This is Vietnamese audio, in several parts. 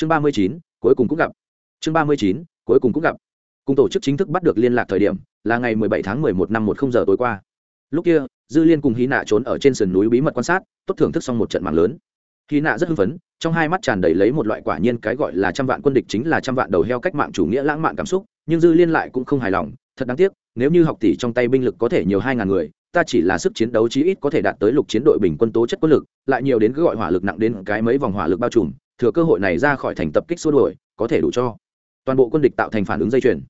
chương ba mươi chín, cuối cùng cũng gặp. Chương ba mươi chín, cuối cùng cũng gặp. Cùng tổ chức chính thức bắt được liên lạc thời điểm, là ngày mười bảy tháng mười một năm một không giờ tối qua. Lúc kia, dư liên cùng hy nạ trốn ở trên sườn núi bí mật quan sát, tốt thưởng thức xong một trận mạng lớn. Hy nạ rất hưng phấn, trong hai mắt tràn đầy lấy một loại quả nhiên cái gọi là trăm vạn quân địch chính là trăm vạn đầu heo cách mạng chủ nghĩa lãng mạn cảm xúc, nhưng dư liên lại cũng không hài lòng, thật đáng tiếc, nếu như học tỷ trong tay binh lực có thể nhiều hai ngàn người, ta chỉ là sức chiến đấu chí ít có thể đạt tới lục chiến đội bình quân tố chất quân lực, lại nhiều đến cứ gọi hỏa lực nặng đến cái mấy vòng hỏa lực bao trùm thừa cơ hội này ra khỏi thành tập kích xua đuổi, có thể đủ cho. Toàn bộ quân địch tạo thành phản ứng dây chuyền.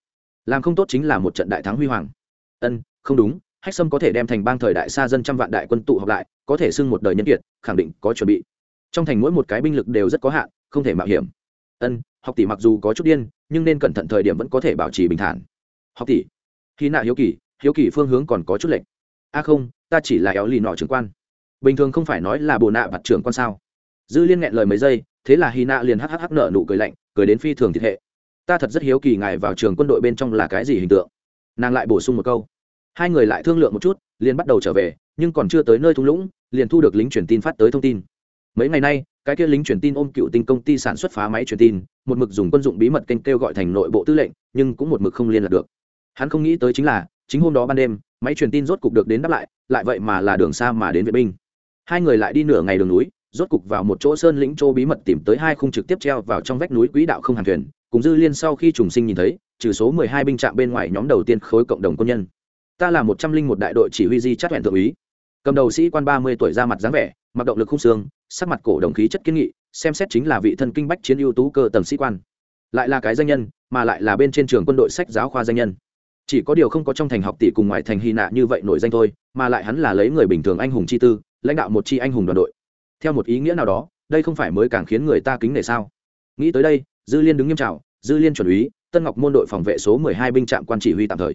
Làm không tốt chính là một trận đại thắng huy hoàng. Ân, không đúng, hách sâm có thể đem thành bang thời đại xa dân trăm vạn đại quân tụ họp lại, có thể xưng một đời nhân kiệt, khẳng định có chuẩn bị. Trong thành mỗi một cái binh lực đều rất có hạn, không thể mạo hiểm. Ân, học tỷ mặc dù có chút điên, nhưng nên cẩn thận thời điểm vẫn có thể bảo trì bình thản. Học tỷ, khi nạ hiếu kỳ hiếu kỳ phương hướng còn có chút lệnh a không, ta chỉ là éo lì nọ trưởng quan. Bình thường không phải nói là bồ nạ vặt trưởng quan sao? Dư liên nghẹn lời mấy giây thế là hy nạ liền hắc nợ nụ cười lạnh, cười đến phi thường thiệt hệ. Ta thật rất hiếu kỳ ngài vào trường quân đội bên trong là cái gì hình tượng. Nàng lại bổ sung một câu. Hai người lại thương lượng một chút, liền bắt đầu trở về, nhưng còn chưa tới nơi thung lũng, liền thu được lính truyền tin phát tới thông tin. Mấy ngày nay, cái kia lính truyền tin ôm cựu tinh công ty sản xuất phá máy truyền tin, một mực dùng quân dụng bí mật kênh kêu gọi thành nội bộ tư lệnh, nhưng cũng một mực không liên lạc được. Hắn không nghĩ tới chính là, chính hôm đó ban đêm, máy truyền tin rốt cục được đến đáp lại lại vậy mà là đường xa mà đến vệ binh. Hai người lại đi nửa ngày đường núi rốt cục vào một chỗ sơn lĩnh châu bí mật tìm tới hai khung trực tiếp treo vào trong vách núi quỹ đạo không hàng thuyền, cùng dư liên sau khi trùng sinh nhìn thấy, trừ số mười hai binh trạm bên ngoài nhóm đầu tiên khối cộng đồng quân nhân. Ta là một trăm linh một đại đội chỉ huy di chát huyện thượng úy. Cầm đầu sĩ quan ba mươi tuổi ra mặt dáng vẻ, mặc động lực khung xương, sắc mặt cổ đồng khí chất kiến nghị, xem xét chính là vị thân kinh bách chiến ưu tú cơ tầng sĩ quan. Lại là cái danh nhân, mà lại là bên trên trường quân đội sách giáo khoa danh nhân. Chỉ có điều không có trong thành học tỷ cùng ngoài thành hy nạ như vậy nổi danh thôi, mà lại hắn là lấy người bình thường anh hùng chi tư, lãnh đạo một chi anh hùng đoàn đội theo một ý nghĩa nào đó, đây không phải mới càng khiến người ta kính nể sao? Nghĩ tới đây, dư liên đứng nghiêm trào dư liên chuẩn úy, tân ngọc môn đội phòng vệ số mười hai binh trạm quan chỉ huy tạm thời.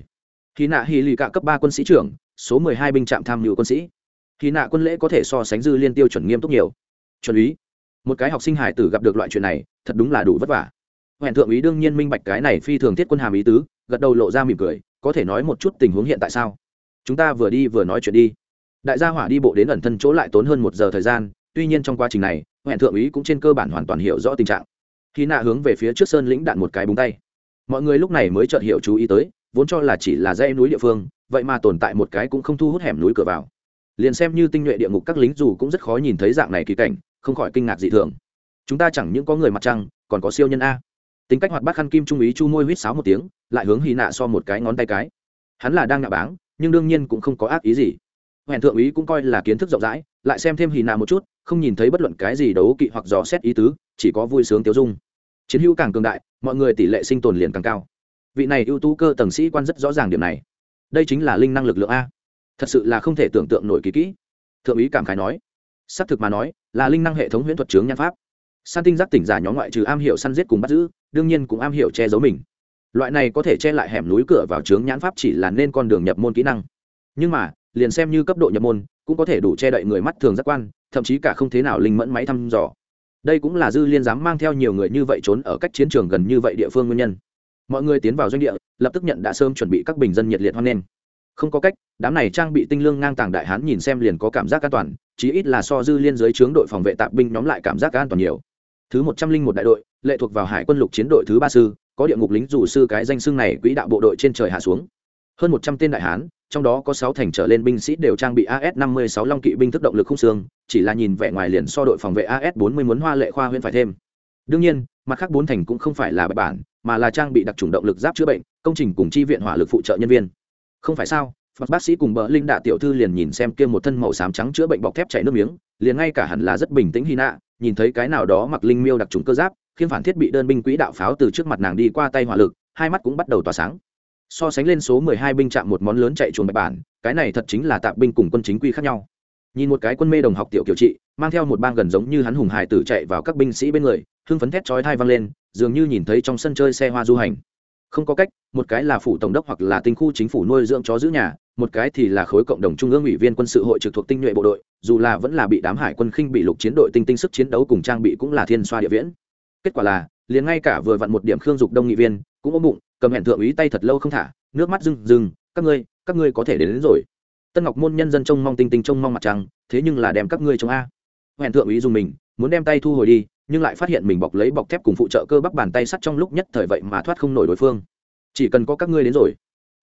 Khi nạ hy lì cạ cấp ba quân sĩ trưởng, số mười hai binh trạm tham mưu quân sĩ. Khi nạ quân lễ có thể so sánh dư liên tiêu chuẩn nghiêm túc nhiều. Chuẩn úy, một cái học sinh hải tử gặp được loại chuyện này, thật đúng là đủ vất vả. Hẹn thượng úy đương nhiên minh bạch cái này phi thường thiết quân hàm ý tứ, gật đầu lộ ra mỉm cười, có thể nói một chút tình huống hiện tại sao? Chúng ta vừa đi vừa nói chuyện đi. Đại gia hỏa đi bộ đến ẩn thân chỗ lại tốn hơn một giờ thời gian tuy nhiên trong quá trình này Huyện thượng úy cũng trên cơ bản hoàn toàn hiểu rõ tình trạng. Khi nạ hướng về phía trước sơn lĩnh đạn một cái búng tay. Mọi người lúc này mới chợt hiểu chú ý tới, vốn cho là chỉ là dãy núi địa phương, vậy mà tồn tại một cái cũng không thu hút hẻm núi cửa vào. Liền xem như tinh nhuệ địa ngục các lính dù cũng rất khó nhìn thấy dạng này kỳ cảnh, không khỏi kinh ngạc dị thường. Chúng ta chẳng những có người mặt trăng, còn có siêu nhân a. Tính cách hoạt bát khăn kim trung ý chu môi huýt sáo một tiếng, lại hướng hy nạ so một cái ngón tay cái. Hắn là đang ngạ báng, nhưng đương nhiên cũng không có ác ý gì. Hoàn thượng úy cũng coi là kiến thức rộng rãi, lại xem thêm hì nạ một chút, không nhìn thấy bất luận cái gì đấu kỵ hoặc dò xét ý tứ, chỉ có vui sướng tiêu dung. Chiến hữu càng cường đại, mọi người tỷ lệ sinh tồn liền càng cao. Vị này ưu tú cơ tầng sĩ quan rất rõ ràng điểm này. Đây chính là linh năng lực lượng a. Thật sự là không thể tưởng tượng nổi kỹ kỹ. Thượng úy cảm khái nói. Xác thực mà nói, là linh năng hệ thống huyễn thuật chướng nhan pháp. San tinh giác tỉnh giả nhóm ngoại trừ am hiểu săn giết cùng bắt giữ, đương nhiên cũng am hiểu che giấu mình. Loại này có thể che lại hẻm núi cửa vào trướng nhãn pháp chỉ là nên con đường nhập môn kỹ năng. Nhưng mà liền xem như cấp độ nhập môn, cũng có thể đủ che đậy người mắt thường giác quan, thậm chí cả không thế nào linh mẫn máy thăm dò. Đây cũng là dư liên dám mang theo nhiều người như vậy trốn ở cách chiến trường gần như vậy địa phương nguyên nhân. Mọi người tiến vào doanh địa, lập tức nhận đã sớm chuẩn bị các bình dân nhiệt liệt hoan nghênh. Không có cách, đám này trang bị tinh lương ngang tàng đại hán nhìn xem liền có cảm giác an toàn, chí ít là so dư liên giới trướng đội phòng vệ tạp binh nhóm lại cảm giác an toàn nhiều. Thứ một trăm linh một đại đội, lệ thuộc vào hải quân lục chiến đội thứ ba sư, có địa ngục lính dù sư cái danh xưng này quỹ đạo bộ đội trên trời hạ xuống. Hơn một trăm tên đại hán trong đó có sáu thành trở lên binh sĩ đều trang bị as năm mươi sáu long kỵ binh thức động lực không xương, chỉ là nhìn vẻ ngoài liền so đội phòng vệ as bốn mươi muốn hoa lệ khoa huyễn phải thêm. Đương nhiên, mặt khác bốn thành cũng không phải là bài bản, mà là trang bị đặc trùng động lực giáp chữa bệnh, công trình cùng chi viện hỏa lực phụ trợ nhân viên. Không phải sao? Phật bác sĩ cùng bờ linh đạ tiểu thư liền nhìn xem kia một thân màu xám trắng chữa bệnh bọc thép chảy nước miếng, liền ngay cả hẳn là rất bình tĩnh hy nhìn thấy cái nào đó mặc linh miêu đặc trùng cơ giáp khiến phản thiết bị đơn binh quỹ đạo pháo từ trước mặt nàng đi qua tay hỏa lực, hai mắt cũng bắt đầu tỏa sáng so sánh lên số mười hai binh chạm một món lớn chạy chuồng bạch bản, cái này thật chính là tạp binh cùng quân chính quy khác nhau. Nhìn một cái quân mê đồng học tiểu kiểu trị, mang theo một bang gần giống như hắn hùng hải tử chạy vào các binh sĩ bên người, hưng phấn thét chói thai vang lên, dường như nhìn thấy trong sân chơi xe hoa du hành. Không có cách, một cái là phủ tổng đốc hoặc là tinh khu chính phủ nuôi dưỡng chó giữ nhà, một cái thì là khối cộng đồng trung ương ủy viên quân sự hội trực thuộc tinh nhuệ bộ đội, dù là vẫn là bị đám hải quân khinh bị lục chiến đội tinh tinh sức chiến đấu cùng trang bị cũng là thiên xoa địa viễn. Kết quả là liền ngay cả vừa vặn một điểm khương dục đông nghị viên cũng ôm bụng cầm hẹn thượng úy tay thật lâu không thả nước mắt rừng rừng các ngươi các ngươi có thể đến, đến rồi. Tân ngọc môn nhân dân trông mong tinh tinh trông mong mặt trăng thế nhưng là đem các ngươi trông a. Hẹn thượng úy dùng mình muốn đem tay thu hồi đi nhưng lại phát hiện mình bọc lấy bọc thép cùng phụ trợ cơ bắp bàn tay sắt trong lúc nhất thời vậy mà thoát không nổi đối phương. Chỉ cần có các ngươi đến rồi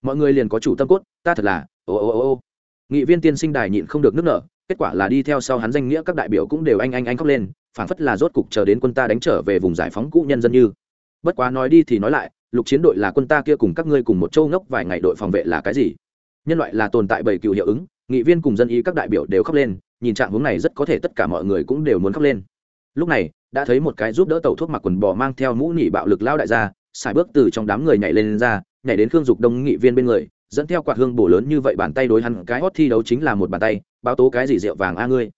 mọi người liền có chủ tâm cốt ta thật là ô ô ô ô. Nghị viên tiên sinh đài nhịn không được nước nở kết quả là đi theo sau hắn danh nghĩa các đại biểu cũng đều anh anh anh khóc lên phảng phất là rốt cục chờ đến quân ta đánh trở về vùng giải phóng cũ nhân dân như. Bất quá nói đi thì nói lại lục chiến đội là quân ta kia cùng các ngươi cùng một châu ngốc vài ngày đội phòng vệ là cái gì? Nhân loại là tồn tại bảy cựu hiệu ứng nghị viên cùng dân ý các đại biểu đều khóc lên nhìn trạng hướng này rất có thể tất cả mọi người cũng đều muốn khóc lên. Lúc này đã thấy một cái giúp đỡ tàu thuốc mặc quần bò mang theo mũ nỉ bạo lực lao đại gia xài bước từ trong đám người nhảy lên, lên ra nhảy đến khương dục đông nghị viên bên người dẫn theo quạt hương bổ lớn như vậy bàn tay đối hắn cái hót thi đấu chính là một bàn tay báo tố cái gì rượu vàng a ngươi?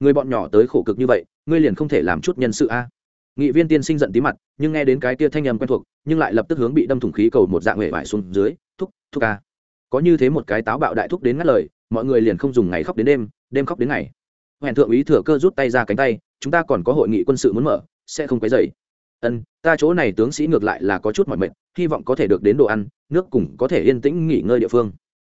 Người bọn nhỏ tới khổ cực như vậy, ngươi liền không thể làm chút nhân sự a. Nghị viên tiên sinh giận tí mặt, nhưng nghe đến cái kia thanh âm quen thuộc, nhưng lại lập tức hướng bị đâm thủng khí cầu một dạng huệ vải xuống dưới, thúc thúc a. Có như thế một cái táo bạo đại thúc đến ngắt lời, mọi người liền không dùng ngày khóc đến đêm đêm khóc đến ngày. Hẹn thượng úy thừa cơ rút tay ra cánh tay, chúng ta còn có hội nghị quân sự muốn mở, sẽ không quấy dày ân, ta chỗ này tướng sĩ ngược lại là có chút mọi mệt, hy vọng có thể được đến đồ ăn, nước cùng có thể yên tĩnh nghỉ ngơi địa phương.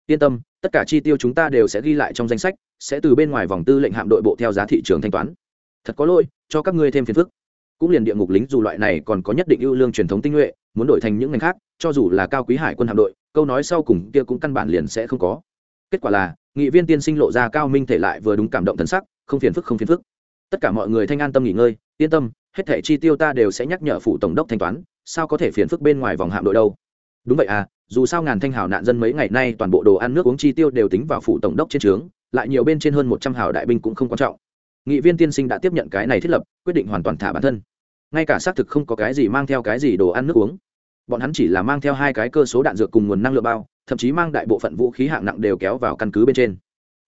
Yên tâm, tất cả chi tiêu chúng ta đều sẽ ghi lại trong danh sách sẽ từ bên ngoài vòng tư lệnh hạm đội bộ theo giá thị trường thanh toán. Thật có lỗi, cho các ngươi thêm phiền phức. Cũng liền địa ngục lính dù loại này còn có nhất định ưu lương truyền thống tinh nhuệ, muốn đổi thành những ngành khác, cho dù là cao quý hải quân hạm đội, câu nói sau cùng kia cũng căn bản liền sẽ không có. Kết quả là, nghị viên tiên sinh lộ ra cao minh thể lại vừa đúng cảm động thần sắc, không phiền phức, không phiền phức. Tất cả mọi người thanh an tâm nghỉ ngơi, yên tâm, hết thẻ chi tiêu ta đều sẽ nhắc nhở phụ tổng đốc thanh toán, sao có thể phiền phức bên ngoài vòng hạm đội đâu? Đúng vậy à dù sao ngàn thanh hảo nạn dân mấy ngày nay toàn bộ đồ ăn nước uống chi tiêu đều tính vào phụ tổng đốc trên trướng lại nhiều bên trên hơn một trăm hào đại binh cũng không quan trọng. Nghị viên tiên sinh đã tiếp nhận cái này thiết lập, quyết định hoàn toàn thả bản thân. Ngay cả xác thực không có cái gì mang theo cái gì đồ ăn nước uống. Bọn hắn chỉ là mang theo hai cái cơ số đạn dược cùng nguồn năng lượng bao, thậm chí mang đại bộ phận vũ khí hạng nặng đều kéo vào căn cứ bên trên.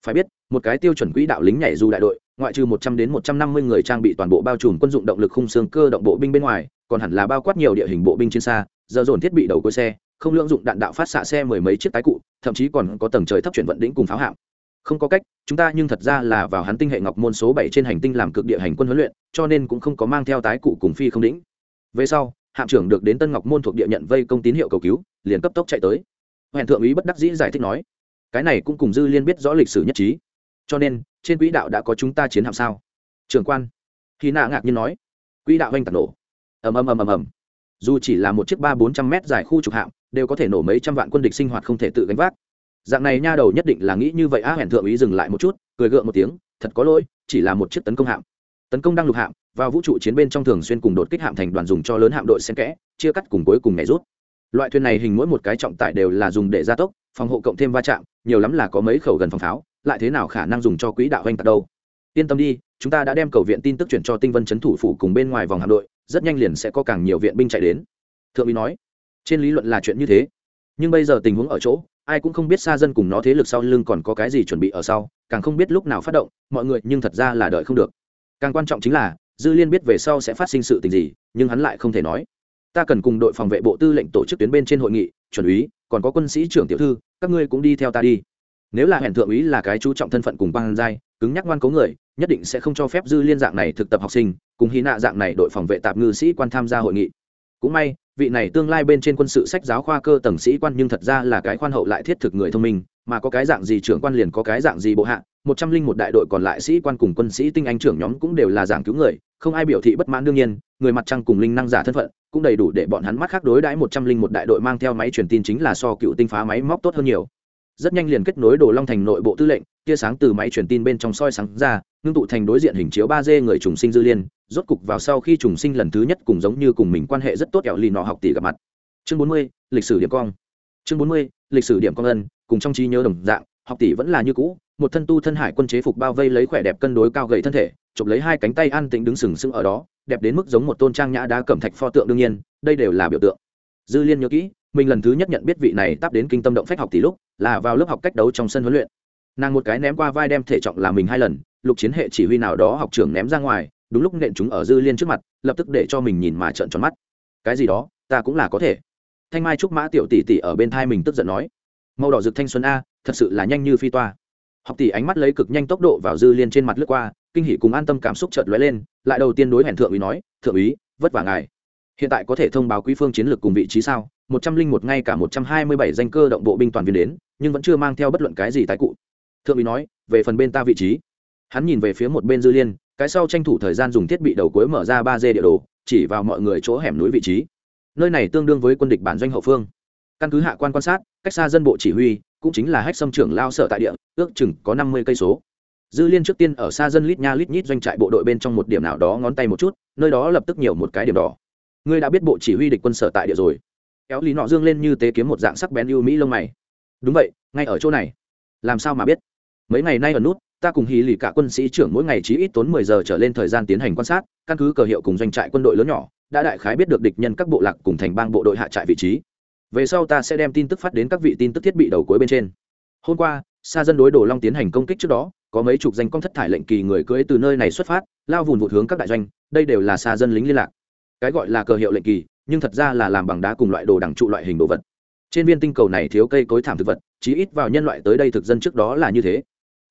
Phải biết, một cái tiêu chuẩn quỹ đạo lính nhảy dù đại đội, ngoại trừ một trăm đến một trăm năm mươi người trang bị toàn bộ bao trùm quân dụng động lực khung xương cơ động bộ binh bên ngoài, còn hẳn là bao quát nhiều địa hình bộ binh trên xa, giờ dồn thiết bị đầu cuối xe, không lượng dụng đạn đạo phát xạ xe mười mấy chiếc tái cụ, thậm chí còn có tầng trời thấp chuyển vận đỉnh cùng pháo hạng không có cách, chúng ta nhưng thật ra là vào hắn tinh hệ ngọc môn số bảy trên hành tinh làm cực địa hành quân huấn luyện, cho nên cũng không có mang theo tái cụ cùng phi không đỉnh. Về sau, hạm trưởng được đến tân ngọc môn thuộc địa nhận vây công tín hiệu cầu cứu, liền cấp tốc chạy tới. Hẹn thượng úy bất đắc dĩ giải thích nói, cái này cũng cùng dư liên biết rõ lịch sử nhất trí. Cho nên, trên quỹ đạo đã có chúng ta chiến hạm sao? Trưởng quan khi nạ ngạc nhiên nói, quỹ đạo oanh tạc nổ. Ầm ầm ầm ầm ầm. Dù chỉ là một chiếc ba bốn trăm mét dài khu trục hạm, đều có thể nổ mấy trăm vạn quân địch sinh hoạt không thể tự gánh vác dạng này nha đầu nhất định là nghĩ như vậy a hẹn thượng úy dừng lại một chút, cười gượng một tiếng, thật có lỗi, chỉ là một chiếc tấn công hạm. Tấn công đang lục hạm, vào vũ trụ chiến bên trong thường xuyên cùng đột kích hạm thành đoàn dùng cho lớn hạm đội xen kẽ, chia cắt cùng cuối cùng nhảy rút. Loại thuyền này hình mỗi một cái trọng tải đều là dùng để gia tốc, phòng hộ cộng thêm va chạm, nhiều lắm là có mấy khẩu gần phòng pháo, lại thế nào khả năng dùng cho quỹ đạo oanh tạc đâu? Yên tâm đi, chúng ta đã đem cầu viện tin tức chuyển cho tinh vân chấn thủ phủ cùng bên ngoài vòng hạm đội, rất nhanh liền sẽ có càng nhiều viện binh chạy đến. Thượng úy nói, trên lý luận là chuyện như thế, nhưng bây giờ tình huống ở chỗ ai cũng không biết xa dân cùng nó thế lực sau lưng còn có cái gì chuẩn bị ở sau, càng không biết lúc nào phát động, mọi người nhưng thật ra là đợi không được. Càng quan trọng chính là, dư liên biết về sau sẽ phát sinh sự tình gì, nhưng hắn lại không thể nói. Ta cần cùng đội phòng vệ bộ tư lệnh tổ chức tuyến bên trên hội nghị, chuẩn úy, còn có quân sĩ trưởng tiểu thư, các ngươi cũng đi theo ta đi. Nếu là hẹn thượng úy là cái chú trọng thân phận cùng băng giai, cứng nhắc ngoan cố người, nhất định sẽ không cho phép dư liên dạng này thực tập học sinh, cùng hy nạ dạng này đội phòng vệ tạp ngư sĩ quan tham gia hội nghị. Cũng may vị này tương lai bên trên quân sự sách giáo khoa cơ tầng sĩ quan nhưng thật ra là cái khoan hậu lại thiết thực người thông minh, mà có cái dạng gì trưởng quan liền có cái dạng gì bộ hạ, một trăm linh một đại đội còn lại sĩ quan cùng quân sĩ tinh anh trưởng nhóm cũng đều là giảng cứu người, không ai biểu thị bất mãn đương nhiên, người mặt trăng cùng linh năng giả thân phận cũng đầy đủ để bọn hắn mắt khác đối đãi một trăm linh một đại đội mang theo máy truyền tin chính là so cựu tinh phá máy móc tốt hơn nhiều rất nhanh liền kết nối đồ long thành nội bộ tư lệnh, tia sáng từ máy truyền tin bên trong soi sáng ra, ngưng tụ thành đối diện hình chiếu ba d người trùng sinh dư liên, rốt cục vào sau khi trùng sinh lần thứ nhất cùng giống như cùng mình quan hệ rất tốt kẹo lì nọ học tỷ gặp mặt. Chương bốn mươi, lịch sử điểm cong chương bốn mươi, lịch sử điểm cong ân, cùng trong trí nhớ đồng dạng, học tỷ vẫn là như cũ, một thân tu thân hải quân chế phục bao vây lấy khỏe đẹp cân đối cao gầy thân thể, chụp lấy hai cánh tay an tĩnh đứng sừng sững ở đó, đẹp đến mức giống một tôn trang nhã đá cẩm thạch pho tượng đương nhiên, đây đều là biểu tượng. Dư liên nhớ kỹ mình lần thứ nhất nhận biết vị này táp đến kinh tâm động phách học tỷ lúc, là vào lớp học cách đấu trong sân huấn luyện. Nàng một cái ném qua vai đem thể trọng là mình hai lần, lục chiến hệ chỉ huy nào đó học trưởng ném ra ngoài, đúng lúc nện chúng ở dư liên trước mặt, lập tức để cho mình nhìn mà trợn tròn mắt. Cái gì đó, ta cũng là có thể. Thanh mai trúc mã tiểu tỷ tỷ ở bên thai mình tức giận nói. Màu đỏ rực thanh xuân a, thật sự là nhanh như phi toa. Học tỷ ánh mắt lấy cực nhanh tốc độ vào dư liên trên mặt lướt qua, kinh hỉ cùng an tâm cảm xúc chợt lóe lên, lại đầu tiên đối hẹn thượng úy nói, thượng úy, vất vả ngài hiện tại có thể thông báo quý phương chiến lược cùng vị trí sao? Một trăm linh một ngay cả một trăm hai mươi bảy danh cơ động bộ binh toàn viên đến, nhưng vẫn chưa mang theo bất luận cái gì tái cụ. Thượng úy nói, về phần bên ta vị trí. Hắn nhìn về phía một bên dư liên, cái sau tranh thủ thời gian dùng thiết bị đầu cuối mở ra ba d địa đồ, chỉ vào mọi người chỗ hẻm núi vị trí. Nơi này tương đương với quân địch bản doanh hậu phương. Căn cứ hạ quan quan sát, cách xa dân bộ chỉ huy, cũng chính là hách xâm trưởng lao sở tại địa, ước chừng có năm mươi cây số. Dư liên trước tiên ở xa dân lít nha lít nhít doanh trại bộ đội bên trong một điểm nào đó ngón tay một chút, nơi đó lập tức nhiều một cái điểm đỏ ngươi đã biết bộ chỉ huy địch quân sở tại địa rồi. Kéo lý nọ dương lên như tế kiếm một dạng sắc bén ưu mỹ lông mày. Đúng vậy, ngay ở chỗ này. Làm sao mà biết? Mấy ngày nay ở nút, ta cùng hí lì cả quân sĩ trưởng mỗi ngày chỉ ít tốn mười giờ trở lên thời gian tiến hành quan sát, căn cứ cờ hiệu cùng doanh trại quân đội lớn nhỏ, đã đại khái biết được địch nhân các bộ lạc cùng thành bang bộ đội hạ trại vị trí. Về sau ta sẽ đem tin tức phát đến các vị tin tức thiết bị đầu cuối bên trên. Hôm qua xa dân đối đồ long tiến hành công kích trước đó, có mấy chục danh công thất thải lệnh kỳ người cưới từ nơi này xuất phát, lao vùn vụt hướng các đại doanh, đây đều là xa dân lính liên lạc cái gọi là cờ hiệu lệnh kỳ, nhưng thật ra là làm bằng đá cùng loại đồ đằng trụ loại hình đồ vật. Trên viên tinh cầu này thiếu cây cối thảm thực vật, chí ít vào nhân loại tới đây thực dân trước đó là như thế.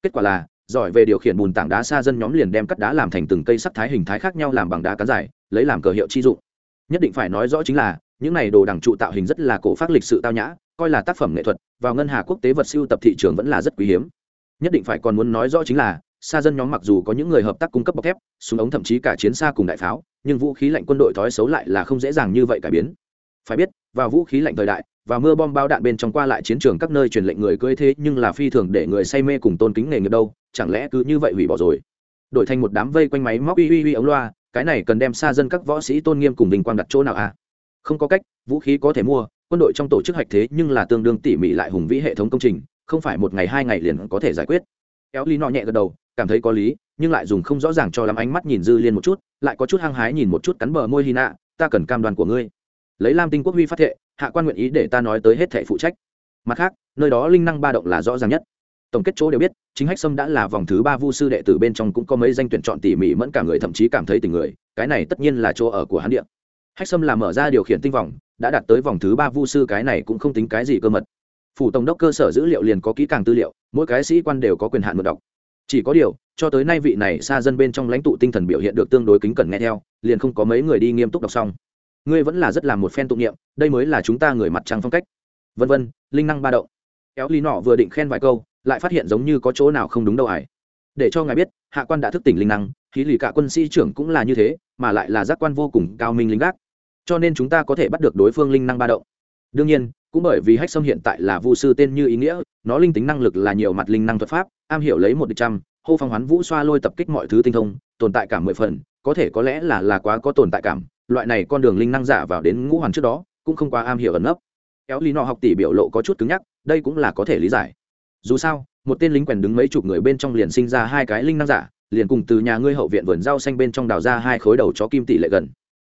Kết quả là, giỏi về điều khiển bùn tảng đá xa dân nhóm liền đem cắt đá làm thành từng cây sắc thái hình thái khác nhau làm bằng đá cán dài, lấy làm cờ hiệu chi dụng. Nhất định phải nói rõ chính là, những này đồ đằng trụ tạo hình rất là cổ phát lịch sự tao nhã, coi là tác phẩm nghệ thuật, vào ngân hà quốc tế vật siêu tập thị trường vẫn là rất quý hiếm. Nhất định phải còn muốn nói rõ chính là xa dân nhóm mặc dù có những người hợp tác cung cấp bọc thép, súng ống thậm chí cả chiến xa cùng đại pháo, nhưng vũ khí lạnh quân đội thói xấu lại là không dễ dàng như vậy cải biến. Phải biết, vào vũ khí lạnh thời đại và mưa bom bao đạn bên trong qua lại chiến trường các nơi truyền lệnh người cưỡi thế nhưng là phi thường để người say mê cùng tôn kính nghề nghiệp đâu, chẳng lẽ cứ như vậy hủy bỏ rồi? Đổi thành một đám vây quanh máy móc uy uy uy ống loa, cái này cần đem xa dân các võ sĩ tôn nghiêm cùng vinh quang đặt chỗ nào à? Không có cách, vũ khí có thể mua, quân đội trong tổ chức hạch thế nhưng là tương đương tỉ mỉ lại hùng vĩ hệ thống công trình, không phải một ngày hai ngày liền có thể giải quyết. Éo lý nọ nhẹ gật đầu cảm thấy có lý, nhưng lại dùng không rõ ràng cho lắm ánh mắt nhìn dư liên một chút, lại có chút hăng hái nhìn một chút cắn bờ môi hy nạ ta cần cam đoan của ngươi. Lấy lam tinh quốc huy phát thệ, hạ quan nguyện ý để ta nói tới hết thẻ phụ trách. Mặt khác, nơi đó linh năng ba động là rõ ràng nhất. Tổng kết chỗ đều biết, chính hách sâm đã là vòng thứ ba vu sư đệ tử bên trong cũng có mấy danh tuyển chọn tỉ mỉ mẫn cả người, thậm chí cảm thấy tình người, cái này tất nhiên là chỗ ở của hắn điện hách sâm là mở ra điều khiển tinh vòng, đã đạt tới vòng thứ ba vu sư, cái này cũng không tính cái gì cơ mật. Phủ tổng đốc cơ sở dữ liệu liền có kỹ càng tư liệu, mỗi cái sĩ quan đều có quyền hạn mượn đọc chỉ có điều, cho tới nay vị này xa dân bên trong lãnh tụ tinh thần biểu hiện được tương đối kính cẩn nghe theo, liền không có mấy người đi nghiêm túc đọc xong. Ngươi vẫn là rất là một phen tụng niệm, đây mới là chúng ta người mặt trăng phong cách. Vân vân, linh năng ba động. Kéo ly nọ vừa định khen vài câu, lại phát hiện giống như có chỗ nào không đúng đâu ải để cho ngài biết, hạ quan đã thức tỉnh linh năng, khí lì cả quân sĩ trưởng cũng là như thế, mà lại là giác quan vô cùng cao minh linh gác. Cho nên chúng ta có thể bắt được đối phương linh năng ba động. Đương nhiên, cũng bởi vì hách sâm hiện tại là vu sư tên như ý nghĩa, nó linh tính năng lực là nhiều mặt linh năng thuật pháp am hiểu lấy một địch trăm, hô phong hoán vũ xoa lôi tập kích mọi thứ tinh thông, tồn tại cảm mười phần, có thể có lẽ là là quá có tồn tại cảm, loại này con đường linh năng giả vào đến ngũ hoàn trước đó, cũng không quá am hiểu ẩn nấp. Kéo lý nọ học tỷ biểu lộ có chút cứng nhắc, đây cũng là có thể lý giải. Dù sao, một tên lính quèn đứng mấy chục người bên trong liền sinh ra hai cái linh năng giả, liền cùng từ nhà ngươi hậu viện vườn rau xanh bên trong đào ra hai khối đầu chó kim tỷ lệ gần.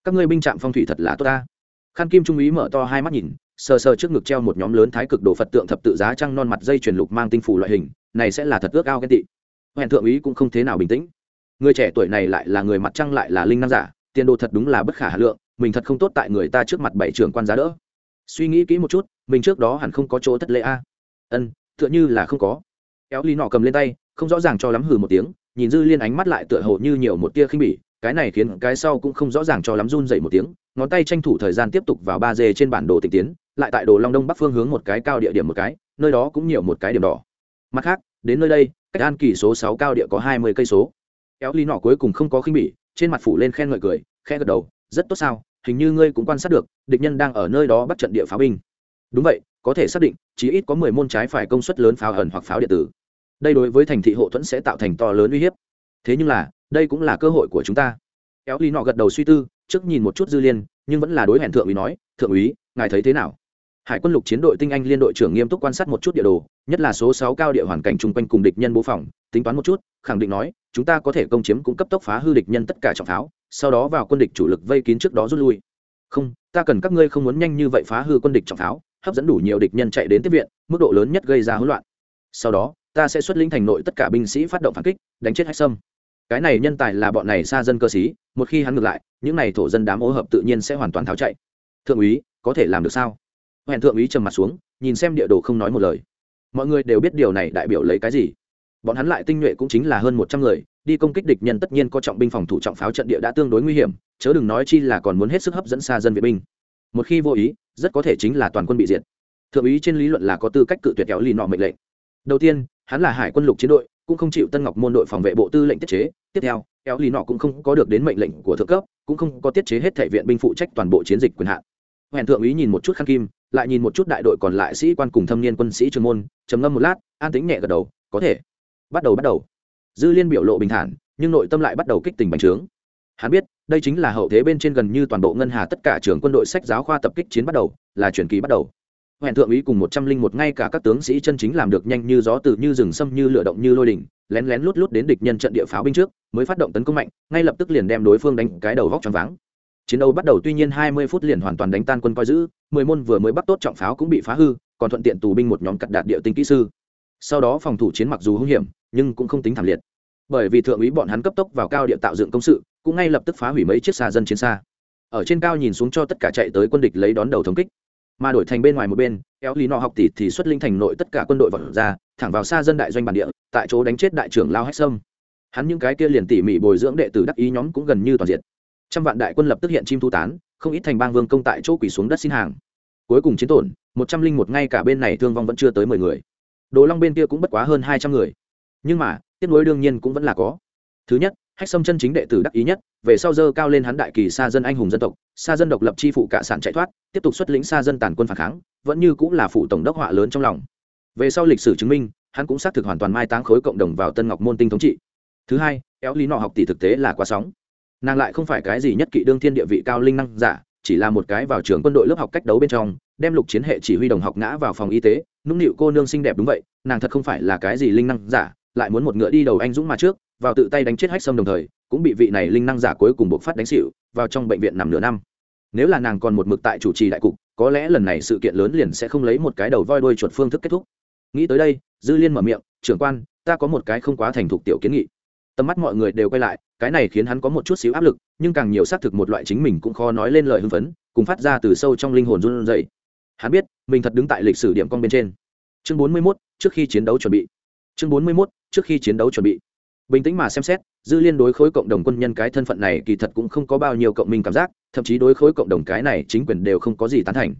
Các ngươi binh trạm phong thủy thật là tốt ta. Khăn kim trung úy mở to hai mắt nhìn sờ sờ trước ngực treo một nhóm lớn thái cực đồ phật tượng thập tự giá trăng non mặt dây truyền lục mang tinh phủ loại hình, này sẽ là thật ước ao ghen tị. Hẹn thượng úy cũng không thế nào bình tĩnh. Người trẻ tuổi này lại là người mặt trăng lại là linh năng giả, tiền đồ thật đúng là bất khả hà lượng, mình thật không tốt tại người ta trước mặt bảy trưởng quan giá đỡ. Suy nghĩ kỹ một chút, mình trước đó hẳn không có chỗ thất lễ a. Ân, tựa như là không có. Éo ly nọ cầm lên tay, không rõ ràng cho lắm hừ một tiếng, nhìn dư liên ánh mắt lại tựa hồ như nhiều một tia khinh bỉ, cái này khiến cái sau cũng không rõ ràng cho lắm run dậy một tiếng, ngón tay tranh thủ thời gian tiếp tục vào ba dê trên bản đồ tịch tiến lại tại đồ long đông bắc phương hướng một cái cao địa điểm một cái, nơi đó cũng nhiều một cái điểm đỏ. Mặt khác, đến nơi đây, cách an kỳ số sáu cao địa có hai mươi cây số. Éo ly nọ cuối cùng không có khinh bỉ, trên mặt phủ lên khen ngợi cười khe gật đầu, rất tốt sao, hình như ngươi cũng quan sát được, địch nhân đang ở nơi đó bắt trận địa pháo binh. Đúng vậy, có thể xác định chỉ ít có mười môn trái phải công suất lớn pháo ẩn hoặc pháo điện tử. Đây đối với thành thị hộ thuẫn sẽ tạo thành to lớn uy hiếp. Thế nhưng là, đây cũng là cơ hội của chúng ta. Éo ly nọ gật đầu suy tư, trước nhìn một chút dư liên, nhưng vẫn là đối hẹn thượng úy nói, thượng úy, ngài thấy thế nào? Hải quân lục chiến đội tinh anh liên đội trưởng nghiêm túc quan sát một chút địa đồ, nhất là số sáu cao địa hoàn cảnh chung quanh cùng địch nhân bố phòng, tính toán một chút, khẳng định nói, chúng ta có thể công chiếm cũng cấp tốc phá hư địch nhân tất cả trọng pháo, sau đó vào quân địch chủ lực vây kín trước đó rút lui. Không, ta cần các ngươi không muốn nhanh như vậy phá hư quân địch trọng pháo, hấp dẫn đủ nhiều địch nhân chạy đến tiếp viện, mức độ lớn nhất gây ra hỗn loạn. Sau đó, ta sẽ xuất lĩnh thành nội tất cả binh sĩ phát động phản kích, đánh chết hách sâm. Cái này nhân tài là bọn này xa dân cơ sĩ, một khi hắn ngược lại, những này thổ dân đám ô hợp tự nhiên sẽ hoàn toàn tháo chạy. Thượng úy, có thể làm được sao? Hẹn thượng úy trầm mặt xuống, nhìn xem địa đồ không nói một lời. Mọi người đều biết điều này đại biểu lấy cái gì? Bọn hắn lại tinh nhuệ cũng chính là hơn một trăm người, đi công kích địch nhân tất nhiên có trọng binh phòng thủ trọng pháo trận địa đã tương đối nguy hiểm, chớ đừng nói chi là còn muốn hết sức hấp dẫn xa dân vệ binh. Một khi vô ý, rất có thể chính là toàn quân bị diệt. Thượng úy trên lý luận là có tư cách cự tuyệt kéo lì nọ mệnh lệnh. Đầu tiên, hắn là hải quân lục chiến đội, cũng không chịu tân ngọc môn đội phòng vệ bộ tư lệnh tiết chế. Tiếp theo, kéo lì nọ cũng không có được đến mệnh lệnh của thượng cấp, cũng không có tiết chế hết thể viện binh phụ trách toàn bộ chiến dịch quyền hạn. Hẹn thượng úy nhìn một chút khăn kim lại nhìn một chút đại đội còn lại sĩ quan cùng thâm niên quân sĩ trường môn, trầm ngâm một lát, an tính nhẹ gật đầu, có thể. Bắt đầu bắt đầu. Dư liên biểu lộ bình thản, nhưng nội tâm lại bắt đầu kích tình bành trướng. Hắn biết, đây chính là hậu thế bên trên gần như toàn bộ ngân hà tất cả trường quân đội sách giáo khoa tập kích chiến bắt đầu, là truyền kỳ bắt đầu. Hẹn thượng úy cùng một trăm linh một ngay cả các tướng sĩ chân chính làm được nhanh như gió từ như rừng sâm như lửa động như lôi đỉnh, lén lén lút lút đến địch nhân trận địa pháo binh trước, mới phát động tấn công mạnh, ngay lập tức liền đem đối phương đánh cái đầu vóc choáng váng chiến đấu bắt đầu tuy nhiên hai mươi phút liền hoàn toàn đánh tan quân coi giữ, mười môn vừa mới bắt tốt trọng pháo cũng bị phá hư, còn thuận tiện tù binh một nhóm cặt đạt địa tinh kỹ sư. Sau đó phòng thủ chiến mặc dù hung hiểm, nhưng cũng không tính thảm liệt. Bởi vì thượng úy bọn hắn cấp tốc vào cao địa tạo dựng công sự, cũng ngay lập tức phá hủy mấy chiếc xa dân chiến xa. Ở trên cao nhìn xuống cho tất cả chạy tới quân địch lấy đón đầu thống kích. Mà đổi thành bên ngoài một bên kéo lý nọ học tỷ thì xuất linh thành nội tất cả quân đội vật ra, thẳng vào xa dân đại doanh bản địa, tại chỗ đánh chết đại trưởng lao hách sâm. Hắn những cái kia liền tỉ mỉ bồi dưỡng đệ tử đắc ý nhóm cũng gần như toàn diện trăm vạn đại quân lập tức hiện chim thu tán, không ít thành bang vương công tại chỗ quỷ xuống đất xin hàng. Cuối cùng chiến tổn, một trăm linh một ngay cả bên này thương vong vẫn chưa tới mười người. Đồ long bên kia cũng bất quá hơn hai trăm người. Nhưng mà tiếp nối đương nhiên cũng vẫn là có. Thứ nhất, hách sâm chân chính đệ tử đắc ý nhất, về sau dơ cao lên hắn đại kỳ xa dân anh hùng dân tộc xa dân độc lập chi phụ cả sản chạy thoát, tiếp tục xuất lĩnh xa dân tàn quân phản kháng, vẫn như cũng là phụ tổng đốc họa lớn trong lòng. Về sau lịch sử chứng minh, hắn cũng xác thực hoàn toàn mai táng khối cộng đồng vào tân ngọc môn tinh thống trị. Thứ hai, éo lý nọ học tỷ thực tế là quá sóng nàng lại không phải cái gì nhất kỵ đương thiên địa vị cao linh năng giả, chỉ là một cái vào trường quân đội lớp học cách đấu bên trong, đem lục chiến hệ chỉ huy đồng học ngã vào phòng y tế, nũng nịu cô nương xinh đẹp đúng vậy, nàng thật không phải là cái gì linh năng giả, lại muốn một ngựa đi đầu anh dũng mà trước, vào tự tay đánh chết hách sâm đồng thời, cũng bị vị này linh năng giả cuối cùng buộc phát đánh xịu vào trong bệnh viện nằm nửa năm. Nếu là nàng còn một mực tại chủ trì đại cục, có lẽ lần này sự kiện lớn liền sẽ không lấy một cái đầu voi đuôi chuột phương thức kết thúc. Nghĩ tới đây, dư liên mở miệng, trưởng quan, ta có một cái không quá thành thục tiểu kiến nghị tầm mắt mọi người đều quay lại cái này khiến hắn có một chút xíu áp lực nhưng càng nhiều xác thực một loại chính mình cũng khó nói lên lời hưng phấn cùng phát ra từ sâu trong linh hồn run rẩy. Hắn biết mình thật đứng tại lịch sử điểm con bên trên. Chương bốn mươi 41, trước khi chiến đấu chuẩn bị. Chương bốn mươi 41, trước khi chiến đấu chuẩn bị. Bình tĩnh mà xem xét dư liên đối khối cộng đồng quân nhân cái thân phận này kỳ thật cũng không có bao nhiêu cộng minh cảm giác thậm chí đối khối cộng đồng cái này chính quyền đều không có gì tán thành.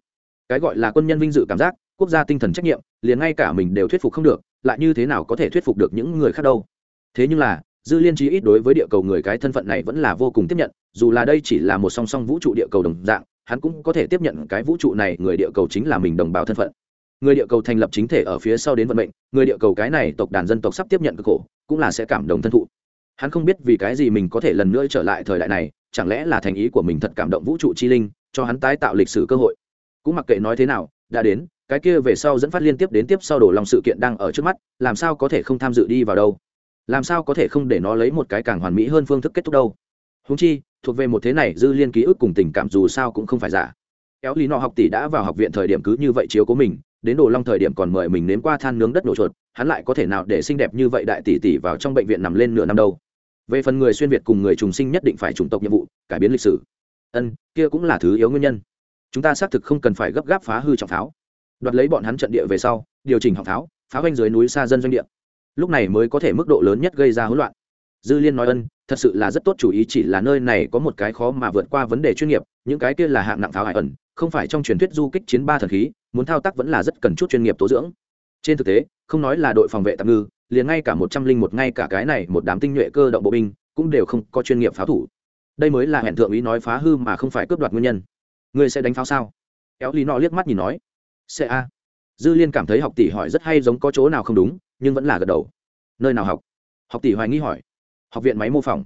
Cái gọi là quân nhân vinh dự cảm giác quốc gia tinh thần trách nhiệm liền ngay cả mình đều thuyết phục không được lại như thế nào có thể thuyết phục được những người khác đâu? Thế nhưng là dư liên trí ít đối với địa cầu người cái thân phận này vẫn là vô cùng tiếp nhận, dù là đây chỉ là một song song vũ trụ địa cầu đồng dạng, hắn cũng có thể tiếp nhận cái vũ trụ này, người địa cầu chính là mình đồng bào thân phận. Người địa cầu thành lập chính thể ở phía sau đến vận mệnh, người địa cầu cái này tộc đàn dân tộc sắp tiếp nhận cực khổ, cũng là sẽ cảm động thân thụ. Hắn không biết vì cái gì mình có thể lần nữa trở lại thời đại này, chẳng lẽ là thành ý của mình thật cảm động vũ trụ chi linh, cho hắn tái tạo lịch sử cơ hội. Cũng mặc kệ nói thế nào, đã đến, cái kia về sau dẫn phát liên tiếp đến tiếp sau đổ lòng sự kiện đang ở trước mắt, làm sao có thể không tham dự đi vào đâu làm sao có thể không để nó lấy một cái càng hoàn mỹ hơn phương thức kết thúc đâu? Húng chi, thuộc về một thế này, dư liên ký ức cùng tình cảm dù sao cũng không phải giả. Kéo lý nọ học tỷ đã vào học viện thời điểm cứ như vậy chiếu của mình, đến đồ long thời điểm còn mời mình nếm qua than nướng đất nổ chuột, hắn lại có thể nào để xinh đẹp như vậy đại tỷ tỷ vào trong bệnh viện nằm lên nửa năm đâu? Về phần người xuyên việt cùng người trùng sinh nhất định phải chủng tộc nhiệm vụ, cải biến lịch sử. Ân, kia cũng là thứ yếu nguyên nhân. Chúng ta xác thực không cần phải gấp gáp phá hư trọng pháo. Đoạt lấy bọn hắn trận địa về sau, điều chỉnh học pháo pháo quanh dưới núi xa dân doanh địa lúc này mới có thể mức độ lớn nhất gây ra hỗn loạn. Dư liên nói ân, thật sự là rất tốt chủ ý, chỉ là nơi này có một cái khó mà vượt qua vấn đề chuyên nghiệp, những cái kia là hạng nặng pháo hải ẩn, không phải trong truyền thuyết du kích chiến ba thần khí, muốn thao tác vẫn là rất cần chút chuyên nghiệp tố dưỡng. Trên thực tế, không nói là đội phòng vệ tạm ngư, liền ngay cả một trăm linh một, ngay cả cái này một đám tinh nhuệ cơ động bộ binh, cũng đều không có chuyên nghiệp pháo thủ. Đây mới là hẹn thượng ý nói phá hư mà không phải cướp đoạt nguyên nhân. Ngươi sẽ đánh pháo sao? Éo lý nọ liếc mắt nhìn nói. Sẽ a dư liên cảm thấy học tỷ hỏi rất hay giống có chỗ nào không đúng, nhưng vẫn là gật đầu. Nơi nào học? Học tỷ hoài nghi hỏi. Học viện máy mô phỏng.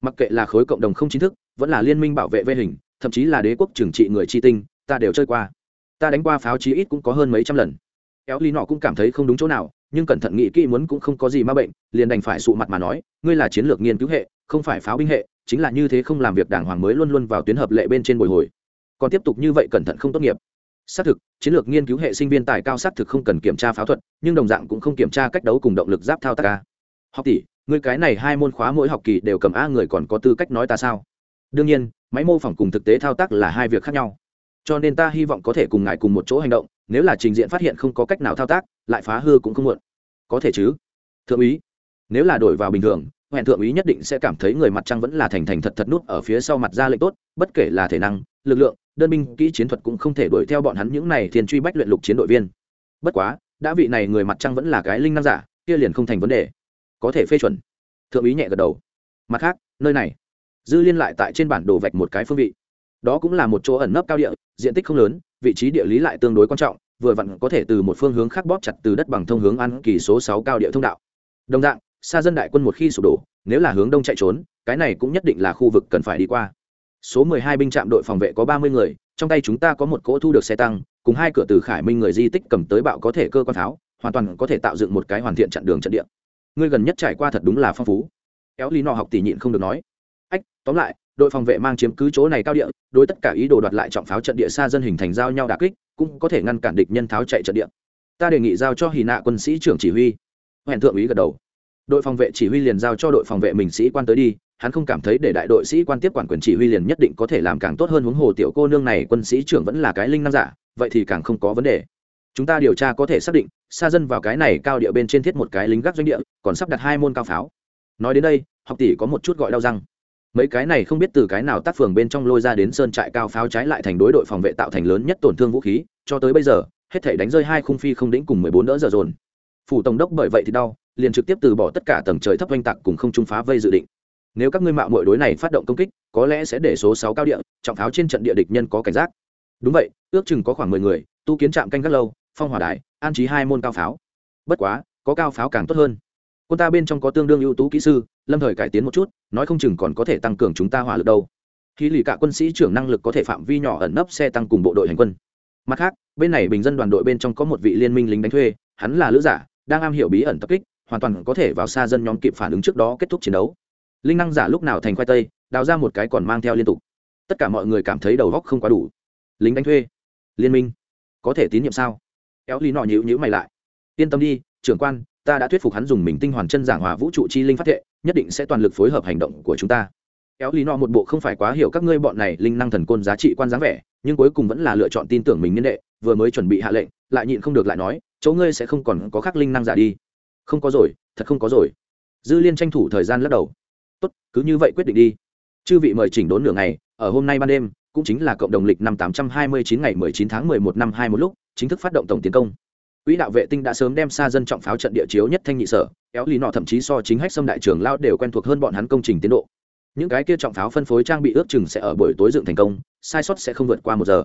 Mặc kệ là khối cộng đồng không chính thức, vẫn là liên minh bảo vệ vê hình, thậm chí là đế quốc trừng trị người chi tinh, ta đều chơi qua. Ta đánh qua pháo chí ít cũng có hơn mấy trăm lần. Éo ly nọ cũng cảm thấy không đúng chỗ nào, nhưng cẩn thận nghĩ kỹ muốn cũng không có gì ma bệnh, liền đành phải sụ mặt mà nói, ngươi là chiến lược nghiên cứu hệ, không phải pháo binh hệ, chính là như thế không làm việc đảng hoàng mới luôn luôn vào tuyến hợp lệ bên trên bồi hồi. Còn tiếp tục như vậy cẩn thận không tốt nghiệp xác thực, chiến lược nghiên cứu hệ sinh viên tài cao xác thực không cần kiểm tra pháo thuật, nhưng đồng dạng cũng không kiểm tra cách đấu cùng động lực giáp thao tác ca học tỷ, người cái này hai môn khóa mỗi học kỳ đều cầm a, người còn có tư cách nói ta sao? Đương nhiên, máy mô phỏng cùng thực tế thao tác là hai việc khác nhau. Cho nên ta hy vọng có thể cùng ngài cùng một chỗ hành động, nếu là trình diện phát hiện không có cách nào thao tác, lại phá hư cũng không muộn. Có thể chứ? Thượng úy, nếu là đổi vào bình thường, hẹn thượng úy nhất định sẽ cảm thấy người mặt trăng vẫn là thành thành thật thật nút ở phía sau mặt ra lệnh tốt, bất kể là thể năng, lực lượng đơn binh kỹ chiến thuật cũng không thể đuổi theo bọn hắn những này thiên truy bách luyện lục chiến đội viên. Bất quá, đã vị này người mặt trăng vẫn là cái linh năng giả, kia liền không thành vấn đề. Có thể phê chuẩn. Thượng úy nhẹ gật đầu. Mặt khác, nơi này, dư liên lại tại trên bản đồ vạch một cái phương vị. Đó cũng là một chỗ ẩn nấp cao địa, diện tích không lớn, vị trí địa lý lại tương đối quan trọng, vừa vặn có thể từ một phương hướng khác bóp chặt từ đất bằng thông hướng ăn kỳ số sáu cao địa thông đạo. Đồng dạng, xa dân đại quân một khi sụp đổ, nếu là hướng đông chạy trốn, cái này cũng nhất định là khu vực cần phải đi qua số mười hai binh trạm đội phòng vệ có ba mươi người, trong tay chúng ta có một cỗ thu được xe tăng, cùng hai cửa từ khải minh người di tích cầm tới bạo có thể cơ quan tháo hoàn toàn có thể tạo dựng một cái hoàn thiện chặn đường trận địa. Ngươi gần nhất trải qua thật đúng là phong phú. Éo lý nọ học tỷ nhịn không được nói. Ách, tóm lại, đội phòng vệ mang chiếm cứ chỗ này cao địa, đối tất cả ý đồ đoạt lại trọng pháo trận địa xa dân hình thành giao nhau đà kích, cũng có thể ngăn cản địch nhân tháo chạy trận địa. Ta đề nghị giao cho hì nạ quân sĩ trưởng chỉ huy. Hẹn thượng úy gật đầu. Đội phòng vệ chỉ huy liền giao cho đội phòng vệ mình sĩ quan tới đi hắn không cảm thấy để đại đội sĩ quan tiếp quản quyền chỉ huy liền nhất định có thể làm càng tốt hơn huống hồ tiểu cô nương này quân sĩ trưởng vẫn là cái linh năng giả, vậy thì càng không có vấn đề. Chúng ta điều tra có thể xác định xa dân vào cái này cao địa bên trên thiết một cái lính gác doanh địa, còn sắp đặt hai môn cao pháo. Nói đến đây, học tỷ có một chút gọi đau răng. Mấy cái này không biết từ cái nào tác phường bên trong lôi ra đến sơn trại cao pháo trái lại thành đối đội phòng vệ tạo thành lớn nhất tổn thương vũ khí, cho tới bây giờ, hết thể đánh rơi hai khung phi không đĩnh cùng mười bốn đỡ giờ dồn. Phủ tổng đốc bởi vậy thì đau, liền trực tiếp từ bỏ tất cả tầng trời thấp oanh tạc cùng không trung phá vây dự định nếu các ngươi mạo mội đối này phát động công kích, có lẽ sẽ để số sáu cao địa, trọng pháo trên trận địa địch nhân có cảnh giác. Đúng vậy, ước chừng có khoảng mười người, tu kiến trạm canh gác lâu, phong hỏa đài, an trí hai môn cao pháo. Bất quá, có cao pháo càng tốt hơn. Quân ta bên trong có tương đương ưu tú kỹ sư, lâm thời cải tiến một chút, nói không chừng còn có thể tăng cường chúng ta hỏa lực đâu. Khi lì cả quân sĩ trưởng năng lực có thể phạm vi nhỏ ẩn nấp xe tăng cùng bộ đội hành quân. Mặt khác, bên này bình dân đoàn đội bên trong có một vị liên minh lính đánh thuê, hắn là lữ giả, đang am hiểu bí ẩn tập kích, hoàn toàn có thể vào xa dân nhóm kịp phản ứng trước đó kết thúc chiến đấu linh năng giả lúc nào thành khoai tây, đào ra một cái còn mang theo liên tục. Tất cả mọi người cảm thấy đầu góc không quá đủ. Lính đánh thuê. Liên minh. Có thể tín nhiệm sao? Éo lý nọ nhữ nhữ mày lại. Yên tâm đi, trưởng quan, ta đã thuyết phục hắn dùng mình tinh hoàn chân giảng hòa vũ trụ chi linh phát thệ, nhất định sẽ toàn lực phối hợp hành động của chúng ta. Éo lý nọ một bộ không phải quá hiểu các ngươi bọn này linh năng thần côn giá trị quan dáng vẻ, nhưng cuối cùng vẫn là lựa chọn tin tưởng mình niên đệ, vừa mới chuẩn bị hạ lệnh, lại nhịn không được lại nói, chỗ ngươi sẽ không còn có khắc linh năng giả đi. Không có rồi, thật không có rồi. Dư liên tranh thủ thời gian lắc đầu tốt, cứ như vậy quyết định đi. Chư vị mời chỉnh đốn nửa ngày, ở hôm nay ban đêm, cũng chính là cộng đồng lịch năm tám trăm hai mươi chín ngày mười chín tháng mười một năm hai một lúc, chính thức phát động tổng tiến công. Quỹ đạo vệ tinh đã sớm đem xa dân trọng pháo trận địa chiếu nhất thanh nhị sở éo lì nọ thậm chí so chính hách xâm đại trưởng lao đều quen thuộc hơn bọn hắn công trình tiến độ. Những cái kia trọng pháo phân phối trang bị ước chừng sẽ ở buổi tối dựng thành công, sai sót sẽ không vượt qua một giờ.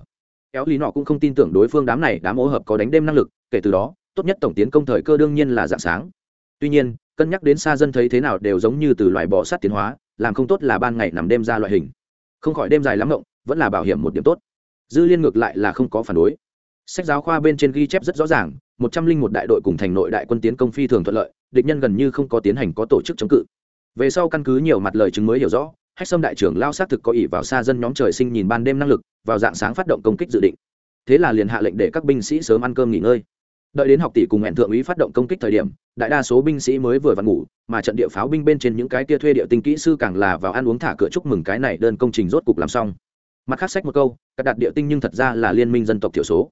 Éo lì nọ cũng không tin tưởng đối phương đám này, đám ô hợp có đánh đêm năng lực, kể từ đó, tốt nhất tổng tiến công thời cơ đương nhiên là dạng sáng tuy nhiên, cân nhắc đến xa dân thấy thế nào đều giống như từ loại bọ sát tiến hóa, làm không tốt là ban ngày nằm đêm ra loại hình. Không khỏi đêm dài lắm rộng vẫn là bảo hiểm một điểm tốt. Dư liên ngược lại là không có phản đối. Sách giáo khoa bên trên ghi chép rất rõ ràng, một trăm linh một đại đội cùng thành nội đại quân tiến công phi thường thuận lợi, địch nhân gần như không có tiến hành có tổ chức chống cự. Về sau căn cứ nhiều mặt lời chứng mới hiểu rõ, hách sâm đại trưởng lao xác thực có ỷ vào xa dân nhóm trời sinh nhìn ban đêm năng lực, vào dạng sáng phát động công kích dự định. Thế là liền hạ lệnh để các binh sĩ sớm ăn cơm nghỉ ngơi đợi đến học tỷ cùng hẹn thượng úy phát động công kích thời điểm, đại đa số binh sĩ mới vừa vặn ngủ, mà trận địa pháo binh bên trên những cái kia thuê địa tinh kỹ sư càng là vào ăn uống thả cửa chúc mừng cái này đơn công trình rốt cục làm xong. Mặt khác sách một câu, các đặt địa tinh nhưng thật ra là liên minh dân tộc thiểu số.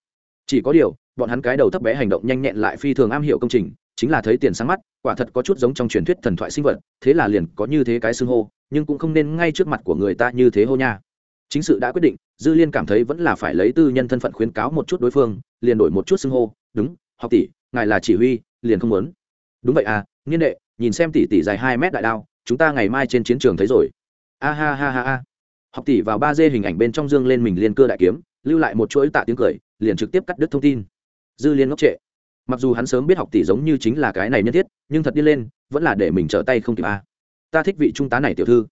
Chỉ có điều, bọn hắn cái đầu thấp bé hành động nhanh nhẹn lại phi thường am hiểu công trình, chính là thấy tiền sáng mắt, quả thật có chút giống trong truyền thuyết thần thoại sinh vật, thế là liền có như thế cái xưng hô, nhưng cũng không nên ngay trước mặt của người ta như thế hô nha. Chính sự đã quyết định, dư liên cảm thấy vẫn là phải lấy tư nhân thân phận khuyến cáo một chút đối phương, liền đổi một chút xưng hô, đúng học tỷ, ngài là chỉ huy, liền không muốn. Đúng vậy à niên đệ, nhìn xem tỷ tỷ dài hai mét đại đao, chúng ta ngày mai trên chiến trường thấy rồi. A ha ha ha ha. Học tỷ vào ba d hình ảnh bên trong dương lên mình liên cơ đại kiếm, lưu lại một chuỗi tạ tiếng cười, liền trực tiếp cắt đứt thông tin. Dư liên ngốc trệ. Mặc dù hắn sớm biết học tỷ giống như chính là cái này nhân thiết, nhưng thật đi lên, vẫn là để mình trở tay không kịp a. Ta thích vị trung tá này, tiểu thư.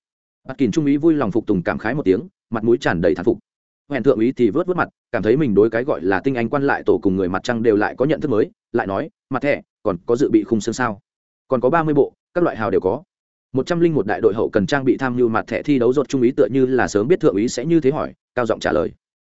Bắt kìn trung ý vui lòng phục tùng cảm khái một tiếng, mặt mũi tràn đầy thán phục hẹn thượng úy thì vớt vớt mặt, cảm thấy mình đối cái gọi là tinh anh quan lại tổ cùng người mặt trăng đều lại có nhận thức mới, lại nói, mặt thẻ, còn có dự bị khung xương sao? Còn có ba mươi bộ, các loại hào đều có. Một trăm linh một đại đội hậu cần trang bị tham mưu mặt thẻ thi đấu rột trung úy tựa như là sớm biết thượng úy sẽ như thế hỏi, cao giọng trả lời.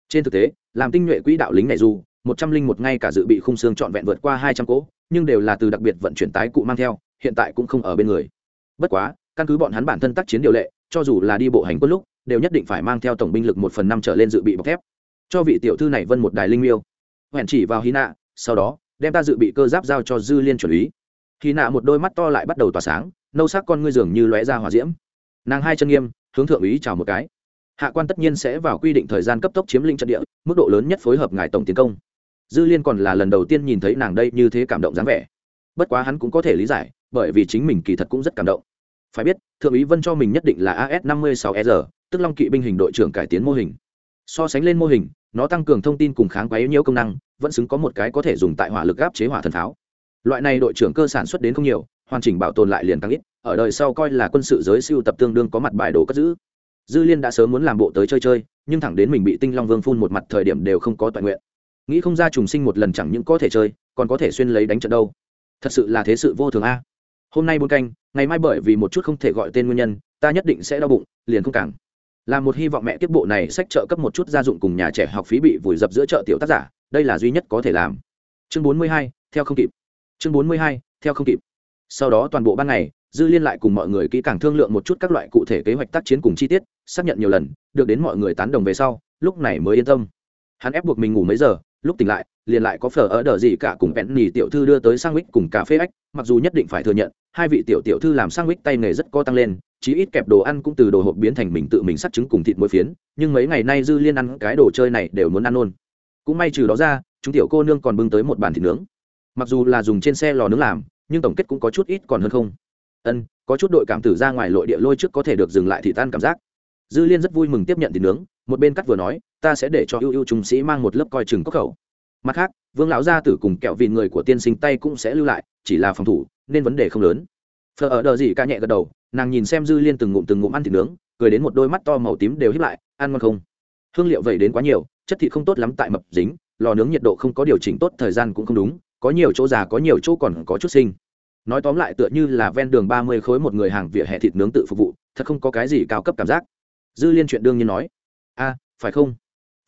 Trên thực tế, làm tinh nhuệ quỹ đạo lính này dù, một trăm linh một ngay cả dự bị khung xương trọn vẹn vượt qua hai trăm cỗ nhưng đều là từ đặc biệt vận chuyển tái cụ mang theo, hiện tại cũng không ở bên người. Bất quá, căn cứ bọn hắn bản thân tác chiến điều lệ cho dù là đi bộ hành quân lúc, đều nhất định phải mang theo tổng binh lực một phần năm trở lên dự bị bọc thép. Cho vị tiểu thư này vân một đài linh miêu. Hẹn chỉ vào hy nạ sau đó, đem ta dự bị cơ giáp giao cho dư liên chuẩn lý hy nạ một đôi mắt to lại bắt đầu tỏa sáng, nâu sắc con ngươi dường như lóe ra hòa diễm. Nàng hai chân nghiêm, hướng thượng úy chào một cái. Hạ quan tất nhiên sẽ vào quy định thời gian cấp tốc chiếm lĩnh trận địa, mức độ lớn nhất phối hợp ngài tổng tiến công. Dư liên còn là lần đầu tiên nhìn thấy nàng đây như thế cảm động dáng vẻ. Bất quá hắn cũng có thể lý giải, bởi vì chính mình kỳ thật cũng rất cảm động phải biết, thượng úy vân cho mình nhất định là as 56 r, tức long kỵ binh hình đội trưởng cải tiến mô hình. So sánh lên mô hình, nó tăng cường thông tin cùng kháng quấy nhiễu công năng, vẫn xứng có một cái có thể dùng tại hỏa lực áp chế hỏa thần pháo loại này đội trưởng cơ sản xuất đến không nhiều, hoàn chỉnh bảo tồn lại liền càng ít, ở đời sau coi là quân sự giới siêu tập tương đương có mặt bài đồ cất giữ. Dư liên đã sớm muốn làm bộ tới chơi chơi, nhưng thẳng đến mình bị tinh long vương phun một mặt thời điểm đều không có toàn nguyện. Nghĩ không ra trùng sinh một lần chẳng những có thể chơi, còn có thể xuyên lấy đánh trận đâu. Thật sự là thế sự vô thường a hôm nay buôn canh, ngày mai bởi vì một chút không thể gọi tên nguyên nhân, ta nhất định sẽ đau bụng, liền không càng. Là một hy vọng mẹ tiếp bộ này sách trợ cấp một chút gia dụng cùng nhà trẻ học phí bị vùi dập giữa chợ tiểu tác giả, đây là duy nhất có thể làm. Chương bốn mươi hai, theo không kịp. Chương bốn mươi hai, theo không kịp. Sau đó toàn bộ ban ngày, dư liên lại cùng mọi người kỹ càng thương lượng một chút các loại cụ thể kế hoạch tác chiến cùng chi tiết, xác nhận nhiều lần, được đến mọi người tán đồng về sau, lúc này mới yên tâm. Hắn ép buộc mình ngủ mấy giờ, lúc tỉnh lại, liền lại có phở ở đờ gì cả cùng bẹn nỉ tiểu thư đưa tới sang mít cùng cà phê ếch, mặc dù nhất định phải thừa nhận hai vị tiểu tiểu thư làm sang mít tay nghề rất có tăng lên, chí ít kẹp đồ ăn cũng từ đồ hộp biến thành mình tự mình sắt trứng cùng thịt muối phiến, nhưng mấy ngày nay dư liên ăn cái đồ chơi này đều muốn ăn luôn. Cũng may trừ đó ra, chúng tiểu cô nương còn bưng tới một bàn thịt nướng. Mặc dù là dùng trên xe lò nướng làm, nhưng tổng kết cũng có chút ít còn hơn không. Ân, có chút đội cảm tử ra ngoài lội địa lôi trước có thể được dừng lại thì tan cảm giác. Dư liên rất vui mừng tiếp nhận thịt nướng, một bên cắt vừa nói, ta sẽ để cho ưu ưu trung sĩ mang một lớp coi chừng cốc khẩu mặt khác, vương lão gia tử cùng kẹo vịn người của tiên sinh tay cũng sẽ lưu lại, chỉ là phòng thủ, nên vấn đề không lớn. Phở ở đờ gì ca nhẹ gật đầu, nàng nhìn xem dư liên từng ngụm từng ngụm ăn thịt nướng, cười đến một đôi mắt to màu tím đều hiếp lại, ăn ngon không? Hương liệu vẩy đến quá nhiều, chất thịt không tốt lắm tại mập dính, lò nướng nhiệt độ không có điều chỉnh tốt thời gian cũng không đúng, có nhiều chỗ già có nhiều chỗ còn có chút sinh. Nói tóm lại tựa như là ven đường ba mươi khối một người hàng vỉa hè thịt nướng tự phục vụ, thật không có cái gì cao cấp cảm giác. Dư liên chuyện đương nhiên nói, a, phải không?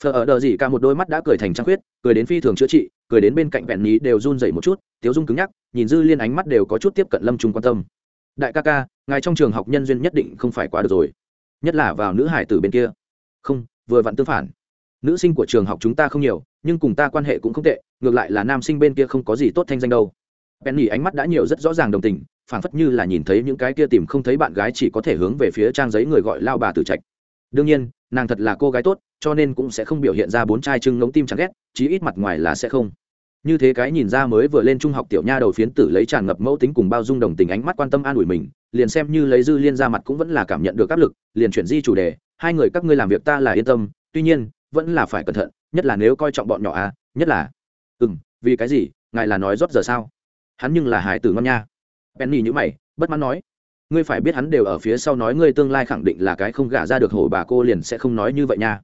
Thờ ở đờ gì cả một đôi mắt đã cười thành trăng khuyết, cười đến phi thường chữa trị, cười đến bên cạnh vẹn ní đều run dậy một chút, tiếu dung cứng nhắc, nhìn dư liên ánh mắt đều có chút tiếp cận lâm trung quan tâm. Đại ca ca, ngài trong trường học nhân duyên nhất định không phải quá được rồi, nhất là vào nữ hải tử bên kia. Không, vừa vặn tương phản. Nữ sinh của trường học chúng ta không nhiều, nhưng cùng ta quan hệ cũng không tệ, ngược lại là nam sinh bên kia không có gì tốt thanh danh đâu. Penny ánh mắt đã nhiều rất rõ ràng đồng tình, phảng phất như là nhìn thấy những cái kia tìm không thấy bạn gái chỉ có thể hướng về phía trang giấy người gọi lao bà tử trạch. Đương nhiên nàng thật là cô gái tốt, cho nên cũng sẽ không biểu hiện ra bốn trai trưng ngống tim chẳng ghét, chí ít mặt ngoài là sẽ không. Như thế cái nhìn ra mới vừa lên trung học tiểu nha đầu phiến tử lấy tràn ngập mẫu tính cùng bao dung đồng tình ánh mắt quan tâm an ủi mình, liền xem như lấy dư liên ra mặt cũng vẫn là cảm nhận được áp lực, liền chuyển di chủ đề, hai người các ngươi làm việc ta là yên tâm, tuy nhiên, vẫn là phải cẩn thận, nhất là nếu coi trọng bọn nhỏ à nhất là ừ m vì cái gì, ngài là nói rót giờ sao? Hắn nhưng là hải tử ngon nha. Penny nhữ mày, bất mãn nói ngươi phải biết hắn đều ở phía sau nói ngươi tương lai khẳng định là cái không gả ra được hổ bà cô liền sẽ không nói như vậy nha.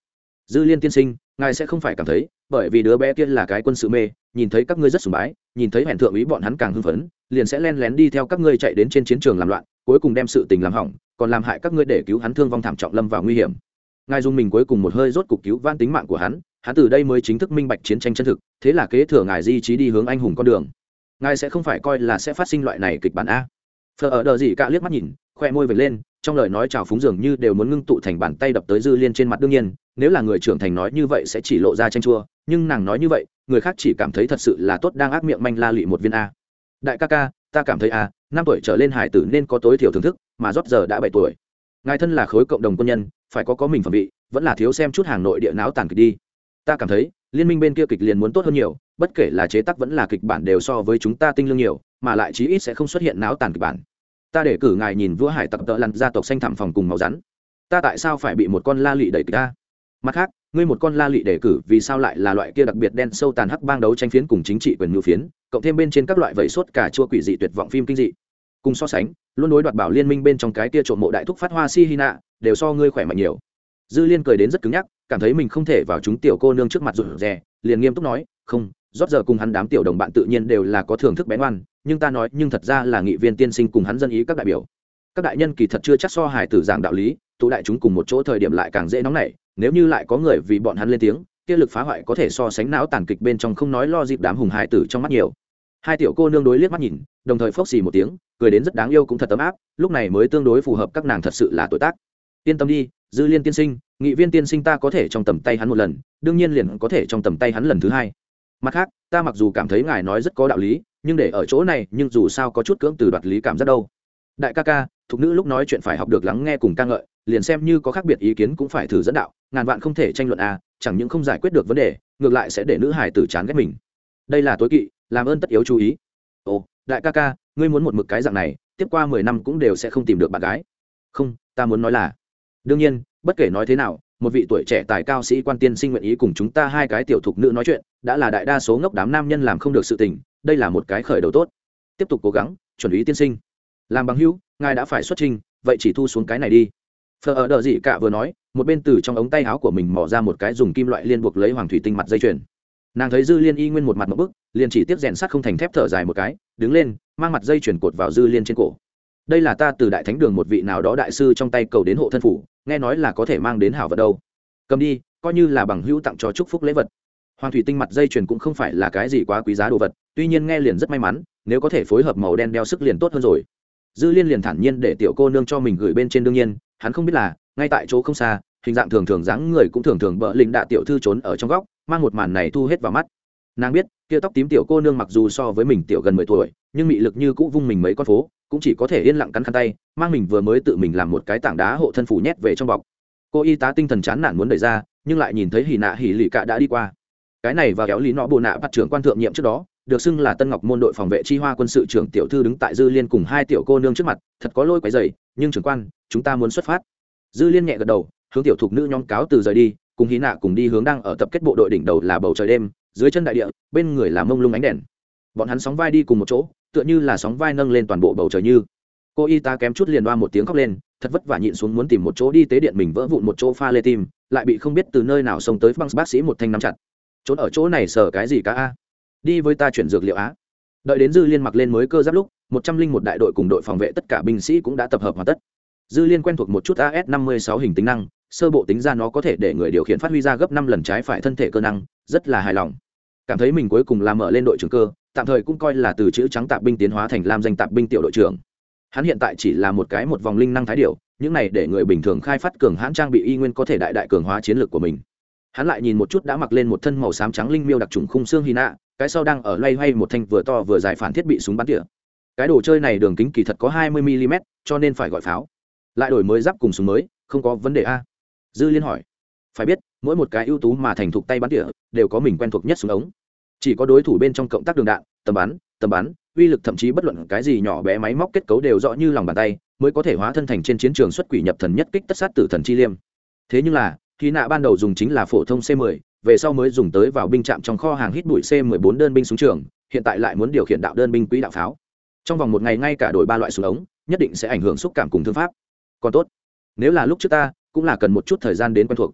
Dư liên tiên sinh, ngài sẽ không phải cảm thấy, bởi vì đứa bé kia là cái quân sự mê, nhìn thấy các ngươi rất sùng bái, nhìn thấy hẹn thượng ý bọn hắn càng hưng phấn, liền sẽ len lén đi theo các ngươi chạy đến trên chiến trường làm loạn, cuối cùng đem sự tình làm hỏng, còn làm hại các ngươi để cứu hắn thương vong thảm trọng lâm vào nguy hiểm. Ngài dùng mình cuối cùng một hơi rốt cục cứu van tính mạng của hắn hắn từ đây mới chính thức minh bạch chiến tranh chân thực, thế là kế thừa ngài di trí đi hướng anh hùng con đường. Ngài sẽ không phải coi là sẽ phát sinh loại này kịch bản a phờ ở đờ gì cả liếc mắt nhìn, khoe môi vệt lên, trong lời nói chào phúng dường như đều muốn ngưng tụ thành bàn tay đập tới dư liên trên mặt đương nhiên, nếu là người trưởng thành nói như vậy sẽ chỉ lộ ra tranh chua, nhưng nàng nói như vậy, người khác chỉ cảm thấy thật sự là tốt đang ác miệng manh la lị một viên a. Đại ca ca, ta cảm thấy a, năm tuổi trở lên hải tử nên có tối thiểu thưởng thức, mà rót giờ đã bảy tuổi. Ngài thân là khối cộng đồng quân nhân, phải có có mình phẩm vị, vẫn là thiếu xem chút hàng nội địa não tàn kịch đi. Ta cảm thấy, liên minh bên kia kịch liền muốn tốt hơn nhiều, bất kể là chế tác vẫn là kịch bản đều so với chúng ta tinh lương nhiều mà lại chí ít sẽ không xuất hiện não tàn kịch bản. Ta để cử ngài nhìn vua hải tặc tợ lặn gia tộc xanh thảm phòng cùng màu rắn. Ta tại sao phải bị một con la lị đẩy ra? ta mặt khác, ngươi một con la lị đề cử vì sao lại là loại kia đặc biệt đen sâu tàn hắc bang đấu tranh phiến cùng chính trị quyền ngưu phiến, cộng thêm bên trên các loại vẩy suốt cả chua quỷ dị tuyệt vọng phim kinh dị. Cùng so sánh, luôn đối đoạt bảo liên minh bên trong cái kia trộm mộ đại thúc phát hoa si hy nạ đều so ngươi khỏe mạnh nhiều. Dư liên cười đến rất cứng nhắc, cảm thấy mình không thể vào chúng tiểu cô nương trước mặt rụt rè, liền nghiêm túc nói, không, rót giờ cùng hắn đám tiểu đồng bạn tự nhiên đều là có thưởng thức bén oan nhưng ta nói, nhưng thật ra là nghị viên tiên sinh cùng hắn dân ý các đại biểu. Các đại nhân kỳ thật chưa chắc so hài tử giảng đạo lý, tụ đại chúng cùng một chỗ thời điểm lại càng dễ nóng nảy. Nếu như lại có người vì bọn hắn lên tiếng, kia lực phá hoại có thể so sánh não tàn kịch bên trong không nói lo dịp đám hùng hài tử trong mắt nhiều. Hai tiểu cô nương đối liếc mắt nhìn, đồng thời phốc xì một tiếng, cười đến rất đáng yêu cũng thật ấm áp, lúc này mới tương đối phù hợp các nàng thật sự là tuổi tác. Yên tâm đi, dư liên tiên sinh, nghị viên tiên sinh ta có thể trong tầm tay hắn một lần, đương nhiên liền có thể trong tầm tay hắn lần thứ hai. Mặt khác, ta mặc dù cảm thấy ngài nói rất có đạo lý nhưng để ở chỗ này, nhưng dù sao có chút cưỡng từ đoạt lý cảm giác đâu. Đại ca ca, thục nữ lúc nói chuyện phải học được lắng nghe cùng ca ngợi, liền xem như có khác biệt ý kiến cũng phải thử dẫn đạo, ngàn vạn không thể tranh luận à chẳng những không giải quyết được vấn đề, ngược lại sẽ để nữ hải tử chán ghét mình. Đây là tối kỵ, làm ơn tất yếu chú ý. Ồ, đại ca ca, ngươi muốn một mực cái dạng này, tiếp qua mười năm cũng đều sẽ không tìm được bạn gái. Không, ta muốn nói là, đương nhiên, bất kể nói thế nào, một vị tuổi trẻ tài cao sĩ quan tiên sinh nguyện ý cùng chúng ta hai cái tiểu thục nữ nói chuyện, đã là đại đa số ngốc đám nam nhân làm không được sự tình đây là một cái khởi đầu tốt. Tiếp tục cố gắng, chuẩn ý tiên sinh. Làm bằng hữu, ngài đã phải xuất trình, vậy chỉ thu xuống cái này đi. Phờ ở đợi gì cả vừa nói, một bên từ trong ống tay áo của mình mỏ ra một cái dùng kim loại liên buộc lấy hoàng thủy tinh mặt dây chuyền. Nàng thấy dư liên y nguyên một mặt một bức, liền chỉ tiếp rèn sắt không thành thép thở dài một cái, đứng lên, mang mặt dây chuyền cột vào dư liên trên cổ. Đây là ta từ đại thánh đường một vị nào đó đại sư trong tay cầu đến hộ thân phủ, nghe nói là có thể mang đến hảo vật đâu. Cầm đi, coi như là bằng hữu tặng cho chúc phúc lễ vật hoàng thủy tinh mặt dây chuyền cũng không phải là cái gì quá quý giá đồ vật, tuy nhiên nghe liền rất may mắn, nếu có thể phối hợp màu đen đeo sức liền tốt hơn rồi. Dư liên liền thản nhiên để tiểu cô nương cho mình gửi bên trên đương nhiên, hắn không biết là, ngay tại chỗ không xa, hình dạng thường thường dáng người cũng thường thường bỡ lĩnh đạ tiểu thư trốn ở trong góc, mang một màn này thu hết vào mắt. Nàng biết, kia tóc tím tiểu cô nương mặc dù so với mình tiểu gần mười tuổi, nhưng mị lực như cũ vung mình mấy con phố, cũng chỉ có thể yên lặng cắn khăn tay, mang mình vừa mới tự mình làm một cái tảng đá hộ thân phủ nhét về trong bọc. Cô y tá tinh thần chán nản muốn đẩy ra, nhưng lại nhìn thấy hì nạ hì lì cạ đã đi qua cái này và kéo lý nọ bộ nạ bắt trưởng quan thượng nhiệm trước đó, được xưng là tân ngọc môn đội phòng vệ chi hoa quân sự trưởng tiểu thư đứng tại dư liên cùng hai tiểu cô nương trước mặt, thật có lôi quái dày nhưng trưởng quan, chúng ta muốn xuất phát. Dư liên nhẹ gật đầu, hướng tiểu thục nữ nhóm cáo từ rời đi, cùng hí nạ cùng đi hướng đang ở tập kết bộ đội đỉnh đầu là bầu trời đêm, dưới chân đại địa, bên người là mông lung ánh đèn. Bọn hắn sóng vai đi cùng một chỗ, tựa như là sóng vai nâng lên toàn bộ bầu trời như. Cô y tá kém chút liền đoa một tiếng khóc lên, thật vất vả nhịn xuống muốn tìm một chỗ đi tế điện mình vỡ vụn một chỗ pha lê tim, lại bị không biết từ nơi nào xông tới băng bác sĩ một thanh nắm chặt trốn ở chỗ này sở cái gì cả a? Đi với ta chuyển dược liệu á. Đợi đến dư liên mặc lên mới cơ giáp lúc, một trăm linh một đại đội cùng đội phòng vệ tất cả binh sĩ cũng đã tập hợp hoàn tất. Dư liên quen thuộc một chút as năm mươi sáu hình tính năng, sơ bộ tính ra nó có thể để người điều khiển phát huy ra gấp năm lần trái phải thân thể cơ năng, rất là hài lòng. Cảm thấy mình cuối cùng làm mở lên đội trưởng cơ, tạm thời cũng coi là từ chữ trắng tạp binh tiến hóa thành lam danh tạp binh tiểu đội trưởng. Hắn hiện tại chỉ là một cái một vòng linh năng thái điệu những này để người bình thường khai phát cường hãn trang bị y nguyên có thể đại đại cường hóa chiến lược của mình hắn lại nhìn một chút đã mặc lên một thân màu xám trắng linh miêu đặc trùng khung xương hy nạ cái sau đang ở loay hoay một thanh vừa to vừa dài phản thiết bị súng bắn tỉa. Cái đồ chơi này đường kính kỳ thật có hai mươi mm cho nên phải gọi pháo. Lại đổi mới giáp cùng súng mới, không có vấn đề a. Dư liên hỏi. Phải biết, mỗi một cái ưu tú mà thành thục tay bắn tỉa, đều có mình quen thuộc nhất súng ống. Chỉ có đối thủ bên trong cộng tác đường đạn, tầm bắn tầm bắn, uy lực thậm chí bất luận cái gì nhỏ bé máy móc kết cấu đều rõ như lòng bàn tay, mới có thể hóa thân thành trên chiến trường xuất quỷ nhập thần nhất kích tất sát tử thần chi liêm. Thế nhưng là khi nạ ban đầu dùng chính là phổ thông c 10 về sau mới dùng tới vào binh trạm trong kho hàng hít bụi c 14 đơn binh súng trường, hiện tại lại muốn điều khiển đạo đơn binh quỹ đạo pháo. Trong vòng một ngày ngay cả đổi ba loại súng ống, nhất định sẽ ảnh hưởng xúc cảm cùng thương pháp. Còn tốt, nếu là lúc trước ta, cũng là cần một chút thời gian đến quen thuộc.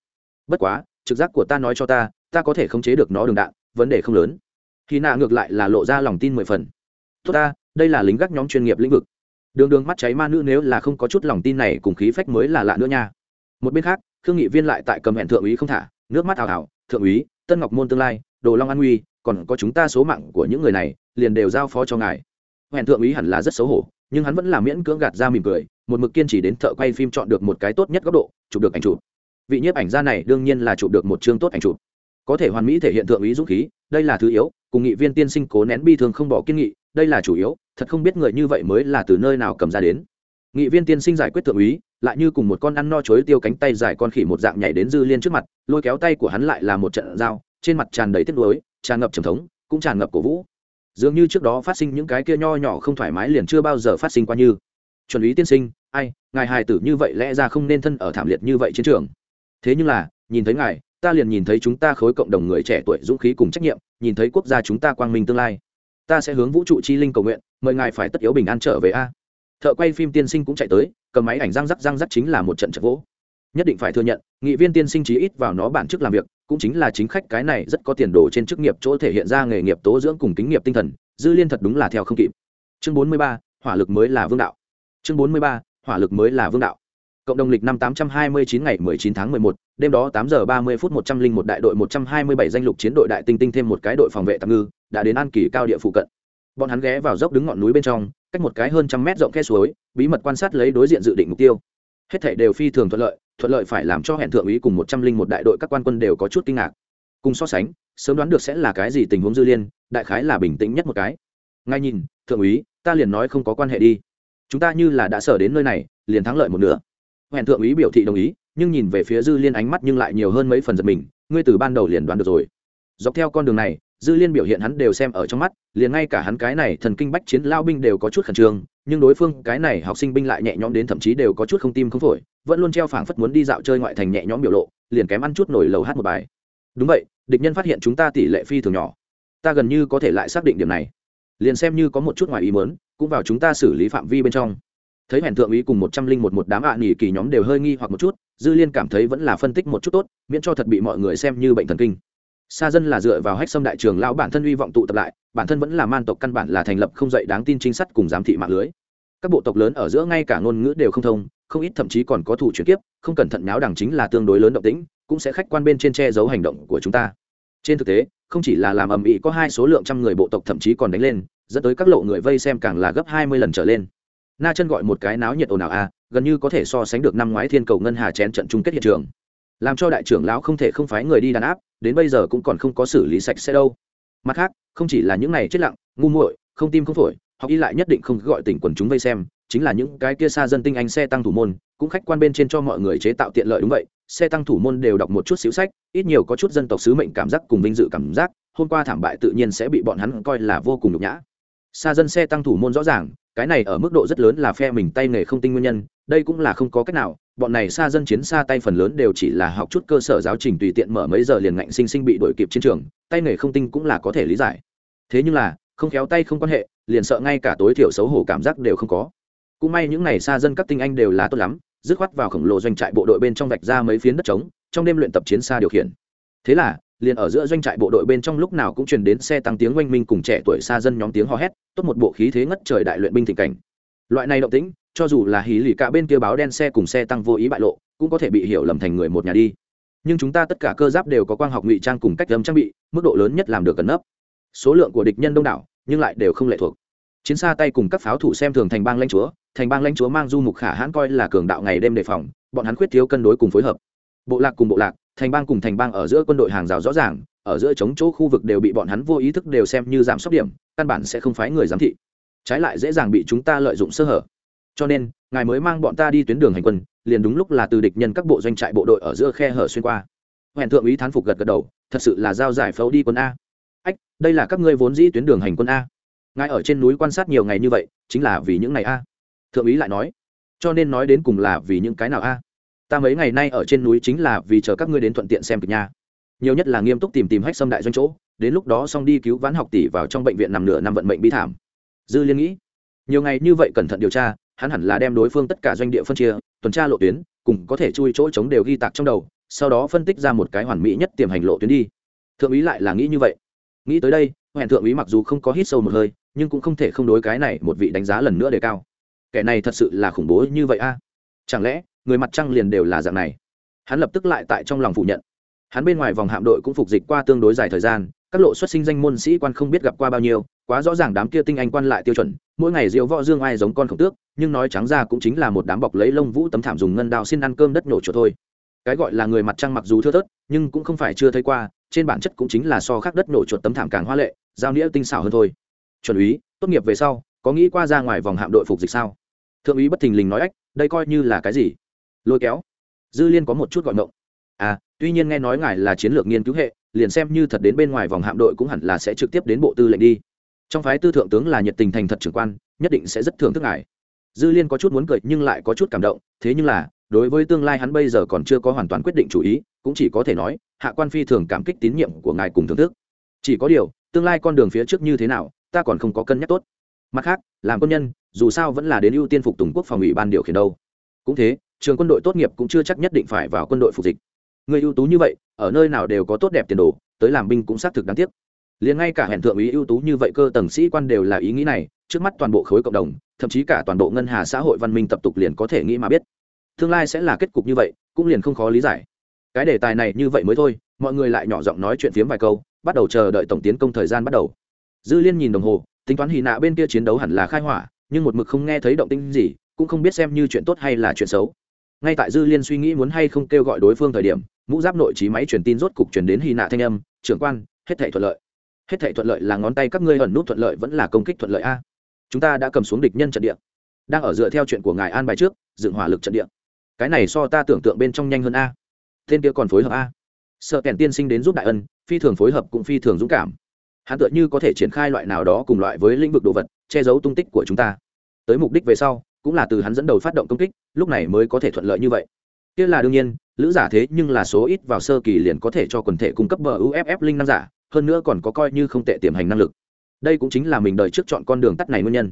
Bất quá, trực giác của ta nói cho ta ta có thể khống chế được nó đường đạn, vấn đề không lớn. Khi nạ ngược lại là lộ ra lòng tin mười phần. Tốt ta, đây là lính gác nhóm chuyên nghiệp lĩnh vực. Đường đường mắt cháy ma nữ nếu là không có chút lòng tin này cùng khí phách mới là lạ nữa nha. Một bên khác khương nghị viên lại tại cầm hẹn thượng úy không thả, nước mắt ảo ảo thượng úy, tân ngọc môn tương lai, đồ long an uy, còn có chúng ta số mạng của những người này, liền đều giao phó cho ngài. Hẹn thượng úy hẳn là rất xấu hổ, nhưng hắn vẫn là miễn cưỡng gạt ra mỉm cười, một mực kiên trì đến thợ quay phim chọn được một cái tốt nhất góc độ, chụp được ảnh chụp. Vị nhiếp ảnh gia này đương nhiên là chụp được một chương tốt ảnh chụp. Có thể hoàn mỹ thể hiện thượng úy dũng khí, đây là thứ yếu, cùng nghị viên tiên sinh cố nén bi thường không bỏ kiên nghị, đây là chủ yếu, thật không biết người như vậy mới là từ nơi nào cầm ra đến nghị viên tiên sinh giải quyết thượng úy, lại như cùng một con ăn no chối tiêu cánh tay dài con khỉ một dạng nhảy đến dư liên trước mặt, lôi kéo tay của hắn lại là một trận dao trên mặt tràn đầy tiếc nuối, tràn ngập trầm thống, cũng tràn ngập cổ vũ. Dường như trước đó phát sinh những cái kia nho nhỏ không thoải mái liền chưa bao giờ phát sinh qua như. Chuẩn úy tiên sinh, ai, ngài hài tử như vậy lẽ ra không nên thân ở thảm liệt như vậy chiến trường. Thế nhưng là, nhìn thấy ngài, ta liền nhìn thấy chúng ta khối cộng đồng người trẻ tuổi dũng khí cùng trách nhiệm, nhìn thấy quốc gia chúng ta quang minh tương lai. Ta sẽ hướng vũ trụ chi linh cầu nguyện, mời ngài phải tất yếu bình an trở về a thợ quay phim tiên sinh cũng chạy tới, cầm máy ảnh răng rắc răng rắc chính là một trận trận vỗ. Nhất định phải thừa nhận, nghị viên tiên sinh chí ít vào nó bản chức làm việc, cũng chính là chính khách cái này rất có tiền đồ trên chức nghiệp chỗ thể hiện ra nghề nghiệp tố dưỡng cùng kính nghiệp tinh thần, dư liên thật đúng là theo không kịp. Chương bốn mươi ba, hỏa lực mới là vương đạo. Chương bốn mươi ba, hỏa lực mới là vương đạo. Cộng đồng lịch năm tám trăm hai mươi chín ngày mười chín tháng mười một, đêm đó tám giờ ba mươi phút một trăm linh một đại đội một trăm hai mươi bảy danh lục chiến đội đại tinh tinh thêm một cái đội phòng vệ tạm ngư, đã đến an kỳ cao địa phụ cận. Bọn hắn ghé vào dốc đứng ngọn núi bên trong cách một cái hơn trăm mét rộng khe suối, bí mật quan sát lấy đối diện dự định mục tiêu. Hết thảy đều phi thường thuận lợi thuận lợi phải làm cho hẹn thượng úy cùng một trăm linh một đại đội các quan quân đều có chút kinh ngạc. Cùng so sánh, sớm đoán được sẽ là cái gì tình huống dư liên, đại khái là bình tĩnh nhất một cái. Ngay nhìn, thượng úy, ta liền nói không có quan hệ đi. Chúng ta như là đã sở đến nơi này, liền thắng lợi một nửa. Hẹn thượng úy biểu thị đồng ý, nhưng nhìn về phía dư liên ánh mắt nhưng lại nhiều hơn mấy phần giật mình, ngươi từ ban đầu liền đoán được rồi. Dọc theo con đường này dư liên biểu hiện hắn đều xem ở trong mắt, liền ngay cả hắn cái này thần kinh bách chiến lao binh đều có chút khẩn trương, nhưng đối phương cái này học sinh binh lại nhẹ nhõm đến thậm chí đều có chút không tim không phổi, vẫn luôn treo phảng phất muốn đi dạo chơi ngoại thành nhẹ nhõm biểu lộ, liền kém ăn chút nổi lầu hát một bài. Đúng vậy, địch nhân phát hiện chúng ta tỷ lệ phi thường nhỏ. Ta gần như có thể lại xác định điểm này. Liền xem như có một chút ngoài ý mớn cũng vào chúng ta xử lý phạm vi bên trong. Thấy hẹn thượng úy cùng một trăm linh một một đám ạ à nghỉ kỳ nhóm đều hơi nghi hoặc một chút, dư liên cảm thấy vẫn là phân tích một chút tốt, miễn cho thật bị mọi người xem như bệnh thần kinh. Sa dân là dựa vào hách xâm đại trường lão bản thân uy vọng tụ tập lại, bản thân vẫn là man tộc căn bản là thành lập không dậy đáng tin chính sách cùng giám thị mạng lưới. Các bộ tộc lớn ở giữa ngay cả ngôn ngữ đều không thông, không ít thậm chí còn có thủ chuyển kiếp, không cẩn thận nháo đằng chính là tương đối lớn động tĩnh, cũng sẽ khách quan bên trên che giấu hành động của chúng ta. Trên thực tế, không chỉ là làm ầm ĩ có hai số lượng trăm người bộ tộc thậm chí còn đánh lên, dẫn tới các lộ người vây xem càng là gấp hai mươi lần trở lên. Na chân gọi một cái náo nhiệt ồn ào a, gần như có thể so sánh được năm ngoái thiên cầu ngân hà chén trận chung kết hiện trường. Làm cho đại trưởng lão không thể không phái người đi đàn áp đến bây giờ cũng còn không có xử lý sạch sẽ đâu. Mặt khác, không chỉ là những này chết lặng, ngu muội, không tim không phổi họ y lại nhất định không gọi tỉnh quần chúng vây xem, chính là những cái kia xa dân tinh anh xe tăng thủ môn, cũng khách quan bên trên cho mọi người chế tạo tiện lợi đúng vậy, xe tăng thủ môn đều đọc một chút xíu sách, ít nhiều có chút dân tộc sứ mệnh cảm giác cùng vinh dự cảm giác, hôm qua thảm bại tự nhiên sẽ bị bọn hắn coi là vô cùng nhục nhã. Xa dân xe tăng thủ môn rõ ràng, cái này ở mức độ rất lớn là phe mình tay nghề không tinh nguyên nhân, đây cũng là không có cách nào bọn này xa dân chiến xa tay phần lớn đều chỉ là học chút cơ sở giáo trình tùy tiện mở mấy giờ liền ngạnh sinh sinh bị đổi kịp chiến trường, tay nghề không tinh cũng là có thể lý giải. Thế nhưng là, không khéo tay không quan hệ, liền sợ ngay cả tối thiểu xấu hổ cảm giác đều không có. Cũng may những này xa dân các tinh anh đều là tốt lắm, dứt khoát vào khổng lồ doanh trại bộ đội bên trong vạch ra mấy phiến đất trống, trong đêm luyện tập chiến xa điều khiển. Thế là, liền ở giữa doanh trại bộ đội bên trong lúc nào cũng truyền đến xe tăng tiếng oanh minh cùng trẻ tuổi xa dân nhóm tiếng hò hét, tốt một bộ khí thế ngất trời đại luyện binh thịnh cảnh. Loại này động tĩnh cho dù là hí lì cả bên kia báo đen xe cùng xe tăng vô ý bại lộ, cũng có thể bị hiểu lầm thành người một nhà đi. Nhưng chúng ta tất cả cơ giáp đều có quang học ngụy trang cùng cách âm trang bị, mức độ lớn nhất làm được cẩn nấp. Số lượng của địch nhân đông đảo, nhưng lại đều không lệ thuộc. Chiến xa tay cùng các pháo thủ xem thường thành bang lãnh chúa, thành bang lãnh chúa mang du mục khả hãn coi là cường đạo ngày đêm đề phòng, bọn hắn khuyết thiếu cân đối cùng phối hợp. Bộ lạc cùng bộ lạc, thành bang cùng thành bang ở giữa quân đội hàng rào rõ ràng, ở giữa chống chỗ khu vực đều bị bọn hắn vô ý thức đều xem như giảm sốc điểm, căn bản sẽ không phái người giám thị. Trái lại dễ dàng bị chúng ta lợi dụng sơ hở cho nên, ngài mới mang bọn ta đi tuyến đường hành quân, liền đúng lúc là từ địch nhân các bộ doanh trại bộ đội ở giữa khe hở xuyên qua. Hẹn thượng úy thán phục gật gật đầu, thật sự là giao giải phẫu đi quân a. Ách, đây là các ngươi vốn dĩ tuyến đường hành quân a. Ngài ở trên núi quan sát nhiều ngày như vậy, chính là vì những ngày a. Thượng úy lại nói, cho nên nói đến cùng là vì những cái nào a? Ta mấy ngày nay ở trên núi chính là vì chờ các ngươi đến thuận tiện xem kịch nha. Nhiều nhất là nghiêm túc tìm tìm hách xâm đại doanh chỗ, đến lúc đó xong đi cứu vãn học tỷ vào trong bệnh viện nằm nửa năm vận mệnh bi thảm. Dư liên nghĩ, nhiều ngày như vậy cẩn thận điều tra hắn hẳn là đem đối phương tất cả doanh địa phân chia, tuần tra lộ tuyến, cùng có thể chui chỗ chống đều ghi tạc trong đầu, sau đó phân tích ra một cái hoàn mỹ nhất tiềm hành lộ tuyến đi. Thượng úy lại là nghĩ như vậy. Nghĩ tới đây, hẹn thượng úy mặc dù không có hít sâu một hơi, nhưng cũng không thể không đối cái này một vị đánh giá lần nữa đề cao. Kẻ này thật sự là khủng bố như vậy a. Chẳng lẽ, người mặt trăng liền đều là dạng này? Hắn lập tức lại tại trong lòng phủ nhận. Hắn bên ngoài vòng hạm đội cũng phục dịch qua tương đối dài thời gian, các lộ xuất sinh danh môn sĩ quan không biết gặp qua bao nhiêu, quá rõ ràng đám kia tinh anh quan lại tiêu chuẩn mỗi ngày diệu võ dương ai giống con khổng tước, nhưng nói trắng ra cũng chính là một đám bọc lấy lông vũ tấm thảm dùng ngân đao xin ăn cơm đất nổ chỗ thôi. Cái gọi là người mặt trăng mặc dù thưa thớt, nhưng cũng không phải chưa thấy qua, trên bản chất cũng chính là so khác đất nổ chuột tấm thảm càng hoa lệ, giao nghĩa tinh xảo hơn thôi. Chuẩn úy, tốt nghiệp về sau, có nghĩ qua ra ngoài vòng hạm đội phục dịch sao? Thượng úy bất thình lình nói ách, đây coi như là cái gì? Lôi kéo. Dư liên có một chút gọi ngộng. À tuy nhiên nghe nói ngài là chiến lược nghiên cứu hệ, liền xem như thật đến bên ngoài vòng hạm đội cũng hẳn là sẽ trực tiếp đến bộ tư lệnh đi trong phái tư thượng tướng là nhiệt tình thành thật trưởng quan, nhất định sẽ rất thưởng thức ngài. Dư liên có chút muốn cười nhưng lại có chút cảm động, thế nhưng là, đối với tương lai hắn bây giờ còn chưa có hoàn toàn quyết định chủ ý, cũng chỉ có thể nói, hạ quan phi thường cảm kích tín nhiệm của ngài cùng thưởng thức. Chỉ có điều, tương lai con đường phía trước như thế nào, ta còn không có cân nhắc tốt. Mặt khác, làm quân nhân, dù sao vẫn là đến ưu tiên phục tùng quốc phòng ủy ban điều khiển đâu. Cũng thế, trường quân đội tốt nghiệp cũng chưa chắc nhất định phải vào quân đội phục dịch. Người ưu tú như vậy, ở nơi nào đều có tốt đẹp tiền đồ, tới làm binh cũng xác thực đáng tiếc liền ngay cả hẹn thượng úy ưu tú như vậy cơ tầng sĩ quan đều là ý nghĩ này, trước mắt toàn bộ khối cộng đồng, thậm chí cả toàn bộ ngân hà xã hội văn minh tập tục liền có thể nghĩ mà biết. Tương lai sẽ là kết cục như vậy, cũng liền không khó lý giải. Cái đề tài này như vậy mới thôi, mọi người lại nhỏ giọng nói chuyện phiếm vài câu, bắt đầu chờ đợi tổng tiến công thời gian bắt đầu. Dư liên nhìn đồng hồ, tính toán hì nạ bên kia chiến đấu hẳn là khai hỏa, nhưng một mực không nghe thấy động tinh gì, cũng không biết xem như chuyện tốt hay là chuyện xấu. Ngay tại dư liên suy nghĩ muốn hay không kêu gọi đối phương thời điểm, mũ giáp nội trí máy truyền tin rốt cục truyền đến hy nạ thanh âm, trưởng quan, hết thể thuận lợi hết thể thuận lợi là ngón tay các ngươi ẩn nút thuận lợi vẫn là công kích thuận lợi a. Chúng ta đã cầm xuống địch nhân trận địa. Đang ở dựa theo chuyện của ngài an bài trước, dựng hỏa lực trận địa. Cái này so ta tưởng tượng bên trong nhanh hơn a. Tên kia còn phối hợp a. Sợ kèn tiên sinh đến giúp đại ân, phi thường phối hợp cũng phi thường dũng cảm. Hắn tựa như có thể triển khai loại nào đó cùng loại với lĩnh vực đồ vật, che giấu tung tích của chúng ta. Tới mục đích về sau, cũng là từ hắn dẫn đầu phát động công kích, lúc này mới có thể thuận lợi như vậy. Kia là đương nhiên, lữ giả thế nhưng là số ít vào sơ kỳ liền có thể cho quần thể cung cấp bờ uff linh năng giả hơn nữa còn có coi như không tệ tiềm hành năng lực. Đây cũng chính là mình đợi trước chọn con đường tắt này nguyên nhân.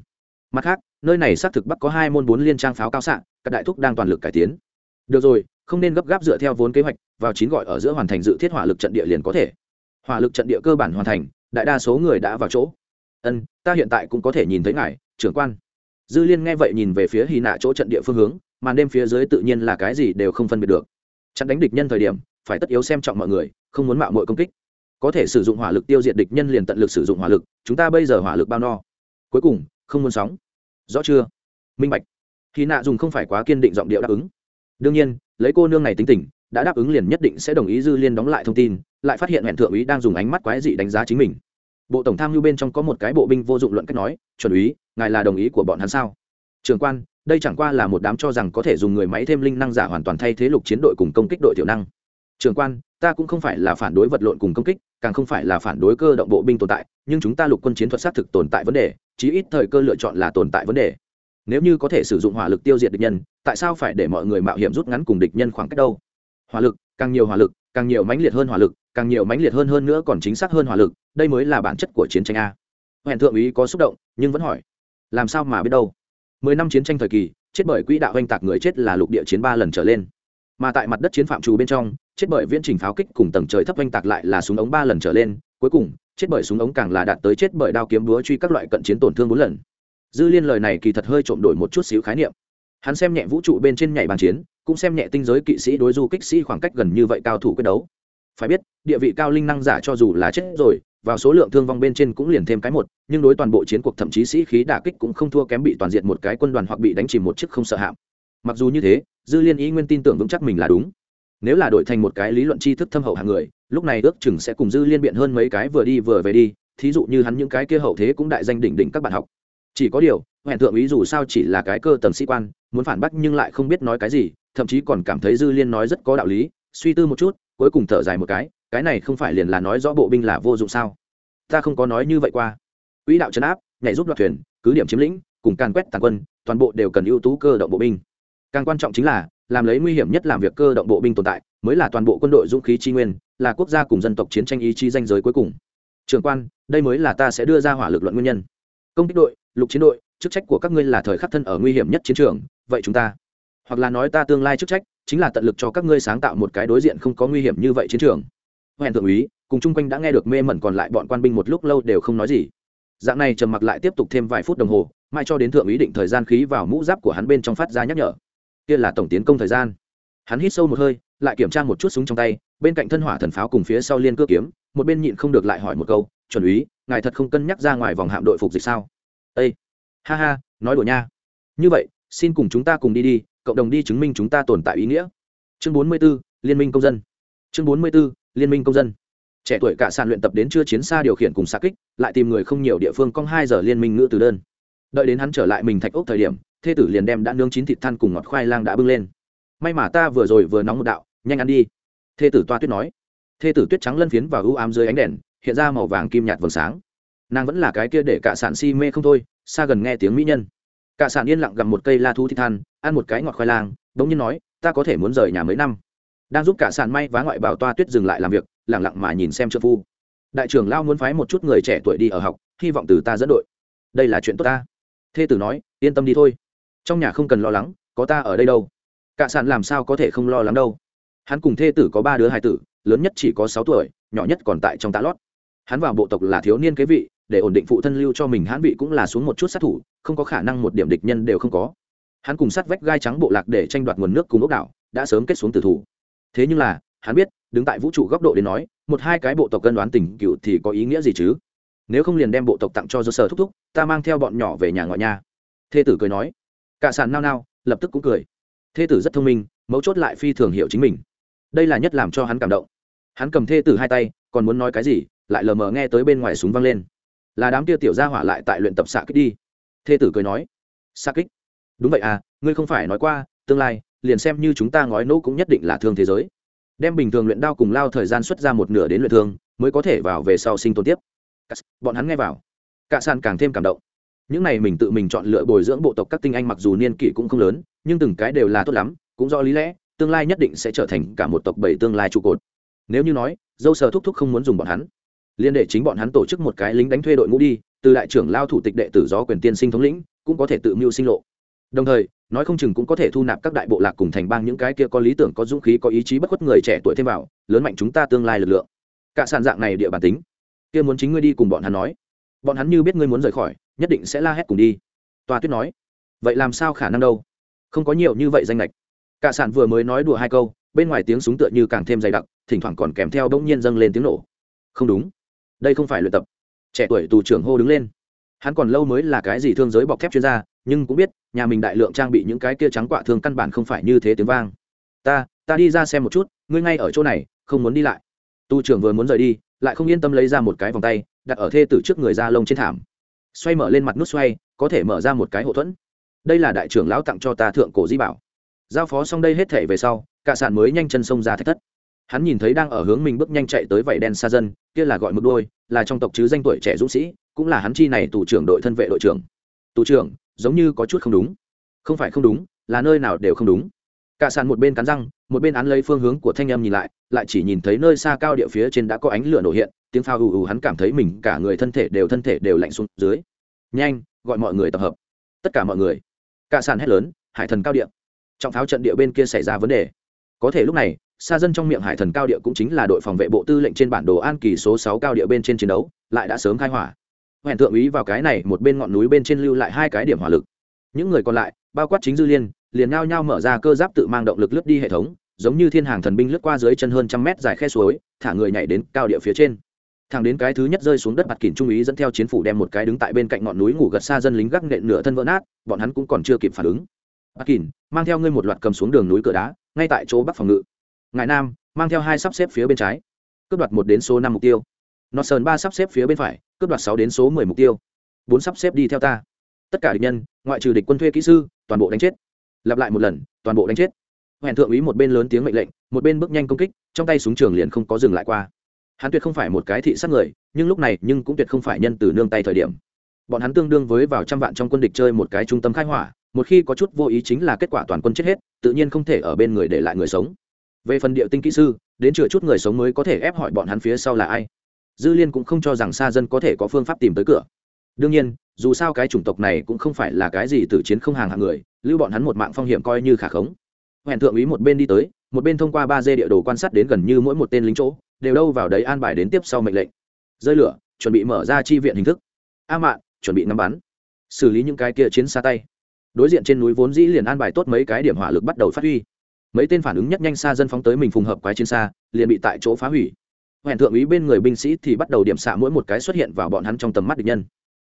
Mặt khác, nơi này xác thực bắc có hai môn bốn liên trang pháo cao xạ, các đại thúc đang toàn lực cải tiến. Được rồi, không nên gấp gáp dựa theo vốn kế hoạch, vào chín gọi ở giữa hoàn thành dự thiết hỏa lực trận địa liền có thể. Hỏa lực trận địa cơ bản hoàn thành, đại đa số người đã vào chỗ. Ân, ta hiện tại cũng có thể nhìn thấy ngài, trưởng quan. Dư liên nghe vậy nhìn về phía hy nạ chỗ trận địa phương hướng, màn đêm phía dưới tự nhiên là cái gì đều không phân biệt được. Chặn đánh địch nhân thời điểm, phải tất yếu xem trọng mọi người, không muốn mạo mọi công kích có thể sử dụng hỏa lực tiêu diệt địch nhân liền tận lực sử dụng hỏa lực, chúng ta bây giờ hỏa lực bao no. Cuối cùng, không muốn sóng. Rõ chưa? Minh bạch. Khi nạ dùng không phải quá kiên định giọng điệu đáp ứng. Đương nhiên, lấy cô nương này tính tình, đã đáp ứng liền nhất định sẽ đồng ý dư liên đóng lại thông tin, lại phát hiện hẹn thượng úy đang dùng ánh mắt quái dị đánh giá chính mình. Bộ tổng tham mưu bên trong có một cái bộ binh vô dụng luận cách nói, chuẩn úy, ngài là đồng ý của bọn hắn sao? Trường quan, đây chẳng qua là một đám cho rằng có thể dùng người máy thêm linh năng giả hoàn toàn thay thế lục chiến đội cùng công kích đội tiểu năng trường quan, ta cũng không phải là phản đối vật lộn cùng công kích, càng không phải là phản đối cơ động bộ binh tồn tại, nhưng chúng ta lục quân chiến thuật xác thực tồn tại vấn đề, chí ít thời cơ lựa chọn là tồn tại vấn đề. Nếu như có thể sử dụng hỏa lực tiêu diệt địch nhân, tại sao phải để mọi người mạo hiểm rút ngắn cùng địch nhân khoảng cách đâu? Hỏa lực, càng nhiều hỏa lực, càng nhiều mãnh liệt hơn hỏa lực, càng nhiều mãnh liệt hơn hơn nữa còn chính xác hơn hỏa lực, đây mới là bản chất của chiến tranh a. Hẹn thượng úy có xúc động, nhưng vẫn hỏi, làm sao mà biết đâu? Mười năm chiến tranh thời kỳ, chết bởi quỹ đạo oanh tạc người chết là lục địa chiến ba lần trở lên. Mà tại mặt đất chiến phạm trù bên trong chết bởi viễn trình pháo kích cùng tầng trời thấp oanh tạc lại là súng ống ba lần trở lên, cuối cùng, chết bởi súng ống càng là đạt tới chết bởi đao kiếm búa truy các loại cận chiến tổn thương bốn lần. Dư liên lời này kỳ thật hơi trộm đổi một chút xíu khái niệm. Hắn xem nhẹ vũ trụ bên trên nhảy bàn chiến, cũng xem nhẹ tinh giới kỵ sĩ đối du kích sĩ khoảng cách gần như vậy cao thủ quyết đấu. Phải biết, địa vị cao linh năng giả cho dù là chết rồi, vào số lượng thương vong bên trên cũng liền thêm cái một, nhưng đối toàn bộ chiến cuộc thậm chí sĩ khí đả kích cũng không thua kém bị toàn diện một cái quân đoàn hoặc bị đánh chìm một chiếc không sợ hạm. Mặc dù như thế, dư liên ý nguyên tin tưởng vững chắc mình là đúng nếu là đổi thành một cái lý luận tri thức thâm hậu hàng người, lúc này ước chừng sẽ cùng dư liên biện hơn mấy cái vừa đi vừa về đi, thí dụ như hắn những cái kia hậu thế cũng đại danh đỉnh đỉnh các bạn học. Chỉ có điều hẹn thượng ý dù sao chỉ là cái cơ tầng sĩ quan, muốn phản bác nhưng lại không biết nói cái gì, thậm chí còn cảm thấy dư liên nói rất có đạo lý, suy tư một chút, cuối cùng thở dài một cái cái này không phải liền là nói rõ bộ binh là vô dụng sao? Ta không có nói như vậy qua. Quỹ đạo chấn áp, nhảy giúp đoạt thuyền, cứ điểm chiếm lĩnh, cùng càn quét tàn quân, toàn bộ đều cần ưu tú cơ động bộ binh. Càng quan trọng chính là làm lấy nguy hiểm nhất làm việc cơ động bộ binh tồn tại, mới là toàn bộ quân đội dũng khí tri nguyên, là quốc gia cùng dân tộc chiến tranh ý chí danh giới cuối cùng. Trường quan, đây mới là ta sẽ đưa ra hỏa lực luận nguyên nhân. Công kích đội, lục chiến đội, chức trách của các ngươi là thời khắc thân ở nguy hiểm nhất chiến trường, vậy chúng ta, hoặc là nói ta tương lai chức trách, chính là tận lực cho các ngươi sáng tạo một cái đối diện không có nguy hiểm như vậy chiến trường. Hẹn thượng úy, cùng chung quanh đã nghe được mê mẩn còn lại bọn quan binh một lúc lâu đều không nói gì. Dạng này trầm mặc lại tiếp tục thêm vài phút đồng hồ, mai cho đến thượng úy định thời gian khí vào mũ giáp của hắn bên trong phát ra nhắc nhở kia là tổng tiến công thời gian. Hắn hít sâu một hơi lại kiểm tra một chút súng trong tay bên cạnh thân hỏa thần pháo cùng phía sau liên cưa kiếm một bên nhịn không được lại hỏi một câu chuẩn úy ngài thật không cân nhắc ra ngoài vòng hạm đội phục dịch sao? Â ha ha nói đùa nha. Như vậy xin cùng chúng ta cùng đi đi cộng đồng đi chứng minh chúng ta tồn tại ý nghĩa. Chương bốn mươi 44, liên minh công dân. Chương bốn mươi 44, liên minh công dân. Trẻ tuổi cả sàn luyện tập đến chưa chiến xa điều khiển cùng xa kích lại tìm người không nhiều địa phương cong hai giờ liên minh ngữ từ đơn đợi đến hắn trở lại mình thạch ốc thời điểm, thê tử liền đem đã nướng chín thịt than cùng ngọt khoai lang đã bưng lên. May mà ta vừa rồi vừa nóng một đạo, nhanh ăn đi. Thê tử toa tuyết nói. Thê tử tuyết trắng lân phiến và ưu ám dưới ánh đèn, hiện ra màu vàng kim nhạt vầng sáng. Nàng vẫn là cái kia để cả sản si mê không thôi, xa gần nghe tiếng mỹ nhân. Cả sản yên lặng gặm một cây la thu thịt than, ăn một cái ngọt khoai lang, bỗng nhiên nói, ta có thể muốn rời nhà mấy năm. Đang giúp cả sản may vá ngoại bảo toa tuyết dừng lại làm việc lẳng lặng mà nhìn xem trợ phu. Đại trưởng lao muốn phái một chút người trẻ tuổi đi ở học, hy vọng từ ta dẫn đội. Đây là chuyện tốt ta thê tử nói, yên tâm đi thôi. Trong nhà không cần lo lắng, có ta ở đây đâu. Cả sạn làm sao có thể không lo lắng đâu. Hắn cùng thê tử có ba đứa hai tử, lớn nhất chỉ có sáu tuổi, nhỏ nhất còn tại trong tạ lót. Hắn vào bộ tộc là thiếu niên kế vị, để ổn định phụ thân lưu cho mình hãn vị cũng là xuống một chút sát thủ, không có khả năng một điểm địch nhân đều không có. Hắn cùng sát vách gai trắng bộ lạc để tranh đoạt nguồn nước cùng ốc đảo, đã sớm kết xuống tử thủ. Thế nhưng là, hắn biết, đứng tại vũ trụ góc độ để nói, một hai cái bộ tộc cân đoán tình cựu thì có ý nghĩa gì chứ? Nếu không liền đem bộ tộc tặng cho do sở thúc thúc, ta mang theo bọn nhỏ về nhà ngoại nhà. thê tử cười nói. Cả sàn nao nao, lập tức cũng cười. Thê tử rất thông minh, mấu chốt lại phi thường hiểu chính mình. Đây là nhất làm cho hắn cảm động. Hắn cầm thê tử hai tay, còn muốn nói cái gì, lại lờ mờ nghe tới bên ngoài súng văng lên. Là đám kia tiểu gia hỏa lại tại luyện tập xạ kích đi. Thê tử cười nói. Xạ kích? Đúng vậy à ngươi không phải nói qua, tương lai, liền xem như chúng ta ngói nỗ cũng nhất định là thương thế giới. Đem bình thường luyện đao cùng lao thời gian xuất ra một nửa đến luyện thương, mới có thể vào về sau sinh tồn tiếp bọn hắn nghe vào. Cả sàn càng thêm cảm động. Những này mình tự mình chọn lựa bồi dưỡng bộ tộc các tinh anh mặc dù niên kỷ cũng không lớn, nhưng từng cái đều là tốt lắm, cũng do lý lẽ, tương lai nhất định sẽ trở thành cả một tộc bảy tương lai trụ cột. Nếu như nói, dâu sờ thúc thúc không muốn dùng bọn hắn liên đệ chính bọn hắn tổ chức một cái lính đánh thuê đội ngũ đi, từ đại trưởng lao thủ tịch đệ tử gió quyền tiên sinh thống lĩnh, cũng có thể tự mưu sinh lộ. Đồng thời, nói không chừng cũng có thể thu nạp các đại bộ lạc cùng thành bang những cái kia có lý tưởng, có dũng khí, có ý chí bất khuất người trẻ tuổi thêm vào, lớn mạnh chúng ta tương lai lực lượng. Cả sàn dạng này địa bàn tính kia muốn chính ngươi đi cùng bọn hắn nói. Bọn hắn như biết ngươi muốn rời khỏi, nhất định sẽ la hét cùng đi. Toa tuyết nói, vậy làm sao khả năng đâu? Không có nhiều như vậy danh lệch cả sản vừa mới nói đùa hai câu, bên ngoài tiếng súng tựa như càng thêm dày đặc, thỉnh thoảng còn kèm theo bỗng nhiên dâng lên tiếng nổ. Không đúng. Đây không phải luyện tập. Trẻ tuổi tù trưởng hô đứng lên. Hắn còn lâu mới là cái gì thương giới bọc thép chuyên gia, nhưng cũng biết, nhà mình đại lượng trang bị những cái kia trắng quạ thương căn bản không phải như thế tiếng vang. Ta ta đi ra xem một chút, ngươi ngay ở chỗ này, không muốn đi lại. Tu trưởng vừa muốn rời đi lại không yên tâm lấy ra một cái vòng tay, đặt ở thê tử trước người da lông trên thảm. Xoay mở lên mặt nút xoay, có thể mở ra một cái hậu thuẫn. Đây là đại trưởng lão tặng cho ta thượng cổ di bảo. Giao phó xong đây hết thể về sau, cả sạn mới nhanh chân xông ra thách thất. Hắn nhìn thấy đang ở hướng mình bước nhanh chạy tới vảy đen xa dân, kia là gọi mực đôi, là trong tộc chứ danh tuổi trẻ dũng sĩ, cũng là hắn chi này tù trưởng đội thân vệ đội trưởng. Tù trưởng, giống như có chút không đúng. Không phải không đúng, là nơi nào đều không đúng cả sàn một bên cắn răng, một bên án lấy phương hướng của thanh em nhìn lại lại chỉ nhìn thấy nơi xa cao địa phía trên đã có ánh lửa nổ hiện, tiếng phao ù ù hắn cảm thấy mình cả người thân thể đều thân thể đều lạnh xuống dưới. Nhanh, gọi mọi người tập hợp. Tất cả mọi người. Cả sàn hét lớn, hải thần cao địa. Trọng tháo trận địa bên kia xảy ra vấn đề. Có thể lúc này, xa dân trong miệng hải thần cao địa cũng chính là đội phòng vệ bộ tư lệnh trên bản đồ an kỳ số sáu cao địa bên trên chiến đấu, lại đã sớm khai hỏa. Hẹn thượng úy vào cái này, một bên ngọn núi bên trên lưu lại hai cái điểm hỏa lực. Những người còn lại, bao quát chính dư liên liền nhao nhao mở ra cơ giáp tự mang động lực lướt đi hệ thống, giống như thiên hàng thần binh lướt qua dưới chân hơn trăm mét dài khe suối, thả người nhảy đến cao địa phía trên. Thẳng đến cái thứ nhất rơi xuống đất mặt kỳn trung úy dẫn theo chiến phủ đem một cái đứng tại bên cạnh ngọn núi ngủ gật xa dân lính gác nện nửa thân vỡ nát, bọn hắn cũng còn chưa kịp phản ứng. Mặt kỳn mang theo ngươi một loạt cầm xuống đường núi cửa đá, ngay tại chỗ bắc phòng ngự. Ngài nam, mang theo hai sắp xếp phía bên trái, cướp đoạt một đến số năm mục tiêu. Nó sờn ba sắp xếp phía bên phải, cướp đoạt sáu đến số mười mục tiêu. Bốn sắp xếp đi theo ta. Tất cả địch nhân, ngoại trừ địch quân thuê kỹ sư, toàn bộ đánh chết lặp lại một lần, toàn bộ đánh chết. Hẹn thượng úy một bên lớn tiếng mệnh lệnh, một bên bước nhanh công kích, trong tay súng trường liền không có dừng lại qua. Hắn tuyệt không phải một cái thị sát người, nhưng lúc này nhưng cũng tuyệt không phải nhân từ nương tay thời điểm. Bọn hắn tương đương với vào trăm vạn trong quân địch chơi một cái trung tâm khai hỏa, một khi có chút vô ý chính là kết quả toàn quân chết hết, tự nhiên không thể ở bên người để lại người sống. Về phần địa tinh kỹ sư, đến chừa chút người sống mới có thể ép hỏi bọn hắn phía sau là ai. Dư liên cũng không cho rằng xa dân có thể có phương pháp tìm tới cửa. Đương nhiên dù sao cái chủng tộc này cũng không phải là cái gì từ chiến không hàng hạng người, lưu bọn hắn một mạng phong hiểm coi như khả khống. Hẹn thượng úy một bên đi tới, một bên thông qua ba d địa đồ quan sát đến gần như mỗi một tên lính chỗ, đều đâu vào đấy an bài đến tiếp sau mệnh lệnh. Rơi lửa, chuẩn bị mở ra chi viện hình thức. A mạn, chuẩn bị ngắm bắn. Xử lý những cái kia chiến xa tay. Đối diện trên núi vốn dĩ liền an bài tốt mấy cái điểm hỏa lực bắt đầu phát huy. Mấy tên phản ứng nhất nhanh xa dân phóng tới mình phùng hợp quái chiến xa, liền bị tại chỗ phá hủy. Hẹn thượng úy bên người binh sĩ thì bắt đầu điểm xạ mỗi một cái xuất hiện vào bọn hắn trong tầm mắt địch nhân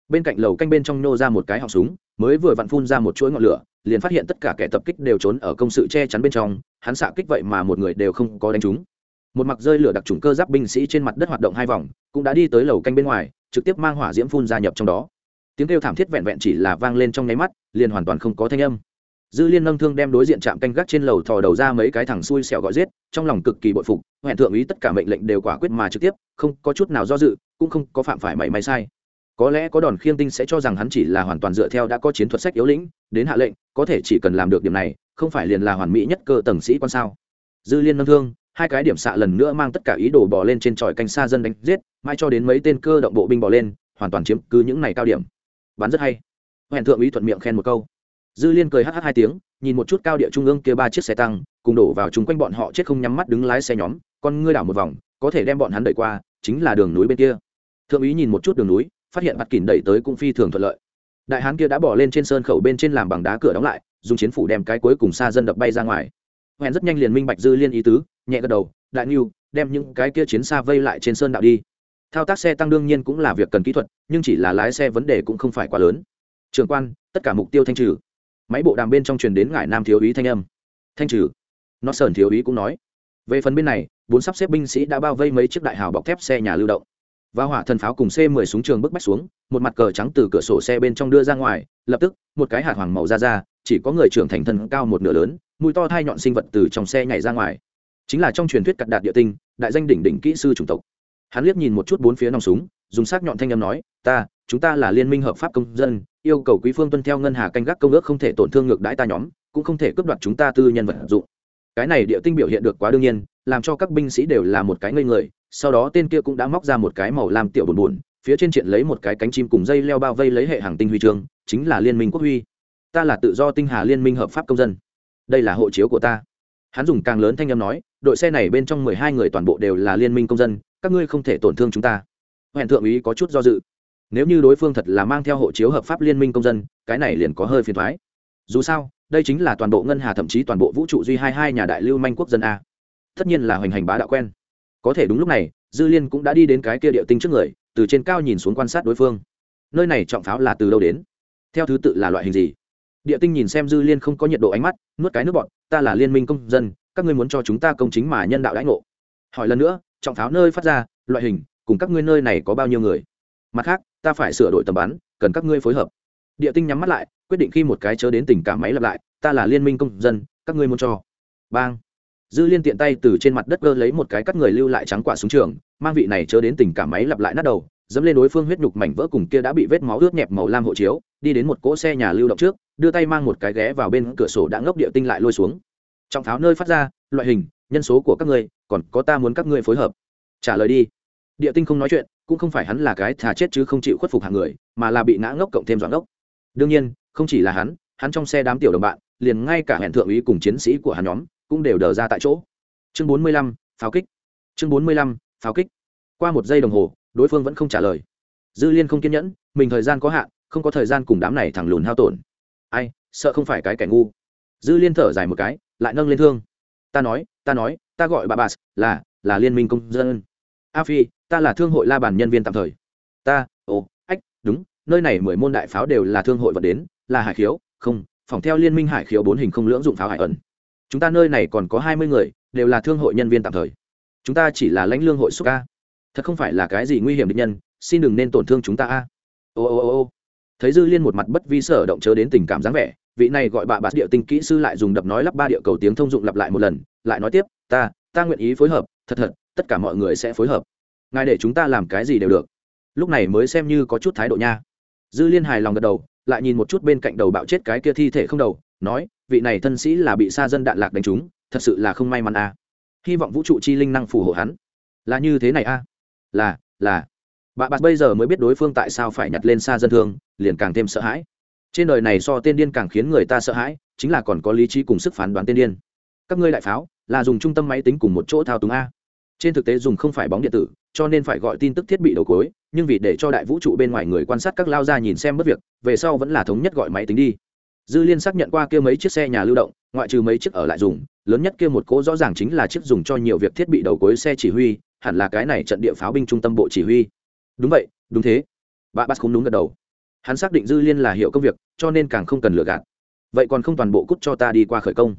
bên cạnh lầu canh bên trong nô ra một cái họng súng, mới vừa vặn phun ra một chuỗi ngọn lửa, liền phát hiện tất cả kẻ tập kích đều trốn ở công sự che chắn bên trong, hắn xạ kích vậy mà một người đều không có đánh trúng. Một mặc rơi lửa đặc trùng cơ giáp binh sĩ trên mặt đất hoạt động hai vòng, cũng đã đi tới lầu canh bên ngoài, trực tiếp mang hỏa diễm phun gia nhập trong đó. Tiếng kêu thảm thiết vẹn vẹn chỉ là vang lên trong nháy mắt, liền hoàn toàn không có thanh âm. Dư liên nâng thương đem đối diện chạm canh gác trên lầu thò đầu ra mấy cái thằng xui xẻo gọi giết, trong lòng cực kỳ bội phục hẹn thượng ý tất cả mệnh lệnh đều quả quyết mà trực tiếp, không có chút nào do dự, cũng không có phạm phải mảy may sai có lẽ có đòn khiêng tinh sẽ cho rằng hắn chỉ là hoàn toàn dựa theo đã có chiến thuật sách yếu lĩnh, đến hạ lệnh, có thể chỉ cần làm được điểm này, không phải liền là hoàn mỹ nhất cơ tầng sĩ quan sao? Dư liên nâng thương, hai cái điểm xạ lần nữa mang tất cả ý đồ bỏ lên trên tròi canh xa dân đánh giết mai cho đến mấy tên cơ động bộ binh bỏ lên, hoàn toàn chiếm cứ những này cao điểm. Bắn rất hay. Hẹn thượng úy thuận miệng khen một câu. Dư liên cười hh hai tiếng, nhìn một chút cao địa trung ương kia ba chiếc xe tăng, cùng đổ vào chung quanh bọn họ chết không nhắm mắt đứng lái xe nhóm, con ngươi đảo một vòng, có thể đem bọn hắn đẩy qua, chính là đường núi bên kia. Thượng úy nhìn một chút đường núi phát hiện bắt kỉn đẩy tới cũng phi thường thuận lợi. Đại hán kia đã bỏ lên trên sơn khẩu bên trên làm bằng đá cửa đóng lại, dùng chiến phủ đem cái cuối cùng xa dân đập bay ra ngoài. Hẹn rất nhanh liền minh bạch dư liên ý tứ, nhẹ gật đầu, đại niu đem những cái kia chiến xa vây lại trên sơn đạo đi. Thao tác xe tăng đương nhiên cũng là việc cần kỹ thuật, nhưng chỉ là lái xe vấn đề cũng không phải quá lớn. Trường quan, tất cả mục tiêu thanh trừ. Máy bộ đàm bên trong truyền đến ngải nam thiếu úy thanh âm. Thanh trừ. Nó sờn thiếu úy cũng nói. Về phần bên này, bốn sắp xếp binh sĩ đã bao vây mấy chiếc đại hào bọc thép xe nhà lưu động và hỏa thần pháo cùng c 10 súng trường bức bách xuống, một mặt cờ trắng từ cửa sổ xe bên trong đưa ra ngoài, lập tức, một cái hạt hoàng màu ra ra, chỉ có người trưởng thành thân cao một nửa lớn, mũi to thai nhọn sinh vật từ trong xe nhảy ra ngoài. Chính là trong truyền thuyết cặt đạt địa tinh, đại danh đỉnh đỉnh kỹ sư chủng tộc. Hắn liếc nhìn một chút bốn phía nòng súng, dùng sắc nhọn thanh âm nói, ta, chúng ta là liên minh hợp pháp công dân, yêu cầu quý phương tuân theo ngân hà canh gác công ước không thể tổn thương ngược đãi ta nhóm, cũng không thể cướp đoạt chúng ta tư nhân vật dụng. Cái này địa tinh biểu hiện được quá đương nhiên, làm cho các binh sĩ đều là một cái ngây người sau đó tên kia cũng đã móc ra một cái màu lam tiểu buồn buồn phía trên triện lấy một cái cánh chim cùng dây leo bao vây lấy hệ hàng tinh huy chương, chính là liên minh quốc huy. Ta là tự do tinh hà liên minh hợp pháp công dân. Đây là hộ chiếu của ta. Hắn dùng càng lớn thanh âm nói, đội xe này bên trong mười hai người toàn bộ đều là liên minh công dân, các ngươi không thể tổn thương chúng ta. Hẹn thượng úy có chút do dự. Nếu như đối phương thật là mang theo hộ chiếu hợp pháp liên minh công dân, cái này liền có hơi phiền thoái dù sao, đây chính là toàn bộ ngân hà thậm chí toàn bộ vũ trụ duy hai hai nhà đại lưu manh quốc dân a. Tất nhiên là hoành hành bá đạo quen có thể đúng lúc này, dư liên cũng đã đi đến cái kia địa tinh trước người, từ trên cao nhìn xuống quan sát đối phương. Nơi này trọng pháo là từ đâu đến? Theo thứ tự là loại hình gì? Địa tinh nhìn xem dư liên không có nhiệt độ ánh mắt, nuốt cái nước bọn ta là liên minh công dân, các ngươi muốn cho chúng ta công chính mà nhân đạo đãi ngộ. Hỏi lần nữa, trọng pháo nơi phát ra, loại hình, cùng các ngươi nơi này có bao nhiêu người? Mặt khác, ta phải sửa đổi tầm bắn, cần các ngươi phối hợp. Địa tinh nhắm mắt lại, quyết định khi một cái chớ đến tình cảm máy lặp lại, ta là liên minh công dân, các ngươi muốn cho. Bang dư liên tiện tay từ trên mặt đất cơ lấy một cái cắt người lưu lại trắng quả xuống trường, mang vị này chớ đến tình cảm máy lặp lại nát đầu, dẫm lên đối phương huyết nhục mảnh vỡ cùng kia đã bị vết máu ướt nhẹp màu lam hộ chiếu, đi đến một cỗ xe nhà lưu động trước, đưa tay mang một cái ghé vào bên cửa sổ đã ngốc địa tinh lại lôi xuống. Trọng pháo nơi phát ra, loại hình, nhân số của các ngươi, còn có ta muốn các ngươi phối hợp. Trả lời đi. Địa tinh không nói chuyện, cũng không phải hắn là cái thà chết chứ không chịu khuất phục hàng người, mà là bị ngã ngốc cộng thêm doãn ngốc. Đương nhiên, không chỉ là hắn hắn trong xe đám tiểu đồng bạn, liền ngay cả hẹn thượng úy cùng chiến sĩ của hắn nhóm cũng đều đờ ra tại chỗ. Chương bốn mươi lăm, pháo kích. Chương bốn mươi lăm, pháo kích. Qua một giây đồng hồ, đối phương vẫn không trả lời. Dư liên không kiên nhẫn, mình thời gian có hạn, không có thời gian cùng đám này thẳng lùn hao tổn. Ai, sợ không phải cái kẻ ngu. Dư liên thở dài một cái, lại nâng lên thương. Ta nói ta nói, ta gọi bà bà là là liên minh công dân. A phi, ta là thương hội la bàn nhân viên tạm thời. Ta, ồ, ách, đúng, nơi này mười môn đại pháo đều là thương hội vật đến, là hải khiếu, không, phòng theo liên minh hải khiếu bốn hình không lưỡng dụng pháo hải ẩn chúng ta nơi này còn có hai mươi người đều là thương hội nhân viên tạm thời. Chúng ta chỉ là lãnh lương hội xúc ca, thật không phải là cái gì nguy hiểm địch nhân xin đừng nên tổn thương chúng ta a. Ô ô ô ô. Thấy dư liên một mặt bất vi sở động chớ đến tình cảm dáng vẻ vị này gọi bà bạt địa tinh kỹ sư lại dùng đập nói lắp ba địa cầu tiếng thông dụng lặp lại một lần lại nói tiếp ta ta nguyện ý phối hợp thật thật tất cả mọi người sẽ phối hợp. Ngài để chúng ta làm cái gì đều được. Lúc này mới xem như có chút thái độ nha. Dư liên hài lòng gật đầu lại nhìn một chút bên cạnh đầu bạo chết cái kia thi thể không đầu, nói, vị này thân sĩ là bị xa dân đạn lạc đánh trúng, thật sự là không may mắn à. hy vọng vũ trụ chi linh năng phù hộ hắn. Là như thế này à? là là. Bà bạt bây giờ mới biết đối phương tại sao phải nhặt lên xa dân thương, liền càng thêm sợ hãi. Trên đời này so tên điên càng khiến người ta sợ hãi, chính là còn có lý trí cùng sức phán đoán tên điên. Các ngươi đại pháo, là dùng trung tâm máy tính cùng một chỗ thao túng a. Trên thực tế dùng không phải bóng điện tử, cho nên phải gọi tin tức thiết bị đầu cối nhưng vì để cho đại vũ trụ bên ngoài người quan sát các lao ra nhìn xem mất việc, về sau vẫn là thống nhất gọi máy tính đi. Dư liên xác nhận qua kia mấy chiếc xe nhà lưu động, ngoại trừ mấy chiếc ở lại dùng, lớn nhất kia một cỗ rõ ràng chính là chiếc dùng cho nhiều việc thiết bị đầu cuối xe chỉ huy, hẳn là cái này trận địa pháo binh trung tâm bộ chỉ huy. Đúng vậy, đúng thế. Bà bắt không đúng gật đầu. Hắn xác định dư liên là hiệu công việc, cho nên càng không cần lừa gạt. Vậy còn không toàn bộ cút cho ta đi qua khởi công.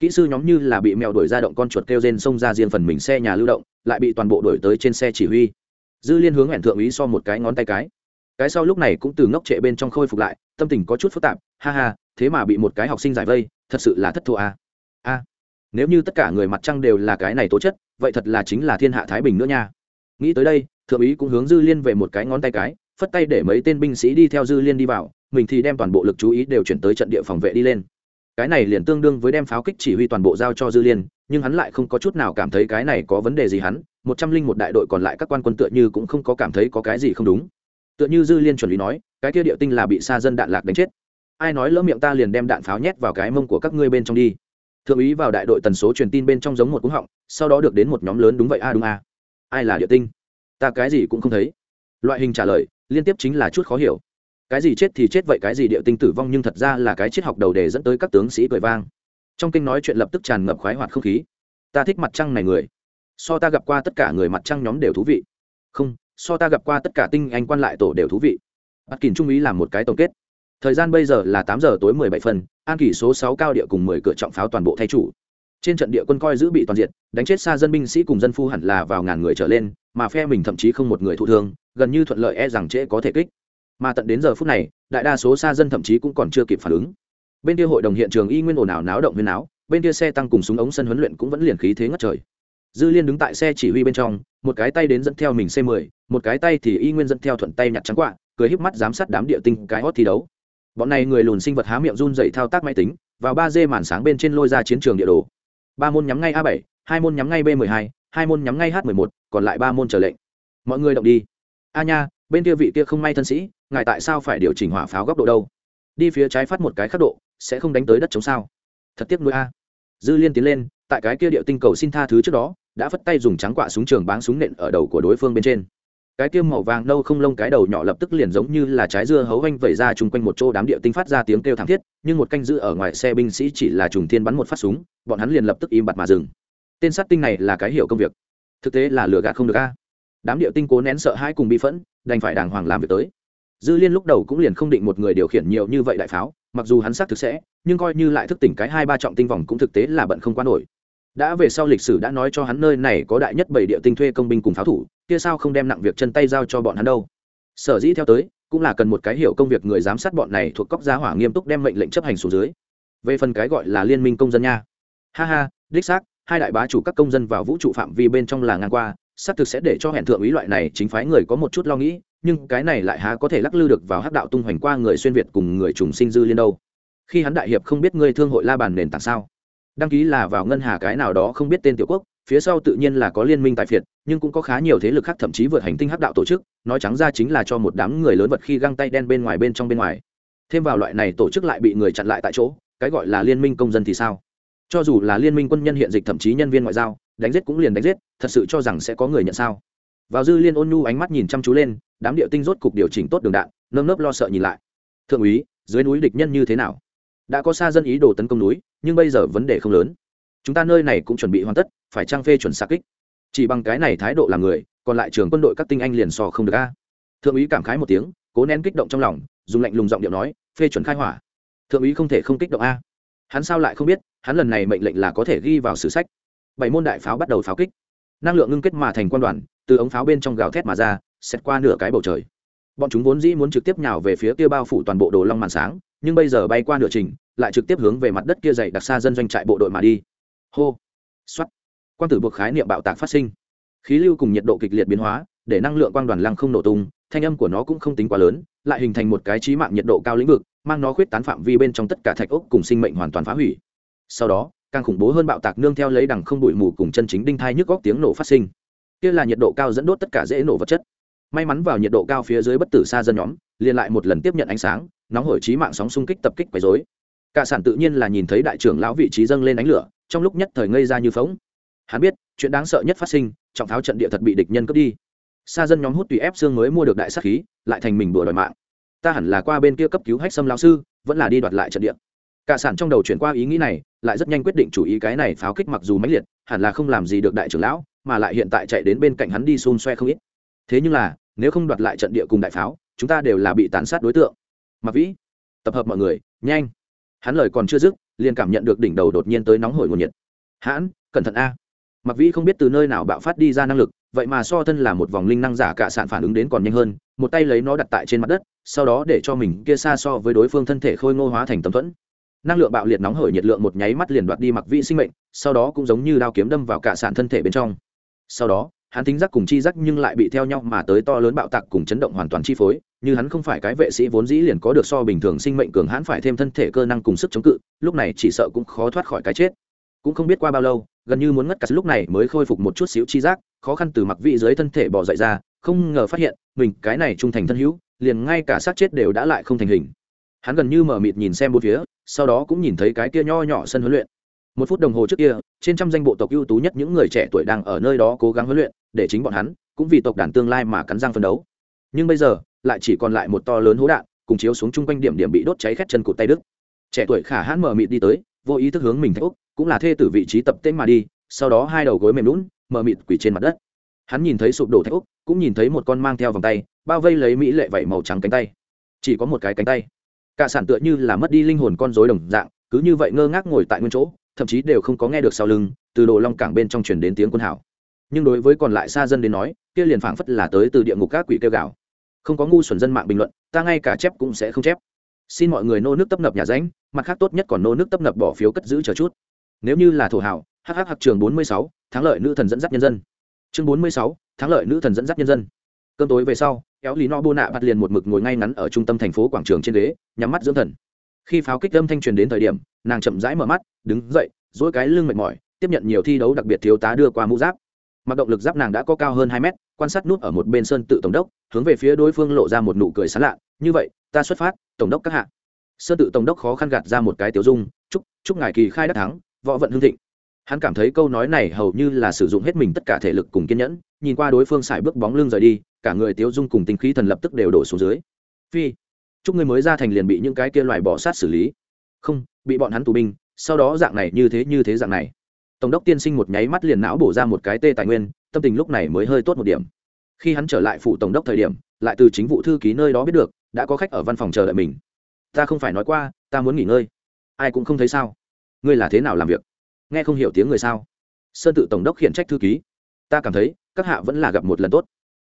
Kỹ sư nhóm như là bị mèo đuổi ra động con chuột kêu rên xông ra riêng phần mình xe nhà lưu động, lại bị toàn bộ đuổi tới trên xe chỉ huy dư liên hướng hẹn thượng úy so một cái ngón tay cái. Cái sau lúc này cũng từ ngốc trệ bên trong khôi phục lại, tâm tình có chút phức tạp. Ha ha, thế mà bị một cái học sinh giải vây, thật sự là thất thua a. À. a, nếu như tất cả người mặt trăng đều là cái này tố chất, vậy thật là chính là thiên hạ thái bình nữa nha. Nghĩ tới đây, thượng úy cũng hướng dư liên về một cái ngón tay cái, phất tay để mấy tên binh sĩ đi theo dư liên đi vào, mình thì đem toàn bộ lực chú ý đều chuyển tới trận địa phòng vệ đi lên cái này liền tương đương với đem pháo kích chỉ huy toàn bộ giao cho dư liên, nhưng hắn lại không có chút nào cảm thấy cái này có vấn đề gì hắn, một trăm linh một đại đội còn lại các quan quân tựa như cũng không có cảm thấy có cái gì không đúng. Tựa như dư liên chuẩn lý nói, cái kia địa tinh là bị xa dân đạn lạc đánh chết. Ai nói lỡ miệng ta liền đem đạn pháo nhét vào cái mông của các ngươi bên trong đi. Thượng úy vào đại đội tần số truyền tin bên trong giống một cúng họng, sau đó được đến một nhóm lớn đúng vậy a, đúng a. Ai là địa tinh? Ta cái gì cũng không thấy. Loại hình trả lời, liên tiếp chính là chút khó hiểu cái gì chết thì chết vậy, cái gì địa tinh tử vong nhưng thật ra là cái triết học đầu đề dẫn tới các tướng sĩ cười vang. Trong kinh nói chuyện lập tức tràn ngập khoái hoạt không khí. Ta thích mặt trăng này người. So ta gặp qua tất cả người mặt trăng nhóm đều thú vị. Không, so ta gặp qua tất cả tinh anh quan lại tổ đều thú vị. Bắt kỳn trung ý làm một cái tổng kết. Thời gian bây giờ là tám giờ tối mười bảy phần, an kỷ số sáu cao địa cùng mười cửa trọng pháo toàn bộ thay chủ. Trên trận địa quân coi giữ bị toàn diện đánh chết xa dân binh sĩ cùng dân phu hẳn là vào ngàn người trở lên, mà phe mình thậm chí không một người thụ thương, gần như thuận lợi e rằng trễ có thể kích mà tận đến giờ phút này, đại đa số xa dân thậm chí cũng còn chưa kịp phản ứng. Bên kia hội đồng hiện trường y nguyên ồn ào náo động huyên áo bên kia xe tăng cùng súng ống sân huấn luyện cũng vẫn liền khí thế ngất trời. Dư liên đứng tại xe chỉ huy bên trong, một cái tay đến dẫn theo mình c 10 một cái tay thì y nguyên dẫn theo thuận tay nhặt trắng quạ, cười híp mắt giám sát đám địa tinh cái hót thi đấu. Bọn này người lùn sinh vật há miệng run dậy thao tác máy tính, vào ba d màn sáng bên trên lôi ra chiến trường địa đồ. Ba môn nhắm ngay a 7 hai môn nhắm ngay b 12 hai môn nhắm ngay h 11 còn lại ba môn trở lệnh. Mọi người động đi. A nha, bên kia vị kia không may thân sĩ ngài tại sao phải điều chỉnh hỏa pháo góc độ đâu? Đi phía trái phát một cái khắc độ, sẽ không đánh tới đất chống sao? Thật tiếc nuôi a. Dư liên tiến lên, tại cái kia điệu tinh cầu xin tha thứ trước đó, đã phất tay dùng trắng quạ súng trường báng súng nện ở đầu của đối phương bên trên. Cái tiêm màu vàng nâu không lông cái đầu nhỏ lập tức liền giống như là trái dưa hấu vanh vẩy ra chung quanh một chỗ đám địa tinh phát ra tiếng kêu thảm thiết, nhưng một canh giữ ở ngoài xe binh sĩ chỉ là trùng thiên bắn một phát súng, bọn hắn liền lập tức im bặt mà dừng. Tên sát tinh này là cái hiểu công việc. Thực tế là lừa gạt không được a. Đám địa tinh cố nén sợ hãi cùng bị phẫn, đành phải đàng hoàng làm việc tới dư liên lúc đầu cũng liền không định một người điều khiển nhiều như vậy đại pháo, mặc dù hắn xác thực sẽ, nhưng coi như lại thức tỉnh cái hai ba trọng tinh vòng cũng thực tế là bận không quan nổi. Đã về sau lịch sử đã nói cho hắn nơi này có đại nhất bảy địa tinh thuê công binh cùng pháo thủ, kia sao không đem nặng việc chân tay giao cho bọn hắn đâu. Sở dĩ theo tới, cũng là cần một cái hiểu công việc người giám sát bọn này thuộc cốc gia hỏa nghiêm túc đem mệnh lệnh chấp hành xuống dưới. Về phần cái gọi là liên minh công dân nha. Ha ha, đích xác, hai đại bá chủ các công dân vào vũ trụ phạm vi bên trong là ngang qua xác thực sẽ để cho hẹn thượng úy loại này chính phái người có một chút lo nghĩ, nhưng cái này lại há có thể lắc lư được vào hắc đạo tung hoành qua người xuyên việt cùng người trùng sinh dư liên đâu. Khi hắn đại hiệp không biết ngươi thương hội la bàn nền tảng sao? Đăng ký là vào ngân hà cái nào đó không biết tên tiểu quốc, phía sau tự nhiên là có liên minh tài phiệt, nhưng cũng có khá nhiều thế lực khác thậm chí vượt hành tinh hắc đạo tổ chức, nói trắng ra chính là cho một đám người lớn vật khi găng tay đen bên ngoài bên trong bên ngoài. Thêm vào loại này tổ chức lại bị người chặn lại tại chỗ, cái gọi là liên minh công dân thì sao? Cho dù là liên minh quân nhân hiện dịch thậm chí nhân viên ngoại giao đánh giết cũng liền đánh giết, thật sự cho rằng sẽ có người nhận sao? Vào dư liên ôn nhu ánh mắt nhìn chăm chú lên, đám điệu tinh rốt cục điều chỉnh tốt đường đạn, nơm nớp lo sợ nhìn lại. Thượng úy, dưới núi địch nhân như thế nào? Đã có xa dân ý đồ tấn công núi, nhưng bây giờ vấn đề không lớn. Chúng ta nơi này cũng chuẩn bị hoàn tất, phải trang phê chuẩn xa kích. Chỉ bằng cái này thái độ làm người, còn lại trường quân đội các tinh anh liền sò không được a. Thượng úy cảm khái một tiếng, cố nén kích động trong lòng, dùng lạnh lùng giọng điệu nói, phê chuẩn khai hỏa. Thượng úy không thể không kích động a. Hắn sao lại không biết, hắn lần này mệnh lệnh là có thể ghi vào sử sách bảy môn đại pháo bắt đầu pháo kích. Năng lượng ngưng kết mà thành quan đoàn, từ ống pháo bên trong gào thét mà ra xét qua nửa cái bầu trời. Bọn chúng vốn dĩ muốn trực tiếp nhào về phía kia bao phủ toàn bộ đồ long màn sáng, nhưng bây giờ bay qua nửa trình, lại trực tiếp hướng về mặt đất kia dày đặc xa dân doanh trại bộ đội mà đi. Hô x o á t tử buộc khái niệm bạo tạc phát sinh. Khí lưu cùng nhiệt độ kịch liệt biến hóa, để năng lượng quang đoàn lăng không nổ tung, thanh âm của nó cũng không tính quá lớn, lại hình thành một cái trí mạng nhiệt độ cao lĩnh vực, mang nó khuyết tán phạm vi bên trong tất cả thạch ốc cùng sinh mệnh hoàn toàn phá hủy. Sau đó càng khủng bố hơn bạo tạc nương theo lấy đằng không bụi mù cùng chân chính đinh thai nhức góc tiếng nổ phát sinh. Kia là nhiệt độ cao dẫn đốt tất cả dễ nổ vật chất. May mắn vào nhiệt độ cao phía dưới bất tử xa dân nhóm, liền lại một lần tiếp nhận ánh sáng, nóng hổi trí mạng sóng xung kích tập kích quấy dối cả sản tự nhiên là nhìn thấy đại trưởng lão vị trí dâng lên ánh lửa, trong lúc nhất thời ngây ra như phóng hắn biết, chuyện đáng sợ nhất phát sinh, trọng tháo trận địa thật bị địch nhân cướp đi. Xa dân nhóm hút tùy ép xương mới mua được đại sắc khí, lại thành mình bừa đòi mạng. Ta hẳn là qua bên kia cấp cứu hách xâm lão sư, vẫn là đi đoạt lại trận địa cả sản trong đầu chuyển qua ý nghĩ này, lại rất nhanh quyết định chủ ý cái này pháo kích mặc dù mãnh liệt, hẳn là không làm gì được đại trưởng lão, mà lại hiện tại chạy đến bên cạnh hắn đi xôn xoe không ít. Thế nhưng là, nếu không đoạt lại trận địa cùng đại pháo, chúng ta đều là bị tàn sát đối tượng. Mặc vĩ, tập hợp mọi người, nhanh. Hắn lời còn chưa dứt, liền cảm nhận được đỉnh đầu đột nhiên tới nóng hổi nguồn nhiệt. Hãn, cẩn thận a. Mặc vĩ không biết từ nơi nào bạo phát đi ra năng lực, vậy mà so thân là một vòng linh năng giả cả sạn phản ứng đến còn nhanh hơn, một tay lấy nó đặt tại trên mặt đất, sau đó để cho mình kia xa so với đối phương thân thể khôi ngô hóa thành tấm thuẫn năng lượng bạo liệt nóng hởi nhiệt lượng một nháy mắt liền đoạt đi mặc vĩ sinh mệnh, sau đó cũng giống như đao kiếm đâm vào cả sản thân thể bên trong. Sau đó, hắn tính giác cùng chi giác nhưng lại bị theo nhau mà tới to lớn bạo tạc cùng chấn động hoàn toàn chi phối, như hắn không phải cái vệ sĩ vốn dĩ liền có được so bình thường sinh mệnh cường hắn phải thêm thân thể cơ năng cùng sức chống cự, lúc này chỉ sợ cũng khó thoát khỏi cái chết. Cũng không biết qua bao lâu, gần như muốn ngất cả lúc này mới khôi phục một chút xíu chi giác, khó khăn từ mặc vị dưới thân thể bỏ dậy ra, không ngờ phát hiện, mình cái này trung thành thân hữu, liền ngay cả xác chết đều đã lại không thành hình hắn gần như mở mịt nhìn xem bốn phía, sau đó cũng nhìn thấy cái kia nho nhỏ sân huấn luyện. Một phút đồng hồ trước kia, trên trăm danh bộ tộc ưu tú nhất những người trẻ tuổi đang ở nơi đó cố gắng huấn luyện, để chính bọn hắn, cũng vì tộc đàn tương lai mà cắn răng phân đấu. Nhưng bây giờ, lại chỉ còn lại một to lớn hố đạn, cùng chiếu xuống chung quanh điểm điểm bị đốt cháy khét chân cụt tay đức. Trẻ tuổi khả hãn mở mịt đi tới, vô ý thức hướng mình thách úc, cũng là thê tử vị trí tập tên mà đi, sau đó hai đầu gối mềm lún mở mịt quỳ trên mặt đất. Hắn nhìn thấy sụp đổ thách úc, cũng nhìn thấy một con mang theo vòng tay, bao vây lấy mỹ lệ vảy màu trắng cánh tay. Chỉ có một cái cánh tay cả sản tựa như là mất đi linh hồn con rối đồng dạng, cứ như vậy ngơ ngác ngồi tại nguyên chỗ, thậm chí đều không có nghe được sau lưng, từ đồ long cảng bên trong truyền đến tiếng quân hảo nhưng đối với còn lại xa dân đến nói, kia liền phảng phất là tới từ địa ngục các quỷ kêu gào. Không có ngu xuẩn dân mạng bình luận, ta ngay cả chép cũng sẽ không chép. Xin mọi người nô nước tấp nập nhà ránh mặt khác tốt nhất còn nô nước tấp nập bỏ phiếu cất giữ chờ chút. Nếu như là thổ hảo hh trường bốn mươi sáu, thắng lợi nữ thần dẫn dắt nhân dân. Chương bốn mươi sáu, thắng lợi nữ thần dẫn dắt nhân dân. Cơn tối về sau kéo lý no bô nạ bắt liền một mực ngồi ngay ngắn ở trung tâm thành phố quảng trường trên ghế, nhắm mắt dưỡng thần. Khi pháo kích âm thanh truyền đến thời điểm, nàng chậm rãi mở mắt, đứng dậy dỗi cái lưng mệt mỏi, tiếp nhận nhiều thi đấu đặc biệt thiếu tá đưa qua mũ giáp. Mặc động lực giáp nàng đã có cao hơn hai mét, quan sát nút ở một bên sơn tự tổng đốc, hướng về phía đối phương lộ ra một nụ cười sán lạ, như vậy, ta xuất phát, tổng đốc các hạ. Sơn tự tổng đốc khó khăn gạt ra một cái tiểu dung, chúc chúc ngài kỳ khai đắc thắng, võ vận hương thịnh hắn cảm thấy câu nói này hầu như là sử dụng hết mình tất cả thể lực cùng kiên nhẫn, nhìn qua đối phương xài bước bóng lưng rời đi, cả người tiếu dung cùng tinh khí thần lập tức đều đổ xuống dưới. Phi, chúc ngươi mới ra thành liền bị những cái kia loài bỏ sát xử lý. Không, bị bọn hắn tù binh, sau đó dạng này như thế như thế dạng này. Tổng đốc tiên sinh một nháy mắt liền não bổ ra một cái tê tài nguyên, tâm tình lúc này mới hơi tốt một điểm. Khi hắn trở lại phủ tổng đốc thời điểm, lại từ chính vụ thư ký nơi đó biết được, đã có khách ở văn phòng chờ đợi mình. Ta không phải nói qua, ta muốn nghỉ ngơi. Ai cũng không thấy sao. Ngươi là thế nào làm việc? Nghe không hiểu tiếng người sao? Sơn tự tổng đốc khiển trách thư ký. Ta cảm thấy, các hạ vẫn là gặp một lần tốt.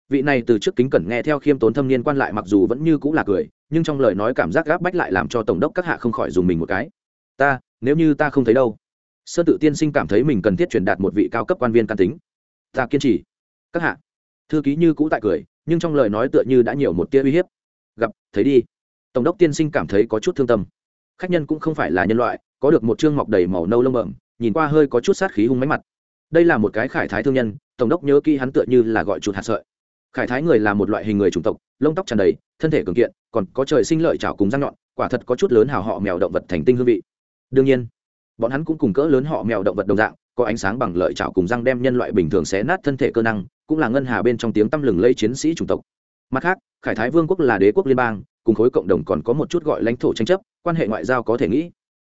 Vị này từ trước kính cẩn nghe theo khiêm tốn thâm niên quan lại mặc dù vẫn như cũng là cười, nhưng trong lời nói cảm giác gáp bách lại làm cho tổng đốc các hạ không khỏi dùng mình một cái. Ta, nếu như ta không thấy đâu. Sơn tự tiên sinh cảm thấy mình cần thiết truyền đạt một vị cao cấp quan viên can tính. Ta kiên trì. Các hạ. Thư ký như cũ tại cười, nhưng trong lời nói tựa như đã nhiều một tia uy hiếp. Gặp, thấy đi. Tổng đốc tiên sinh cảm thấy có chút thương tâm. Khách nhân cũng không phải là nhân loại, có được một chương mọc đầy màu nâu lông bẩm nhìn qua hơi có chút sát khí hung máy mặt. Đây là một cái khải thái thương nhân, tổng đốc nhớ kỹ hắn tựa như là gọi chuột hạt sợi. Khải thái người là một loại hình người chủng tộc, lông tóc tràn đầy, thân thể cường kiện, còn có trời sinh lợi chảo cùng răng nhọn, quả thật có chút lớn hào họ mèo động vật thành tinh hương vị. Đương nhiên, bọn hắn cũng cùng cỡ lớn họ mèo động vật đồng dạng, có ánh sáng bằng lợi chảo cùng răng đem nhân loại bình thường xé nát thân thể cơ năng, cũng là ngân hà bên trong tiếng tăm lừng lây chiến sĩ chủng tộc. Mặt khác, khải thái vương quốc là đế quốc liên bang, cùng khối cộng đồng còn có một chút gọi lãnh thổ tranh chấp, quan hệ ngoại giao có thể nghĩ.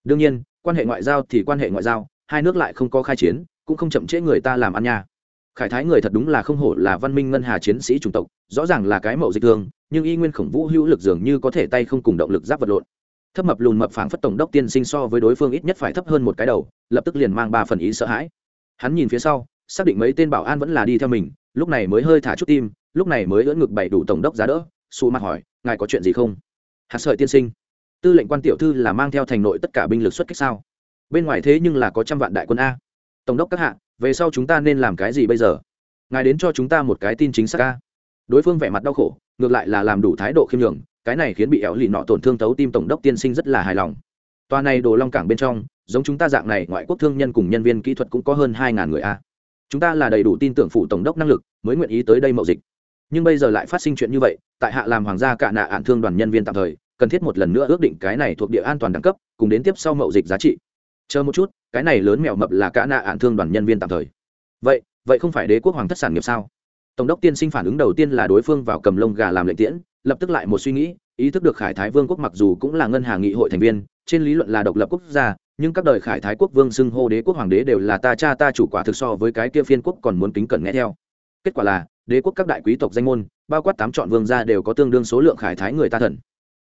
Đương nhiên, quan hệ ngoại giao thì quan hệ ngoại giao hai nước lại không có khai chiến, cũng không chậm trễ người ta làm ăn nha. Khải thái người thật đúng là không hổ là văn minh ngân hà chiến sĩ chủng tộc, rõ ràng là cái mậu dịch thương nhưng y nguyên khổng vũ hữu lực dường như có thể tay không cùng động lực giáp vật lộn. Thấp mập lùn mập phảng phất tổng đốc tiên sinh so với đối phương ít nhất phải thấp hơn một cái đầu, lập tức liền mang ba phần ý sợ hãi. Hắn nhìn phía sau, xác định mấy tên bảo an vẫn là đi theo mình, lúc này mới hơi thả chút tim, lúc này mới ưỡn ngực bày đủ tổng đốc giá đỡ xù mặt hỏi, ngài có chuyện gì không? Hạt sợi tiên sinh. Tư lệnh quan tiểu thư là mang theo thành nội tất cả binh lực xuất kích sao? Bên ngoài thế nhưng là có trăm vạn đại quân a. Tổng đốc các hạ, về sau chúng ta nên làm cái gì bây giờ? Ngài đến cho chúng ta một cái tin chính xác a. Đối phương vẻ mặt đau khổ, ngược lại là làm đủ thái độ khiêm nhường, cái này khiến bị éo lì nọ tổn thương tấu tim tổng đốc tiên sinh rất là hài lòng. Tòa này đồ long cảng bên trong, giống chúng ta dạng này, ngoại quốc thương nhân cùng nhân viên kỹ thuật cũng có hơn hai ngàn người a. Chúng ta là đầy đủ tin tưởng phụ tổng đốc năng lực, mới nguyện ý tới đây mậu dịch. Nhưng bây giờ lại phát sinh chuyện như vậy, tại hạ làm hoàng gia cạ nạ ạn thương đoàn nhân viên tạm thời, cần thiết một lần nữa ước định cái này thuộc địa an toàn đẳng cấp, cùng đến tiếp sau mậu dịch giá trị chờ một chút, cái này lớn mèo mập là cả nạ ạn thương đoàn nhân viên tạm thời. Vậy vậy không phải đế quốc hoàng thất sản nghiệp sao? Tổng đốc tiên sinh phản ứng đầu tiên là đối phương vào cầm lông gà làm lệnh tiễn, lập tức lại một suy nghĩ, ý thức được khải thái vương quốc mặc dù cũng là ngân hàng nghị hội thành viên, trên lý luận là độc lập quốc gia, nhưng các đời khải thái quốc vương xưng hô đế quốc hoàng đế đều là ta cha ta chủ quả thực so với cái kia phiên quốc còn muốn kính cẩn nghe theo. Kết quả là, đế quốc các đại quý tộc danh môn, bao quát tám chọn vương gia đều có tương đương số lượng khải thái người ta thần.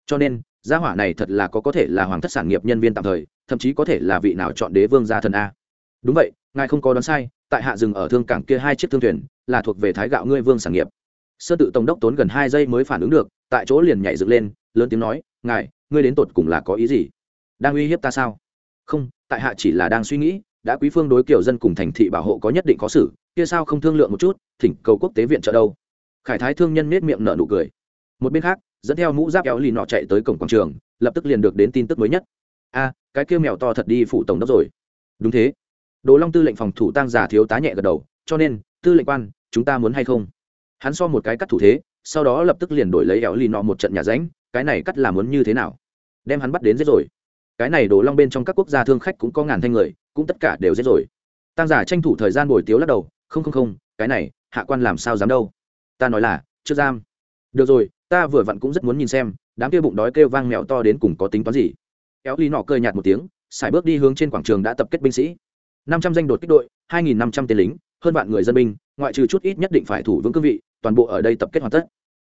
Cho nên, gia hỏa này thật là có có thể là hoàng thất sản nghiệp nhân viên tạm thời thậm chí có thể là vị nào chọn đế vương gia thần a. Đúng vậy, ngài không có đoán sai, tại hạ rừng ở thương cảng kia hai chiếc thương thuyền, là thuộc về thái gạo ngươi vương sản nghiệp. Sơ tự tổng đốc tốn gần hai giây mới phản ứng được, tại chỗ liền nhảy dựng lên, lớn tiếng nói, ngài, ngươi đến tột cùng là có ý gì? Đang uy hiếp ta sao? Không, tại hạ chỉ là đang suy nghĩ, đã quý phương đối kiểu dân cùng thành thị bảo hộ có nhất định có xử, kia sao không thương lượng một chút, thỉnh cầu quốc tế viện trợ đâu? Khải thái thương nhân nết miệng nở nụ cười. Một bên khác, dẫn theo mũ giáp kéo lì nọ chạy tới cổng quảng trường, lập tức liền được đến tin tức mới nhất. A cái kêu mèo to thật đi phụ tổng đốc rồi. Đúng thế. Đồ long tư lệnh phòng thủ tăng giả thiếu tá nhẹ gật đầu, cho nên, tư lệnh quan, chúng ta muốn hay không? Hắn so một cái cắt thủ thế, sau đó lập tức liền đổi lấy éo lì nọ một trận nhà ránh, cái này cắt là muốn như thế nào? Đem hắn bắt đến giết rồi. Cái này đồ long bên trong các quốc gia thương khách cũng có ngàn thanh người, cũng tất cả đều giết rồi. Tăng giả tranh thủ thời gian bồi tiếu lắc đầu, không không không, cái này, hạ quan làm sao dám đâu? Ta nói là chưa giam. Được rồi, ta vừa vặn cũng rất muốn nhìn xem, đám kia bụng đói kêu vang mèo to đến cùng có tính toán gì éo ly nọ cười nhạt một tiếng xài bước đi hướng trên quảng trường đã tập kết binh sĩ. năm trăm danh đột kích đội, hai nghìn năm trăm tên lính, hơn vạn người dân binh, ngoại trừ chút ít nhất định phải thủ vững cương vị, toàn bộ ở đây tập kết hoàn tất.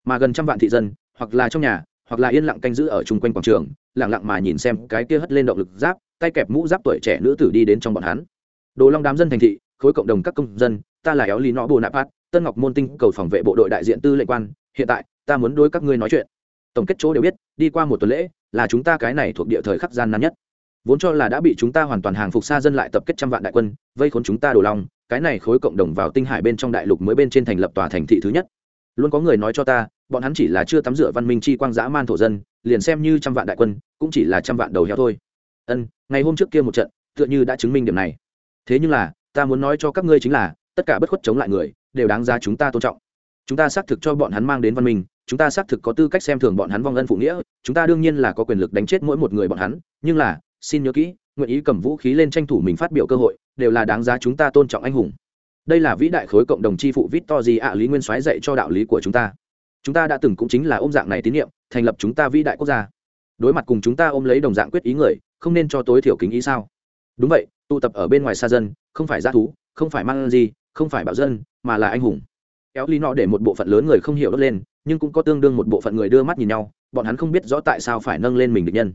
Mà gần trăm vạn thị dân, hoặc là trong nhà, hoặc là yên lặng canh giữ ở chung quanh quảng trường, lặng lặng mà nhìn xem cái kia hất lên động lực giáp, tay kẹp mũ giáp tuổi trẻ nữ tử đi đến trong bọn hắn. Đồ long đám dân thành thị, khối cộng đồng các công dân, ta là éo lý nọ bồ nạp hát tân ngọc môn tinh cầu phòng vệ bộ đội đại diện tư lệnh quan, hiện tại, ta muốn đối các ngươi nói chuyện. Tổng kết chỗ đều biết, đi qua một tuần lễ là chúng ta cái này thuộc địa thời khắc gian nan nhất. Vốn cho là đã bị chúng ta hoàn toàn hàng phục xa dân lại tập kết trăm vạn đại quân, vây khốn chúng ta đồ lòng cái này khối cộng đồng vào tinh hải bên trong đại lục mới bên trên thành lập tòa thành thị thứ nhất. Luôn có người nói cho ta, bọn hắn chỉ là chưa tắm rửa văn minh chi quang dã man thổ dân, liền xem như trăm vạn đại quân, cũng chỉ là trăm vạn đầu heo thôi. Ân, ngày hôm trước kia một trận, tựa như đã chứng minh điểm này. Thế nhưng là, ta muốn nói cho các ngươi chính là, tất cả bất khuất chống lại người, đều đáng giá chúng ta tôn trọng. Chúng ta xác thực cho bọn hắn mang đến văn minh chúng ta xác thực có tư cách xem thường bọn hắn vong ân phụ nghĩa, chúng ta đương nhiên là có quyền lực đánh chết mỗi một người bọn hắn, nhưng là, xin nhớ kỹ, nguyện ý cầm vũ khí lên tranh thủ mình phát biểu cơ hội, đều là đáng giá chúng ta tôn trọng anh hùng. Đây là vĩ đại khối cộng đồng chi phụ vít to gì ạ lý nguyên soái dạy cho đạo lý của chúng ta. Chúng ta đã từng cũng chính là ôm dạng này tín nhiệm, thành lập chúng ta vĩ đại quốc gia. Đối mặt cùng chúng ta ôm lấy đồng dạng quyết ý người, không nên cho tối thiểu kính ý sao? Đúng vậy, tụ tập ở bên ngoài xa dân, không phải g thú, không phải mang gì, không phải bạo dân, mà là anh hùng. Éo lý nọ để một bộ phận lớn người không hiểu đốt lên nhưng cũng có tương đương một bộ phận người đưa mắt nhìn nhau, bọn hắn không biết rõ tại sao phải nâng lên mình được nhân.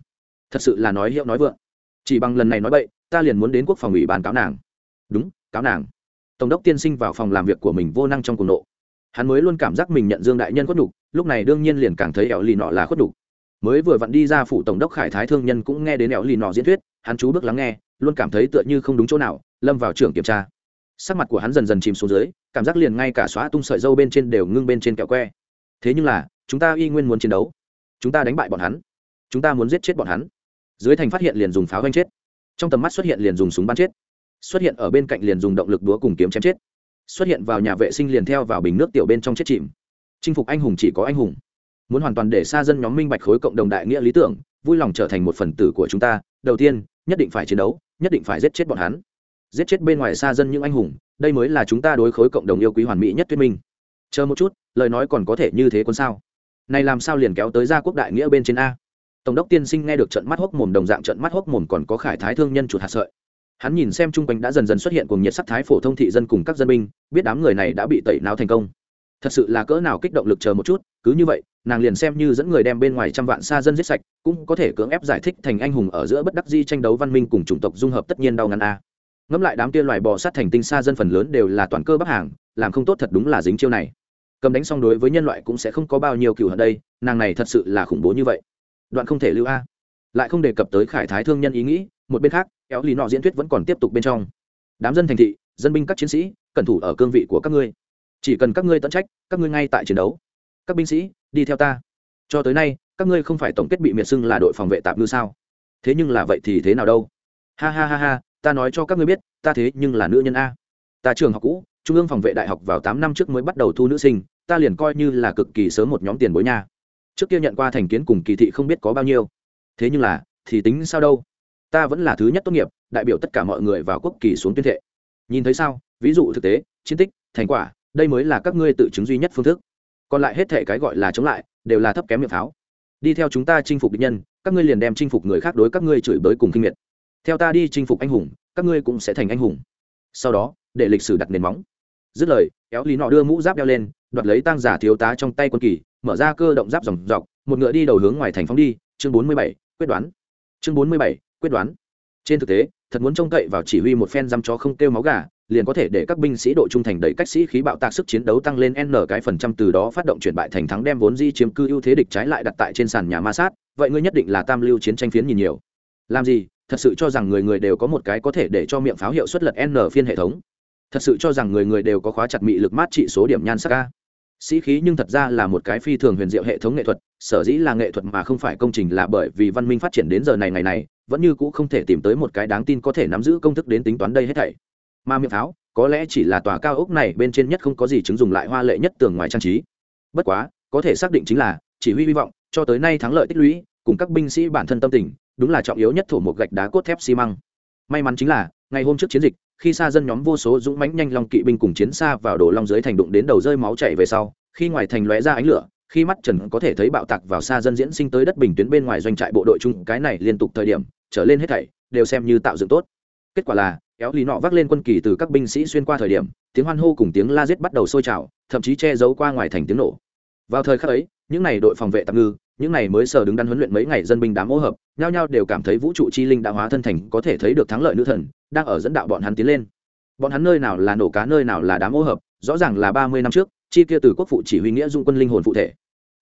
Thật sự là nói hiệu nói vượng. Chỉ bằng lần này nói bậy, ta liền muốn đến quốc phòng ủy bàn cáo nàng. Đúng, cáo nàng. Tổng đốc tiên sinh vào phòng làm việc của mình vô năng trong cùng nộ. Hắn mới luôn cảm giác mình nhận dương đại nhân khuất đục lúc này đương nhiên liền càng thấy ẻo lì nọ là khuất đục mới vừa vặn đi ra phủ tổng đốc khải thái thương nhân cũng nghe đến ẻo lì nọ diễn thuyết, hắn chú bước lắng nghe, luôn cảm thấy tựa như không đúng chỗ nào, lâm vào trường kiểm tra. Sắc mặt của hắn dần dần chìm xuống dưới, cảm giác liền ngay cả xóa tung sợi dâu bên trên đều ngưng bên trên kẹo que thế nhưng là, chúng ta y nguyên muốn chiến đấu. Chúng ta đánh bại bọn hắn. Chúng ta muốn giết chết bọn hắn. Dưới thành phát hiện liền dùng pháo ganh chết. Trong tầm mắt xuất hiện liền dùng súng bắn chết. Xuất hiện ở bên cạnh liền dùng động lực đúa cùng kiếm chém chết. Xuất hiện vào nhà vệ sinh liền theo vào bình nước tiểu bên trong chết chìm. Chinh phục anh hùng chỉ có anh hùng. Muốn hoàn toàn để xa dân nhóm minh bạch khối cộng đồng đại nghĩa lý tưởng, vui lòng trở thành một phần tử của chúng ta, đầu tiên, nhất định phải chiến đấu, nhất định phải giết chết bọn hắn. Giết chết bên ngoài xa dân những anh hùng, đây mới là chúng ta đối khối cộng đồng yêu quý hoàn mỹ nhất thuyết minh chờ một chút, lời nói còn có thể như thế quân sao? Này làm sao liền kéo tới gia quốc đại nghĩa bên trên a? Tổng đốc tiên sinh nghe được trận mắt hốc mồm đồng dạng trận mắt hốc mồm còn có khải thái thương nhân chuột hạt sợi. Hắn nhìn xem chung quanh đã dần dần xuất hiện cùng nhiệt sắc thái phổ thông thị dân cùng các dân binh, biết đám người này đã bị tẩy não thành công. Thật sự là cỡ nào kích động lực chờ một chút, cứ như vậy, nàng liền xem như dẫn người đem bên ngoài trăm vạn xa dân giết sạch, cũng có thể cưỡng ép giải thích thành anh hùng ở giữa bất đắc di tranh đấu văn minh cùng chủng tộc dung hợp tất nhiên đau ngăn a ngẫm lại đám kia loài bò sát thành tinh xa dân phần lớn đều là toàn cơ bắc hàng, làm không tốt thật đúng là dính chiêu này. Cầm đánh xong đối với nhân loại cũng sẽ không có bao nhiêu cựu hận đây, nàng này thật sự là khủng bố như vậy. Đoạn không thể lưu a. Lại không đề cập tới khải thái thương nhân ý nghĩ, một bên khác éo lì nọ diễn thuyết vẫn còn tiếp tục bên trong. Đám dân thành thị, dân binh các chiến sĩ, cẩn thủ ở cương vị của các ngươi. Chỉ cần các ngươi tận trách, các ngươi ngay tại chiến đấu. Các binh sĩ, đi theo ta. Cho tới nay, các ngươi không phải tổng kết bị miệt xưng là đội phòng vệ tạm ngư sao? Thế nhưng là vậy thì thế nào đâu? Ha ha ha ha ta nói cho các ngươi biết, ta thế nhưng là nữ nhân a. Ta trường học cũ, trung ương phòng vệ đại học vào tám năm trước mới bắt đầu thu nữ sinh, ta liền coi như là cực kỳ sớm một nhóm tiền bối nha. Trước kia nhận qua thành kiến cùng kỳ thị không biết có bao nhiêu. Thế nhưng là, thì tính sao đâu? Ta vẫn là thứ nhất tốt nghiệp, đại biểu tất cả mọi người vào quốc kỳ xuống tuyên thệ. Nhìn thấy sao? Ví dụ thực tế, chiến tích, thành quả, đây mới là các ngươi tự chứng duy nhất phương thức. Còn lại hết thể cái gọi là chống lại, đều là thấp kém miệng pháo. Đi theo chúng ta chinh phục địch nhân, các ngươi liền đem chinh phục người khác đối các ngươi chửi bới cùng kinh miệt theo ta đi chinh phục anh hùng, các ngươi cũng sẽ thành anh hùng. Sau đó, để lịch sử đặt nền móng. Dứt lời, kéo lý nọ đưa mũ giáp đeo lên, đoạt lấy tăng giả thiếu tá trong tay quân kỳ, mở ra cơ động giáp dòng dọc, một ngựa đi đầu hướng ngoài thành phóng đi. Chương bốn mươi bảy, quyết đoán. Chương bốn mươi bảy, quyết đoán. Trên thực tế, thật muốn trông cậy vào chỉ huy một phen dăm chó không kêu máu gà, liền có thể để các binh sĩ độ trung thành đẩy cách sĩ khí bạo tạc sức chiến đấu tăng lên n cái phần trăm từ đó phát động chuyển bại thành thắng đem vốn di chiếm cư ưu thế địch trái lại đặt tại trên sàn nhà ma sát. Vậy ngươi nhất định là tam lưu chiến tranh phiến nhìn nhiều. Làm gì? Thật sự cho rằng người người đều có một cái có thể để cho miệng pháo hiệu suất lật n phiên hệ thống. Thật sự cho rằng người người đều có khóa chặt mị lực mát trị số điểm nhan sắc a. Sĩ khí nhưng thật ra là một cái phi thường huyền diệu hệ thống nghệ thuật, sở dĩ là nghệ thuật mà không phải công trình là bởi vì văn minh phát triển đến giờ này ngày này, vẫn như cũ không thể tìm tới một cái đáng tin có thể nắm giữ công thức đến tính toán đây hết thảy. Mà miệng pháo, có lẽ chỉ là tòa cao ốc này bên trên nhất không có gì chứng dùng lại hoa lệ nhất tường ngoài trang trí. Bất quá, có thể xác định chính là, chỉ huy hy vọng, cho tới nay thắng lợi tích lũy, cùng các binh sĩ bản thân tâm tình đúng là trọng yếu nhất thổ một gạch đá cốt thép xi măng. May mắn chính là, ngày hôm trước chiến dịch, khi xa dân nhóm vô số dũng mãnh nhanh long kỵ binh cùng chiến xa vào đổ long dưới thành đụng đến đầu rơi máu chảy về sau, khi ngoài thành lóe ra ánh lửa, khi mắt trần có thể thấy bạo tạc vào xa dân diễn sinh tới đất bình tuyến bên ngoài doanh trại bộ đội chung, cái này liên tục thời điểm, trở lên hết thảy, đều xem như tạo dựng tốt. Kết quả là, kéo lì nọ vác lên quân kỳ từ các binh sĩ xuyên qua thời điểm, tiếng hoan hô cùng tiếng la giết bắt đầu sôi trào, thậm chí che giấu qua ngoài thành tiếng nổ. Vào thời khắc ấy, những n à y đội phòng vệ tạm ngư những này mới sờ đứng đắn huấn luyện mấy ngày dân binh đám ô hợp, nhao nhao đều cảm thấy vũ trụ chi linh đã hóa thân thành có thể thấy được thắng lợi nữ thần, đang ở dẫn đạo bọn hắn tiến lên. Bọn hắn nơi nào là nổ cá, nơi nào là đám ô hợp, rõ ràng là ba mươi năm trước, chi kia từ quốc phụ chỉ huy nghĩa dung quân linh hồn phụ thể.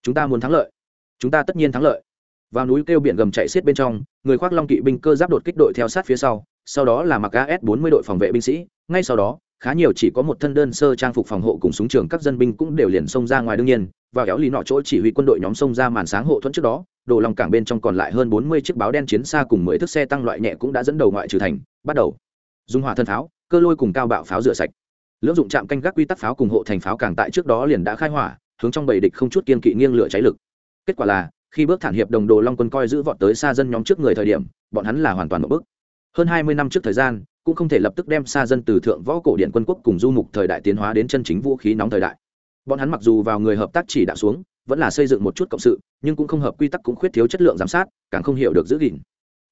Chúng ta muốn thắng lợi. Chúng ta tất nhiên thắng lợi. Vào núi kêu biển gầm chạy xiết bên trong, người khoác long kỵ binh cơ giáp đột kích đội theo sát phía sau sau đó là mặc as 40 đội phòng vệ binh sĩ, ngay sau đó khá nhiều chỉ có một thân đơn sơ trang phục phòng hộ cùng súng trường các dân binh cũng đều liền xông ra ngoài đương nhiên. Và kéo lý nọ chỗ chỉ huy quân đội nhóm xông ra màn sáng hộ thuẫn trước đó, đồ lòng cảng bên trong còn lại hơn 40 chiếc báo đen chiến xa cùng 10 thước xe tăng loại nhẹ cũng đã dẫn đầu ngoại trừ thành, bắt đầu. Dùng hỏa thân pháo, cơ lôi cùng cao bạo pháo rửa sạch. Lưỡng dụng trạm canh gác quy tắc pháo cùng hộ thành pháo càng tại trước đó liền đã khai hỏa, hướng trong bầy địch không chút kiên kỵ nghiêng lửa cháy lực. Kết quả là, khi bước thản hiệp đồng đồ long quân coi giữ vọt tới xa dân nhóm trước người thời điểm, bọn hắn là hoàn toàn một bước. Hơn hai mươi năm trước thời gian cũng không thể lập tức đem xa dân từ thượng võ cổ điện quân quốc cùng du mục thời đại tiến hóa đến chân chính vũ khí nóng thời đại. Bọn hắn mặc dù vào người hợp tác chỉ đạo xuống, vẫn là xây dựng một chút cộng sự, nhưng cũng không hợp quy tắc cũng khuyết thiếu chất lượng giám sát, càng không hiểu được giữ gìn.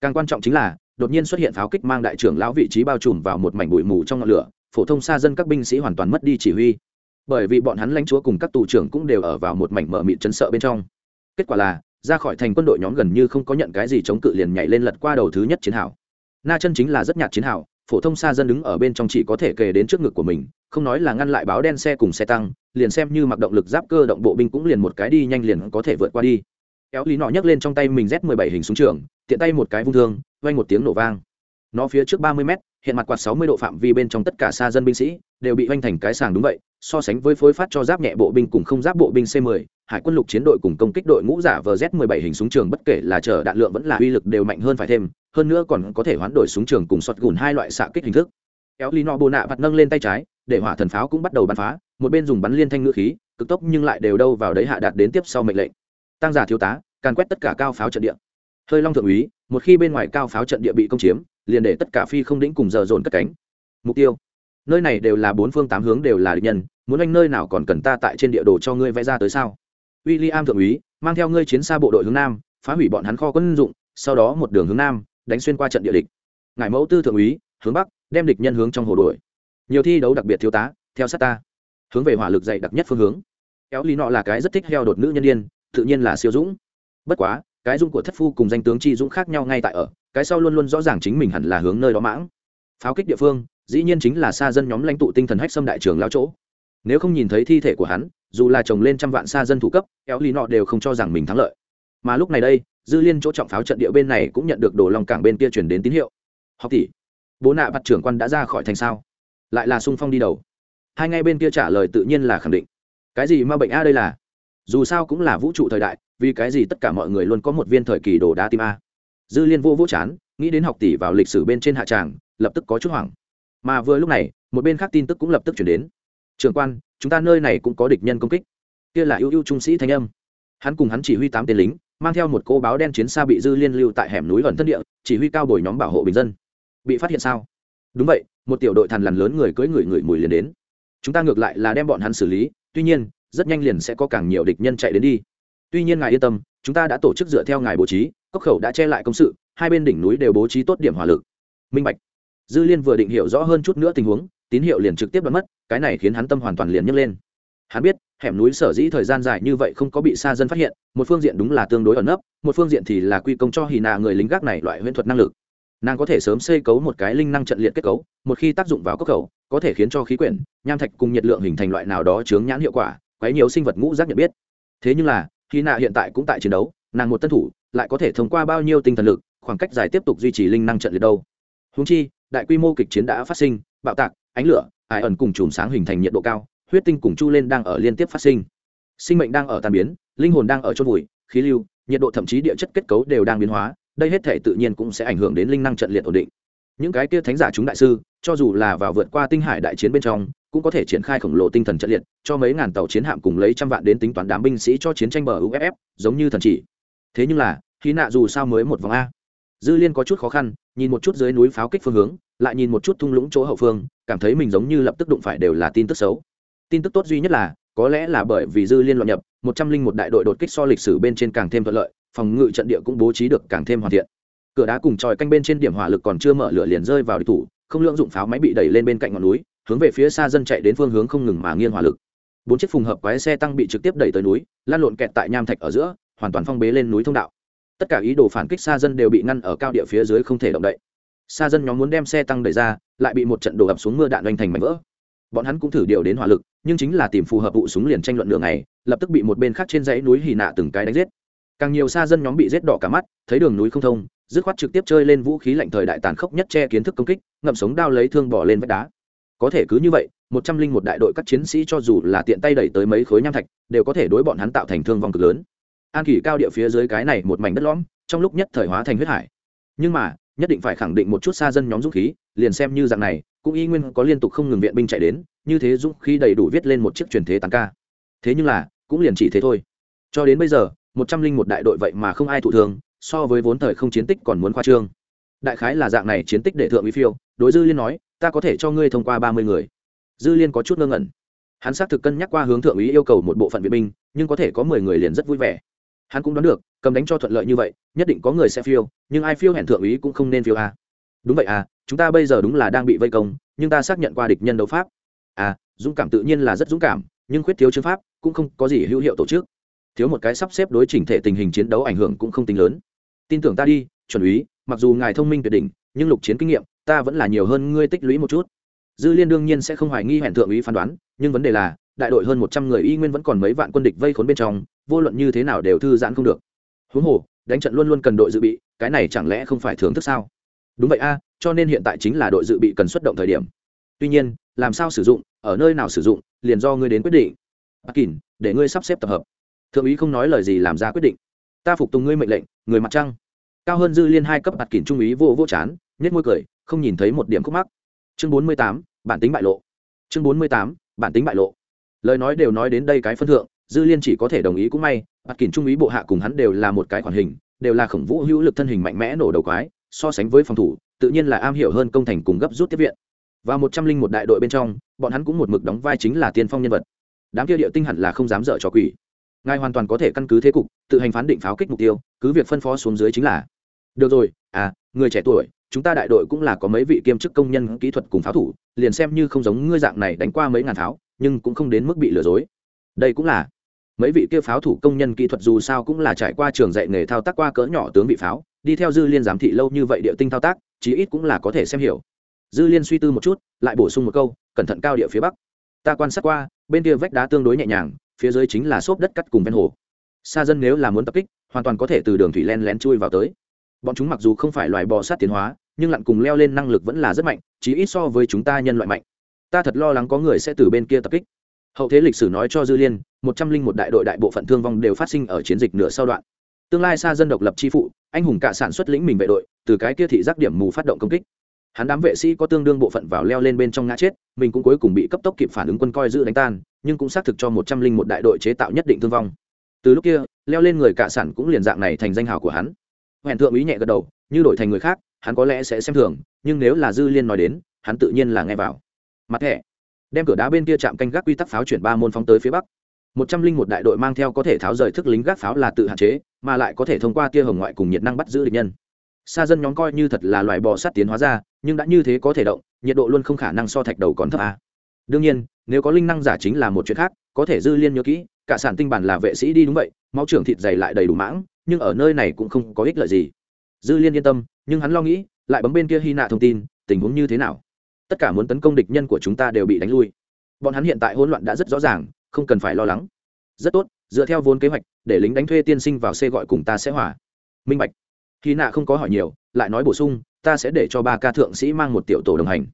Càng quan trọng chính là, đột nhiên xuất hiện pháo kích mang đại trưởng lão vị trí bao trùm vào một mảnh bụi mù trong ngọn lửa, phổ thông xa dân các binh sĩ hoàn toàn mất đi chỉ huy. Bởi vì bọn hắn lãnh chúa cùng các tù trưởng cũng đều ở vào một mảnh mở mịt chấn sợ bên trong. Kết quả là, ra khỏi thành quân đội nhóm gần như không có nhận cái gì chống cự liền nhảy lên lật qua đầu thứ nhất chiến hào. Na chân chính là rất nhạt chiến hào phổ thông xa dân đứng ở bên trong chỉ có thể kề đến trước ngực của mình, không nói là ngăn lại báo đen xe cùng xe tăng, liền xem như mặc động lực giáp cơ động bộ binh cũng liền một cái đi nhanh liền có thể vượt qua đi. Kéo lý nọ nhấc lên trong tay mình z 17 hình súng trường, tiện tay một cái vung thương, vang một tiếng nổ vang. Nó phía trước 30 mét, hiện mặt quạt 60 độ phạm vi bên trong tất cả xa dân binh sĩ, đều bị vanh thành cái sàng đúng vậy so sánh với phối phát cho giáp nhẹ bộ binh cùng không giáp bộ binh c 10 hải quân lục chiến đội cùng công kích đội ngũ giả vờ z 17 hình súng trường bất kể là chở đạn lượng vẫn là uy lực đều mạnh hơn phải thêm, hơn nữa còn có thể hoán đổi súng trường cùng sọt gùn hai loại xạ kích hình thức. Kéo lino bồ nạ vặt nâng lên tay trái, để hỏa thần pháo cũng bắt đầu bắn phá, một bên dùng bắn liên thanh ngữ khí, cực tốc nhưng lại đều đâu vào đấy hạ đạt đến tiếp sau mệnh lệnh. Tăng giả thiếu tá, càn quét tất cả cao pháo trận địa. Hơi long thượng úy, một khi bên ngoài cao pháo trận địa bị công chiếm, liền để tất cả phi không đĩnh cùng giờ dồn cất cánh. Mục tiêu. Nơi này đều là bốn phương tám hướng đều là địch nhân muốn anh nơi nào còn cần ta tại trên địa đồ cho ngươi vẽ ra tới sao? W i l l i am thượng úy, mang theo ngươi chiến xa bộ đội hướng nam, phá hủy bọn hắn kho quân dụng, sau đó một đường hướng nam, đánh xuyên qua trận địa địch. Ngài mẫu tư thượng úy, hướng bắc, đem địch nhân hướng trong hồ đuổi. Nhiều thi đấu đặc biệt thiếu tá, theo sát ta. Hướng về hỏa lực dày đặc nhất phương hướng. Kéo lý nọ là cái rất thích heo đột nữ nhân đ i ê n tự nhiên là siêu dũng. Bất quá, cái dung của thất phu cùng danh tướng chi dũng khác nhau ngay tại ở, cái sau luôn luôn rõ ràng chính mình hẳn là hướng nơi đó mãng. Pháo kích địa phương, dĩ nhiên chính là xa dân nhóm lãnh tụ tinh thần hách xâm đại trường lao chỗ nếu không nhìn thấy thi thể của hắn, dù là chồng lên trăm vạn xa dân thủ cấp éo lì nọ đều không cho rằng mình thắng lợi. Mà lúc này đây, dư liên chỗ trọng pháo trận địa bên này cũng nhận được đổ lòng cảng bên kia chuyển đến tín hiệu. Học tỷ, bố nạ bắt trưởng quan đã ra khỏi thành sao? Lại là sung phong đi đầu. Hai ngay bên kia trả lời tự nhiên là khẳng định. Cái gì mà bệnh a đây là? Dù sao cũng là vũ trụ thời đại, vì cái gì tất cả mọi người luôn có một viên thời kỳ đồ đá tim a? Dư liên vô vũ chán, nghĩ đến học tỷ vào lịch sử bên trên hạ tràng, lập tức có chút hoảng. Mà vừa lúc này, một bên khác tin tức cũng lập tức chuyển đến. Trưởng quan, chúng ta nơi này cũng có địch nhân công kích. Kia là ưu ưu trung sĩ thanh âm. Hắn cùng hắn chỉ huy tám tên lính, mang theo một cô báo đen chiến xa bị dư liên lưu tại hẻm núi ẩn thân địa, chỉ huy cao bồi nhóm bảo hộ bình dân. Bị phát hiện sao? Đúng vậy, một tiểu đội thằn lằn lớn người cưỡi người người mùi liền đến. Chúng ta ngược lại là đem bọn hắn xử lý, tuy nhiên, rất nhanh liền sẽ có càng nhiều địch nhân chạy đến đi. Tuy nhiên ngài yên tâm, chúng ta đã tổ chức dựa theo ngài bố trí, cốc khẩu đã che lại công sự, hai bên đỉnh núi đều bố trí tốt điểm hỏa lực. Minh bạch. Dư liên vừa định hiểu rõ hơn chút nữa tình huống, tín hiệu liền trực tiếp đoán mất cái này khiến hắn tâm hoàn toàn liền nhấc lên. Hắn biết, hẻm núi sở dĩ thời gian dài như vậy không có bị xa dân phát hiện, một phương diện đúng là tương đối ẩn nấp, một phương diện thì là quy công cho hì nạ người lính gác này loại huyễn thuật năng lực. Nàng có thể sớm xây cấu một cái linh năng trận liệt kết cấu, một khi tác dụng vào cốc khẩu có thể khiến cho khí quyển, nham thạch cùng nhiệt lượng hình thành loại nào đó chướng nhãn hiệu quả, quấy nhiều sinh vật ngũ giác nhận biết. Thế nhưng là hì nạ hiện tại cũng tại chiến đấu, nàng một tân thủ, lại có thể thông qua bao nhiêu tinh thần lực, khoảng cách dài tiếp tục duy trì linh năng trận liệt đâu. Húng chi, đại quy mô kịch chiến đã phát sinh, bạo tạc ánh lửa, ải ẩn cùng chùm sáng hình thành nhiệt độ cao, huyết tinh cùng chu lên đang ở liên tiếp phát sinh. Sinh mệnh đang ở tàn biến, linh hồn đang ở chôn vùi, khí lưu, nhiệt độ thậm chí địa chất kết cấu đều đang biến hóa, đây hết thể tự nhiên cũng sẽ ảnh hưởng đến linh năng trận liệt ổn định. Những cái kia thánh giả chúng đại sư, cho dù là vào vượt qua tinh hải đại chiến bên trong, cũng có thể triển khai khổng lồ tinh thần trận liệt, cho mấy ngàn tàu chiến hạm cùng lấy trăm vạn đến tính toán đám binh sĩ cho chiến tranh bờ uff giống như thần chỉ. Thế nhưng là khi nạ dù sao mới một vòng a dư liên có chút khó khăn, nhìn một chút dưới núi pháo kích phương hướng, lại nhìn một chút thung lũng chỗ hậu phương, cảm thấy mình giống như lập tức đụng phải đều là tin tức xấu. Tin tức tốt duy nhất là, có lẽ là bởi vì dư liên loạn nhập, một trăm linh một đại đội đột kích so lịch sử bên trên càng thêm thuận lợi, phòng ngự trận địa cũng bố trí được càng thêm hoàn thiện. Cửa đá cùng tròi canh bên trên điểm hỏa lực còn chưa mở lửa liền rơi vào địch thủ, không lượng dụng pháo máy bị đẩy lên bên cạnh ngọn núi, hướng về phía xa dân chạy đến phương hướng không ngừng mà nghiêng hỏa lực. Bốn chiếc phùng hợp quái xe tăng bị trực tiếp đẩy tới núi lan lộn kẹt tại nham thạch ở giữa, hoàn toàn phong bế lên núi thông đạo tất cả ý đồ phản kích xa dân đều bị ngăn ở cao địa phía dưới không thể động đậy. Xa dân nhóm muốn đem xe tăng đẩy ra, lại bị một trận đổ ập xuống mưa đạn oanh thành mảnh vỡ. Bọn hắn cũng thử điều đến hỏa lực, nhưng chính là tìm phù hợp vụ súng liền tranh luận đường này lập tức bị một bên khác trên dãy núi hì nạ từng cái đánh giết. Càng nhiều xa dân nhóm bị giết đỏ cả mắt, thấy đường núi không thông, dứt khoát trực tiếp chơi lên vũ khí lạnh thời đại tàn khốc nhất che kiến thức công kích, ngậm sống đao lấy thương bỏ lên vách đá. Có thể cứ như vậy, một trăm linh một đại đội các chiến sĩ cho dù là tiện tay đẩy tới mấy khối nham thạch, đều có thể đối bọn hắn tạo thành thương vong cực lớn an kỳ cao địa phía dưới cái này một mảnh đất lõm, trong lúc nhất thời hóa thành huyết hải. Nhưng mà, nhất định phải khẳng định một chút xa dân nhóm dũng khí, liền xem như dạng này, cũng y nguyên có liên tục không ngừng viện binh chạy đến, như thế dũng khí đầy đủ viết lên một chiếc truyền thế tàn ca. Thế nhưng là, cũng liền chỉ thế thôi. Cho đến bây giờ, một trăm linh một đại đội vậy mà không ai thụ thường so với vốn thời không chiến tích còn muốn khoa trương. Đại khái là dạng này chiến tích để thượng uy phiêu, đối dư liên nói, ta có thể cho ngươi thông qua ba mươi người. Dư liên có chút ngơ ngẩn. Hắn xác thực cân nhắc qua hướng thượng úy yêu cầu một bộ phận viện binh, nhưng có thể có mười người liền rất vui vẻ hắn cũng đoán được, cầm đánh cho thuận lợi như vậy, nhất định có người sẽ phiêu, nhưng ai phiêu hẹn thượng úy cũng không nên phiêu à. đúng vậy à chúng ta bây giờ đúng là đang bị vây công, nhưng ta xác nhận qua địch nhân đấu pháp. À dũng cảm tự nhiên là rất dũng cảm, nhưng khuyết thiếu chứng pháp cũng không có gì hữu hiệu tổ chức. Thiếu một cái sắp xếp đối chỉnh thể tình hình chiến đấu ảnh hưởng cũng không tính lớn. Tin tưởng ta đi, chuẩn úy, mặc dù ngài thông minh tuyệt đỉnh, nhưng lục chiến kinh nghiệm, ta vẫn là nhiều hơn ngươi tích lũy một chút. Dư liên đương nhiên sẽ không hoài nghi hẹn thượng úy phán đoán, nhưng vấn đề là đại đội hơn một trăm người y nguyên vẫn còn mấy vạn quân địch vây khốn bên trong, vô luận như thế nào đều thư giãn không được. Huống hồ, đánh trận luôn luôn cần đội dự bị, cái này chẳng lẽ không phải thưởng thức sao? Đúng vậy a, cho nên hiện tại chính là đội dự bị cần xuất động thời điểm. Tuy nhiên, làm sao sử dụng, ở nơi nào sử dụng, liền do ngươi đến quyết định. Bắc kỳn để ngươi sắp xếp tập hợp. Thượng úy không nói lời gì làm ra quyết định. Ta phục tùng ngươi mệnh lệnh, người mặt trăng. Cao hơn dư liên hai cấp bạt kỉn trung úy vô vô chán, nhếch môi cười, không nhìn thấy một điểm khúc mắc. Chương bốn mươi tám, bản tính bại lộ. Chương bốn mươi tám, bản tính bại lộ lời nói đều nói đến đây cái phân thượng, dư liên chỉ có thể đồng ý cũng may, bạt kỳn trung ý bộ hạ cùng hắn đều là một cái khoản hình, đều là khổng vũ hữu lực thân hình mạnh mẽ nổ đầu quái, so sánh với phòng thủ, tự nhiên là am hiểu hơn công thành cùng gấp rút tiếp viện. Và một trăm linh một đại đội bên trong, bọn hắn cũng một mực đóng vai chính là tiên phong nhân vật. Đám kia địa tinh hẳn là không dám dở trò quỷ. Ngài hoàn toàn có thể căn cứ thế cục, tự hành phán định pháo kích mục tiêu, cứ việc phân phó xuống dưới chính là, được rồi à người trẻ tuổi, chúng ta đại đội cũng là có mấy vị kiêm chức công nhân kỹ thuật cùng pháo thủ, liền xem như không giống ngươi dạng này đánh qua mấy ngàn pháo nhưng cũng không đến mức bị lừa dối. Đây cũng là mấy vị kia pháo thủ công nhân kỹ thuật dù sao cũng là trải qua trường dạy nghề thao tác qua cỡ nhỏ tướng vị pháo, đi theo dư liên giám thị lâu như vậy địa tinh thao tác, chí ít cũng là có thể xem hiểu. Dư liên suy tư một chút, lại bổ sung một câu, cẩn thận cao địa phía bắc. Ta quan sát qua, bên kia vách đá tương đối nhẹ nhàng, phía dưới chính là xốp đất cắt cùng ven hồ. Xa dân nếu là muốn tập kích, hoàn toàn có thể từ đường thủy len lén chui vào tới. Bọn chúng mặc dù không phải loài bò sát tiến hóa, nhưng lặn cùng leo lên năng lực vẫn là rất mạnh, chí ít so với chúng ta nhân loại mạnh ta thật lo lắng có người sẽ từ bên kia tập kích. Hậu thế lịch sử nói cho dư liên, một trăm linh một đại đội đại bộ phận thương vong đều phát sinh ở chiến dịch nửa sau đoạn. Tương lai xa dân độc lập chi phụ, anh hùng cả sản xuất lĩnh mình vệ đội, từ cái kia thị giác điểm mù phát động công kích. Hắn đám vệ sĩ có tương đương bộ phận vào leo lên bên trong ngã chết, mình cũng cuối cùng bị cấp tốc kịp phản ứng quân coi giữ đánh tan, nhưng cũng xác thực cho một trăm linh một đại đội chế tạo nhất định thương vong. Từ lúc kia, leo lên người cả sản cũng liền dạng này thành danh hào của hắn. Hẹn thượng úy nhẹ gật đầu, như đổi thành người khác, hắn có lẽ sẽ xem thường, nhưng nếu là dư liên nói đến, hắn tự nhiên là nghe vào mặt thẻ. Đem cửa đá bên kia chạm canh gác quy tắc pháo chuyển ba môn phóng tới phía bắc. Một trăm linh một đại đội mang theo có thể tháo rời thức lính gác pháo là tự hạn chế, mà lại có thể thông qua tia hồng ngoại cùng nhiệt năng bắt giữ địch nhân. Xa dân nhóm coi như thật là loài bò sát tiến hóa ra, nhưng đã như thế có thể động, nhiệt độ luôn không khả năng so thạch đầu còn thấp à. đương nhiên, nếu có linh năng giả chính là một chuyện khác, có thể dư liên nhớ kỹ, cả sản tinh bản là vệ sĩ đi đúng vậy, máu trưởng thịt dày lại đầy đủ mãng, nhưng ở nơi này cũng không có ích lợi gì. Dư liên yên tâm, nhưng hắn lo nghĩ, lại bấm bên kia hy nạ thông tin, tình huống như thế nào? Tất cả muốn tấn công địch nhân của chúng ta đều bị đánh lui. Bọn hắn hiện tại hỗn loạn đã rất rõ ràng, không cần phải lo lắng. Rất tốt, dựa theo vốn kế hoạch, để lính đánh thuê tiên sinh vào xe gọi cùng ta sẽ hỏa minh bạch. Khi nạ không có hỏi nhiều, lại nói bổ sung, ta sẽ để cho ba ca thượng sĩ mang một tiểu tổ đồng hành.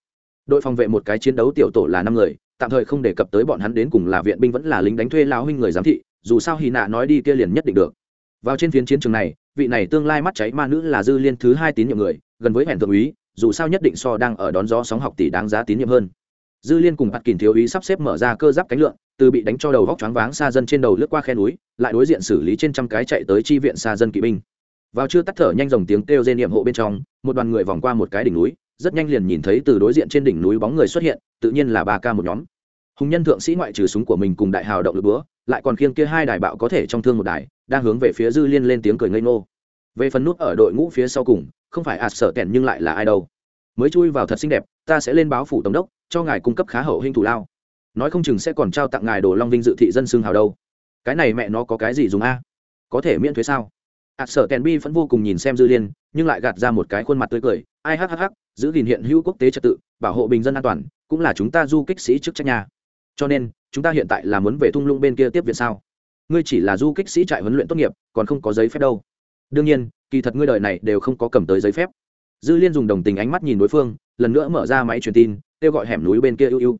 Đội phòng vệ một cái chiến đấu tiểu tổ là năm người, tạm thời không đề cập tới bọn hắn đến cùng là viện binh vẫn là lính đánh thuê lao huynh người giám thị, dù sao hy nạ nói đi kia liền nhất định được. Vào trên phiến chiến trường này, vị này tương lai mắt cháy ma nữ là dư liên thứ hai tín nhiệm người, gần với hẹn thượng úy dù sao nhất định so đang ở đón gió sóng học tỷ đáng giá tín nhiệm hơn. Dư liên cùng bạt kìm thiếu úy sắp xếp mở ra cơ giáp cánh lượn, từ bị đánh cho đầu vóc choáng váng xa dân trên đầu lướt qua khe núi lại đối diện xử lý trên trăm cái chạy tới chi viện xa dân kỵ binh. Vào chưa tắt thở nhanh dòng tiếng kêu dên niệm hộ bên trong một đoàn người vòng qua một cái đỉnh núi rất nhanh liền nhìn thấy từ đối diện trên đỉnh núi bóng người xuất hiện tự nhiên là ba ca một nhóm. Hùng nhân thượng sĩ ngoại trừ súng của mình cùng đại hào động lực búa lại còn khiêng kia hai đài bạo có thể trong thương một đài đang hướng về phía dư liên lên tiếng cười ngây ngô. Về phần nút ở đội ngũ phía sau cùng không phải ạt sợ kèn nhưng lại là ai đâu. Mới chui vào thật xinh đẹp, ta sẽ lên báo phủ tổng đốc, cho ngài cung cấp khá hậu hình thủ lao. Nói không chừng sẽ còn trao tặng ngài đồ long vinh dự thị dân xương hào đâu. Cái này mẹ nó có cái gì dùng a? Có thể miễn thuế sao? Ạt sợ kèn bi vẫn vô cùng nhìn xem dư liên, nhưng lại gạt ra một cái khuôn mặt tươi cười. Ai hhh giữ gìn hiện hữu quốc tế trật tự, bảo hộ bình dân an toàn, cũng là chúng ta du kích sĩ chức trách nhà cho nên, chúng ta hiện tại là muốn về thung lũng bên kia tiếp viện sao? Ngươi chỉ là du kích sĩ trại huấn luyện tốt nghiệp, còn không có giấy phép đâu. Đương nhiên kỳ thật ngươi đời này đều không có cầm tới giấy phép. Dư liên dùng đồng tình ánh mắt nhìn đối phương, lần nữa mở ra máy truyền tin, kêu gọi hẻm núi bên kia ưu ưu.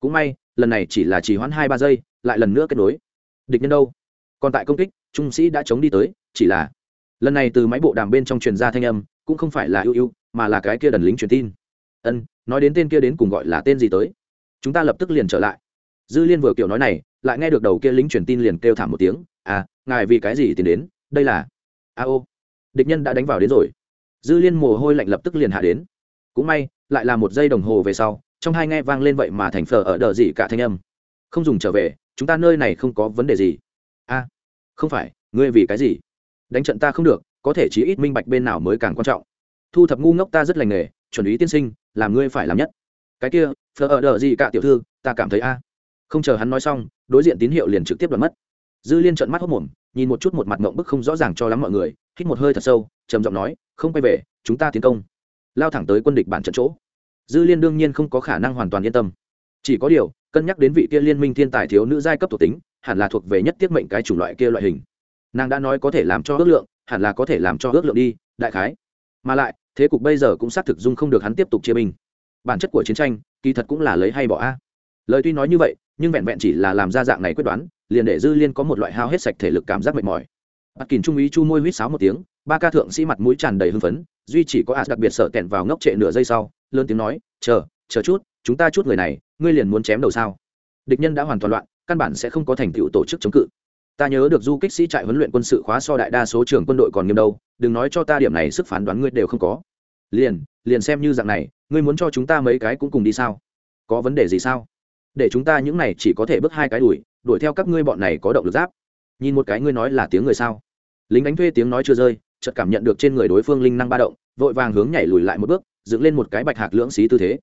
Cũng may, lần này chỉ là chỉ hoãn hai ba giây, lại lần nữa kết nối. Địch nhân đâu? Còn tại công kích, trung sĩ đã chống đi tới, chỉ là lần này từ máy bộ đàm bên trong truyền ra thanh âm, cũng không phải là ưu ưu, mà là cái kia đần lính truyền tin. Ân, nói đến tên kia đến cùng gọi là tên gì tới? Chúng ta lập tức liền trở lại. Dư liên vừa kiểu nói này, lại nghe được đầu kia lính truyền tin liền kêu thảm một tiếng à ngài vì cái gì tìm đến? Đây là a ô địch nhân đã đánh vào đến rồi. Dư liên mồ hôi lạnh lập tức liền hạ đến. Cũng may, lại là một giây đồng hồ về sau, trong hai nghe vang lên vậy mà thành phở ở đờ gì cả thanh âm. Không dùng trở về, chúng ta nơi này không có vấn đề gì. A, không phải, ngươi vì cái gì? Đánh trận ta không được, có thể chí ít minh bạch bên nào mới càng quan trọng. Thu thập ngu ngốc ta rất lành nghề, chuẩn ý tiên sinh, làm ngươi phải làm nhất. Cái kia, phở ở đờ gì cả tiểu thư, ta cảm thấy a. Không chờ hắn nói xong, đối diện tín hiệu liền trực tiếp đoạt mất. Dư liên trợn mắt hốc mồm nhìn một chút một mặt mộng bức không rõ ràng cho lắm mọi người, hít một hơi thật sâu, trầm giọng nói, không quay về, chúng ta tiến công. Lao thẳng tới quân địch bản trận chỗ. Dư liên đương nhiên không có khả năng hoàn toàn yên tâm. Chỉ có điều, cân nhắc đến vị kia liên minh thiên tài thiếu nữ giai cấp thuộc tính, hẳn là thuộc về nhất tiết mệnh cái chủng loại kia loại hình. Nàng đã nói có thể làm cho ước lượng, hẳn là có thể làm cho ước lượng đi, đại khái. Mà lại, thế cục bây giờ cũng xác thực dung không được hắn tiếp tục chia binh. Bản chất của chiến tranh, kỳ thật cũng là lấy hay bỏ a. Lời tuy nói như vậy, nhưng vẹn vẹn chỉ là làm ra dạng này quyết đoán liền để dư liên có một loại hao hết sạch thể lực cảm giác mệt mỏi. Bắt kìm trung úy chu môi huýt sáo một tiếng, ba ca thượng sĩ mặt mũi tràn đầy hưng phấn, duy chỉ có ạt đặc biệt sợ tẹn vào ngốc trệ nửa giây sau, lớn tiếng nói, chờ chờ chút, chúng ta chút người này, ngươi liền muốn chém đầu sao? Địch nhân đã hoàn toàn loạn, căn bản sẽ không có thành tựu tổ chức chống cự. Ta nhớ được du kích sĩ trại huấn luyện quân sự khóa so đại đa số trường quân đội còn nghiêm đâu, đừng nói cho ta điểm này sức phán đoán ngươi đều không có. Liền liền xem như dạng này, ngươi muốn cho chúng ta mấy cái cũng cùng đi sao? Có vấn đề gì sao? Để chúng ta những này chỉ có thể bước hai cái đuổi đuổi theo các ngươi bọn này có động lực giáp. Nhìn một cái ngươi nói là tiếng người sao? Lính đánh thuê tiếng nói chưa rơi, chợt cảm nhận được trên người đối phương linh năng ba động, vội vàng hướng nhảy lùi lại một bước, dựng lên một cái bạch hạc lưỡng xí tư thế.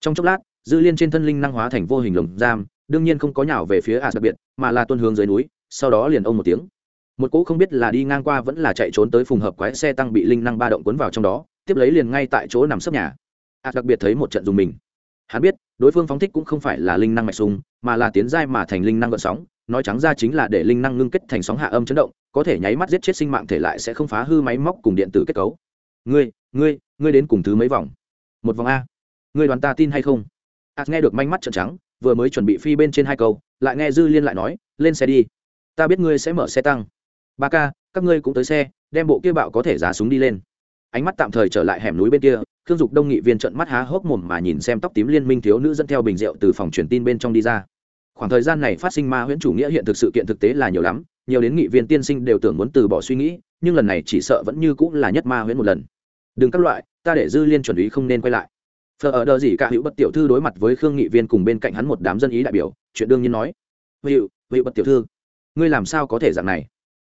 Trong chốc lát, dư liên trên thân linh năng hóa thành vô hình lồng giam, đương nhiên không có nhào về phía ạt đặc biệt, mà là tuân hướng dưới núi, sau đó liền ông một tiếng. Một cỗ không biết là đi ngang qua vẫn là chạy trốn tới phùng hợp quái xe tăng bị linh năng ba động cuốn vào trong đó, tiếp lấy liền ngay tại chỗ nằm sấp nhà. Ạt đặc biệt thấy một trận dùng mình. Hắn biết đối phương phóng thích cũng không phải là linh năng mạch sung mà là tiến giai mà thành linh năng gợn sóng, nói trắng ra chính là để linh năng ngưng kết thành sóng hạ âm chấn động, có thể nháy mắt giết chết sinh mạng thể lại sẽ không phá hư máy móc cùng điện tử kết cấu. Ngươi ngươi ngươi đến cùng thứ mấy vòng? Một vòng a. Ngươi đoàn ta tin hay không? Ạt nghe được manh mắt trợn trắng, vừa mới chuẩn bị phi bên trên hai câu, lại nghe dư liên lại nói, lên xe đi. Ta biết ngươi sẽ mở xe tăng. Ba ca, các ngươi cũng tới xe, đem bộ kia bạo có thể giá súng đi lên. Ánh mắt tạm thời trở lại hẻm núi bên kia khương dục đông nghị viên trận mắt há hốc mồm mà nhìn xem tóc tím liên minh thiếu nữ dẫn theo bình rượu từ phòng truyền tin bên trong đi ra. Khoảng thời gian này phát sinh ma huyễn chủ nghĩa hiện thực sự kiện thực tế là nhiều lắm, nhiều đến nghị viên tiên sinh đều tưởng muốn từ bỏ suy nghĩ, nhưng lần này chỉ sợ vẫn như cũng là nhất ma huyễn một lần. Đừng các loại, ta để dư liên chuẩn ý không nên quay lại. Phờ ở đờ gì cả hữu bất tiểu thư đối mặt với khương nghị viên cùng bên cạnh hắn một đám dân ý đại biểu, chuyện đương nhiên nói. Hữu hữu bất tiểu thư, ngươi làm sao có thể dạng này?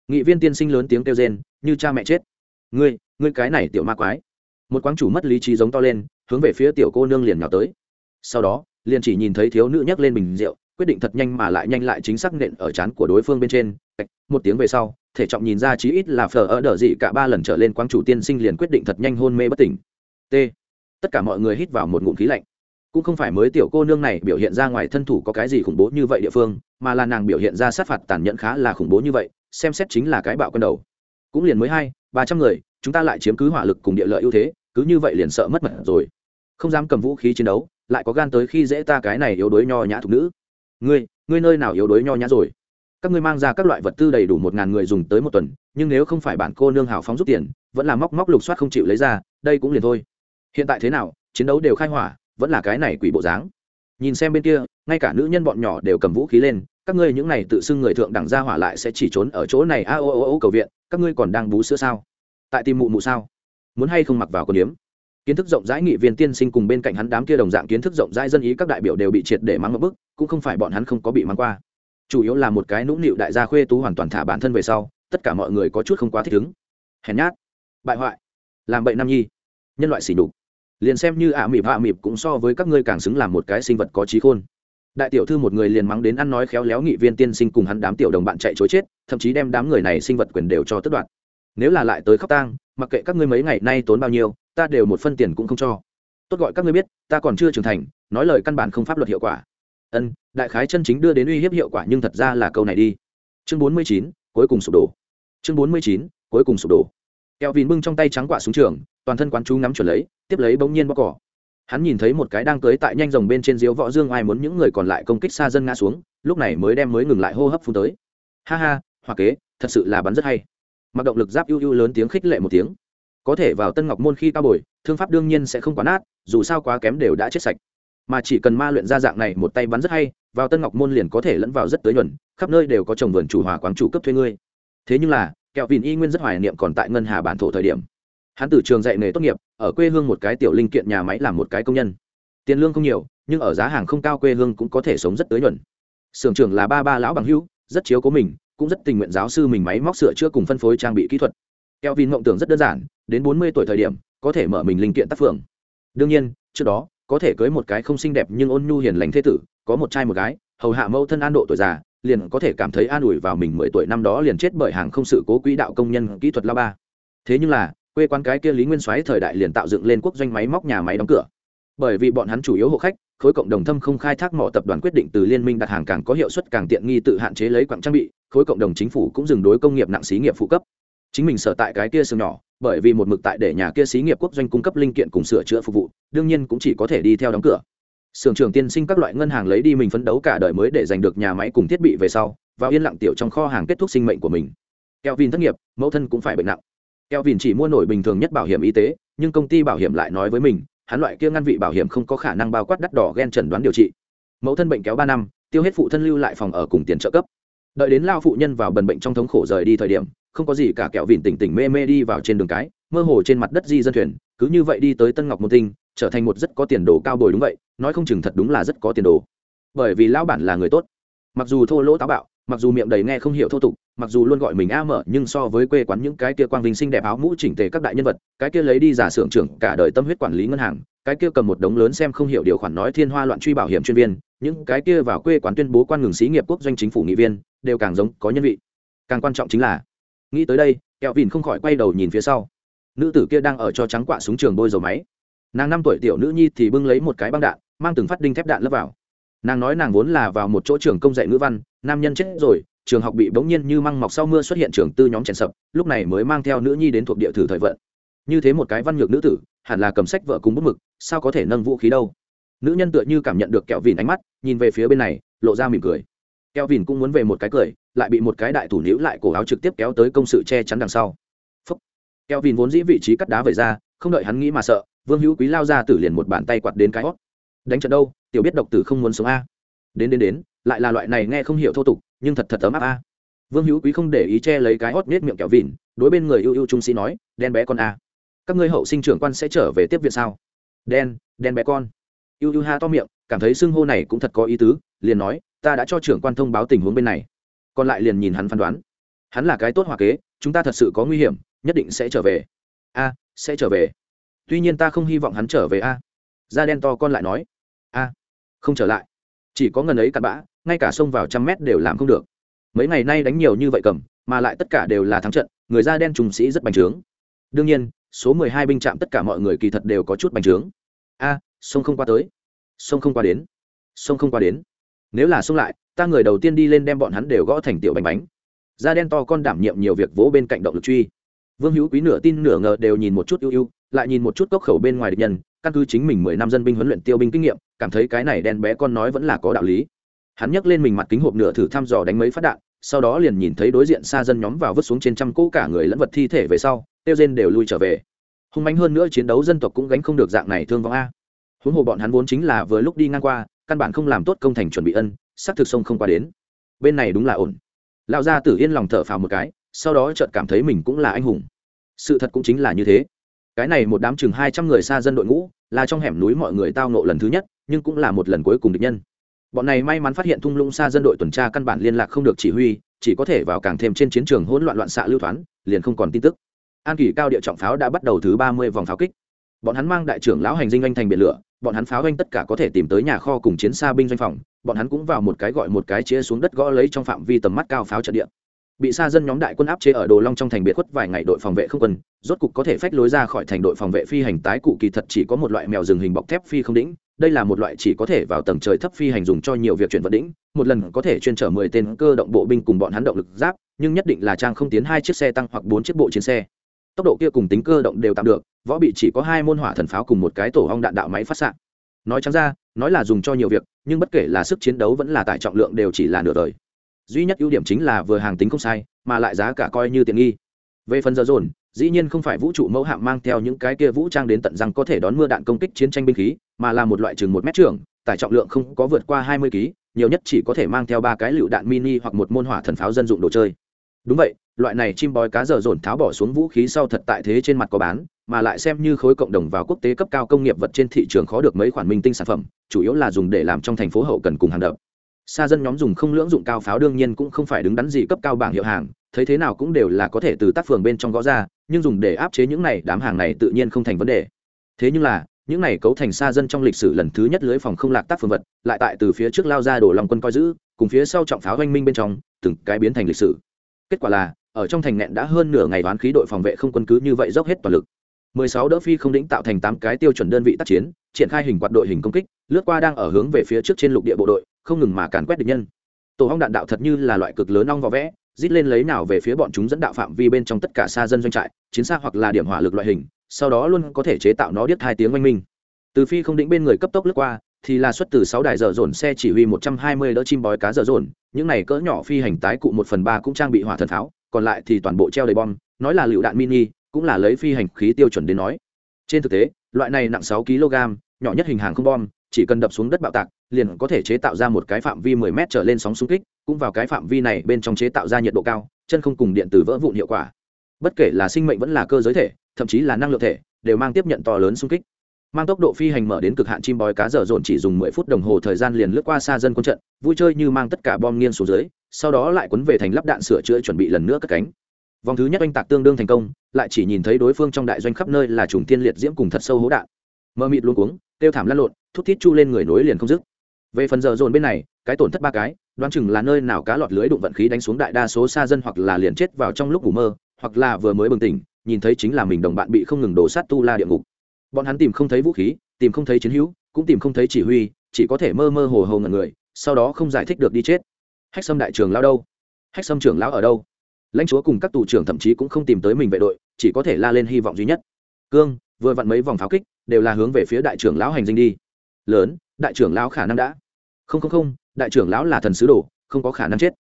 Nghị viên tiên sinh lớn tiếng kêu rên, như cha mẹ chết. Ngươi ngươi cái này tiểu ma quái một quán chủ mất lý trí giống to lên, hướng về phía tiểu cô nương liền nhào tới. Sau đó, liền chỉ nhìn thấy thiếu nữ nhấc lên bình rượu, quyết định thật nhanh mà lại nhanh lại chính xác nện ở trán của đối phương bên trên. Một tiếng về sau, thể trọng nhìn ra chí ít là phở ở đờ dị cả ba lần trở lên quang chủ tiên sinh liền quyết định thật nhanh hôn mê bất tỉnh. T. Tất cả mọi người hít vào một ngụm khí lạnh. Cũng không phải mới tiểu cô nương này biểu hiện ra ngoài thân thủ có cái gì khủng bố như vậy địa phương, mà là nàng biểu hiện ra sát phạt tàn nhẫn khá là khủng bố như vậy, xem xét chính là cái bạo quân đầu. Cũng liền mới hai, ba trăm người, chúng ta lại chiếm cứ hỏa lực cùng địa lợi ưu thế cứ như vậy liền sợ mất mật rồi. Không dám cầm vũ khí chiến đấu, lại có gan tới khi dễ ta cái này yếu đuối nho nhã thục nữ. Ngươi ngươi nơi nào yếu đuối nho nhã rồi? Các ngươi mang ra các loại vật tư đầy đủ một ngàn người dùng tới một tuần, nhưng nếu không phải bản cô nương hào phóng rút tiền, vẫn là móc móc lục soát không chịu lấy ra, đây cũng liền thôi. Hiện tại thế nào, chiến đấu đều khai hỏa, vẫn là cái này quỷ bộ dáng. Nhìn xem bên kia, ngay cả nữ nhân bọn nhỏ đều cầm vũ khí lên, các ngươi những này tự xưng người thượng đẳng ra hỏa lại sẽ chỉ trốn ở chỗ này, a ô ô ô cầu viện, các ngươi còn đang bú sữa sao? Tại tìm mụ mụ sao? Muốn hay không mặc vào con điếm. Kiến thức rộng rãi nghị viên tiên sinh cùng bên cạnh hắn đám kia đồng dạng kiến thức rộng rãi dân ý các đại biểu đều bị triệt để mắng một bức, cũng không phải bọn hắn không có bị mắng qua. Chủ yếu là một cái nũng nịu đại gia khuê tú hoàn toàn thả bản thân về sau, tất cả mọi người có chút không quá thích ứng. Hèn nhát. Bại hoại. Làm bậy nam nhi. Nhân loại xỉ đục liền xem như ả mịp hạ mịp cũng so với các ngươi càng xứng làm một cái sinh vật có trí khôn. Đại tiểu thư một người liền mắng đến ăn nói khéo léo nghị viên tiên sinh cùng hắn đám tiểu đồng bạn chạy chối chết, thậm chí đem đám người này sinh vật quyền đều cho tất đoạt. Nếu là lại tới khóc tang mặc kệ các ngươi mấy ngày nay tốn bao nhiêu, ta đều một phân tiền cũng không cho. Tốt gọi các ngươi biết, ta còn chưa trưởng thành, nói lời căn bản không pháp luật hiệu quả. Ân, đại khái chân chính đưa đến uy hiếp hiệu quả nhưng thật ra là câu này đi. Chương bốn mươi chín, cuối cùng sụp đổ. Chương bốn mươi chín, cuối cùng sụp đổ. Kẹo vìn bưng trong tay trắng quả súng trường, toàn thân quán chú ngắm chuẩn lấy, tiếp lấy bỗng nhiên bóc cỏ. Hắn nhìn thấy một cái đang cưới tại nhanh rồng bên trên diếu võ dương ai muốn những người còn lại công kích xa dân ngã xuống, lúc này mới đem mới ngừng lại hô hấp phun tới. Ha ha hoa kế, thật sự là bắn rất hay mặc động lực giáp ưu ưu lớn tiếng khích lệ một tiếng. Có thể vào tân ngọc môn khi cao bồi, thương pháp đương nhiên sẽ không quá nát, dù sao quá kém đều đã chết sạch. Mà chỉ cần ma luyện ra dạng này một tay bắn rất hay, vào tân ngọc môn liền có thể lẫn vào rất tới nhuần, khắp nơi đều có trồng vườn chủ hòa quán chủ cấp thuê ngươi. Thế nhưng là, kẹo vìn y nguyên rất hoài niệm còn tại ngân hà bản thổ thời điểm. Hắn từ trường dạy nghề tốt nghiệp, ở quê hương một cái tiểu linh kiện nhà máy làm một cái công nhân. Tiền lương không nhiều, nhưng ở giá hàng không cao quê hương cũng có thể sống rất tới nhuần. Sưởng trưởng là ba ba lão bằng hữu, rất chiếu cố mình cũng rất tình nguyện giáo sư mình máy móc sửa chữa cùng phân phối trang bị kỹ thuật. Kelvin mộng tưởng rất đơn giản, đến bốn mươi tuổi thời điểm, có thể mở mình linh kiện tác phường. Đương nhiên, trước đó, có thể cưới một cái không xinh đẹp nhưng ôn nhu hiền lành thế tử, có một trai một gái, hầu hạ mẫu thân an độ tuổi già, liền có thể cảm thấy an ủi vào mình mười tuổi năm đó liền chết bởi hàng không sự cố quỹ đạo công nhân kỹ thuật la ba. Thế nhưng là, quê quán cái kia lý nguyên soái thời đại liền tạo dựng lên quốc doanh máy móc nhà máy đóng cửa. Bởi vì bọn hắn chủ yếu hộ khách khối cộng đồng thâm không khai thác mỏ tập đoàn quyết định từ liên minh đặt hàng càng có hiệu suất càng tiện nghi tự hạn chế lấy quặng trang bị, khối cộng đồng chính phủ cũng dừng đối công nghiệp nặng xí nghiệp phụ cấp. Chính mình sở tại cái kia sừng nhỏ, bởi vì một mực tại để nhà kia xí nghiệp quốc doanh cung cấp linh kiện cùng sửa chữa phục vụ, đương nhiên cũng chỉ có thể đi theo đóng cửa. Sưởng trường tiên sinh các loại ngân hàng lấy đi mình phấn đấu cả đời mới để giành được nhà máy cùng thiết bị về sau, vào yên lặng tiểu trong kho hàng kết thúc sinh mệnh của mình. Keo vin thất nghiệp, mẫu thân cũng phải bệnh nặng. Keo vin chỉ mua nổi bình thường nhất bảo hiểm y tế, nhưng công ty bảo hiểm lại nói với mình hắn loại kia ngăn vị bảo hiểm không có khả năng bao quát đắt đỏ ghen chẩn đoán điều trị. Mẫu thân bệnh kéo ba năm, tiêu hết phụ thân lưu lại phòng ở cùng tiền trợ cấp. Đợi đến lao phụ nhân vào bần bệnh trong thống khổ rời đi thời điểm, không có gì cả kẹo vìn tỉnh tỉnh mê mê đi vào trên đường cái, mơ hồ trên mặt đất di dân thuyền, cứ như vậy đi tới tân ngọc môn tinh, trở thành một rất có tiền đồ cao bồi đúng vậy, nói không chừng thật đúng là rất có tiền đồ. Bởi vì lão bản là người tốt. Mặc dù thô lỗ táo bạo, mặc dù miệng đầy nghe không hiểu thô tục mặc dù luôn gọi mình a mở, nhưng so với quê quán những cái kia quang vinh xinh đẹp áo mũ chỉnh tề các đại nhân vật, cái kia lấy đi giả xưởng trưởng, cả đời tâm huyết quản lý ngân hàng, cái kia cầm một đống lớn xem không hiểu điều khoản nói thiên hoa loạn truy bảo hiểm chuyên viên, những cái kia vào quê quán tuyên bố quan ngừng xí nghiệp quốc doanh chính phủ nghị viên, đều càng giống có nhân vị. Càng quan trọng chính là, nghĩ tới đây, kẹo vìn không khỏi quay đầu nhìn phía sau. Nữ tử kia đang ở cho trắng quạ súng trường bôi dầu máy. Nàng năm tuổi tiểu nữ nhi thì bưng lấy một cái băng đạn, mang từng phát đinh thép đạn lấp vào. Nàng nói nàng vốn là vào một chỗ trường công dạy ngữ văn, nam nhân chết rồi trường học bị bỗng nhiên như măng mọc sau mưa xuất hiện trường tư nhóm chèn sập, lúc này mới mang theo nữ nhi đến thuộc địa thử thời vận. Như thế một cái văn nhược nữ tử, hẳn là cầm sách vợ cùng bút mực, sao có thể nâng vũ khí đâu? Nữ nhân tựa như cảm nhận được kẹo vìn ánh mắt, nhìn về phía bên này, lộ ra mỉm cười. Kẹo vìn cũng muốn về một cái cười, lại bị một cái đại thủ níu lại cổ áo trực tiếp kéo tới công sự che chắn đằng sau. Phúc. kẹo vìn vốn dĩ vị trí cắt đá về ra, không đợi hắn nghĩ mà sợ, vương hữu quý lao ra tử liền một bàn tay quạt đến cái hót. Đánh trận đâu, tiểu biết độc tử không muốn sống a. Đến đến đến, lại là loại này nghe không hiểu thô tục nhưng thật thật ấm áp a. Vương hữu quý không để ý che lấy cái hót nết miệng kẹo vỉn đối bên người yêu yêu trung sĩ nói, đen bé con a, các ngươi hậu sinh trưởng quan sẽ trở về tiếp viện sao? Đen đen bé con. Yêu yêu ha to miệng, cảm thấy xưng hô này cũng thật có ý tứ, liền nói, ta đã cho trưởng quan thông báo tình huống bên này. Còn lại liền nhìn hắn phán đoán. Hắn là cái tốt hòa kế, chúng ta thật sự có nguy hiểm, nhất định sẽ trở về. A, sẽ trở về. Tuy nhiên ta không hy vọng hắn trở về a. Da đen to con lại nói. A, không trở lại. Chỉ có ngần ấy cặn bã ngay cả xông vào trăm mét đều làm không được. Mấy ngày nay đánh nhiều như vậy cầm, mà lại tất cả đều là thắng trận, người da đen trùng sĩ rất bành trướng. Đương nhiên, số mười hai binh chạm tất cả mọi người kỳ thật đều có chút bành trướng. A sông không qua tới. Sông không qua đến. Sông không qua đến. Nếu là sông lại, ta người đầu tiên đi lên đem bọn hắn đều gõ thành tiểu bánh bánh. Da đen to con đảm nhiệm nhiều việc vỗ bên cạnh động lực truy. Vương hữu quý nửa tin nửa ngờ đều nhìn một chút ưu ưu, lại nhìn một chút cốc khẩu bên ngoài địch nhân, căn cứ chính mình mười năm dân binh huấn luyện tiêu binh kinh nghiệm, cảm thấy cái này đen bé con nói vẫn là có đạo lý hắn nhấc lên mình mặt kính hộp nửa thử thăm dò đánh mấy phát đạn, sau đó liền nhìn thấy đối diện xa dân nhóm vào vứt xuống trên trăm cỗ cả người lẫn vật thi thể về sau tiêu rên đều lui trở về. Hung mạnh hơn nữa chiến đấu dân tộc cũng gánh không được dạng này thương vong a. Huống hồ bọn hắn vốn chính là vừa lúc đi ngang qua, căn bản không làm tốt công thành chuẩn bị ân sắc thực sông không qua đến. Bên này đúng là ổn. Lão gia tử yên lòng thở phào một cái, sau đó chợt cảm thấy mình cũng là anh hùng. Sự thật cũng chính là như thế. Cái này một đám chừng hai trăm người xa dân đội ngũ, là trong hẻm núi mọi người tao nộ lần thứ nhất, nhưng cũng là một lần cuối cùng địch nhân bọn này may mắn phát hiện thung lũng xa dân đội tuần tra căn bản liên lạc không được chỉ huy, chỉ có thể vào càng thêm trên chiến trường hỗn loạn loạn xạ lưu thoán, liền không còn tin tức. An kỳ cao địa trọng pháo đã bắt đầu thứ ba mươi vòng pháo kích. Bọn hắn mang đại trưởng lão hành dinh anh thành biển lửa, bọn hắn pháo anh tất cả có thể tìm tới nhà kho cùng chiến xa binh doanh phòng, bọn hắn cũng vào một cái gọi một cái chia xuống đất gõ lấy trong phạm vi tầm mắt cao pháo trận địa. Bị xa dân nhóm đại quân áp chế ở đồ long trong thành biệt khuất vài ngày đội phòng vệ không quân, rốt cục có thể phách lối ra khỏi thành đội phòng vệ phi hành tái cụ kỳ thật chỉ có một loại mèo rừng hình bọc thép phi không đĩnh đây là một loại chỉ có thể vào tầng trời thấp phi hành dùng cho nhiều việc chuyển vận đỉnh một lần có thể chuyên chở mười tên cơ động bộ binh cùng bọn hắn động lực giáp, nhưng nhất định là trang không tiến hai chiếc xe tăng hoặc bốn chiếc bộ chiến xe. Tốc độ kia cùng tính cơ động đều tạm được, võ bị chỉ có hai môn hỏa thần pháo cùng một cái tổ hong đạn đạo máy phát xạ. Nói trắng ra, nói là dùng cho nhiều việc, nhưng bất kể là sức chiến đấu vẫn là tải trọng lượng đều chỉ là nửa đời. Duy nhất ưu điểm chính là vừa hàng tính không sai, mà lại giá cả coi như tiện nghi. Về phần giờ dồn dĩ nhiên không phải vũ trụ mẫu hạm mang theo những cái kia vũ trang đến tận răng có thể đón mưa đạn công kích chiến tranh binh khí, mà là một loại chừng một mét trưởng tải trọng lượng không có vượt qua hai mươi kg nhiều nhất chỉ có thể mang theo ba cái lựu đạn mini hoặc một môn hỏa thần pháo dân dụng đồ chơi. Đúng vậy, loại này chim bói cá dở dồn tháo bỏ xuống vũ khí sau thật tại thế trên mặt có bán, mà lại xem như khối cộng đồng vào quốc tế cấp cao công nghiệp vật trên thị trường khó được mấy khoản minh tinh sản phẩm, chủ yếu là dùng để làm trong thành phố hậu cần cùng hàng đập. Xa dân nhóm dùng không lưỡng dụng cao pháo đương nhiên cũng không phải đứng đắn gì cấp cao bảng hiệu hàng, thấy thế nào cũng đều là có thể từ tác phường bên trong gõ ra nhưng dùng để áp chế những này, đám hàng này tự nhiên không thành vấn đề. Thế nhưng là, những này cấu thành xa dân trong lịch sử lần thứ nhất lưới phòng không lạc tác phương vật, lại tại từ phía trước lao ra đổ lòng quân coi giữ, cùng phía sau trọng pháo oanh minh bên trong, từng cái biến thành lịch sử. Kết quả là, ở trong thành nẹn đã hơn nửa ngày đoán khí đội phòng vệ không quân cứ như vậy dốc hết toàn lực. 16 đỡ phi không đỉnh tạo thành 8 cái tiêu chuẩn đơn vị tác chiến, triển khai hình quạt đội hình công kích, lướt qua đang ở hướng về phía trước trên lục địa bộ đội, không ngừng mà càn quét địch nhân. Tổ hong đạn đạo thật như là loại cực lớn ong vỏ vẽ rít lên lấy nào về phía bọn chúng dẫn đạo phạm vi bên trong tất cả xa dân doanh trại, chiến xa hoặc là điểm hỏa lực loại hình, sau đó luôn có thể chế tạo nó điếc hai tiếng oanh minh. Từ phi không định bên người cấp tốc lướt qua, thì là xuất từ sáu đài dở dồn xe chỉ huy một trăm hai mươi đỡ chim bói cá dở dồn, những này cỡ nhỏ phi hành tái cụ một phần ba cũng trang bị hỏa thần pháo còn lại thì toàn bộ treo đầy bom, nói là lựu đạn mini, cũng là lấy phi hành khí tiêu chuẩn đến nói. Trên thực tế, loại này nặng sáu kg, nhỏ nhất hình hàng không bom, chỉ cần đập xuống đất bạo tạc, liền có thể chế tạo ra một cái phạm vi 10 mét trở lên sóng xung kích cũng vào cái phạm vi này bên trong chế tạo ra nhiệt độ cao, chân không cùng điện tử vỡ vụn hiệu quả. Bất kể là sinh mệnh vẫn là cơ giới thể, thậm chí là năng lượng thể, đều mang tiếp nhận to lớn xung kích. Mang tốc độ phi hành mở đến cực hạn chim bói cá dở dồn chỉ dùng 10 phút đồng hồ thời gian liền lướt qua xa dân quân trận, vui chơi như mang tất cả bom nghiêng xuống dưới, sau đó lại quấn về thành lắp đạn sửa chữa chuẩn bị lần nữa cất cánh. Vòng thứ nhất oanh tạc tương đương thành công, lại chỉ nhìn thấy đối phương trong đại doanh khắp nơi là trùng tiên liệt diễm cùng thật sâu hố đạn. Mơ mịt luôn cuống tiêu thảm lăn lộn, thút thít chu lên người nối liền không dứt. Về phần giờ dồn bên này cái tổn thất ba cái, đoán chừng là nơi nào cá lọt lưới đụng vận khí đánh xuống đại đa số xa dân hoặc là liền chết vào trong lúc ngủ mơ, hoặc là vừa mới bừng tỉnh, nhìn thấy chính là mình đồng bạn bị không ngừng đổ sát tu la địa ngục. Bọn hắn tìm không thấy vũ khí, tìm không thấy chiến hữu, cũng tìm không thấy chỉ huy, chỉ có thể mơ mơ hồ hồ ngẩn người, sau đó không giải thích được đi chết. Hách sâm đại trường lao đâu? Hách sâm trưởng lão ở đâu? Lãnh chúa cùng các tù trưởng thậm chí cũng không tìm tới mình vệ đội, chỉ có thể la lên hy vọng duy nhất. Cương, vừa vặn mấy vòng pháo kích, đều là hướng về phía đại trưởng lão hành dinh đi. Lớn, đại trưởng lão khả năng đã. Không không không đại trưởng lão là thần sứ đồ, không có khả năng chết.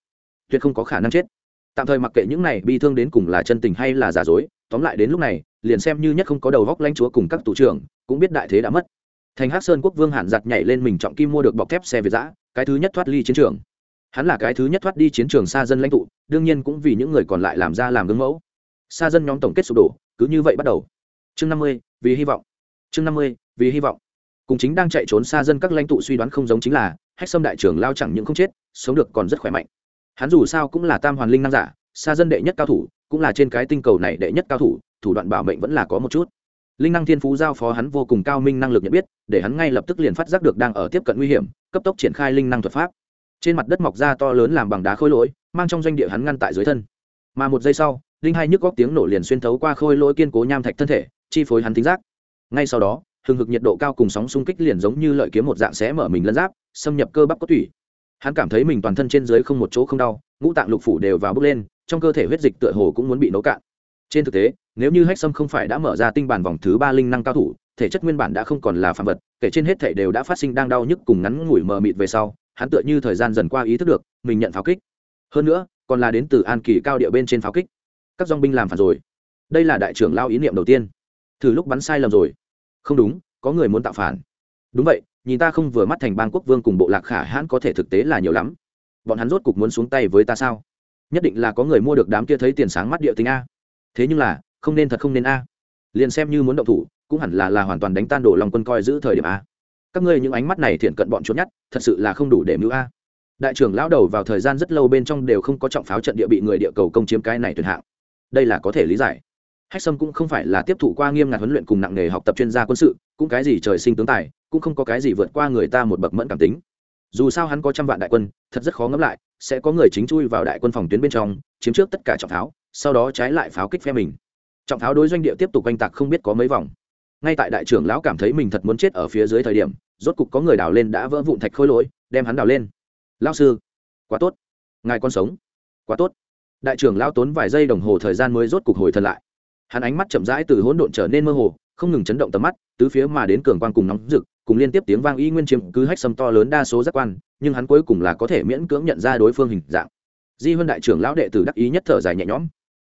Tuyệt không có khả năng chết. Tạm thời mặc kệ những này bi thương đến cùng là chân tình hay là giả dối, tóm lại đến lúc này, liền xem như nhất không có đầu góc lãnh chúa cùng các tù trưởng, cũng biết đại thế đã mất. Thành hắc sơn quốc vương hạn giặt nhảy lên mình trọng kim mua được bọc thép xe việt giã, cái thứ nhất thoát ly chiến trường. Hắn là cái thứ nhất thoát đi chiến trường xa dân lãnh tụ, đương nhiên cũng vì những người còn lại làm ra làm gương mẫu. Xa dân nhóm tổng kết sụp đổ, cứ như vậy bắt đầu. Chương năm mươi, vì hy vọng. Chương năm mươi, vì hy vọng cùng chính đang chạy trốn xa dân các lãnh tụ suy đoán không giống chính là, hách sâm đại trưởng lao chẳng những không chết, sống được còn rất khỏe mạnh. Hắn dù sao cũng là tam hoàn linh năng giả, xa dân đệ nhất cao thủ, cũng là trên cái tinh cầu này đệ nhất cao thủ thủ đoạn bảo mệnh vẫn là có một chút. Linh năng thiên phú giao phó hắn vô cùng cao minh năng lực nhận biết, để hắn ngay lập tức liền phát giác được đang ở tiếp cận nguy hiểm, cấp tốc triển khai linh năng thuật pháp. Trên mặt đất mọc ra to lớn làm bằng đá khôi lỗi, mang trong doanh địa hắn ngăn tại dưới thân. Mà một giây sau, linh hai nhức góc tiếng nổ liền xuyên thấu qua khôi lỗi kiên cố nham thạch thân thể, chi phối hắn tính giác. Ngay sau đó hừng hực nhiệt độ cao cùng sóng xung kích liền giống như lợi kiếm một dạng sẽ mở mình lân giáp, xâm nhập cơ bắp có tủy. Hắn cảm thấy mình toàn thân trên dưới không một chỗ không đau, ngũ tạng lục phủ đều vào bước lên, trong cơ thể huyết dịch tựa hồ cũng muốn bị nấu cạn. Trên thực tế, nếu như hách sâm không phải đã mở ra tinh bản vòng thứ ba linh năng cao thủ, thể chất nguyên bản đã không còn là phạm vật, kể trên hết thể đều đã phát sinh đang đau nhức cùng ngắn ngủi mờ mịt về sau, hắn tựa như thời gian dần qua ý thức được, mình nhận pháo kích. Hơn nữa, còn là đến từ an kỳ cao địa bên trên pháo kích. Các dong binh làm phản rồi. Đây là đại trưởng lao ý niệm đầu tiên. Thử lúc bắn sai lầm rồi không đúng, có người muốn tạo phản. Đúng vậy, nhìn ta không vừa mắt thành bang quốc vương cùng bộ lạc khả hãn có thể thực tế là nhiều lắm. Bọn hắn rốt cục muốn xuống tay với ta sao? Nhất định là có người mua được đám kia thấy tiền sáng mắt địa tính a. Thế nhưng là, không nên thật không nên a. Liền xem như muốn động thủ, cũng hẳn là là hoàn toàn đánh tan đổ lòng quân coi giữ thời điểm a. Các ngươi những ánh mắt này thiện cận bọn chốt nhất thật sự là không đủ để mưu a. Đại trưởng lão đầu vào thời gian rất lâu bên trong đều không có trọng pháo trận địa bị người địa cầu công chiếm cái này tuyệt hạng. Đây là có thể lý giải hách sâm cũng không phải là tiếp thụ qua nghiêm ngặt huấn luyện cùng nặng nghề học tập chuyên gia quân sự, cũng cái gì trời sinh tướng tài, cũng không có cái gì vượt qua người ta một bậc mẫn cảm tính. Dù sao hắn có trăm vạn đại quân, thật rất khó ngẫm lại, sẽ có người chính chui vào đại quân phòng tuyến bên trong, chiếm trước tất cả trọng pháo sau đó trái lại pháo kích phe mình. Trọng pháo đối doanh địa tiếp tục oanh tạc không biết có mấy vòng. Ngay tại đại trưởng lão cảm thấy mình thật muốn chết ở phía dưới thời điểm, rốt cục có người đào lên đã vỡ vụn thạch khôi lỗi, đem hắn đào lên. Lão sư, quá tốt. Ngài con sống. Quá tốt. Đại trưởng lão tốn vài giây đồng hồ thời gian mới rốt cục hồi thần lại hắn ánh mắt chậm rãi từ hỗn độn trở nên mơ hồ, không ngừng chấn động tầm mắt, tứ phía mà đến cường quang cùng nóng rực, cùng liên tiếp tiếng vang y nguyên chiếm cứ hách sâm to lớn đa số giác quan, nhưng hắn cuối cùng là có thể miễn cưỡng nhận ra đối phương hình dạng. Di huân đại trưởng lão đệ tử đắc ý nhất thở dài nhẹ nhõm.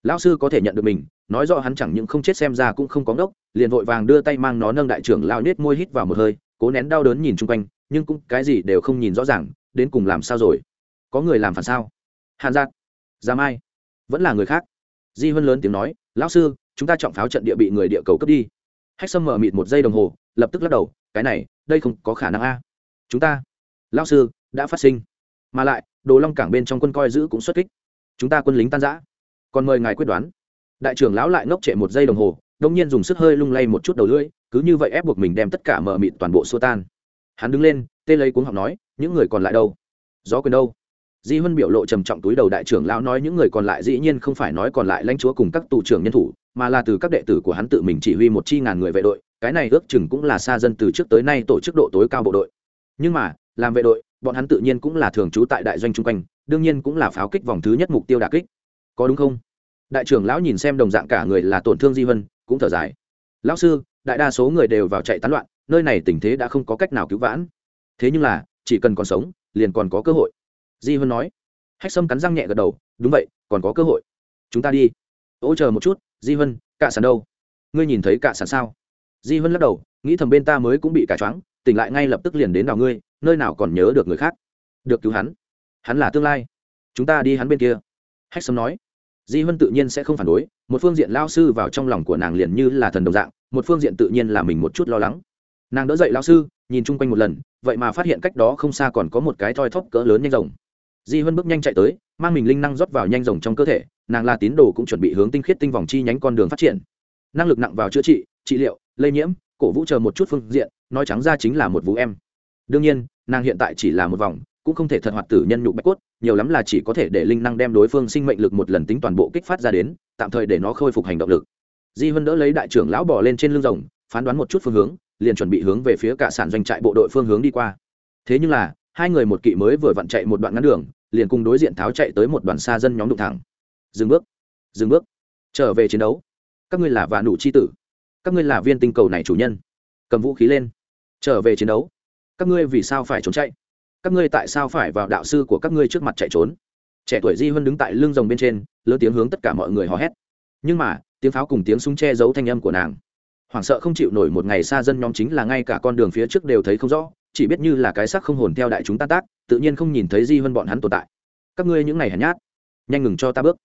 Lão sư có thể nhận được mình, nói rõ hắn chẳng những không chết xem ra cũng không có ngốc, liền vội vàng đưa tay mang nó nâng đại trưởng lão nết môi hít vào một hơi, cố nén đau đớn nhìn chung quanh, nhưng cũng cái gì đều không nhìn rõ ràng, đến cùng làm sao rồi? Có người làm phản sao? Hàn giác gia mai, vẫn là người khác. Di huân lớn tiếng nói, lão sư chúng ta trọng pháo trận địa bị người địa cầu cướp đi. Hách sâm mở mịt một giây đồng hồ, lập tức lắc đầu, cái này, đây không có khả năng a. Chúng ta, lão sư, đã phát sinh. Mà lại, đồ long cảng bên trong quân coi giữ cũng xuất kích. Chúng ta quân lính tan giã còn mời ngài quyết đoán. Đại trưởng lão lại ngốc trệ một giây đồng hồ đông nhiên dùng sức hơi lung lay một chút đầu lưỡi, cứ như vậy ép buộc mình đem tất cả mở mịt toàn bộ xua tan. Hắn đứng lên, tê lấy cuống học nói, những người còn lại đâu? Gió quyền đâu? Di huân biểu lộ trầm trọng túi đầu đại trưởng lão nói, những người còn lại dĩ nhiên không phải nói còn lại lãnh chúa cùng các tù trưởng nhân thủ mà là từ các đệ tử của hắn tự mình chỉ huy một chi ngàn người vệ đội, cái này ước chừng cũng là xa dân từ trước tới nay tổ chức độ tối cao bộ đội. Nhưng mà, làm vệ đội, bọn hắn tự nhiên cũng là thường trú tại đại doanh chung quanh, đương nhiên cũng là pháo kích vòng thứ nhất mục tiêu đà kích. Có đúng không? Đại trưởng lão nhìn xem đồng dạng cả người là tổn thương di vân cũng thở dài. Lão sư, đại đa số người đều vào chạy tán loạn, nơi này tình thế đã không có cách nào cứu vãn. Thế nhưng là, chỉ cần còn sống, liền còn có cơ hội. Di vân nói. Hách sâm cắn răng nhẹ gật đầu. Đúng vậy, còn có cơ hội. Chúng ta đi. Ô, chờ một chút di vân, cạ sàn đâu? Ngươi nhìn thấy cạ sàn sao? Di vân lắc đầu, nghĩ thầm bên ta mới cũng bị cả choáng, tỉnh lại ngay lập tức liền đến đào ngươi, nơi nào còn nhớ được người khác. Được cứu hắn. Hắn là tương lai. Chúng ta đi hắn bên kia. Hách sâm nói. Di huân tự nhiên sẽ không phản đối, một phương diện lao sư vào trong lòng của nàng liền như là thần đồng dạng, một phương diện tự nhiên là mình một chút lo lắng. Nàng đỡ dậy lao sư, nhìn chung quanh một lần, vậy mà phát hiện cách đó không xa còn có một cái thoi thóp cỡ lớn nhanh rồng di huân bước nhanh chạy tới, mang mình linh năng rót vào nhanh rồng trong cơ thể, nàng là tín đồ cũng chuẩn bị hướng tinh khiết tinh vòng chi nhánh con đường phát triển. Năng lực nặng vào chữa trị trị liệu, lây nhiễm, cổ vũ chờ một chút phương diện, nói trắng ra chính là một vũ em. Đương nhiên, nàng hiện tại chỉ là một vòng, cũng không thể thật hoạt tử nhân nhục bạch cốt, nhiều lắm là chỉ có thể để linh năng đem đối phương sinh mệnh lực một lần tính toàn bộ kích phát ra đến, tạm thời để nó khôi phục hành động lực. Di huân đỡ lấy đại trưởng lão bỏ lên trên lưng rồng, phán đoán một chút phương hướng, liền chuẩn bị hướng về phía cả sản doanh trại bộ đội phương hướng đi qua. Thế nhưng là, hai người một kỵ mới vừa vặn chạy một đoạn ngắn đường liền cùng đối diện tháo chạy tới một đoàn xa dân nhóm đụng thẳng. Dừng bước dừng bước. Trở về chiến đấu. Các ngươi là vạn đủ chi tử. Các ngươi là viên tinh cầu này chủ nhân. Cầm vũ khí lên. Trở về chiến đấu. Các ngươi vì sao phải trốn chạy? Các ngươi tại sao phải vào đạo sư của các ngươi trước mặt chạy trốn? Trẻ tuổi di hơn đứng tại lưng rồng bên trên, lớn tiếng hướng tất cả mọi người hò hét. Nhưng mà, tiếng pháo cùng tiếng súng che giấu thanh âm của nàng. Hoảng sợ không chịu nổi một ngày xa dân nhóm chính là ngay cả con đường phía trước đều thấy không rõ, chỉ biết như là cái sắc không hồn theo đại chúng tan tác tự nhiên không nhìn thấy di vân bọn hắn tồn tại. Các ngươi những ngày hèn nhát, nhanh ngừng cho ta bước.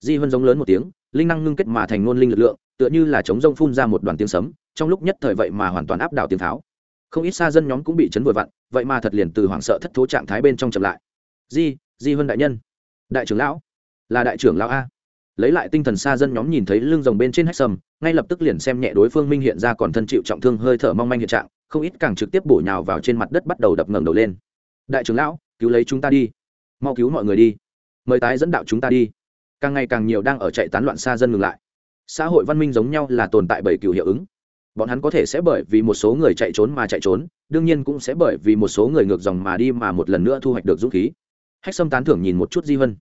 Di vân giống lớn một tiếng, linh năng ngưng kết mà thành ngôn linh lực lượng, tựa như là chống rông phun ra một đoàn tiếng sấm, trong lúc nhất thời vậy mà hoàn toàn áp đảo tiếng tháo. Không ít xa dân nhóm cũng bị chấn vừa vặn, vậy mà thật liền từ hoảng sợ thất thố trạng thái bên trong chậm lại. Di di vân đại nhân. Đại trưởng lão. Là đại trưởng lão a. Lấy lại tinh thần xa dân nhóm nhìn thấy lưng rồng bên trên hách sầm, ngay lập tức liền xem nhẹ đối phương minh hiện ra còn thân chịu trọng thương hơi thở mong manh hiện trạng, không ít càng trực tiếp bổ nhào vào trên mặt đất bắt đầu đập ngẩng đầu lên đại trưởng lão, cứu lấy chúng ta đi. Mau cứu mọi người đi. Mời tái dẫn đạo chúng ta đi. Càng ngày càng nhiều đang ở chạy tán loạn xa dân ngừng lại. Xã hội văn minh giống nhau là tồn tại bảy cựu hiệu ứng. Bọn hắn có thể sẽ bởi vì một số người chạy trốn mà chạy trốn, đương nhiên cũng sẽ bởi vì một số người ngược dòng mà đi mà một lần nữa thu hoạch được dũng khí. Hách sâm tán thưởng nhìn một chút di vân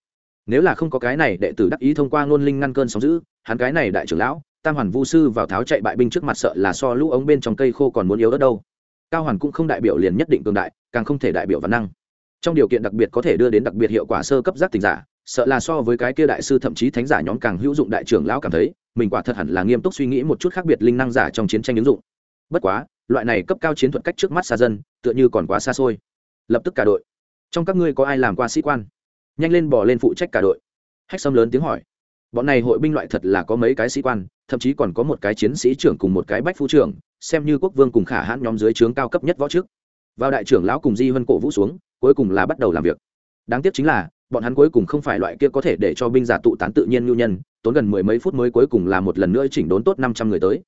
nếu là không có cái này, đệ tử đắc ý thông qua ngôn linh ngăn cơn sóng giữ, hắn cái này đại trưởng lão, tam hoàn vu sư vào tháo chạy bại binh trước mặt sợ là so lũ ống bên trong cây khô còn muốn yếu ở đâu. Cao hoàn cũng không đại biểu liền nhất định cường đại càng không thể đại biểu văn năng. Trong điều kiện đặc biệt có thể đưa đến đặc biệt hiệu quả sơ cấp giác tình giả, sợ là so với cái kia đại sư thậm chí thánh giả nhóm càng hữu dụng đại trưởng lão cảm thấy, mình quả thật hẳn là nghiêm túc suy nghĩ một chút khác biệt linh năng giả trong chiến tranh ứng dụng. Bất quá, loại này cấp cao chiến thuật cách trước mắt xa dân, tựa như còn quá xa xôi. Lập tức cả đội. Trong các ngươi có ai làm qua sĩ quan? Nhanh lên bỏ lên phụ trách cả đội. Hách sâm lớn tiếng hỏi. Bọn này hội binh loại thật là có mấy cái sĩ quan, thậm chí còn có một cái chiến sĩ trưởng cùng một cái bách phu trưởng, xem như quốc vương cùng khả hãn nhóm dưới trướng cao cấp nhất võ trước vào đại trưởng lão cùng di vân cổ vũ xuống, cuối cùng là bắt đầu làm việc. Đáng tiếc chính là, bọn hắn cuối cùng không phải loại kia có thể để cho binh giả tụ tán tự nhiên nhu nhân, tốn gần mười mấy phút mới cuối cùng là một lần nữa chỉnh đốn tốt năm trăm người tới.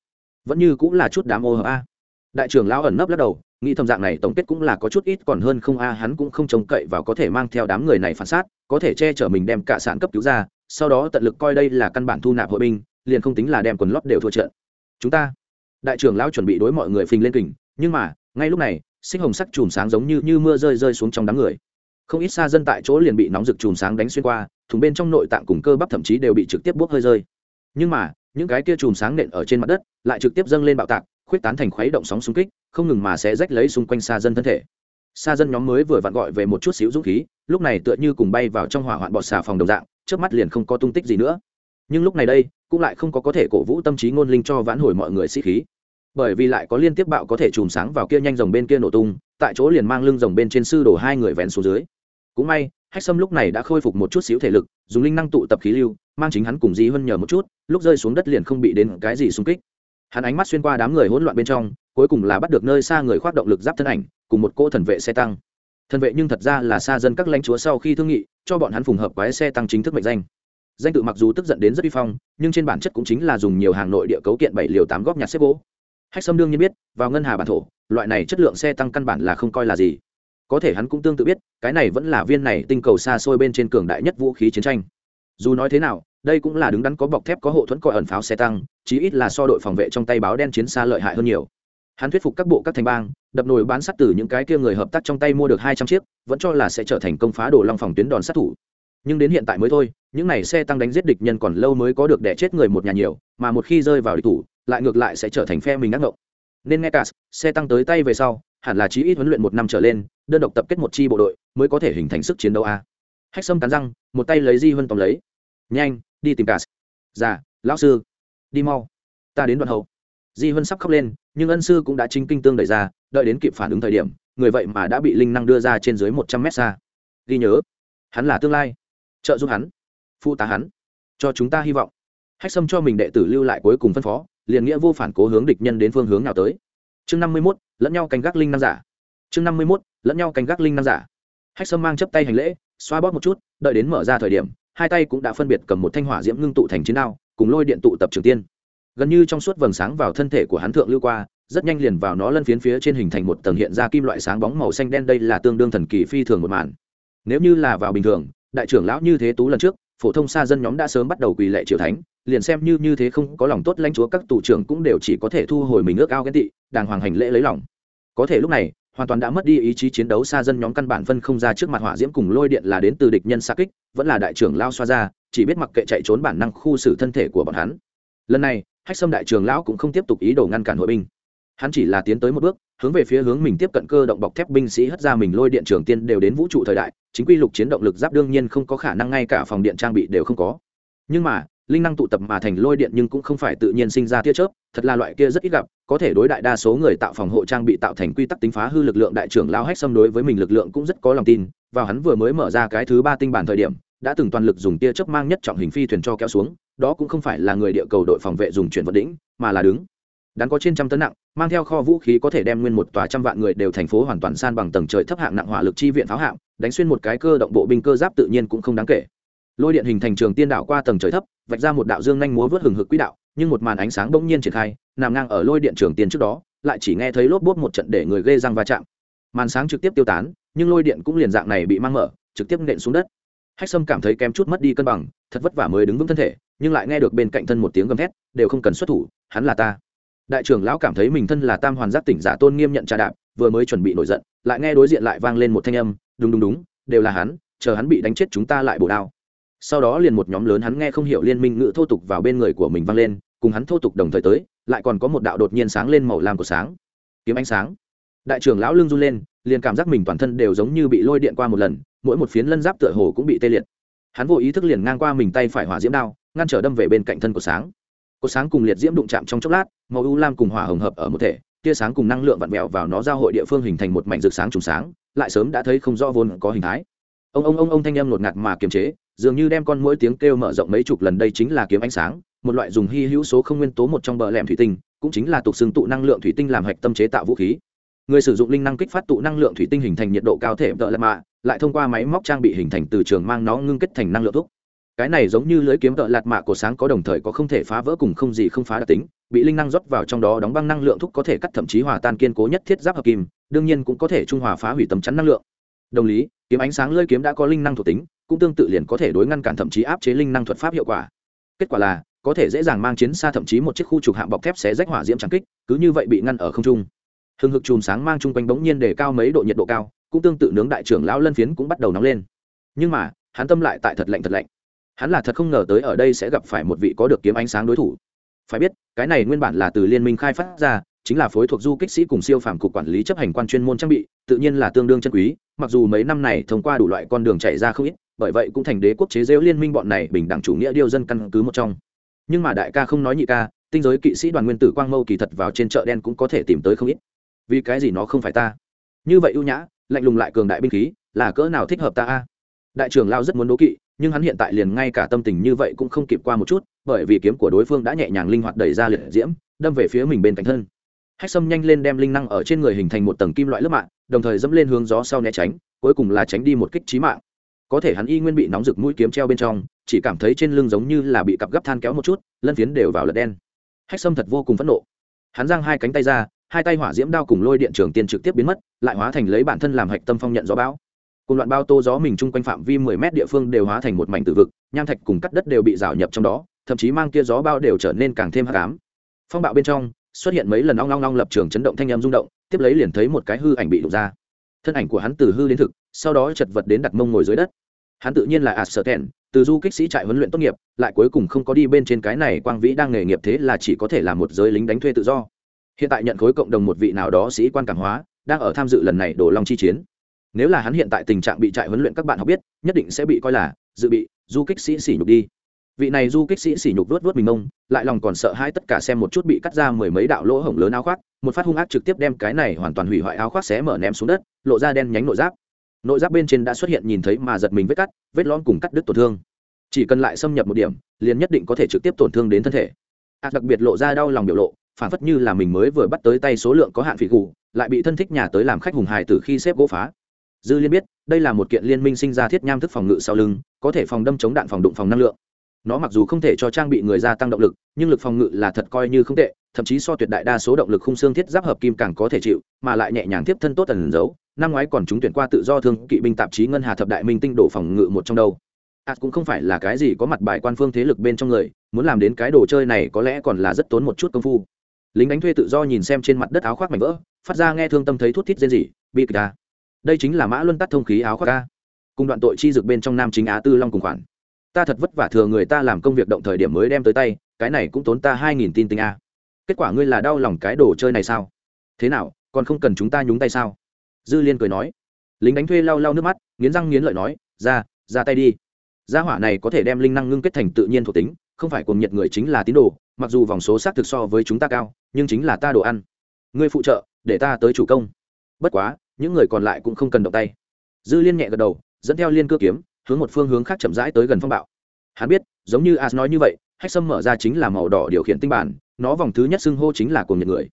Vẫn như cũng là chút đám ô hợp a. Đại trưởng lão ẩn nấp lắc đầu, nghĩ thầm dạng này tổng kết cũng là có chút ít, còn hơn không a, hắn cũng không trông cậy vào có thể mang theo đám người này phản sát, có thể che chở mình đem cả sản cấp cứu ra, sau đó tận lực coi đây là căn bản thu nạp hội binh, liền không tính là đem quần lót đều thua trận. Chúng ta, đại trưởng lão chuẩn bị đối mọi người phình lên kình, nhưng mà, ngay lúc này sinh hồng sắc chùm sáng giống như, như mưa rơi rơi xuống trong đám người. Không ít xa dân tại chỗ liền bị nóng rực chùm sáng đánh xuyên qua thùng bên trong nội tạng cùng cơ bắp thậm chí đều bị trực tiếp bốc hơi rơi. Nhưng mà những cái kia chùm sáng nện ở trên mặt đất lại trực tiếp dâng lên bạo tạc khuyết tán thành khuấy động sóng xung kích không ngừng mà sẽ rách lấy xung quanh xa dân thân thể. Xa dân nhóm mới vừa vặn gọi về một chút xíu dũng khí lúc này tựa như cùng bay vào trong hỏa hoạn bọt xà phòng đồng dạng trước mắt liền không có tung tích gì nữa. Nhưng lúc này đây cũng lại không có có thể cổ vũ tâm trí ngôn linh cho vãn hồi mọi người sĩ khí bởi vì lại có liên tiếp bạo có thể chùm sáng vào kia nhanh rồng bên kia nổ tung, tại chỗ liền mang lưng rồng bên trên sư đổ hai người vén xuống dưới. Cũng may, hách sâm lúc này đã khôi phục một chút xíu thể lực, dùng linh năng tụ tập khí lưu, mang chính hắn cùng di hơn nhờ một chút, lúc rơi xuống đất liền không bị đến cái gì xung kích. Hắn ánh mắt xuyên qua đám người hỗn loạn bên trong, cuối cùng là bắt được nơi xa người khoác động lực giáp thân ảnh, cùng một cô thần vệ xe tăng. Thần vệ nhưng thật ra là xa dân các lãnh chúa sau khi thương nghị, cho bọn hắn phù hợp quái xe tăng chính thức mệnh danh. Danh tự mặc dù tức giận đến rất vi phong, nhưng trên bản chất cũng chính là dùng nhiều hàng nội địa cấu kiện bảy liều tám góp nhặt xếp gỗ hách sâm đương nhiên biết, vào ngân hà bản thổ, loại này chất lượng xe tăng căn bản là không coi là gì. Có thể hắn cũng tương tự biết, cái này vẫn là viên này tinh cầu xa xôi bên trên cường đại nhất vũ khí chiến tranh. Dù nói thế nào, đây cũng là đứng đắn có bọc thép có hộ thuẫn coi ẩn pháo xe tăng, chí ít là so đội phòng vệ trong tay báo đen chiến xa lợi hại hơn nhiều. Hắn thuyết phục các bộ các thành bang, đập nồi bán sắt từ những cái kia người hợp tác trong tay mua được hai trăm chiếc, vẫn cho là sẽ trở thành công phá đồ long phòng tuyến đòn sát thủ nhưng đến hiện tại mới thôi, những này xe tăng đánh giết địch nhân còn lâu mới có được đẻ chết người một nhà nhiều, mà một khi rơi vào địch thủ, lại ngược lại sẽ trở thành phe mình ác ngộng. Nên nghe cả, xe tăng tới tay về sau, hẳn là chí ít huấn luyện một năm trở lên, đơn độc tập kết một chi bộ đội, mới có thể hình thành sức chiến đấu a. Hách sâm cắn răng, một tay lấy di huân tóm lấy. Nhanh, đi tìm cả. Già lão sư. Đi mau. Ta đến đoạn hậu. Di huân sắp khóc lên, nhưng ân sư cũng đã chính kinh tương đẩy ra, đợi đến kịp phản ứng thời điểm, người vậy mà đã bị linh năng đưa ra trên dưới một trăm mét xa. Ghi nhớ, hắn là tương lai trợ giúp hắn, phụ tá hắn, cho chúng ta hy vọng. Hách sâm cho mình đệ tử lưu lại cuối cùng phân phó, liền nghĩa vô phản cố hướng địch nhân đến phương hướng nào tới. Chương năm mươi mốt, lẫn nhau canh gác linh năng giả. Chương năm mươi mốt, lẫn nhau canh gác linh năng giả. Hách sâm mang chấp tay hành lễ, xoa bóp một chút, đợi đến mở ra thời điểm, hai tay cũng đã phân biệt cầm một thanh hỏa diễm ngưng tụ thành chiến đao, cùng lôi điện tụ tập trường tiên. Gần như trong suốt vầng sáng vào thân thể của hắn thượng lưu qua, rất nhanh liền vào nó lân phiến phía trên hình thành một tầng hiện ra kim loại sáng bóng màu xanh đen, đây là tương đương thần kỳ phi thường một màn. Nếu như là vào bình thường đại trưởng lão như thế tú lần trước, phổ thông xa dân nhóm đã sớm bắt đầu quỳ lệ triều thánh, liền xem như như thế không có lòng tốt lãnh chúa các tù trưởng cũng đều chỉ có thể thu hồi mình ước ao ghen tị, đàng hoàng hành lễ lấy lòng. Có thể lúc này, hoàn toàn đã mất đi ý chí chiến đấu xa dân nhóm căn bản phân không ra trước mặt hỏa diễm cùng lôi điện là đến từ địch nhân xa kích, vẫn là đại trưởng lao xoa ra, chỉ biết mặc kệ chạy trốn bản năng khu xử thân thể của bọn hắn. Lần này, hách xâm đại trưởng lão cũng không tiếp tục ý đồ ngăn cản hội binh. Hắn chỉ là tiến tới một bước, hướng về phía hướng mình tiếp cận cơ động bọc thép binh sĩ hất ra mình lôi điện trường tiên đều đến vũ trụ thời đại chính quy lục chiến động lực giáp đương nhiên không có khả năng ngay cả phòng điện trang bị đều không có. Nhưng mà, linh năng tụ tập mà thành lôi điện nhưng cũng không phải tự nhiên sinh ra tia chớp, thật là loại kia rất ít gặp, có thể đối đại đa số người tạo phòng hộ trang bị tạo thành quy tắc tính phá hư lực lượng đại trưởng lao hách xâm đối với mình lực lượng cũng rất có lòng tin, vào hắn vừa mới mở ra cái thứ ba tinh bản thời điểm, đã từng toàn lực dùng tia chớp mang nhất trọng hình phi thuyền cho kéo xuống, đó cũng không phải là người địa cầu đội phòng vệ dùng chuyển vật đỉnh, mà là đứng đáng có trên trăm tấn nặng, mang theo kho vũ khí có thể đem nguyên một tòa trăm vạn người đều thành phố hoàn toàn san bằng tầng trời thấp hạng nặng hỏa lực chi viện pháo hạng, đánh xuyên một cái cơ động bộ binh cơ giáp tự nhiên cũng không đáng kể. Lôi điện hình thành trường tiên đạo qua tầng trời thấp, vạch ra một đạo dương nhanh múa vớt hừng hực quỹ đạo, nhưng một màn ánh sáng bỗng nhiên triển khai, nằm ngang ở lôi điện trường tiên trước đó, lại chỉ nghe thấy lốp bốt một trận để người ghê răng va chạm. Màn sáng trực tiếp tiêu tán, nhưng lôi điện cũng liền dạng này bị mang mở, trực tiếp nện xuống đất. Hách sâm cảm thấy kém chút mất đi cân bằng, thật vất vả mới đứng vững thân thể, nhưng lại nghe được bên cạnh thân một tiếng gầm thét, đều không cần xuất thủ, hắn là ta đại trưởng lão cảm thấy mình thân là tam hoàn giác tỉnh giả tôn nghiêm nhận trà đạp, vừa mới chuẩn bị nổi giận, lại nghe đối diện lại vang lên một thanh âm, đúng đúng đúng, đều là hắn, chờ hắn bị đánh chết chúng ta lại bổ đao. Sau đó liền một nhóm lớn hắn nghe không hiểu liên minh ngữ thô tục vào bên người của mình vang lên, cùng hắn thô tục đồng thời tới, lại còn có một đạo đột nhiên sáng lên màu lam của sáng. Kiếm ánh sáng. Đại trưởng lão lưng run lên, liền cảm giác mình toàn thân đều giống như bị lôi điện qua một lần, mỗi một phiến lân giáp tựa hồ cũng bị tê liệt. Hắn vô ý thức liền ngang qua mình tay phải hỏa diễm đao, ngăn trở đâm về bên cạnh thân của sáng cột sáng cùng liệt diễm đụng chạm trong chốc lát, màu u lam cùng hỏa hồng hợp ở một thể, tia sáng cùng năng lượng vặn vẹo vào nó giao hội địa phương hình thành một mảnh rực sáng trùng sáng, lại sớm đã thấy không rõ vốn có hình thái. Ông ông ông ông thanh em ngột ngạt mà kiềm chế, dường như đem con mỗi tiếng kêu mở rộng mấy chục lần đây chính là kiếm ánh sáng, một loại dùng hy hữu số không nguyên tố một trong bờ lẻm thủy tinh, cũng chính là tục xương tụ năng lượng thủy tinh làm hạch tâm chế tạo vũ khí. Người sử dụng linh năng kích phát tụ năng lượng thủy tinh hình thành nhiệt độ cao thể vợ lạ mạ, lại thông qua máy móc trang bị hình thành từ trường mang nó ngưng kết thành năng lượng thuốc cái này giống như lưới kiếm tợ lạt mạ của sáng có đồng thời có không thể phá vỡ cùng không gì không phá đặc tính, bị linh năng rót vào trong đó đóng băng năng lượng thúc có thể cắt thậm chí hòa tan kiên cố nhất thiết giáp hợp kim, đương nhiên cũng có thể trung hòa phá hủy tầm chắn năng lượng. Đồng lý, kiếm ánh sáng lưới kiếm đã có linh năng thuộc tính, cũng tương tự liền có thể đối ngăn cản thậm chí áp chế linh năng thuật pháp hiệu quả. Kết quả là, có thể dễ dàng mang chiến xa thậm chí một chiếc khu trục hạm bọc thép sẽ rách hỏa diễm trắng kích, cứ như vậy bị ngăn ở không trung. Hừng hực chùm sáng mang chung quanh bỗng nhiên để cao mấy độ nhiệt độ cao, cũng tương tự nướng đại trưởng lão lân phiến cũng bắt đầu nóng lên. Nhưng mà, hắn tâm lại tại thật lạnh thật lạnh hắn là thật không ngờ tới ở đây sẽ gặp phải một vị có được kiếm ánh sáng đối thủ. Phải biết, cái này nguyên bản là từ liên minh khai phát ra, chính là phối thuộc du kích sĩ cùng siêu phàm cục quản lý chấp hành quan chuyên môn trang bị, tự nhiên là tương đương chân quý, mặc dù mấy năm này thông qua đủ loại con đường chạy ra không ít, bởi vậy cũng thành đế quốc chế rêu liên minh bọn này bình đẳng chủ nghĩa điêu dân căn cứ một trong. Nhưng mà đại ca không nói nhị ca, tinh giới kỵ sĩ đoàn nguyên tử quang mâu kỳ thật vào trên chợ đen cũng có thể tìm tới không ít. Vì cái gì nó không phải ta? Như vậy ưu nhã, lạnh lùng lại cường đại binh khí, là cỡ nào thích hợp ta a? Đại trưởng lao rất muốn đố kỵ nhưng hắn hiện tại liền ngay cả tâm tình như vậy cũng không kịp qua một chút, bởi vì kiếm của đối phương đã nhẹ nhàng linh hoạt đẩy ra liệt diễm, đâm về phía mình bên cạnh thân. Hách sâm nhanh lên đem linh năng ở trên người hình thành một tầng kim loại lớp mạng đồng thời dẫm lên hướng gió sau né tránh, cuối cùng là tránh đi một kích trí mạng. Có thể hắn y nguyên bị nóng rực mũi kiếm treo bên trong, chỉ cảm thấy trên lưng giống như là bị cặp gấp than kéo một chút, lân phiến đều vào lật đen. Hách sâm thật vô cùng phẫn nộ. Hắn giang hai cánh tay ra, hai tay hỏa diễm đao cùng lôi điện trường tiên trực tiếp biến mất, lại hóa thành lấy bản thân làm hạch tâm phong nhận gió bão cùng loạn bao tô gió mình chung quanh phạm vi mười mét địa phương đều hóa thành một mảnh tử vực, nham thạch cùng cắt đất đều bị rào nhập trong đó, thậm chí mang kia gió bao đều trở nên càng thêm hắc ám. Phong bạo bên trong, xuất hiện mấy lần ong ong ong lập trường chấn động thanh âm rung động, tiếp lấy liền thấy một cái hư ảnh bị đụng ra. Thân ảnh của hắn từ hư đến thực, sau đó chật vật đến đặt mông ngồi dưới đất. Hắn tự nhiên là ạt sợ thẹn từ du kích sĩ trại huấn luyện tốt nghiệp, lại cuối cùng không có đi bên trên cái này quang vĩ đang nghề nghiệp thế là chỉ có thể là một giới lính đánh thuê tự do. Hiện tại nhận khối cộng đồng một vị nào đó sĩ quan cảm hóa, đang ở tham dự lần này đổ long chi chiến nếu là hắn hiện tại tình trạng bị trại huấn luyện các bạn học biết, nhất định sẽ bị coi là dự bị du kích sĩ sỉ nhục đi. Vị này du kích sĩ sỉ nhục vớt vớt mình mông lại lòng còn sợ hai tất cả xem một chút bị cắt ra mười mấy đạo lỗ hổng lớn áo khoác, một phát hung ác trực tiếp đem cái này hoàn toàn hủy hoại áo khoác xé mở ném xuống đất, lộ ra đen nhánh nội giáp. Nội giáp bên trên đã xuất hiện nhìn thấy mà giật mình vết cắt, vết lõm cùng cắt đứt tổn thương. Chỉ cần lại xâm nhập một điểm, liền nhất định có thể trực tiếp tổn thương đến thân thể. Ác đặc biệt lộ ra đau lòng biểu lộ, phản phất như là mình mới vừa bắt tới tay số lượng có hạn phỉ cụ lại bị thân thích nhà tới làm khách hùng hài từ khi xếp gỗ phá dư liên biết, đây là một kiện liên minh sinh ra thiết nham thức phòng ngự sau lưng, có thể phòng đâm chống đạn, phòng đụng phòng năng lượng. Nó mặc dù không thể cho trang bị người gia tăng động lực, nhưng lực phòng ngự là thật coi như không tệ, thậm chí so tuyệt đại đa số động lực khung xương thiết giáp hợp kim càng có thể chịu, mà lại nhẹ nhàng tiếp thân tốt tần giấu. Năm ngoái còn chúng tuyển qua tự do thương kỵ binh tạp chí ngân hà thập đại minh tinh đổ phòng ngự một trong đâu. Ạt cũng không phải là cái gì có mặt bài quan phương thế lực bên trong người, muốn làm đến cái đồ chơi này có lẽ còn là rất tốn một chút công phu. Lính đánh thuê tự do nhìn xem trên mặt đất áo khoác mảnh vỡ, phát ra nghe thương tâm thấy thút thít rên rỉ bị kịch đây chính là mã luân tắt thông khí áo khoác ca. Cùng đoạn tội chi dược bên trong nam chính á tư long cùng khoản. Ta thật vất vả thừa người ta làm công việc động thời điểm mới đem tới tay, cái này cũng tốn ta hai nghìn tin tinh a. Kết quả ngươi là đau lòng cái đồ chơi này sao? Thế nào, còn không cần chúng ta nhúng tay sao? Dư liên cười nói. Lính đánh thuê lau lau nước mắt, nghiến răng nghiến lợi nói, ra ra tay đi. Gia hỏa này có thể đem linh năng ngưng kết thành tự nhiên thuộc tính, không phải cùng nhiệt người chính là tín đồ, mặc dù vòng số xác thực so với chúng ta cao, nhưng chính là ta đồ ăn. Ngươi phụ trợ, để ta tới chủ công. Bất quá những người còn lại cũng không cần động tay. Dư liên nhẹ gật đầu, dẫn theo liên cơ kiếm, hướng một phương hướng khác chậm rãi tới gần phong bạo. Hắn biết, giống như as nói như vậy, hách sâm mở ra chính là màu đỏ điều khiển tinh bản, nó vòng thứ nhất xưng hô chính là cuồng nhiệt người.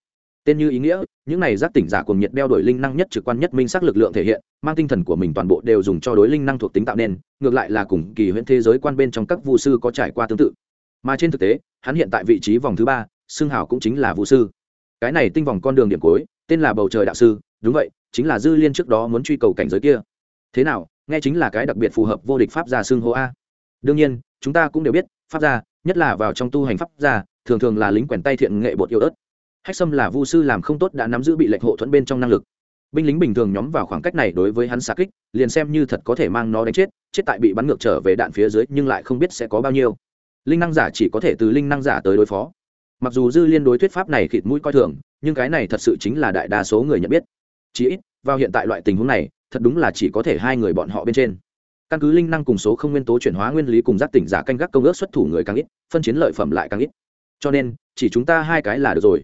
Tên như ý nghĩa, những này giác tỉnh giả cùng nhiệt đeo đổi linh năng nhất trực quan nhất minh sắc lực lượng thể hiện, mang tinh thần của mình toàn bộ đều dùng cho đối linh năng thuộc tính tạo nên, ngược lại là cùng kỳ huyễn thế giới quan bên trong các vu sư có trải qua tương tự. Mà trên thực tế, hắn hiện tại vị trí vòng thứ ba, xưng hảo cũng chính là vu sư. Cái này tinh vòng con đường điểm cuối, tên là bầu trời đạo sư, đúng vậy chính là dư liên trước đó muốn truy cầu cảnh giới kia. Thế nào, nghe chính là cái đặc biệt phù hợp vô địch pháp gia xưng hô a. Đương nhiên, chúng ta cũng đều biết, pháp gia, nhất là vào trong tu hành pháp gia, thường thường là lính quèn tay thiện nghệ bột yêu ớt. Hách sâm là vu sư làm không tốt đã nắm giữ bị lệnh hộ thuẫn bên trong năng lực. Binh lính bình thường nhóm vào khoảng cách này đối với hắn xa kích, liền xem như thật có thể mang nó đánh chết chết tại bị bắn ngược trở về đạn phía dưới nhưng lại không biết sẽ có bao nhiêu. Linh năng giả chỉ có thể từ linh năng giả tới đối phó. Mặc dù dư liên đối thuyết pháp này khịt mũi coi thường, nhưng cái này thật sự chính là đại đa số người nhận biết chí ít, vào hiện tại loại tình huống này, thật đúng là chỉ có thể hai người bọn họ bên trên. Căn cứ linh năng cùng số không nguyên tố chuyển hóa nguyên lý cùng giác tỉnh giả canh gác công ước xuất thủ người càng ít, phân chiến lợi phẩm lại càng ít. Cho nên, chỉ chúng ta hai cái là được rồi.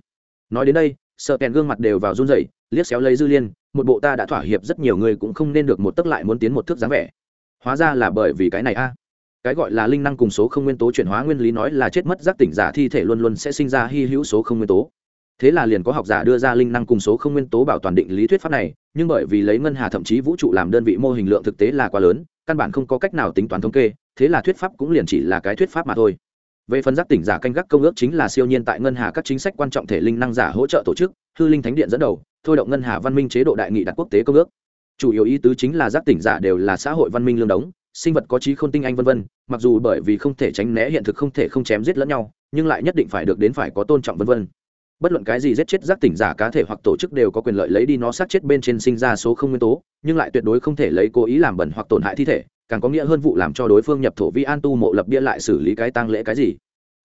Nói đến đây, sợ kèn gương mặt đều vào run rẩy, liếc xéo lấy dư liên, một bộ ta đã thỏa hiệp rất nhiều người cũng không nên được một tấc lại muốn tiến một thước dáng vẻ. Hóa ra là bởi vì cái này a. Cái gọi là linh năng cùng số không nguyên tố chuyển hóa nguyên lý nói là chết mất giác tỉnh giả thi thể luôn luôn sẽ sinh ra hy hữu số không nguyên tố thế là liền có học giả đưa ra linh năng cùng số không nguyên tố bảo toàn định lý thuyết pháp này, nhưng bởi vì lấy ngân hà thậm chí vũ trụ làm đơn vị mô hình lượng thực tế là quá lớn, căn bản không có cách nào tính toán thống kê, thế là thuyết pháp cũng liền chỉ là cái thuyết pháp mà thôi. Về phần giác tỉnh giả canh gác công ước chính là siêu nhiên tại ngân hà các chính sách quan trọng thể linh năng giả hỗ trợ tổ chức, hư linh thánh điện dẫn đầu, thôi động ngân hà văn minh chế độ đại nghị đặt quốc tế công ước. Chủ yếu ý tứ chính là giác tỉnh giả đều là xã hội văn minh lương đống, sinh vật có trí không tinh anh vân vân, mặc dù bởi vì không thể tránh né hiện thực không thể không chém giết lẫn nhau, nhưng lại nhất định phải được đến phải có tôn trọng vân vân bất luận cái gì giết chết giác tỉnh giả cá thể hoặc tổ chức đều có quyền lợi lấy đi nó sát chết bên trên sinh ra số không nguyên tố, nhưng lại tuyệt đối không thể lấy cố ý làm bẩn hoặc tổn hại thi thể, càng có nghĩa hơn vụ làm cho đối phương nhập thổ vi an tu mộ lập bia lại xử lý cái tang lễ cái gì.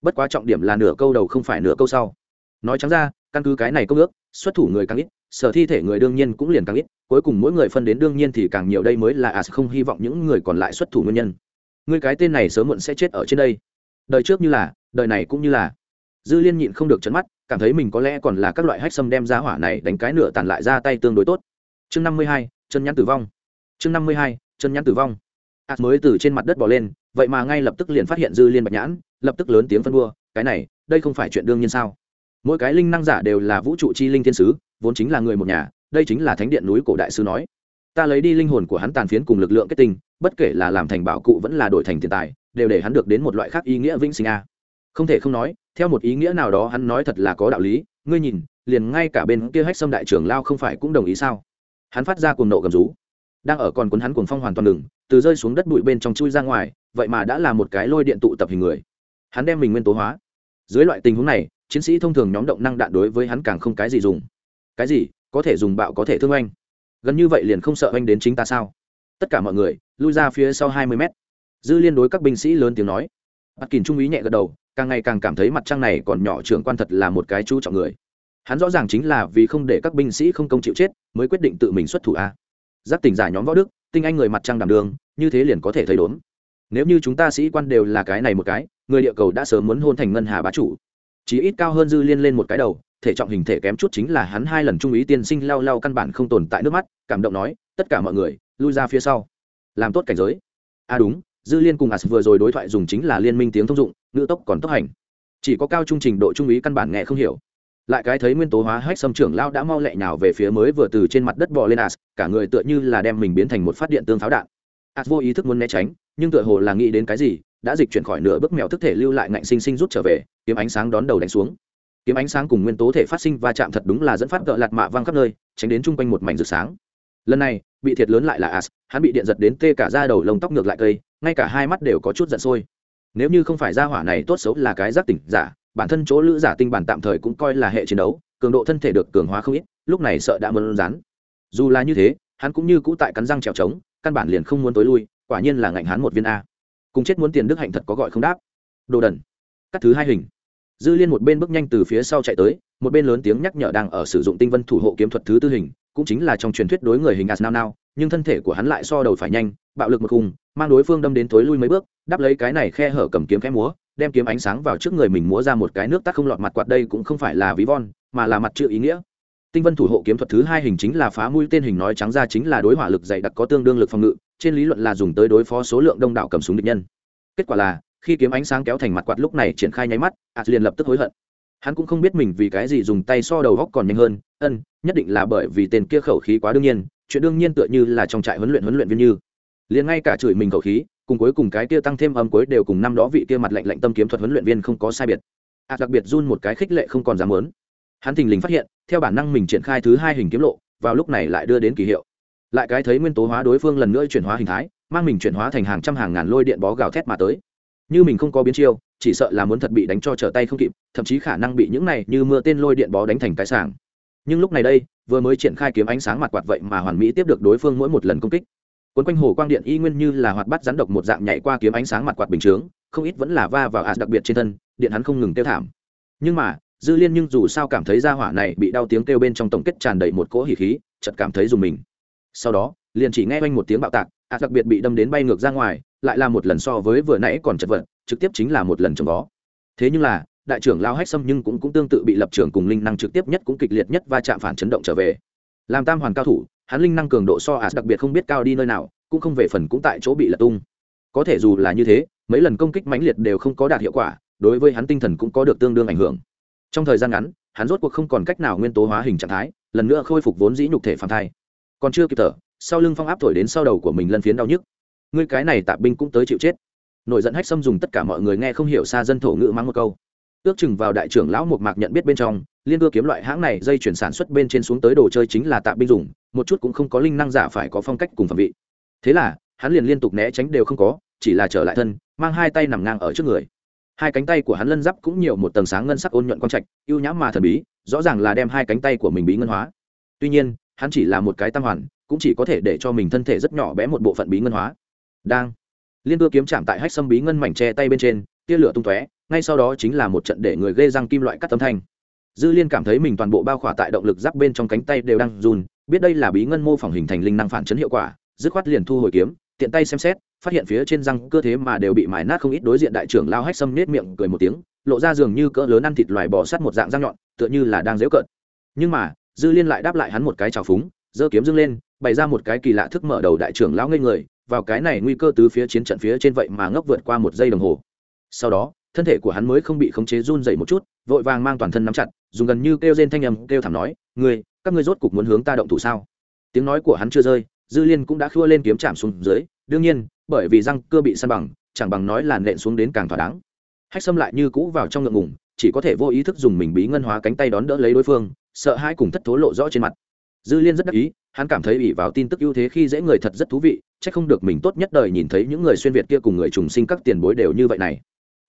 Bất quá trọng điểm là nửa câu đầu không phải nửa câu sau. Nói trắng ra, căn cứ cái này công ước, xuất thủ người càng ít, sở thi thể người đương nhiên cũng liền càng ít, cuối cùng mỗi người phân đến đương nhiên thì càng nhiều đây mới là as không hy vọng những người còn lại xuất thủ nguyên nhân. Người cái tên này sớm muộn sẽ chết ở trên đây. Đời trước như là, đời này cũng như là. Dư liên nhịn không được chấn mắt cảm thấy mình có lẽ còn là các loại hách xâm đem ra hỏa này đánh cái nửa tàn lại ra tay tương đối tốt. Chương năm mươi hai, chân nhắn tử vong. Chương năm mươi hai, chân nhắn tử vong. As mới từ trên mặt đất bỏ lên, vậy mà ngay lập tức liền phát hiện dư liên bạch nhãn, lập tức lớn tiếng phân đua cái này, đây không phải chuyện đương nhiên sao? Mỗi cái linh năng giả đều là vũ trụ chi linh thiên sứ, vốn chính là người một nhà, đây chính là thánh điện núi cổ đại sư nói. Ta lấy đi linh hồn của hắn tàn phiến cùng lực lượng kết tinh, bất kể là làm thành bảo cụ vẫn là đổi thành tiền tài, đều để hắn được đến một loại khác ý nghĩa vĩnh sinh a. Không thể không nói theo một ý nghĩa nào đó hắn nói thật là có đạo lý, ngươi nhìn, liền ngay cả bên kia hách xâm đại trưởng lao không phải cũng đồng ý sao? Hắn phát ra cuồng nộ gầm rú, đang ở còn cuốn hắn cuồng phong hoàn toàn đừng từ rơi xuống đất bụi bên trong chui ra ngoài, vậy mà đã là một cái lôi điện tụ tập hình người. Hắn đem mình nguyên tố hóa. Dưới loại tình huống này, chiến sĩ thông thường nhóm động năng đạn đối với hắn càng không cái gì dùng. Cái gì? Có thể dùng bạo, có thể thương oanh. Gần như vậy liền không sợ oanh đến chính ta sao? Tất cả mọi người lui ra phía sau hai mươi mét. Dư liên đối các binh sĩ lớn tiếng nói. Bắt kìm trung úy nhẹ gật đầu càng ngày càng cảm thấy mặt trăng này còn nhỏ trưởng quan thật là một cái chú trọng người. Hắn rõ ràng chính là vì không để các binh sĩ không công chịu chết mới quyết định tự mình xuất thủ a. Giáp tỉnh giả nhóm võ đức, tinh anh người mặt trăng đảm đường, như thế liền có thể thấy đốn. Nếu như chúng ta sĩ quan đều là cái này một cái, người địa cầu đã sớm muốn hôn thành ngân hà bá chủ. Chỉ ít cao hơn dư liên lên một cái đầu, thể trọng hình thể kém chút chính là hắn hai lần trung ý tiên sinh lao lao căn bản không tồn tại nước mắt, cảm động nói, tất cả mọi người, lui ra phía sau. Làm tốt cảnh giới. À đúng, dư liên cùng as vừa rồi đối thoại dùng chính là liên minh tiếng thông dụng ngữ tốc còn tốc hành. Chỉ có cao trung trình độ trung ý căn bản nghe không hiểu. Lại cái thấy nguyên tố hóa hách xâm trưởng lao đã mau lẹ nhào về phía mới vừa từ trên mặt đất bò lên as cả người tựa như là đem mình biến thành một phát điện tương pháo đạn. As vô ý thức muốn né tránh, nhưng tựa hồ là nghĩ đến cái gì, đã dịch chuyển khỏi nửa bước mèo thức thể lưu lại ngạnh sinh sinh rút trở về, kiếm ánh sáng đón đầu đánh xuống. Kiếm ánh sáng cùng nguyên tố thể phát sinh va chạm thật đúng là dẫn phát gợ lạt mạ văng khắp nơi, tránh đến chung quanh một mảnh rực sáng. Lần này, bị thiệt lớn lại là as hắn bị điện giật đến tê cả da đầu lông tóc ngược lại cây, ngay cả hai mắt đều có chút giận sôi nếu như không phải ra hỏa này tốt xấu là cái giác tỉnh giả, bản thân chỗ lữ giả tinh bản tạm thời cũng coi là hệ chiến đấu, cường độ thân thể được cường hóa không ít, lúc này sợ đã mơn rán. Dù là như thế, hắn cũng như cũ tại cắn răng trèo trống, căn bản liền không muốn tối lui, quả nhiên là ngạnh hắn một viên a. Cùng chết muốn tiền đức hạnh thật có gọi không đáp. Đồ đần. Cắt thứ hai hình. Dư liên một bên bước nhanh từ phía sau chạy tới, một bên lớn tiếng nhắc nhở đang ở sử dụng tinh vân thủ hộ kiếm thuật thứ tư hình, cũng chính là trong truyền thuyết đối người hình as nao nao, nhưng thân thể của hắn lại so đầu phải nhanh, bạo lực một khung mang đối phương đâm đến thối lui mấy bước, đắp lấy cái này khe hở cầm kiếm khẽ múa, đem kiếm ánh sáng vào trước người mình múa ra một cái nước tắt không lọt mặt quạt đây cũng không phải là ví von, mà là mặt chữ ý nghĩa. Tinh vân thủ hộ kiếm thuật thứ hai hình chính là phá mũi, tên hình nói trắng ra chính là đối hỏa lực dày đặc có tương đương lực phòng ngự, trên lý luận là dùng tới đối phó số lượng đông đảo cầm súng địch nhân. Kết quả là, khi kiếm ánh sáng kéo thành mặt quạt lúc này triển khai nháy mắt ạt liền lập tức hối hận. Hắn cũng không biết mình vì cái gì dùng tay so đầu góc còn nhanh hơn, ân, nhất định là bởi vì tên kia khẩu khí quá đương nhiên, chuyện đương nhiên tựa như là trong trại huấn luyện huấn luyện viên như liền ngay cả chửi mình khẩu khí, cùng cuối cùng cái kia tăng thêm âm cuối đều cùng năm đó vị kia mặt lạnh lạnh tâm kiếm thuật huấn luyện viên không có sai biệt. Ạt đặc biệt run một cái khích lệ không còn dám lớn hắn thình lình phát hiện, theo bản năng mình triển khai thứ hai hình kiếm lộ, vào lúc này lại đưa đến kỳ hiệu. Lại cái thấy nguyên tố hóa đối phương lần nữa chuyển hóa hình thái, mang mình chuyển hóa thành hàng trăm hàng ngàn lôi điện bó gào thét mà tới. Như mình không có biến chiêu, chỉ sợ là muốn thật bị đánh cho trở tay không kịp, thậm chí khả năng bị những này như mưa tên lôi điện bó đánh thành cái sảng. Nhưng lúc này đây, vừa mới triển khai kiếm ánh sáng mặt quạt vậy mà hoàn mỹ tiếp được đối phương mỗi một lần công kích quấn quanh hồ quang điện y nguyên như là hoạt bát rắn độc một dạng nhảy qua kiếm ánh sáng mặt quạt bình chướng không ít vẫn là va vào ạt đặc biệt trên thân điện hắn không ngừng tiêu thảm. Nhưng mà dư liên nhưng dù sao cảm thấy ra hỏa này bị đau tiếng kêu bên trong tổng kết tràn đầy một cỗ hỉ khí chật cảm thấy dùng mình. Sau đó liền chỉ nghe quanh một tiếng bạo tạc ạt đặc biệt bị đâm đến bay ngược ra ngoài lại là một lần so với vừa nãy còn chật vật trực tiếp chính là một lần trong đó thế nhưng là đại trưởng lao hách xâm nhưng cũng, cũng tương tự bị lập trưởng cùng linh năng trực tiếp nhất cũng kịch liệt nhất và chạm phản chấn động trở về. Làm tam hoàn cao thủ hắn linh năng cường độ so as đặc biệt không biết cao đi nơi nào, cũng không về phần cũng tại chỗ bị lật tung. Có thể dù là như thế, mấy lần công kích mãnh liệt đều không có đạt hiệu quả, đối với hắn tinh thần cũng có được tương đương ảnh hưởng. Trong thời gian ngắn, hắn rốt cuộc không còn cách nào nguyên tố hóa hình trạng thái, lần nữa khôi phục vốn dĩ nhục thể phản thai. Còn chưa kịp thở, sau lưng phong áp thổi đến sau đầu của mình lân phiến đau nhức. Ngươi cái này tạ binh cũng tới chịu chết. Nổi giận hách xâm dùng tất cả mọi người nghe không hiểu xa dân thổ ngữ mắng một câu ước chừng vào đại trưởng lão một mạc nhận biết bên trong, liên cưa kiếm loại hãng này dây chuyển sản xuất bên trên xuống tới đồ chơi chính là tạ binh dùng, một chút cũng không có linh năng giả phải có phong cách cùng phẩm vị. Thế là, hắn liền liên tục né tránh đều không có, chỉ là trở lại thân, mang hai tay nằm ngang ở trước người. Hai cánh tay của hắn lân giáp cũng nhiều một tầng sáng ngân sắc ôn nhuận quang trạch, ưu nhãm mà thần bí, rõ ràng là đem hai cánh tay của mình bí ngân hóa. Tuy nhiên, hắn chỉ là một cái tam hoàn, cũng chỉ có thể để cho mình thân thể rất nhỏ bé một bộ phận bí ngân hóa. Đang, liên cưa kiếm chạm tại hách sâm bí ngân mảnh tre tay bên trên, tia lửa tung tóe ngay sau đó chính là một trận để người ghê răng kim loại cắt tấm thanh. Dư liên cảm thấy mình toàn bộ bao khỏa tại động lực giáp bên trong cánh tay đều đang run, biết đây là bí ngân mô phỏng hình thành linh năng phản chấn hiệu quả, dứt khoát liền thu hồi kiếm, tiện tay xem xét, phát hiện phía trên răng cơ thế mà đều bị mài nát không ít đối diện đại trưởng lao hách xâm nết miệng cười một tiếng, lộ ra dường như cỡ lớn ăn thịt loài bò sắt một dạng răng nhọn, tựa như là đang dễu cợt. Nhưng mà, dư liên lại đáp lại hắn một cái trào phúng, giơ kiếm dưng lên, bày ra một cái kỳ lạ thức mở đầu đại trưởng lão ngây người, vào cái này nguy cơ từ phía chiến trận phía trên vậy mà ngốc vượt qua một giây đồng hồ. Sau đó thân thể của hắn mới không bị khống chế run dậy một chút, vội vàng mang toàn thân nắm chặt, dùng gần như kêu rên thanh âm kêu thảm nói, ngươi, các ngươi rốt cục muốn hướng ta động thủ sao? Tiếng nói của hắn chưa rơi, dư liên cũng đã khua lên kiếm chạm xuống dưới, đương nhiên, bởi vì răng cưa bị săn bằng, chẳng bằng nói là nện xuống đến càng thỏa đáng. Hách xâm lại như cũ vào trong ngượng ngùng, chỉ có thể vô ý thức dùng mình bí ngân hóa cánh tay đón đỡ lấy đối phương, sợ hai cùng thất thố lộ rõ trên mặt. Dư liên rất đắc ý, hắn cảm thấy ủy vào tin tức ưu thế khi dễ người thật rất thú vị c h ắ c không được mình tốt nhất đời nhìn thấy những người xuyên việt kia cùng người trùng sinh các tiền bối đều như vậy này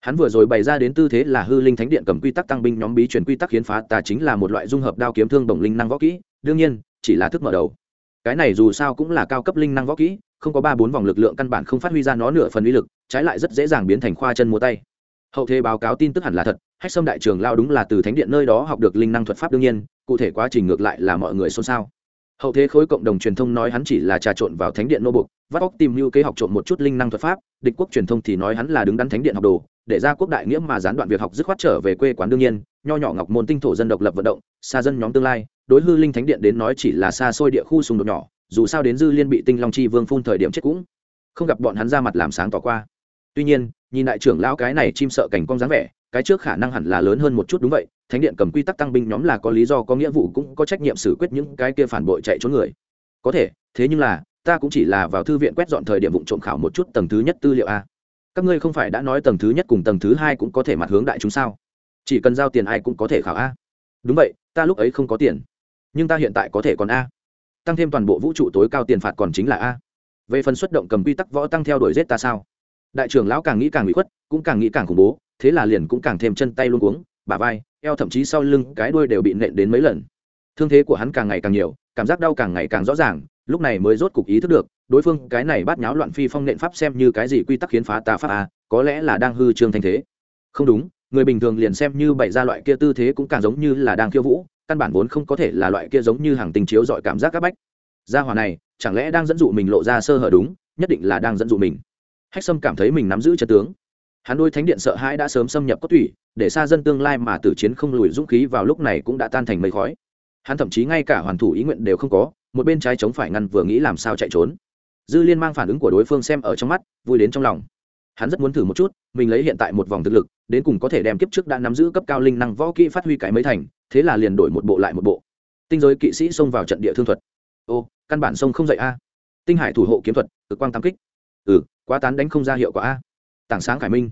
hắn vừa rồi bày ra đến tư thế là hư linh thánh điện cầm quy tắc tăng binh nhóm bí truyền quy tắc hiến phá ta chính là một loại dung hợp đao kiếm thương bổng linh năng võ kỹ, đương nhiên, chỉ là thức mở đầu. Cái này dù sao cũng là cao cấp linh năng võ kỹ, không có ba bốn vòng lực lượng căn bản không phát huy ra nó nửa phần uy lực, trái lại rất dễ dàng biến thành khoa chân múa tay. Hậu thế báo cáo tin tức hẳn là thật, hách sâm đại trường lao đúng là từ thánh điện nơi đó học được linh năng thuật pháp đương nhiên, cụ thể quá trình ngược lại là mọi người xôn xao. Hậu thế khối cộng đồng truyền thông nói hắn chỉ là trà trộn vào thánh điện nô bục, vắt óc tìm mưu kế học trộn một chút linh năng thuật pháp, địch quốc truyền thông thì nói hắn là đứng đắn thánh điện học đồ để ra quốc đại nghĩa mà gián đoạn việc học dứt khoát trở về quê quán đương nhiên, nho nhỏ ngọc môn tinh thổ dân độc lập vận động, xa dân nhóm tương lai, đối hư linh thánh điện đến nói chỉ là xa xôi địa khu xung đột nhỏ, dù sao đến dư liên bị tinh long chi vương phun thời điểm chết cũng không gặp bọn hắn ra mặt làm sáng tỏ qua. Tuy nhiên, nhìn đại trưởng lão cái này chim sợ cảnh cong dáng vẻ, cái trước khả năng hẳn là lớn hơn một chút đúng vậy, thánh điện cầm quy tắc tăng binh nhóm là có lý do, có nghĩa vụ, cũng có trách nhiệm xử quyết những cái kia phản bội chạy trốn người. Có thể, thế nhưng là, ta cũng chỉ là vào thư viện quét dọn thời điểm vụ trộm khảo một chút tầng thứ nhất tư liệu a các ngươi không phải đã nói tầng thứ nhất cùng tầng thứ hai cũng có thể mặt hướng đại chúng sao? Chỉ cần giao tiền ai cũng có thể khảo a. Đúng vậy, ta lúc ấy không có tiền, nhưng ta hiện tại có thể còn a. Tăng thêm toàn bộ vũ trụ tối cao tiền phạt còn chính là a. Về phần xuất động cầm quy tắc võ tăng theo đuổi giết ta sao? Đại trưởng lão càng nghĩ càng bị khuất, cũng càng nghĩ càng khủng bố, thế là liền cũng càng thêm chân tay luôn cuống, bả vai, eo thậm chí sau lưng, cái đuôi đều bị nện đến mấy lần. Thương thế của hắn càng ngày càng nhiều, cảm giác đau càng ngày càng rõ ràng lúc này mới rốt cục ý thức được, đối phương cái này bắt nháo loạn phi phong nện pháp xem như cái gì quy tắc khiến phá tà pháp à có lẽ là đang hư trương thanh thế. Không đúng, người bình thường liền xem như bày ra loại kia tư thế cũng càng giống như là đang khiêu vũ, căn bản vốn không có thể là loại kia giống như hàng tình chiếu dọi cảm giác các bách. Gia hỏa này, chẳng lẽ đang dẫn dụ mình lộ ra sơ hở đúng, nhất định là đang dẫn dụ mình. Hách sâm cảm thấy mình nắm giữ trật tướng. Hắn đôi thánh điện sợ hãi đã sớm xâm nhập cốt thủy để xa dân tương lai mà tử chiến không lùi dũng khí vào lúc này cũng đã tan thành mây khói. Hắn thậm chí ngay cả hoàn thủ ý nguyện đều không có một bên trái chống phải ngăn vừa nghĩ làm sao chạy trốn. Dư liên mang phản ứng của đối phương xem ở trong mắt, vui đến trong lòng. Hắn rất muốn thử một chút, mình lấy hiện tại một vòng thực lực, đến cùng có thể đem kiếp trước đã nắm giữ cấp cao linh năng võ kỹ phát huy cái mấy thành, thế là liền đổi một bộ lại một bộ. Tinh giới kỵ sĩ xông vào trận địa thương thuật. Ô, căn bản sông không dậy a. Tinh hải thủ hộ kiếm thuật, cực quang tam kích. Ừ quá tán đánh không ra hiệu quả a. Tảng sáng khải minh.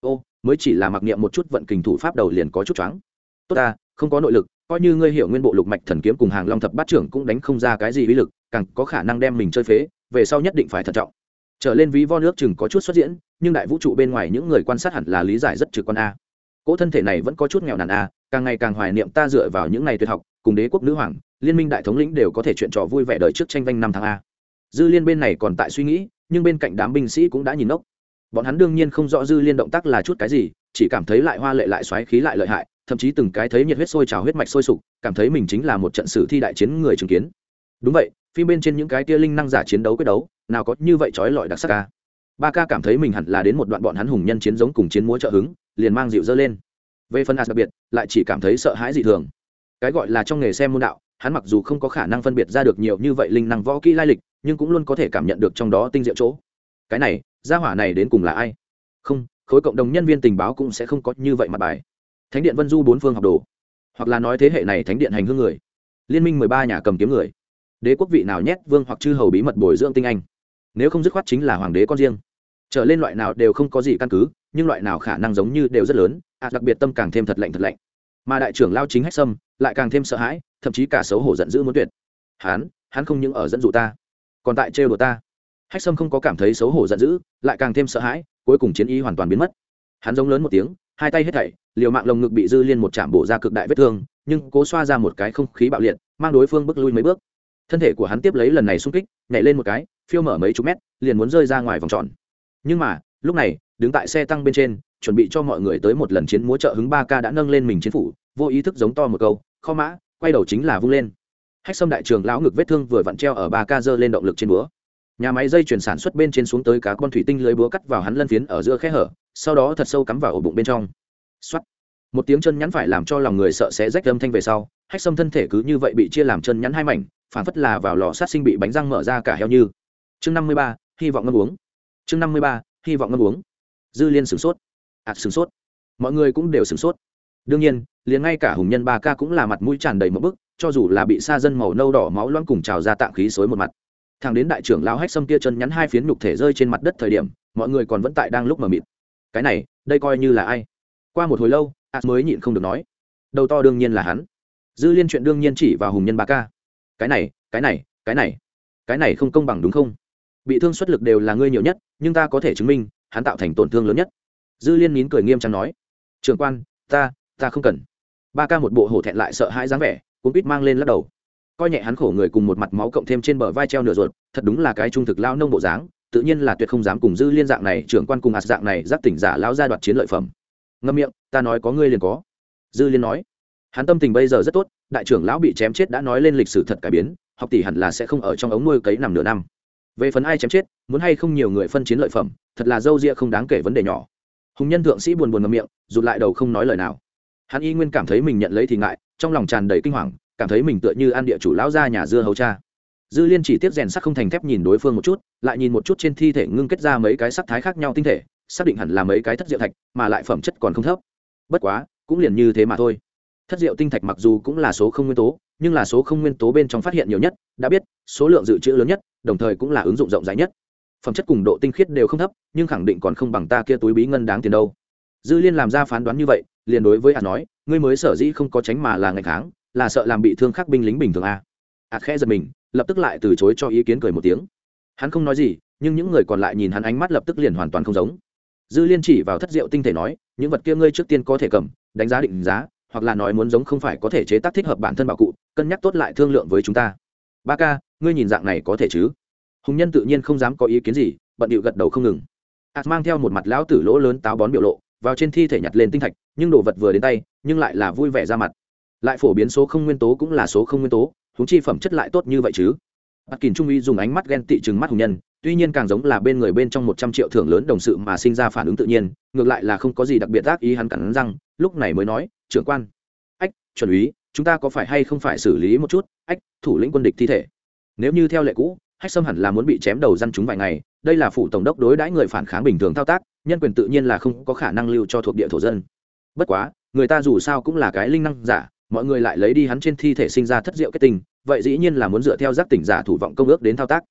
Ô, mới chỉ là mặc niệm một chút vận kình thủ pháp đầu liền có chút choáng. Tốt ta, không có nội lực coi như ngươi hiểu nguyên bộ lục mạch thần kiếm cùng hàng long thập bát trưởng cũng đánh không ra cái gì uy lực, càng có khả năng đem mình chơi phế, về sau nhất định phải thận trọng. Trở lên ví von nước chừng có chút xuất diễn, nhưng đại vũ trụ bên ngoài những người quan sát hẳn là lý giải rất trực quan a. Cỗ thân thể này vẫn có chút nghèo nàn a, càng ngày càng hoài niệm ta dựa vào những ngày tuyệt học, cùng đế quốc nữ hoàng, liên minh đại thống lĩnh đều có thể chuyện trò vui vẻ đời trước tranh vanh năm tháng a. Dư liên bên này còn tại suy nghĩ, nhưng bên cạnh đám binh sĩ cũng đã nhìn ốc bọn hắn đương nhiên không rõ dư liên động tác là chút cái gì, chỉ cảm thấy lại hoa lệ lại xoáy khí lại lợi hại thậm chí từng cái thấy nhiệt huyết sôi trào, huyết mạch sôi sục, cảm thấy mình chính là một trận sử thi đại chiến người chứng kiến. Đúng vậy, phim bên trên những cái tia linh năng giả chiến đấu quyết đấu, nào có như vậy trói lọi đặc sắc ca. Ba ca cảm thấy mình hẳn là đến một đoạn bọn hắn hùng nhân chiến giống cùng chiến múa trợ hứng, liền mang dịu dơ lên. Về phần as đặc biệt, lại chỉ cảm thấy sợ hãi dị thường. Cái gọi là trong nghề xem môn đạo, hắn mặc dù không có khả năng phân biệt ra được nhiều như vậy linh năng võ kỹ lai lịch, nhưng cũng luôn có thể cảm nhận được trong đó tinh diệu chỗ. Cái này, gia hỏa này đến cùng là ai? Không, khối cộng đồng nhân viên tình báo cũng sẽ không có như vậy mặt bài thánh điện vân du bốn phương học đồ, hoặc là nói thế hệ này thánh điện hành hương người. Liên minh mười ba nhà cầm kiếm người. Đế quốc vị nào nhét vương hoặc chư hầu bí mật bồi dưỡng tinh anh? Nếu không dứt khoát chính là hoàng đế con riêng. Trở lên loại nào đều không có gì căn cứ, nhưng loại nào khả năng giống như đều rất lớn à đặc biệt tâm càng thêm thật lạnh thật lạnh. Mà đại trưởng lao chính hách sâm, lại càng thêm sợ hãi, thậm chí cả xấu hổ giận dữ muốn tuyệt. Hắn hắn không những ở dẫn dụ ta, còn tại trêu đồ ta. Hách sâm không có cảm thấy xấu hổ giận dữ, lại càng thêm sợ hãi, cuối cùng chiến ý hoàn toàn biến mất hắn giống lớn một tiếng, hai tay hết thảy, liều mạng lồng ngực bị dư liên một chạm bổ ra cực đại vết thương, nhưng cố xoa ra một cái không khí bạo liệt, mang đối phương bước lui mấy bước. Thân thể của hắn tiếp lấy lần này xung kích, nhảy lên một cái, phiêu mở mấy chục mét, liền muốn rơi ra ngoài vòng tròn. Nhưng mà, lúc này, đứng tại xe tăng bên trên, chuẩn bị cho mọi người tới một lần chiến múa trợ hứng ba ca đã nâng lên mình chiến phủ, vô ý thức giống to một câu, kho mã, quay đầu chính là vung lên. Hách sâm đại trường lão ngực vết thương vừa vặn treo ở ba ca dơ lên động lực trên búa nhà máy dây chuyển sản xuất bên trên xuống tới cá con thủy tinh lưới búa cắt vào hắn lân phiến ở giữa khe hở, sau đó thật sâu cắm vào ổ bụng bên trong. X một tiếng chân nhắn phải làm cho lòng người sợ sẽ rách âm thanh về sau, hách sâm thân thể cứ như vậy bị chia làm chân nhắn hai mảnh phản phất là vào lò sát sinh bị bánh răng mở ra cả heo như. Chương năm mươi ba, hy vọng ngâm uống. Chương năm mươi ba, hy vọng ngâm uống. Dư liên sửng sốt. Ạt sửng sốt. Mọi người cũng đều sửng sốt. Đương nhiên, liền ngay cả hùng nhân ba ca cũng là mặt mũi tràn đầy một bức, cho dù là bị sa dân màu nâu đỏ máu loãng cùng trào ra tạng khí xối một mặt thằng đến đại trưởng lao hách sâm kia chân nhắn hai phiến nhục thể rơi trên mặt đất thời điểm, mọi người còn vẫn tại đang lúc mờ mịt. Cái này, đây coi như là ai? Qua một hồi lâu ạt mới nhịn không được nói. Đầu to đương nhiên là hắn. Dư liên chuyện đương nhiên chỉ vào hùng nhân ba ca. Cái này cái này cái này. Cái này không công bằng đúng không? Bị thương xuất lực đều là ngươi nhiều nhất, nhưng ta có thể chứng minh, hắn tạo thành tổn thương lớn nhất. Dư liên nín cười nghiêm trang nói. Trường quan, ta ta không cần. Ba ca một bộ hổ thẹn lại sợ hãi dáng vẻ cũng biết mang lên lắc đầu coi nhẹ hắn khổ người cùng một mặt máu cộng thêm trên bờ vai treo nửa ruột, thật đúng là cái trung thực lao nông bộ dáng, tự nhiên là tuyệt không dám cùng dư liên dạng này, trưởng quan cùng ạt dạng này giáp tỉnh giả lao ra đoạt chiến lợi phẩm. Ngâm miệng, ta nói có ngươi liền có. Dư liên nói, hắn tâm tình bây giờ rất tốt, đại trưởng lão bị chém chết đã nói lên lịch sử thật cải biến, học tỷ hẳn là sẽ không ở trong ống nuôi cấy nằm nửa năm. Về phần ai chém chết, muốn hay không nhiều người phân chiến lợi phẩm, thật là dâu ria không đáng kể vấn đề nhỏ. Hùng nhân thượng sĩ buồn buồn ngậm miệng, rụt lại đầu không nói lời nào. Hắn y nguyên cảm thấy mình nhận lấy thì ngại, trong lòng tràn đầy kinh hoàng cảm thấy mình tựa như ăn địa chủ lão ra nhà dưa hấu cha. Dư liên chỉ tiếp rèn sắc không thành thép nhìn đối phương một chút, lại nhìn một chút trên thi thể ngưng kết ra mấy cái sắc thái khác nhau tinh thể, xác định hẳn là mấy cái thất diệu thạch, mà lại phẩm chất còn không thấp. Bất quá, cũng liền như thế mà thôi. Thất diệu tinh thạch mặc dù cũng là số không nguyên tố, nhưng là số không nguyên tố bên trong phát hiện nhiều nhất, đã biết, số lượng dự trữ lớn nhất, đồng thời cũng là ứng dụng rộng rãi nhất. Phẩm chất cùng độ tinh khiết đều không thấp, nhưng khẳng định còn không bằng ta kia túi bí ngân đáng tiền đâu. Dư liên làm ra phán đoán như vậy, liền đối với hắn nói, ngươi mới sở dĩ không có tránh mà là ngày tháng là sợ làm bị thương khắc binh lính bình thường à. hạt khẽ giật mình, lập tức lại từ chối cho ý kiến cười một tiếng. Hắn không nói gì, nhưng những người còn lại nhìn hắn ánh mắt lập tức liền hoàn toàn không giống. Dư liên chỉ vào thất diệu tinh thể nói, những vật kia ngươi trước tiên có thể cầm, đánh giá định giá, hoặc là nói muốn giống không phải có thể chế tác thích hợp bản thân bảo cụ, cân nhắc tốt lại thương lượng với chúng ta. Ba ca, ngươi nhìn dạng này có thể chứ? Hùng nhân tự nhiên không dám có ý kiến gì, bận điệu gật đầu không ngừng. Ạt mang theo một mặt lão tử lỗ lớn táo bón biểu lộ, vào trên thi thể nhặt lên tinh thạch, nhưng đồ vật vừa đến tay, nhưng lại là vui vẻ ra mặt lại phổ biến số không nguyên tố cũng là số không nguyên tố húng chi phẩm chất lại tốt như vậy chứ. Bắt kín trung uy dùng ánh mắt ghen tị chừng mắt hùng nhân, tuy nhiên càng giống là bên người bên trong một trăm triệu thưởng lớn đồng sự mà sinh ra phản ứng tự nhiên, ngược lại là không có gì đặc biệt ác ý hắn cắn răng, lúc này mới nói, trưởng quan. Ách, chuẩn úy, chúng ta có phải hay không phải xử lý một chút? Ách, thủ lĩnh quân địch thi thể. Nếu như theo lệ cũ, hách sâm hẳn là muốn bị chém đầu răn chúng vài ngày, đây là phủ tổng đốc đối đãi người phản kháng bình thường thao tác, nhân quyền tự nhiên là không có khả năng lưu cho thuộc địa thổ dân. Bất quá, người ta dù sao cũng là cái linh năng giả mọi người lại lấy đi hắn trên thi thể sinh ra thất diệu kết tình vậy dĩ nhiên là muốn dựa theo giác tỉnh giả thủ vọng công ước đến thao tác.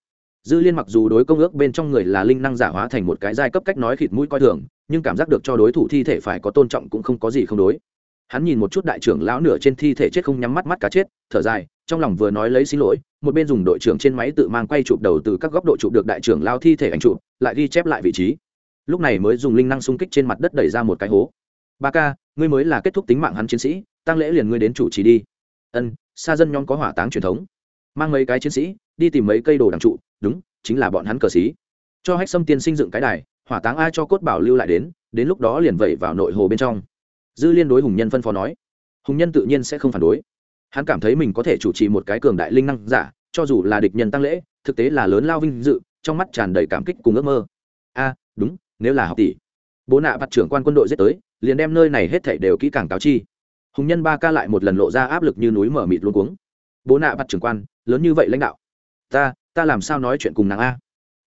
Dư liên mặc dù đối công ước bên trong người là linh năng giả hóa thành một cái giai cấp cách nói khịt mũi coi thường, nhưng cảm giác được cho đối thủ thi thể phải có tôn trọng cũng không có gì không đối. Hắn nhìn một chút đại trưởng lão nửa trên thi thể chết không nhắm mắt mắt cá chết, thở dài, trong lòng vừa nói lấy xin lỗi, một bên dùng đội trưởng trên máy tự mang quay chụp đầu từ các góc độ chụp được đại trưởng lao thi thể ảnh chụp, lại ghi chép lại vị trí. Lúc này mới dùng linh năng xung kích trên mặt đất đẩy ra một cái hố. Ba ca, ngươi mới là kết thúc tính mạng hắn chiến sĩ tăng lễ liền ngươi đến chủ trì đi. Ân xa dân nhóm có hỏa táng truyền thống. Mang mấy cái chiến sĩ, đi tìm mấy cây đồ đằng trụ, đúng, chính là bọn hắn cờ xí. Cho hách sâm tiên sinh dựng cái đài, hỏa táng ai cho cốt bảo lưu lại đến đến lúc đó liền vẩy vào nội hồ bên trong. Dư liên đối hùng nhân phân phó nói. Hùng nhân tự nhiên sẽ không phản đối. Hắn cảm thấy mình có thể chủ trì một cái cường đại linh năng giả, cho dù là địch nhân tăng lễ, thực tế là lớn lao vinh dự, trong mắt tràn đầy cảm kích cùng ước mơ. A, đúng, nếu là học tỷ. Bố nạ bắt trưởng quan quân đội giết tới, liền đem nơi này hết thảy đều kỹ càng cáo chi hùng nhân ba ca lại một lần lộ ra áp lực như núi mở mịt luôn cuống. Bố nạ bắt trưởng quan, lớn như vậy lãnh đạo. Ta ta làm sao nói chuyện cùng nàng a?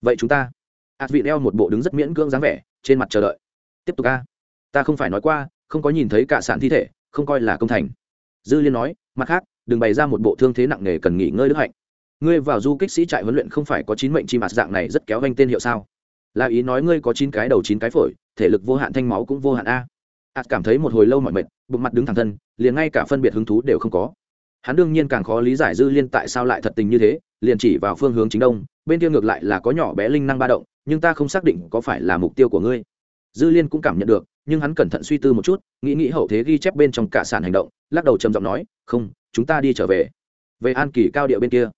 Vậy chúng ta. Ạt vị đeo một bộ đứng rất miễn cưỡng dáng vẻ, trên mặt chờ đợi. Tiếp tục a. Ta không phải nói qua, không có nhìn thấy cả sản thi thể, không coi là công thành. Dư liên nói, mặt khác, đừng bày ra một bộ thương thế nặng nề cần nghỉ ngơi đức hạnh. Ngươi vào du kích sĩ trại huấn luyện không phải có chín mệnh chi mặt dạng này rất kéo vanh tên hiệu sao? Là ý nói ngươi có chín cái đầu chín cái phổi, thể lực vô hạn thanh máu cũng vô hạn a ạt cảm thấy một hồi lâu mọi mệt, bụng mặt đứng thẳng thân, liền ngay cả phân biệt hứng thú đều không có. Hắn đương nhiên càng khó lý giải dư liên tại sao lại thật tình như thế, liền chỉ vào phương hướng chính đông, bên kia ngược lại là có nhỏ bé linh năng ba động, nhưng ta không xác định có phải là mục tiêu của ngươi. Dư liên cũng cảm nhận được, nhưng hắn cẩn thận suy tư một chút, nghĩ nghĩ hậu thế ghi chép bên trong cả sàn hành động, lắc đầu trầm giọng nói, không, chúng ta đi trở về. Về an kỳ cao địa bên kia.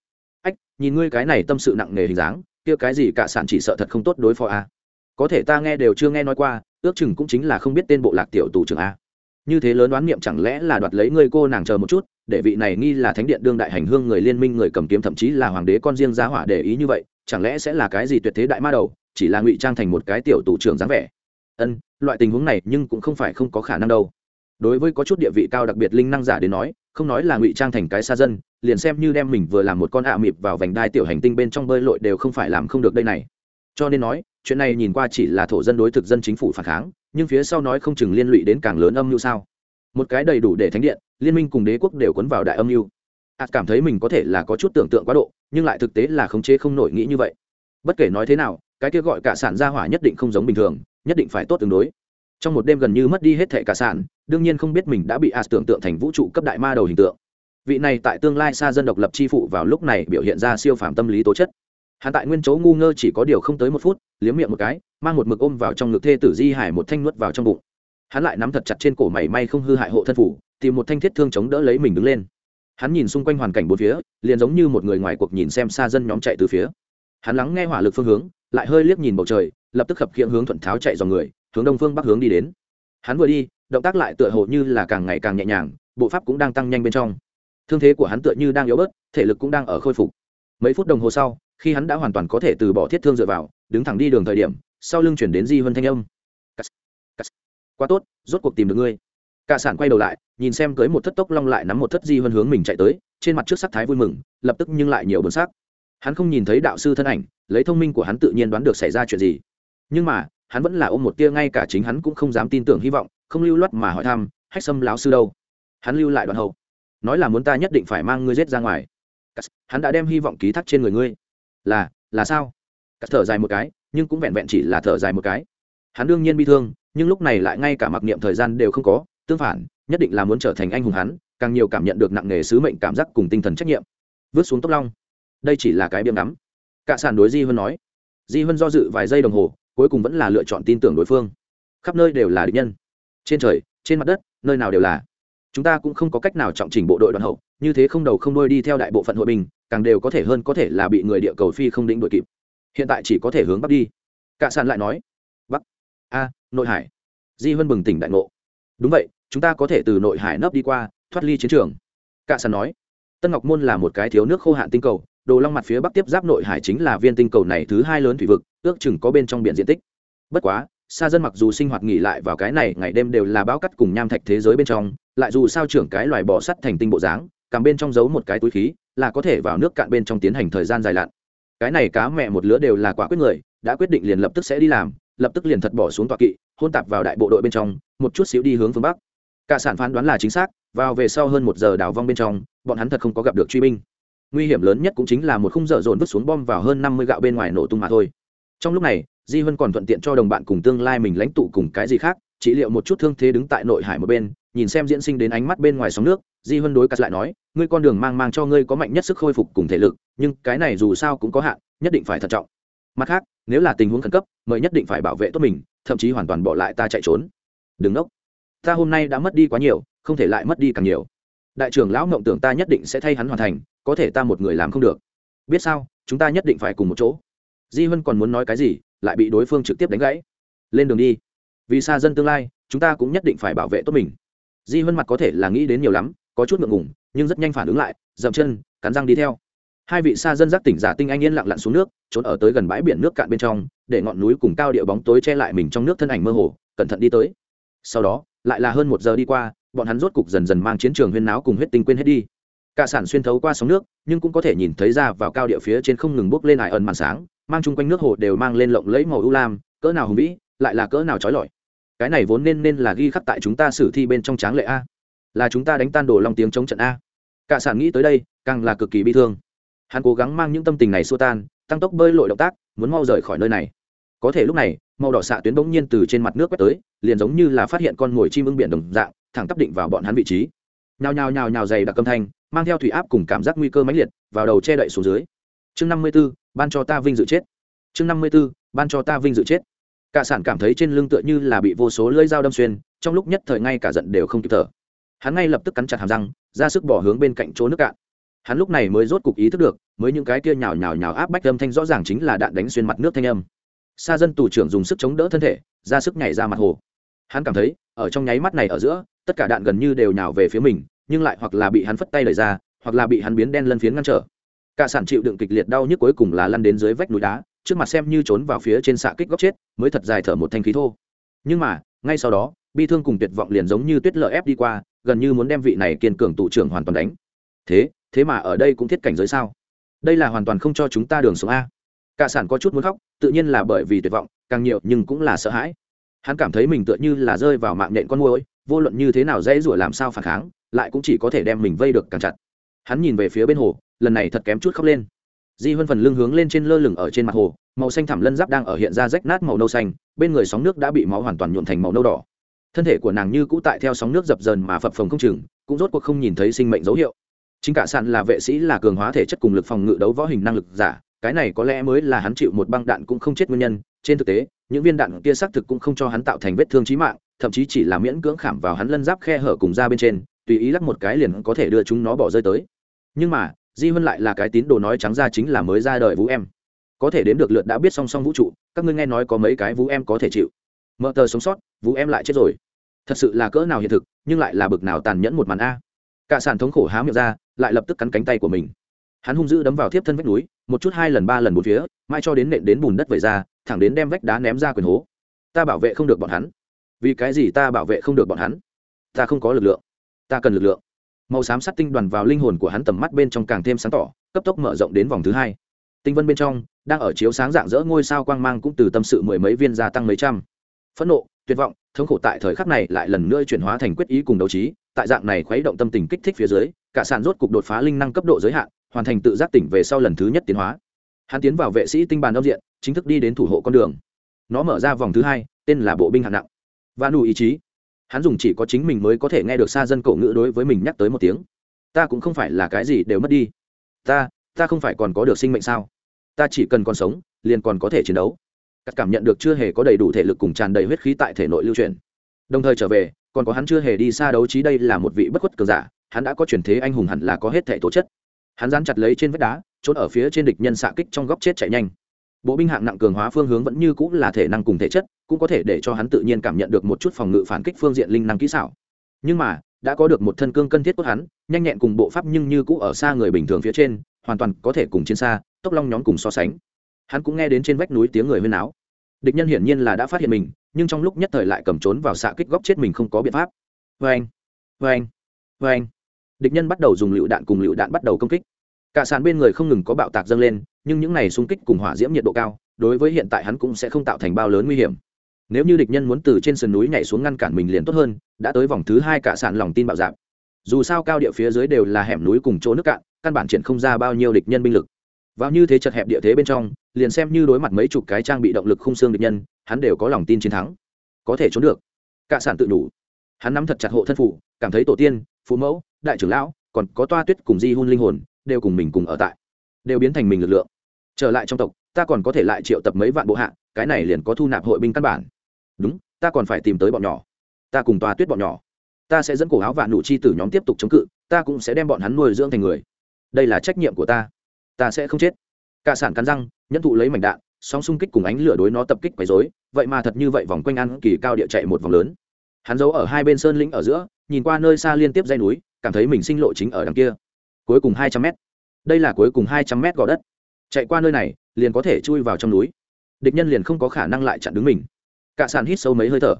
Ách, nhìn ngươi cái này tâm sự nặng nề hình dáng, kia cái gì cả sàn chỉ sợ thật không tốt đối phó a. Có thể ta nghe đều chưa nghe nói qua ước chừng cũng chính là không biết tên bộ lạc tiểu tù trưởng a. Như thế lớn đoán niệm chẳng lẽ là đoạt lấy ngươi cô nàng chờ một chút, để vị này nghi là thánh điện đương đại hành hương người liên minh người cầm kiếm thậm chí là hoàng đế con riêng giá hỏa để ý như vậy, chẳng lẽ sẽ là cái gì tuyệt thế đại ma đầu, chỉ là ngụy trang thành một cái tiểu tù trưởng dáng vẻ? Ân, loại tình huống này nhưng cũng không phải không có khả năng đâu. Đối với có chút địa vị cao đặc biệt linh năng giả đến nói, không nói là ngụy trang thành cái xa dân, liền xem như đem mình vừa làm một con ạ mịp vào vành đai tiểu hành tinh bên trong bơi lội đều không phải làm không được đây này. Cho nên nói chuyện này nhìn qua chỉ là thổ dân đối thực dân chính phủ phản kháng, nhưng phía sau nói không chừng liên lụy đến càng lớn âm mưu sao? Một cái đầy đủ để thánh điện, liên minh cùng đế quốc đều quấn vào đại âm mưu. Ạt cảm thấy mình có thể là có chút tưởng tượng quá độ, nhưng lại thực tế là khống chế không nổi nghĩ như vậy. Bất kể nói thế nào, cái kia gọi cả sản gia hỏa nhất định không giống bình thường, nhất định phải tốt tương đối. Trong một đêm gần như mất đi hết thẻ cả sản, đương nhiên không biết mình đã bị ạt tưởng tượng thành vũ trụ cấp đại ma đầu hình tượng. Vị này tại tương lai xa dân độc lập chi phụ vào lúc này biểu hiện ra siêu phàm tâm lý tố chất hắn tại nguyên chỗ ngu ngơ chỉ có điều không tới một phút, liếm miệng một cái, mang một mực ôm vào trong ngực thê tử di hải một thanh nuốt vào trong bụng. Hắn lại nắm thật chặt trên cổ mảy may không hư hại hộ thân phủ, tìm một thanh thiết thương chống đỡ lấy mình đứng lên. Hắn nhìn xung quanh hoàn cảnh bốn phía, liền giống như một người ngoài cuộc nhìn xem xa dân nhóm chạy từ phía. Hắn lắng nghe hỏa lực phương hướng, lại hơi liếc nhìn bầu trời, lập tức khập khiễng hướng thuận tháo chạy dòng người, hướng đông phương bắc hướng đi đến. Hắn vừa đi, động tác lại tựa hồ như là càng ngày càng nhẹ nhàng, bộ pháp cũng đang tăng nhanh bên trong. Thương thế của hắn tựa như đang yếu bớt, thể lực cũng đang ở khôi phục mấy phút đồng hồ sau, khi hắn đã hoàn toàn có thể từ bỏ thiết thương dựa vào, đứng thẳng đi đường thời điểm, sau lưng chuyển đến di vân thanh âm. Quá tốt, rốt cuộc tìm được ngươi. Cả sản quay đầu lại, nhìn xem cưới một thất tốc long lại nắm một thất di vân hướng mình chạy tới, trên mặt trước sắc thái vui mừng, lập tức nhưng lại nhiều bẩn sắc. Hắn không nhìn thấy đạo sư thân ảnh, lấy thông minh của hắn tự nhiên đoán được xảy ra chuyện gì. Nhưng mà, hắn vẫn là ôm một tia ngay cả chính hắn cũng không dám tin tưởng hy vọng, không lưu loát mà hỏi thăm, hách sâm láo sư đâu? Hắn lưu lại đoạn hậu. Nói là muốn ta nhất định phải mang ngươi giết ra ngoài hắn đã đem hy vọng ký thác trên người ngươi. Là là sao? Cắt thở dài một cái, nhưng cũng vẹn vẹn chỉ là thở dài một cái. Hắn đương nhiên bi thương, nhưng lúc này lại ngay cả mặc niệm thời gian đều không có, tương phản, nhất định là muốn trở thành anh hùng hắn, càng nhiều cảm nhận được nặng nề sứ mệnh cảm giác cùng tinh thần trách nhiệm. Vứt xuống tốc long. Đây chỉ là cái biếm đắm cả sản đối di hơn nói. Di hơn do dự vài giây đồng hồ, cuối cùng vẫn là lựa chọn tin tưởng đối phương. Khắp nơi đều là địch nhân. Trên trời, trên mặt đất, nơi nào đều là. Chúng ta cũng không có cách nào trọng trình bộ đội đoàn hậu như thế không đầu không đôi đi theo đại bộ phận hội bình, càng đều có thể hơn có thể là bị người địa cầu phi không định đội kịp. Hiện tại chỉ có thể hướng bắc đi. Cạ sàn lại nói, bắc? A, nội hải. Di vân bừng tỉnh đại ngộ. Đúng vậy, chúng ta có thể từ nội hải nấp đi qua, thoát ly chiến trường. Cạ sàn nói. Tân ngọc môn là một cái thiếu nước khô hạn tinh cầu, đồ long mặt phía bắc tiếp giáp nội hải chính là viên tinh cầu này thứ hai lớn thủy vực, ước chừng có bên trong biển diện tích. Bất quá xa dân mặc dù sinh hoạt nghỉ lại vào cái này, ngày đêm đều là báo cắt cùng nham thạch thế giới bên trong, lại dù sao trưởng cái loài bò sắt thành tinh bộ dáng cầm bên trong giấu một cái túi khí, là có thể vào nước cạn bên trong tiến hành thời gian dài lặn. Cái này cá mẹ một lứa đều là quả quyết người, đã quyết định liền lập tức sẽ đi làm, lập tức liền thật bỏ xuống tọa kỵ, hôn tạp vào đại bộ đội bên trong, một chút xíu đi hướng phương bắc. Cả sản phán đoán là chính xác, vào về sau hơn một giờ đào vong bên trong, bọn hắn thật không có gặp được truy binh. Nguy hiểm lớn nhất cũng chính là một khung dở dồn vứt xuống bom vào hơn năm mươi gạo bên ngoài nổ tung mà thôi. Trong lúc này, di hân còn thuận tiện cho đồng bạn cùng tương lai mình lãnh tụ cùng cái gì khác trị liệu một chút thương thế đứng tại nội hải một bên, nhìn xem diễn sinh đến ánh mắt bên ngoài sóng nước di huân đối cắt lại nói, ngươi con đường mang mang cho ngươi có mạnh nhất sức khôi phục cùng thể lực, nhưng cái này dù sao cũng có hạn, nhất định phải thận trọng. Mặt khác, nếu là tình huống khẩn cấp, mời nhất định phải bảo vệ tốt mình, thậm chí hoàn toàn bỏ lại ta chạy trốn. Đừng nốc. Ta hôm nay đã mất đi quá nhiều, không thể lại mất đi càng nhiều. Đại trưởng lão mộng tưởng ta nhất định sẽ thay hắn hoàn thành, có thể ta một người làm không được. Biết sao, chúng ta nhất định phải cùng một chỗ. Di huân còn muốn nói cái gì, lại bị đối phương trực tiếp đánh gãy. Lên đường đi. Vì xa dân tương lai, chúng ta cũng nhất định phải bảo vệ tốt mình. Di huân mặt có thể là nghĩ đến nhiều lắm có chút ngượng ngùng, nhưng rất nhanh phản ứng lại, dậm chân, cắn răng đi theo. Hai vị xa dân giác tỉnh giả tinh anh yên lặng lặn xuống nước, trốn ở tới gần bãi biển nước cạn bên trong, để ngọn núi cùng cao địa bóng tối che lại mình trong nước thân ảnh mơ hồ, cẩn thận đi tới. Sau đó, lại là hơn một giờ đi qua, bọn hắn rốt cục dần dần mang chiến trường huyên náo cùng huyết tinh quên hết đi. Cả sản xuyên thấu qua sóng nước, nhưng cũng có thể nhìn thấy ra vào cao địa phía trên không ngừng bốc lên ải ẩn màn sáng, mang chung quanh nước hồ đều mang lên lộng lẫy màu ưu lam, cỡ nào hùng vĩ, lại là cỡ nào trói lọi. Cái này vốn nên nên là ghi khắc tại chúng ta sử thi bên trong tráng lệ a là chúng ta đánh tan đồ long tiếng chống trận a. Cả sản nghĩ tới đây, càng là cực kỳ bi thương. Hắn cố gắng mang những tâm tình này xua tan, tăng tốc bơi lội động tác, muốn mau rời khỏi nơi này. Có thể lúc này, màu đỏ xạ tuyến bỗng nhiên từ trên mặt nước quét tới, liền giống như là phát hiện con mồi chim ưng biển đồng dạng, thẳng tắp định vào bọn hắn vị trí. Nhào nhào nhào nhào dày đặc âm thanh, mang theo thủy áp cùng cảm giác nguy cơ mãnh liệt, vào đầu che đậy xuống dưới. Chương năm mươi b ố ban cho ta vinh dự chết. Chương năm mươi b ố ban cho ta vinh dự chết. Cả sản cảm thấy trên lưng tựa như là bị vô số lưỡi dao đâm xuyên, trong lúc nhất thời ngay cả giận đều không kịp thở hắn ngay lập tức cắn chặt hàm răng, ra sức bỏ hướng bên cạnh chỗ nước cạn. Hắn lúc này mới rốt cục ý thức được, mới những cái kia nhào nhào nhào áp bách âm thanh rõ ràng chính là đạn đánh xuyên mặt nước thanh âm. Xa dân tù trưởng dùng sức chống đỡ thân thể, ra sức nhảy ra mặt hồ. Hắn cảm thấy, ở trong nháy mắt này ở giữa, tất cả đạn gần như đều nhào về phía mình, nhưng lại hoặc là bị hắn phất tay lời ra, hoặc là bị hắn biến đen lân phiến ngăn trở. Cả sản chịu đựng kịch liệt đau nhức cuối cùng là lăn đến dưới vách núi đá, trước mặt xem như trốn vào phía trên xạ kích góc chết, mới thật dài thở một thanh khí thô. Nhưng mà, ngay sau đó, bi thương cùng tuyệt vọng liền giống như tuyết lở ép đi qua gần như muốn đem vị này kiên cường tụ trưởng hoàn toàn đánh. Thế thế mà ở đây cũng thiết cảnh giới sao? Đây là hoàn toàn không cho chúng ta đường sống a. Cả sản có chút muốn khóc, tự nhiên là bởi vì tuyệt vọng, càng nhiều nhưng cũng là sợ hãi. Hắn cảm thấy mình tựa như là rơi vào mạng nhện con môi vô luận như thế nào dễ rủa làm sao phản kháng, lại cũng chỉ có thể đem mình vây được càng chặt. Hắn nhìn về phía bên hồ, lần này thật kém chút khóc lên. Di huân phần lưng hướng lên trên lơ lửng ở trên mặt hồ, màu xanh thẳm lân giáp đang ở hiện ra rách nát màu nâu xanh, bên người sóng nước đã bị máu hoàn toàn nhuộn thành màu nâu đỏ thân thể của nàng như cũ tại theo sóng nước dập dờn mà phập phồng không chừng, cũng rốt cuộc không nhìn thấy sinh mệnh dấu hiệu. Chính cả sạn là vệ sĩ là cường hóa thể chất cùng lực phòng ngự đấu võ hình năng lực giả, cái này có lẽ mới là hắn chịu một băng đạn cũng không chết nguyên nhân. Trên thực tế, những viên đạn kia xác thực cũng không cho hắn tạo thành vết thương trí mạng, thậm chí chỉ là miễn cưỡng khảm vào hắn lân giáp khe hở cùng ra bên trên, tùy ý lắc một cái liền có thể đưa chúng nó bỏ rơi tới. Nhưng mà, di huân lại là cái tín đồ nói trắng ra chính là mới ra đời vũ em. Có thể đến được lượt đã biết song song vũ trụ, các ngươi nghe nói có mấy cái vũ em có thể chịu? Mợ tờ sống sót, vũ em lại chết rồi. Thật sự là cỡ nào hiện thực, nhưng lại là bực nào tàn nhẫn một màn a. Cả sản thống khổ há miệng ra, lại lập tức cắn cánh tay của mình. Hắn hung dữ đấm vào thiếp thân vách núi, một chút hai lần ba lần một phía mai cho đến nện đến bùn đất về ra, thẳng đến đem vách đá ném ra quyền hố. Ta bảo vệ không được bọn hắn. Vì cái gì ta bảo vệ không được bọn hắn? Ta không có lực lượng. Ta cần lực lượng. Màu xám sắt tinh đoàn vào linh hồn của hắn tầm mắt bên trong càng thêm sáng tỏ, cấp tốc mở rộng đến vòng thứ hai. Tinh vân bên trong, đang ở chiếu sáng dạng dỡ ngôi sao quang mang cũng từ tâm sự mười mấy viên gia tăng mấy trăm phẫn nộ, tuyệt vọng, thống khổ tại thời khắc này lại lần nữa chuyển hóa thành quyết ý cùng đấu trí. Tại dạng này khuấy động tâm tình kích thích phía dưới, cả sàn rốt cục đột phá linh năng cấp độ giới hạn, hoàn thành tự giác tỉnh về sau lần thứ nhất tiến hóa. Hắn tiến vào vệ sĩ tinh bàn âm diện, chính thức đi đến thủ hộ con đường. Nó mở ra vòng thứ hai, tên là bộ binh hạng nặng. Và nù ý chí. Hắn dùng chỉ có chính mình mới có thể nghe được xa dân cổ ngữ đối với mình nhắc tới một tiếng. Ta cũng không phải là cái gì đều mất đi. Ta ta không phải còn có được sinh mệnh sao? Ta chỉ cần còn sống, liền còn có thể chiến đấu các cảm nhận được chưa hề có đầy đủ thể lực cùng tràn đầy huyết khí tại thể nội lưu truyền. Đồng thời trở về, còn có hắn chưa hề đi xa đấu trí đây là một vị bất khuất cường giả, hắn đã có truyền thế anh hùng hẳn là có hết thể tố chất. Hắn dán chặt lấy trên vách đá, trốn ở phía trên địch nhân xạ kích trong góc chết chạy nhanh. Bộ binh hạng nặng cường hóa phương hướng vẫn như cũng là thể năng cùng thể chất, cũng có thể để cho hắn tự nhiên cảm nhận được một chút phòng ngự phản kích phương diện linh năng kỹ xảo. Nhưng mà, đã có được một thân cương cân thiết cốt hắn, nhanh nhẹn cùng bộ pháp nhưng như cũ ở xa người bình thường phía trên, hoàn toàn có thể cùng chiến xa, tốc long nhóm cùng so sánh. Hắn cũng nghe đến trên vách núi tiếng người huyên áo địch nhân hiển nhiên là đã phát hiện mình, nhưng trong lúc nhất thời lại cầm trốn vào xạ kích góc chết mình không có biện pháp. Vê anh vê anh vê anh địch nhân bắt đầu dùng lựu đạn cùng lựu đạn bắt đầu công kích. Cả sàn bên người không ngừng có bạo tạc dâng lên, nhưng những này xung kích cùng hỏa diễm nhiệt độ cao, đối với hiện tại hắn cũng sẽ không tạo thành bao lớn nguy hiểm. Nếu như địch nhân muốn từ trên sườn núi nhảy xuống ngăn cản mình liền tốt hơn, đã tới vòng thứ hai cả sàn lòng tin bạo dạp dù sao cao địa phía dưới đều là hẻm núi cùng chỗ nước cạn, căn bản triển không ra bao nhiêu địch nhân binh lực. Vào như thế chật hẹp địa thế bên trong liền xem như đối mặt mấy chục cái trang bị động lực khung xương địch nhân, hắn đều có lòng tin chiến thắng. Có thể trốn được. Cả sản tự đủ hắn nắm thật chặt hộ thân phụ cảm thấy tổ tiên, phụ mẫu, đại trưởng lão, còn có toa tuyết cùng di hun linh hồn, đều cùng mình cùng ở tại. Đều biến thành mình lực lượng. Trở lại trong tộc, ta còn có thể lại triệu tập mấy vạn bộ hạ, cái này liền có thu nạp hội binh căn bản. Đúng, ta còn phải tìm tới bọn nhỏ. Ta cùng toa tuyết bọn nhỏ. Ta sẽ dẫn cổ áo vạn nụ chi tử nhóm tiếp tục chống cự, ta cũng sẽ đem bọn hắn nuôi dưỡng thành người. Đây là trách nhiệm của ta. Ta sẽ không chết cả sản cắn răng, nhẫn thụ lấy mảnh đạn, sóng xung kích cùng ánh lửa đối nó tập kích quấy rối, vậy mà thật như vậy vòng quanh ăn kỳ cao địa chạy một vòng lớn. Hắn giấu ở hai bên sơn lĩnh ở giữa, nhìn qua nơi xa liên tiếp dây núi, cảm thấy mình sinh lộ chính ở đằng kia. Cuối cùng hai trăm mét. Đây là cuối cùng hai trăm mét gò đất. Chạy qua nơi này, liền có thể chui vào trong núi. Địch nhân liền không có khả năng lại chặn đứng mình. Cả sàn hít sâu mấy hơi thở.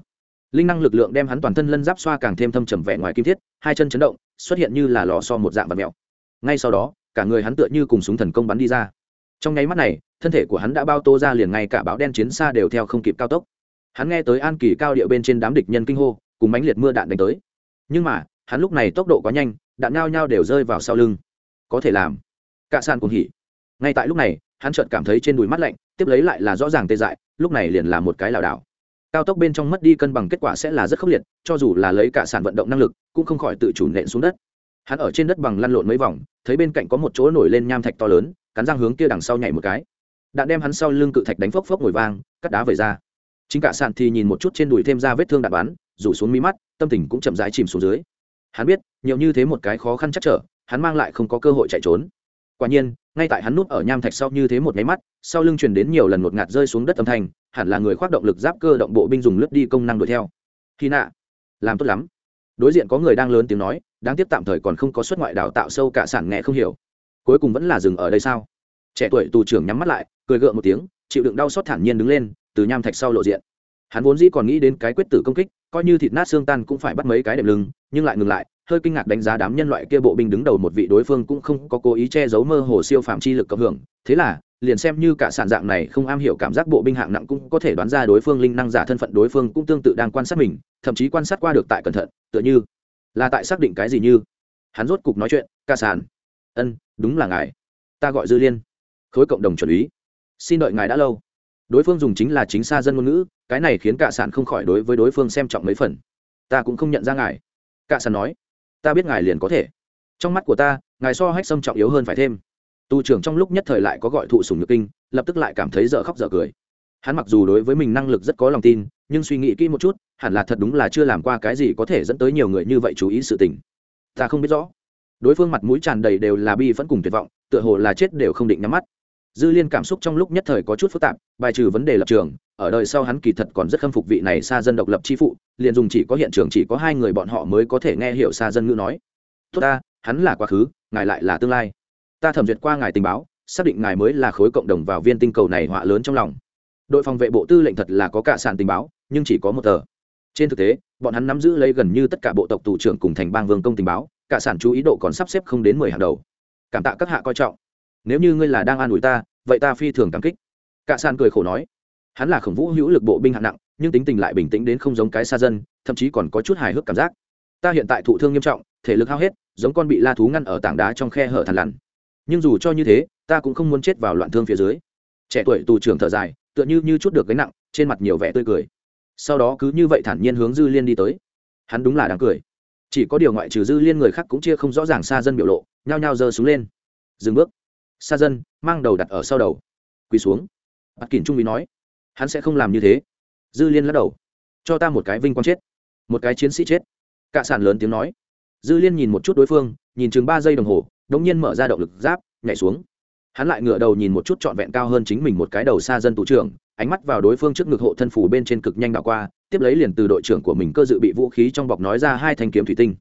Linh năng lực lượng đem hắn toàn thân lân giáp xoa càng thêm thâm trầm vẻ ngoài kim thiết, hai chân chấn động, xuất hiện như là lò so một dạng vật mèo. Ngay sau đó, cả người hắn tựa như cùng súng thần công bắn đi ra trong nháy mắt này, thân thể của hắn đã bao tô ra liền ngay cả báo đen chiến xa đều theo không kịp cao tốc. Hắn nghe tới an kỳ cao địa bên trên đám địch nhân kinh hô, cùng mánh liệt mưa đạn đánh tới. Nhưng mà, hắn lúc này tốc độ quá nhanh, đạn ngao nhao đều rơi vào sau lưng. Có thể làm. Cạ san cùng hỉ. Ngay tại lúc này, hắn chợt cảm thấy trên đùi mắt lạnh, tiếp lấy lại là rõ ràng tê dại, lúc này liền là một cái lảo đảo. Cao tốc bên trong mất đi cân bằng kết quả sẽ là rất khốc liệt, cho dù là lấy cả sàn vận động năng lực, cũng không khỏi tự chủ nện xuống đất. Hắn ở trên đất bằng lăn lộn mấy vòng, thấy bên cạnh có một chỗ nổi lên nham thạch to lớn cắn răng hướng kia đằng sau nhảy một cái. Đạn đem hắn sau lưng cự thạch đánh phốc phốc ngồi vang, cắt đá về ra. Chính cả sàn thì nhìn một chút trên đùi thêm ra vết thương đạn bắn, rủ xuống mí mắt, tâm tình cũng chậm rãi chìm xuống dưới. Hắn biết, nhiều như thế một cái khó khăn chắc trở, hắn mang lại không có cơ hội chạy trốn. Quả nhiên, ngay tại hắn núp ở nham thạch sau như thế một máy mắt, sau lưng truyền đến nhiều lần một ngạt rơi xuống đất âm thanh, hẳn là người khoác động lực giáp cơ động bộ binh dùng lướt đi công năng đuổi theo. Khi nạ, làm tốt lắm. Đối diện có người đang lớn tiếng nói, đáng tiếc tạm thời còn không có xuất ngoại đào tạo sâu cả sản nghe không hiểu cuối cùng vẫn là dừng ở đây sao? Trẻ tuổi tù trưởng nhắm mắt lại, cười gượng một tiếng, chịu đựng đau xót thản nhiên đứng lên, từ nham thạch sau lộ diện. Hắn vốn dĩ còn nghĩ đến cái quyết tử công kích, coi như thịt nát xương tan cũng phải bắt mấy cái đệm lưng, nhưng lại ngừng lại, hơi kinh ngạc đánh giá đám nhân loại kia bộ binh đứng đầu một vị đối phương cũng không có cố ý che giấu mơ hồ siêu phạm chi lực cộng hưởng. Thế là, liền xem như cả sản dạng này không am hiểu cảm giác bộ binh hạng nặng cũng có thể đoán ra đối phương linh năng giả thân phận đối phương cũng tương tự đang quan sát mình, thậm chí quan sát qua được tại cẩn thận, tựa như là tại xác định cái gì như. Hắn rốt cục nói chuyện ca sản. Ân đúng là ngài. Ta gọi dư liên, khối cộng đồng chuẩn ý xin đợi ngài đã lâu. Đối phương dùng chính là chính xa dân ngôn ngữ, cái này khiến cả sản không khỏi đối với đối phương xem trọng mấy phần. Ta cũng không nhận ra ngài. Cả sản nói, ta biết ngài liền có thể. Trong mắt của ta, ngài so hách sâm trọng yếu hơn phải thêm. Tu trưởng trong lúc nhất thời lại có gọi thụ sùng nhược kinh, lập tức lại cảm thấy dở khóc dở cười. Hắn mặc dù đối với mình năng lực rất có lòng tin, nhưng suy nghĩ kỹ một chút, hẳn là thật đúng là chưa làm qua cái gì có thể dẫn tới nhiều người như vậy chú ý sự tình. Ta không biết rõ đối phương mặt mũi tràn đầy đều là bi vẫn cùng tuyệt vọng, tựa hồ là chết đều không định nhắm mắt. Dư liên cảm xúc trong lúc nhất thời có chút phức tạp, bài trừ vấn đề lập trường, ở đời sau hắn kỳ thật còn rất khâm phục vị này xa dân độc lập chi phụ, liền dùng chỉ có hiện trường chỉ có hai người bọn họ mới có thể nghe hiểu xa dân ngữ nói. Tốt ta, hắn là quá khứ, ngài lại là tương lai. Ta thẩm duyệt qua ngài tình báo, xác định ngài mới là khối cộng đồng vào viên tinh cầu này họa lớn trong lòng. Đội phòng vệ bộ tư lệnh thật là có cả sàn tình báo, nhưng chỉ có một tờ. Trên thực tế, bọn hắn nắm giữ lấy gần như tất cả bộ tộc tù trưởng cùng thành bang vương công tình báo cả sản chú ý độ còn sắp xếp không đến mười hàng đầu. Cảm tạ các hạ coi trọng. Nếu như ngươi là đang an ủi ta, vậy ta phi thường cảm kích. Cả sản cười khổ nói. Hắn là khổng vũ hữu lực bộ binh hạng nặng, nhưng tính tình lại bình tĩnh đến không giống cái xa dân, thậm chí còn có chút hài hước cảm giác. Ta hiện tại thụ thương nghiêm trọng, thể lực hao hết, giống con bị la thú ngăn ở tảng đá trong khe hở thằn lằn. Nhưng dù cho như thế, ta cũng không muốn chết vào loạn thương phía dưới. Trẻ tuổi tù trưởng thở dài, tựa như như chút được gánh nặng, trên mặt nhiều vẻ tươi cười. Sau đó cứ như vậy thản nhiên hướng dư liên đi tới. Hắn đúng là đáng cười chỉ có điều ngoại trừ dư liên người khác cũng chia không rõ ràng xa dân biểu lộ, nhao nhao giơ xuống lên. Dừng bước. Xa dân mang đầu đặt ở sau đầu. Quỳ xuống. Bắt kỳn trung úy nói, hắn sẽ không làm như thế. Dư liên lắc đầu, cho ta một cái vinh quang chết. Một cái chiến sĩ chết. Cạ sản lớn tiếng nói. Dư liên nhìn một chút đối phương, nhìn chừng ba giây đồng hồ, đống nhiên mở ra động lực giáp, nhảy xuống. Hắn lại ngửa đầu nhìn một chút trọn vẹn cao hơn chính mình một cái đầu xa dân tù trưởng ánh mắt vào đối phương trước ngực hộ thân phủ bên trên cực nhanh đảo qua, tiếp lấy liền từ đội trưởng của mình cơ dự bị vũ khí trong bọc nói ra hai thanh kiếm thủy tinh.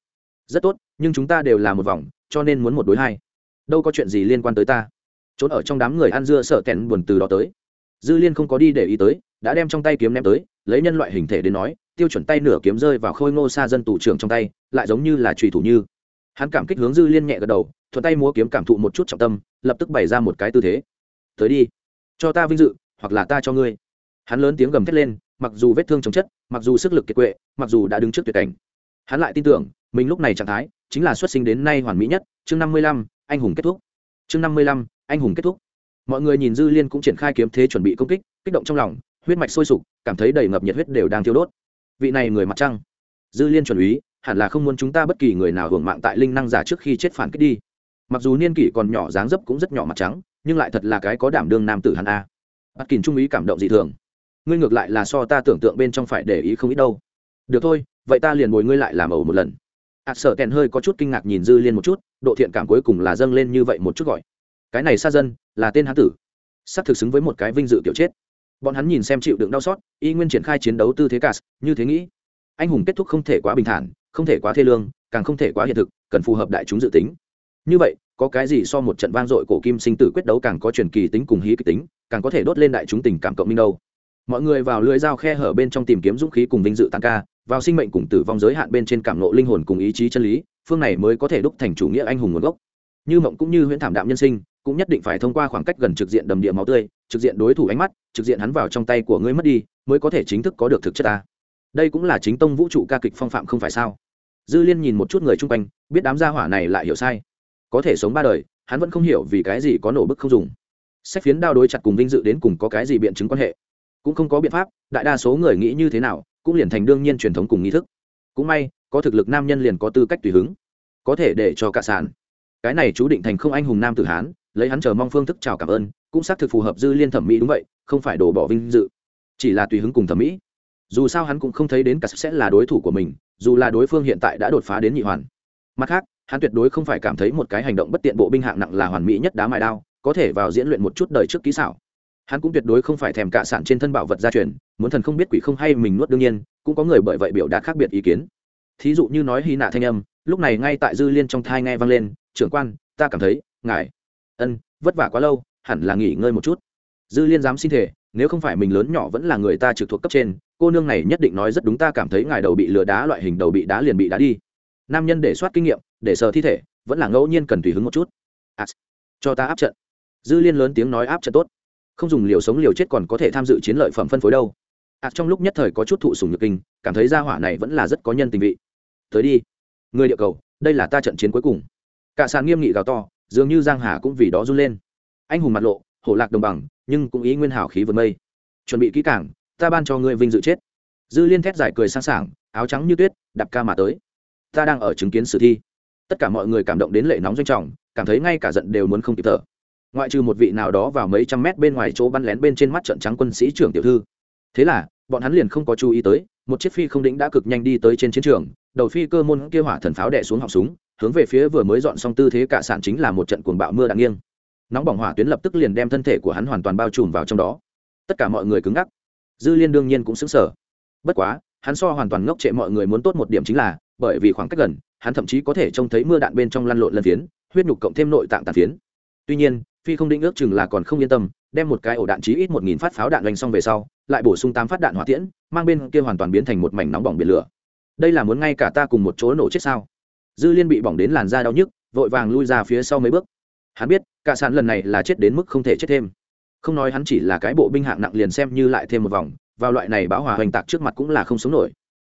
Rất tốt, nhưng chúng ta đều là một vòng, cho nên muốn một đối hai. Đâu có chuyện gì liên quan tới ta. Trốn ở trong đám người ăn dưa sợ kẹn buồn từ đó tới. Dư liên không có đi để ý tới, đã đem trong tay kiếm ném tới, lấy nhân loại hình thể đến nói, tiêu chuẩn tay nửa kiếm rơi vào khôi ngô xa dân tù trưởng trong tay, lại giống như là trùy thủ như. Hắn cảm kích hướng dư liên nhẹ gật đầu, thuận tay múa kiếm cảm thụ một chút trọng tâm, lập tức bày ra một cái tư thế. Tới đi, cho ta vinh dự hoặc là ta cho ngươi. Hắn lớn tiếng gầm thét lên, mặc dù vết thương chống chất, mặc dù sức lực kiệt quệ, mặc dù đã đứng trước tuyệt cảnh. Hắn lại tin tưởng, mình lúc này trạng thái chính là xuất sinh đến nay hoàn mỹ nhất, chương năm mươi lăm, anh hùng kết thúc. Chương năm mươi lăm, anh hùng kết thúc. Mọi người nhìn dư liên cũng triển khai kiếm thế chuẩn bị công kích kích động trong lòng, huyết mạch sôi sục, cảm thấy đầy ngập nhiệt huyết đều đang thiêu đốt. Vị này người mặt trăng. Dư liên chuẩn úy, hẳn là không muốn chúng ta bất kỳ người nào hưởng mạng tại linh năng giả trước khi chết phản kích đi. Mặc dù niên kỷ còn nhỏ dáng dấp cũng rất nhỏ mặt trắng, nhưng lại thật là cái có đảm đương nam tử hắn a bắt kìm trung ý cảm động dị thường. Ngươi ngược lại là so ta tưởng tượng bên trong phải để ý không ít đâu. Được thôi, vậy ta liền bồi ngươi lại làm ẩu một lần. Ạt sợ kèn hơi có chút kinh ngạc nhìn dư liên một chút, độ thiện cảm cuối cùng là dâng lên như vậy một chút gọi. Cái này xa dân, là tên hán tử. Sắp thực xứng với một cái vinh dự kiểu chết. Bọn hắn nhìn xem chịu đựng đau xót, y nguyên triển khai chiến đấu tư thế cả, như thế nghĩ. Anh hùng kết thúc không thể quá bình thản, không thể quá thê lương, càng không thể quá hiện thực, cần phù hợp đại chúng dự tính. Như vậy có cái gì so một trận vang dội cổ kim sinh tử quyết đấu càng có truyền kỳ tính cùng hí kịch tính, càng có thể đốt lên đại chúng tình cảm cộng minh đâu. Mọi người vào lưới dao khe hở bên trong tìm kiếm dũng khí cùng vinh dự tăng ca, vào sinh mệnh cùng tử vong giới hạn bên trên cảm nộ linh hồn cùng ý chí chân lý, phương này mới có thể đúc thành chủ nghĩa anh hùng nguồn gốc. Như mộng cũng như huyễn thảm đạm nhân sinh, cũng nhất định phải thông qua khoảng cách gần trực diện đầm địa máu tươi, trực diện đối thủ ánh mắt, trực diện hắn vào trong tay của ngươi mất đi, mới có thể chính thức có được thực chất ta. Đây cũng là chính tông vũ trụ ca kịch phong phạm không phải sao? Dư liên nhìn một chút người chung quanh, biết đám gia hỏa này lại hiểu sai có thể sống ba đời, hắn vẫn không hiểu vì cái gì có nổ bức không dùng. Sách phiến đao đối chặt cùng vinh dự đến cùng có cái gì biện chứng quan hệ? Cũng không có biện pháp, đại đa số người nghĩ như thế nào, cũng liền thành đương nhiên truyền thống cùng nghi thức. Cũng may, có thực lực nam nhân liền có tư cách tùy hứng, có thể để cho cả sàn cái này chú định thành không anh hùng nam tử hán, lấy hắn chờ mong phương thức chào cảm ơn, cũng xác thực phù hợp dư liên thẩm mỹ đúng vậy, không phải đổ bỏ vinh dự, chỉ là tùy hứng cùng thẩm mỹ. Dù sao hắn cũng không thấy đến cả sẽ là đối thủ của mình, dù là đối phương hiện tại đã đột phá đến nhị hoàn. Mặt khác hắn tuyệt đối không phải cảm thấy một cái hành động bất tiện bộ binh hạng nặng là hoàn mỹ nhất đá mài đao, có thể vào diễn luyện một chút đời trước kỹ xảo. Hắn cũng tuyệt đối không phải thèm cạ sản trên thân bảo vật gia truyền, muốn thần không biết quỷ không hay mình nuốt đương nhiên, cũng có người bởi vậy biểu đạt khác biệt ý kiến. Thí dụ như nói hy nạ thanh âm, lúc này ngay tại dư liên trong thai nghe vang lên, trưởng quan, ta cảm thấy, ngài, ân, vất vả quá lâu, hẳn là nghỉ ngơi một chút. Dư liên dám xin thể nếu không phải mình lớn nhỏ vẫn là người ta trực thuộc cấp trên, cô nương này nhất định nói rất đúng, ta cảm thấy ngài đầu bị lừa đá loại hình đầu bị đá liền bị đá đi nam nhân để soát kinh nghiệm để sờ thi thể vẫn là ngẫu nhiên cần tùy hứng một chút. À, cho ta áp trận. Dư liên lớn tiếng nói áp trận tốt. Không dùng liều sống liều chết còn có thể tham dự chiến lợi phẩm phân phối đâu. À, trong lúc nhất thời có chút thụ sùng nhược kinh cảm thấy gia hỏa này vẫn là rất có nhân tình vị. Tới đi. Người địa cầu đây là ta trận chiến cuối cùng. Cả sàn nghiêm nghị gào to dường như giang hà cũng vì đó run lên. Anh hùng mặt lộ hổ lạc đồng bằng nhưng cũng ý nguyên hảo khí vượt mây. Chuẩn bị kỹ cảng ta ban cho ngươi vinh dự chết. Dư liên thét giải cười sang sảng áo trắng như tuyết đạp ca mà tới ta đang ở chứng kiến sử thi. Tất cả mọi người cảm động đến lệ nóng doanh trọng, cảm thấy ngay cả giận đều muốn không kịp thở. Ngoại trừ một vị nào đó vào mấy trăm mét bên ngoài chỗ bắn lén bên trên mắt trận trắng quân sĩ trưởng tiểu thư. Thế là, bọn hắn liền không có chú ý tới, một chiếc phi không đĩnh đã cực nhanh đi tới trên chiến trường, đầu phi cơ môn kia hỏa thần pháo đẻ xuống họng súng, hướng về phía vừa mới dọn xong tư thế cả sản chính là một trận cuồng bạo mưa đạn nghiêng. Nóng bỏng hỏa tuyến lập tức liền đem thân thể của hắn hoàn toàn bao trùm vào trong đó. Tất cả mọi người cứng ngắc. Dư liên đương nhiên cũng xứng sở bất quá, hắn so hoàn toàn ngốc trệ mọi người muốn tốt một điểm chính là bởi vì khoảng cách gần, hắn thậm chí có thể trông thấy mưa đạn bên trong lăn lộn lân phiến, huyết nhục cộng thêm nội tạng tàn phiến. Tuy nhiên, phi không định ước chừng là còn không yên tâm, đem một cái ổ đạn chí ít một nghìn phát pháo đạn doanh xong về sau, lại bổ sung tám phát đạn hỏa tiễn, mang bên kia hoàn toàn biến thành một mảnh nóng bỏng biển lửa. Đây là muốn ngay cả ta cùng một chỗ nổ chết sao? Dư liên bị bỏng đến làn da đau nhức, vội vàng lui ra phía sau mấy bước. Hắn biết, cả sàn lần này là chết đến mức không thể chết thêm. Không nói hắn chỉ là cái bộ binh hạng nặng liền xem như lại thêm một vòng, vào loại này bão hòa hoành tạc trước mặt cũng là không sống nổi.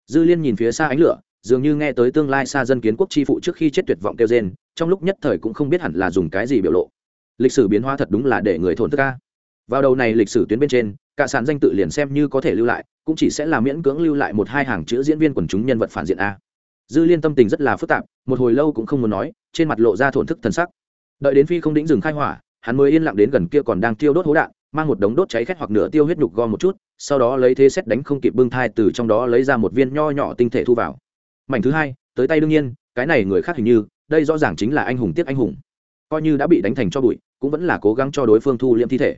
Dư liên nhìn phía xa ánh lửa dường như nghe tới tương lai xa dân kiến quốc chi phụ trước khi chết tuyệt vọng kêu rên, trong lúc nhất thời cũng không biết hẳn là dùng cái gì biểu lộ. Lịch sử biến hóa thật đúng là để người thổn thức ca vào đầu này lịch sử tuyến bên trên, cả sản danh tự liền xem như có thể lưu lại, cũng chỉ sẽ là miễn cưỡng lưu lại một hai hàng chữ diễn viên quần chúng nhân vật phản diện a. Dư liên tâm tình rất là phức tạp, một hồi lâu cũng không muốn nói, trên mặt lộ ra thổn thức thần sắc. Đợi đến phi không đĩnh dừng khai hỏa, hắn mới yên lặng đến gần kia còn đang tiêu đốt hố đạn, mang một đống đốt cháy khét hoặc nửa tiêu huyết nhục gom một chút, sau đó lấy thế xét đánh không kịp bưng thai từ trong đó lấy ra một viên nho nhỏ tinh thể thu vào mảnh thứ hai, tới tay đương nhiên, cái này người khác hình như, đây rõ ràng chính là anh hùng tiếc anh hùng. Coi như đã bị đánh thành cho bụi, cũng vẫn là cố gắng cho đối phương thu liệm thi thể.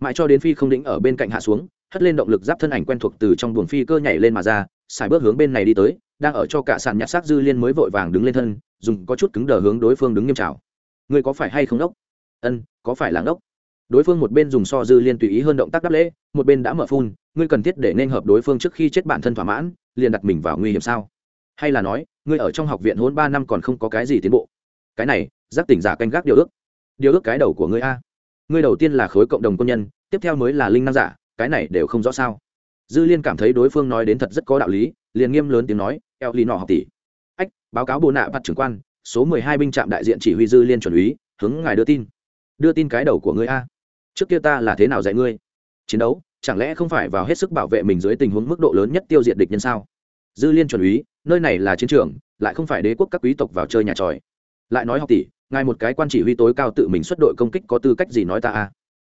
Mãi cho đến phi không đĩnh ở bên cạnh hạ xuống, hất lên động lực giáp thân ảnh quen thuộc từ trong buồng phi cơ nhảy lên mà ra xài bước hướng bên này đi tới, đang ở cho cả sàn nhặt xác dư liên mới vội vàng đứng lên thân, dùng có chút cứng đờ hướng đối phương đứng nghiêm trào người có phải hay không đốc? Ân, có phải là ngốc đối phương một bên dùng so dư liên tùy ý hơn động tác đáp lễ, một bên đã mở phun, ngươi cần thiết để nên hợp đối phương trước khi chết bản thân thỏa mãn, liền đặt mình vào nguy hiểm sao? Hay là nói, ngươi ở trong học viện hôn ba năm còn không có cái gì tiến bộ? Cái này, giác tỉnh giả canh gác điều ước. Điều ước cái đầu của ngươi a. Ngươi đầu tiên là khối cộng đồng công nhân, tiếp theo mới là linh năng giả, cái này đều không rõ sao. Dư liên cảm thấy đối phương nói đến thật rất có đạo lý, liền nghiêm lớn tiếng nói, eo lì nọ học tỷ. Ách, báo cáo bồ nạ bắt trưởng quan, số mười hai binh trạm đại diện chỉ huy dư liên chuẩn úy, hướng ngài đưa tin. Đưa tin cái đầu của ngươi a? Trước kia ta là thế nào dạy ngươi? Chiến đấu, chẳng lẽ không phải vào hết sức bảo vệ mình dưới tình huống mức độ lớn nhất tiêu diệt địch nhân sao? Dư liên chuẩn úy, nơi này là chiến trường, lại không phải đế quốc các quý tộc vào chơi nhà tròi. Lại nói học tỷ, ngài một cái quan chỉ huy tối cao tự mình xuất đội công kích có tư cách gì nói ta a?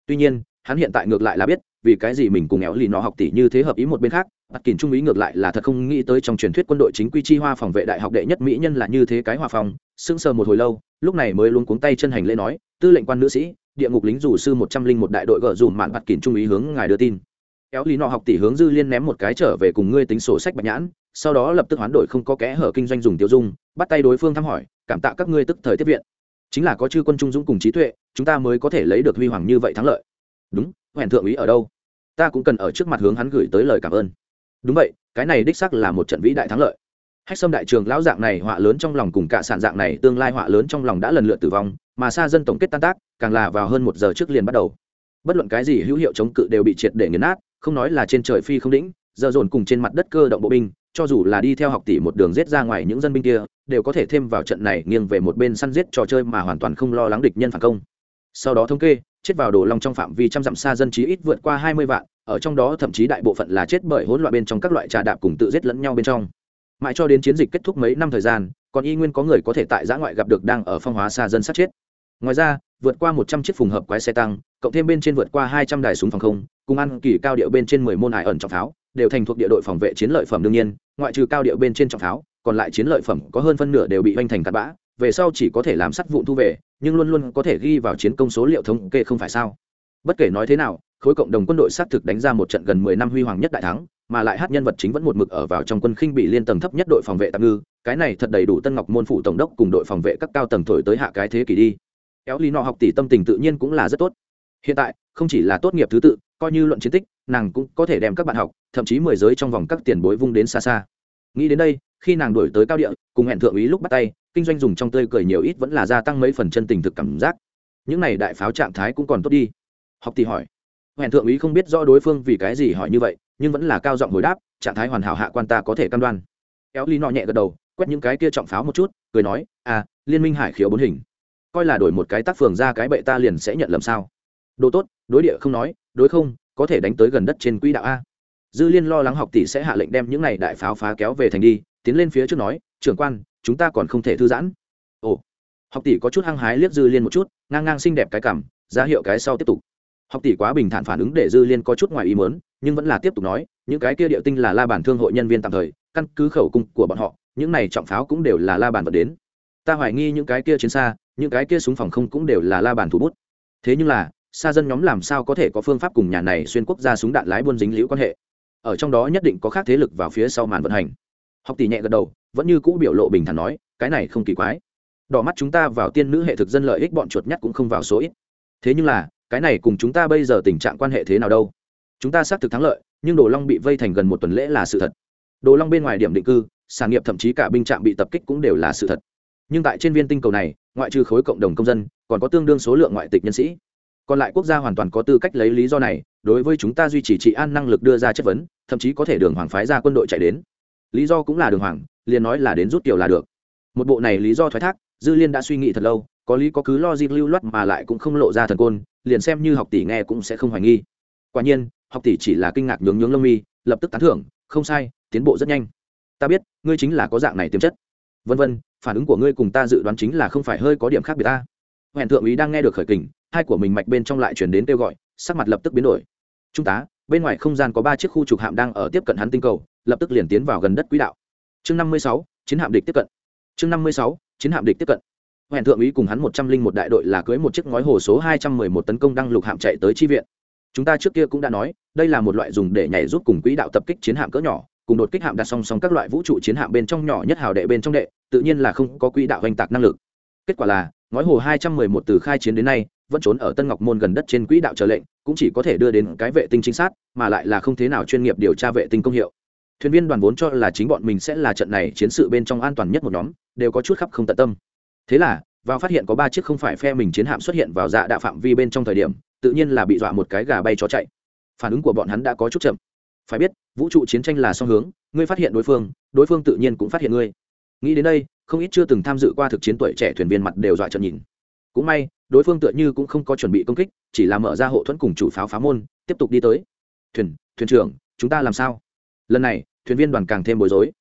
Tuy nhiên, hắn hiện tại ngược lại là biết, vì cái gì mình cùng éo lì nó học tỷ như thế hợp ý một bên khác, bắt kín trung ý ngược lại là thật không nghĩ tới trong truyền thuyết quân đội chính quy chi hoa phòng vệ đại học đệ nhất mỹ nhân là như thế cái hòa phòng, sững sờ một hồi lâu, lúc này mới luôn cuống tay chân hành lễ nói, tư lệnh quan nữ sĩ, địa ngục lính dù sư một trăm linh một đại đội gỡ dùm mạn bắt kín trung ý hướng ngài đưa tin. Éo lì nọ học tỷ hướng dư liên ném một cái trở về cùng ngươi tính sổ sách bạch nhãn sau đó lập tức hoán đổi không có kẽ hở kinh doanh dùng tiêu dung, bắt tay đối phương thăm hỏi, cảm tạ các ngươi tức thời tiếp viện. Chính là có chư quân trung dũng cùng trí tuệ, chúng ta mới có thể lấy được huy hoàng như vậy thắng lợi. Đúng huyền thượng úy ở đâu? Ta cũng cần ở trước mặt hướng hắn gửi tới lời cảm ơn. Đúng vậy, cái này đích sắc là một trận vĩ đại thắng lợi. Hách sâm đại trường lão dạng này họa lớn trong lòng cùng cả sản dạng này tương lai họa lớn trong lòng đã lần lượt tử vong, mà xa dân tổng kết tan tác, càng là vào hơn một giờ trước liền bắt đầu. Bất luận cái gì hữu hiệu chống cự đều bị triệt để nghiền nát, không nói là trên trời phi không đĩnh giờ dồn cùng trên mặt đất cơ động bộ binh cho dù là đi theo học tỷ một đường giết ra ngoài những dân binh kia, đều có thể thêm vào trận này nghiêng về một bên săn giết trò chơi mà hoàn toàn không lo lắng địch nhân phản công. Sau đó thống kê, chết vào đồ long trong phạm vi trăm dặm xa dân trí ít vượt qua hai mươi vạn, ở trong đó thậm chí đại bộ phận là chết bởi hỗn loạn bên trong các loại trà đạp cùng tự giết lẫn nhau bên trong. Mãi cho đến chiến dịch kết thúc mấy năm thời gian, còn y nguyên có người có thể tại giã ngoại gặp được đang ở phong hóa xa dân sát chết. Ngoài ra, vượt qua một trăm chiếc phùng hợp quái xe tăng, cộng thêm bên trên vượt qua hai trăm đài súng phòng không, cùng ăn kỳ cao điệu bên trên mười môn hải ẩn trọng pháo đều thành thuộc địa đội phòng vệ chiến lợi phẩm đương nhiên, ngoại trừ cao địa bên trên trọng pháo, còn lại chiến lợi phẩm có hơn phân nửa đều bị hoành thành cắt bã, về sau chỉ có thể làm sắt vụn thu về, nhưng luôn luôn có thể ghi vào chiến công số liệu thống kê không phải sao? Bất kể nói thế nào, khối cộng đồng quân đội xác thực đánh ra một trận gần mười năm huy hoàng nhất đại thắng, mà lại hát nhân vật chính vẫn một mực ở vào trong quân khinh bị liên tầng thấp nhất đội phòng vệ tạm ngư, cái này thật đầy đủ tân ngọc môn phụ tổng đốc cùng đội phòng vệ các cao tầng thổi tới hạ cái thế kỷ đi. Éo lý nọ học tỷ tâm tình tự nhiên cũng là rất tốt. Hiện tại, không chỉ là tốt nghiệp thứ tự, coi như luận chiến tích nàng cũng có thể đem các bạn học, thậm chí mười giới trong vòng các tiền bối vung đến xa xa. Nghĩ đến đây, khi nàng đổi tới cao địa, cùng hẹn thượng úy lúc bắt tay, kinh doanh dùng trong tươi cười nhiều ít vẫn là gia tăng mấy phần chân tình thực cảm giác. Những này đại pháo trạng thái cũng còn tốt đi. Học thì hỏi. Hẹn thượng úy không biết rõ đối phương vì cái gì hỏi như vậy, nhưng vẫn là cao giọng hồi đáp, trạng thái hoàn hảo hạ quan ta có thể cam đoan. Kéo ly nọ nhẹ gật đầu, quét những cái kia trọng pháo một chút, cười nói à liên minh hải khiếu bốn hình. Coi là đổi một cái tác phường ra cái bệ ta liền sẽ nhận lầm sao? Đồ tốt, đối địa không nói, đối không có thể đánh tới gần đất trên quỹ đạo a. Dư liên lo lắng học tỷ sẽ hạ lệnh đem những này đại pháo phá kéo về thành đi, tiến lên phía trước nói, trưởng quan, chúng ta còn không thể thư giãn. Ồ. Học tỷ có chút hăng hái liếc dư liên một chút, ngang ngang xinh đẹp cái cảm, ra hiệu cái sau tiếp tục. Học tỷ quá bình thản phản ứng để dư liên có chút ngoài ý mớn nhưng vẫn là tiếp tục nói, những cái kia địa tinh là la bản thương hội nhân viên tạm thời, căn cứ khẩu cung của bọn họ, những này trọng pháo cũng đều là la bản vật đến. Ta hoài nghi những cái kia chiến xa, những cái kia súng phòng không cũng đều là la bản thủ bút. Thế nhưng là xa dân nhóm làm sao có thể có phương pháp cùng nhà này xuyên quốc gia súng đạn lái buôn dính liễu quan hệ? Ở trong đó nhất định có khác thế lực vào phía sau màn vận hành. Học tỷ nhẹ gật đầu, vẫn như cũ biểu lộ bình thản nói, cái này không kỳ quái. Đỏ mắt chúng ta vào tiên nữ hệ thực dân lợi ích bọn chuột nhắt cũng không vào số ít. Thế nhưng là, cái này cùng chúng ta bây giờ tình trạng quan hệ thế nào đâu? Chúng ta xác thực thắng lợi, nhưng đồ long bị vây thành gần một tuần lễ là sự thật. Đồ long bên ngoài điểm định cư, sản nghiệp thậm chí cả binh trạm bị tập kích cũng đều là sự thật. Nhưng tại trên viên tinh cầu này, ngoại trừ khối cộng đồng công dân, còn có tương đương số lượng ngoại tịch nhân sĩ còn lại quốc gia hoàn toàn có tư cách lấy lý do này, đối với chúng ta duy trì trị an năng lực đưa ra chất vấn, thậm chí có thể đường hoàng phái ra quân đội chạy đến. Lý do cũng là đường hoàng, liền nói là đến rút kiểu là được. Một bộ này lý do thoái thác, dư liên đã suy nghĩ thật lâu, có lý có cứ lo di lưu loát mà lại cũng không lộ ra thần côn, liền xem như học tỷ nghe cũng sẽ không hoài nghi. Quả nhiên, học tỷ chỉ là kinh ngạc nhướng nhướng lông mi, lập tức tán thưởng, không sai, tiến bộ rất nhanh. Ta biết, ngươi chính là có dạng này tiềm chất. Vân vân, phản ứng của ngươi cùng ta dự đoán chính là không phải hơi có điểm khác biệt ta hẹn thượng úy đang nghe được khởi kình, hai của mình mạch bên trong lại chuyển đến kêu gọi, sắc mặt lập tức biến đổi. Trung tá, bên ngoài không gian có ba chiếc khu trục hạm đang ở tiếp cận hắn tinh cầu, lập tức liền tiến vào gần đất quỹ đạo. Chương năm mươi sáu, chiến hạm địch tiếp cận. Chương năm mươi sáu, chiến hạm địch tiếp cận. Hẹn thượng úy cùng hắn một trăm linh một đại đội là cưới một chiếc ngói hồ số hai trăm mười một tấn công đăng lục hạm chạy tới chi viện. Chúng ta trước kia cũng đã nói, đây là một loại dùng để nhảy rút cùng quỹ đạo tập kích chiến hạm cỡ nhỏ, cùng đột kích hạm đặt song song các loại vũ trụ chiến hạm bên trong nhỏ nhất hào đệ bên trong đệ, tự nhiên là không có quỹ đạo oanh tạc năng lực. Kết quả là ngói hồ hai trăm mười một từ khai chiến đến nay, vẫn trốn ở tân ngọc môn gần đất trên quỹ đạo chờ lệnh, cũng chỉ có thể đưa đến cái vệ tinh chính xác mà lại là không thế nào chuyên nghiệp điều tra vệ tinh công hiệu. Thuyền viên đoàn vốn cho là chính bọn mình sẽ là trận này chiến sự bên trong an toàn nhất một nhóm, đều có chút khắp không tận tâm. Thế là, vào phát hiện có ba chiếc không phải phe mình chiến hạm xuất hiện vào dạ đạ phạm vi bên trong thời điểm, tự nhiên là bị dọa một cái gà bay chó chạy. Phản ứng của bọn hắn đã có chút chậm. Phải biết, vũ trụ chiến tranh là song hướng, ngươi phát hiện đối phương đối phương tự nhiên cũng phát hiện ngươi. Nghĩ đến đây không ít chưa từng tham dự qua thực chiến tuổi trẻ thuyền viên mặt đều dọa trận nhìn. Cũng may, đối phương tựa như cũng không có chuẩn bị công kích, chỉ là mở ra hộ thuẫn cùng chủ pháo phá môn, tiếp tục đi tới. Thuyền thuyền trưởng, chúng ta làm sao? Lần này, thuyền viên đoàn càng thêm bối rối.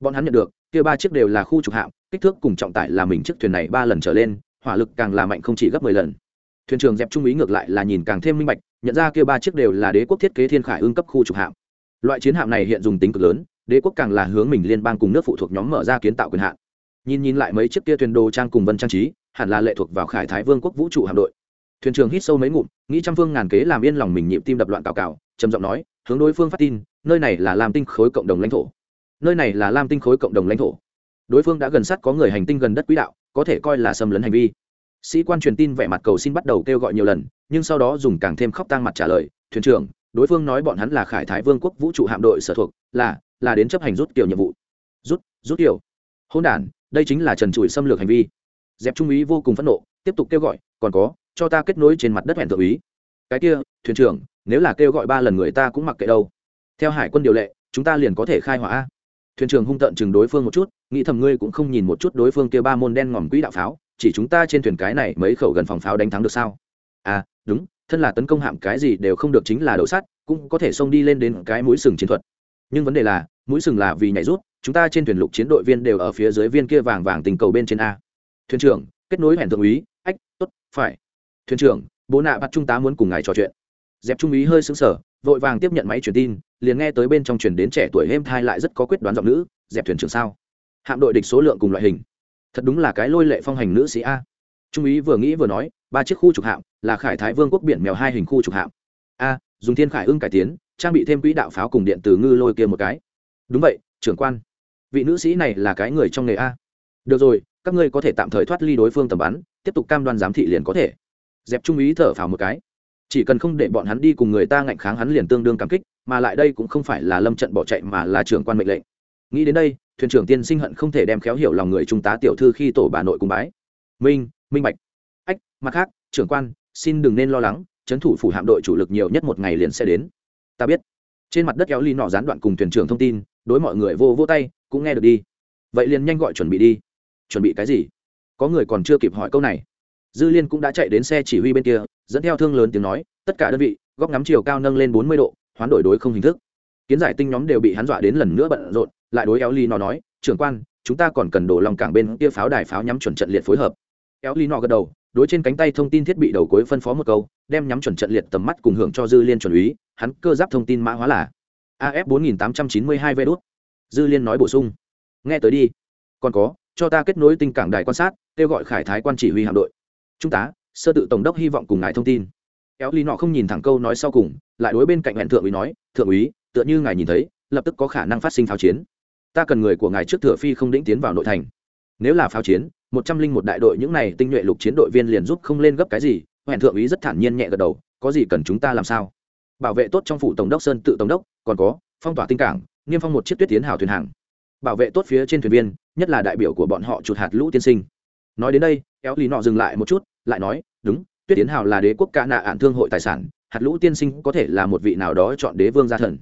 Bọn hắn nhận được, kia ba chiếc đều là khu trục hạm, kích thước cùng trọng tải là mình chiếc thuyền này ba lần trở lên, hỏa lực càng là mạnh không chỉ gấp mười lần. Thuyền trưởng dẹp trung ý ngược lại là nhìn càng thêm minh bạch, nhận ra kia ba chiếc đều là đế quốc thiết kế thiên khải ương cấp khu trục hạm. Loại chiến hạm này hiện dùng tính cực lớn, đế quốc càng là hướng mình liên bang cùng nước phụ thuộc nhóm mở ra kiến tạo quyền hạn nhìn nhìn lại mấy chiếc kia thuyền đồ trang cùng vân trang trí, hẳn là lệ thuộc vào khải thái vương quốc vũ trụ hạm đội. Thuyền trưởng hít sâu mấy ngụm, nghĩ trăm phương ngàn kế làm yên lòng mình nhịp tim đập loạn cào cào, trầm giọng nói, hướng đối phương phát tin, nơi này là lam tinh khối cộng đồng lãnh thổ. Nơi này là lam tinh khối cộng đồng lãnh thổ. Đối phương đã gần sát có người hành tinh gần đất quỹ đạo, có thể coi là xâm lấn hành vi. Sĩ quan truyền tin vẻ mặt cầu xin bắt đầu kêu gọi nhiều lần, nhưng sau đó dùng càng thêm khóc tang mặt trả lời, thuyền trưởng, đối phương nói bọn hắn là khải thái vương quốc vũ trụ hạm đội sở thuộc, là là đến chấp hành rút kiểu nhiệm vụ. Rút rút kiểu? Hôn đản đây chính là trần trụi xâm lược hành vi. Dẹp trung úy vô cùng phẫn nộ, tiếp tục kêu gọi, còn có, cho ta kết nối trên mặt đất hẹn thượng úy. Cái kia, thuyền trưởng, nếu là kêu gọi ba lần người ta cũng mặc kệ đâu. Theo hải quân điều lệ, chúng ta liền có thể khai hỏa thuyền trưởng hung tợn chừng đối phương một chút, nghĩ thầm ngươi cũng không nhìn một chút đối phương kia ba môn đen ngòm quỹ đạo pháo, chỉ chúng ta trên thuyền cái này mấy khẩu gần phòng pháo đánh thắng được sao? À đúng, thân là tấn công hạm cái gì đều không được chính là đậu sắt, cũng có thể xông đi lên đến cái mũi sừng chiến thuật nhưng vấn đề là, mũi sừng là vì nhảy rút, chúng ta trên thuyền lục chiến đội viên đều ở phía dưới viên kia vàng vàng tình cầu bên trên a. Thuyền trưởng, kết nối hẹn thượng úy. Ách, tốt, phải. Thuyền trưởng, bố nạ bắt trung tá muốn cùng ngài trò chuyện. Dẹp trung úy hơi sững sờ, vội vàng tiếp nhận máy truyền tin, liền nghe tới bên trong truyền đến trẻ tuổi êm thai lại rất có quyết đoán giọng nữ, dẹp thuyền trưởng sao? Hạm đội địch số lượng cùng loại hình. Thật đúng là cái lôi lệ phong hành nữ sĩ a. Trung úy vừa nghĩ vừa nói, ba chiếc khu trục hạm, là khải thái vương quốc biển mèo hai hình khu trục hạm. A, dùng thiên khải ưng cải tiến trang bị thêm quỹ đạo pháo cùng điện từ ngư lôi kia một cái. Đúng vậy, trưởng quan. Vị nữ sĩ này là cái người trong nghề a. Được rồi, các ngươi có thể tạm thời thoát ly đối phương tầm bắn, tiếp tục cam đoan giám thị liền có thể. Dẹp trung ý thở phào một cái. Chỉ cần không để bọn hắn đi cùng người ta ngạnh kháng hắn liền tương đương cảm kích, mà lại đây cũng không phải là lâm trận bỏ chạy mà là trưởng quan mệnh lệnh. Nghĩ đến đây, thuyền trưởng tiên sinh hận không thể đem khéo hiểu lòng người trung tá tiểu thư khi tổ bà nội cùng bái. Minh minh bạch. Ách, mặt khác, trưởng quan, xin đừng nên lo lắng, trấn thủ phủ hạm đội chủ lực nhiều nhất một ngày liền sẽ đến ta biết. Trên mặt đất kéo ly nọ gián đoạn cùng thuyền trưởng thông tin, đối mọi người vô vô tay, cũng nghe được đi. Vậy liền nhanh gọi chuẩn bị đi. Chuẩn bị cái gì? Có người còn chưa kịp hỏi câu này. Dư liên cũng đã chạy đến xe chỉ huy bên kia, dẫn theo thương lớn tiếng nói, tất cả đơn vị, góc ngắm chiều cao nâng lên bốn mươi độ, hoán đổi đối không hình thức. Kiến giải tinh nhóm đều bị hắn dọa đến lần nữa bận rộn, lại đối éo ly nó nói, trưởng quan, chúng ta còn cần đổ lòng cảng bên kia pháo đài pháo nhắm chuẩn trận liệt phối hợp. Éo ly nọ gật đầu đối trên cánh tay thông tin thiết bị đầu cuối phân phó một câu, đem nhắm chuẩn trận liệt tầm mắt cùng hưởng cho dư liên chuẩn úy, hắn cơ giáp thông tin mã hóa là af bốn nghìn tám trăm chín mươi hai vê đốt dư liên nói bổ sung. Nghe tới đi. Còn có, cho ta kết nối tinh cảng đài quan sát, kêu gọi khải thái quan chỉ huy hạm đội. Trung tá, sơ tự tổng đốc hy vọng cùng ngài thông tin. Éo ly nọ không nhìn thẳng câu nói sau cùng, lại đối bên cạnh hẹn thượng úy nói, thượng úy, tựa như ngài nhìn thấy, lập tức có khả năng phát sinh pháo chiến. Ta cần người của ngài trước thừa phi không đĩnh tiến vào nội thành nếu là pháo chiến, một trăm linh một đại đội những này tinh nhuệ lục chiến đội viên liền giúp không lên gấp cái gì hẹn thượng úy rất thản nhiên nhẹ gật đầu, có gì cần chúng ta làm sao? Bảo vệ tốt trong phủ tổng đốc sơn tự tổng đốc, còn có, phong tỏa tinh cảng, niêm phong một chiếc tuyết tiến hào thuyền hàng. Bảo vệ tốt phía trên thuyền viên, nhất là đại biểu của bọn họ chuột hạt lũ tiên sinh. Nói đến đây éo lý nọ dừng lại một chút, lại nói, đúng, tuyết tiến hào là đế quốc ca nạ ạn thương hội tài sản, hạt lũ tiên sinh có thể là một vị nào đó chọn đế vương gia thần.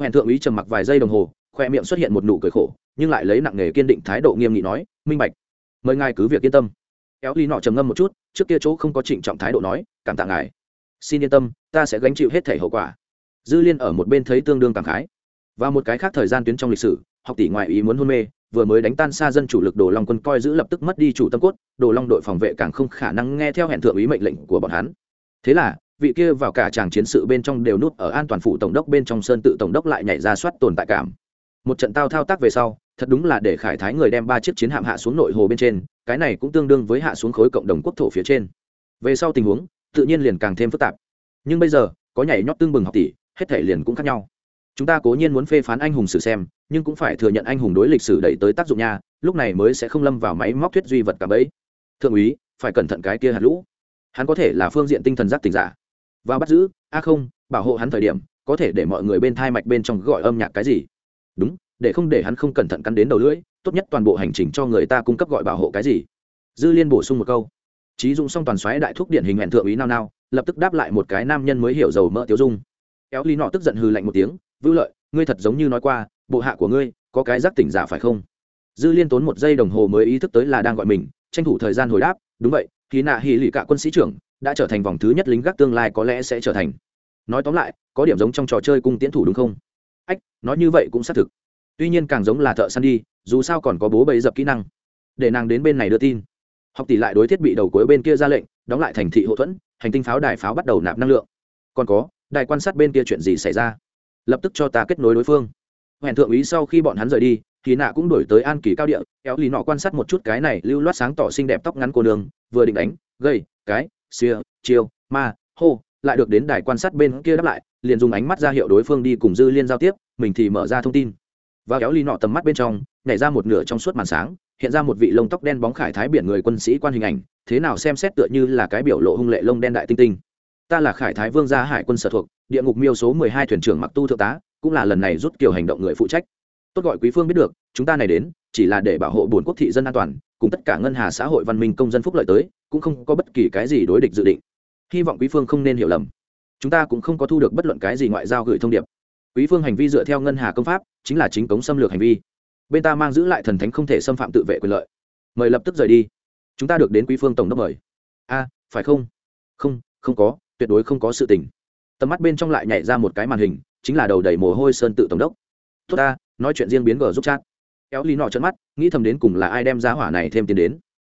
Hẹn thượng úy trầm mặc vài giây đồng hồ, khoe miệng xuất hiện một nụ cười khổ nhưng lại lấy nặng nghề kiên định thái độ nghiêm nghị nói, minh bạch, mời ngài cứ việc yên tâm. Éo ly nọ trầm ngâm một chút, trước kia chỗ không có trịnh trọng thái độ nói, cảm tạ ngài. Xin yên tâm, ta sẽ gánh chịu hết thể hậu quả. Dư liên ở một bên thấy tương đương cảm khái. Và một cái khác thời gian tuyến trong lịch sử, học tỷ ngoại ý muốn hôn mê, vừa mới đánh tan xa dân chủ lực đồ long quân coi giữ lập tức mất đi chủ tâm cốt, đồ long đội phòng vệ càng không khả năng nghe theo hẹn thượng ý mệnh lệnh của bọn hắn. Thế là, vị kia vào cả chàng chiến sự bên trong đều nút ở an toàn phủ tổng đốc bên trong sơn tự tổng đốc lại nhảy ra soát tồn tại cảm một trận tao thao tác về sau, thật đúng là để khải thái người đem ba chiếc chiến hạm hạ xuống nội hồ bên trên, cái này cũng tương đương với hạ xuống khối cộng đồng quốc thổ phía trên. Về sau tình huống, tự nhiên liền càng thêm phức tạp. Nhưng bây giờ, có nhảy nhót tương bừng học tỷ, hết thể liền cũng khác nhau. Chúng ta cố nhiên muốn phê phán anh hùng sử xem, nhưng cũng phải thừa nhận anh hùng đối lịch sử đẩy tới tác dụng nha, lúc này mới sẽ không lâm vào máy móc thuyết duy vật cả bấy thượng úy, phải cẩn thận cái kia hạt lũ. Hắn có thể là phương diện tinh thần giác tình giả. Và bắt giữ, a không, bảo hộ hắn thời điểm, có thể để mọi người bên thai mạch bên trong gọi âm nhạc cái gì? Đúng, để không để hắn không cẩn thận cắn đến đầu lưỡi, tốt nhất toàn bộ hành trình cho người ta cung cấp gọi bảo hộ cái gì. Dư liên bổ sung một câu. Trí dũng xong toàn xoáy đại thúc điển hình hẹn thượng úy nao nao, lập tức đáp lại một cái nam nhân mới hiểu dầu mỡ tiêu dung. Éo ly nọ tức giận hừ lạnh một tiếng, vưu lợi, ngươi thật giống như nói qua, bộ hạ của ngươi, có cái giác tỉnh giả phải không? Dư liên tốn một giây đồng hồ mới ý thức tới là đang gọi mình, tranh thủ thời gian hồi đáp, đúng vậy khi nạ hì lì cả quân sĩ trưởng, đã trở thành vòng thứ nhất lính gác tương lai có lẽ sẽ trở thành. Nói tóm lại, có điểm giống trong trò chơi cung tiễn thủ đúng không? Nói như vậy cũng xác thực. Tuy nhiên càng giống là thợ săn đi, dù sao còn có bố bầy dập kỹ năng. Để nàng đến bên này đưa tin. Học tỷ lại đối thiết bị đầu cuối bên kia ra lệnh, đóng lại thành thị hậu thuẫn, hành tinh pháo đài pháo bắt đầu nạp năng lượng. Còn có, đài quan sát bên kia chuyện gì xảy ra? Lập tức cho ta kết nối đối phương. Hẹn thượng úy sau khi bọn hắn rời đi thì nạ cũng đổi tới an kỳ cao địa, kéo lì nọ quan sát một chút cái này lưu loát sáng tỏ xinh đẹp tóc ngắn cô đường vừa định đánh gây cái, xìa, chiêu, ma, hô lại được đến đài quan sát bên kia đáp lại, liền dùng ánh mắt ra hiệu đối phương đi cùng dư liên giao tiếp, mình thì mở ra thông tin. Và kéo ly nọ tầm mắt bên trong, nhảy ra một nửa trong suốt màn sáng, hiện ra một vị lông tóc đen bóng khải thái biển người quân sĩ quan hình ảnh, thế nào xem xét tựa như là cái biểu lộ hung lệ lông đen đại tinh tinh. Ta là khải thái vương gia hải quân sở thuộc, địa ngục miêu số mười hai thuyền trưởng mặc tu thượng tá, cũng là lần này rút kiểu hành động người phụ trách. Tốt gọi quý phương biết được, chúng ta này đến, chỉ là để bảo hộ bốn quốc thị dân an toàn, cùng tất cả ngân hà xã hội văn minh công dân phúc lợi tới, cũng không có bất kỳ cái gì đối địch dự định hy vọng quý phương không nên hiểu lầm. Chúng ta cũng không có thu được bất luận cái gì ngoại giao gửi thông điệp. Quý phương hành vi dựa theo ngân hà công pháp, chính là chính cống xâm lược hành vi. Bên ta mang giữ lại thần thánh không thể xâm phạm tự vệ quyền lợi. Mời lập tức rời đi. Chúng ta được đến quý phương tổng đốc mời. A, phải không? Không không có, tuyệt đối không có sự tình. Tầm mắt bên trong lại nhảy ra một cái màn hình, chính là đầu đầy mồ hôi sơn tự tổng đốc. Tốt ta, nói chuyện riêng biến gờ giúp chat. Kéo lý nọ trận mắt, nghĩ thầm đến cùng là ai đem giá hỏa này thêm tiền đến.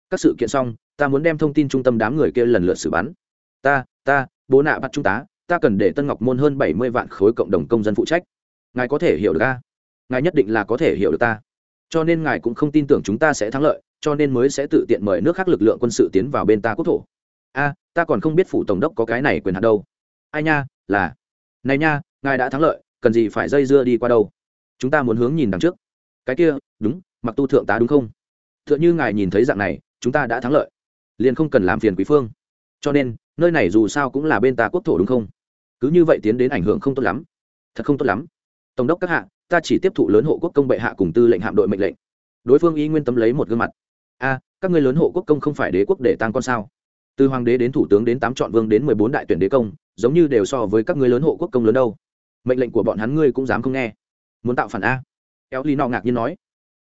Các sự kiện xong, ta muốn đem thông tin trung tâm đám người kia lần lượt xử bắn ta ta, bố nạ bắt trung tá ta cần để tân ngọc môn hơn bảy mươi vạn khối cộng đồng công dân phụ trách. Ngài có thể hiểu được ta ngài nhất định là có thể hiểu được ta. Cho nên ngài cũng không tin tưởng chúng ta sẽ thắng lợi, cho nên mới sẽ tự tiện mời nước khác lực lượng quân sự tiến vào bên ta quốc thổ. A, ta còn không biết phủ tổng đốc có cái này quyền hạn đâu. Ai nha, là. Này nha, ngài đã thắng lợi, cần gì phải dây dưa đi qua đâu? Chúng ta muốn hướng nhìn đằng trước. Cái kia, đúng, mặc tu thượng tá đúng không? T h ư ợ n h ư ngài nhìn thấy dạng này, chúng ta đã thắng lợi. Liền không cần làm phiền quý phương cho nên, nơi này dù sao cũng là bên ta quốc thổ đúng không? Cứ như vậy tiến đến ảnh hưởng không tốt lắm. Thật không tốt lắm. Tổng đốc các hạ, ta chỉ tiếp thụ lớn hộ quốc công bệ hạ cùng tư lệnh hạm đội mệnh lệnh. Đối phương y nguyên tâm lấy một gương mặt. A, các người lớn hộ quốc công không phải đế quốc để tăng con sao? Từ hoàng đế đến thủ tướng đến tám chọn vương đến mười bốn đại tuyển đế công, giống như đều so với các người lớn hộ quốc công lớn đâu. Mệnh lệnh của bọn hắn ngươi cũng dám không nghe. Muốn tạo phản a. Éo ly nọ ngạc nhiên nói.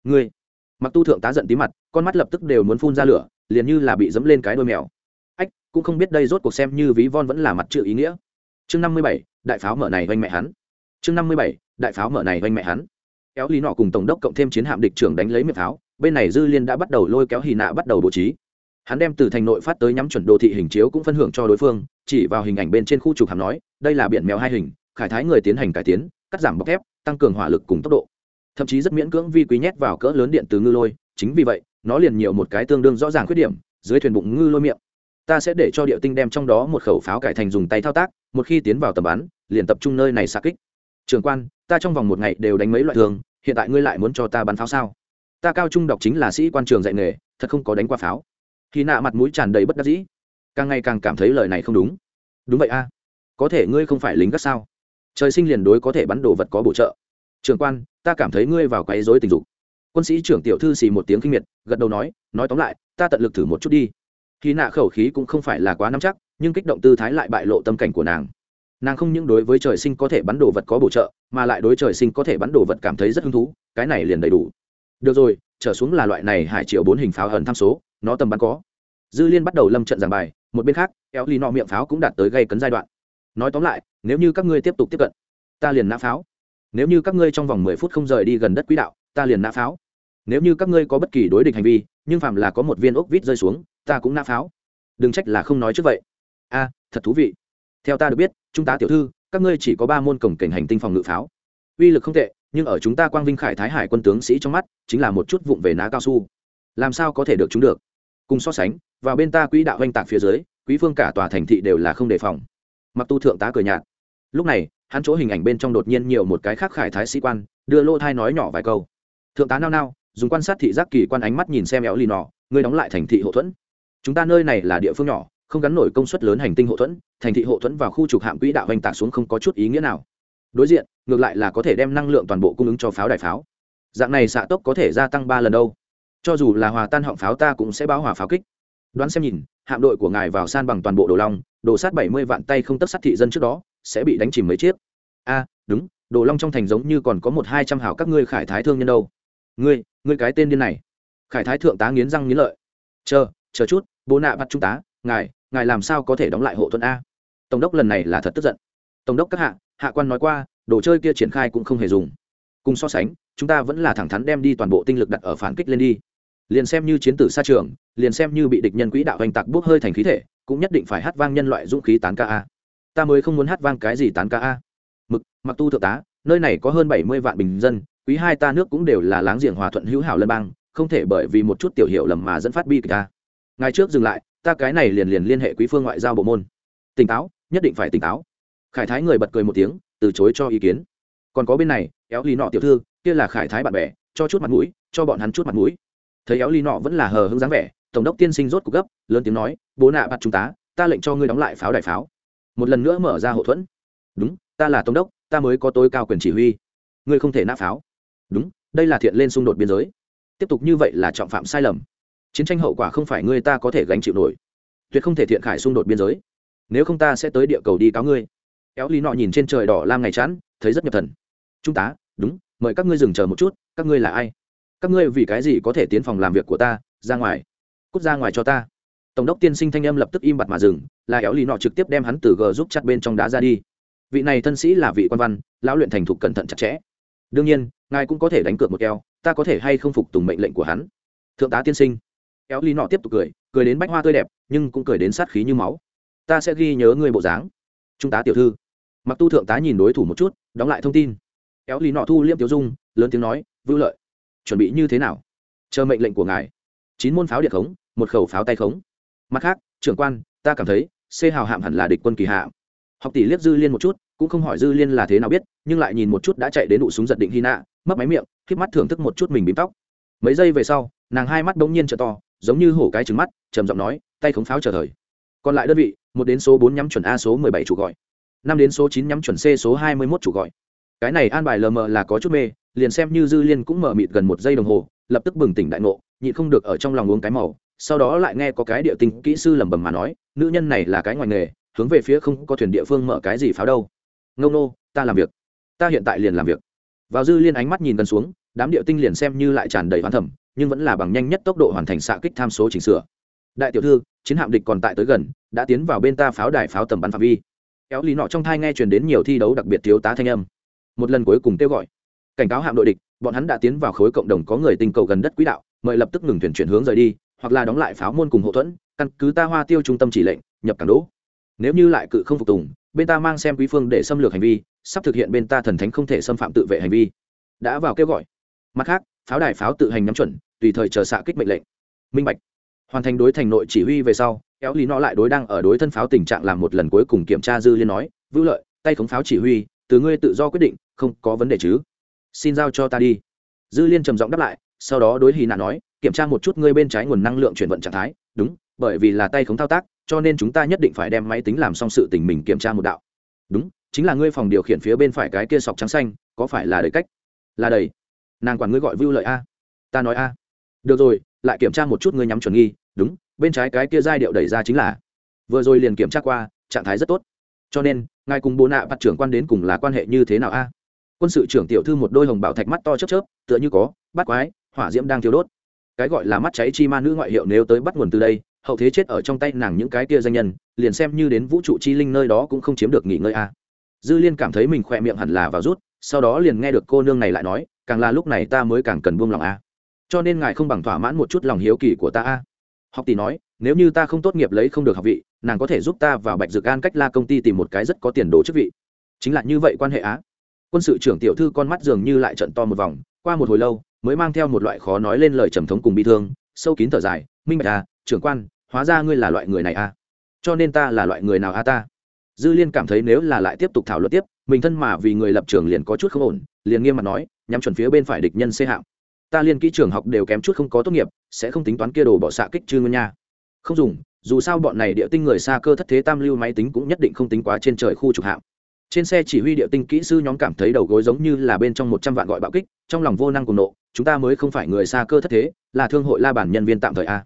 Ngươi. Mặc tu thượng tá giận tí mặt, con mắt lập tức đều muốn phun ra lửa, liền như là bị dẫm lên cái đôi mèo cũng không biết đây rốt cuộc xem như ví von vẫn là mặt chữ ý nghĩa. Chương năm mươi bảy, đại pháo mở này oanh mẹ hắn. Chương năm mươi bảy, đại pháo mở này oanh mẹ hắn. Éo lý nọ cùng tổng đốc cộng thêm chiến hạm địch trưởng đánh lấy miệng pháo, bên này dư liên đã bắt đầu lôi kéo hì nạ bắt đầu bố trí. Hắn đem từ thành nội phát tới nhắm chuẩn đồ thị hình chiếu cũng phân hưởng cho đối phương, chỉ vào hình ảnh bên trên khu trục hàm nói, đây là biển mèo hai hình, khải thái người tiến hành cải tiến, cắt giảm bọc thép, tăng cường hỏa lực cùng tốc độ. Thậm chí rất miễn cưỡng vi quý nhét vào cỡ lớn điện từ ngư lôi, chính vì vậy, nó liền nhiều một cái tương đương rõ ràng khuyết điểm, dưới thuyền bụng ngư lôi miệng ta sẽ để cho địa tinh đem trong đó một khẩu pháo cải thành dùng tay thao tác, một khi tiến vào tầm bắn, liền tập trung nơi này xa kích. Trường quan, ta trong vòng một ngày đều đánh mấy loại thường, hiện tại ngươi lại muốn cho ta bắn pháo sao? Ta cao trung đọc chính là sĩ quan trường dạy nghề, thật không có đánh qua pháo. Khi nạ mặt mũi tràn đầy bất đắc dĩ. Càng ngày càng cảm thấy lời này không đúng. Đúng vậy a. Có thể ngươi không phải lính gắt sao? Trời sinh liền đối có thể bắn đồ vật có bổ trợ. Trường quan, ta cảm thấy ngươi vào quấy dối tình dục. Quân sĩ trưởng tiểu thư xì một tiếng kinh miệt, gật đầu nói nói tóm lại, ta tận lực thử một chút đi khi nạ khẩu khí cũng không phải là quá nắm chắc, nhưng kích động tư thái lại bại lộ tâm cảnh của nàng. Nàng không những đối với trời sinh có thể bắn đồ vật có bổ trợ, mà lại đối trời sinh có thể bắn đồ vật cảm thấy rất hứng thú, cái này liền đầy đủ. Được rồi, trở xuống là loại này hải triệu bốn hình pháo ẩn tham số, nó tầm bắn có. Dư liên bắt đầu lâm trận giảng bài, một bên khác éo ly nọ miệng pháo cũng đạt tới gây cấn giai đoạn. Nói tóm lại, nếu như các ngươi tiếp tục tiếp cận, ta liền nã pháo. Nếu như các ngươi trong vòng mười phút không rời đi gần đất quỹ đạo, ta liền nã pháo. Nếu như các ngươi có bất kỳ đối địch hành vi, nhưng phạm là có một viên ốc vít rơi xuống ta cũng nã pháo. Đừng trách là không nói trước vậy. A, thật thú vị. Theo ta được biết, chúng ta tiểu thư, các ngươi chỉ có ba môn cổng cảnh hành tinh phòng ngự pháo. Uy lực không tệ, nhưng ở chúng ta quang vinh khải thái hải quân tướng sĩ trong mắt, chính là một chút vụng về ná cao su. Làm sao có thể được chúng được? Cùng so sánh, vào bên ta quỹ đạo oanh tạc phía dưới, quý phương cả tòa thành thị đều là không đề phòng. Mặc tu thượng tá cười nhạt. Lúc này, hắn chỗ hình ảnh bên trong đột nhiên nhiều một cái khác khải thái sĩ quan, đưa lô thai nói nhỏ vài câu. Thượng tá nao nao, dùng quan sát thị giác kỳ quan ánh mắt nhìn xem éo lì nọ ngươi đóng lại thành thị hậu thuẫn chúng ta nơi này là địa phương nhỏ, không gắn nổi công suất lớn hành tinh hậu thuẫn, thành thị hậu thuẫn vào khu trục hạm quỹ đạo hoành tạc xuống không có chút ý nghĩa nào. Đối diện, ngược lại là có thể đem năng lượng toàn bộ cung ứng cho pháo đài pháo. Dạng này xạ tốc có thể gia tăng ba lần đâu. Cho dù là hòa tan họng pháo ta cũng sẽ báo hòa pháo kích. Đoán xem nhìn, hạm đội của ngài vào san bằng toàn bộ đồ long, đồ sát bảy mươi vạn tay không tấp sát thị dân trước đó, sẽ bị đánh chìm mấy chiếc. A, đúng, đồ long trong thành giống như còn có một hai trăm hảo các ngươi khải thái thương nhân đâu. Ngươi ngươi cái tên điên này. Khải thái thượng tá nghiến răng nghiến lợi. Chờ chờ chút, bố nạ bắt trung tá ngài ngài làm sao có thể đóng lại hộ thuận a? Tổng đốc lần này là thật tức giận. Tổng đốc các hạ hạ quan nói qua, đồ chơi kia triển khai cũng không hề dùng. Cùng so sánh, chúng ta vẫn là thẳng thắn đem đi toàn bộ tinh lực đặt ở phản kích lên đi. Liền xem như chiến tử xa trường, liền xem như bị địch nhân quỹ đạo hành tạc bốc hơi thành khí thể, cũng nhất định phải hát vang nhân loại dũng khí tán ca a. Ta mới không muốn hát vang cái gì tán ca a. Mực, mặc tu thượng tá, nơi này có hơn bảy mươi vạn bình dân, quý hai ta nước cũng đều là láng giềng hòa thuận hữu hảo lân bang, không thể bởi vì một chút tiểu hiệu lầm mà dẫn phát bi kịch ta ngài trước dừng lại, ta cái này liền liền liên hệ quý phương ngoại giao bộ môn. Tỉnh táo, nhất định phải tỉnh táo. Khải thái người bật cười một tiếng, từ chối cho ý kiến. Còn có bên này, éo Ly nọ tiểu thư, kia là khải thái bạn bè, cho chút mặt mũi, cho bọn hắn chút mặt mũi. Thấy éo Ly nọ vẫn là hờ hững dáng vẻ, tổng đốc tiên sinh rốt cục gấp, lớn tiếng nói, bố nạ bắt chúng ta ta lệnh cho ngươi đóng lại pháo đại pháo. Một lần nữa mở ra hậu thuẫn. Đúng, ta là tổng đốc, ta mới có tối cao quyền chỉ huy. Ngươi không thể nã pháo. Đúng, đây là thiện lên xung đột biên giới. Tiếp tục như vậy là trọng phạm sai lầm chiến tranh hậu quả không phải ngươi ta có thể gánh chịu nổi. Tuyệt không thể thiện khải xung đột biên giới. Nếu không ta sẽ tới địa cầu đi cáo ngươi. Éo lý nọ nhìn trên trời đỏ lam ngày chán thấy rất nhập thần. Trung tá, đúng mời các ngươi dừng chờ một chút các ngươi là ai? Các ngươi vì cái gì có thể tiến phòng làm việc của ta ra ngoài? Cút ra ngoài cho ta. Tổng đốc tiên sinh thanh âm lập tức im bặt mà dừng là éo lý nọ trực tiếp đem hắn từ g giúp chặt bên trong đá ra đi. Vị này thân sĩ là vị quan văn lão luyện thành thục cẩn thận chặt chẽ. Đương nhiên ngài cũng có thể đánh cược một keo ta có thể hay không phục tùng mệnh lệnh của hắn? Thượng tá tiên sinh éo lý nọ tiếp tục cười cười đến bách hoa tươi đẹp, nhưng cũng cười đến sát khí như máu. Ta sẽ ghi nhớ ngươi bộ dáng. Trung tá tiểu thư. Mặc tu thượng tá nhìn đối thủ một chút, đóng lại thông tin. Kéo lý nọ thu liêm tiểu dung, lớn tiếng nói, vưu lợi, chuẩn bị như thế nào? Chờ mệnh lệnh của ngài. Chín môn pháo điện khống, một khẩu pháo tay khống. Mặt khác, trưởng quan, ta cảm thấy xê hào hạm hẳn là địch quân kỳ hạ. Học tỷ liếc dư liên một chút, cũng không hỏi dư liên là thế nào biết, nhưng lại nhìn một chút đã chạy đến đụ súng giật định hy nạ mất máy miệng k mắt thưởng thức một chút mình bím tóc. Mấy giây về sau, nàng hai mắt bỗng nhiên trợ to giống như hổ cái trứng mắt, trầm giọng nói, tay khống pháo chờ thời. Còn lại đơn vị, một đến số bốn nhắm chuẩn a số mười bảy chủ gọi, năm đến số chín nhắm chuẩn c số hai mươi mốt chủ gọi. Cái này an bài lờ mờ là có chút mê, liền xem như dư liên cũng mở mịt gần một giây đồng hồ, lập tức bừng tỉnh đại ngộ, nhịn không được ở trong lòng uống cái màu, sau đó lại nghe có cái địa tinh kỹ sư lẩm bẩm mà nói, nữ nhân này là cái ngoài nghề, hướng về phía không có thuyền địa phương mở cái gì pháo đâu. Ngông nô, ta làm việc. Ta hiện tại liền làm việc. Vào dư liên ánh mắt nhìn gần xuống, đám địa tinh liền xem như lại tràn đầy hoán thẩm nhưng vẫn là bằng nhanh nhất tốc độ hoàn thành xạ kích tham số chỉnh sửa. Đại tiểu thư, chiến hạm địch còn tại tới gần, đã tiến vào bên ta pháo đài pháo tầm bắn phạm vi. Kéo lý nọ trong thai nghe truyền đến nhiều thi đấu đặc biệt thiếu tá thanh âm. Một lần cuối cùng kêu gọi. Cảnh cáo hạm đội địch, bọn hắn đã tiến vào khối cộng đồng có người tinh cầu gần đất quỹ đạo, mời lập tức ngừng thuyền chuyển hướng rời đi, hoặc là đóng lại pháo môn cùng hậu thuẫn, căn cứ ta hoa tiêu trung tâm chỉ lệnh, nhập cảng đỗ. Nếu như lại cự không phục tùng, bên ta mang xem quý phương để xâm lược hành vi, sắp thực hiện bên ta thần thánh không thể xâm phạm tự vệ hành vi. Đã vào kêu gọi. Mặt khác pháo đài pháo tự hành nhắm chuẩn, tùy thời chờ xạ kích mệnh lệnh. Minh bạch. Hoàn thành đối thành nội chỉ huy về sau, kéo lý nó lại đối đang ở đối thân pháo tình trạng làm một lần cuối cùng kiểm tra dư liên nói vưu lợi, tay khống pháo chỉ huy, từ ngươi tự do quyết định, không có vấn đề chứ? Xin giao cho ta đi. Dư liên trầm giọng đáp lại, sau đó đối hì nạ nói, kiểm tra một chút ngươi bên trái nguồn năng lượng chuyển vận trạng thái. Đúng, bởi vì là tay khống thao tác, cho nên chúng ta nhất định phải đem máy tính làm xong sự tình mình kiểm tra một đạo. Đúng, chính là ngươi phòng điều khiển phía bên phải cái kia sọc trắng xanh, có phải là đầy cách? Là đầy nàng quản ngươi gọi vưu lợi a ta nói a được rồi lại kiểm tra một chút ngươi nhắm chuẩn nghi đúng bên trái cái kia giai điệu đẩy ra chính là vừa rồi liền kiểm tra qua trạng thái rất tốt cho nên ngài cùng bố nạ bắt trưởng quan đến cùng là quan hệ như thế nào a quân sự trưởng tiểu thư một đôi hồng bảo thạch mắt to chớp chớp tựa như có bắt quái hỏa diễm đang thiêu đốt cái gọi là mắt cháy chi ma nữ ngoại hiệu nếu tới bắt nguồn từ đây hậu thế chết ở trong tay nàng những cái kia danh nhân liền xem như đến vũ trụ chi linh nơi đó cũng không chiếm được nghỉ ngơi a dư liên cảm thấy mình khỏe miệng hẳn là vào rút sau đó liền nghe được cô nương này lại nói càng là lúc này ta mới càng cần buông lòng a. Cho nên ngài không bằng thỏa mãn một chút lòng hiếu kỳ của ta a. Học tỷ nói, nếu như ta không tốt nghiệp lấy không được học vị, nàng có thể giúp ta vào bạch dược an cách la công ty tìm một cái rất có tiền đồ chức vị. Chính là như vậy quan hệ á. Quân sự trưởng tiểu thư con mắt dường như lại trận to một vòng, qua một hồi lâu, mới mang theo một loại khó nói lên lời trầm thống cùng bi thương, sâu kín thở dài, minh bạch à trưởng quan, hóa ra ngươi là loại người này à. Cho nên ta là loại người nào a à ta? Dư liên cảm thấy nếu là lại tiếp tục thảo luận tiếp mình thân mà vì người lập trường liền có chút không ổn, liền nghiêm mặt nói, nhắm chuẩn phía bên phải địch nhân xê hạng. Ta liên kỹ trường học đều kém chút không có tốt nghiệp, sẽ không tính toán kia đồ bỏ xạ kích chư ngân nha. Không dùng, dù sao bọn này địa tinh người xa cơ thất thế tam lưu máy tính cũng nhất định không tính quá trên trời khu trục hạm trên xe chỉ huy địa tinh kỹ sư nhóm cảm thấy đầu gối giống như là bên trong một trăm vạn gọi bạo kích, trong lòng vô năng cùng nộ, chúng ta mới không phải người xa cơ thất thế, là thương hội la bản nhân viên tạm thời a.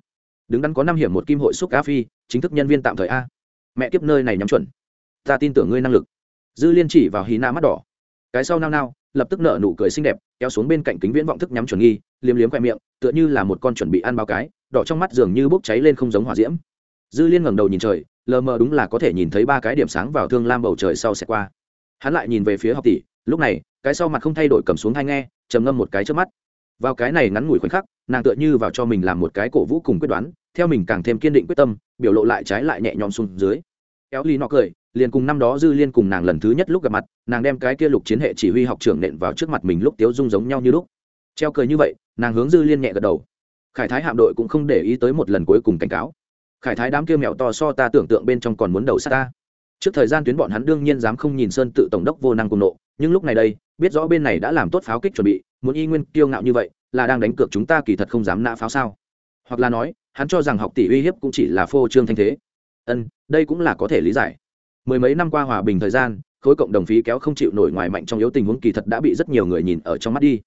Đứng đắn có năm hiểm một kim hội xúc Á phi, chính thức nhân viên tạm thời a. Mẹ kiếp nơi này nhắm chuẩn. Ta tin tưởng ngươi năng lực dư liên chỉ vào hí na mắt đỏ. Cái sau nao nao, lập tức nở nụ cười xinh đẹp, kéo xuống bên cạnh kính viễn vọng thức nhắm chuẩn nghi, liếm liếm khoe miệng, tựa như là một con chuẩn bị ăn bao cái, đỏ trong mắt dường như bốc cháy lên không giống hỏa diễm. Dư liên ngẩng đầu nhìn trời, lờ mờ đúng là có thể nhìn thấy ba cái điểm sáng vào thương lam bầu trời sau sẽ qua. Hắn lại nhìn về phía học tỷ, lúc này, cái sau mặt không thay đổi cầm xuống hay nghe, trầm ngâm một cái trước mắt. Vào cái này ngắn ngủi khoảnh khắc, nàng tựa như vào cho mình làm một cái cổ vũ cùng quyết đoán, theo mình càng thêm kiên định quyết tâm, biểu lộ lại trái lại nhẹ nhõm xuống dưới. Kéo ly nọ cười liền cùng năm đó dư liên cùng nàng lần thứ nhất lúc gặp mặt, nàng đem cái kia lục chiến hệ chỉ huy học trưởng nện vào trước mặt mình lúc tiếu dung giống nhau như lúc. Treo cười như vậy, nàng hướng dư liên nhẹ gật đầu. Khải thái hạm đội cũng không để ý tới một lần cuối cùng cảnh cáo. Khải thái đám kia mèo to so ta tưởng tượng bên trong còn muốn đầu sát ta. Trước thời gian tuyến bọn hắn đương nhiên dám không nhìn sơn tự tổng đốc vô năng cùng nộ, nhưng lúc này đây, biết rõ bên này đã làm tốt pháo kích chuẩn bị, muốn y nguyên kiêu ngạo như vậy, là đang đánh cược chúng ta kỳ thật không dám nã pháo sao? Hoặc là nói, hắn cho rằng học tỷ uy hiếp cũng chỉ là phô trương thanh thế. Ân, đây cũng là có thể lý giải mười mấy năm qua hòa bình thời gian, khối cộng đồng phí kéo không chịu nổi ngoài mạnh trong yếu tình huống kỳ thật đã bị rất nhiều người nhìn ở trong mắt đi.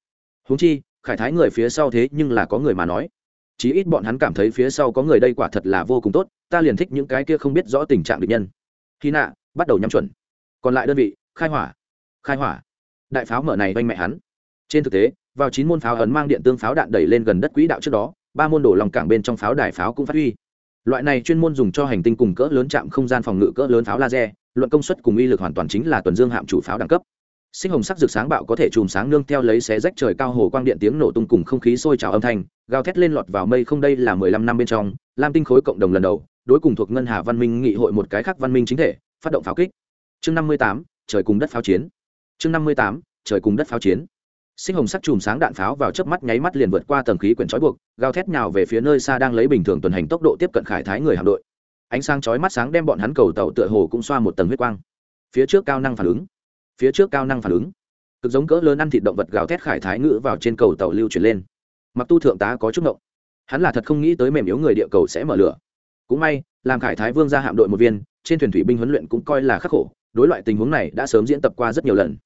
Huống chi, khải thái người phía sau thế nhưng là có người mà nói. Chí ít bọn hắn cảm thấy phía sau có người đây quả thật là vô cùng tốt, ta liền thích những cái kia không biết rõ tình trạng địch nhân. Khi nạ, bắt đầu nhắm chuẩn. Còn lại đơn vị, khai hỏa. Khai hỏa. Đại pháo mở này oanh mẹ hắn. Trên thực tế, vào chín môn pháo ấn mang điện tương pháo đạn đẩy lên gần đất quỹ đạo trước đó, ba môn đổ lòng cảng bên trong pháo đài pháo cũng phát huy loại này chuyên môn dùng cho hành tinh cùng cỡ lớn chạm không gian phòng ngự cỡ lớn pháo laser, luận công suất cùng uy lực hoàn toàn chính là tuần dương hạm chủ pháo đẳng cấp. Sinh hồng sắc rực sáng bạo có thể chùm sáng nương theo lấy xé rách trời cao hồ quang điện tiếng nổ tung cùng không khí sôi trào âm thanh, gào thét lên lọt vào mây không đây là mười lăm năm bên trong, lam tinh khối cộng đồng lần đầu, đối cùng thuộc ngân hà văn minh nghị hội một cái khác văn minh chính thể, phát động pháo kích. Chương năm mươi tám, trời cùng đất pháo chiến. Chương năm mươi tám, trời cùng đất pháo chiến sinh hồng sắc chùm sáng đạn pháo vào chớp mắt nháy mắt liền vượt qua tầng khí quyển trói buộc, gào thét nhào về phía nơi xa đang lấy bình thường tuần hành tốc độ tiếp cận khải thái người hạm đội. Ánh sáng chói mắt sáng đem bọn hắn cầu tàu tựa hồ cũng xoa một tầng huyết quang. Phía trước cao năng phản ứng. Phía trước cao năng phản ứng. Cực giống cỡ lớn ăn thịt động vật gào thét khải thái ngữ vào trên cầu tàu lưu chuyển lên. Mặc tu thượng tá có chút ngộng. Hắn là thật không nghĩ tới mềm yếu người địa cầu sẽ mở lửa. Cũng may, làm khải thái vương ra hạm đội một viên, trên thuyền thủy binh huấn luyện cũng coi là khắc khổ, đối loại tình huống này đã sớm diễn tập qua rất nhiều lần.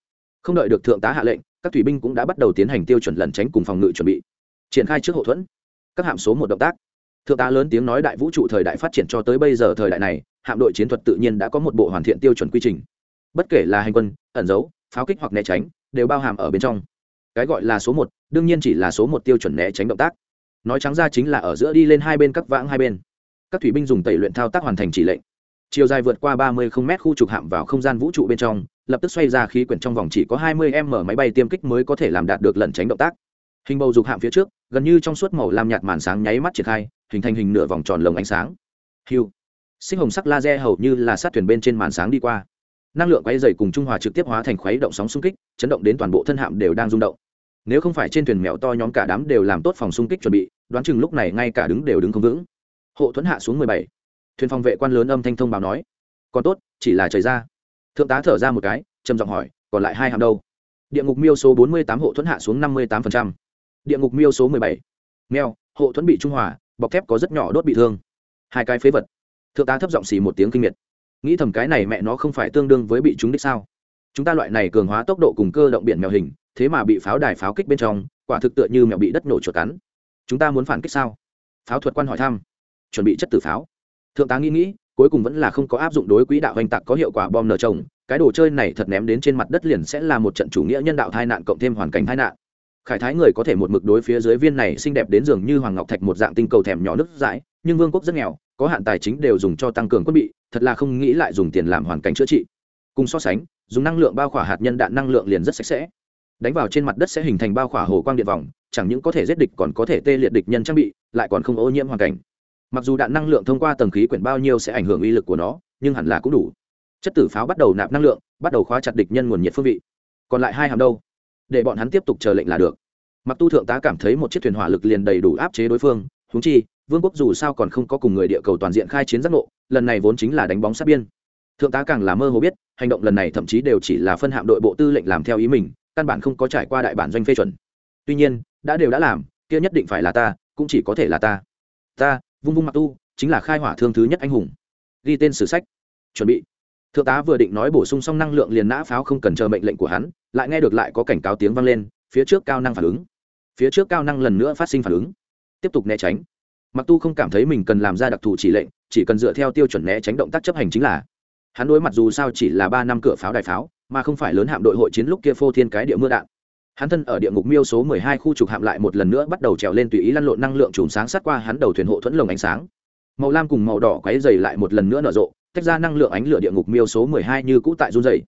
Không đợi được thượng tá hạ lệnh các thủy binh cũng đã bắt đầu tiến hành tiêu chuẩn lẩn tránh cùng phòng ngự chuẩn bị, triển khai trước hậu thuẫn. Các hạm số một động tác. Thượng tá lớn tiếng nói đại vũ trụ thời đại phát triển cho tới bây giờ thời đại này, hạm đội chiến thuật tự nhiên đã có một bộ hoàn thiện tiêu chuẩn quy trình. Bất kể là hành quân, ẩn giấu, pháo kích hoặc né tránh, đều bao hàm ở bên trong. Cái gọi là số một, đương nhiên chỉ là số một tiêu chuẩn né tránh động tác. Nói trắng ra chính là ở giữa đi lên hai bên các vãng hai bên. Các thủy binh dùng tẩy luyện thao tác hoàn thành chỉ lệnh. Chiều dài vượt qua ba mươi không mét khu trục hạm vào không gian vũ trụ bên trong lập tức xoay ra khí quyển trong vòng chỉ có hai mươi m máy bay tiêm kích mới có thể làm đạt được lẩn tránh động tác. Hình bầu dục hạm phía trước, gần như trong suốt màu lam nhạt màn sáng nháy mắt triển khai, hình thành hình nửa vòng tròn lồng ánh sáng. Hiu. Sinh hồng sắc laser hầu như là sát thuyền bên trên màn sáng đi qua. Năng lượng quay dày cùng trung hòa trực tiếp hóa thành khuấy động sóng xung kích, chấn động đến toàn bộ thân hạm đều đang rung động. Nếu không phải trên thuyền mèo to nhóm cả đám đều làm tốt phòng xung kích chuẩn bị, đoán chừng lúc này ngay cả đứng đều đứng không vững. Hộ thuẫn hạ xuống mười bảy. Thuyền phòng vệ quan lớn âm thanh thông báo nói. Còn tốt, chỉ là trời ra thượng tá thở ra một cái, trầm giọng hỏi, còn lại hai hạm đâu? Địa ngục miêu số bốn mươi tám hộ thuẫn hạ xuống năm mươi tám địa ngục miêu số mười bảy. Mèo, hộ thuẫn bị trung hòa, bọc thép có rất nhỏ đốt bị thương. Hai cái phế vật. Thượng tá thấp giọng xì một tiếng kinh miệt. Nghĩ thầm cái này mẹ nó không phải tương đương với bị chúng đích sao? Chúng ta loại này cường hóa tốc độ cùng cơ động biển mèo hình, thế mà bị pháo đài pháo kích bên trong, quả thực tựa như mèo bị đất nổ chuột cắn. Chúng ta muốn phản kích sao? Pháo thuật quan hỏi thăm. Chuẩn bị chất tử pháo. Thượng tá nghĩ nghĩ cuối cùng vẫn là không có áp dụng đối quỹ đạo hoành tạc có hiệu quả bom nở trồng cái đồ chơi này thật ném đến trên mặt đất liền sẽ là một trận chủ nghĩa nhân đạo tai nạn cộng thêm hoàn cảnh tai nạn. Khải thái người có thể một mực đối phía dưới viên này xinh đẹp đến dường như hoàng ngọc thạch một dạng tinh cầu thèm nhỏ nước dãi nhưng vương quốc rất nghèo, có hạn tài chính đều dùng cho tăng cường quân bị, thật là không nghĩ lại dùng tiền làm hoàn cảnh chữa trị. Cùng so sánh, dùng năng lượng bao khỏa hạt nhân đạn năng lượng liền rất sạch sẽ. Đánh vào trên mặt đất sẽ hình thành bao khỏa hồ quang điện vòng, chẳng những có thể giết địch còn có thể tê liệt địch nhân trang bị, lại còn không ô nhiễm hoàn cảnh mặc dù đạn năng lượng thông qua tầng khí quyển bao nhiêu sẽ ảnh hưởng uy lực của nó, nhưng hẳn là cũng đủ. Chất tử pháo bắt đầu nạp năng lượng, bắt đầu khóa chặt địch nhân nguồn nhiệt phương vị. Còn lại hai hàm đâu? Để bọn hắn tiếp tục chờ lệnh là được. Mặc tu thượng tá cảm thấy một chiếc thuyền hỏa lực liền đầy đủ áp chế đối phương húng chi, vương quốc dù sao còn không có cùng người địa cầu toàn diện khai chiến giác ngộ, lần này vốn chính là đánh bóng sát biên. Thượng tá càng là mơ hồ biết, hành động lần này thậm chí đều chỉ là phân hạm đội bộ tư lệnh làm theo ý mình, căn bản không có trải qua đại bản doanh phê chuẩn. Tuy nhiên, đã đều đã làm, kia nhất định phải là ta, cũng chỉ có thể là ta. Ta vung vung mặc tu, chính là khai hỏa thương thứ nhất anh hùng. Ghi tên sử sách. Chuẩn bị. Thượng tá vừa định nói bổ sung xong năng lượng liền nã pháo không cần chờ mệnh lệnh của hắn, lại nghe được lại có cảnh cáo tiếng vang lên, phía trước cao năng phản ứng. Phía trước cao năng lần nữa phát sinh phản ứng. Tiếp tục né tránh. Mặc tu không cảm thấy mình cần làm ra đặc thù chỉ lệnh, chỉ cần dựa theo tiêu chuẩn né tránh động tác chấp hành chính là. Hắn đối mặt dù sao chỉ là ba năm cửa pháo đài pháo, mà không phải lớn hạm đội hội chiến lúc kia phô thiên cái địa mưa đạn hắn thân ở địa ngục miêu số mười hai khu trục hạm lại một lần nữa bắt đầu trèo lên tùy ý lăn lộn năng lượng chùm sáng sát qua hắn đầu thuyền hộ thuẫn lồng ánh sáng. Màu lam cùng màu đỏ quáy dày lại một lần nữa nở rộ, tách ra năng lượng ánh lửa địa ngục miêu số mười hai như cũ tại run dày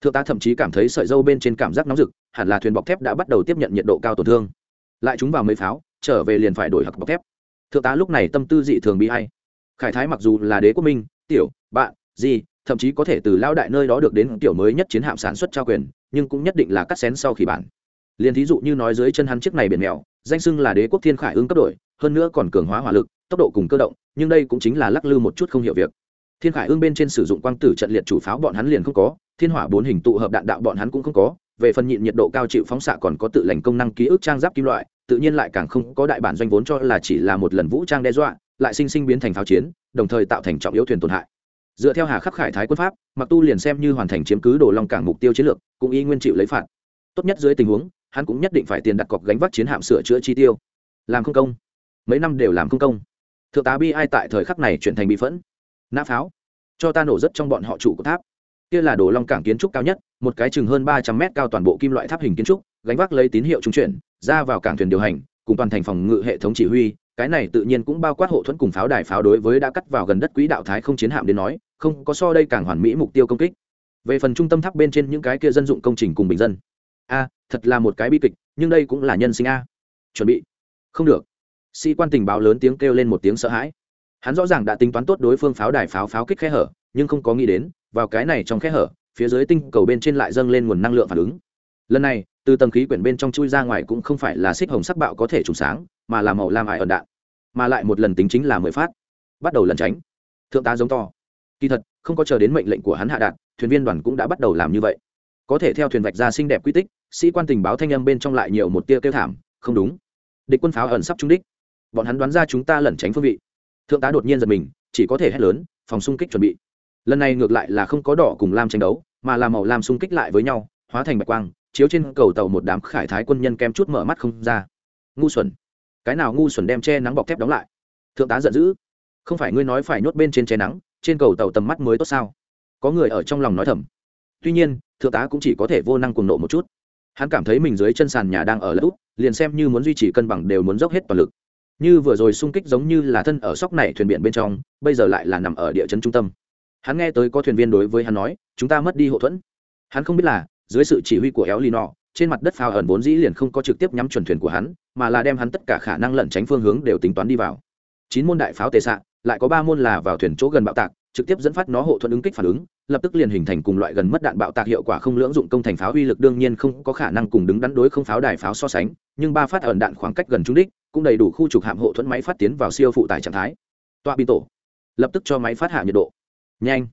thượng tá thậm chí cảm thấy sợi dâu bên trên cảm giác nóng rực, hẳn là thuyền bọc thép đã bắt đầu tiếp nhận nhiệt độ cao tổn thương. Lại chúng vào mấy pháo, trở về liền phải đổi hặc bọc thép. Thượng tá lúc này tâm tư dị thường bị hay khải thái mặc dù là đế quốc minh, tiểu, bạn gì thậm chí có thể từ lao đại nơi đó được đến tiểu mới nhất chiến hạm sản xuất trao quyền, nhưng cũng nhất định là cắt xén sau khi bản liền thí dụ như nói dưới chân hắn chiếc này biển mèo, danh xưng là đế quốc thiên khải ứng cấp đổi, hơn nữa còn cường hóa hỏa lực, tốc độ cùng cơ động, nhưng đây cũng chính là lắc lư một chút không hiểu việc. Thiên khải ương bên trên sử dụng quang tử trận liệt chủ pháo bọn hắn liền không có, thiên hỏa bốn hình tụ hợp đạn đạo bọn hắn cũng không có, về phần nhịn nhiệt độ cao chịu phóng xạ còn có tự lành công năng ký ức trang giáp kim loại, tự nhiên lại càng không có đại bản doanh vốn cho là chỉ là một lần vũ trang đe dọa, lại sinh sinh biến thành pháo chiến, đồng thời tạo thành trọng yếu thuyền tổn hại. Dựa theo hà khắc khải thái quân pháp, mặc tu liền xem như hoàn thành chiếm cứ đồ long cảng mục tiêu chiến lược, cũng y nguyên chịu lấy phạt. Tốt nhất dưới tình huống hắn cũng nhất định phải tiền đặt cọc gánh vác chiến hạm sửa chữa chi tiêu. Làm không công. Mấy năm đều làm không công. Thượng tá bi ai tại thời khắc này chuyển thành bị phẫn. Nã pháo. Cho ta nổ rất trong bọn họ trụ của tháp. Kia là đồ long cảng kiến trúc cao nhất, một cái chừng hơn ba trăm mét cao toàn bộ kim loại tháp hình kiến trúc, gánh vác lấy tín hiệu trung chuyển, ra vào cảng thuyền điều hành, cùng toàn thành phòng ngự hệ thống chỉ huy. Cái này tự nhiên cũng bao quát hộ thuẫn cùng pháo đài pháo đối với đã cắt vào gần đất quỹ đạo thái không chiến hạm đến nói, không có so đây càng hoàn mỹ mục tiêu công kích. Về phần trung tâm tháp bên trên những cái kia dân dụng công trình cùng bình dân. A thật là một cái bi kịch, nhưng đây cũng là nhân sinh a. Chuẩn bị. Không được. Sĩ quan tình báo lớn tiếng kêu lên một tiếng sợ hãi. Hắn rõ ràng đã tính toán tốt đối phương pháo đài pháo pháo kích khe hở, nhưng không có nghĩ đến, vào cái này trong khe hở, phía dưới tinh cầu bên trên lại dâng lên nguồn năng lượng phản ứng. Lần này, từ tầng khí quyển bên trong chui ra ngoài cũng không phải là xích hồng sắc bạo có thể trùng sáng, mà là màu lam ải ẩn đạn mà lại một lần tính chính là mười phát. Bắt đầu lần tránh. Thượng tá giống to. Kỳ thật, không có chờ đến mệnh lệnh của hắn hạ đạn, thuyền viên đoàn cũng đã bắt đầu làm như vậy. Có thể theo thuyền vạch ra xinh đẹp quy tích sĩ quan tình báo thanh âm bên trong lại nhiều một tia kêu thảm, không đúng. Địch quân pháo ẩn sắp trúng đích. Bọn hắn đoán ra chúng ta lẩn tránh phương vị. Thượng tá đột nhiên giật mình, chỉ có thể hét lớn, phòng xung kích chuẩn bị. Lần này ngược lại là không có đỏ cùng lam tranh đấu, mà là màu lam xung kích lại với nhau, hóa thành bạch quang, chiếu trên cầu tàu một đám khải thái quân nhân kem chút mở mắt không ra. Ngu xuẩn. Cái nào ngu xuẩn đem che nắng bọc thép đóng lại? Thượng tá giận dữ. Không phải ngươi nói phải nhốt bên trên che nắng, trên cầu tàu tầm mắt mới tốt sao? Có người ở trong lòng nói thầm. Tuy nhiên, thượng tá cũng chỉ có thể vô năng cuồng nộ một chút hắn cảm thấy mình dưới chân sàn nhà đang ở lỡ liền xem như muốn duy trì cân bằng đều muốn dốc hết toàn lực. Như vừa rồi xung kích giống như là thân ở sóc này thuyền biển bên trong, bây giờ lại là nằm ở địa chấn trung tâm. Hắn nghe tới có thuyền viên đối với hắn nói, chúng ta mất đi hậu thuẫn. Hắn không biết là, dưới sự chỉ huy của éo lino trên mặt đất phao ẩn vốn dĩ liền không có trực tiếp nhắm chuẩn thuyền của hắn, mà là đem hắn tất cả khả năng lẩn tránh phương hướng đều tính toán đi vào. Chín môn đại pháo tề xạ, lại có ba môn là vào thuyền chỗ gần bạo tạc trực tiếp dẫn phát nó hộ thuận ứng kích phản ứng, lập tức liền hình thành cùng loại gần mất đạn bạo tạc hiệu quả không lưỡng dụng công thành pháo uy lực đương nhiên không có khả năng cùng đứng đắn đối không pháo đài pháo so sánh, nhưng ba phát ẩn đạn khoảng cách gần trúng đích, cũng đầy đủ khu trục hạm hộ thuẫn máy phát tiến vào siêu phụ tải trạng thái. Tọa pin tổ. Lập tức cho máy phát hạ nhiệt độ. Nhanh.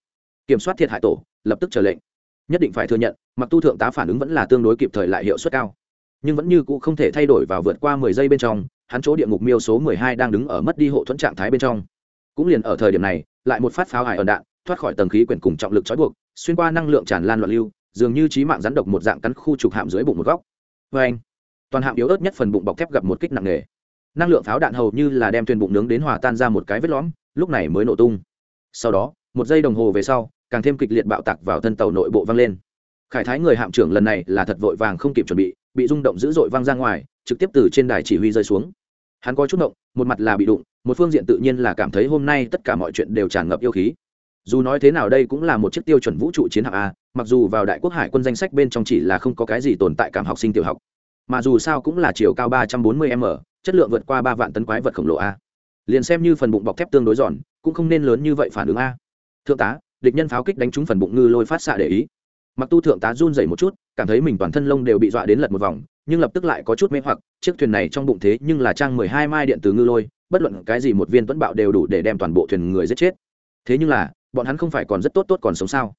Kiểm soát thiệt hại tổ, lập tức trở lệnh. Nhất định phải thừa nhận, mặc tu thượng tá phản ứng vẫn là tương đối kịp thời lại hiệu suất cao. Nhưng vẫn như cũ không thể thay đổi vào vượt qua mười giây bên trong, hắn chỗ địa ngục miêu số mười hai đang đứng ở mất đi hộ thuẫn trạng thái bên trong cũng liền ở thời điểm này, lại một phát pháo hải ẩn đạn, thoát khỏi tầng khí quyển cùng trọng lực trói buộc, xuyên qua năng lượng tràn lan loạn lưu, dường như trí mạng rắn độc một dạng cắn khu trục hạm dưới bụng một góc. Vê anh, toàn hạm yếu ớt nhất phần bụng bọc thép gặp một kích nặng nề. Năng lượng pháo đạn hầu như là đem thuyền bụng nướng đến hòa tan ra một cái vết lõm, lúc này mới nổ tung. Sau đó, một giây đồng hồ về sau, càng thêm kịch liệt bạo tạc vào thân tàu nội bộ vang lên. Khải thái người hạm trưởng lần này là thật vội vàng không kịp chuẩn bị bị rung động dữ dội vang ra ngoài, trực tiếp từ trên đài chỉ huy rơi xuống hắn có chút động một mặt là bị đụng, một phương diện tự nhiên là cảm thấy hôm nay tất cả mọi chuyện đều tràn ngập yêu khí. Dù nói thế nào đây cũng là một chiếc tiêu chuẩn vũ trụ chiến hạm a, mặc dù vào đại quốc hải quân danh sách bên trong chỉ là không có cái gì tồn tại cảm học sinh tiểu học, mà dù sao cũng là chiều cao ba trăm bốn mươi m, chất lượng vượt qua ba vạn tấn quái vật khổng lồ a. Liền xem như phần bụng bọc thép tương đối giòn, cũng không nên lớn như vậy phản ứng a. Thượng tá, địch nhân pháo kích đánh trúng phần bụng ngư lôi phát xạ để ý mặc tu thượng tá run dậy một chút, cảm thấy mình toàn thân lông đều bị dọa đến lật một vòng, nhưng lập tức lại có chút mê hoặc, chiếc thuyền này trong bụng thế nhưng là trang mười hai mai điện từ ngư lôi, bất luận cái gì một viên tuấn bạo đều đủ để đem toàn bộ thuyền người giết chết. Thế nhưng là, bọn hắn không phải còn rất tốt tốt còn sống sao?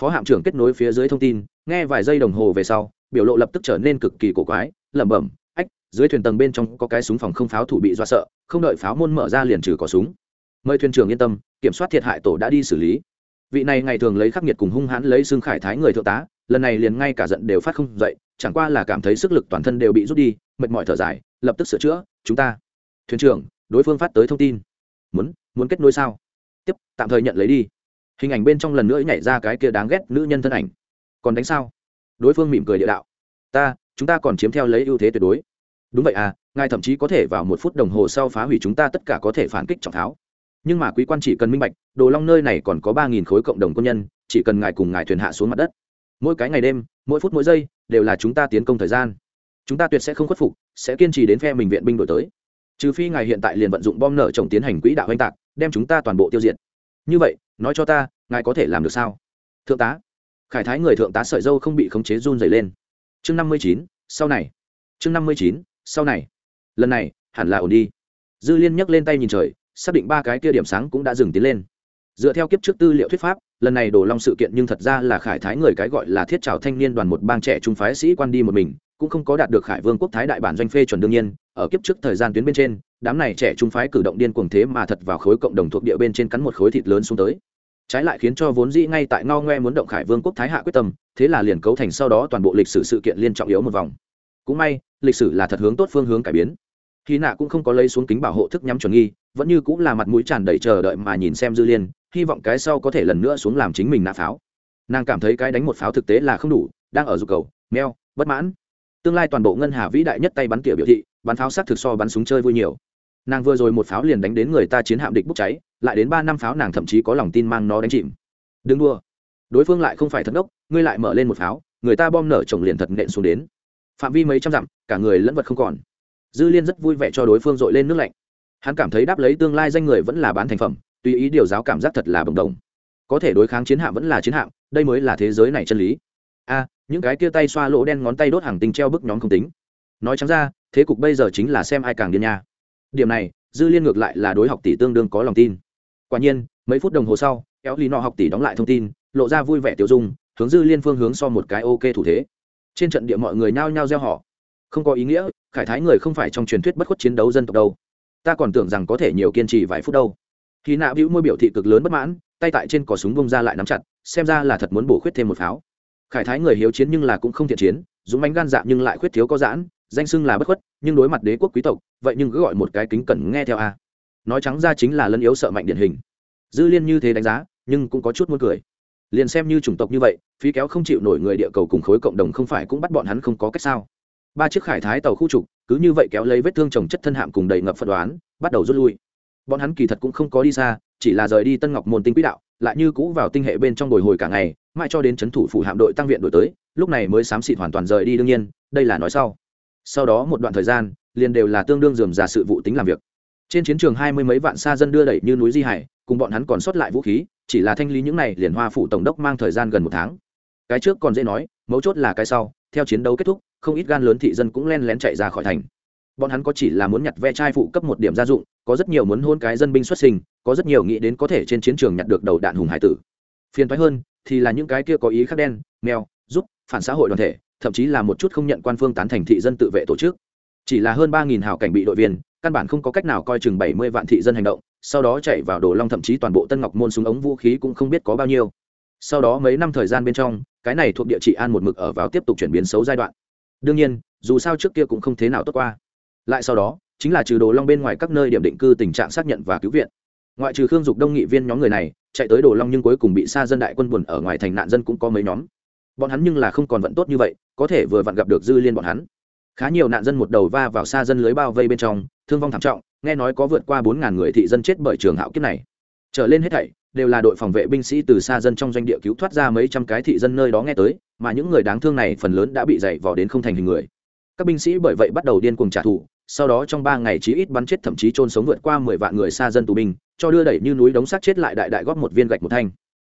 Phó hạm trưởng kết nối phía dưới thông tin, nghe vài giây đồng hồ về sau, biểu lộ lập tức trở nên cực kỳ cổ quái, lẩm bẩm, ách, dưới thuyền tầng bên trong có cái súng phòng không pháo thủ bị do sợ, không đợi pháo môn mở ra liền trừ có súng. Mời thuyền trưởng yên tâm, kiểm soát thiệt hại tổ đã đi xử lý vị này ngày thường lấy khắc nghiệt cùng hung hãn lấy xương khải thái người thượng tá, lần này liền ngay cả giận đều phát không dậy, chẳng qua là cảm thấy sức lực toàn thân đều bị rút đi, mệt mỏi thở dài, lập tức sửa chữa, chúng ta, thuyền trưởng, đối phương phát tới thông tin. Muốn muốn kết nối sao? Tiếp, tạm thời nhận lấy đi. Hình ảnh bên trong lần nữa nhảy ra cái kia đáng ghét nữ nhân thân ảnh. Còn đánh sao? Đối phương mỉm cười địa đạo. Ta, chúng ta còn chiếm theo lấy ưu thế tuyệt đối. Đúng vậy à ngài thậm chí có thể vào một phút đồng hồ sau phá hủy chúng ta, tất cả có thể phản kích trọng tháo nhưng mà quý quan chỉ cần minh bạch, đồ long nơi này còn có ba nghìn khối cộng đồng quân nhân, chỉ cần ngài cùng ngài thuyền hạ xuống mặt đất. Mỗi cái ngày đêm, mỗi phút mỗi giây, đều là chúng ta tiến công thời gian. Chúng ta tuyệt sẽ không khuất phục, sẽ kiên trì đến phe mình viện binh đổi tới. Trừ phi ngài hiện tại liền vận dụng bom nở trồng tiến hành quỹ đạo oanh tạc, đem chúng ta toàn bộ tiêu diệt. Như vậy, nói cho ta, ngài có thể làm được sao? Thượng tá. Khải thái người thượng tá sợi dâu không bị khống chế run dày lên. Chương năm mươi chín, sau này. Chương năm mươi chín, sau này. Lần này, hẳn là ổn đi. Dư liên nhấc lên tay nhìn trời xác định ba cái kia điểm sáng cũng đã dừng tiến lên. Dựa theo kiếp trước tư liệu thuyết pháp, lần này đổ long sự kiện nhưng thật ra là khải thái người cái gọi là thiết trào thanh niên đoàn một bang trẻ trung phái sĩ quan đi một mình, cũng không có đạt được khải vương quốc thái đại bản doanh phê chuẩn đương nhiên, ở kiếp trước thời gian tuyến bên trên, đám này trẻ trung phái cử động điên cuồng thế mà thật vào khối cộng đồng thuộc địa bên trên cắn một khối thịt lớn xuống tới. Trái lại khiến cho vốn dĩ ngay tại ngao ngoe muốn động khải vương quốc thái hạ quyết tâm, thế là liền cấu thành sau đó toàn bộ lịch sử sự kiện liên trọng yếu một vòng. Cũng may, lịch sử là thật hướng tốt phương hướng cải biến khi nạ cũng không có lấy xuống kính bảo hộ thức nhắm chuẩn nghi, vẫn như cũng là mặt mũi tràn đầy chờ đợi mà nhìn xem dư liên, hy vọng cái sau có thể lần nữa xuống làm chính mình nã pháo. Nàng cảm thấy cái đánh một pháo thực tế là không đủ, đang ở dục cầu, meo, bất mãn. Tương lai toàn bộ ngân hà vĩ đại nhất tay bắn tỉa biểu thị, bắn pháo sát thực so bắn súng chơi vui nhiều. Nàng vừa rồi một pháo liền đánh đến người ta chiến hạm địch bốc cháy, lại đến ba năm pháo nàng thậm chí có lòng tin mang nó đánh chìm. Đừng đua đối phương lại không phải thật ngốc, ngươi lại mở lên một pháo, người ta bom nở chồng liền thật nện xuống đến. Phạm vi mấy trăm dặm, cả người lẫn vật không còn dư liên rất vui vẻ cho đối phương dội lên nước lạnh. Hắn cảm thấy đáp lấy tương lai danh người vẫn là bán thành phẩm, tùy ý điều giáo cảm giác thật là bồng đồng có thể đối kháng chiến hạm vẫn là chiến hạm, đây mới là thế giới này chân lý. A, những cái kia tay xoa lỗ đen ngón tay đốt hàng tinh treo bức nhóm không tính. Nói chẳng ra, thế cục bây giờ chính là xem ai càng điên nha. Điểm này, dư liên ngược lại là đối học tỷ tương đương có lòng tin. Quả nhiên, mấy phút đồng hồ sau, kéo lý nọ học tỷ đóng lại thông tin, lộ ra vui vẻ tiêu dung, hướng dư liên phương hướng so một cái ok thủ thế. Trên trận địa mọi người nhao nhao gieo họ không có ý nghĩa, khải thái người không phải trong truyền thuyết bất khuất chiến đấu dân tộc đâu. Ta còn tưởng rằng có thể nhiều kiên trì vài phút đâu. Khi nạ bĩu môi biểu thị cực lớn bất mãn, tay tại trên cò súng bông ra lại nắm chặt, xem ra là thật muốn bổ khuyết thêm một pháo. Khải thái người hiếu chiến nhưng là cũng không thiện chiến, dũng bánh gan dạ nhưng lại khuyết thiếu có giãn, danh xưng là bất khuất, nhưng đối mặt đế quốc quý tộc, vậy nhưng cứ gọi một cái kính cẩn nghe theo a. Nói trắng ra chính là lân yếu sợ mạnh điển hình. Dư liên như thế đánh giá, nhưng cũng có chút muốn cười. Liền xem như chủng tộc như vậy, phí kéo không chịu nổi người địa cầu cùng khối cộng đồng không phải cũng bắt bọn hắn không có cách sao? Ba chiếc khải thái tàu khu trục, cứ như vậy kéo lấy vết thương trồng chất thân hạm cùng đầy ngập phân đoán, bắt đầu rút lui. Bọn hắn kỳ thật cũng không có đi xa, chỉ là rời đi tân ngọc môn tinh quỹ đạo, lại như cũ vào tinh hệ bên trong bồi hồi cả ngày, mãi cho đến c h ấ n thủ phủ hạm đội tăng viện đổi tới, lúc này mới xám xịt hoàn toàn rời đi đương nhiên, đây là nói sau. Sau đó một đoạn thời gian, liền đều là tương đương dườm ra sự vụ tính làm việc. Trên chiến trường hai mươi mấy vạn xa dân đưa đẩy như núi di hải, cùng bọn hắn còn sót lại vũ khí, chỉ là thanh lý những này liền hoa phủ tổng đốc mang thời gian gần một tháng. Cái trước còn dễ nói, mấu chốt là cái sau, theo chiến đấu kết thúc không ít gan lớn thị dân cũng len lén chạy ra khỏi thành. Bọn hắn có chỉ là muốn nhặt ve chai phụ cấp một điểm gia dụng, có rất nhiều muốn hôn cái dân binh xuất sinh, có rất nhiều nghĩ đến có thể trên chiến trường nhặt được đầu đạn hùng hải tử. Phiền thoái hơn, thì là những cái kia có ý khắc đen, mèo, giúp, phản xã hội đoàn thể, thậm chí là một chút không nhận quan phương tán thành thị dân tự vệ tổ chức. Chỉ là hơn ba nghìn hào cảnh bị đội viên, căn bản không có cách nào coi chừng bảy mươi vạn thị dân hành động, sau đó chạy vào đồ long thậm chí toàn bộ tân ngọc môn súng ống vũ khí cũng không biết có bao nhiêu. Sau đó mấy năm thời gian bên trong, cái này thuộc địa trị an một mực ở vào tiếp tục chuyển biến xấu giai đoạn đương nhiên, dù sao trước kia cũng không thế nào tốt qua. Lại sau đó, chính là trừ đồ long bên ngoài các nơi điểm định cư tình trạng xác nhận và cứu viện. Ngoại trừ khương dục đông nghị viên nhóm người này, chạy tới đồ long nhưng cuối cùng bị xa dân đại quân buồn ở ngoài thành nạn dân cũng có mấy nhóm. Bọn hắn nhưng là không còn vận tốt như vậy, có thể vừa vặn gặp được dư liên bọn hắn. Khá nhiều nạn dân một đầu va vào xa dân lưới bao vây bên trong, thương vong thảm trọng, nghe nói có vượt qua bốn ngàn người thị dân chết bởi trường hạo kiếp này trở lên hết thảy, đều là đội phòng vệ binh sĩ từ xa dân trong doanh địa cứu thoát ra mấy trăm cái thị dân nơi đó nghe tới, mà những người đáng thương này phần lớn đã bị dày vò đến không thành hình người. Các binh sĩ bởi vậy bắt đầu điên cuồng trả thù, sau đó trong ba ngày chí ít bắn chết thậm chí trôn sống vượt qua mười vạn người xa dân tù binh, cho đưa đẩy như núi đống xác chết lại đại đại góp một viên gạch một thanh.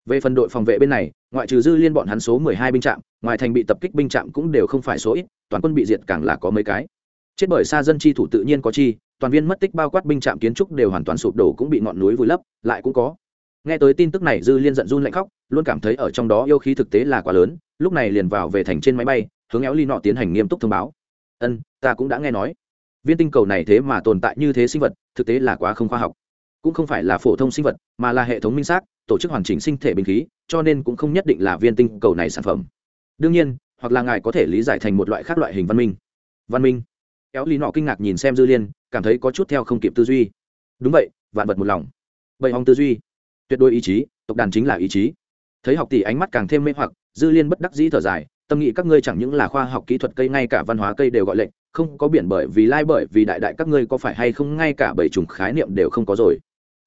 Về phần đội phòng vệ bên này, ngoại trừ dư liên bọn hắn số mười hai binh trạm, ngoài thành bị tập kích binh trạm cũng đều không phải số ít, toàn quân bị diệt càng là có mấy cái. Chết bởi xa dân chi thủ tự nhiên có chi toàn viên mất tích bao quát binh trạm kiến trúc đều hoàn toàn sụp đổ cũng bị ngọn núi vùi lấp, lại cũng có. Nghe tới tin tức này, dư liên giận run lạnh khóc, luôn cảm thấy ở trong đó yêu khí thực tế là quá lớn, lúc này liền vào về thành trên máy bay, hướng éo ly nọ tiến hành nghiêm túc thông báo. Ân, ta cũng đã nghe nói. Viên tinh cầu này thế mà tồn tại như thế sinh vật, thực tế là quá không khoa học. Cũng không phải là phổ thông sinh vật, mà là hệ thống minh xác, tổ chức hoàn chỉnh sinh thể binh khí, cho nên cũng không nhất định là viên tinh cầu này sản phẩm. Đương nhiên, hoặc là ngài có thể lý giải thành một loại khác loại hình văn minh. Văn minh? Éo lý nọ kinh ngạc nhìn xem dư liên cảm thấy có chút theo không kịp tư duy. Đúng vậy, vạn vật một lòng. Bậy hòng tư duy. Tuyệt đối ý chí, tộc đàn chính là ý chí. Thấy học tỷ ánh mắt càng thêm mê hoặc, dư liên bất đắc dĩ thở dài, tâm nghĩ các ngươi chẳng những là khoa học kỹ thuật cây, ngay cả văn hóa cây đều gọi lệnh, không có biển bởi vì lai bởi vì đại đại các ngươi có phải hay không, ngay cả bảy chủng khái niệm đều không có rồi.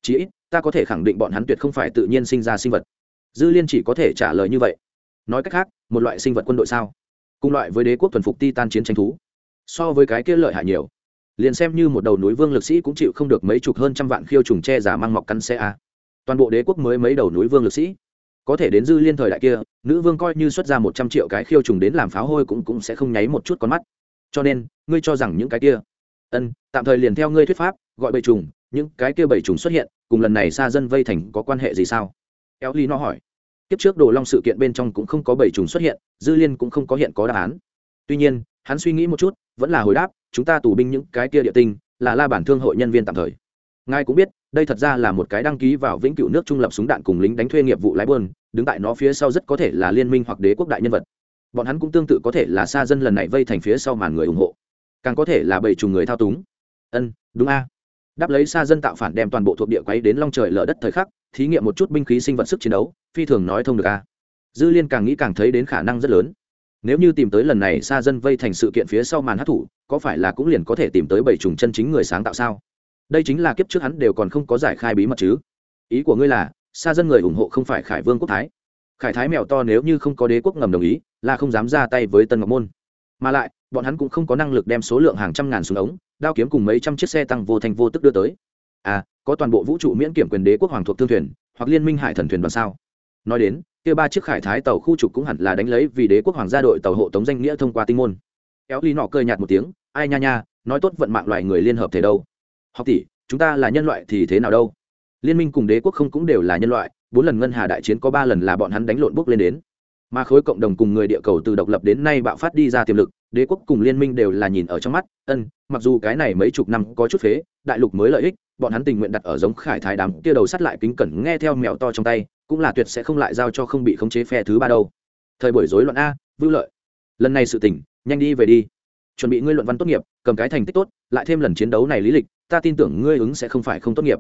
Chí ít, ta có thể khẳng định bọn hắn tuyệt không phải tự nhiên sinh ra sinh vật. Dư liên chỉ có thể trả lời như vậy. Nói cách khác, một loại sinh vật quân đội sao? Cùng loại với đế quốc thuần phục ti tan chiến tranh thú. So với cái kia lợi hại nhiều liền xem như một đầu núi vương lực sĩ cũng chịu không được mấy chục hơn trăm vạn khiêu trùng che giả mang mọc căn xe a. Toàn bộ đế quốc mới mấy đầu núi vương lực sĩ. Có thể đến dư liên thời đại kia, nữ vương coi như xuất ra một trăm triệu cái khiêu trùng đến làm pháo hôi cũng cũng sẽ không nháy một chút con mắt. Cho nên, ngươi cho rằng những cái kia, ân, tạm thời liền theo ngươi thuyết pháp, gọi bầy trùng, những cái kia bầy trùng xuất hiện, cùng lần này xa dân vây thành có quan hệ gì sao? Éo ly nó hỏi. Kiếp trước đồ long sự kiện bên trong cũng không có bầy trùng xuất hiện, dư liên cũng không có hiện có đáp án. Tuy nhiên, hắn suy nghĩ một chút, vẫn là hồi đáp chúng ta tù binh những cái kia địa tinh, là la bản thương hội nhân viên tạm thời. Ngài cũng biết, đây thật ra là một cái đăng ký vào vĩnh cửu nước trung lập súng đạn cùng lính đánh thuê nghiệp vụ lái buôn, đứng tại nó phía sau rất có thể là liên minh hoặc đế quốc đại nhân vật. Bọn hắn cũng tương tự có thể là xa dân lần này vây thành phía sau màn người ủng hộ. Càng có thể là bầy trùng người thao túng. Ân, đúng a. Đáp lấy xa dân tạo phản đem toàn bộ thuộc địa quấy đến long trời lở đất thời khắc, thí nghiệm một chút binh khí sinh vật sức chiến đấu, phi thường nói thông được a. Dư liên càng nghĩ càng thấy đến khả năng rất lớn nếu như tìm tới lần này xa dân vây thành sự kiện phía sau màn hát thủ, có phải là cũng liền có thể tìm tới bảy trùng chân chính người sáng tạo sao? Đây chính là kiếp trước hắn đều còn không có giải khai bí mật chứ. Ý của ngươi là xa dân người ủng hộ không phải khải vương quốc thái. Khải thái mèo to nếu như không có đế quốc ngầm đồng ý, là không dám ra tay với tân ngọc môn. Mà lại, bọn hắn cũng không có năng lực đem số lượng hàng trăm ngàn súng ống, đao kiếm cùng mấy trăm chiếc xe tăng vô thành vô tức đưa tới. À có toàn bộ vũ trụ miễn kiểm quyền đế quốc hoàng thuộc thương thuyền, hoặc liên minh hải thần thuyền đoàn sao? Nói đến kia ba chiếc khải thái tàu khu trục cũng hẳn là đánh lấy vì đế quốc hoàng gia đội tàu hộ tống danh nghĩa thông qua tinh môn. Éo ly nọ cười nhạt một tiếng, ai nha nha, nói tốt vận mạng loài người liên hợp thể đâu? Học tỷ, chúng ta là nhân loại thì thế nào đâu? Liên minh cùng đế quốc không cũng đều là nhân loại, bốn lần ngân hà đại chiến có ba lần là bọn hắn đánh lộn bước lên đến. Mà khối cộng đồng cùng người địa cầu từ độc lập đến nay bạo phát đi ra tiềm lực, đế quốc cùng liên minh đều là nhìn ở trong mắt, ân, mặc dù cái này mấy chục năm có chút phế, đại lục mới lợi ích, bọn hắn tình nguyện đặt ở giống khải thái đám kia đầu sắt lại kính cẩn nghe theo mèo to trong tay cũng là tuyệt sẽ không lại giao cho không bị khống chế phe thứ ba đâu. Thời buổi rối loạn a, vưu lợi. Lần này sự tỉnh nhanh đi về đi. Chuẩn bị ngươi luận văn tốt nghiệp, cầm cái thành tích tốt, lại thêm lần chiến đấu này lý lịch, ta tin tưởng ngươi ứng sẽ không phải không tốt nghiệp.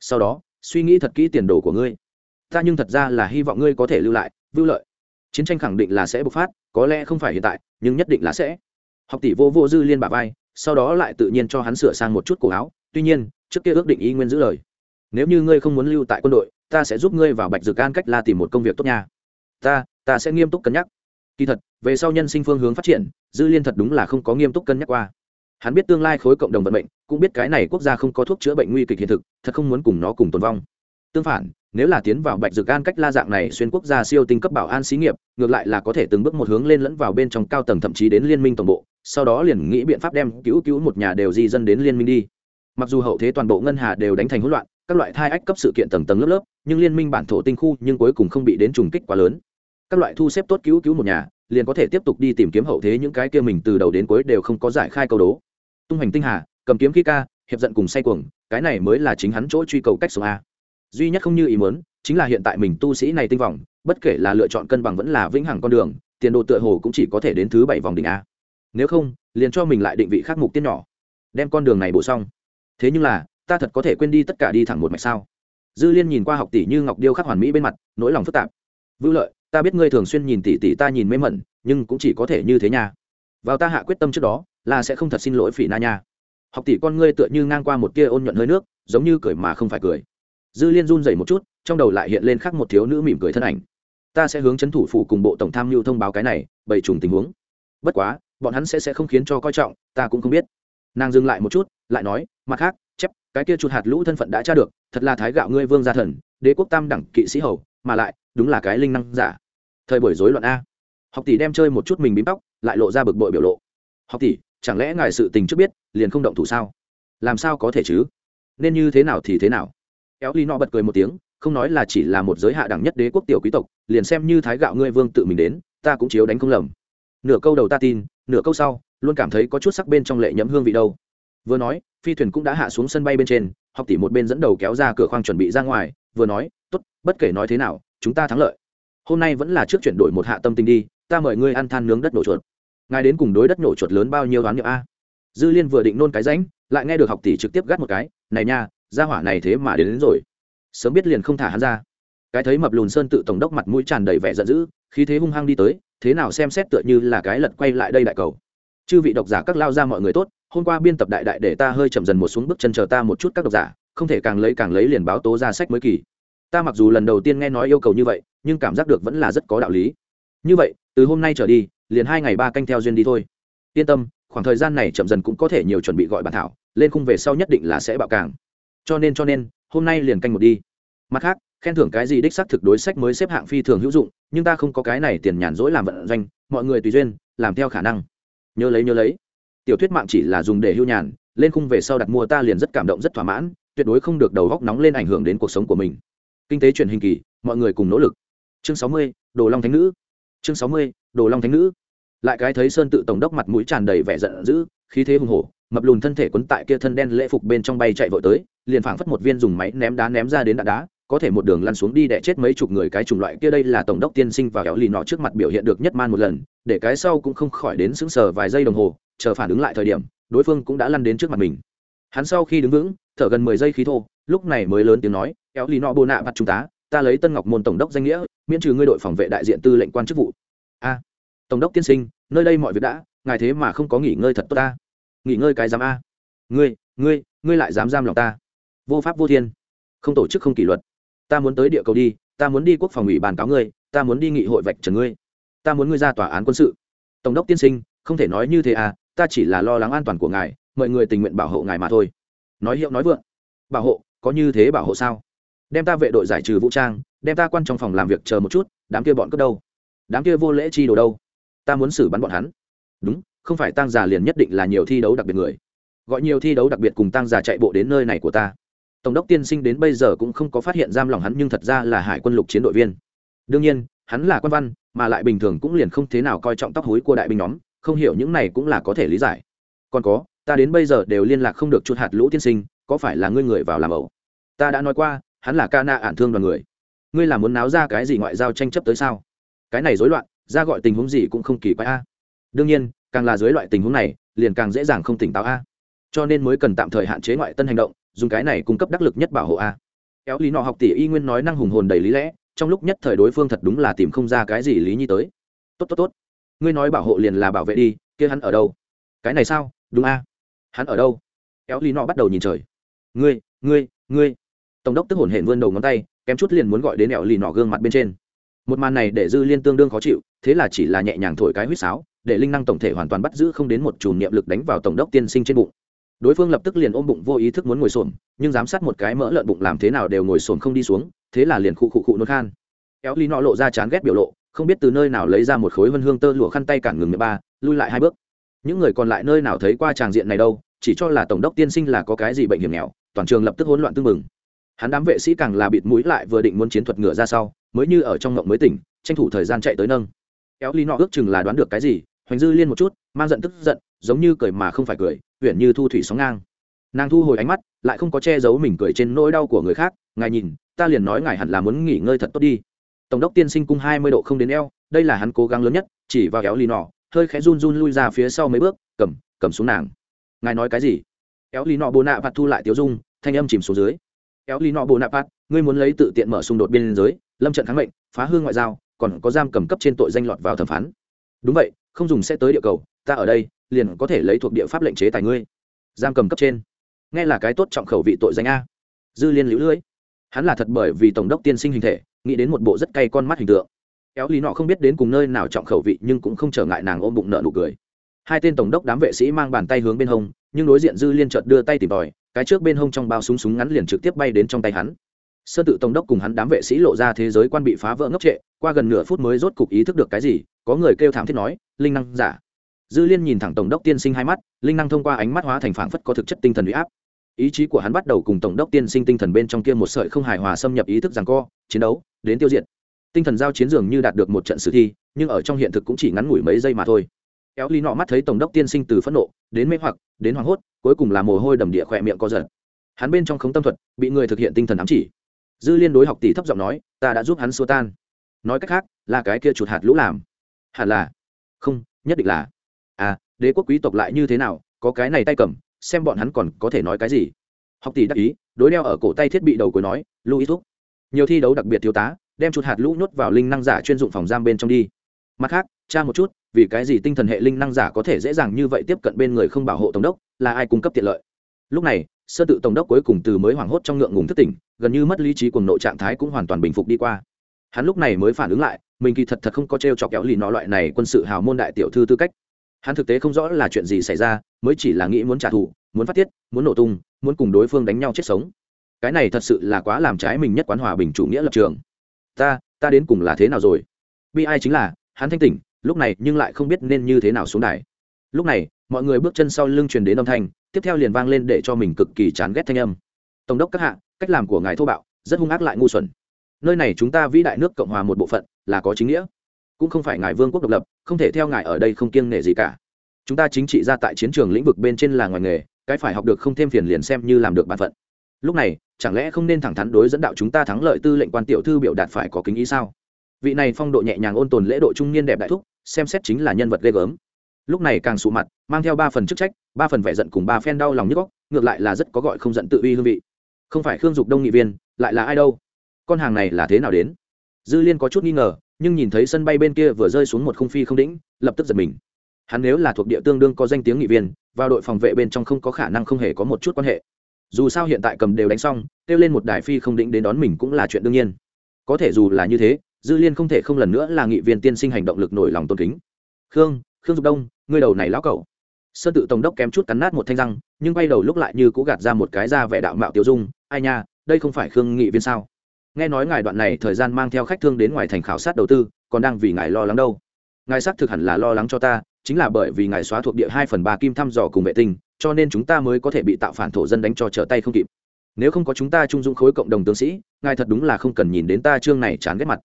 Sau đó, suy nghĩ thật kỹ tiền đồ của ngươi. Ta nhưng thật ra là hy vọng ngươi có thể lưu lại, vưu lợi. Chiến tranh khẳng định là sẽ bộc phát, có lẽ không phải hiện tại, nhưng nhất định là sẽ. Học tỷ vô vô dư liên bà vai, sau đó lại tự nhiên cho hắn sửa sang một chút cổ áo, tuy nhiên, trước kia ước định y nguyên giữ lời. Nếu như ngươi không muốn lưu tại quân đội ta sẽ giúp ngươi vào bạch dược an cách la tìm một công việc tốt nha. Ta ta sẽ nghiêm túc cân nhắc. Kỳ thật, về sau nhân sinh phương hướng phát triển, dư liên thật đúng là không có nghiêm túc cân nhắc qua. Hắn biết tương lai khối cộng đồng vận mệnh, cũng biết cái này quốc gia không có thuốc chữa bệnh nguy kịch hiện thực, thật không muốn cùng nó cùng tồn vong. Tương phản, nếu là tiến vào bạch dược an cách la dạng này xuyên quốc gia siêu tinh cấp bảo an xí nghiệp, ngược lại là có thể từng bước một hướng lên lẫn vào bên trong cao tầng thậm chí đến liên minh tổng bộ, sau đó liền nghĩ biện pháp đem cứu cứu một nhà đều di dân đến liên minh đi mặc dù hậu thế toàn bộ ngân hà đều đánh thành hỗn loạn, các loại thai ách cấp sự kiện tầng tầng lớp lớp, nhưng liên minh bản thổ tinh khu nhưng cuối cùng không bị đến trùng kích quá lớn. Các loại thu xếp tốt cứu cứu một nhà, liền có thể tiếp tục đi tìm kiếm hậu thế những cái kia mình từ đầu đến cuối đều không có giải khai câu đố. Tung hành tinh hà, cầm kiếm khí ca, hiệp giận cùng say cuồng, cái này mới là chính hắn chỗ truy cầu cách số a. Duy nhất không như ý muốn, chính là hiện tại mình tu sĩ này tinh vọng, bất kể là lựa chọn cân bằng vẫn là vĩnh hằng con đường, tiền đồ tựa hồ cũng chỉ có thể đến thứ bảy vòng đỉnh a. Nếu không, liền cho mình lại định vị khác mục tiết nhỏ. Đem con đường này bổ xong thế nhưng là, ta thật có thể quên đi tất cả đi thẳng một mạch sao? Dư liên nhìn qua học tỷ như ngọc điêu khắc hoàn mỹ bên mặt, nỗi lòng phức tạp. Vưu lợi, ta biết ngươi thường xuyên nhìn tỷ tỷ ta nhìn mê mẩn, nhưng cũng chỉ có thể như thế nha. Vào ta hạ quyết tâm trước đó, là sẽ không thật xin lỗi phỉ na nha. Học tỷ con ngươi tựa như ngang qua một tia ôn nhuận hơi nước, giống như cười mà không phải cười. Dư liên run dày một chút, trong đầu lại hiện lên khắc một thiếu nữ mỉm cười thân ảnh. Ta sẽ hướng c h ấ n thủ phủ cùng bộ tổng tham mưu thông báo cái này, bày trùng tình huống. Bất quá, bọn hắn sẽ sẽ không khiến cho coi trọng, ta cũng không biết nàng dừng lại một chút, lại nói, mặt khác, chép, cái kia chuột hạt lũ thân phận đã tra được, thật là thái gạo ngươi vương gia thần, đế quốc tam đẳng kỵ sĩ hầu, mà lại, đúng là cái linh năng giả. Thời buổi rối loạn a. Học tỷ đem chơi một chút mình bím tóc, lại lộ ra bực bội biểu lộ. Học tỷ, chẳng lẽ ngài sự tình trước biết, liền không động thủ sao? Làm sao có thể chứ? Nên như thế nào thì thế nào? Éo ly nọ bật cười một tiếng, không nói là chỉ là một giới hạ đẳng nhất đế quốc tiểu quý tộc, liền xem như thái gạo ngươi vương tự mình đến, ta cũng chiếu đánh không lầm. Nửa câu đầu ta tin, nửa câu sau luôn cảm thấy có chút sắc bên trong lệ nhẫm hương vị đâu. Vừa nói phi thuyền cũng đã hạ xuống sân bay bên trên học tỷ một bên dẫn đầu kéo ra cửa khoang chuẩn bị ra ngoài vừa nói tốt bất kể nói thế nào chúng ta thắng lợi. Hôm nay vẫn là trước chuyển đổi một hạ tâm tình đi ta mời ngươi ăn than nướng đất nổ chuột. Ngài đến cùng đối đất nổ chuột lớn bao nhiêu đoán niệm a? Dư liên vừa định nôn cái ránh lại nghe được học tỷ trực tiếp gắt một cái này nha gia hỏa này thế mà đến, đến rồi. Sớm biết liền không thả hắn ra. Cái thấy mập lùn sơn tự tổng đốc mặt mũi tràn đầy vẻ giận dữ khí thế hung hăng đi tới thế nào xem xét tựa như là cái lật quay lại đây đại cầu? Chư vị độc giả các lao ra mọi người tốt, hôm qua biên tập đại đại để ta hơi chậm dần một xuống bước chân chờ ta một chút các độc giả, không thể càng lấy càng lấy liền báo tố ra sách mới kỳ. Ta mặc dù lần đầu tiên nghe nói yêu cầu như vậy, nhưng cảm giác được vẫn là rất có đạo lý. Như vậy, từ hôm nay trở đi, liền hai ngày ba canh theo duyên đi thôi. Yên tâm, khoảng thời gian này chậm dần cũng có thể nhiều chuẩn bị gọi bản thảo, lên khung về sau nhất định là sẽ bạo càng. Cho nên cho nên, hôm nay liền canh một đi. Mặt khác, khen thưởng cái gì đích xác thực đối sách mới xếp hạng phi thường hữu dụng, nhưng ta không có cái này tiền nhàn rỗi làm vận doanh, mọi người tùy duyên, làm theo khả năng nhớ lấy nhớ lấy. Tiểu thuyết mạng chỉ là dùng để hưu nhàn, lên khung về sau đặt mua ta liền rất cảm động, rất thỏa mãn, tuyệt đối không được đầu góc nóng lên ảnh hưởng đến cuộc sống của mình. Kinh tế truyền hình kỳ, mọi người cùng nỗ lực. Chương sáu mươi, đồ long thánh nữ. Chương sáu mươi, đồ long thánh nữ. Lại cái thấy sơn tự tổng đốc mặt mũi tràn đầy vẻ giận dữ, khí thế hùng hổ, mập lùn thân thể quấn tại kia thân đen lễ phục bên trong bay chạy vội tới, liền phảng phất một viên dùng máy ném đá ném ra đến đạn đá có thể một đường lăn xuống đi đẻ chết mấy chục người, cái chủng loại kia đây là tổng đốc tiên sinh và kéo lì nọ trước mặt biểu hiện được nhất man một lần, để cái sau cũng không khỏi đến sững sờ vài giây đồng hồ, chờ phản ứng lại thời điểm, đối phương cũng đã lăn đến trước mặt mình. Hắn sau khi đứng vững, thở gần mười giây khí thô, lúc này mới lớn tiếng nói kéo lì nọ bồ nạ mặt chúng ta ta lấy tân ngọc môn tổng đốc danh nghĩa, miễn trừ ngươi đội phòng vệ đại diện tư lệnh quan chức vụ. A, tổng đốc tiên sinh, nơi đây mọi việc đã, ngài thế mà không có nghỉ ngơi thật tốt ta. Nghỉ ngơi cái dám a. Ngươi ngươi ngươi lại dám giam lòng ta. Vô pháp vô thiên. Không tổ chức, không kỷ luật ta muốn tới địa cầu đi, ta muốn đi quốc phòng ủy bàn cáo ngươi, ta muốn đi nghị hội vạch trần ngươi. Ta muốn ngươi ra tòa án quân sự. Tổng đốc tiên sinh, không thể nói như thế à ta chỉ là lo lắng an toàn của ngài, mọi người tình nguyện bảo hộ ngài mà thôi. Nói hiệu nói vượng. Bảo hộ, có như thế bảo hộ sao? Đem ta vệ đội giải trừ vũ trang, đem ta quan trong phòng làm việc chờ một chút, đám kia bọn cướp đâu? Đám kia vô lễ chi đồ đâu? Ta muốn xử bắn bọn hắn. Đúng, không phải tăng già liền nhất định là nhiều thi đấu đặc biệt người. Gọi nhiều thi đấu đặc biệt cùng tăng già chạy bộ đến nơi này của ta tổng đốc tiên sinh đến bây giờ cũng không có phát hiện giam lòng hắn nhưng thật ra là hải quân lục chiến đội viên. Đương nhiên, hắn là quan văn, mà lại bình thường cũng liền không thế nào coi trọng tóc hối của đại binh nhóm, không hiểu những này cũng là có thể lý giải. Còn có, ta đến bây giờ đều liên lạc không được chút hạt lũ tiên sinh, có phải là ngươi người vào làm ẩu? Ta đã nói qua, hắn là ca na ản thương đoàn người. Ngươi là muốn náo ra cái gì ngoại giao tranh chấp tới sao? Cái này rối loạn, ra gọi tình huống gì cũng không kỳ quái a. Đương nhiên, càng là dưới loại tình huống này, liền càng dễ dàng không tỉnh táo a. Cho nên mới cần tạm thời hạn chế ngoại tân hành động dùng cái này cung cấp đắc lực nhất bảo hộ a. Kéo lý nọ học tỷ y nguyên nói năng hùng hồn đầy lý lẽ, trong lúc nhất thời đối phương thật đúng là tìm không ra cái gì lý nhi tới. Tốt tốt tốt. Ngươi nói bảo hộ liền là bảo vệ đi, kia hắn ở đâu? Cái này sao? Đúng a. Hắn ở đâu? Kéo lý nọ bắt đầu nhìn trời. Ngươi ngươi ngươi. Tổng đốc tức hồn hển vươn đầu ngón tay, kém chút liền muốn gọi đến ẻo lì nọ gương mặt bên trên. Một màn này để dư liên tương đương khó chịu, thế là chỉ là nhẹ nhàng thổi cái huýt sáo, để linh năng tổng thể hoàn toàn bắt giữ không đến một chùm niệm lực đánh vào tổng đốc tiên sinh trên bụng đối phương lập tức liền ôm bụng vô ý thức muốn ngồi xổm, nhưng giám sát một cái mỡ lợn bụng làm thế nào đều ngồi xổm không đi xuống, thế là liền khụ khụ khụ nôn khan. Éo ly nọ lộ ra chán ghét biểu lộ, không biết từ nơi nào lấy ra một khối vân hương tơ lụa khăn tay cản ngừng mười ba, lui lại hai bước. Những người còn lại nơi nào thấy qua tràng diện này đâu, chỉ cho là tổng đốc tiên sinh là có cái gì bệnh hiểm nghèo, toàn trường lập tức hỗn loạn tưng mừng hắn đám vệ sĩ càng là bịt mũi lại vừa định muốn chiến thuật ngựa ra sau, mới như ở trong ngộng mới tỉnh, tranh thủ thời gian chạy tới nâng. Éo ly nọ ước chừng là đoán được cái gì, hoành dư liên một chút, mang giận tức giận giống như cười mà không phải cười huyện như thu thủy sóng ngang. Nàng thu hồi ánh mắt, lại không có che giấu mình cười trên nỗi đau của người khác, ngài nhìn, ta liền nói ngài hẳn là muốn nghỉ ngơi thật tốt đi. Tổng đốc tiên sinh cung hai mươi độ không đến eo, đây là hắn cố gắng lớn nhất, chỉ vào kéo lì nọ, hơi khẽ run run lui ra phía sau mấy bước, cầm cầm xuống nàng. Ngài nói cái gì? Kéo lì nọ bồ nạ vặt thu lại tiếu dung, thanh âm chìm xuống dưới. Kéo lì nọ bồ nạ vặt ngươi muốn lấy tự tiện mở xung đột biên giới, lâm trận kháng mệnh, phá hương ngoại giao, còn có giam cầm cấp trên tội danh lọt vào thẩm phán. Đúng vậy, không dùng sẽ tới địa cầu, ta ở đây liền có thể lấy thuộc địa pháp lệnh chế tài ngươi. Giam cầm cấp trên. Nghe là cái tốt trọng khẩu vị tội danh a. Dư liên lũ lưỡi. Hắn là thật bởi vì tổng đốc tiên sinh hình thể, nghĩ đến một bộ rất cay con mắt hình tượng. Kéo lý nọ không biết đến cùng nơi nào trọng khẩu vị nhưng cũng không trở ngại nàng ôm bụng nợ nụ cười. Hai tên tổng đốc đám vệ sĩ mang bàn tay hướng bên hông, nhưng đối diện dư liên chợt đưa tay tìm tòi, cái trước bên hông trong bao súng súng ngắn liền trực tiếp bay đến trong tay hắn. Sơ tự tổng đốc cùng hắn đám vệ sĩ lộ ra thế giới quan bị phá vỡ ngốc trệ, qua gần nửa phút mới rốt cục ý thức được cái gì, có người kêu thảm thiết nói, linh năng giả dư liên nhìn thẳng tổng đốc tiên sinh hai mắt, linh năng thông qua ánh mắt hóa thành phảng phất có thực chất tinh thần huy áp. Ý chí của hắn bắt đầu cùng tổng đốc tiên sinh tinh thần bên trong kia một sợi không hài hòa xâm nhập ý thức rằng co, chiến đấu, đến tiêu diệt. Tinh thần giao chiến dường như đạt được một trận sử thi, nhưng ở trong hiện thực cũng chỉ ngắn ngủi mấy giây mà thôi. Kéo ly nọ mắt thấy tổng đốc tiên sinh từ phẫn nộ, đến mê hoặc, đến hoảng hốt, cuối cùng là mồ hôi đầm địa khỏe miệng co giật. Hắn bên trong khống tâm thuật, bị người thực hiện tinh thần ám chỉ. Dư liên đối học tỷ thấp giọng nói, ta đã giúp hắn xua tan. Nói cách khác, là cái kia chuột hạt lũ làm. Hẳn là. Không, nhất định là à đế quốc quý tộc lại như thế nào, có cái này tay cầm, xem bọn hắn còn có thể nói cái gì. Học tỷ đắc ý, đối đeo ở cổ tay thiết bị đầu cuối nói lưu ý thúc, nhiều thi đấu đặc biệt thiếu tá, đem chuột hạt lũ nhốt vào linh năng giả chuyên dụng phòng giam bên trong đi. Mặt khác, tra một chút, vì cái gì tinh thần hệ linh năng giả có thể dễ dàng như vậy tiếp cận bên người không bảo hộ tổng đốc, là ai cung cấp tiện lợi? Lúc này, sơ tự tổng đốc cuối cùng từ mới hoảng hốt trong ngượng ngùng thất tỉnh, gần như mất lý trí cùng nội trạng thái cũng hoàn toàn bình phục đi qua. Hắn lúc này mới phản ứng lại, mình kỳ thật thật không có t r e o chọc kéo lì nó loại này quân sự hào môn đại tiểu thư tư cách hắn thực tế không rõ là chuyện gì xảy ra, mới chỉ là nghĩ muốn trả thù, muốn phát tiết, muốn nổ tung, muốn cùng đối phương đánh nhau chết sống. Cái này thật sự là quá làm trái mình nhất quán hòa bình chủ nghĩa lập trường. Ta ta đến cùng là thế nào rồi? Bi ai chính là, hắn thanh tỉnh, lúc này nhưng lại không biết nên như thế nào xuống đài. Lúc này, mọi người bước chân sau lưng truyền đến âm thanh, tiếp theo liền vang lên để cho mình cực kỳ chán ghét thanh âm. Tổng đốc các hạ, cách làm của ngài thô bạo, rất hung ác lại ngu xuẩn. Nơi này chúng ta vĩ đại nước cộng hòa một bộ phận, là có chính nghĩa cũng không phải ngài vương quốc độc lập, không thể theo ngài ở đây không kiêng nể gì cả. Chúng ta chính trị ra tại chiến trường lĩnh vực bên trên là ngoài nghề, cái phải học được không thêm phiền liền xem như làm được bản phận. Lúc này, chẳng lẽ không nên thẳng thắn đối dẫn đạo chúng ta thắng lợi tư lệnh quan tiểu thư biểu đạt phải có kính ý sao? Vị này phong độ nhẹ nhàng ôn tồn lễ độ trung niên đẹp đại thúc, xem xét chính là nhân vật ghê gớm. Lúc này càng sụ mặt, mang theo ba phần chức trách, ba phần vẻ giận cùng ba phen đau lòng nhức góc ngược lại là rất có gọi không giận tự uy hương vị. Không phải khương dục đông nghị viên, lại là ai đâu? Con hàng này là thế nào đến? Dư liên có chút nghi ngờ nhưng nhìn thấy sân bay bên kia vừa rơi xuống một khung phi không đĩnh lập tức giật mình. Hắn nếu là thuộc địa tương đương có danh tiếng nghị viên, vào đội phòng vệ bên trong không có khả năng không hề có một chút quan hệ. Dù sao hiện tại cầm đều đánh xong, kêu lên một đài phi không đĩnh đến đón mình cũng là chuyện đương nhiên. Có thể dù là như thế, dư liên không thể không lần nữa là nghị viên tiên sinh hành động lực nổi lòng tôn kính. Khương khương dục đông, ngươi đầu này lão cẩu. Sơn tự tổng đốc kém chút cắn nát một thanh răng, nhưng quay đầu lúc lại như cũ gạt ra một cái ra vẻ đạo mạo tiêu dung. Ai nha, đây không phải khương nghị viên sao? Nghe nói ngài đoạn này thời gian mang theo khách thương đến ngoài thành khảo sát đầu tư, còn đang vì ngài lo lắng đâu. Ngài xác thực hẳn là lo lắng cho ta, chính là bởi vì ngài xóa thuộc địa hai phần ba kim thăm dò cùng vệ tinh, cho nên chúng ta mới có thể bị tạo phản thổ dân đánh cho trở tay không kịp. Nếu không có chúng ta trung dung khối cộng đồng tướng sĩ, ngài thật đúng là không cần nhìn đến ta chương này chán ghét mặt.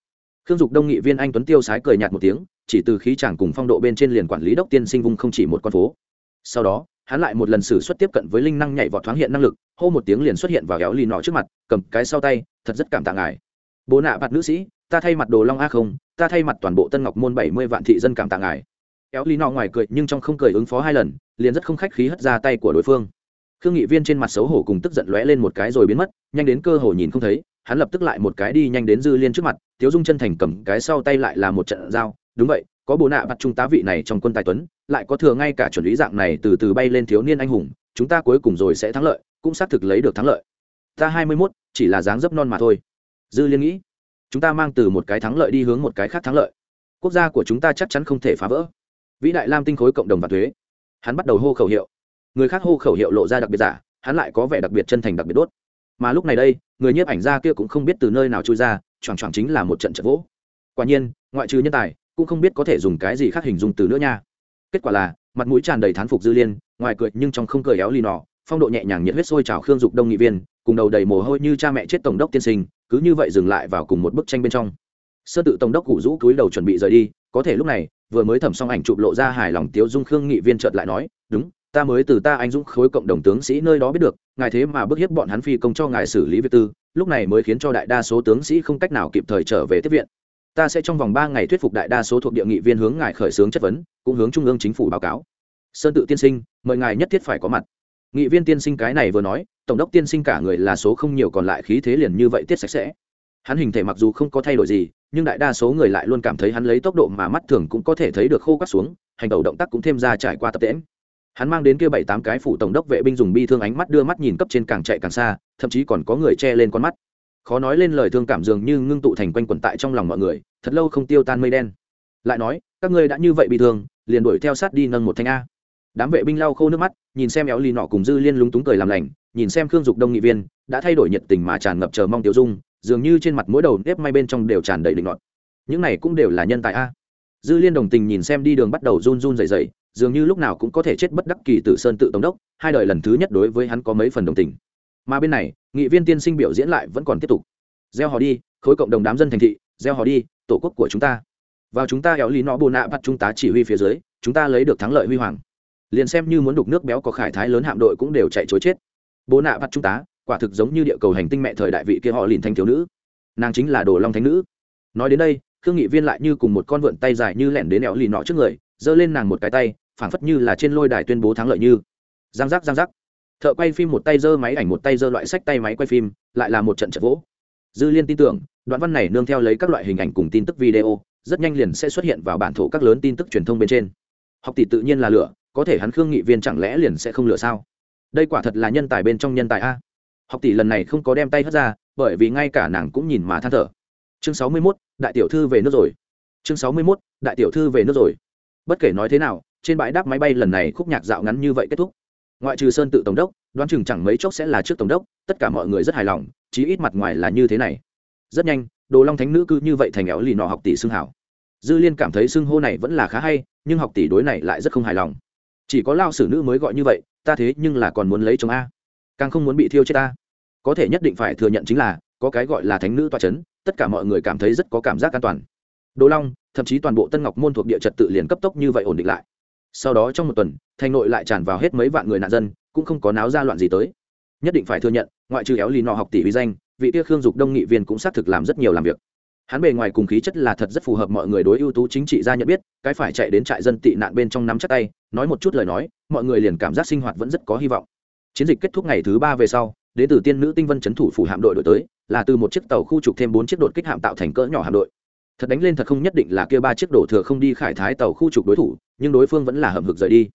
Khương dục đông nghị viên anh tuấn tiêu sái cười nhạt một tiếng, chỉ từ khí chàng cùng phong độ bên trên liền quản lý đốc tiên sinh vung không chỉ một con phố. Sau đó hắn lại một lần xử xuất tiếp cận với linh năng nhảy vọt thoáng hiện năng lực, hô một tiếng liền xuất hiện vào kéo lì nọ trước mặt, cầm cái sau tay, thật rất cảm tạ ngài. Bố nạ bạt nữ sĩ, ta thay mặt đồ long a không, ta thay mặt toàn bộ tân ngọc môn bảy mươi vạn thị dân cảm tạ ngài. Kéo lì nọ ngoài cười nhưng trong không cười ứng phó hai lần, liền rất không khách khí hất ra tay của đối phương. Khương nghị viên trên mặt xấu hổ cùng tức giận lóe lên một cái rồi biến mất, nhanh đến cơ hồ nhìn không thấy, hắn lập tức lại một cái đi nhanh đến dư liên trước mặt, tiếu dung chân thành cầm cái sau tay lại là một trận dao đúng vậy có bộ nạ bắt trung tá vị này trong quân tài tuấn, lại có thừa ngay cả chuẩn lý dạng này từ từ bay lên thiếu niên anh hùng, chúng ta cuối cùng rồi sẽ thắng lợi, cũng xác thực lấy được thắng lợi. Ta hai mươi mốt, chỉ là dáng dấp non mà thôi. Dư liên nghĩ, chúng ta mang từ một cái thắng lợi đi hướng một cái khác thắng lợi. Quốc gia của chúng ta chắc chắn không thể phá vỡ. Vĩ đại lam tinh khối cộng đồng và thuế. Hắn bắt đầu hô khẩu hiệu. Người khác hô khẩu hiệu lộ ra đặc biệt giả, hắn lại có vẻ đặc biệt chân thành đặc biệt đốt. Mà lúc này đây, người nhiếp ảnh gia kia cũng không biết từ nơi nào trôi ra, choảng choảng chính là một trận trận vỗ. Quả nhiên, ngoại trừ nhân tài cũng không biết có thể dùng cái gì khác hình dung từ nữa nha. Kết quả là, mặt mũi tràn đầy thán phục dư liên, ngoài cười nhưng trong không cười éo lì nọ, phong độ nhẹ nhàng nhiệt huyết sôi trào khương dục đông nghị viên, cùng đầu đầy mồ hôi như cha mẹ chết tổng đốc tiên sinh, cứ như vậy dừng lại vào cùng một bức tranh bên trong. Sơ tự tổng đốc cụ rũ cúi đầu chuẩn bị rời đi, có thể lúc này, vừa mới thẩm xong ảnh chụp lộ ra hài lòng tiếu dung khương nghị viên chợt lại nói, đúng, ta mới từ ta anh dũng khối cộng đồng tướng sĩ nơi đó biết được, ngài thế mà bức hiếp bọn hắn phi công cho ngài xử lý việc tư, lúc này mới khiến cho đại đa số tướng sĩ không cách nào kịp thời trở về tiếp viện ta sẽ trong vòng ba ngày thuyết phục đại đa số thuộc địa nghị viên hướng ngài khởi xướng chất vấn, cũng hướng trung ương chính phủ báo cáo. Sơn tự tiên sinh, mời ngài nhất thiết phải có mặt. Nghị viên tiên sinh cái này vừa nói, tổng đốc tiên sinh cả người là số không nhiều còn lại khí thế liền như vậy tiết sạch sẽ. Hắn hình thể mặc dù không có thay đổi gì, nhưng đại đa số người lại luôn cảm thấy hắn lấy tốc độ mà mắt thường cũng có thể thấy được khô cắt xuống, hành đầu động tác cũng thêm ra trải qua tập tễm hắn mang đến kia bảy tám cái phủ tổng đốc vệ binh dùng bi thương ánh mắt đưa mắt nhìn cấp trên càng chạy càng xa, thậm chí còn có người che lên con mắt khó nói lên lời thương cảm dường như ngưng tụ thành quanh quẩn tại trong lòng mọi người, thật lâu không tiêu tan mây đen. Lại nói, các ngươi đã như vậy bị thương, liền đuổi theo sát đi nâng một thanh a. Đám vệ binh lau khô nước mắt, nhìn xem éo lì nọ cùng dư liên lúng túng cười làm lành, nhìn xem khương dục đông nghị viên, đã thay đổi nhiệt tình mà tràn ngập chờ mong tiêu dung, dường như trên mặt mỗi đầu nếp may bên trong đều tràn đầy định ngọt những này cũng đều là nhân tài a. Dư liên đồng tình nhìn xem đi đường bắt đầu run run dày dày dường như lúc nào cũng có thể chết bất đắc kỳ tử sơn tự tổng đốc, hai đời lần thứ nhất đối với hắn có mấy phần đồng tình mà bên này, nghị viên tiên sinh biểu diễn lại vẫn còn tiếp tục. Gieo họ đi, khối cộng đồng đám dân thành thị, gieo họ đi, tổ quốc của chúng ta. Vào chúng ta éo lý nó bồ nạ bắt chúng ta chỉ huy phía dưới, chúng ta lấy được thắng lợi huy hoàng. Liền xem như muốn đục nước béo có khải thái lớn hạm đội cũng đều chạy chối chết. Bồ nạ bắt chúng ta, quả thực giống như địa cầu hành tinh mẹ thời đại vị kia họ liền thanh thiếu nữ. Nàng chính là đồ long thánh nữ. Nói đến đây, khương nghị viên lại như cùng một con vượn tay dài như lẻn đến éo lì nọ trước người, giơ lên nàng một cái tay, phảng phất như là trên lôi đài tuyên bố thắng lợi như. Giang giác giang giác thợ quay phim một tay giơ máy ảnh một tay giơ loại sách tay máy quay phim lại là một trận trận vỗ. Dư liên tin tưởng đoạn văn này nương theo lấy các loại hình ảnh cùng tin tức video rất nhanh liền sẽ xuất hiện vào bản thổ các lớn tin tức truyền thông bên trên. Học tỷ tự nhiên là lửa có thể hắn khương nghị viên chẳng lẽ liền sẽ không lửa sao? Đây quả thật là nhân tài bên trong nhân tài a. Học tỷ lần này không có đem tay hất ra bởi vì ngay cả nàng cũng nhìn mà than thở. Chương sáu mươi 61, đại tiểu thư về nước rồi. Chương sáu mươi 61, đại tiểu thư về nước rồi. Bất kể nói thế nào trên bãi đáp máy bay lần này khúc nhạc dạo ngắn như vậy kết thúc ngoại trừ sơn tự tổng đốc, đoán chừng chẳng mấy chốc sẽ là trước tổng đốc, tất cả mọi người rất hài lòng, chí ít mặt ngoài là như thế này. Rất nhanh, đồ long thánh nữ cứ như vậy thành éo lì nọ học tỷ xưng hảo dư liên cảm thấy xưng hô này vẫn là khá hay, nhưng học tỷ đối này lại rất không hài lòng. Chỉ có lao sử nữ mới gọi như vậy, ta thế nhưng là còn muốn lấy chồng a. Càng không muốn bị thiêu chết ta có thể nhất định phải thừa nhận chính là, có cái gọi là thánh nữ toa c h ấ n tất cả mọi người cảm thấy rất có cảm giác an toàn. Đồ long, thậm chí toàn bộ tân ngọc môn thuộc địa trật tự liền cấp tốc như vậy ổn định lại sau đó trong một tuần, thành nội lại tràn vào hết mấy vạn người nạn dân, cũng không có náo ra loạn gì tới. Nhất định phải thừa nhận, ngoại trừ éo lì nọ học tỷ uy danh, vị kia khương dục đông nghị viên cũng xác thực làm rất nhiều làm việc. Hắn bề ngoài cùng khí chất là thật rất phù hợp mọi người đối ưu tú chính trị gia nhận biết, cái phải chạy đến trại dân tị nạn bên trong nắm chắc tay, nói một chút lời nói, mọi người liền cảm giác sinh hoạt vẫn rất có hy vọng. Chiến dịch kết thúc ngày thứ ba về sau, đến từ tiên nữ tinh vân c thủ phủ hạm đội đổi tới, là từ một chiếc tàu khu trục thêm bốn chiếc đột kích hạm tạo thành cỡ nhỏ hạm đội. Thật đánh lên thật không nhất định là kia ba chiếc đổ thừa không đi khải thái tàu khu trục đối thủ nhưng đối phương vẫn là hầm hực rời đi.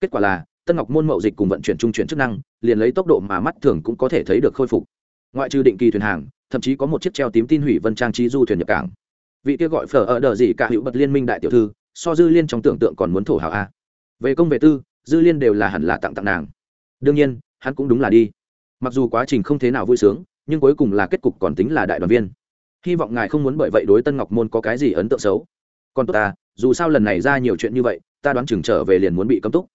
Kết quả là, tân ngọc môn mậu dịch cùng vận chuyển trung chuyển chức năng, liền lấy tốc độ mà mắt thường cũng có thể thấy được khôi phục. Ngoại trừ định kỳ thuyền hàng, thậm chí có một chiếc treo tím tin hủy vân trang trí du thuyền nhập cảng. Vị kia gọi phở ở đờ gì cả hữu bật liên minh đại tiểu thư, so dư liên trong tưởng tượng còn muốn thổ hào a. Về công về tư, dư liên đều là hẳn là tặng tặng nàng. Đương nhiên, hắn cũng đúng là đi. Mặc dù quá trình không thế nào vui sướng, nhưng cuối cùng là kết cục còn tính là đại đoàn viên. Hy vọng ngài không muốn bởi vậy đối tân ngọc môn có cái gì ấn tượng xấu. Còn tốt ta, dù sao lần này ra nhiều chuyện như vậy ta đoán chừng trở về liền muốn bị cấm túc.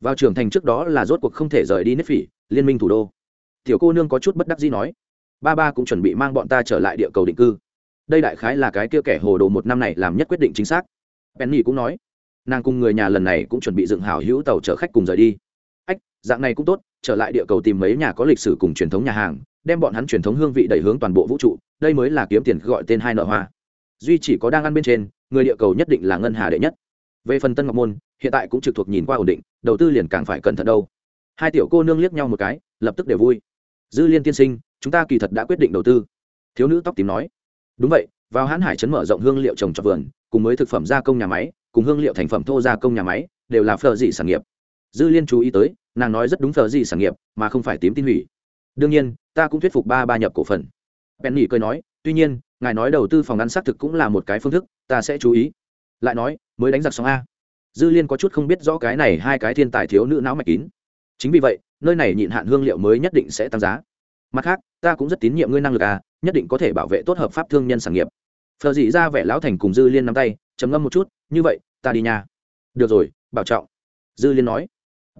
Vào trưởng thành trước đó là rốt cuộc không thể rời đi nếp phỉ, liên minh thủ đô. Tiểu cô nương có chút bất đắc dĩ nói. Ba ba cũng chuẩn bị mang bọn ta trở lại địa cầu định cư. Đây đại khái là cái kia kẻ hồ đồ một năm này làm nhất quyết định chính xác. Penny cũng nói. Nàng cùng người nhà lần này cũng chuẩn bị dựng hảo hữu tàu chở khách cùng rời đi. Ách, dạng này cũng tốt, trở lại địa cầu tìm mấy nhà có lịch sử cùng truyền thống nhà hàng, đem bọn hắn truyền thống hương vị đẩy hướng toàn bộ vũ trụ, đây mới là kiếm tiền gọi tên hai nợ hoa. Duy chỉ có đang ăn bên trên, người địa cầu nhất định là ngân hà đệ nhất về phần tân ngọc môn, hiện tại cũng trực thuộc nhìn qua ổn định, đầu tư liền càng phải cẩn thận đâu. Hai tiểu cô nương liếc nhau một cái, lập tức đều vui. Dư liên tiên sinh, chúng ta kỳ thật đã quyết định đầu tư. Thiếu nữ tóc tím nói. Đúng vậy, vào hãn hải chấn mở rộng hương liệu trồng trọt vườn, cùng mới thực phẩm gia công nhà máy, cùng hương liệu thành phẩm thô gia công nhà máy, đều là phờ dị sản nghiệp. Dư liên chú ý tới, nàng nói rất đúng phờ dị sản nghiệp, mà không phải tím tin hủy. Đương nhiên, ta cũng thuyết phục ba ba nhập cổ phần. Penny cười nói, tuy nhiên, ngài nói đầu tư phòng ăn xác thực cũng là một cái phương thức, ta sẽ chú ý lại nói, mới đánh giặc xong a. Dư liên có chút không biết rõ cái này hai cái thiên tài thiếu nữ não mạch kín. Chính vì vậy, nơi này nhịn hạn hương liệu mới nhất định sẽ tăng giá. Mặt khác, ta cũng rất tín nhiệm ngươi năng lực à nhất định có thể bảo vệ tốt hợp pháp thương nhân sản nghiệp. Phờ dị ra vẻ lão thành cùng dư liên nắm tay chấm ngâm một chút, như vậy, ta đi nhà được rồi, bảo trọng. Dư liên nói.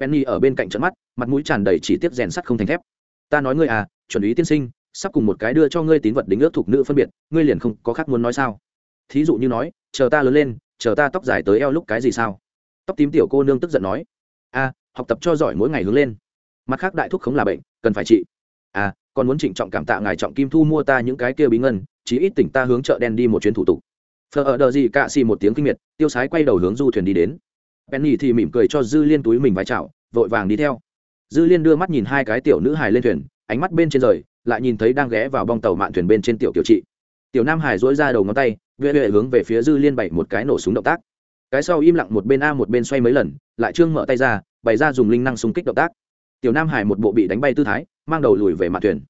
Penny ở bên cạnh trận mắt, mặt mũi tràn đầy chỉ tiếp rèn sắt không thành thép. Ta nói ngươi à chuẩn ý tiên sinh, sắp cùng một cái đưa cho ngươi tín vật đính ước thuộc nữ phân biệt, ngươi liền không có khác muốn nói sao? Thí dụ như nói, chờ ta lớn lên chờ ta tóc dài tới eo lúc cái gì sao? Tóc tím tiểu cô nương tức giận nói. A, học tập cho giỏi mỗi ngày hướng lên. Mặt khác đại thúc không là bệnh, cần phải trị. À còn muốn trịnh trọng cảm tạ ngài trọng kim thu mua ta những cái kia bí ngân, chí ít tỉnh ta hướng chợ đen đi một chuyến thủ tục. Phờ ở đờ gì cạ xì một tiếng kinh miệt, tiêu sái quay đầu hướng du thuyền đi đến. Penny thì mỉm cười cho dư liên túi mình vái chào, vội vàng đi theo. Dư liên đưa mắt nhìn hai cái tiểu nữ hài lên thuyền, ánh mắt bên trên rời, lại nhìn thấy đang ghé vào bong tàu mạn thuyền bên trên tiểu kiểu trị tiểu nam hải dỗi ra đầu ngón tay vệ vệ hướng về phía dư liên bảy một cái nổ súng động tác. Cái sau im lặng một bên a một bên xoay mấy lần, lại trương mở tay ra, bày ra dùng linh năng xung kích động tác. Tiểu nam hải một bộ bị đánh bay tư thái, mang đầu lùi về mặt thuyền.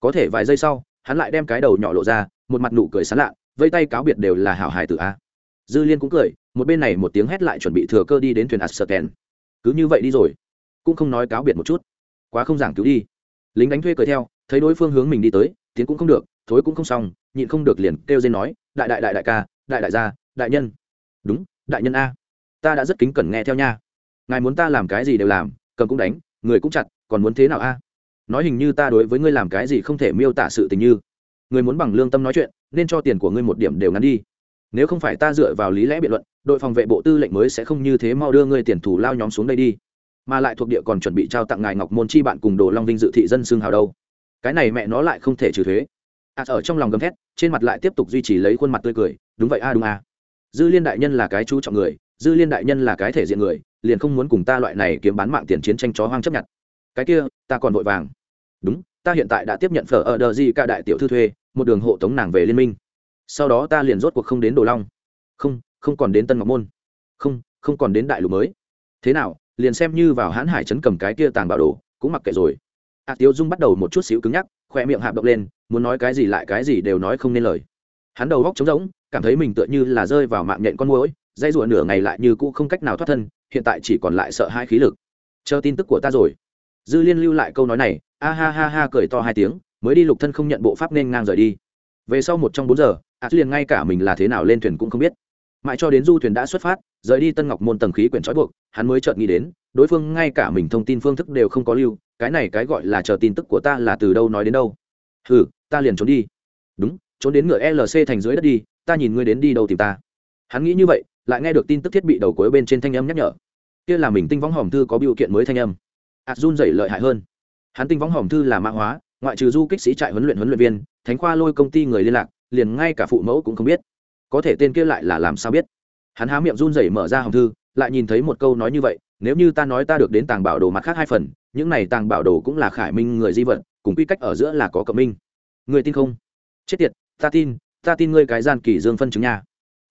Có thể vài giây sau, hắn lại đem cái đầu nhỏ lộ ra, một mặt nụ cười sán lạ, vây tay cáo biệt đều là hảo hải tử a. Dư liên cũng cười, một bên này một tiếng hét lại chuẩn bị thừa cơ đi đến thuyền asserten cứ như vậy đi rồi, cũng không nói cáo biệt một chút. Quá không giảng cứu đi. Lính đánh thuê cười theo, thấy đối phương hướng mình đi tới, tiến cũng không được thối cũng không xong, nhịn không được liền kêu dên nói, đại đại đại đại ca, đại đại gia, đại nhân. Đúng, đại nhân a, ta đã rất kính cẩn nghe theo nha. Ngài muốn ta làm cái gì đều làm, cầm cũng đánh, người cũng chặt, còn muốn thế nào a? Nói hình như ta đối với ngươi làm cái gì không thể miêu tả sự tình như. Người muốn bằng lương tâm nói chuyện, nên cho tiền của ngươi một điểm đều ngắn đi. Nếu không phải ta dựa vào lý lẽ biện luận, đội phòng vệ bộ tư lệnh mới sẽ không như thế mau đưa ngươi tiền thủ lao nhóm xuống đây đi. Mà lại thuộc địa còn chuẩn bị trao tặng ngài ngọc môn chi bạn cùng đồ long vinh dự thị dân xương hào đâu. Cái này mẹ nó lại không thể trừ thuế à, ở trong lòng gầm thét trên mặt lại tiếp tục duy trì lấy khuôn mặt tươi cười đúng vậy a đúng a dư liên đại nhân là cái chú trọng người dư liên đại nhân là cái thể diện người liền không muốn cùng ta loại này kiếm bán mạng tiền chiến tranh chó hoang chấp nhận. Cái kia ta còn vội vàng. Đúng ta hiện tại đã tiếp nhận phở ở đờ gì cả đại tiểu thư thuê một đường hộ tống nàng về liên minh. Sau đó ta liền rốt cuộc không đến đồ long. Không không còn đến tân ngọc môn. Không không còn đến đại lục mới. Thế nào liền xem như vào hãn hải chấn cầm cái kia tàng bảo đồ cũng mặc kệ rồi. A à, tiêu dung bắt đầu một chút xíu cứng nhắc khoe miệng hạp động lên, muốn nói cái gì lại cái gì đều nói không nên lời. Hắn đầu góc trống rỗng, cảm thấy mình tựa như là rơi vào mạng nhện con mũi dây rủa nửa ngày lại như cũ không cách nào thoát thân, hiện tại chỉ còn lại sợ hai khí lực. Chờ tin tức của ta rồi. Dư liên lưu lại câu nói này, a ha ha ha cười to hai tiếng, mới đi lục thân không nhận bộ pháp nên ngang rời đi. Về sau một trong bốn giờ, a liền ngay cả mình là thế nào lên thuyền cũng không biết. Mãi cho đến du thuyền đã xuất phát, rời đi tân ngọc môn tầng khí quyển trói buộc, hắn mới chợt nghĩ đến, đối phương ngay cả mình thông tin phương thức đều không có lưu cái này cái gọi là chờ tin tức của ta là từ đâu nói đến đâu? Hừ, ta liền trốn đi. Đúng, trốn đến ngựa lc thành dưới đất đi, ta nhìn ngươi đến đi đâu tìm ta. Hắn nghĩ như vậy, lại nghe được tin tức thiết bị đầu cuối bên trên thanh âm nhắc nhở. Kia là mình tinh võng hòm thư có biểu kiện mới thanh âm. Ạt run dày lợi hại hơn. Hắn tinh võng hòm thư là mã hóa, ngoại trừ du kích sĩ trại huấn luyện huấn luyện viên, thánh khoa lôi công ty người liên lạc, liền ngay cả phụ mẫu cũng không biết. Có thể tên kia lại là làm sao biết? Hắn há miệng run rẩy mở ra hòm thư, lại nhìn thấy một câu nói như vậy nếu như ta nói ta được đến tàng bảo đồ mặt khác hai phần, những này tàng bảo đồ cũng là khải minh người di vật, cùng quy cách ở giữa là có cộng minh. Người tin không? Chết tiệt, ta tin ta tin ngươi cái gian kỳ dương phân chứng nha.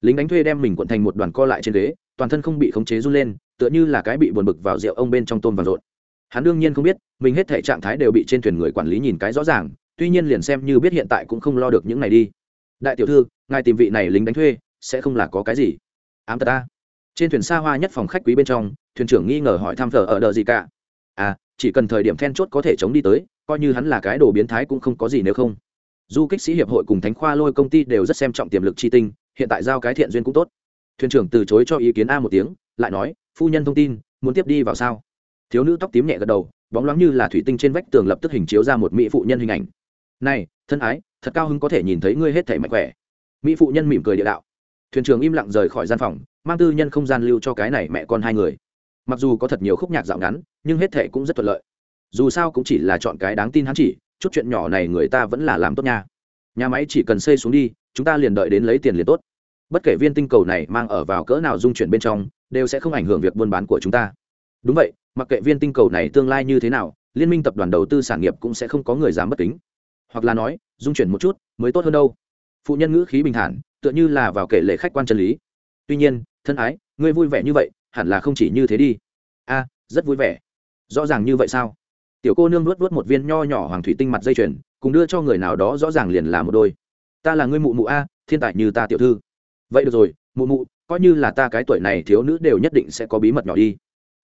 Lính đánh thuê đem mình cuộn thành một đoàn co lại trên ghế, toàn thân không bị khống chế run lên, tựa như là cái bị buồn bực vào rượu ông bên trong tôm vàng rộn. Hắn đương nhiên không biết, mình hết thể trạng thái đều bị trên thuyền người quản lý nhìn cái rõ ràng, tuy nhiên liền xem như biết hiện tại cũng không lo được những này đi. Đại tiểu thư, ngài tìm vị này lính đánh thuê, sẽ không là có cái gì. Ám tật ta. Trên thuyền xa hoa nhất phòng khách quý bên trong thuyền trưởng nghi ngờ hỏi thăm thờ ở đợi gì cả. À chỉ cần thời điểm then chốt có thể chống đi tới, coi như hắn là cái đồ biến thái cũng không có gì nếu không. Du kích sĩ hiệp hội cùng thánh khoa lôi công ty đều rất xem trọng tiềm lực chi tinh, hiện tại giao cái thiện duyên cũng tốt. Thuyền trưởng từ chối cho ý kiến a một tiếng, lại nói, phu nhân thông tin, muốn tiếp đi vào sao? Thiếu nữ tóc tím nhẹ gật đầu, bóng loáng như là thủy tinh trên vách tường lập tức hình chiếu ra một mỹ phụ nhân hình ảnh. Này, thân ái, thật cao hứng có thể nhìn thấy ngươi hết thể mạnh khỏe. Mỹ phụ nhân mỉm cười địa đạo. Thuyền trưởng im lặng rời khỏi gian phòng, mang tư nhân không gian lưu cho cái này mẹ con hai người mặc dù có thật nhiều khúc nhạc dạo ngắn, nhưng hết thệ cũng rất thuận lợi. Dù sao cũng chỉ là chọn cái đáng tin hắn chỉ, chút chuyện nhỏ này người ta vẫn là làm tốt nha. Nhà máy chỉ cần xây xuống đi, chúng ta liền đợi đến lấy tiền liền tốt. Bất kể viên tinh cầu này mang ở vào cỡ nào dung chuyển bên trong, đều sẽ không ảnh hưởng việc buôn bán của chúng ta. Đúng vậy, mặc kệ viên tinh cầu này tương lai như thế nào, liên minh tập đoàn đầu tư sản nghiệp cũng sẽ không có người dám bất kính. Hoặc là nói, dung chuyển một chút, mới tốt hơn đâu. Phụ nhân ngữ khí bình thản, tựa như là vào kể lệ khách quan chân lý. Tuy nhiên, thân ái, ngươi vui vẻ như vậy hẳn là không chỉ như thế đi. A, rất vui vẻ. Rõ ràng như vậy sao? Tiểu cô nương nuốt nuốt một viên nho nhỏ hoàng thủy tinh mặt dây chuyền, cùng đưa cho người nào đó rõ ràng liền là một đôi. Ta là ngươi mụ mụ a, thiên tài như ta tiểu thư. Vậy được rồi, mụ mụ, coi như là ta cái tuổi này thiếu nữ đều nhất định sẽ có bí mật nhỏ đi.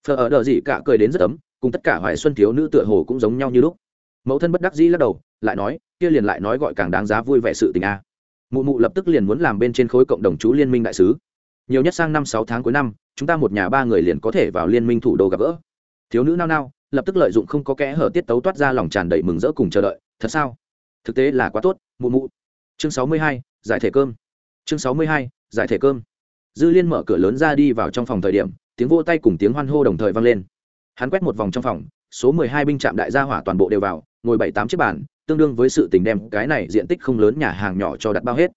Phờ ở đờ gì cả cười đến rất ấm, cùng tất cả hoài xuân thiếu nữ tựa hồ cũng giống nhau như lúc. Mẫu thân bất đắc dĩ lắc đầu, lại nói, kia liền lại nói gọi càng đáng giá vui vẻ sự tình a. Mụ mụ lập tức liền muốn làm bên trên khối cộng đồng chú liên minh đại sứ nhiều nhất sang năm sáu tháng cuối năm, chúng ta một nhà ba người liền có thể vào liên minh thủ đô gặp gỡ. Thiếu nữ nao nao, lập tức lợi dụng không có kẽ hở tiết tấu toát ra lòng tràn đầy mừng rỡ cùng chờ đợi. Thật sao? Thực tế là quá tốt, mụ mụ. Chương sáu mươi hai, giải thể cơm. Chương sáu mươi hai, giải thể cơm. Dư liên mở cửa lớn ra đi vào trong phòng thời điểm, tiếng vô tay cùng tiếng hoan hô đồng thời vang lên. Hắn quét một vòng trong phòng, số mười hai binh trạm đại gia hỏa toàn bộ đều vào, ngồi bảy tám chiếc bàn, tương đương với sự tình đem cái này diện tích không lớn nhà hàng nhỏ cho đặt bao hết.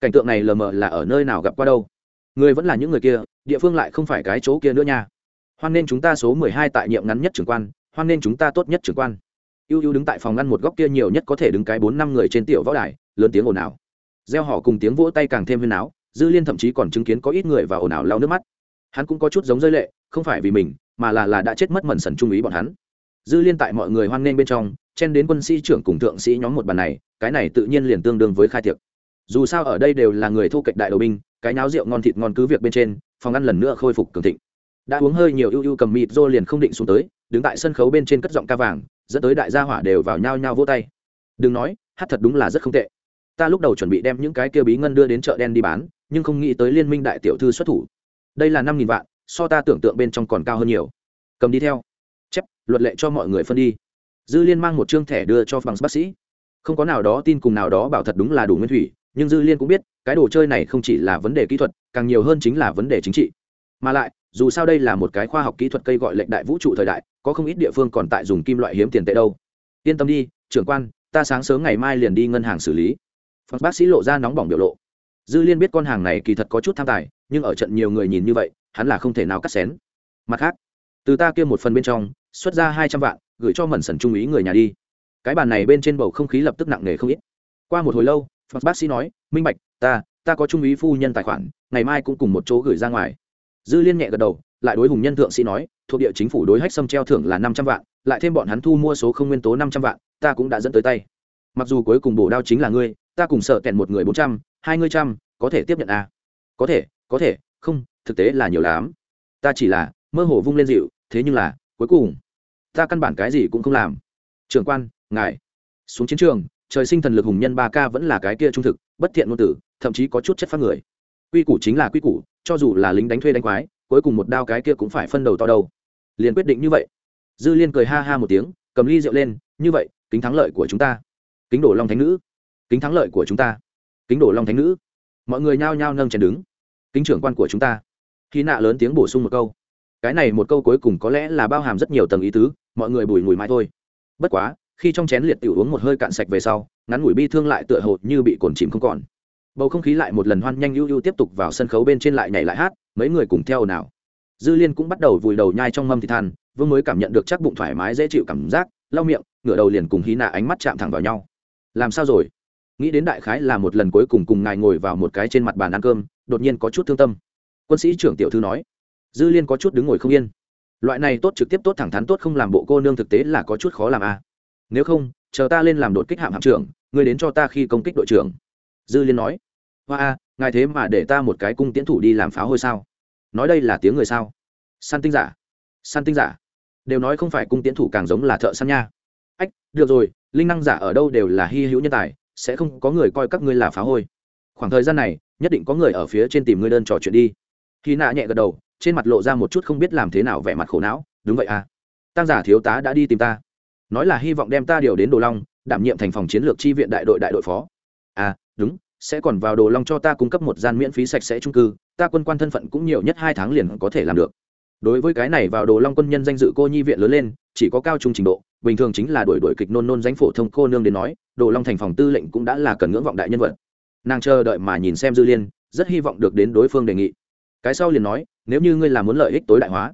Cảnh tượng này lờ mờ là ở nơi nào gặp qua đâu? Người vẫn là những người kia, địa phương lại không phải cái chỗ kia nữa nha. Hoan nên chúng ta số mười hai tại nhiệm ngắn nhất trưởng quan, hoan nên chúng ta tốt nhất trưởng quan. Ưu ưu đứng tại phòng ngăn một góc kia nhiều nhất có thể đứng cái bốn năm người trên tiểu võ đài, lớn tiếng ồn ào. Gieo họ cùng tiếng vỗ tay càng thêm huyên áo dư liên thậm chí còn chứng kiến có ít người vào ồn ào lau nước mắt. Hắn cũng có chút giống rơi lệ, không phải vì mình, mà là là đã chết mất mẩn sần trung ý bọn hắn. Dư liên tại mọi người hoan nghênh bên trong, chen đến quân sĩ trưởng cùng thượng sĩ nhóm một bàn này, cái này tự nhiên liền tương đương với khai tiệc. Dù sao ở đây đều là người thu kịch đại đầu binh cái náo rượu ngon thịt ngon cứ việc bên trên, phòng ăn lần nữa khôi phục cường thịnh. Đã uống hơi nhiều ưu ưu cầm mịt rô liền không định xuống tới, đứng tại sân khấu bên trên cất giọng ca vàng, dẫn tới đại gia hỏa đều vào nhau nhau vỗ tay. Đừng nói, hát thật đúng là rất không tệ. Ta lúc đầu chuẩn bị đem những cái kia bí ngân đưa đến chợ đen đi bán, nhưng không nghĩ tới liên minh đại tiểu thư xuất thủ. Đây là năm nghìn vạn, so ta tưởng tượng bên trong còn cao hơn nhiều. Cầm đi theo. Chép, luật lệ cho mọi người phân đi. Dư liên mang một chương thẻ đưa cho bằng bác sĩ. Không có nào đó tin cùng nào đó bảo thật đúng là đủ nguyên thủy nhưng dư liên cũng biết, cái đồ chơi này không chỉ là vấn đề kỹ thuật, càng nhiều hơn chính là vấn đề chính trị. Mà lại, dù sao đây là một cái khoa học kỹ thuật cây gọi lệnh đại vũ trụ thời đại, có không ít địa phương còn tại dùng kim loại hiếm tiền tệ đâu. Yên tâm đi, trưởng quan, ta sáng sớm ngày mai liền đi ngân hàng xử lý. Phật bác sĩ lộ ra nóng bỏng biểu lộ. Dư liên biết con hàng này kỳ thật có chút tham tài, nhưng ở trận nhiều người nhìn như vậy, hắn là không thể nào cắt xén. Mặt khác, từ ta kia một phần bên trong, xuất ra hai trăm vạn, gửi cho mẩn sần trung ý người nhà đi. Cái bàn này bên trên bầu không khí lập tức nặng nề không ít. Qua một hồi lâu phật bác sĩ nói, minh bạch, ta ta có trung ý phu nhân tài khoản, ngày mai cũng cùng một chỗ gửi ra ngoài. Dư liên nhẹ gật đầu, lại đối hùng nhân thượng sĩ nói, thuộc địa chính phủ đối hách sâm treo thưởng là năm trăm vạn, lại thêm bọn hắn thu mua số không nguyên tố năm trăm vạn, ta cũng đã dẫn tới tay. Mặc dù cuối cùng bổ đao chính là ngươi, ta cùng sợ kẹn một người bốn trăm, hai ngươi trăm, có thể tiếp nhận à? có thể có thể, không, thực tế là nhiều lắm. Ta chỉ là, mơ hồ vung lên dịu, thế nhưng là, cuối cùng, ta căn bản cái gì cũng không làm. Trưởng quan, ngài, xuống chiến trường trời sinh thần lực hùng nhân ba k vẫn là cái kia trung thực, bất thiện ngôn tử, thậm chí có chút chất phát người. Quy củ chính là quy củ, cho dù là lính đánh thuê đánh quái, cuối cùng một đao cái kia cũng phải phân đầu to đầu. Liền quyết định như vậy. Dư liên cười ha ha một tiếng, cầm ly rượu lên, như vậy, kính thắng lợi của chúng ta. Kính đổ long thánh nữ. Kính thắng lợi của chúng ta. Kính đổ long thánh nữ. Mọi người nhao nhao nâng chèn đứng. Kính trưởng quan của chúng ta. Khi nạ lớn tiếng bổ sung một câu. Cái này một câu cuối cùng có lẽ là bao hàm rất nhiều tầng ý tứ, mọi người bùi ngùi mãi thôi. Bất quá khi trong chén liệt tiểu uống một hơi cạn sạch về sau, ngắn ngủi bi thương lại tựa hồ như bị cồn chìm không còn. Bầu không khí lại một lần hoan nhanh ưu ưu tiếp tục vào sân khấu bên trên lại nhảy lại hát, mấy người cùng theo nào. Dư liên cũng bắt đầu vùi đầu nhai trong mâm thịt than, vương mới cảm nhận được chắc bụng thoải mái dễ chịu cảm giác, lau miệng, ngửa đầu liền cùng hí nạ ánh mắt chạm thẳng vào nhau. Làm sao rồi? Nghĩ đến đại khái là một lần cuối cùng cùng ngài ngồi vào một cái trên mặt bàn ăn cơm, đột nhiên có chút thương tâm. Quân sĩ trưởng tiểu thư nói. Dư liên có chút đứng ngồi không yên. Loại này tốt trực tiếp tốt thẳng thắn tốt không làm bộ cô nương thực tế là có chút khó làm a à nếu không, chờ ta lên làm đột kích hạm hạm trưởng, ngươi đến cho ta khi công kích đội trưởng. Dư liên nói. Hoa a, ngài thế mà để ta một cái cung tiến thủ đi làm pháo hôi sao? Nói đây là tiếng người sao? Săn tinh giả, săn tinh giả. Đều nói không phải cung tiến thủ càng giống là thợ săn nha. Ách, được rồi, linh năng giả ở đâu đều là hy hữu nhân tài, sẽ không có người coi các ngươi là phá hôi. Khoảng thời gian này, nhất định có người ở phía trên tìm ngươi đơn trò chuyện đi. Khi nạ nhẹ gật đầu, trên mặt lộ ra một chút không biết làm thế nào vẻ mặt khổ não. Đúng vậy à tăng giả thiếu tá đã đi tìm ta nói là hy vọng đem ta điều đến đồ long, đảm nhiệm thành phòng chiến lược tri viện đại đội đại đội phó. À đúng, sẽ còn vào đồ long cho ta cung cấp một gian miễn phí sạch sẽ trung cư, ta quân quan thân phận cũng nhiều nhất hai tháng liền có thể làm được. Đối với cái này vào đồ long quân nhân danh dự cô nhi viện lớn lên, chỉ có cao trung trình độ, bình thường chính là đổi đổi kịch nôn nôn danh phổ thông cô nương đến nói, đồ long thành phòng tư lệnh cũng đã là cần ngưỡng vọng đại nhân vật. Nàng chờ đợi mà nhìn xem dư liên, rất hy vọng được đến đối phương đề nghị. Cái sau liền nói, nếu như ngươi là muốn lợi ích tối đại hóa,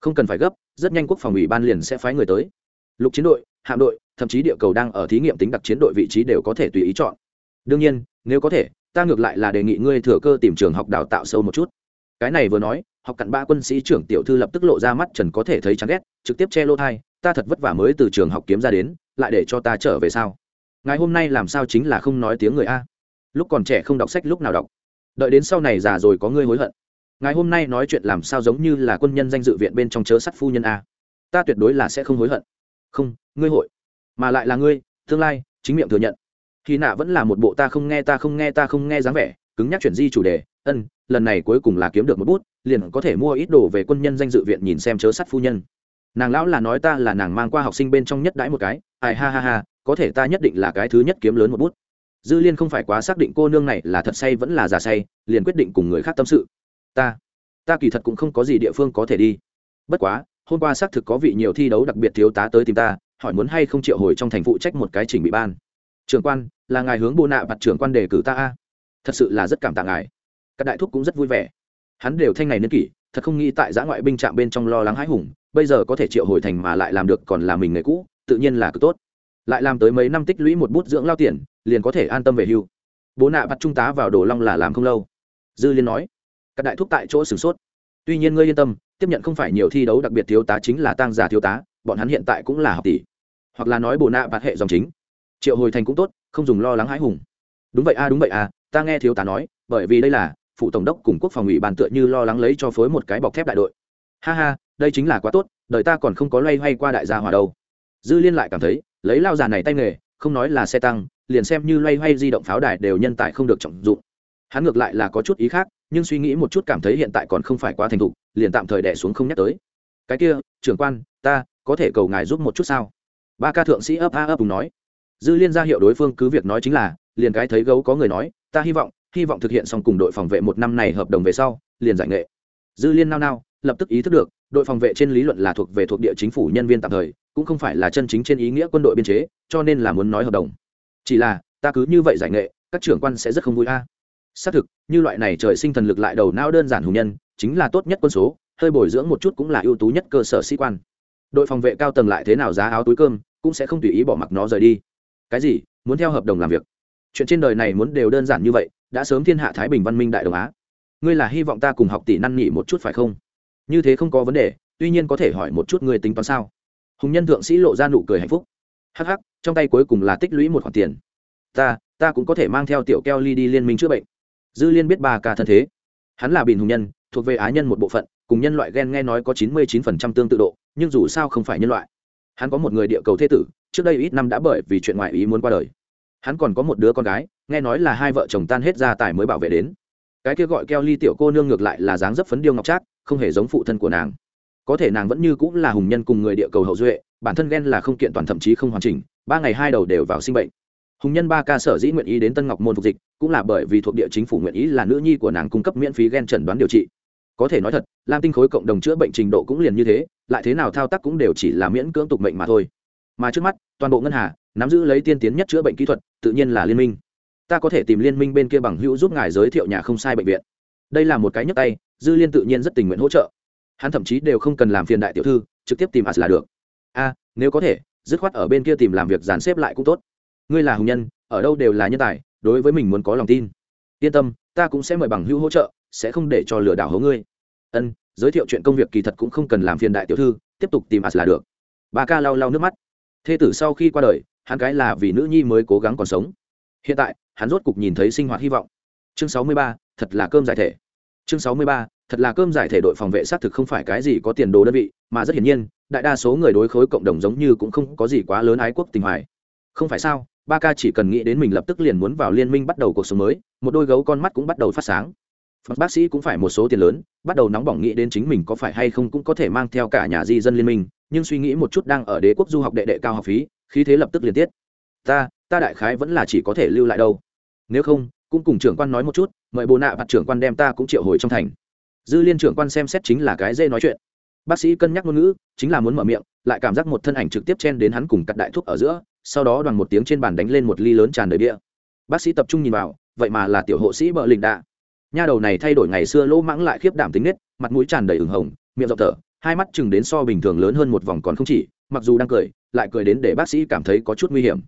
không cần phải gấp, rất nhanh quốc phòng ủy ban liền sẽ phái người tới lục chiến đội, hạm đội, thậm chí địa cầu đang ở thí nghiệm tính đặc chiến đội vị trí đều có thể tùy ý chọn. Đương nhiên, nếu có thể, ta ngược lại là đề nghị ngươi thừa cơ tìm trường học đào tạo sâu một chút. Cái này vừa nói, học cặn ba quân sĩ trưởng tiểu thư lập tức lộ ra mắt trần có thể thấy chán ghét, trực tiếp che lô thai, ta thật vất vả mới từ trường học kiếm ra đến, lại để cho ta trở về sao? Ngày hôm nay làm sao chính là không nói tiếng người a? Lúc còn trẻ không đọc sách lúc nào đọc. Đợi đến sau này già rồi có ngươi hối hận. Ngày hôm nay nói chuyện làm sao giống như là quân nhân danh dự viện bên trong chớ sắt phu nhân a? Ta tuyệt đối là sẽ không hối hận không, ngươi hội. Mà lại là ngươi, tương lai, chính miệng thừa nhận. Khi nạ vẫn là một bộ ta không nghe ta không nghe ta không nghe dáng vẻ, cứng nhắc chuyển di chủ đề, ân, lần này cuối cùng là kiếm được một bút, liền có thể mua ít đồ về quân nhân danh dự viện nhìn xem chớ sắt phu nhân. Nàng lão là nói ta là nàng mang qua học sinh bên trong nhất đãi một cái, ai, ha ha ha, có thể ta nhất định là cái thứ nhất kiếm lớn một bút. Dư liên không phải quá xác định cô nương này là thật say vẫn là giả say, liền quyết định cùng người khác tâm sự. Ta ta kỳ thật cũng không có gì địa phương có thể đi. Bất quá hôm qua xác thực có vị nhiều thi đấu đặc biệt thiếu tá tới tìm ta, hỏi muốn hay không triệu hồi trong thành phụ trách một cái chỉnh bị ban. Trưởng quan, là ngài hướng bô nạ mặt trưởng quan đề cử ta a. Thật sự là rất cảm tạ ngài. Các đại thúc cũng rất vui vẻ. Hắn đều thanh này niên kỷ, thật không nghĩ tại giã ngoại binh trạm bên trong lo lắng hãi hùng, bây giờ có thể triệu hồi thành mà lại làm được còn là mình người cũ, tự nhiên là cực tốt. Lại làm tới mấy năm tích lũy một bút dưỡng lao tiền, liền có thể an tâm về hưu. Bố nạ bắt trung tá vào đồ long là làm không lâu. Dư liên nói, các đại thúc tại chỗ sửng sốt. Tuy nhiên ngươi yên tâm tiếp nhận không phải nhiều thi đấu đặc biệt thiếu tá chính là tăng giả thiếu tá, bọn hắn hiện tại cũng là học tỷ. Hoặc là nói bồ nạ bạt hệ dòng chính. Triệu hồi thành cũng tốt, không dùng lo lắng hãi hùng. Đúng vậy a, đúng vậy a, ta nghe thiếu tá nói, bởi vì đây là phụ tổng đốc cùng quốc phòng ủy bàn tựa như lo lắng lấy cho phối một cái bọc thép đại đội. Ha ha, đây chính là quá tốt, đời ta còn không có loay hoay qua đại gia hòa đâu. Dư liên lại cảm thấy, lấy lao già này tay nghề, không nói là xe tăng, liền xem như loay hoay di động pháo đài đều nhân tài không được trọng dụng hắn ngược lại là có chút ý khác, nhưng suy nghĩ một chút cảm thấy hiện tại còn không phải quá thành thục, liền tạm thời đẻ xuống không nhắc tới. Cái kia, trưởng quan, ta, có thể cầu ngài giúp một chút sao? Ba ca thượng sĩ ấp a ấp cùng nói. Dư liên ra hiệu đối phương cứ việc nói chính là, liền cái thấy gấu có người nói, ta hy vọng hy vọng thực hiện xong cùng đội phòng vệ một năm này hợp đồng về sau, liền giải nghệ. Dư liên nao nao, lập tức ý thức được, đội phòng vệ trên lý luận là thuộc về thuộc địa chính phủ nhân viên tạm thời, cũng không phải là chân chính trên ý nghĩa quân đội biên chế, cho nên là muốn nói hợp đồng. Chỉ là, ta cứ như vậy giải nghệ, các trưởng quan sẽ rất không vui a xác thực, như loại này trời sinh thần lực lại đầu não đơn giản hùng nhân, chính là tốt nhất quân số, hơi bồi dưỡng một chút cũng là ưu tú nhất cơ sở sĩ quan. Đội phòng vệ cao tầng lại thế nào giá áo túi cơm, cũng sẽ không tùy ý bỏ mặc nó rời đi. Cái gì? Muốn theo hợp đồng làm việc? Chuyện trên đời này muốn đều đơn giản như vậy, đã sớm thiên hạ thái bình văn minh đại đồng á. Ngươi là hy vọng ta cùng học tỷ năn nỉ một chút phải không? Như thế không có vấn đề, tuy nhiên có thể hỏi một chút ngươi tính toán sao? Hùng nhân thượng sĩ lộ ra nụ cười hạnh phúc. Hắc hắc, trong tay cuối cùng là tích lũy một khoản tiền. Ta ta cũng có thể mang theo tiểu keo ly đi liên minh chữa bệnh dư liên biết ba ca thân thế. Hắn là bình hùng nhân, thuộc về á nhân một bộ phận, cùng nhân loại ghen nghe nói có chín mươi chín phần trăm tương tự độ, nhưng dù sao không phải nhân loại. Hắn có một người địa cầu thế tử, trước đây ít năm đã bởi vì chuyện ngoại ý muốn qua đời. Hắn còn có một đứa con gái, nghe nói là hai vợ chồng tan hết gia tài mới bảo vệ đến. Cái kia gọi keo ly tiểu cô nương ngược lại là dáng dấp phấn điêu ngọc trác, không hề giống phụ thân của nàng. Có thể nàng vẫn như cũng là hùng nhân cùng người địa cầu hậu duệ, bản thân ghen là không kiện toàn thậm chí không hoàn chỉnh, ba ngày hai đầu đều vào sinh bệnh hùng nhân ba ca sở dĩ nguyện ý đến tân ngọc môn phục dịch, cũng là bởi vì thuộc địa chính phủ nguyện ý là nữ nhi của nàng cung cấp miễn phí ghen chẩn đoán điều trị. Có thể nói thật, lam tinh khối cộng đồng chữa bệnh trình độ cũng liền như thế, lại thế nào thao tác cũng đều chỉ là miễn cưỡng tục mệnh mà thôi. Mà trước mắt, toàn bộ ngân hà, nắm giữ lấy tiên tiến nhất chữa bệnh kỹ thuật, tự nhiên là liên minh. Ta có thể tìm liên minh bên kia bằng hữu giúp ngài giới thiệu nhà không sai bệnh viện. Đây là một cái nhấc tay, dư liên tự nhiên rất tình nguyện hỗ trợ. Hắn thậm chí đều không cần làm phiền đại tiểu thư, trực tiếp tìm as là được. A, nếu có thể, dứt khoát ở bên kia tìm làm việc dàn xếp lại cũng tốt ngươi là hùng nhân, ở đâu đều là nhân tài, đối với mình muốn có lòng tin. Yên tâm, ta cũng sẽ mời bằng hữu hỗ trợ, sẽ không để cho lừa đảo hố ngươi. Ân, giới thiệu chuyện công việc kỳ thật cũng không cần làm phiền đại tiểu thư, tiếp tục tìm as là được. Bà ca lau lau nước mắt. Thê tử sau khi qua đời, hắn cái là vì nữ nhi mới cố gắng còn sống. Hiện tại, hắn rốt cục nhìn thấy sinh hoạt hy vọng. Chương sáu mươi ba, thật là cơm giải thể. Chương sáu mươi ba, thật là cơm giải thể đội phòng vệ xác thực không phải cái gì có tiền đồ đơn vị, mà rất hiển nhiên, đại đa số người đối khối cộng đồng giống như cũng không có gì quá lớn ái quốc tình hoài. Không phải sao? Ba ca chỉ cần nghĩ đến mình lập tức liền muốn vào liên minh bắt đầu cuộc sống mới, một đôi gấu con mắt cũng bắt đầu phát sáng. Phật bác sĩ cũng phải một số tiền lớn, bắt đầu nóng bỏng nghĩ đến chính mình có phải hay không cũng có thể mang theo cả nhà di dân liên minh, nhưng suy nghĩ một chút đang ở đế quốc du học đệ đệ cao học phí, khí thế lập tức liền tiết. Ta ta đại khái vẫn là chỉ có thể lưu lại đâu. Nếu không, cũng cùng trưởng quan nói một chút, mời bồ nạ vặt trưởng quan đem ta cũng triệu hồi trong thành. Dư liên trưởng quan xem xét chính là cái dê nói chuyện bác sĩ cân nhắc ngôn ngữ, chính là muốn mở miệng, lại cảm giác một thân ảnh trực tiếp chen đến hắn cùng cắt đại thuốc ở giữa, sau đó đoàn một tiếng trên bàn đánh lên một ly lớn tràn đầy bia. Bác sĩ tập trung nhìn vào, vậy mà là tiểu hộ sĩ bợ lình đạ. Nha đầu này thay đổi ngày xưa lỗ mãng lại khiếp đảm tính nết, mặt mũi tràn đầy ửng hồng, miệng rộng thở, hai mắt chừng đến so bình thường lớn hơn một vòng còn không chỉ, mặc dù đang cười, lại cười đến để bác sĩ cảm thấy có chút nguy hiểm.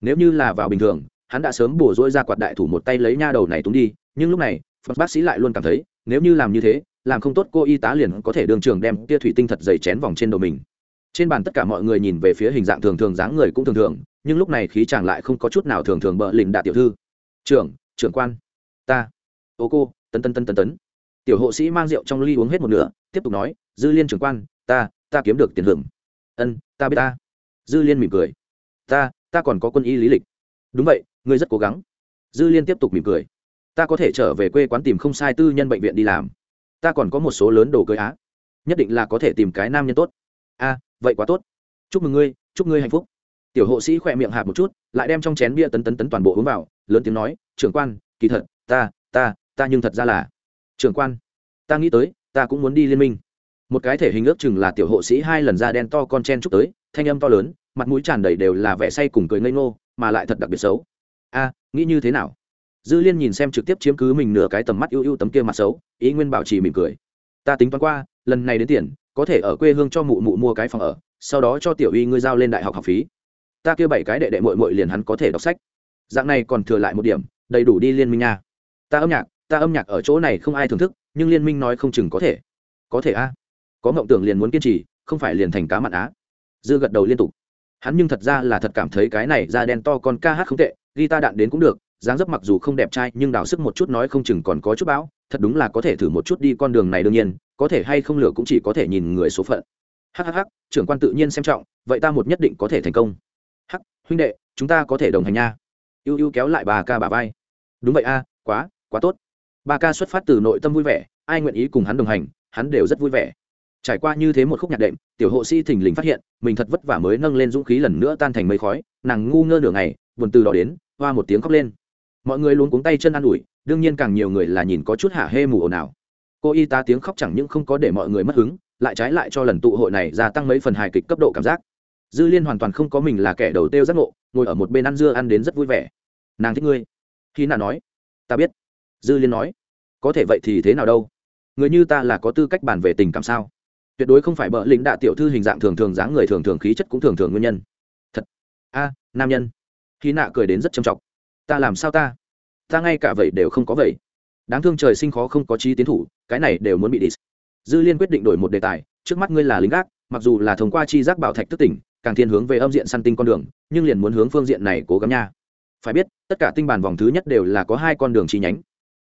Nếu như là vào bình thường, hắn đã sớm bổ rỗi ra quạt đại thủ một tay lấy nha đầu này túng đi, nhưng lúc này, phật bác sĩ lại luôn cảm thấy, nếu như làm như thế làm không tốt cô y tá liền có thể đường trường đem tia thủy tinh thật dày chén vòng trên đầu mình. Trên bàn tất cả mọi người nhìn về phía hình dạng thường thường dáng người cũng thường thường, nhưng lúc này khí chàng lại không có chút nào thường thường bợ lình đạ tiểu thư. Trưởng trưởng quan. Ta. Ô cô, tấn tấn tấn tấn tấn. Tiểu hộ sĩ mang rượu trong ly uống hết một nửa, tiếp tục nói, dư liên trưởng quan, ta ta kiếm được tiền hưởng. Ân, ta biết ta. Dư liên mỉm cười. Ta ta còn có quân y lý lịch. Đúng vậy, ngươi rất cố gắng. Dư liên tiếp tục mỉm cười. Ta có thể trở về quê quán tìm không sai tư nhân bệnh viện đi làm ta còn có một số lớn đồ cưới á. Nhất định là có thể tìm cái nam nhân tốt. A, vậy quá tốt. Chúc mừng ngươi, chúc ngươi hạnh phúc. Tiểu hộ sĩ khỏe miệng hạp một chút, lại đem trong chén bia tấn tấn tấn toàn bộ uống vào, lớn tiếng nói, trưởng quan, kỳ thật, ta ta ta nhưng thật ra là trưởng quan, ta nghĩ tới, ta cũng muốn đi liên minh. Một cái thể hình ước chừng là tiểu hộ sĩ hai lần da đen to con chen chúc tới, thanh âm to lớn, mặt mũi tràn đầy đều là vẻ say cùng cười ngây ngô, mà lại thật đặc biệt xấu. A, nghĩ như thế nào? Dư liên nhìn xem trực tiếp chiếm cứ mình nửa cái tầm mắt ưu ưu tấm kia mặt xấu, ý nguyên bảo trì mỉm cười. Ta tính toán qua, lần này đến tiền, có thể ở quê hương cho mụ mụ mua cái phòng ở, sau đó cho tiểu uy ngươi giao lên đại học học phí. Ta kêu bảy cái đệ đệ mội mội liền hắn có thể đọc sách. Dạng này còn thừa lại một điểm, đầy đủ đi liên minh nha. Ta âm nhạc, ta âm nhạc ở chỗ này không ai thưởng thức, nhưng liên minh nói không chừng có thể. Có thể a? Có mộng tưởng liền muốn kiên trì, không phải liền thành cá mặn á? Dư gật đầu liên tục. Hắn nhưng thật ra là thật cảm thấy cái này da đen to con ca hát không tệ ghi ta đạn đến cũng được dáng dấp mặc dù không đẹp trai, nhưng đào sức một chút nói không chừng còn có chút bão, thật đúng là có thể thử một chút đi con đường này đương nhiên, có thể hay không lửa cũng chỉ có thể nhìn người số phận. Hhh trưởng quan tự nhiên xem trọng, vậy ta một nhất định có thể thành công. Hắc, huynh đệ, chúng ta có thể đồng hành nha. Ưu ưu kéo lại bà ca bà vai. Đúng vậy a, quá quá tốt. Bà ca xuất phát từ nội tâm vui vẻ, ai nguyện ý cùng hắn đồng hành, hắn đều rất vui vẻ. Trải qua như thế một khúc nhạc đệm, tiểu hộ sĩ thình lình phát hiện, mình thật vất vả mới nâng lên dũng khí lần nữa tan thành mây khói, nàng ngu ngơ nửa ngày, buồn từ đó đến, hoa một tiếng khóc lên mọi người luôn cuống tay chân an ủi, đương nhiên càng nhiều người là nhìn có chút hả hê mù ồn ào. Cô y tá tiếng khóc chẳng những không có để mọi người mất hứng, lại trái lại cho lần tụ hội này gia tăng mấy phần hài kịch cấp độ cảm giác. Dư liên hoàn toàn không có mình là kẻ đầu têu giác ngộ, ngồi ở một bên ăn dưa ăn đến rất vui vẻ. Nàng thích ngươi. Khi nào nói. Ta biết. Dư liên nói. Có thể vậy thì thế nào đâu? Người như ta là có tư cách bàn về tình cảm sao? Tuyệt đối không phải bợ lính đạ tiểu thư hình dạng thường thường dáng người thường thường khí chất cũng thường thường nguyên nhân. Thật. A, nam nhân. Khi nạ cười đến rất trầm trọng ta làm sao ta? Ta ngay cả vậy đều không có vậy. Đáng thương trời sinh khó không có trí tiến thủ, cái này đều muốn bị đi dư liên quyết định đổi một đề tài, trước mắt ngươi là lính gác, mặc dù là thông qua chi giác bảo thạch tức tỉnh, càng thiên hướng về âm diện săn tinh con đường, nhưng liền muốn hướng phương diện này cố gắng nha. Phải biết, tất cả tinh bản vòng thứ nhất đều là có hai con đường chi nhánh.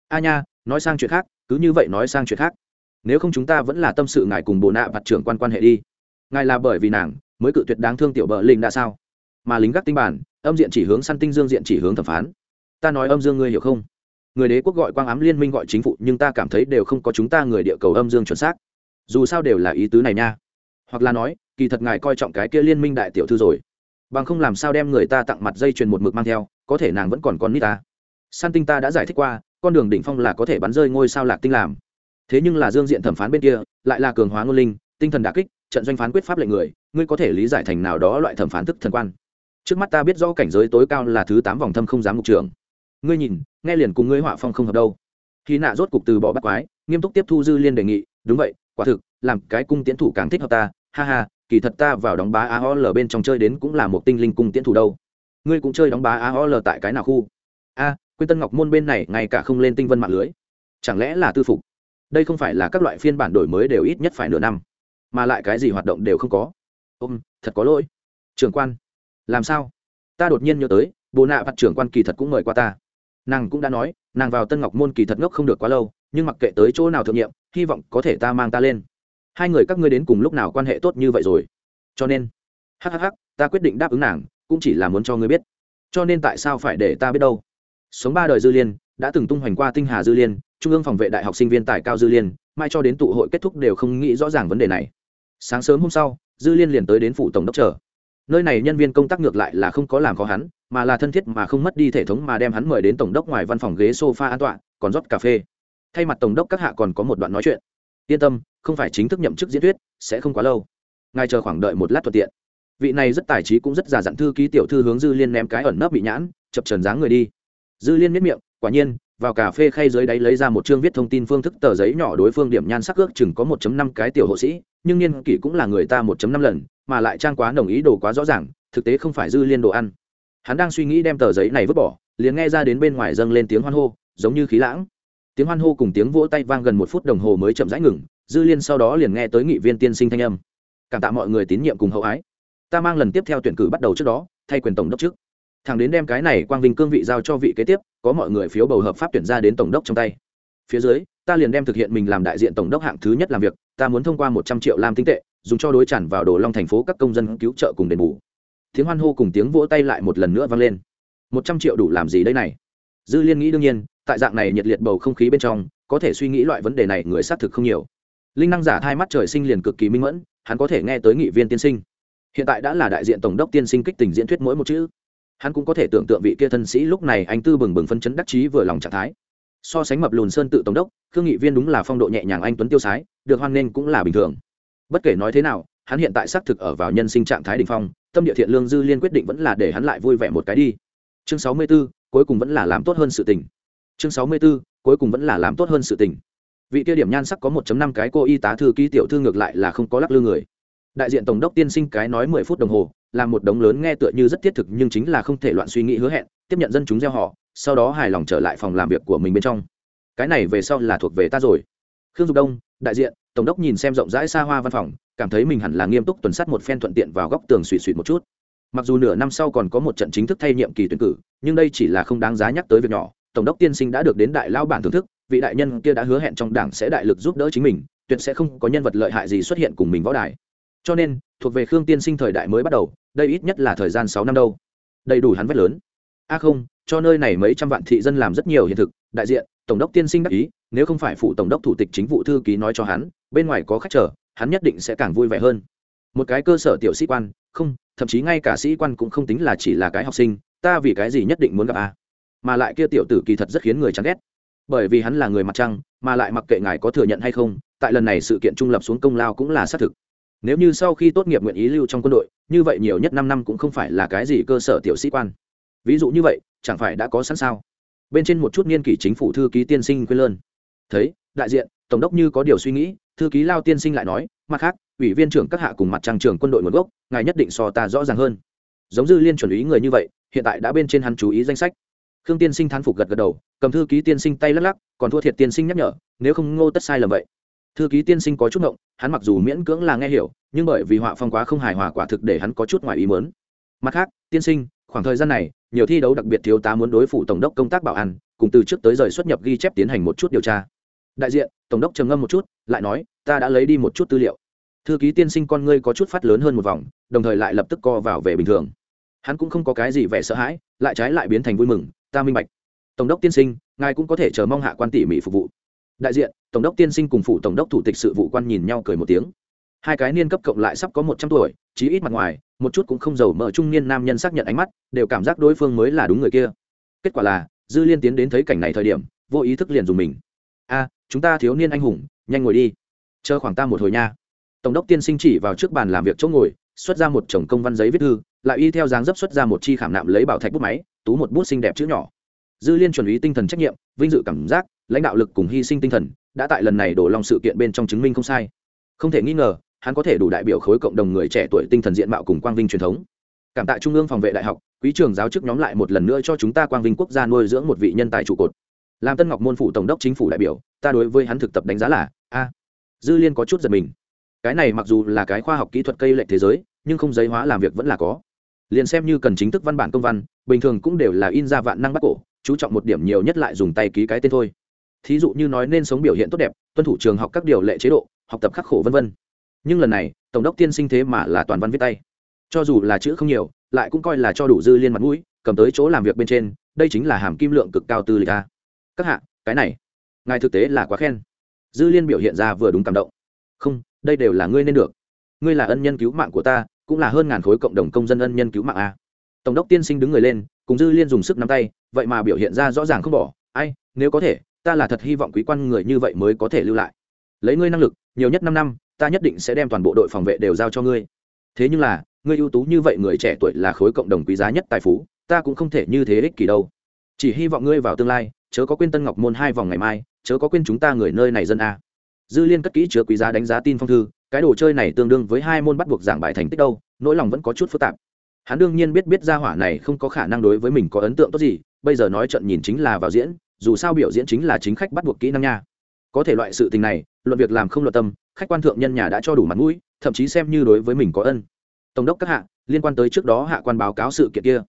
A nha, nói sang chuyện khác, cứ như vậy nói sang chuyện khác. Nếu không chúng ta vẫn là tâm sự ngài cùng bộ nạ vặt trưởng quan quan hệ đi. Ngài là bởi vì nàng mới cự tuyệt đáng thương tiểu bờ linh đã sao? Mà lính gác tinh bản âm diện chỉ hướng săn tinh dương diện chỉ hướng thẩm phán ta nói âm dương ngươi hiểu không? Người đế quốc gọi quang ám liên minh gọi chính phủ, nhưng ta cảm thấy đều không có chúng ta người địa cầu âm dương chuẩn xác. Dù sao đều là ý tứ này nha. Hoặc là nói, kỳ thật ngài coi trọng cái kia liên minh đại tiểu thư rồi. Bằng không làm sao đem người ta tặng mặt dây chuyền một mực mang theo, có thể nàng vẫn còn con nít ta. San tinh ta đã giải thích qua, con đường đỉnh phong là có thể bắn rơi ngôi sao lạc tinh làm. Thế nhưng là dương diện thẩm phán bên kia, lại là cường hóa ngôn linh, tinh thần đà kích, trận doanh phán quyết pháp lệnh người, ngươi có thể lý giải thành nào đó loại thẩm phán thức thần quan. Trước mắt ta biết rõ cảnh giới tối cao là thứ tám vòng thâm không dám mục trường ngươi nhìn nghe liền cùng ngươi họa phong không hợp đâu. Khi nạ rốt cục từ bỏ bắt quái nghiêm túc tiếp thu dư liên đề nghị đúng vậy quả thực làm cái cung tiến thủ càng thích hợp ta ha ha kỳ thật ta vào đóng bá aol bên trong chơi đến cũng là một tinh linh cung tiến thủ đâu. Ngươi cũng chơi đóng bá aol tại cái nào khu? A à, quyên tân ngọc môn bên này ngay cả không lên tinh vân mạng lưới. Chẳng lẽ là tư phục? Đây không phải là các loại phiên bản đổi mới đều ít nhất phải nửa năm mà lại cái gì hoạt động đều không có. Ôm thật có lỗi. Trưởng quan làm sao? Ta đột nhiên nhớ tới bồ nạ vặt trưởng quan kỳ thật cũng mời qua ta nàng cũng đã nói, nàng vào tân ngọc môn kỳ thật ngốc không được quá lâu, nhưng mặc kệ tới chỗ nào thượng nhiệm, hy vọng có thể ta mang ta lên. Hai người các ngươi đến cùng lúc nào quan hệ tốt như vậy rồi? Cho nên hhh ta quyết định đáp ứng nàng, cũng chỉ là muốn cho ngươi biết. Cho nên tại sao phải để ta biết đâu? Sống ba đời dư liên, đã từng tung hoành qua tinh hà dư liên, trung ương phòng vệ đại học sinh viên tài cao dư liên, mai cho đến tụ hội kết thúc đều không nghĩ rõ ràng vấn đề này. Sáng sớm hôm sau, dư liên liền tới đến phủ tổng đốc chờ. Nơi này nhân viên công tác ngược lại là không có làm khó hắn mà là thân thiết mà không mất đi thể thống mà đem hắn mời đến tổng đốc ngoài văn phòng ghế sofa an toàn còn rót cà phê. Thay mặt tổng đốc các hạ còn có một đoạn nói chuyện. Yên tâm, không phải chính thức nhậm chức diễn thuyết, sẽ không quá lâu. Ngài chờ khoảng đợi một lát thuận tiện. Vị này rất tài trí cũng rất già dặn thư ký tiểu thư hướng dư liên ném cái ẩn nấp bị nhãn, chập chờn dáng người đi. Dư liên miết miệng, quả nhiên, vào cà phê khay dưới đáy lấy ra một chương viết thông tin phương thức tờ giấy nhỏ đối phương điểm nhan sắc ước chừng có 1 năm cái tiểu hộ sĩ, nhưng niên kỷ cũng là người ta 1 năm lần, mà lại trang quá đồng ý đồ quá rõ ràng, thực tế không phải dư liên đồ ăn hắn đang suy nghĩ đem tờ giấy này vứt bỏ, liền nghe ra đến bên ngoài dâng lên tiếng hoan hô, giống như khí lãng. Tiếng hoan hô cùng tiếng vỗ tay vang gần một phút đồng hồ mới chậm rãi ngừng, dư liên sau đó liền nghe tới nghị viên tiên sinh thanh âm. Cảm tạ mọi người tín nhiệm cùng hậu ái. Ta mang lần tiếp theo tuyển cử bắt đầu trước đó, thay quyền tổng đốc trước. Thằng đến đem cái này quang vinh cương vị giao cho vị kế tiếp, có mọi người phiếu bầu hợp pháp tuyển ra đến tổng đốc trong tay. Phía dưới, ta liền đem thực hiện mình làm đại diện tổng đốc hạng thứ nhất làm việc, ta muốn thông qua một trăm triệu lam tinh tệ, dùng cho đối tràn vào đồ long thành phố các công dân cứu trợ cùng đền bù tiếng hoan hô cùng tiếng vỗ tay lại một lần nữa vang lên. Một trăm triệu đủ làm gì đây này? Dư liên nghĩ đương nhiên, tại dạng này nhiệt liệt bầu không khí bên trong, có thể suy nghĩ loại vấn đề này người xác thực không nhiều. Linh năng giả hai mắt trời sinh liền cực kỳ minh mẫn, hắn có thể nghe tới nghị viên tiên sinh. Hiện tại đã là đại diện tổng đốc tiên sinh kích tình diễn thuyết mỗi một chữ. Hắn cũng có thể tưởng tượng vị kia thân sĩ lúc này anh tư bừng bừng phân chấn đắc chí vừa lòng trạng thái. So sánh mập lùn sơn tự tổng đốc, khương nghị viên đúng là phong độ nhẹ nhàng anh tuấn tiêu sái, được hoan nghênh cũng là bình thường. Bất kể nói thế nào, hắn hiện tại xác thực ở vào nhân sinh trạng thái đ ỉ n h phong tâm địa thiện lương dư liên quyết định vẫn là để hắn lại vui vẻ một cái đi. Chương sáu mươi b ố cuối cùng vẫn là làm tốt hơn sự tình. Chương sáu mươi b ố cuối cùng vẫn là làm tốt hơn sự tình. Vị tiêu điểm nhan sắc có một năm cái cô y tá thư ký tiểu thư ngược lại là không có lắc lư người. Đại diện tổng đốc tiên sinh cái nói mười phút đồng hồ làm một đống lớn nghe tựa như rất thiết thực nhưng chính là không thể loạn suy nghĩ hứa hẹn, tiếp nhận dân chúng gieo họ, sau đó hài lòng trở lại phòng làm việc của mình bên trong. Cái này về sau là thuộc về ta rồi. Khương dục đông, đại diện, tổng đốc nhìn xem rộng rãi xa hoa văn phòng cảm thấy mình hẳn là nghiêm túc tuần sát một phen thuận tiện vào góc tường suy suy một chút. Mặc dù nửa năm sau còn có một trận chính thức thay nhiệm kỳ tuyển cử, nhưng đây chỉ là không đáng giá nhắc tới việc nhỏ. Tổng đốc tiên sinh đã được đến đại lao bản thưởng thức, vị đại nhân kia đã hứa hẹn trong đảng sẽ đại lực giúp đỡ chính mình, tuyệt sẽ không có nhân vật lợi hại gì xuất hiện cùng mình võ đài. Cho nên, thuộc về khương tiên sinh thời đại mới bắt đầu, đây ít nhất là thời gian sáu năm đâu. Đầy đủ hắn vét lớn. A không, cho nơi này mấy trăm vạn thị dân làm rất nhiều hiện thực. Đại diện, tổng đốc tiên sinh đắc ý, nếu không phải phụ tổng đốc thủ tịch chính vụ thư ký nói cho hắn, bên ngoài có khách chờ hắn nhất định sẽ càng vui vẻ hơn. Một cái cơ sở tiểu sĩ quan, không, thậm chí ngay cả sĩ quan cũng không tính là chỉ là cái học sinh, ta vì cái gì nhất định muốn gặp a? Mà lại kia tiểu tử kỳ thật rất khiến người chán ghét. Bởi vì hắn là người mặt trăng, mà lại mặc kệ ngài có thừa nhận hay không, tại lần này sự kiện trung lập xuống công lao cũng là xác thực. Nếu như sau khi tốt nghiệp nguyện ý lưu trong quân đội, như vậy nhiều nhất năm năm cũng không phải là cái gì cơ sở tiểu sĩ quan. Ví dụ như vậy, chẳng phải đã có sẵn sao? Bên trên một chút niên kỷ chính phủ thư ký tiên sinh quên lơn. Thấy, đại diện tổng đốc như có điều suy nghĩ, thư ký lao tiên sinh lại nói, mặt khác, ủy viên trưởng các hạ cùng mặt trang trưởng quân đội nguồn gốc, ngài nhất định so ta rõ ràng hơn. Giống dư liên chuẩn ý người như vậy, hiện tại đã bên trên hắn chú ý danh sách. Khương tiên sinh thán phục gật gật đầu, cầm thư ký tiên sinh tay lắc lắc, còn thua thiệt tiên sinh nhắc nhở, nếu không ngô tất sai lầm vậy. Thư ký tiên sinh có chút ngộng, hắn mặc dù miễn cưỡng là nghe hiểu, nhưng bởi vì họa phong quá không hài hòa quả thực để hắn có chút ngoài ý mớn mặt khác, tiên sinh, khoảng thời gian này, nhiều thi đấu đặc biệt thiếu tá muốn đối phủ tổng đốc công tác bảo an, cùng từ trước tới rời xuất nhập ghi chép tiến hành một chút điều tra đại diện, tổng đốc trầm ngâm một chút, lại nói, ta đã lấy đi một chút tư liệu. Thư ký tiên sinh con ngươi có chút phát lớn hơn một vòng, đồng thời lại lập tức co vào về bình thường. Hắn cũng không có cái gì vẻ sợ hãi, lại trái lại biến thành vui mừng, ta minh bạch. Tổng đốc tiên sinh, ngài cũng có thể chờ mong hạ quan tỉ mỉ phục vụ. Đại diện, tổng đốc tiên sinh cùng phụ tổng đốc thủ tịch sự vụ quan nhìn nhau cười một tiếng. Hai cái niên cấp cộng lại sắp có một trăm tuổi, chí ít mặt ngoài, một chút cũng không giàu mỡ trung niên nam nhân xác nhận ánh mắt, đều cảm giác đối phương mới là đúng người kia. Kết quả là, dư liên tiến đến thấy cảnh này thời điểm, vô ý thức liền dùng mình. A chúng ta thiếu niên anh hùng, nhanh ngồi đi. Chờ khoảng ta một hồi nha. Tổng đốc tiên sinh chỉ vào trước bàn làm việc chỗ ngồi, xuất ra một chồng công văn giấy viết thư, lại y theo dáng dấp xuất ra một chi khảm nạm lấy bảo thạch bút máy, tú một bút xinh đẹp chữ nhỏ. Dư liên chuẩn ý tinh thần trách nhiệm, vinh dự cảm giác, lãnh đạo lực cùng hy sinh tinh thần, đã tại lần này đổ lòng sự kiện bên trong chứng minh không sai. Không thể nghi ngờ, hắn có thể đủ đại biểu khối cộng đồng người trẻ tuổi tinh thần diện mạo cùng quang vinh truyền thống. Cảm tạ trung ương phòng vệ đại học, quý trường giáo chức nhóm lại một lần nữa cho chúng ta quang vinh quốc gia nuôi dưỡng một vị nhân tài trụ cột làm tân ngọc môn phủ tổng đốc chính phủ đại biểu, ta đối với hắn thực tập đánh giá là, a, dư liên có chút giật mình. Cái này mặc dù là cái khoa học kỹ thuật cây lệch thế giới, nhưng không giấy hóa làm việc vẫn là có. Liền xem như cần chính thức văn bản công văn, bình thường cũng đều là in ra vạn năng bắt cổ, chú trọng một điểm nhiều nhất lại dùng tay ký cái tên thôi. Thí dụ như nói nên sống biểu hiện tốt đẹp, tuân thủ trường học các điều lệ chế độ, học tập khắc khổ v v nhưng lần này, tổng đốc tiên sinh thế mà là toàn văn viết tay. Cho dù là chữ không nhiều, lại cũng coi là cho đủ dư liên mặt mũi, cầm tới chỗ làm việc bên trên, đây chính là hàm kim lượng cực cao tư lịch a các hạ, cái này, ngài thực tế là quá khen. Dư liên biểu hiện ra vừa đúng cảm động. Không, đây đều là ngươi nên được. Ngươi là ân nhân cứu mạng của ta, cũng là hơn ngàn khối cộng đồng công dân ân nhân cứu mạng a tổng đốc tiên sinh đứng người lên, cùng dư liên dùng sức nắm tay, vậy mà biểu hiện ra rõ ràng không bỏ. Ai, nếu có thể, ta là thật hy vọng quý quan người như vậy mới có thể lưu lại. Lấy ngươi năng lực, nhiều nhất năm năm, ta nhất định sẽ đem toàn bộ đội phòng vệ đều giao cho ngươi. Thế nhưng là, ngươi ưu tú như vậy người trẻ tuổi là khối cộng đồng quý giá nhất tài phú, ta cũng không thể như thế ích kỷ đâu. Chỉ hy vọng ngươi vào tương lai chớ có quên tân ngọc môn hai vòng ngày mai, chớ có quên chúng ta người nơi này dân a. Dư liên cất kỹ chứa quý giá đánh giá tin phong thư, cái đồ chơi này tương đương với hai môn bắt buộc giảng bài thành tích đâu, nỗi lòng vẫn có chút phức tạp. Hắn đương nhiên biết biết ra hỏa này không có khả năng đối với mình có ấn tượng tốt gì, bây giờ nói trận nhìn chính là vào diễn, dù sao biểu diễn chính là chính khách bắt buộc kỹ năng nha. Có thể loại sự tình này, luận việc làm không luận tâm, khách quan thượng nhân nhà đã cho đủ mặt mũi, thậm chí xem như đối với mình có ân. Tổng đốc các hạ, liên quan tới trước đó hạ quan báo cáo sự kiện kia.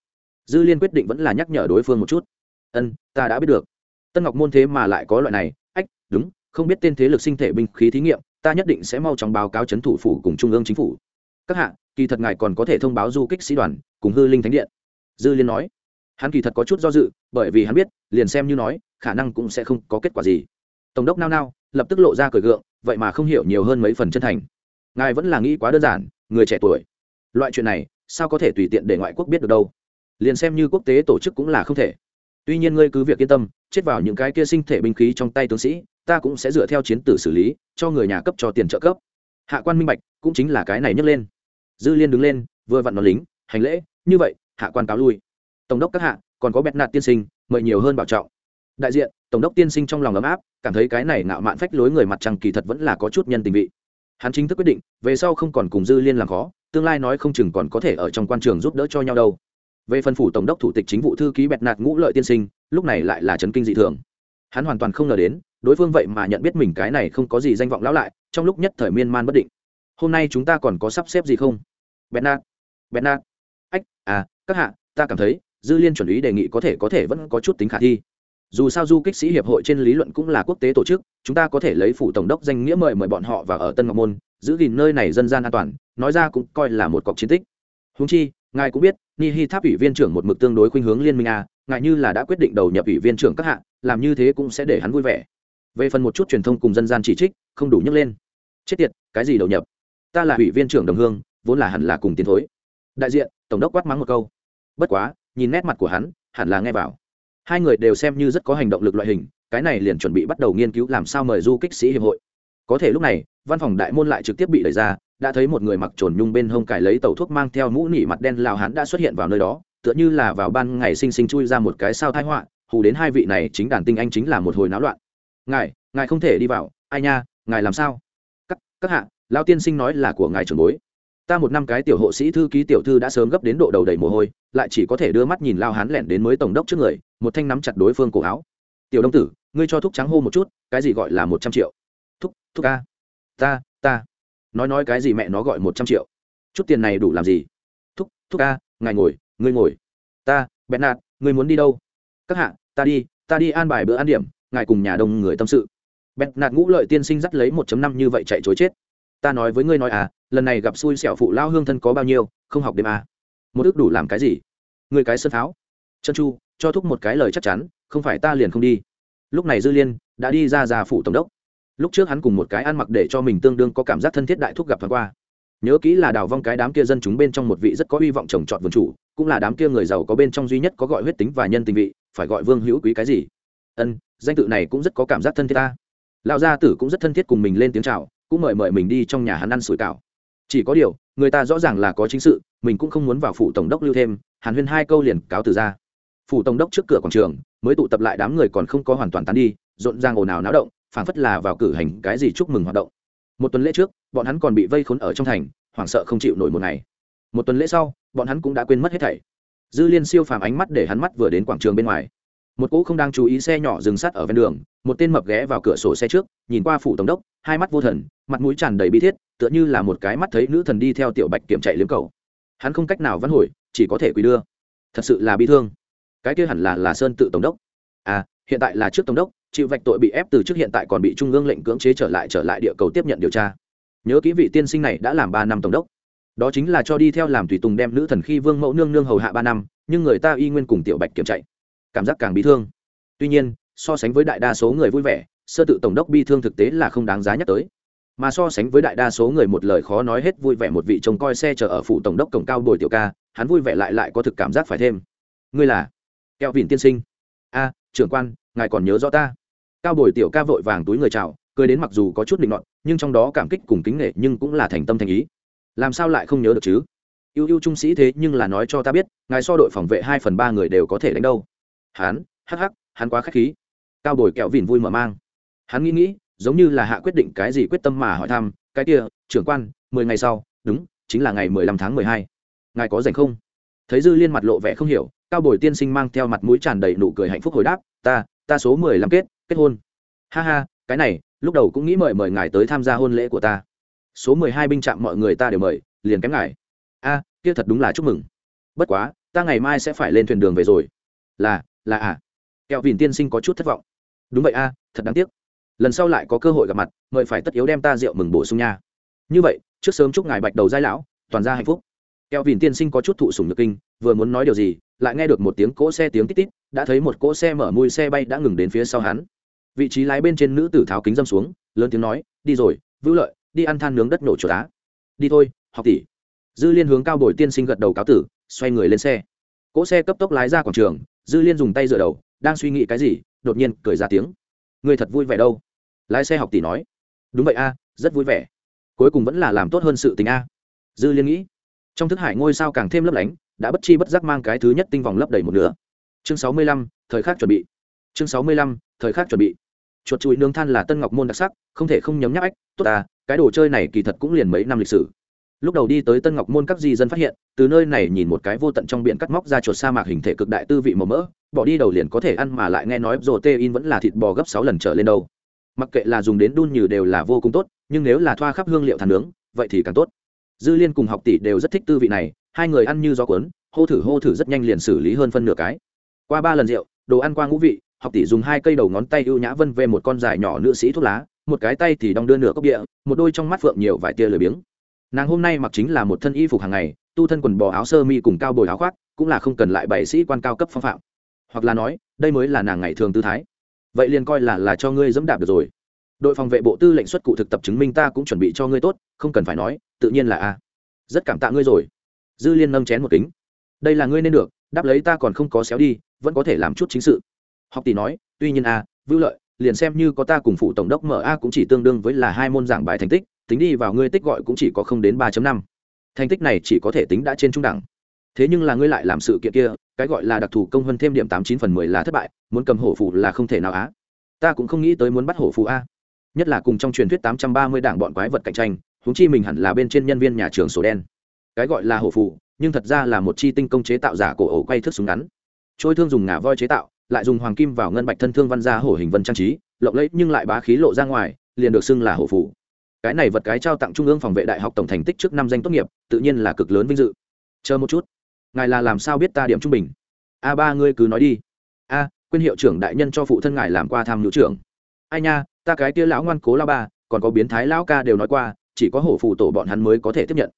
Dư liên quyết định vẫn là nhắc nhở đối phương một chút. Ân, ta đã biết được tân ngọc môn thế mà lại có loại này, ách, đúng, không biết tên thế lực sinh thể binh khí thí nghiệm, ta nhất định sẽ mau chóng báo cáo chấn thủ phủ cùng trung ương chính phủ. Các hạ, kỳ thật ngài còn có thể thông báo du kích sĩ đoàn, cùng hư linh thánh điện. Dư liên nói. Hắn kỳ thật có chút do dự, bởi vì hắn biết, liền xem như nói, khả năng cũng sẽ không có kết quả gì. Tổng đốc nao nao, lập tức lộ ra cười gượng, vậy mà không hiểu nhiều hơn mấy phần chân thành. Ngài vẫn là nghĩ quá đơn giản, người trẻ tuổi. Loại chuyện này, sao có thể tùy tiện để ngoại quốc biết được đâu? Liền xem như quốc tế tổ chức cũng là không thể. Tuy nhiên ngươi cứ việc yên tâm chết vào những cái kia sinh thể binh khí trong tay tướng sĩ, ta cũng sẽ dựa theo chiến tử xử lý, cho người nhà cấp cho tiền trợ cấp. Hạ quan minh bạch, cũng chính là cái này nhấc lên. Dư liên đứng lên, vừa vặn nó lính, hành lễ, như vậy, hạ quan cáo lui. Tổng đốc các hạ, còn có bẹt nạt tiên sinh, mời nhiều hơn bảo trọng. Đại diện, tổng đốc tiên sinh trong lòng ấm áp, cảm thấy cái này ngạo mạn phách lối người mặt trăng kỳ thật vẫn là có chút nhân tình vị. Hắn chính thức quyết định, về sau không còn cùng dư liên làm khó, tương lai nói không chừng còn có thể ở trong quan trường giúp đỡ cho nhau đâu. Về phân phủ tổng đốc thủ tịch chính vụ thư ký bẹt nạt ngũ lợi tiên sinh lúc này lại là chấn kinh dị thường. Hắn hoàn toàn không ngờ đến, đối phương vậy mà nhận biết mình cái này không có gì danh vọng lão lại, trong lúc nhất thời miên man bất định. Hôm nay chúng ta còn có sắp xếp gì không? Bernard bernard. Ách à các hạ, ta cảm thấy, dư liên chuẩn ý đề nghị có thể có thể vẫn có chút tính khả thi. Dù sao du kích sĩ hiệp hội trên lý luận cũng là quốc tế tổ chức, chúng ta có thể lấy phủ tổng đốc danh nghĩa mời mời bọn họ vào ở tân ngọc môn, giữ gìn nơi này dân gian an toàn, nói ra cũng coi là một cọc chiến tích. Húng chi, ngài cũng biết, ni hi tháp ủy viên trưởng một mực tương đối khuynh hướng liên minh a ngài như là đã quyết định đầu nhập ủy viên trưởng các hạng làm như thế cũng sẽ để hắn vui vẻ. Về phần một chút truyền thông cùng dân gian chỉ trích, không đủ nhấc lên. Chết tiệt, cái gì đầu nhập? Ta là ủy viên trưởng đồng hương, vốn là hẳn là cùng tiến thối. Đại diện, tổng đốc quát mắng một câu. Bất quá, nhìn nét mặt của hắn, hẳn là nghe vào. Hai người đều xem như rất có hành động lực loại hình, cái này liền chuẩn bị bắt đầu nghiên cứu làm sao mời du kích sĩ hiệp hội. Có thể lúc này, văn phòng đại môn lại trực tiếp bị đẩy ra, đã thấy một người mặc trồn nhung bên hông cải lấy tàu thuốc mang theo mũ nỉ mặt đen lào hắn đã xuất hiện vào nơi đó tựa như là vào ban ngày sinh sinh chui ra một cái sao thái họa, hù đến hai vị này chính đàn tinh anh chính là một hồi náo loạn. Ngài ngài không thể đi vào, ai nha, ngài làm sao? Các các hạ lao tiên sinh nói là của ngài trưởng bối. Ta một năm cái tiểu hộ sĩ thư ký tiểu thư đã sớm gấp đến độ đầu đầy mồ hôi, lại chỉ có thể đưa mắt nhìn lao hán lẻn đến mới tổng đốc trước người, một thanh nắm chặt đối phương cổ áo. Tiểu đông tử, ngươi cho thúc trắng hô một chút, cái gì gọi là một trăm triệu? Thúc thúc a ta ta. Nói nói cái gì mẹ nó gọi một trăm triệu? Chút tiền này đủ làm gì? Thúc thúc a ngài ngồi ngươi ngồi. Ta bẹn nạt, ngươi muốn đi đâu? Các hạ, ta đi ta đi an bài bữa ăn điểm, ngài cùng nhà đông người tâm sự. Bẹn nạt ngũ lợi tiên sinh dắt lấy một năm như vậy chạy chối chết. Ta nói với ngươi nói à lần này gặp xui xẻo phụ lao hương thân có bao nhiêu, không học đêm à. một ước đủ làm cái gì? Người cái sơn tháo. Chân chu, cho thúc một cái lời chắc chắn, không phải ta liền không đi. Lúc này dư liên đã đi ra già phủ tổng đốc. Lúc trước hắn cùng một cái ăn mặc để cho mình tương đương có cảm giác thân thiết đại thúc gặp thoáng qua nhớ kỹ là đào vong cái đám kia dân chúng bên trong một vị rất có hy vọng trồng trọt vườn chủ, cũng là đám kia người giàu có bên trong duy nhất có gọi huyết tính và nhân tình vị, phải gọi vương hữu quý cái gì? Ân, danh tự này cũng rất có cảm giác thân thiết ta. Lão gia tử cũng rất thân thiết cùng mình lên tiếng chào, cũng mời mời mình đi trong nhà hắn ăn sủi cảo. Chỉ có điều, người ta rõ ràng là có chính sự, mình cũng không muốn vào phủ tổng đốc lưu thêm, hàn huyên hai câu liền cáo từ ra. Phủ tổng đốc trước cửa quảng trường, mới tụ tập lại đám người còn không có hoàn toàn tán đi, rộn ràng ồn ào náo động, phảng phất là vào cử hành cái gì chúc mừng hoạt động một tuần lễ trước, bọn hắn còn bị vây khốn ở trong thành, hoảng sợ không chịu nổi một ngày. Một tuần lễ sau, bọn hắn cũng đã quên mất hết thảy. Dư liên siêu phàm ánh mắt để hắn mắt vừa đến quảng trường bên ngoài. Một cỗ không đang chú ý xe nhỏ dừng sát ở ven đường, một tên mập ghé vào cửa sổ xe trước, nhìn qua phủ tổng đốc, hai mắt vô thần, mặt mũi tràn đầy bi thiết, tựa như là một cái mắt thấy nữ thần đi theo tiểu bạch kiểm chạy liếm cầu. Hắn không cách nào văn hồi, chỉ có thể quỳ đưa. Thật sự là bi thương. Cái kia hẳn là là sơn tự tổng đốc. À hiện tại là trước tổng đốc chịu vạch tội bị ép từ trước hiện tại còn bị trung ương lệnh cưỡng chế trở lại trở lại địa cầu tiếp nhận điều tra. Nhớ kỹ vị tiên sinh này đã làm ba năm tổng đốc. Đó chính là cho đi theo làm tùy tùng đem nữ thần khi vương mẫu nương nương hầu hạ ba năm, nhưng người ta y nguyên cùng tiểu bạch kiểm chạy. Cảm giác càng bị thương. Tuy nhiên, so sánh với đại đa số người vui vẻ, sơ tự tổng đốc bi thương thực tế là không đáng giá nhắc tới. Mà so sánh với đại đa số người một lời khó nói hết vui vẻ một vị trông coi xe chở ở phủ tổng đốc cổng cao bồi tiểu ca, hắn vui vẻ lại lại có thực cảm giác phải thêm. Ngươi là kẹo vịn tiên sinh. A, trưởng quan, ngài còn nhớ rõ ta? Cao bồi tiểu ca vội vàng túi người chào, cười đến mặc dù có chút định nọt, nhưng trong đó cảm kích cùng kính nghệ nhưng cũng là thành tâm thành ý. Làm sao lại không nhớ được chứ? Ưu ưu trung sĩ thế nhưng là nói cho ta biết, ngài so đội phòng vệ hai phần ba người đều có thể đánh đâu. Hắn hắc hắc, hắn quá k h á c h khí. Cao bồi kẹo vìn vui mở mang. Hắn nghĩ nghĩ, giống như là hạ quyết định cái gì quyết tâm mà hỏi thăm, cái kia, trưởng quan, mười ngày sau, đúng, chính là ngày mười lăm tháng mười hai. Ngài có dành không? Thấy dư liên mặt lộ vẻ không hiểu, cao bồi tiên sinh mang theo mặt mũi tràn đầy nụ cười hạnh phúc hồi đáp, ta ta số mười lăm kết kết hôn. Ha ha, cái này, lúc đầu cũng nghĩ mời mời ngài tới tham gia hôn lễ của ta. Số mười hai binh trạm mọi người ta đều mời, liền kém ngài. A, kia thật đúng là chúc mừng. Bất quá, ta ngày mai sẽ phải lên thuyền đường về rồi. Là là à. Kẹo vìn tiên sinh có chút thất vọng. Đúng vậy a, thật đáng tiếc. Lần sau lại có cơ hội gặp mặt, mời phải tất yếu đem ta rượu mừng bổ sung nha. Như vậy, trước sớm chúc ngài bạch đầu giai lão, toàn ra hạnh phúc. Kẹo vìn tiên sinh có chút thụ sùng nhược kinh, vừa muốn nói điều gì, lại nghe được một tiếng cỗ xe tiếng tít tít, đã thấy một cỗ xe mở mui xe bay đã ngừng đến phía sau hắn vị trí lái bên trên nữ tử tháo kính dâm xuống, lớn tiếng nói, đi rồi vữ lợi, đi ăn than nướng đất nổ chùa đá đi thôi, học tỷ. Dư liên hướng cao bồi tiên sinh gật đầu cáo tử, xoay người lên xe. Cỗ xe cấp tốc lái ra quảng trường, dư liên dùng tay dựa đầu, đang suy nghĩ cái gì, đột nhiên cười ra tiếng. Người thật vui vẻ đâu? Lái xe học tỷ nói. Đúng vậy a, rất vui vẻ. Cuối cùng vẫn là làm tốt hơn sự tình a. Dư liên nghĩ. Trong thức hải ngôi sao càng thêm lấp lánh, đã bất chi bất giác mang cái thứ nhất tinh vòng lấp đầy một nửa. Chương sáu mươi lăm, thời khắc chuẩn bị. Chương sáu mươi lăm thời khắc chuẩn bị. Chuột chùi nương than là tân ngọc môn đặc sắc, không thể không nhấm nhắc ách, tốt à cái đồ chơi này kỳ thật cũng liền mấy năm lịch sử. Lúc đầu đi tới tân ngọc môn các di dân phát hiện, từ nơi này nhìn một cái vô tận trong biển cắt móc ra chuột sa mạc hình thể cực đại tư vị màu mỡ, bỏ đi đầu liền có thể ăn mà lại nghe nói rồ tê in vẫn là thịt bò gấp sáu lần trở lên đâu. Mặc kệ là dùng đến đun như đều là vô cùng tốt, nhưng nếu là thoa khắp hương liệu thàn nướng, vậy thì càng tốt. Dư liên cùng học tỷ đều rất thích tư vị này, hai người ăn như gió cuốn, hô thử hô thử rất nhanh liền xử lý hơn phân nửa cái. Qua ba lần rượu, đồ ăn qua ngũ vị học tỷ dùng hai cây đầu ngón tay ưu nhã vân về một con dài nhỏ nữ sĩ thuốc lá, một cái tay thì đong đưa nửa cốc địa, một đôi trong mắt phượng nhiều vài tia lười biếng. Nàng hôm nay mặc chính là một thân y phục hàng ngày, tu thân quần bò áo sơ mi cùng cao bồi áo khoác, cũng là không cần lại bảy sĩ quan cao cấp phong phạm. Hoặc là nói, đây mới là nàng ngày thường tư thái. Vậy liền coi là là cho ngươi dẫm đạp được rồi. Đội phòng vệ bộ tư lệnh xuất cụ thực tập chứng minh ta cũng chuẩn bị cho ngươi tốt, không cần phải nói, tự nhiên là a. Rất cảm tạ ngươi rồi. Dư liên nâng chén một kính. Đây là ngươi nên được, đáp lấy ta còn không có xéo đi, vẫn có thể làm chút chính sự học tỷ nói, tuy nhiên a, vưu lợi, liền xem như có ta cùng phụ tổng đốc mở a cũng chỉ tương đương với là hai môn giảng bài thành tích, tính đi vào ngươi tích gọi cũng chỉ có không đến ba năm. Thành tích này chỉ có thể tính đã trên trung đẳng. Thế nhưng là ngươi lại làm sự kiện kia, cái gọi là đặc thù công hơn thêm điểm tám chín phần mười là thất bại, muốn cầm hổ phụ là không thể nào á. Ta cũng không nghĩ tới muốn bắt hổ phụ a. Nhất là cùng trong truyền thuyết tám trăm ba mươi đảng bọn quái vật cạnh tranh, huống chi mình hẳn là bên trên nhân viên nhà trường sổ đen. Cái gọi là hổ phụ, nhưng thật ra là một chi tinh công chế tạo giả cổ ổ quay thước súng ngắn. Trôi thương dùng ngà voi chế tạo lại dùng hoàng kim vào ngân bạch thân thương văn ra hổ hình vân trang trí lộng lẫy nhưng lại bá khí lộ ra ngoài liền được xưng là hổ phủ. Cái này vật cái trao tặng trung ương phòng vệ đại học tổng thành tích trước năm danh tốt nghiệp tự nhiên là cực lớn vinh dự. Chờ một chút. Ngài là làm sao biết ta điểm trung bình? A ba ngươi cứ nói đi. A à, quyên hiệu trưởng đại nhân cho phụ thân ngài làm qua tham nhũ trưởng. Ai nha ta cái tia lão ngoan cố lao ba còn có biến thái lão ca đều nói qua chỉ có hổ phụ tổ bọn hắn mới có thể tiếp nhận.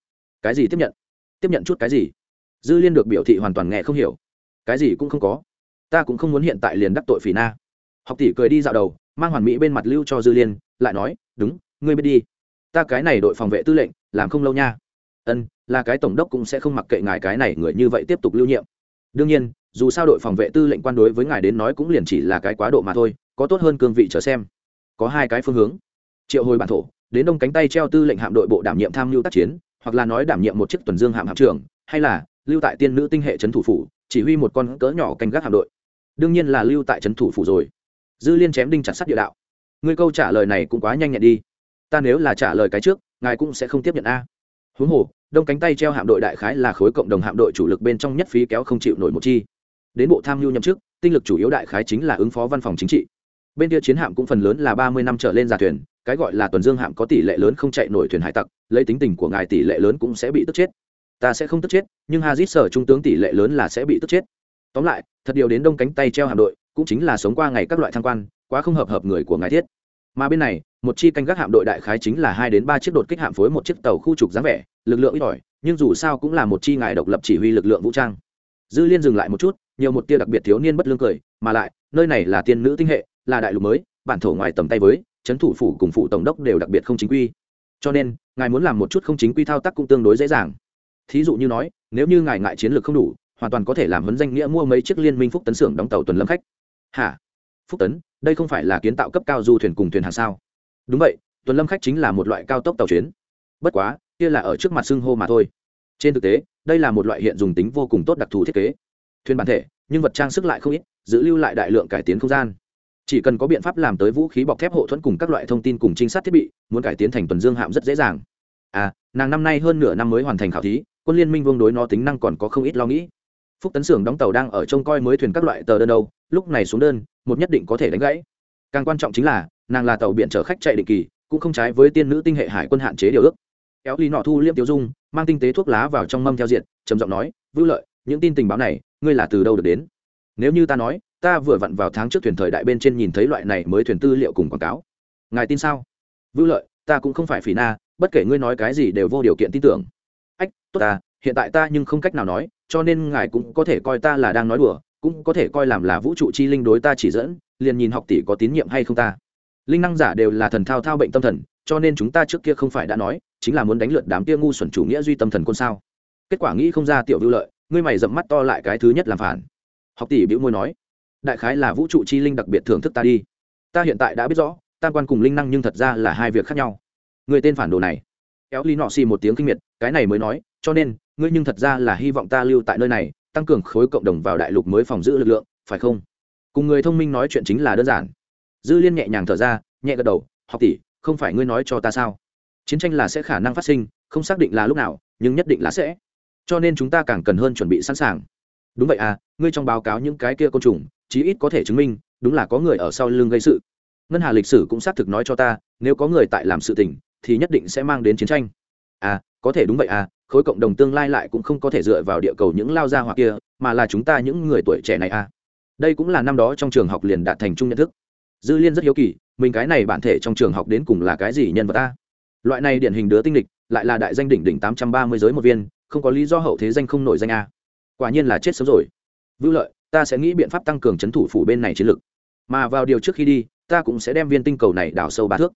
Cái gì tiếp nhận? Tiếp nhận chút cái gì? Dư liên được biểu thị hoàn toàn nghe không hiểu. Cái gì cũng không có ta cũng không muốn hiện tại liền đắc tội phỉ na. Học tỷ cười đi dạo đầu, mang hoàn mỹ bên mặt lưu cho dư liên, lại nói, đúng, ngươi biết đi. Ta cái này đội phòng vệ tư lệnh, làm không lâu nha. Ân, là cái tổng đốc cũng sẽ không mặc kệ ngài cái này người như vậy tiếp tục lưu nhiệm. Đương nhiên, dù sao đội phòng vệ tư lệnh quan đối với ngài đến nói cũng liền chỉ là cái quá độ mà thôi, có tốt hơn cương vị chờ xem. Có hai cái phương hướng. Triệu hồi bản thổ, đến đông cánh tay treo tư lệnh hạm đội bộ đảm nhiệm tham mưu tác chiến, hoặc là nói đảm nhiệm một chiếc tuần dương hạm hạm trưởng, hay là lưu tại tiên nữ tinh hệ trấn thủ phủ, chỉ huy một con cỡ nhỏ canh gác hạm đội đương nhiên là lưu tại trấn thủ phủ rồi. Dư liên chém đinh chặt sắt địa đạo. Ngươi câu trả lời này cũng quá nhanh nhẹn đi. Ta nếu là trả lời cái trước, ngài cũng sẽ không tiếp nhận a. Huống hồ, đông cánh tay treo hạm đội đại khái là khối cộng đồng hạm đội chủ lực bên trong nhất phí kéo không chịu nổi một chi. Đến bộ tham mưu nhậm chức, tinh lực chủ yếu đại khái chính là ứng phó văn phòng chính trị. Bên kia chiến hạm cũng phần lớn là ba mươi năm trở lên giả thuyền, cái gọi là tuần dương hạm có tỷ lệ lớn không chạy nổi thuyền hải tặc, lấy tính tình của ngài tỷ lệ lớn cũng sẽ bị tức chết. Ta sẽ không tức chết, nhưng hazit sở trung tướng tỷ lệ lớn là sẽ bị tức chết. Tóm lại thật điều đến đông cánh tay treo hạm đội, cũng chính là sống qua ngày các loại thăng quan, quá không hợp hợp người của ngài thiết. Mà bên này, một chi canh gác hạm đội đại khái chính là hai đến ba chiếc đột kích hạm phối một chiếc tàu khu trục dáng vẻ, lực lượng ít ỏi, nhưng dù sao cũng là một chi ngài độc lập chỉ huy lực lượng vũ trang. Dư liên dừng lại một chút, nhiều một tia đặc biệt thiếu niên bất lương cười, mà lại, nơi này là tiên nữ tinh hệ, là đại lục mới, bản thổ ngoài tầm tay với trấn thủ phủ cùng phụ tổng đốc đều đặc biệt không chính quy. Cho nên, ngài muốn làm một chút không chính quy thao tác cũng tương đối dễ dàng. Thí dụ như nói, nếu như ngài ngại chiến lược không đủ hoàn toàn có thể làm vấn danh nghĩa mua mấy chiếc liên minh phúc tấn xưởng đóng tàu tuần lâm khách. Hả? Phúc tấn, đây không phải là kiến tạo cấp cao du thuyền cùng thuyền hàng sao? Đúng vậy, tuần lâm khách chính là một loại cao tốc tàu chuyến. Bất quá, kia là ở trước mặt xưng hô mà thôi. Trên thực tế, đây là một loại hiện dùng tính vô cùng tốt đặc thù thiết kế. Thuyền bản thể, nhưng vật trang sức lại không ít, giữ lưu lại đại lượng cải tiến không gian. Chỉ cần có biện pháp làm tới vũ khí bọc thép hộ thuẫn cùng các loại thông tin cùng trinh sát thiết bị, muốn cải tiến thành tuần dương hạm rất dễ dàng. À nàng năm nay hơn nửa năm mới hoàn thành khảo thí, quân liên minh vương đối nó tính năng còn có không ít lo nghĩ phúc tấn xưởng đóng tàu đang ở trông coi mới thuyền các loại tờ đơn đâu, lúc này xuống đơn, một nhất định có thể đánh gãy. Càng quan trọng chính là, nàng là tàu biển chở khách chạy định kỳ, cũng không trái với tiên nữ tinh hệ hải quân hạn chế điều ước. Kéo ly nọ thu liêm tiêu dung, mang tinh tế thuốc lá vào trong mâm theo diện, trầm giọng nói, vưu lợi, những tin tình báo này, ngươi là từ đâu được đến? Nếu như ta nói, ta vừa vặn vào tháng trước thuyền thời đại bên trên nhìn thấy loại này mới thuyền tư liệu cùng quảng cáo. Ngài tin sao? Vưu lợi, ta cũng không phải phỉ na, bất kể ngươi nói cái gì đều vô điều kiện tin tưởng. Ách, tốt ta hiện tại ta nhưng không cách nào nói, cho nên ngài cũng có thể coi ta là đang nói đùa, cũng có thể coi làm là vũ trụ chi linh đối ta chỉ dẫn, liền nhìn học tỷ có tín nhiệm hay không ta. Linh năng giả đều là thần thao thao bệnh tâm thần, cho nên chúng ta trước kia không phải đã nói, chính là muốn đánh lượt đám kia ngu xuẩn chủ nghĩa duy tâm thần quân sao. Kết quả nghĩ không ra tiểu vưu lợi, ngươi mày dậm mắt to lại cái thứ nhất làm phản. Học tỷ bĩu môi nói, đại khái là vũ trụ chi linh đặc biệt thưởng thức ta đi. Ta hiện tại đã biết rõ, tam quan cùng linh năng nhưng thật ra là hai việc khác nhau. Người tên phản đồ này éo lý nọ xì một tiếng kinh miệt, cái này mới nói, cho nên, ngươi nhưng thật ra là hy vọng ta lưu tại nơi này, tăng cường khối cộng đồng vào đại lục mới phòng giữ lực lượng, phải không? Cùng người thông minh nói chuyện chính là đơn giản. Dư liên nhẹ nhàng thở ra, nhẹ gật đầu, học tỷ, không phải ngươi nói cho ta sao? Chiến tranh là sẽ khả năng phát sinh, không xác định là lúc nào, nhưng nhất định là sẽ. Cho nên chúng ta càng cần hơn chuẩn bị sẵn sàng. Đúng vậy à ngươi trong báo cáo những cái kia côn trùng, chí ít có thể chứng minh, đúng là có người ở sau lưng gây sự. Ngân hà lịch sử cũng xác thực nói cho ta, nếu có người tại làm sự tình thì nhất định sẽ mang đến chiến tranh. À có thể đúng vậy à khối cộng đồng tương lai lại cũng không có thể dựa vào địa cầu những lao gia hoặc kia, mà là chúng ta những người tuổi trẻ này à. Đây cũng là năm đó trong trường học liền đạt thành chung nhận thức. Dư liên rất hiếu kỳ, mình cái này bản thể trong trường học đến cùng là cái gì nhân vật ta? Loại này điển hình đứa tinh lịch, lại là đại danh đỉnh đỉnh tám trăm ba mươi giới một viên, không có lý do hậu thế danh không nổi danh a quả nhiên là chết sớm rồi. Vưu lợi, ta sẽ nghĩ biện pháp tăng cường c h ấ n thủ phủ bên này chiến lược. Mà vào điều trước khi đi, ta cũng sẽ đem viên tinh cầu này đào sâu ba thước.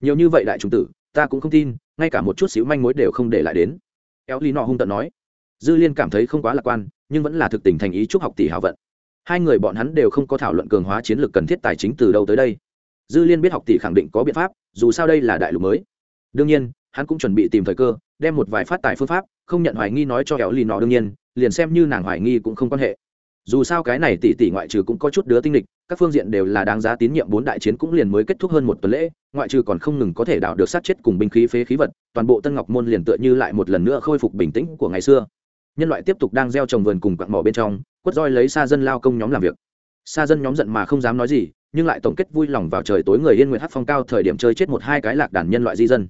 Nhiều như vậy đại trung tử ta cũng không tin, ngay cả một chút xíu manh mối đều không để lại đến. Éo lý nọ hung tận nói. Dư liên cảm thấy không quá lạc quan, nhưng vẫn là thực tình thành ý chúc học tỷ hảo vận. Hai người bọn hắn đều không có thảo luận cường hóa chiến lược cần thiết tài chính từ đâu tới đây. Dư liên biết học tỷ khẳng định có biện pháp, dù sao đây là đại lục mới. Đương nhiên, hắn cũng chuẩn bị tìm thời cơ, đem một vài phát tài phương pháp, không nhận hoài nghi nói cho éo lì nọ đương nhiên, liền xem như nàng hoài nghi cũng không quan hệ. Dù sao cái này tỷ tỷ ngoại trừ cũng có chút đứa tinh lịch các phương diện đều là đáng giá tín nhiệm bốn đại chiến cũng liền mới kết thúc hơn một tuần lễ, ngoại trừ còn không ngừng có thể đảo được sát chết cùng binh khí phế khí vật, toàn bộ tân ngọc môn liền tựa như lại một lần nữa khôi phục bình tĩnh của ngày xưa. Nhân loại tiếp tục đang gieo trồng vườn cùng quặng mỏ bên trong, quất roi lấy xa dân lao công nhóm làm việc. Xa dân nhóm giận mà không dám nói gì, nhưng lại tổng kết vui lòng vào trời tối người yên nguyện hát phong cao thời điểm chơi chết một hai cái lạc đàn nhân loại di dân.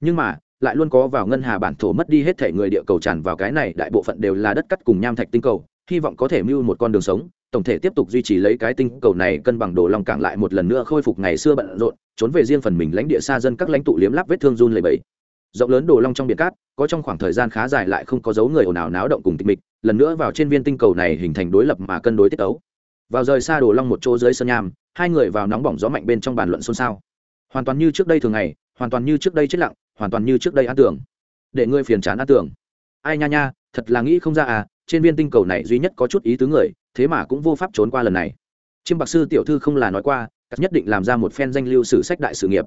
Nhưng mà, lại luôn có vào ngân hà bản thổ mất đi hết thể người địa cầu tràn vào cái này, đại bộ phận đều là đất cắt cùng nham thạch tinh cầu, hy vọng có thể mưu một con đường sống tổng thể tiếp tục duy trì lấy cái tinh cầu này cân bằng đồ lòng cảng lại một lần nữa khôi phục ngày xưa bận rộn, trốn về riêng phần mình lãnh địa xa dân các lãnh tụ liếm lắp vết thương run lầy bẫy rộng lớn đồ long trong biển cát, có trong khoảng thời gian khá dài lại không có dấu người ồn ào náo động cùng tịch mịch, lần nữa vào trên viên tinh cầu này hình thành đối lập mà cân đối tiết tấu. Vào rời xa đồ long một chỗ dưới sân nham, hai người vào nóng bỏng gió mạnh bên trong bàn luận xôn xao. Hoàn toàn như trước đây thường ngày, hoàn toàn như trước đây chết lặng, hoàn toàn như trước đây an tưởng. Để ngươi phiền chán an tưởng. Ai nha nha, thật là nghĩ không ra à trên viên tinh cầu này duy nhất có chút ý tứ người thế mà cũng vô pháp trốn qua lần này. Chiêm bạc sư tiểu thư không là nói qua cắt nhất định làm ra một phen danh lưu sử sách đại sự nghiệp.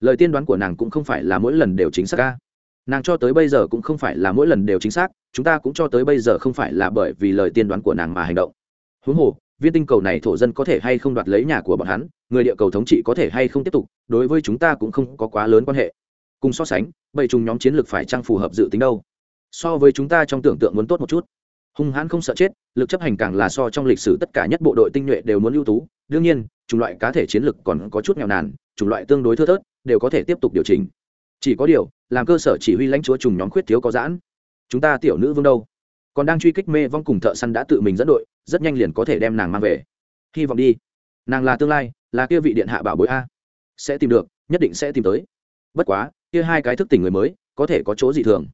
Lời tiên đoán của nàng cũng không phải là mỗi lần đều chính xác ca nàng cho tới bây giờ cũng không phải là mỗi lần đều chính xác, chúng ta cũng cho tới bây giờ không phải là bởi vì lời tiên đoán của nàng mà hành động. Huống hồ, viên tinh cầu này thổ dân có thể hay không đoạt lấy nhà của bọn hắn, người địa cầu thống trị có thể hay không tiếp tục, đối với chúng ta cũng không có quá lớn quan hệ. Cùng so sánh bầy trùng nhóm chiến lược phải trang phù hợp dự tính đâu? So với chúng ta trong tưởng tượng muốn tốt một chút hung hãn không sợ chết, lực chấp hành càng là so trong lịch sử tất cả nhất bộ đội tinh nhuệ đều muốn ưu tú. Đương nhiên, chủng loại cá thể chiến lược còn có chút nghèo nàn, chủng loại tương đối thưa thớt, đều có thể tiếp tục điều chỉnh. Chỉ có điều, làm cơ sở chỉ huy lãnh chúa trùng nhóm khuyết thiếu có giãn. Chúng ta tiểu nữ vương đâu? Còn đang truy kích mê vong cùng thợ săn đã tự mình dẫn đội, rất nhanh liền có thể đem nàng mang về. Hy vọng đi. Nàng là tương lai, là kia vị điện hạ bảo bối a. Sẽ tìm được, nhất định sẽ tìm tới. Bất quá, kia hai cái thức tỉnh người mới, có thể có chỗ gì thường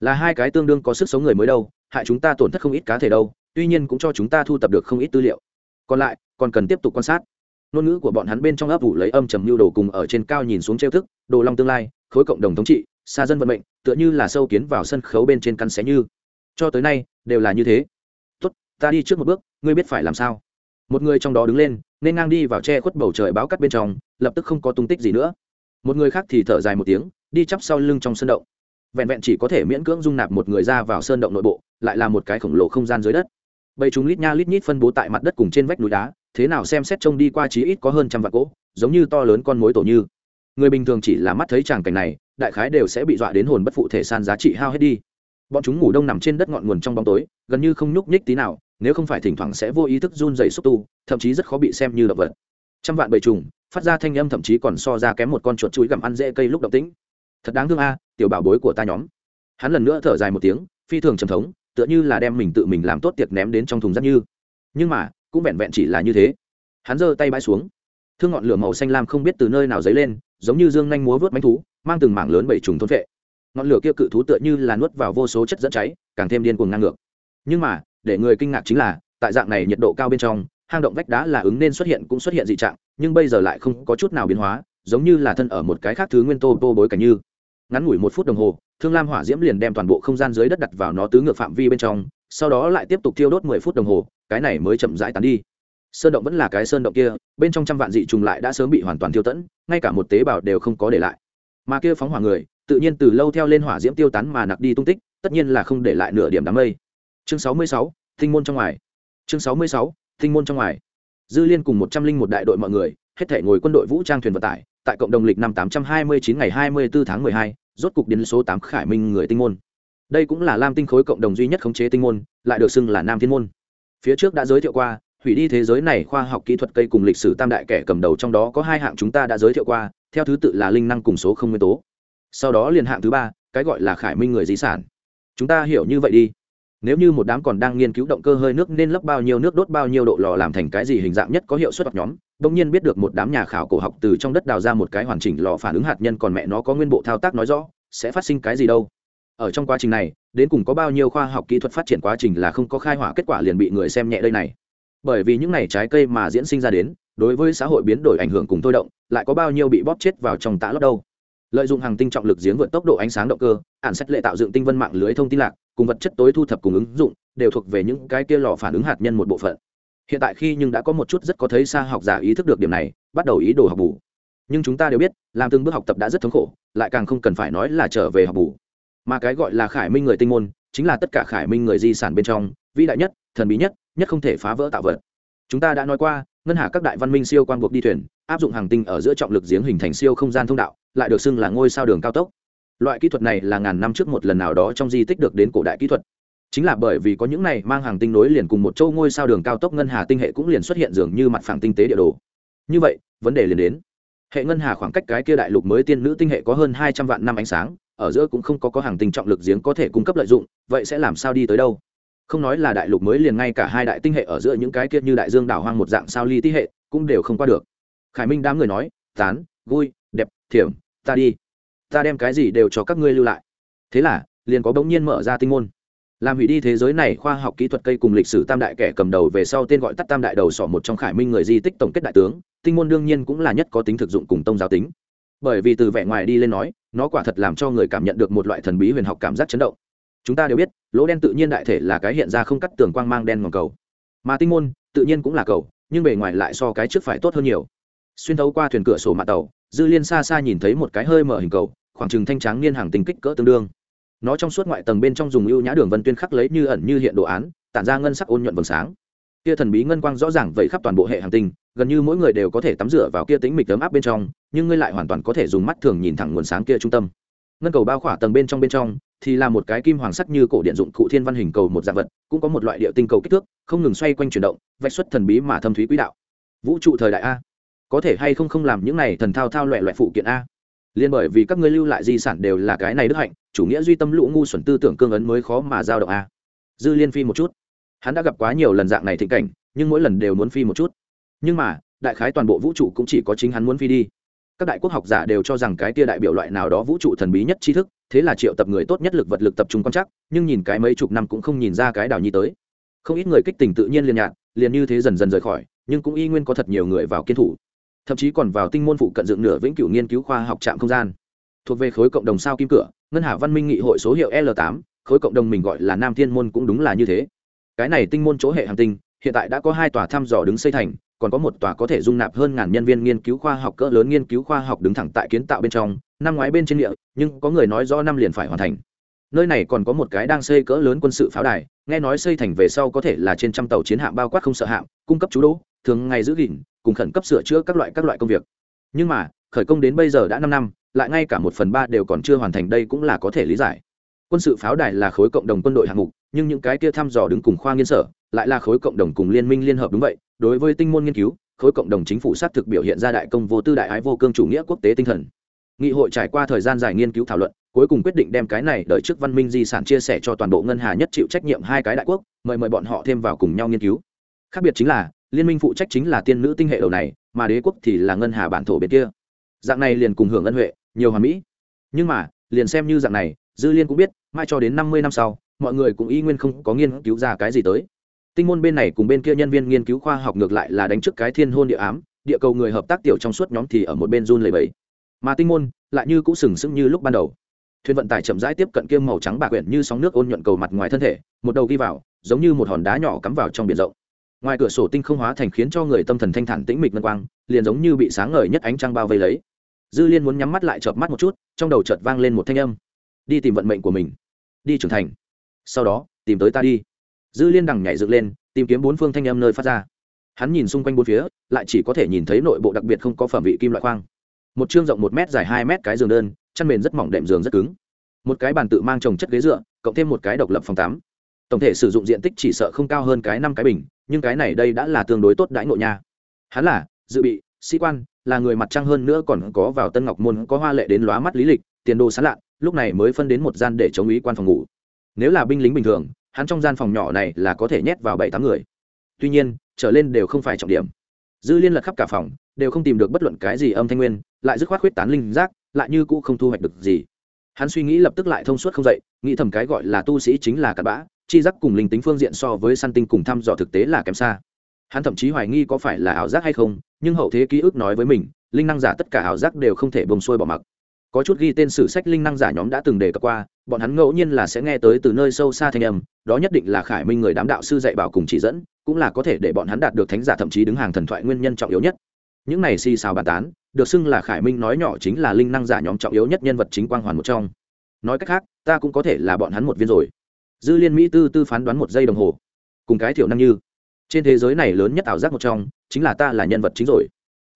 là hai cái tương đương có sức sống người mới đâu, hại chúng ta tổn thất không ít cá thể đâu, tuy nhiên cũng cho chúng ta thu tập được không ít tư liệu. Còn lại, còn cần tiếp tục quan sát. Ngôn ngữ của bọn hắn bên trong ấp ủ lấy âm trầm lưu đồ cùng ở trên cao nhìn xuống trêu thức, đồ long tương lai, khối cộng đồng thống trị, xa dân vận mệnh, tựa như là sâu kiến vào sân khấu bên trên căn xé như. Cho tới nay, đều là như thế. Tốt, ta đi trước một bước, ngươi biết phải làm sao. Một người trong đó đứng lên, nên ngang đi vào che khuất bầu trời báo cắt bên trong, lập tức không có tung tích gì nữa. Một người khác thì thở dài một tiếng, đi chắp sau lưng trong sân động vẹn vẹn chỉ có thể miễn cưỡng dung nạp một người ra vào sơn động nội bộ, lại là một cái khổng lồ không gian dưới đất. Bầy chúng lít nha lít nhít phân bố tại mặt đất cùng trên vách núi đá, thế nào xem xét trông đi qua chí ít có hơn trăm vạn cỗ, giống như to lớn con mối tổ như. Người bình thường chỉ là mắt thấy tràng cảnh này, đại khái đều sẽ bị dọa đến hồn bất phụ thể san giá trị hao hết đi. Bọn chúng ngủ đông nằm trên đất ngọn nguồn trong bóng tối, gần như không nhúc nhích tí nào, nếu không phải thỉnh thoảng sẽ vô ý thức run dày xúc tu, thậm chí rất khó bị xem như động vật. Trăm vạn bầy trùng, phát ra thanh âm thậm chí còn so ra kém một con chuột chuối gặm ăn dễ cây lúc động tĩnh. Thật đáng thương a tiểu bảo bối của ta nhóm. Hắn lần nữa thở dài một tiếng, phi thường trầm thống, tựa như là đem mình tự mình làm tốt tiệc ném đến trong thùng rác như. Nhưng mà, cũng vẹn vẹn chỉ là như thế. Hắn giơ tay bãi xuống. Thương ngọn lửa màu xanh lam không biết từ nơi nào dấy lên, giống như dương nhanh múa vớt bánh thú, mang từng mảng lớn bảy trùng thôn vệ. Ngọn lửa kia cự thú tựa như là nuốt vào vô số chất dẫn cháy, càng thêm điên cuồng ngang ngược. Nhưng mà, để người kinh ngạc chính là, tại dạng này nhiệt độ cao bên trong, hang động vách đá là ứng nên xuất hiện cũng xuất hiện dị trạng, nhưng bây giờ lại không có chút nào biến hóa, giống như là thân ở một cái khác thứ nguyên tô tô bối cảnh như ngắn ngủi một phút đồng hồ, thương lam hỏa diễm liền đem toàn bộ không gian dưới đất đặt vào nó tứ ngược phạm vi bên trong, sau đó lại tiếp tục thiêu đốt mười phút đồng hồ, cái này mới chậm rãi tán đi. Sơn động vẫn là cái sơn động kia, bên trong trăm vạn dị trùng lại đã sớm bị hoàn toàn tiêu tẫn, ngay cả một tế bào đều không có để lại. Mà kia phóng hỏa người, tự nhiên từ lâu theo lên hỏa diễm tiêu tán mà nặc đi tung tích, tất nhiên là không để lại nửa điểm đám mây. Chương sáu mươi sáu, thinh môn trong ngoài. Chương sáu mươi sáu, thinh môn trong ngoài. Dư liên cùng một trăm linh một đại đội mọi người, hết thể ngồi quân đội vũ trang thuyền vận tải tại cộng đồng lịch năm tám trăm hai mươi chín ngày hai mươi bốn tháng mười hai, rốt cục đến số tám khải minh người tinh môn. Đây cũng là lam tinh khối cộng đồng duy nhất khống chế tinh môn, lại được xưng là nam thiên môn. Phía trước đã giới thiệu qua, hủy đi thế giới này khoa học kỹ thuật cây cùng lịch sử tam đại kẻ cầm đầu trong đó có hai hạng chúng ta đã giới thiệu qua, theo thứ tự là linh năng cùng số không nguyên tố. Sau đó liền hạng thứ ba, cái gọi là khải minh người di sản. Chúng ta hiểu như vậy đi nếu như một đám còn đang nghiên cứu động cơ hơi nước nên lấp bao nhiêu nước đốt bao nhiêu độ lò làm thành cái gì hình dạng nhất có hiệu suất hoặc nhóm. Bỗng nhiên biết được một đám nhà khảo cổ học từ trong đất đào ra một cái hoàn chỉnh lò phản ứng hạt nhân còn mẹ nó có nguyên bộ thao tác nói rõ, sẽ phát sinh cái gì đâu. Ở trong quá trình này, đến cùng có bao nhiêu khoa học kỹ thuật phát triển quá trình là không có khai hỏa kết quả liền bị người xem nhẹ đây này. Bởi vì những này trái cây mà diễn sinh ra đến, đối với xã hội biến đổi ảnh hưởng cùng thôi động, lại có bao nhiêu bị bóp chết vào trong tã lót đâu. Lợi dụng hàng tinh trọng lực giếng vượt tốc độ ánh sáng động cơ, ản sách lệ tạo dựng tinh vân mạng lưới thông tin lạc cùng vật chất tối thu thập cùng ứng dụng, đều thuộc về những cái kia lò phản ứng hạt nhân một bộ phận. Hiện tại khi nhưng đã có một chút rất có thấy xa học giả ý thức được điểm này, bắt đầu ý đồ học bù. Nhưng chúng ta đều biết, làm từng bước học tập đã rất thống khổ, lại càng không cần phải nói là trở về học bù. Mà cái gọi là khải minh người tinh môn, chính là tất cả khải minh người di sản bên trong, vĩ đại nhất, thần bí nhất nhất không thể phá vỡ tạo vật. Chúng ta đã nói qua, ngân hà các đại văn minh siêu quan buộc đi thuyền, áp dụng hàng tinh ở giữa trọng lực giếng hình thành siêu không gian thông đạo, lại được xưng là ngôi sao đường cao tốc loại kỹ thuật này là ngàn năm trước một lần nào đó trong di tích được đến cổ đại kỹ thuật. Chính là bởi vì có những này mang hàng tinh nối liền cùng một châu ngôi sao đường cao tốc ngân hà tinh hệ cũng liền xuất hiện dường như mặt phẳng tinh tế địa đồ. Như vậy, vấn đề liền đến. Hệ ngân hà khoảng cách cái kia đại lục mới tiên nữ tinh hệ có hơn hai trăm vạn năm ánh sáng, ở giữa cũng không có có hàng tinh trọng lực giếng có thể cung cấp lợi dụng, vậy sẽ làm sao đi tới đâu? Không nói là đại lục mới liền ngay cả hai đại tinh hệ ở giữa những cái kia như đại dương đảo hoang một dạng sao ly tí hệ, cũng đều không qua được. Khải minh đám người nói, tán, vui, đẹp, thiểm, ta đi ta đem cái gì đều cho các ngươi lưu lại. Thế là, liền có bỗng nhiên mở ra tinh môn. Làm hủy đi thế giới này khoa học kỹ thuật cây cùng lịch sử tam đại kẻ cầm đầu về sau tên gọi tắt tam đại đầu sỏ một trong khải minh người di tích tổng kết đại tướng, tinh môn đương nhiên cũng là nhất có tính thực dụng cùng tông giáo tính. Bởi vì từ vẻ ngoài đi lên nói, nó quả thật làm cho người cảm nhận được một loại thần bí huyền học cảm giác chấn động. Chúng ta đều biết, lỗ đen tự nhiên đại thể là cái hiện ra không cắt tường quang mang đen ngọn cầu. Mà tinh môn, tự nhiên cũng là cầu, nhưng bề ngoài lại so cái trước phải tốt hơn nhiều. Xuyên thấu qua thuyền cửa sổ mạng tàu dư liên xa xa nhìn thấy một cái hơi mở hình cầu, khoảng trừng thanh tráng niên hàng tinh kích cỡ tương đương. Nó trong suốt ngoại tầng bên trong dùng ưu nhã đường vân tuyên khắc lấy như ẩn như hiện đồ án, tản ra ngân sắc ôn nhuận vầng sáng. Kia thần bí ngân quang rõ ràng vậy khắp toàn bộ hệ hành tinh, gần như mỗi người đều có thể tắm rửa vào kia tính mịch tấm áp bên trong, nhưng ngươi lại hoàn toàn có thể dùng mắt thường nhìn thẳng nguồn sáng kia trung tâm. Ngân cầu bao khỏa tầng bên trong bên trong, thì là một cái kim hoàng sắc như cổ điện dụng cụ thiên văn hình cầu một dạng vật, cũng có một loại địa tinh cầu kích thước, không ngừng xoay quanh chuyển động, vạch xuất thần bí mà thâm thúy quỹ đạo. Vũ trụ thời đại a có thể hay không không làm những này thần thao thao loẹ loẹ phụ kiện a? Liên bởi vì các ngươi lưu lại di sản đều là cái này đức hạnh, chủ nghĩa duy tâm lũ ngu xuẩn tư tưởng cương ấn mới khó mà giao động a. Dư liên phi một chút. Hắn đã gặp quá nhiều lần dạng này thịnh cảnh, nhưng mỗi lần đều muốn phi một chút. Nhưng mà, đại khái toàn bộ vũ trụ cũng chỉ có chính hắn muốn phi đi. Các đại quốc học giả đều cho rằng cái tia đại biểu loại nào đó vũ trụ thần bí nhất tri thức, thế là triệu tập người tốt nhất lực vật lực tập trung quan chắc nhưng nhìn cái mấy chục năm cũng không nhìn ra cái đào nhi tới. Không ít người kích tình tự nhiên liền nhạt, liền như thế dần dần rời khỏi, nhưng cũng y nguyên có thật nhiều người vào kiên thủ thậm chí còn vào tinh môn phụ cận dựng nửa vĩnh cửu nghiên cứu khoa học trạm không gian. Thuộc về khối cộng đồng sao kim cửa, ngân hà văn minh nghị hội số hiệu l 8 khối cộng đồng mình gọi là nam thiên môn cũng đúng là như thế. Cái này tinh môn chỗ hệ hành tinh, hiện tại đã có hai tòa thăm dò đứng xây thành, còn có một tòa có thể dung nạp hơn ngàn nhân viên nghiên cứu khoa học cỡ lớn nghiên cứu khoa học đứng thẳng tại kiến tạo bên trong, năm ngoái bên trên địa, nhưng có người nói rõ năm liền phải hoàn thành. Nơi này còn có một cái đang xây cỡ lớn quân sự pháo đài, nghe nói xây thành về sau có thể là trên trăm tàu chiến hạm bao quát không sợ hạm, cung cấp chú đỗ, thường ngày giữ gìn cùng khẩn cấp sửa chữa các loại các loại công việc. Nhưng mà, khởi công đến bây giờ đã năm năm, lại ngay cả một phần ba đều còn chưa hoàn thành đây cũng là có thể lý giải. Quân sự pháo đài là khối cộng đồng quân đội hạng mục, nhưng những cái kia thăm dò đứng cùng khoa nghiên sở lại là khối cộng đồng cùng liên minh liên hợp đúng vậy. Đối với tinh môn nghiên cứu, khối cộng đồng chính phủ xác thực biểu hiện ra đại công vô tư đại ái vô cương chủ nghĩa quốc tế tinh thần. Nghị hội trải qua thời gian dài nghiên cứu thảo luận, cuối cùng quyết định đem cái này đợi trước văn minh di sản chia sẻ cho toàn bộ ngân hà nhất chịu trách nhiệm hai cái đại quốc, mời mời bọn họ thêm vào cùng nhau nghiên cứu. Khác biệt chính là liên minh phụ trách chính là tiên nữ tinh hệ đầu này, mà đế quốc thì là ngân hà bản thổ bên kia. Dạng này liền cùng hưởng ân huệ, nhiều hoàn mỹ. Nhưng mà, liền xem như dạng này, dư liên cũng biết mai cho đến năm mươi năm sau, mọi người cũng y nguyên không có nghiên cứu ra cái gì tới. Tinh môn bên này cùng bên kia nhân viên nghiên cứu khoa học ngược lại là đánh trước cái thiên hôn địa ám, địa cầu người hợp tác tiểu trong suốt nhóm thì ở một bên run lầy bẫy mà tinh môn lại như cũ sừng sững như lúc ban đầu. Thuyền vận tải chậm rãi tiếp cận kiêm màu trắng bạc quyển như sóng nước ôn nhuận cầu mặt ngoài thân thể, một đầu ghi vào, giống như một hòn đá nhỏ cắm vào trong biển rộng ngoài cửa sổ tinh không hóa thành khiến cho người tâm thần thanh thản tĩnh mịch ngân quang, liền giống như bị sáng ngời nhất ánh trăng bao vây lấy. Dư liên muốn nhắm mắt lại chợp mắt một chút, trong đầu chợt vang lên một thanh âm. Đi tìm vận mệnh của mình. Đi trưởng thành. Sau đó, tìm tới ta đi. Dư liên đằng nhảy dựng lên, tìm kiếm bốn phương thanh âm nơi phát ra. Hắn nhìn xung quanh bốn phía, lại chỉ có thể nhìn thấy nội bộ đặc biệt không có phẩm vị kim loại khoang. Một chương rộng một m dài hai m cái giường đơn, chăn mền rất mỏng đệm giường rất cứng. Một cái bàn tự mang trồng chất ghế dựa, cộng thêm một cái độc lập phòng tắm. Tổng thể sử dụng diện tích chỉ sợ không cao hơn cái năm cái bình nhưng cái này đây đã là tương đối tốt đãi ngộ nha. Hắn là, dự bị, sĩ quan, là người mặt trăng hơn nữa còn có vào tân ngọc môn, có hoa lệ đến lóa mắt lý lịch, tiền đồ sán lạ lúc này mới phân đến một gian để chống ý quan phòng ngủ. Nếu là binh lính bình thường, hắn trong gian phòng nhỏ này là có thể nhét vào bảy tám người. Tuy nhiên, trở lên đều không phải trọng điểm. Dư liên lật khắp cả phòng, đều không tìm được bất luận cái gì âm thanh nguyên, lại dứt khoát khuyết tán linh giác, lại như cũ không thu hoạch được gì. Hắn suy nghĩ lập tức lại thông suốt không dậy, nghĩ thầm cái gọi là tu sĩ chính là cặn bã chi giác cùng linh tính phương diện so với săn tinh cùng thăm dò thực tế là kém xa. Hắn thậm chí hoài nghi có phải là ảo giác hay không, nhưng hậu thế ký ức nói với mình, linh năng giả tất cả ảo giác đều không thể bông xuôi bỏ mặc. Có chút ghi tên sử sách linh năng giả nhóm đã từng đề cập qua, bọn hắn ngẫu nhiên là sẽ nghe tới từ nơi sâu xa thanh âm, đó nhất định là khải minh người đám đạo sư dạy bảo cùng chỉ dẫn, cũng là có thể để bọn hắn đạt được thánh giả thậm chí đứng hàng thần thoại nguyên nhân trọng yếu nhất. Những này xì xào bàn tán, được xưng là khải minh nói nhỏ chính là linh năng giả nhóm trọng yếu nhất nhân vật chính quang hoàn một trong. Nói cách khác, ta cũng có thể là bọn hắn một viên rồi dư liên mỹ tư tư phán đoán một giây đồng hồ. Cùng cái thiểu năng như. Trên thế giới này lớn nhất ảo giác một trong, chính là ta là nhân vật chính rồi.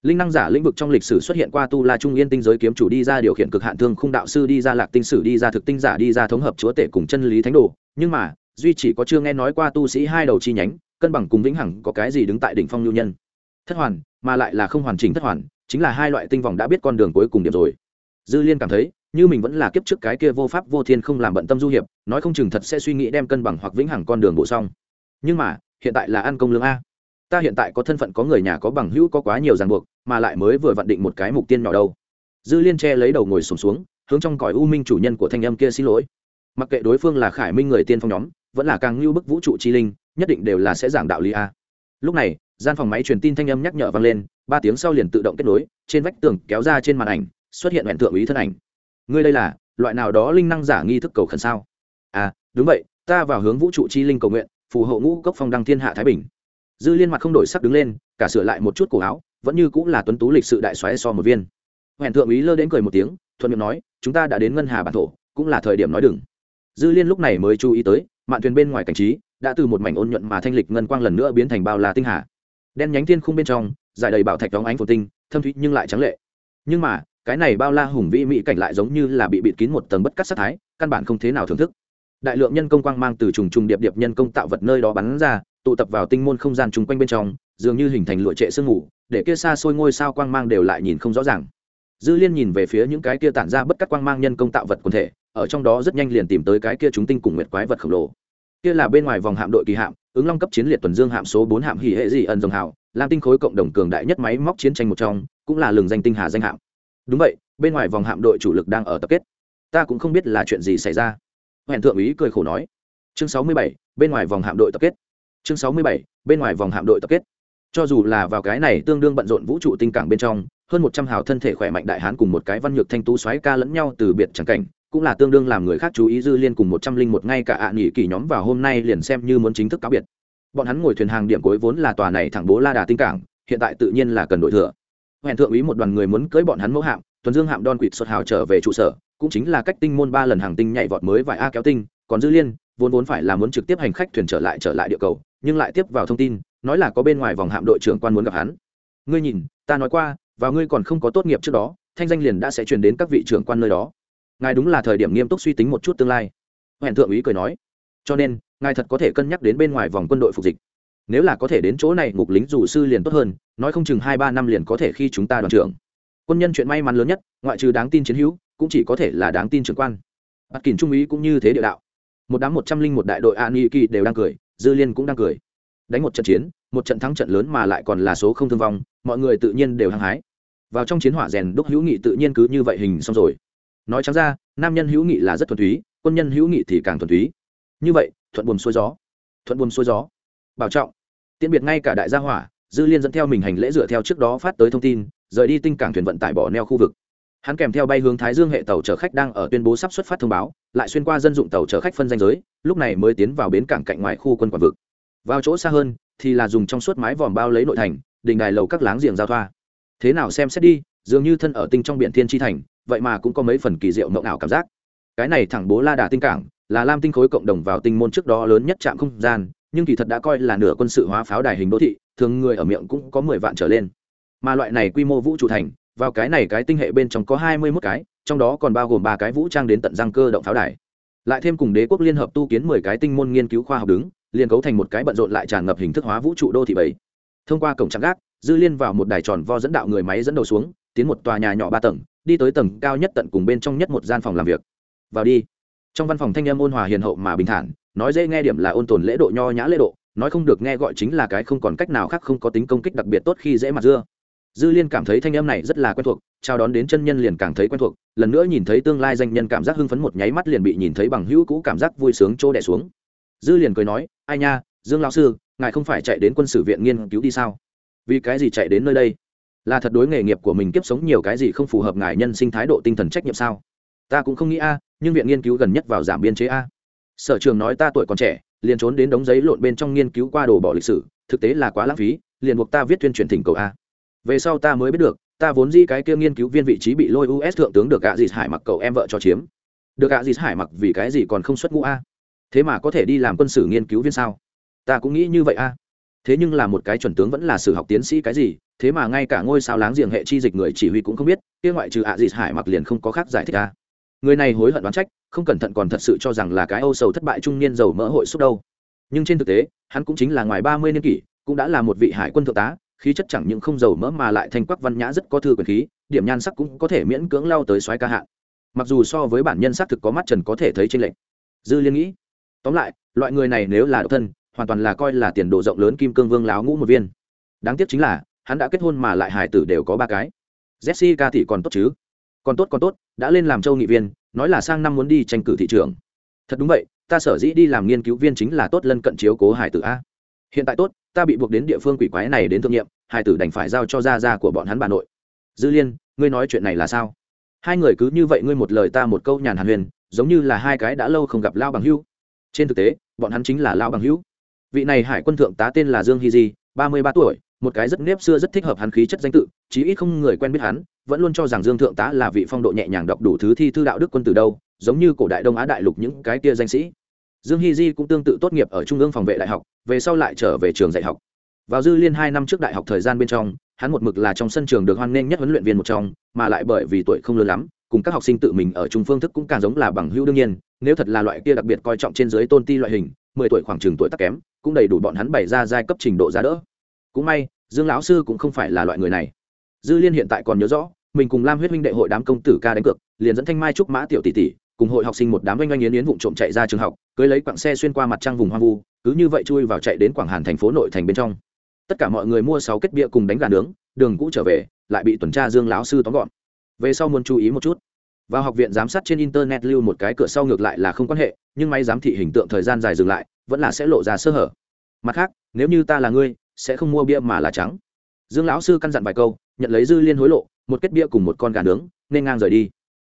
Linh năng giả lĩnh vực trong lịch sử xuất hiện qua tu la trung yên tinh giới kiếm chủ đi ra điều khiển cực hạn thương khung đạo sư, đi ra lạc tinh sử, đi ra thực tinh giả, đi ra thống hợp chúa tể cùng chân lý thánh đồ. Nhưng mà, duy chỉ có chưa nghe nói qua tu sĩ hai đầu chi nhánh, cân bằng cùng vĩnh hằng có cái gì đứng tại đỉnh phong lưu nhân. Thất hoàn, mà lại là không hoàn chỉnh thất hoàn, chính là hai loại tinh vòng đã biết con đường cuối cùng điểm rồi. Dư liên cảm thấy như mình vẫn là kiếp trước cái kia vô pháp vô thiên không làm bận tâm du hiệp nói không chừng thật sẽ suy nghĩ đem cân bằng hoặc vĩnh hằng con đường bộ xong. Nhưng mà hiện tại là ăn công lương a. Ta hiện tại có thân phận có người nhà có bằng hữu có quá nhiều ràng buộc mà lại mới vừa vặn định một cái mục tiên nhỏ đâu. Dư liên tre lấy đầu ngồi sùng xuống, xuống hướng trong cõi u minh chủ nhân của thanh âm kia xin lỗi. Mặc kệ đối phương là khải minh người tiên phong nhóm vẫn là càng lưu bức vũ trụ chi linh nhất định đều là sẽ giảng đạo lý a. Lúc này gian phòng máy truyền tin thanh âm nhắc nhở vang lên ba tiếng sau liền tự động kết nối trên vách tường kéo ra trên màn ảnh xuất hiện hẹn thượng úy thân ảnh ngươi đây là, loại nào đó linh năng giả nghi thức cầu khẩn sao? À đúng vậy, ta vào hướng vũ trụ chi linh cầu nguyện, phù hộ ngũ cốc phong đăng thiên hạ thái bình. Dư liên mặt không đổi sắc đứng lên, cả sửa lại một chút cổ áo, vẫn như cũng là tuấn tú lịch sự đại xoáy so một viên. Hẹn thượng úy lơ đến cười một tiếng, thuận miệng nói, chúng ta đã đến ngân hà bản thổ, cũng là thời điểm nói đừng. Dư liên lúc này mới chú ý tới, mạn thuyền bên ngoài cảnh trí, đã từ một mảnh ôn nhuận mà thanh lịch ngân quang lần nữa biến thành bao la tinh hà. Đen nhánh thiên khung bên trong, dài đầy bảo thạch đóng ánh phồn tinh, thâm thúy nhưng lại trắng lệ. Nhưng mà cái này bao la hùng vĩ mỹ cảnh lại giống như là bị bịt kín một tầng bất cắt sát thái, căn bản không thế nào thưởng thức. Đại lượng nhân công quang mang từ trùng trùng điệp điệp nhân công tạo vật nơi đó bắn ra, tụ tập vào tinh môn không gian chung quanh bên trong, dường như hình thành lụa trệ sương mù, để kia xa xôi ngôi sao quang mang đều lại nhìn không rõ ràng. Dư liên nhìn về phía những cái kia tản ra bất cắt quang mang nhân công tạo vật quần thể, ở trong đó rất nhanh liền tìm tới cái kia chúng tinh cùng nguyệt quái vật khổng lồ. Kia là bên ngoài vòng hạm đội kỳ hạm, ứng long cấp chiến liệt tuần dương hạm số bốn hạm hỉ hệ dị ẩn dòng hào lam tinh khối cộng đồng cường đại nhất máy móc chiến tranh một trong, cũng là lường danh tinh hà danh hạm đúng vậy, bên ngoài vòng hạm đội chủ lực đang ở tập kết. Ta cũng không biết là chuyện gì xảy ra. Hẹn thượng úy cười khổ nói. Chương sáu mươi bảy, bên ngoài vòng hạm đội tập kết. Chương sáu mươi bảy, bên ngoài vòng hạm đội tập kết. Cho dù là vào cái này tương đương bận rộn vũ trụ tinh cảng bên trong, hơn một trăm hào thân thể khỏe mạnh đại hán cùng một cái văn nhược thanh tú xoáy ca lẫn nhau từ biệt chẳng cảnh, cũng là tương đương làm người khác chú ý dư liên cùng một trăm linh một ngay cả ạ à nghỉ kỳ nhóm vào hôm nay liền xem như muốn chính thức cáo biệt. Bọn hắn ngồi thuyền hàng điểm cuối vốn là tòa này thẳng bố la đà tinh cảng, hiện tại tự nhiên là cần đội thừa hẹn thượng úy một đoàn người muốn cưới bọn hắn mẫu hạm, tuần dương hạm đon quỵt xuất hào trở về trụ sở, cũng chính là cách tinh môn ba lần hàng tinh nhảy vọt mới vài a kéo tinh, còn dư liên, vốn vốn phải là muốn trực tiếp hành khách thuyền trở lại trở lại địa cầu, nhưng lại tiếp vào thông tin, nói là có bên ngoài vòng hạm đội trưởng quan muốn gặp hắn. Ngươi nhìn, ta nói qua, và ngươi còn không có tốt nghiệp trước đó, thanh danh liền đã sẽ truyền đến các vị trưởng quan nơi đó. Ngài đúng là thời điểm nghiêm túc suy tính một chút tương lai. Hẹn thượng úy cười nói. Cho nên, ngài thật có thể cân nhắc đến bên ngoài vòng quân đội phục dịch nếu là có thể đến chỗ này, ngục lính dù sư liền tốt hơn, nói không chừng hai ba năm liền có thể khi chúng ta đoàn trưởng. Quân nhân chuyện may mắn lớn nhất, ngoại trừ đáng tin chiến hữu, cũng chỉ có thể là đáng tin trưởng quan. Bắt kỳn trung úy cũng như thế địa đạo. Một đám một trăm linh một đại đội an y kỳ đều đang cười, dư liên cũng đang cười. Đánh một trận chiến, một trận thắng trận lớn mà lại còn là số không thương vong, mọi người tự nhiên đều hăng hái. Vào trong chiến hỏa rèn đúc hữu nghị tự nhiên cứ như vậy hình xong rồi. Nói chẳng ra, nam nhân hữu nghị là rất thuần túy, quân nhân hữu nghị thì càng thuần túy. Như vậy, thuận buồm xuôi gió. Thuận buồm xuôi gió bảo trọng. Tiễn biệt ngay cả đại gia hỏa, dư liên dẫn theo mình hành lễ dựa theo trước đó phát tới thông tin, rời đi tinh cảng thuyền vận tải bỏ neo khu vực. Hắn kèm theo bay hướng thái dương hệ tàu chở khách đang ở tuyên bố sắp xuất phát thông báo, lại xuyên qua dân dụng tàu chở khách phân danh giới, lúc này mới tiến vào bến cảng cạnh ngoài khu quân quản vực. Vào chỗ xa hơn, thì là dùng trong suốt mái vòm bao lấy nội thành, đình đài lầu các láng giềng giao thoa. Thế nào xem xét đi, dường như thân ở tinh trong biển thiên tri thành, vậy mà cũng có mấy phần kỳ diệu mộng ảo cảm giác. Cái này thẳng bố la đà tinh cảng, là lam tinh khối cộng đồng vào tinh môn trước đó lớn nhất trạm không gian nhưng kỳ thật đã coi là nửa quân sự hóa pháo đài hình đô thị, thường người ở miệng cũng có mười vạn trở lên. Mà loại này quy mô vũ trụ thành, vào cái này cái tinh hệ bên trong có hai mươi mốt cái, trong đó còn bao gồm ba cái vũ trang đến tận răng cơ động pháo đài. Lại thêm cùng đế quốc liên hợp tu kiến mười cái tinh môn nghiên cứu khoa học đứng, liền cấu thành một cái bận rộn lại tràn ngập hình thức hóa vũ trụ đô thị bảy. Thông qua cổng trắng gác, dư liên vào một đài tròn vo dẫn đạo người máy dẫn đầu xuống, tiến một tòa nhà nhỏ ba tầng, đi tới tầng cao nhất tận cùng bên trong nhất một gian phòng làm việc. Vào đi trong văn phòng thanh âm ôn hòa hiền hậu mà bình thản, nói dễ nghe điểm là ôn tồn lễ độ, nho nhã lễ độ, nói không được nghe gọi chính là cái không còn cách nào khác không có tính công kích đặc biệt tốt khi dễ mặt dưa. Dư liên cảm thấy thanh âm này rất là quen thuộc, chào đón đến chân nhân liền càng thấy quen thuộc, lần nữa nhìn thấy tương lai danh nhân cảm giác hưng phấn một nháy mắt liền bị nhìn thấy bằng hữu cũ cảm giác vui sướng trô đẻ xuống. Dư liền cười nói, ai nha, dương lão sư, ngài không phải chạy đến quân sự viện nghiên cứu đi sao? Vì cái gì chạy đến nơi đây? Là thật đối nghề nghiệp của mình kiếp sống nhiều cái gì không phù hợp ngài nhân sinh thái độ tinh thần trách nhiệm sao? Ta cũng không nghĩ a nhưng viện nghiên cứu gần nhất vào giảm biên chế a. Sở trường nói ta tuổi còn trẻ, liền trốn đến đống giấy lộn bên trong nghiên cứu qua đồ bỏ lịch sử, thực tế là quá lãng phí, liền buộc ta viết tuyên truyền thỉnh cầu a. Về sau ta mới biết được, ta vốn dĩ cái kia nghiên cứu viên vị trí bị lôi us thượng tướng được gạ dịt hải mặc cậu em vợ cho chiếm. Được gạ dịt hải mặc vì cái gì còn không xuất ngũ a? Thế mà có thể đi làm quân sử nghiên cứu viên sao? Ta cũng nghĩ như vậy a. Thế nhưng là một cái chuẩn tướng vẫn là sử học tiến sĩ cái gì, thế mà ngay cả ngôi sao láng giềng hệ chi dịch người chỉ huy cũng không biết, kia ngoại trừ ạ dịt hải mặc liền không có khác giải thích a người này hối hận đoán trách, không cẩn thận còn thật sự cho rằng là cái âu sầu thất bại trung niên giàu mỡ hội xúc đâu. Nhưng trên thực tế, hắn cũng chính là ngoài ba mươi niên kỷ, cũng đã là một vị hải quân thượng tá, khí chất chẳng những không giàu mỡ mà lại thanh quắc văn nhã rất có thư quyền khí, điểm nhan sắc cũng có thể miễn cưỡng lao tới xoáy ca hạn mặc dù so với bản nhân xác thực có mắt trần có thể thấy trên lệnh dư liên nghĩ, tóm lại, loại người này nếu là độc thân, hoàn toàn là coi là tiền đồ rộng lớn kim cương vương láo ngũ một viên. Đáng tiếc chính là, hắn đã kết hôn mà lại hải tử đều có ba cái. Jessica thì còn tốt chứ? Còn tốt còn tốt, đã lên làm châu nghị viên, nói là sang năm muốn đi tranh cử thị trường. Thật đúng vậy, ta sở dĩ đi làm nghiên cứu viên chính là tốt lân cận chiếu cố hải tử a. Hiện tại tốt, ta bị buộc đến địa phương quỷ quái này đến thương nhiệm, hải tử đành phải giao cho gia gia của bọn hắn bà nội. Dư liên, ngươi nói chuyện này là sao? Hai người cứ như vậy ngươi một lời ta một câu nhàn hàn huyền, giống như là hai cái đã lâu không gặp lao bằng hữu. Trên thực tế, bọn hắn chính là lao bằng hữu. Vị này hải quân thượng tá tên là dương hy di, ba mươi ba tuổi một cái rất nếp xưa rất thích hợp hắn khí chất danh tự, chí ít không người quen biết hắn, vẫn luôn cho rằng dương thượng tá là vị phong độ nhẹ nhàng đọc đủ thứ thi thư đạo đức quân từ đâu, giống như cổ đại đông á đại lục những cái kia danh sĩ. Dương hy di cũng tương tự tốt nghiệp ở trung ương phòng vệ đại học, về sau lại trở về trường dạy học. Vào dư liên hai năm trước đại học thời gian bên trong, hắn một mực là trong sân trường được hoan nghênh nhất huấn luyện viên một trong, mà lại bởi vì tuổi không lớn lắm, cùng các học sinh tự mình ở trung phương thức cũng càng giống là bằng hữu đương nhiên, nếu thật là loại kia đặc biệt coi trọng trên dưới tôn ti loại hình, mười tuổi khoảng trường tuổi tắc kém, cũng đầy đủ bọn hắn bày ra giai cấp trình độ giá đỡ. Cũng may dương lão sư cũng không phải là loại người này. Dư liên hiện tại còn nhớ rõ, mình cùng lam huyết huynh đệ hội đám công tử ca đánh cược, liền dẫn thanh mai trúc mã tiểu tỷ tỷ cùng hội học sinh một đám oanh oanh yến yến vụng trộm chạy ra trường học, cưới lấy quặng xe xuyên qua mặt trăng vùng hoang vu, cứ như vậy chui vào chạy đến quảng hàn thành phố nội thành bên trong. Tất cả mọi người mua sáu kết bia cùng đánh gà nướng, đường cũ trở về, lại bị tuần tra dương lão sư tóm gọn. Về sau muốn chú ý một chút. Vào học viện giám sát trên internet lưu một cái cửa sau ngược lại là không quan hệ, nhưng máy giám thị hình tượng thời gian dài dừng lại, vẫn là sẽ lộ ra sơ hở. Mặt khác, nếu như ta là ngươi sẽ không mua bia mà là trắng. Dương lão sư căn dặn vài câu, nhận lấy dư liên hối lộ, một kết bia cùng một con gà nướng, nên ngang rời đi.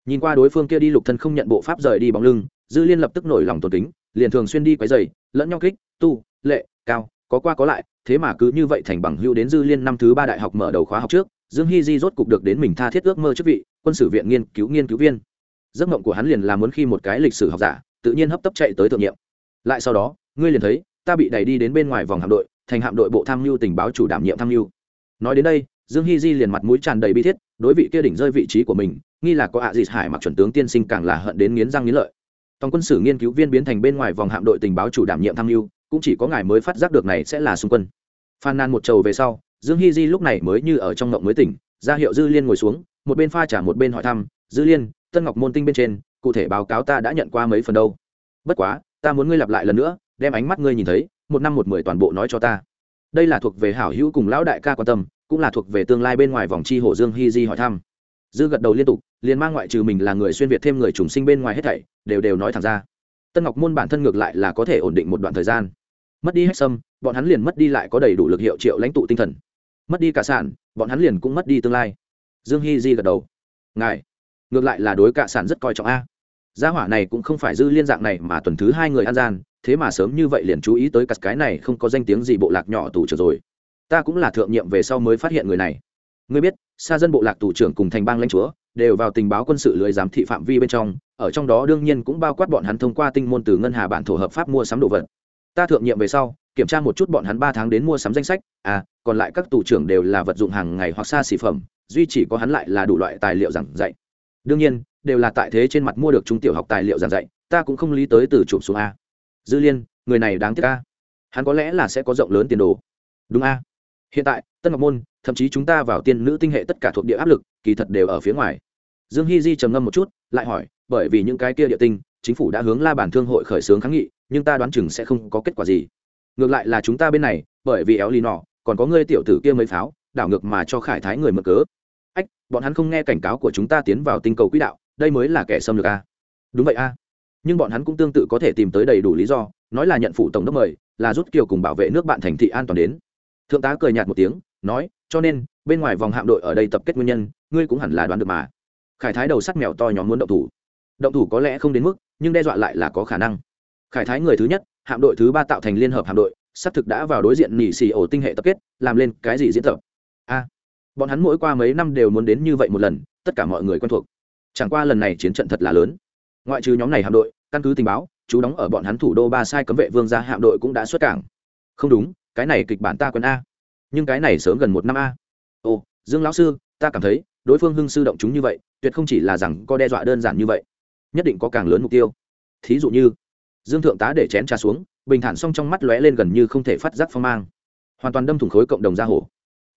Nhìn qua đối phương kia đi lục thân không nhận bộ pháp rời đi bóng lưng, dư liên lập tức nổi lòng tôn kính, liền thường xuyên đi quấy giày lẫn nhau kích, tu, lệ, cao, có qua có lại, thế mà cứ như vậy thành bằng hưu đến dư liên năm thứ ba đại học mở đầu khóa học trước, dương hy di rốt cục được đến mình tha thiết ước mơ chức vị, quân sử viện nghiên cứu nghiên cứu viên. Giấc mộng của hắn liền là muốn khi một cái lịch sử học giả, tự nhiên hấp tấp chạy tới thượng nhiệm. Lại sau đó, ngươi liền thấy, ta bị đẩy đi đến bên ngoài vòng hạm đội thành hạm đội bộ tham mưu tình báo chủ đảm nhiệm tham mưu. Nói đến đây, dương hy di liền mặt mũi tràn đầy bi thiết, đối vị kia đỉnh rơi vị trí của mình, nghi là có ạ à dịt hải mặc chuẩn tướng tiên sinh càng là hận đến nghiến răng nghiến lợi. Tòng quân sử nghiên cứu viên biến thành bên ngoài vòng hạm đội tình báo chủ đảm nhiệm tham mưu, cũng chỉ có ngài mới phát giác được này sẽ là xung quân. Phan nan một trầu về sau, dương hy di lúc này mới như ở trong ngộng mới tỉnh, ra hiệu dư liên ngồi xuống, một bên pha trả một bên hỏi thăm, dư liên, tân ngọc môn tinh bên trên, cụ thể báo cáo ta đã nhận qua mấy phần đâu? Bất quá, ta muốn ngươi lặp lại lần nữa, đem ánh mắt ngươi nhìn thấy một năm một mười toàn bộ nói cho ta. Đây là thuộc về hảo hữu cùng lão đại ca quan tâm, cũng là thuộc về tương lai bên ngoài vòng chi hồ dương hy di hỏi thăm. Dư gật đầu liên tục, liền mang ngoại trừ mình là người xuyên việt thêm người trùng sinh bên ngoài hết thảy, đều đều nói thẳng ra. Tân ngọc môn bản thân ngược lại là có thể ổn định một đoạn thời gian. Mất đi hết sâm, bọn hắn liền mất đi lại có đầy đủ lực hiệu triệu lãnh tụ tinh thần. Mất đi cả sản, bọn hắn liền cũng mất đi tương lai. Dương hy di gật đầu. Ngài, ngược lại là đối cả sản rất coi trọng a gia hỏa này cũng không phải dư liên dạng này mà tuần thứ hai người an gian, thế mà sớm như vậy liền chú ý tới cắt cái này không có danh tiếng gì bộ lạc nhỏ tù trưởng rồi. Ta cũng là thượng nhiệm về sau mới phát hiện người này. Ngươi biết xa dân bộ lạc tù trưởng cùng thành bang lãnh chúa đều vào tình báo quân sự lưới giám thị phạm vi bên trong, ở trong đó đương nhiên cũng bao quát bọn hắn thông qua tinh môn từ ngân hà bản thổ hợp pháp mua sắm đồ vật. Ta thượng nhiệm về sau, kiểm tra một chút bọn hắn ba tháng đến mua sắm danh sách à còn lại các tù trưởng đều là vật dụng hàng ngày hoặc xa xỉ phẩm, duy chỉ có hắn lại là đủ loại tài liệu giảng dạy đương nhiên, đều là tại thế trên mặt mua được trung tiểu học tài liệu giảng dạy, ta cũng không lý tới từ chụp xuống a. Dư liên, người này đáng tiếc a. Hắn có lẽ là sẽ có rộng lớn tiền đồ. Đúng a. Hiện tại, tân ngọc môn, thậm chí chúng ta vào tiên nữ tinh hệ tất cả thuộc địa áp lực, kỳ thật đều ở phía ngoài. Dương hy di trầm ngâm một chút, lại hỏi, bởi vì những cái kia địa tinh, chính phủ đã hướng la bản thương hội khởi xướng kháng nghị, nhưng ta đoán chừng sẽ không có kết quả gì. Ngược lại là chúng ta bên này, bởi vì éo lì nọ còn có ngươi tiểu tử kia mấy pháo, đảo ngược mà cho khải thái người mở cớ ách, bọn hắn không nghe cảnh cáo của chúng ta tiến vào tinh cầu quỹ đạo, đây mới là kẻ xâm lược a. Đúng vậy a. Nhưng bọn hắn cũng tương tự có thể tìm tới đầy đủ lý do, nói là nhận phụ tổng đốc mời, là rút kiều cùng bảo vệ nước bạn thành thị an toàn đến. Thượng tá cười nhạt một tiếng, nói, cho nên, bên ngoài vòng hạm đội ở đây tập kết nguyên nhân, ngươi cũng hẳn là đoán được mà. Khải thái đầu sắc mèo to nhóm muốn động thủ. Động thủ có lẽ không đến mức, nhưng đe dọa lại là có khả năng. Khải thái người thứ nhất, hạm đội thứ ba tạo thành liên hợp hạm đội, xác thực đã vào đối diện nỉ xì ổ tinh hệ tập kết, làm lên cái gì diễn tập? Bọn hắn mỗi qua mấy năm đều muốn đến như vậy một lần, tất cả mọi người quen thuộc. Chẳng qua lần này chiến trận thật là lớn. Ngoại trừ nhóm này hạm đội, căn cứ tình báo, chú đóng ở bọn hắn thủ đô ba sai cấm vệ vương gia hạm đội cũng đã xuất cảng. Không đúng, cái này kịch bản ta quân a. Nhưng cái này sớm gần một năm a. Ồ, dương lão sư, ta cảm thấy, đối phương hưng sư động chúng như vậy, tuyệt không chỉ là rằng có đe dọa đơn giản như vậy. Nhất định có càng lớn mục tiêu. Thí dụ như, dương thượng tá để chén trà xuống, bình thản xong trong mắt lóe lên gần như không thể phát giác phong mang. Hoàn toàn đâm thủng khối cộng đồng ra hổ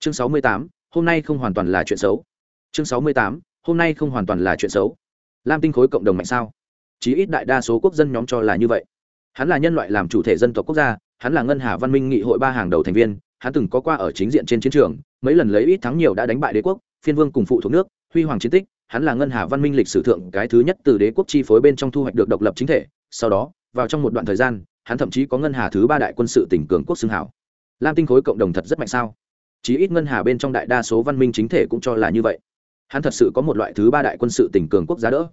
chương sáu mươi tám hôm nay không hoàn toàn là chuyện xấu. Chương sáu mươi tám, hôm nay không hoàn toàn là chuyện xấu. Lam tinh khối cộng đồng mạnh sao? Chí ít đại đa số quốc dân nhóm cho là như vậy. Hắn là nhân loại làm chủ thể dân tộc quốc gia, hắn là ngân hà văn minh nghị hội ba hàng đầu thành viên, hắn từng có qua ở chính diện trên chiến trường, mấy lần lấy ít thắng nhiều đã đánh bại đế quốc, phiên vương cùng phụ thuộc nước, huy hoàng chiến tích, hắn là ngân hà văn minh lịch sử thượng cái thứ nhất từ đế quốc chi phối bên trong thu hoạch được độc lập chính thể, sau đó, vào trong một đoạn thời gian, hắn thậm chí có ngân hà thứ ba đại quân sự tỉnh cường quốc xưng hảo. Lam tinh khối cộng đồng thật rất mạnh sao? Chí ít ngân hà bên trong đại đa số văn minh chính thể cũng cho là như vậy. Hắn thật sự có một loại thứ ba đại quân sự tỉnh cường quốc giá đỡ.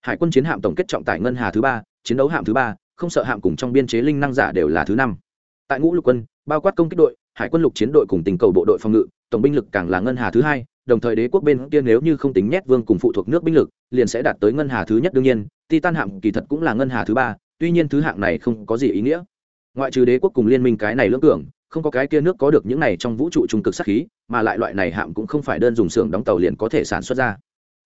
Hải quân chiến hạm tổng kết trọng tại ngân hà thứ ba, chiến đấu hạm thứ ba, không sợ hạm cùng trong biên chế linh năng giả đều là thứ năm. Tại ngũ lục quân, bao quát công kích đội, hải quân lục chiến đội cùng tình cầu bộ đội phòng ngự, tổng binh lực càng là ngân hà thứ hai, đồng thời đế quốc bên kia nếu như không tính nhét vương cùng phụ thuộc nước binh lực, liền sẽ đạt tới ngân hà thứ nhất đương nhiên, titan hạm kỳ thật cũng là ngân hà thứ ba, tuy nhiên thứ hạng này không có gì ý nghĩa. Ngoại trừ đế quốc cùng liên minh cái này lưỡng cường không có cái kia nước có được những này trong vũ trụ trung cực sát khí, mà lại loại này hạm cũng không phải đơn dùng xưởng đóng tàu liền có thể sản xuất ra.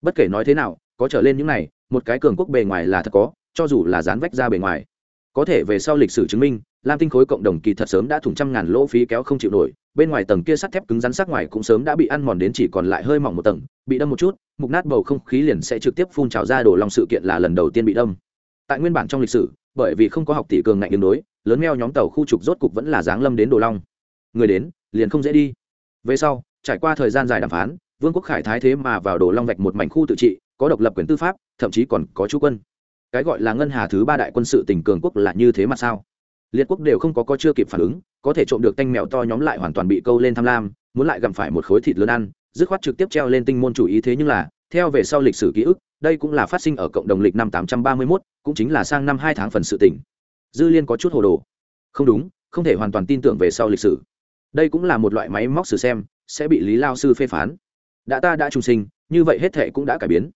Bất kể nói thế nào, có trở lên những này, một cái cường quốc bề ngoài là thật có, cho dù là dán vách ra bề ngoài. Có thể về sau lịch sử chứng minh, lam tinh khối cộng đồng kỳ thật sớm đã thủng trăm ngàn lỗ phí kéo không chịu nổi, bên ngoài tầng kia sắt thép cứng rắn sắc ngoài cũng sớm đã bị ăn mòn đến chỉ còn lại hơi mỏng một tầng, bị đâm một chút, mục nát bầu không khí liền sẽ trực tiếp phun trào ra đổ lòng sự kiện là lần đầu tiên bị đâm tại nguyên bản trong lịch sử, bởi vì không có học tỷ cường ngạnh đường đối, lớn meo nhóm tàu khu trục rốt cục vẫn là giáng lâm đến đồ long. Người đến, liền không dễ đi. Về sau, trải qua thời gian dài đàm phán, vương quốc khải thái thế mà vào đồ long vạch một mảnh khu tự trị, có độc lập quyền tư pháp, thậm chí còn có chú quân. Cái gọi là ngân hà thứ ba đại quân sự tỉnh cường quốc là như thế mà sao? Liệt quốc đều không có có chưa kịp phản ứng, có thể trộm được tanh mèo to nhóm lại hoàn toàn bị câu lên tham lam, muốn lại gặm phải một khối thịt lớn ăn, dứt khoát trực tiếp treo lên tinh môn chủ ý thế nhưng là, theo về sau lịch sử ký ức đây cũng là phát sinh ở cộng đồng lịch năm 831, cũng chính là sang năm hai tháng phần sự tỉnh. Dư liên có chút hồ đồ. Không đúng không thể hoàn toàn tin tưởng về sau lịch sử. Đây cũng là một loại máy móc sử xem sẽ bị lý lao sư phê phán. Đã ta đã trùng sinh như vậy hết thể cũng đã cải biến.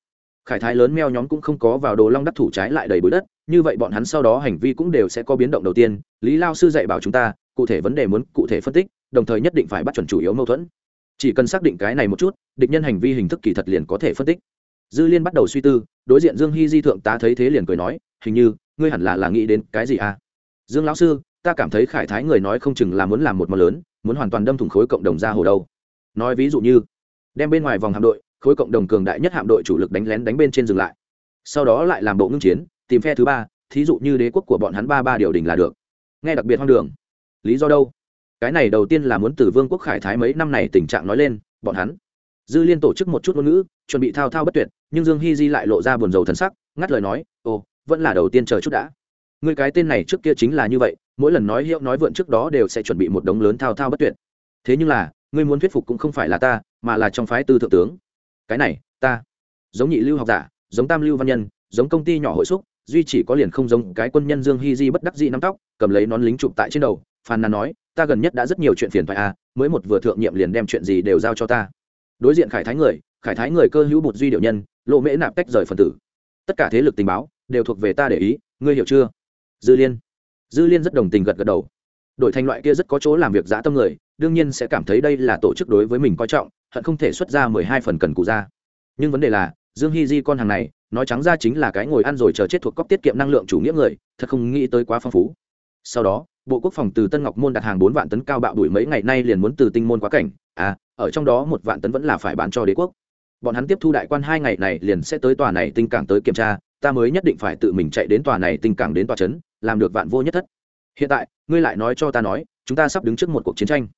Khải thái lớn meo nhóm cũng không có vào đồ long đắc thủ trái lại đầy bụi đất như vậy bọn hắn sau đó hành vi cũng đều sẽ có biến động đầu tiên lý lao sư dạy bảo chúng ta cụ thể vấn đề muốn cụ thể phân tích đồng thời nhất định phải bắt chuẩn chủ yếu mâu thuẫn. Chỉ cần xác định cái này một chút địch nhân hành vi hình thức kỳ thật liền có thể phân tích dư liên bắt đầu suy tư, đối diện dương hy di thượng tá thấy thế liền cười nói, hình như, ngươi hẳn là là nghĩ đến cái gì à? Dương lão sư, ta cảm thấy khải thái người nói không chừng là muốn làm một món lớn, muốn hoàn toàn đâm thủng khối cộng đồng ra hồ đâu. Nói ví dụ như, đem bên ngoài vòng hạm đội, khối cộng đồng cường đại nhất hạm đội chủ lực đánh lén đánh bên trên dừng lại. Sau đó lại làm bộ ngưng chiến, tìm phe thứ ba, thí dụ như đế quốc của bọn hắn ba ba điều đình là được. Nghe đặc biệt hoang đường. Lý do đâu? Cái này đầu tiên là muốn từ vương quốc khải thái mấy năm này tình trạng nói lên, bọn hắn dư liên tổ chức một chút ngôn ngữ, chuẩn bị thao thao bất tuyệt, nhưng dương hy di lại lộ ra buồn rầu thần sắc, ngắt lời nói, ồ, vẫn là đầu tiên chờ chút đã. Người cái tên này trước kia chính là như vậy, mỗi lần nói hiệu nói vượn trước đó đều sẽ chuẩn bị một đống lớn thao thao bất tuyệt. Thế nhưng là ngươi muốn thuyết phục cũng không phải là ta, mà là trong phái tư thượng tướng. Cái này, ta. Giống nhị lưu học giả, giống tam lưu văn nhân, giống công ty nhỏ hội xúc, duy chỉ có liền không giống cái quân nhân dương hy di bất đắc dĩ nắm tóc, cầm lấy nón lính chụp tại trên đầu, phàn nàn nói, ta gần nhất đã rất nhiều chuyện phiền thoại à mới một vừa thượng nhiệm liền đem chuyện gì đều giao cho ta đối diện khải thái người, khải thái người cơ hữu bột duy điệu nhân, lộ mễ nạp tách rời phần tử. Tất cả thế lực tình báo đều thuộc về ta để ý, ngươi hiểu chưa? Dư liên. Dư liên rất đồng tình gật gật đầu. Đổi thành loại kia rất có chỗ làm việc dã tâm người, đương nhiên sẽ cảm thấy đây là tổ chức đối với mình coi trọng, hận không thể xuất ra mười hai phần cần cụ ra. Nhưng vấn đề là, dương hy di con hàng này, nói trắng ra chính là cái ngồi ăn rồi chờ chết thuộc cóc tiết kiệm năng lượng chủ nghĩa người, thật không nghĩ tới quá phong phú. Sau đó bộ quốc phòng từ tân ngọc môn đặt hàng bốn vạn tấn cao bạo đuổi mấy ngày nay liền muốn từ tinh môn quá cảnh. À ở trong đó một vạn tấn vẫn là phải bán cho đế quốc. Bọn hắn tiếp thu đại quan hai ngày này liền sẽ tới tòa này tinh cảng tới kiểm tra, ta mới nhất định phải tự mình chạy đến tòa này tinh cảng đến tòa trấn, làm được vạn vô nhất thất. Hiện tại, ngươi lại nói cho ta nói, chúng ta sắp đứng trước một cuộc chiến tranh.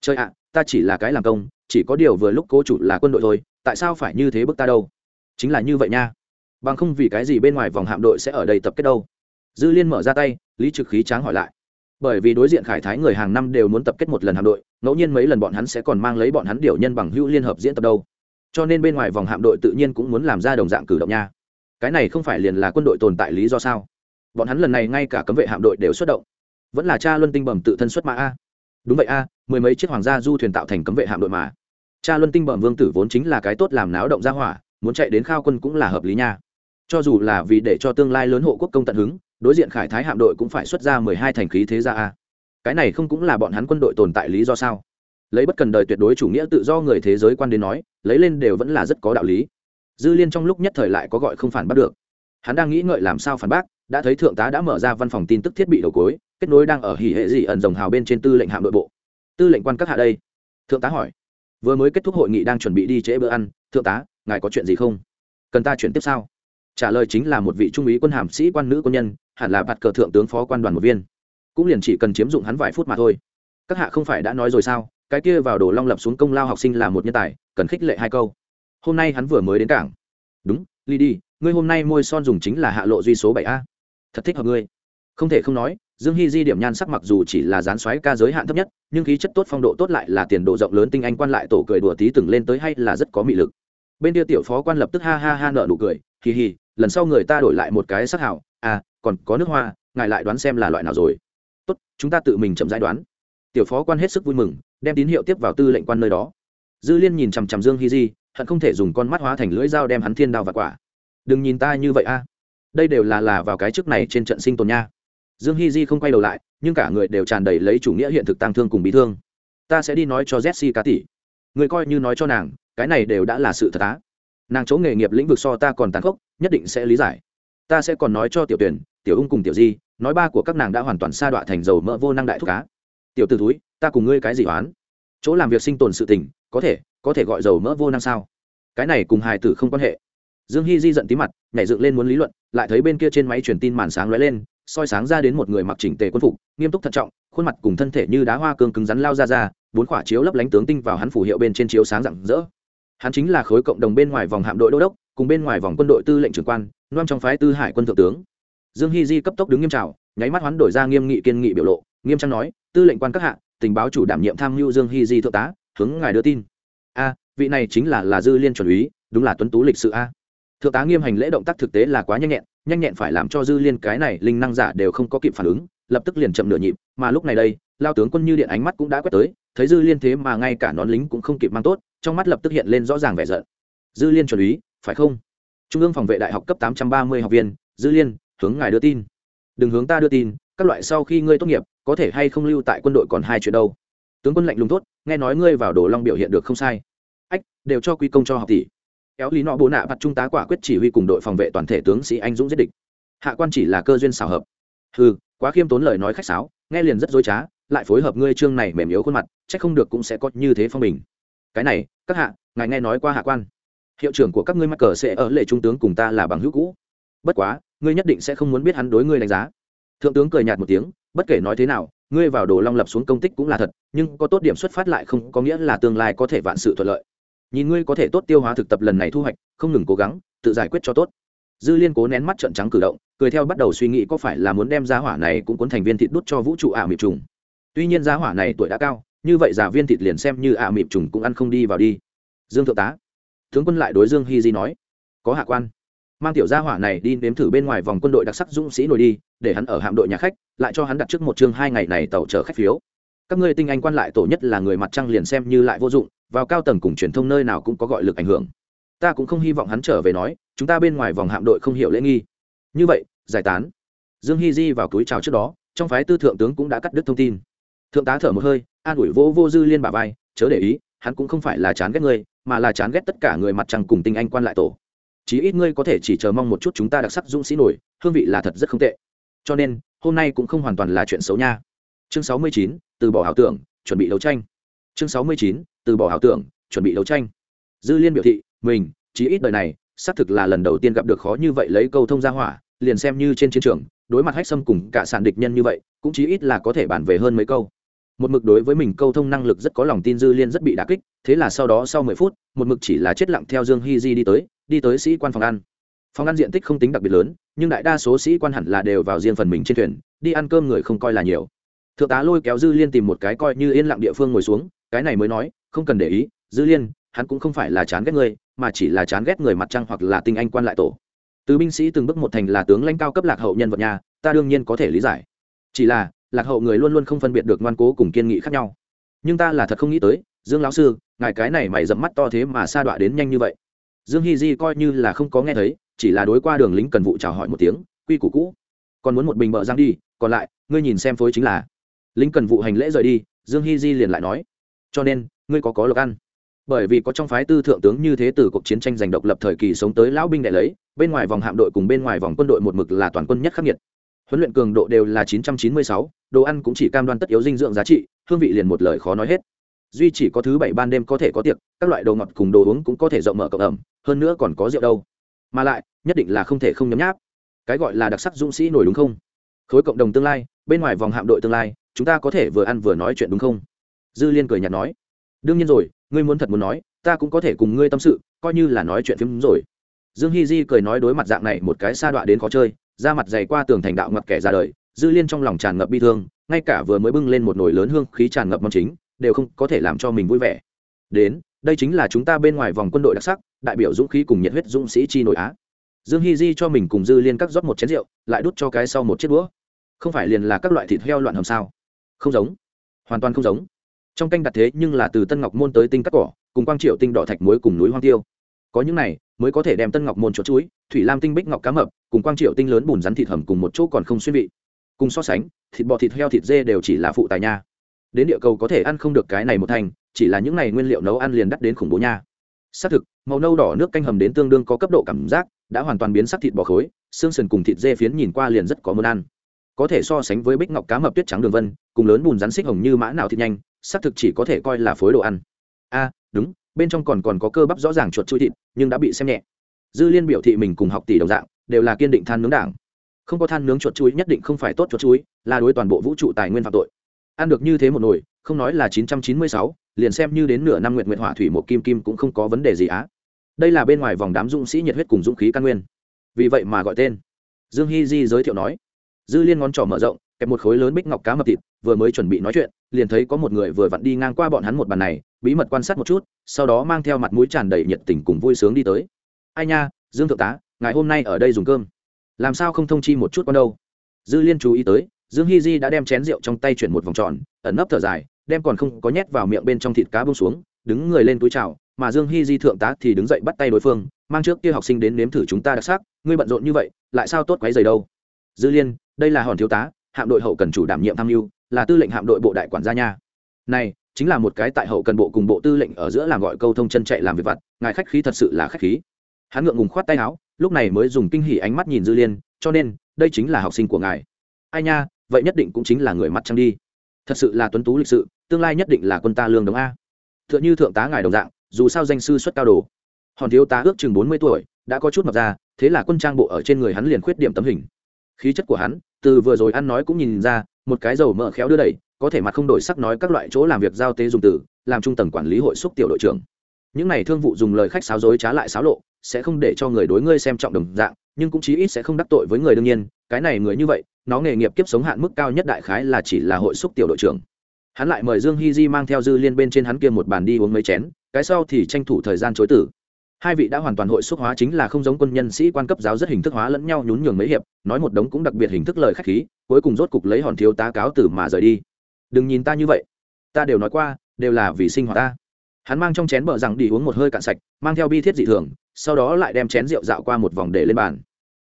Chơi ạ, ta chỉ là cái làm công, chỉ có điều vừa lúc cố chủ là quân đội thôi, tại sao phải như thế bức ta đâu? Chính là như vậy nha. Bằng không vì cái gì bên ngoài vòng hạm đội sẽ ở đây tập kết đâu? Dư liên mở ra tay, lý trực khí tráng hỏi lại bởi vì đối diện khải thái người hàng năm đều muốn tập kết một lần hạm đội, ngẫu nhiên mấy lần bọn hắn sẽ còn mang lấy bọn hắn điều nhân bằng hữu liên hợp diễn tập đâu. Cho nên bên ngoài vòng hạm đội tự nhiên cũng muốn làm ra đồng dạng cử động nha. Cái này không phải liền là quân đội tồn tại lý do sao? Bọn hắn lần này ngay cả cấm vệ hạm đội đều xuất động. Vẫn là cha luân tinh bẩm tự thân xuất mã a. Đúng vậy a, mười mấy chiếc hoàng gia du thuyền tạo thành cấm vệ hạm đội mà. Cha luân tinh bẩm vương tử vốn chính là cái tốt làm náo động ra hỏa, muốn chạy đến khao quân cũng là hợp lý nha. Cho dù là vì để cho tương lai lớn hộ quốc công tận hứng đối diện khải thái hạm đội cũng phải xuất ra mười hai thành khí thế ra a. Cái này không cũng là bọn hắn quân đội tồn tại lý do sao? Lấy bất cần đời tuyệt đối chủ nghĩa tự do người thế giới quan đến nói, lấy lên đều vẫn là rất có đạo lý. Dư liên trong lúc nhất thời lại có gọi không phản bắt được. Hắn đang nghĩ ngợi làm sao phản bác, đã thấy thượng tá đã mở ra văn phòng tin tức thiết bị đầu cối kết nối đang ở hỉ hệ dị ẩn dòng hào bên trên tư lệnh hạm đội bộ. Tư lệnh quan các hạ đây. Thượng tá hỏi. Vừa mới kết thúc hội nghị đang chuẩn bị đi trễ bữa ăn, thượng tá, ngài có chuyện gì không? Cần ta chuyển tiếp sao? Trả lời chính là một vị trung úy quân hàm sĩ quan nữ quân nhân, hẳn là bạt cờ thượng tướng phó quan đoàn một viên. Cũng liền chỉ cần chiếm dụng hắn vài phút mà thôi. Các hạ không phải đã nói rồi sao, cái kia vào đồ long lập xuống công lao học sinh là một nhân tài, cần khích lệ hai câu. Hôm nay hắn vừa mới đến cảng. Đúng ly đi, ngươi hôm nay môi son dùng chính là hạ lộ duy số bảy a. Thật thích hợp ngươi. Không thể không nói, dương hy di điểm nhan sắc mặc dù chỉ là dán xoáy ca giới hạn thấp nhất, nhưng khí chất tốt phong độ tốt lại là tiền độ rộng lớn tinh anh quan lại tổ cười đùa tí từng lên tới hay là rất có mị lực. Bên kia tiểu phó quan lập tức ha ha ha nợ nụ cười hì hì, lần sau người ta đổi lại một cái sắc hảo. À còn có nước hoa, ngài lại đoán xem là loại nào rồi. Tốt, chúng ta tự mình chậm giải đoán. Tiểu phó quan hết sức vui mừng, đem tín hiệu tiếp vào tư lệnh quan nơi đó. Dư liên nhìn chằm chằm dương hi di, hận không thể dùng con mắt hóa thành lưỡi dao đem hắn thiên đao và quả. Đừng nhìn ta như vậy a. Đây đều là là vào cái trước này trên trận sinh tồn nha. Dương hi di không quay đầu lại, nhưng cả người đều tràn đầy lấy chủ nghĩa hiện thực tăng thương cùng bị thương. Ta sẽ đi nói cho Jesse cá tỷ. Người coi như nói cho nàng, cái này đều đã là sự thật á nàng chỗ nghề nghiệp lĩnh vực so ta còn tàn khốc, nhất định sẽ lý giải. Ta sẽ còn nói cho tiểu tuyển, tiểu ung cùng tiểu di, nói ba của các nàng đã hoàn toàn sa đọa thành dầu mỡ vô năng đại thuốc cá. Tiểu t ử túi ta cùng ngươi cái gì oán? Chỗ làm việc sinh tồn sự tình, có thể có thể gọi dầu mỡ vô năng sao? Cái này cùng hài tử không quan hệ. Dương hy di giận tí mặt, nhảy dựng lên muốn lý luận, lại thấy bên kia trên máy truyền tin màn sáng lóe lên, soi sáng ra đến một người mặc chỉnh tề quân phục, nghiêm túc thận trọng, khuôn mặt cùng thân thể như đá hoa cương cứng rắn lao ra ra, bốn quả chiếu lấp lánh tướng tinh vào hắn phủ hiệu bên trên chiếu sáng rạng rỡ hắn chính là khối cộng đồng bên ngoài vòng hạm đội đô đốc, cùng bên ngoài vòng quân đội tư lệnh trưởng quan loan trong phái tư hải quân thượng tướng. Dương hy di cấp tốc đứng nghiêm trào nháy mắt hoán đổi ra nghiêm nghị kiên nghị biểu lộ, nghiêm trang nói, tư lệnh quan các hạ, tình báo chủ đảm nhiệm tham mưu dương hy di thượng tá, hướng ngài đưa tin. A, vị này chính là là dư liên chuẩn úy, đúng là tuấn tú lịch sự a. Thượng tá nghiêm hành lễ động tác thực tế là quá nhanh nhẹn nhanh nhẹn phải làm cho dư liên cái này linh năng giả đều không có kịp phản ứng, lập tức liền chậm nửa nhịp, mà lúc này đây, lao tướng quân như điện ánh mắt cũng đã quét tới, thấy dư liên thế mà ngay cả nón lính cũng không kịp mang tốt trong mắt lập tức hiện lên rõ ràng vẻ giận. Dư liên chuẩn úy phải không? Trung ương phòng vệ đại học cấp tám trăm ba mươi học viên, dư liên, hướng ngài đưa tin. Đừng hướng ta đưa tin, các loại sau khi ngươi tốt nghiệp, có thể hay không lưu tại quân đội còn hai chuyện đâu. Tướng quân lạnh lùng tốt nghe nói ngươi vào đồ long biểu hiện được không sai. Ách, đều cho quy công cho học tỷ. Kéo lý nọ bố nạ bắt trung tá quả quyết chỉ huy cùng đội phòng vệ toàn thể tướng sĩ anh dũng giết địch. Hạ quan chỉ là cơ duyên xảo hợp. Ừ quá khiêm tốn lời nói khách sáo, nghe liền rất dối trá, lại phối hợp ngươi chương này mềm yếu khuôn mặt, chắc không được cũng sẽ có như thế phong bình cái này, các hạ, ngài nghe nói qua hạ quan. Hiệu trưởng của các ngươi mắc cờ sẽ ở lệ trung tướng cùng ta là bằng hữu cũ. Bất quá, ngươi nhất định sẽ không muốn biết hắn đối ngươi đánh giá. Thượng tướng cười nhạt một tiếng, bất kể nói thế nào, ngươi vào đồ long lập xuống công tích cũng là thật, nhưng có tốt điểm xuất phát lại không có nghĩa là tương lai có thể vạn sự thuận lợi. Nhìn ngươi có thể tốt tiêu hóa thực tập lần này thu hoạch, không ngừng cố gắng, tự giải quyết cho tốt. Dư liên cố nén mắt trận trắng cử động, cười theo bắt đầu suy nghĩ có phải là muốn đem giá hỏa này cũng cuốn thành viên thịt đút cho vũ trụ ả mịp trùng. Tuy nhiên giá hỏa này tuổi đã cao như vậy giả viên thịt liền xem như ạ mịp trùng cũng ăn không đi vào đi. Dương thượng tá, tướng quân lại đối dương hy di nói, có hạ quan, mang tiểu gia hỏa này đi nếm thử bên ngoài vòng quân đội đặc sắc dũng sĩ nổi đi, để hắn ở hạm đội nhà khách, lại cho hắn đặt trước một chương hai ngày này tàu chở khách phiếu. Các ngươi tinh anh quan lại tổ nhất là người mặt trăng liền xem như lại vô dụng, vào cao tầng cùng truyền thông nơi nào cũng có gọi lực ảnh hưởng. Ta cũng không hy vọng hắn trở về nói, chúng ta bên ngoài vòng hạm đội không hiểu lễ nghi. Như vậy, giải tán. Dương hy di vào túi chào trước đó, trong phái tư thượng tướng cũng đã cắt đứt thông tin thượng tá thở một hơi, an ủi vô vô dư liên bà vai, chớ để ý, hắn cũng không phải là chán ghét ngươi, mà là chán ghét tất cả người mặt trăng cùng tinh anh quan lại tổ. Chí ít ngươi có thể chỉ chờ mong một chút chúng ta đặc sắc dũng sĩ nổi, hương vị là thật rất không tệ. Cho nên, hôm nay cũng không hoàn toàn là chuyện xấu nha. Chương sáu mươi chín, từ bỏ ảo tưởng, chuẩn bị đấu tranh. Chương sáu mươi chín, từ bỏ ảo tưởng, chuẩn bị đấu tranh. Dư liên biểu thị, mình, chí ít đời này, xác thực là lần đầu tiên gặp được khó như vậy lấy câu thông ra hỏa, liền xem như trên chiến trường, đối mặt hách xâm cùng cả sàn địch nhân như vậy, cũng chí ít là có thể bàn về hơn mấy câu một mực đối với mình câu thông năng lực rất có lòng tin dư liên rất bị đà kích, thế là sau đó sau mười phút, một mực chỉ là chết lặng theo dương hy di đi tới đi tới sĩ quan phòng ăn. Phòng ăn diện tích không tính đặc biệt lớn, nhưng đại đa số sĩ quan hẳn là đều vào riêng phần mình trên thuyền, đi ăn cơm người không coi là nhiều. Thượng tá lôi kéo dư liên tìm một cái coi như yên lặng địa phương ngồi xuống, cái này mới nói, không cần để ý, dư liên, hắn cũng không phải là chán ghét người, mà chỉ là chán ghét người mặt trăng hoặc là tinh anh quan lại tổ. Từ binh sĩ từng bước một thành là tướng lãnh cao cấp lạc hậu nhân vật nhà, ta đương nhiên có thể lý giải. Chỉ là lạc hậu người luôn luôn không phân biệt được ngoan cố cùng kiên nghị khác nhau. Nhưng ta là thật không nghĩ tới, dương lão sư, ngài cái này mày dẫm mắt to thế mà sa đọa đến nhanh như vậy. Dương hy di coi như là không có nghe thấy, chỉ là đối qua đường lính cần vụ chào hỏi một tiếng, quy củ cũ. Còn muốn một bình bợ giang đi, còn lại, ngươi nhìn xem phối chính là. Lính cần vụ hành lễ rời đi, dương hy di liền lại nói. Cho nên, ngươi có có lộc ăn. Bởi vì có trong phái tư thượng tướng như thế từ cuộc chiến tranh giành độc lập thời kỳ sống tới lão binh đệ lấy, bên ngoài vòng hạm đội cùng bên ngoài vòng quân đội một mực là toàn quân nhất khắc nghiệt huấn luyện cường độ đều là 996, đồ ăn cũng chỉ cam đoan tất yếu dinh dưỡng giá trị hương vị liền một lời khó nói hết. Duy chỉ có thứ bảy ban đêm có thể có tiệc các loại đồ ngọt cùng đồ uống cũng có thể rộng mở cộng ẩm hơn nữa còn có rượu đâu. Mà lại nhất định là không thể không nhấm nháp. Cái gọi là đặc sắc dũng sĩ nổi đúng không? Khối cộng đồng tương lai bên ngoài vòng hạm đội tương lai chúng ta có thể vừa ăn vừa nói chuyện đúng không? Dư liên cười nhạt nói. Đương nhiên rồi ngươi muốn thật muốn nói ta cũng có thể cùng ngươi tâm sự coi như là nói chuyện phim rồi. Dương hy di cười nói đối mặt dạng này một cái sa đọa đến khó chơi ra mặt dày qua tường thành đạo ngập kẻ ra đời, dư liên trong lòng tràn ngập bi thương, ngay cả vừa mới bưng lên một nồi lớn hương khí tràn ngập mong chính, đều không có thể làm cho mình vui vẻ. Đến, đây chính là chúng ta bên ngoài vòng quân đội đặc sắc, đại biểu dũng khí cùng nhiệt huyết dũng sĩ chi nội á. Dương hy di cho mình cùng dư liên cắt rót một chén rượu, lại đút cho cái sau một chiếc đũa. Không phải liền là các loại thịt heo loạn hầm sao? Không giống. Hoàn toàn không giống. Trong canh đặt thế nhưng là từ tân ngọc môn tới tinh cắt cỏ, cùng quang triệu tinh đỏ thạch muối cùng núi hoang tiêu. Có những này mới có thể đem tân ngọc môn chuột chuối, thủy lam tinh bích ngọc cá mập, cùng quang triệu tinh lớn bùn rắn thịt hầm cùng một chỗ còn không xuyên vị. Cùng so sánh, thịt bò thịt heo thịt dê đều chỉ là phụ tài nha. Đến địa cầu có thể ăn không được cái này một thành, chỉ là những này nguyên liệu nấu ăn liền đắt đến khủng bố nha. Xác thực, màu nâu đỏ nước canh hầm đến tương đương có cấp độ cảm giác, đã hoàn toàn biến sắc thịt bò khối, xương sườn cùng thịt dê phiến nhìn qua liền rất có muốn ăn. Có thể so sánh với bích ngọc cá mập tuyết trắng đường vân, cùng lớn bùn rắn xích hồng như mã nào thịt nhanh, xác thực chỉ có thể coi là phối đồ ăn. A, đúng bên trong còn còn có cơ bắp rõ ràng chuột chui thịt, nhưng đã bị xem nhẹ. Dư liên biểu thị mình cùng học tỷ đồng dạng, đều là kiên định than nướng đảng. Không có than nướng chuột chuối nhất định không phải tốt chuột chuối là đối toàn bộ vũ trụ tài nguyên phạm tội. Ăn được như thế một nồi, không nói là chín trăm chín mươi sáu, liền xem như đến nửa năm nguyện nguyện hỏa thủy một kim kim cũng không có vấn đề gì á. Đây là bên ngoài vòng đám dũng sĩ nhiệt huyết cùng dũng khí căn nguyên. Vì vậy mà gọi tên. Dương hy di giới thiệu nói. Dư liên ngón trỏ mở rộng, kẹp một khối lớn bích ngọc cá mập thịt, vừa mới chuẩn bị nói chuyện, liền thấy có một người vừa vặn đi ngang qua bọn hắn một bàn này bí mật quan sát một chút, sau đó mang theo mặt mũi tràn đầy nhiệt tình cùng vui sướng đi tới. Ai nha, dương thượng tá ngày hôm nay ở đây dùng cơm. Làm sao không thông chi một chút con đâu? Dư liên chú ý tới, dương hy di đã đem chén rượu trong tay chuyển một vòng tròn, ẩn nấp thở dài, đem còn không có nhét vào miệng bên trong thịt cá bông xuống, đứng người lên túi chào, mà dương hy di thượng tá thì đứng dậy bắt tay đối phương, mang trước kia học sinh đến nếm thử chúng ta đặc sắc, ngươi bận rộn như vậy, lại sao tốt quấy giày đâu? Dư liên, đây là hòn thiếu tá, hạm đội hậu cần chủ đảm nhiệm tham mưu, là tư lệnh hạm đội bộ đại quản gia nha. Này chính là một cái tại hậu cần bộ cùng bộ tư lệnh ở giữa làm gọi câu thông chân chạy làm việc vặt, ngài khách khí thật sự là khách khí. Hắn ngượng ngùng khoát tay áo, lúc này mới dùng kinh hỉ ánh mắt nhìn dư liên, cho nên, đây chính là học sinh của ngài. Ai nha, vậy nhất định cũng chính là người mặt trăng đi. Thật sự là tuấn tú lịch sự, tương lai nhất định là quân ta lương đống a. T h ư ợ n h ư thượng tá ngài đồng dạng, dù sao danh sư xuất cao đồ. Hòn thiếu tá ước chừng bốn mươi tuổi, đã có chút mập ra, thế là quân trang bộ ở trên người hắn liền khuyết điểm tấm hình khí chất của hắn, từ vừa rồi ăn nói cũng nhìn ra, một cái dầu mỡ khéo đưa đẩy, có thể mặt không đổi sắc nói các loại chỗ làm việc giao tế dùng từ, làm trung tầng quản lý hội xúc tiểu đội trưởng. Những này thương vụ dùng lời khách sáo dối trá lại sáo lộ, sẽ không để cho người đối ngươi xem trọng đồng dạng, nhưng cũng chí ít sẽ không đắc tội với người đương nhiên, cái này người như vậy, nó nghề nghiệp kiếp sống hạn mức cao nhất đại khái là chỉ là hội xúc tiểu đội trưởng. Hắn lại mời dương hy di mang theo dư liên bên trên hắn kia một bàn đi uống mấy chén, cái sau thì tranh thủ thời gian chối tử hai vị đã hoàn toàn hội xúc hóa chính là không giống quân nhân sĩ quan cấp giáo rất hình thức hóa lẫn nhau nhún nhường mấy hiệp, nói một đống cũng đặc biệt hình thức lời khách khí, cuối cùng rốt cục lấy hòn thiếu tá cáo tử mà rời đi. Đừng nhìn ta như vậy. Ta đều nói qua, đều là vì sinh hoạt ta. Hắn mang trong chén bờ rằng đi uống một hơi cạn sạch, mang theo bi thiết dị thường, sau đó lại đem chén rượu dạo qua một vòng để lên bàn.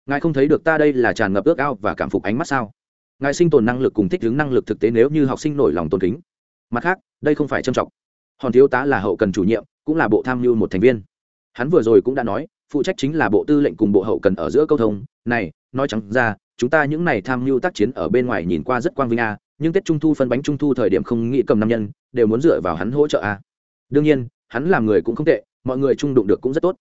Ngài không thấy được ta đây là tràn ngập ước ao và cảm phục ánh mắt sao? Ngài sinh tồn năng lực cùng thích ứng năng lực thực tế nếu như học sinh nổi lòng tôn kính. Mặt khác, đây không phải trầm trọng. Hòn thiếu tá là hậu cần chủ nhiệm, cũng là bộ tham mưu một thành viên hắn vừa rồi cũng đã nói, phụ trách chính là bộ tư lệnh cùng bộ hậu cần ở giữa câu thông. Này, nói chẳng ra, chúng ta những này tham mưu tác chiến ở bên ngoài nhìn qua rất quang vinh a, nhưng tết trung thu phân bánh trung thu thời điểm không nghĩ cầm nam nhân, đều muốn dựa vào hắn hỗ trợ a. Đương nhiên, hắn làm người cũng không tệ, mọi người trung đụng được cũng rất tốt.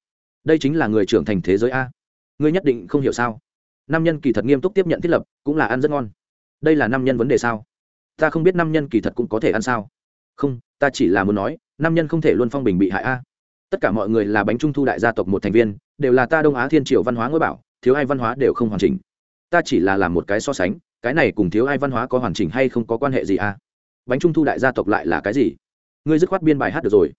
Đây chính là người trưởng thành thế giới a. Ngươi nhất định không hiểu sao? Nam nhân kỳ thật nghiêm túc tiếp nhận thiết lập, cũng là ăn rất ngon. Đây là nam nhân vấn đề sao? Ta không biết nam nhân kỳ thật cũng có thể ăn sao. Không, ta chỉ là muốn nói, nam nhân không thể luôn phong bình bị hại a tất cả mọi người là bánh trung thu đại gia tộc một thành viên, đều là ta đông á thiên triều văn hóa ngôi bảo, thiếu ai văn hóa đều không hoàn chỉnh. Ta chỉ là làm một cái so sánh, cái này cùng thiếu ai văn hóa có hoàn chỉnh hay không có quan hệ gì a bánh trung thu đại gia tộc lại là cái gì? Ngươi dứt khoát biên bài hát được rồi.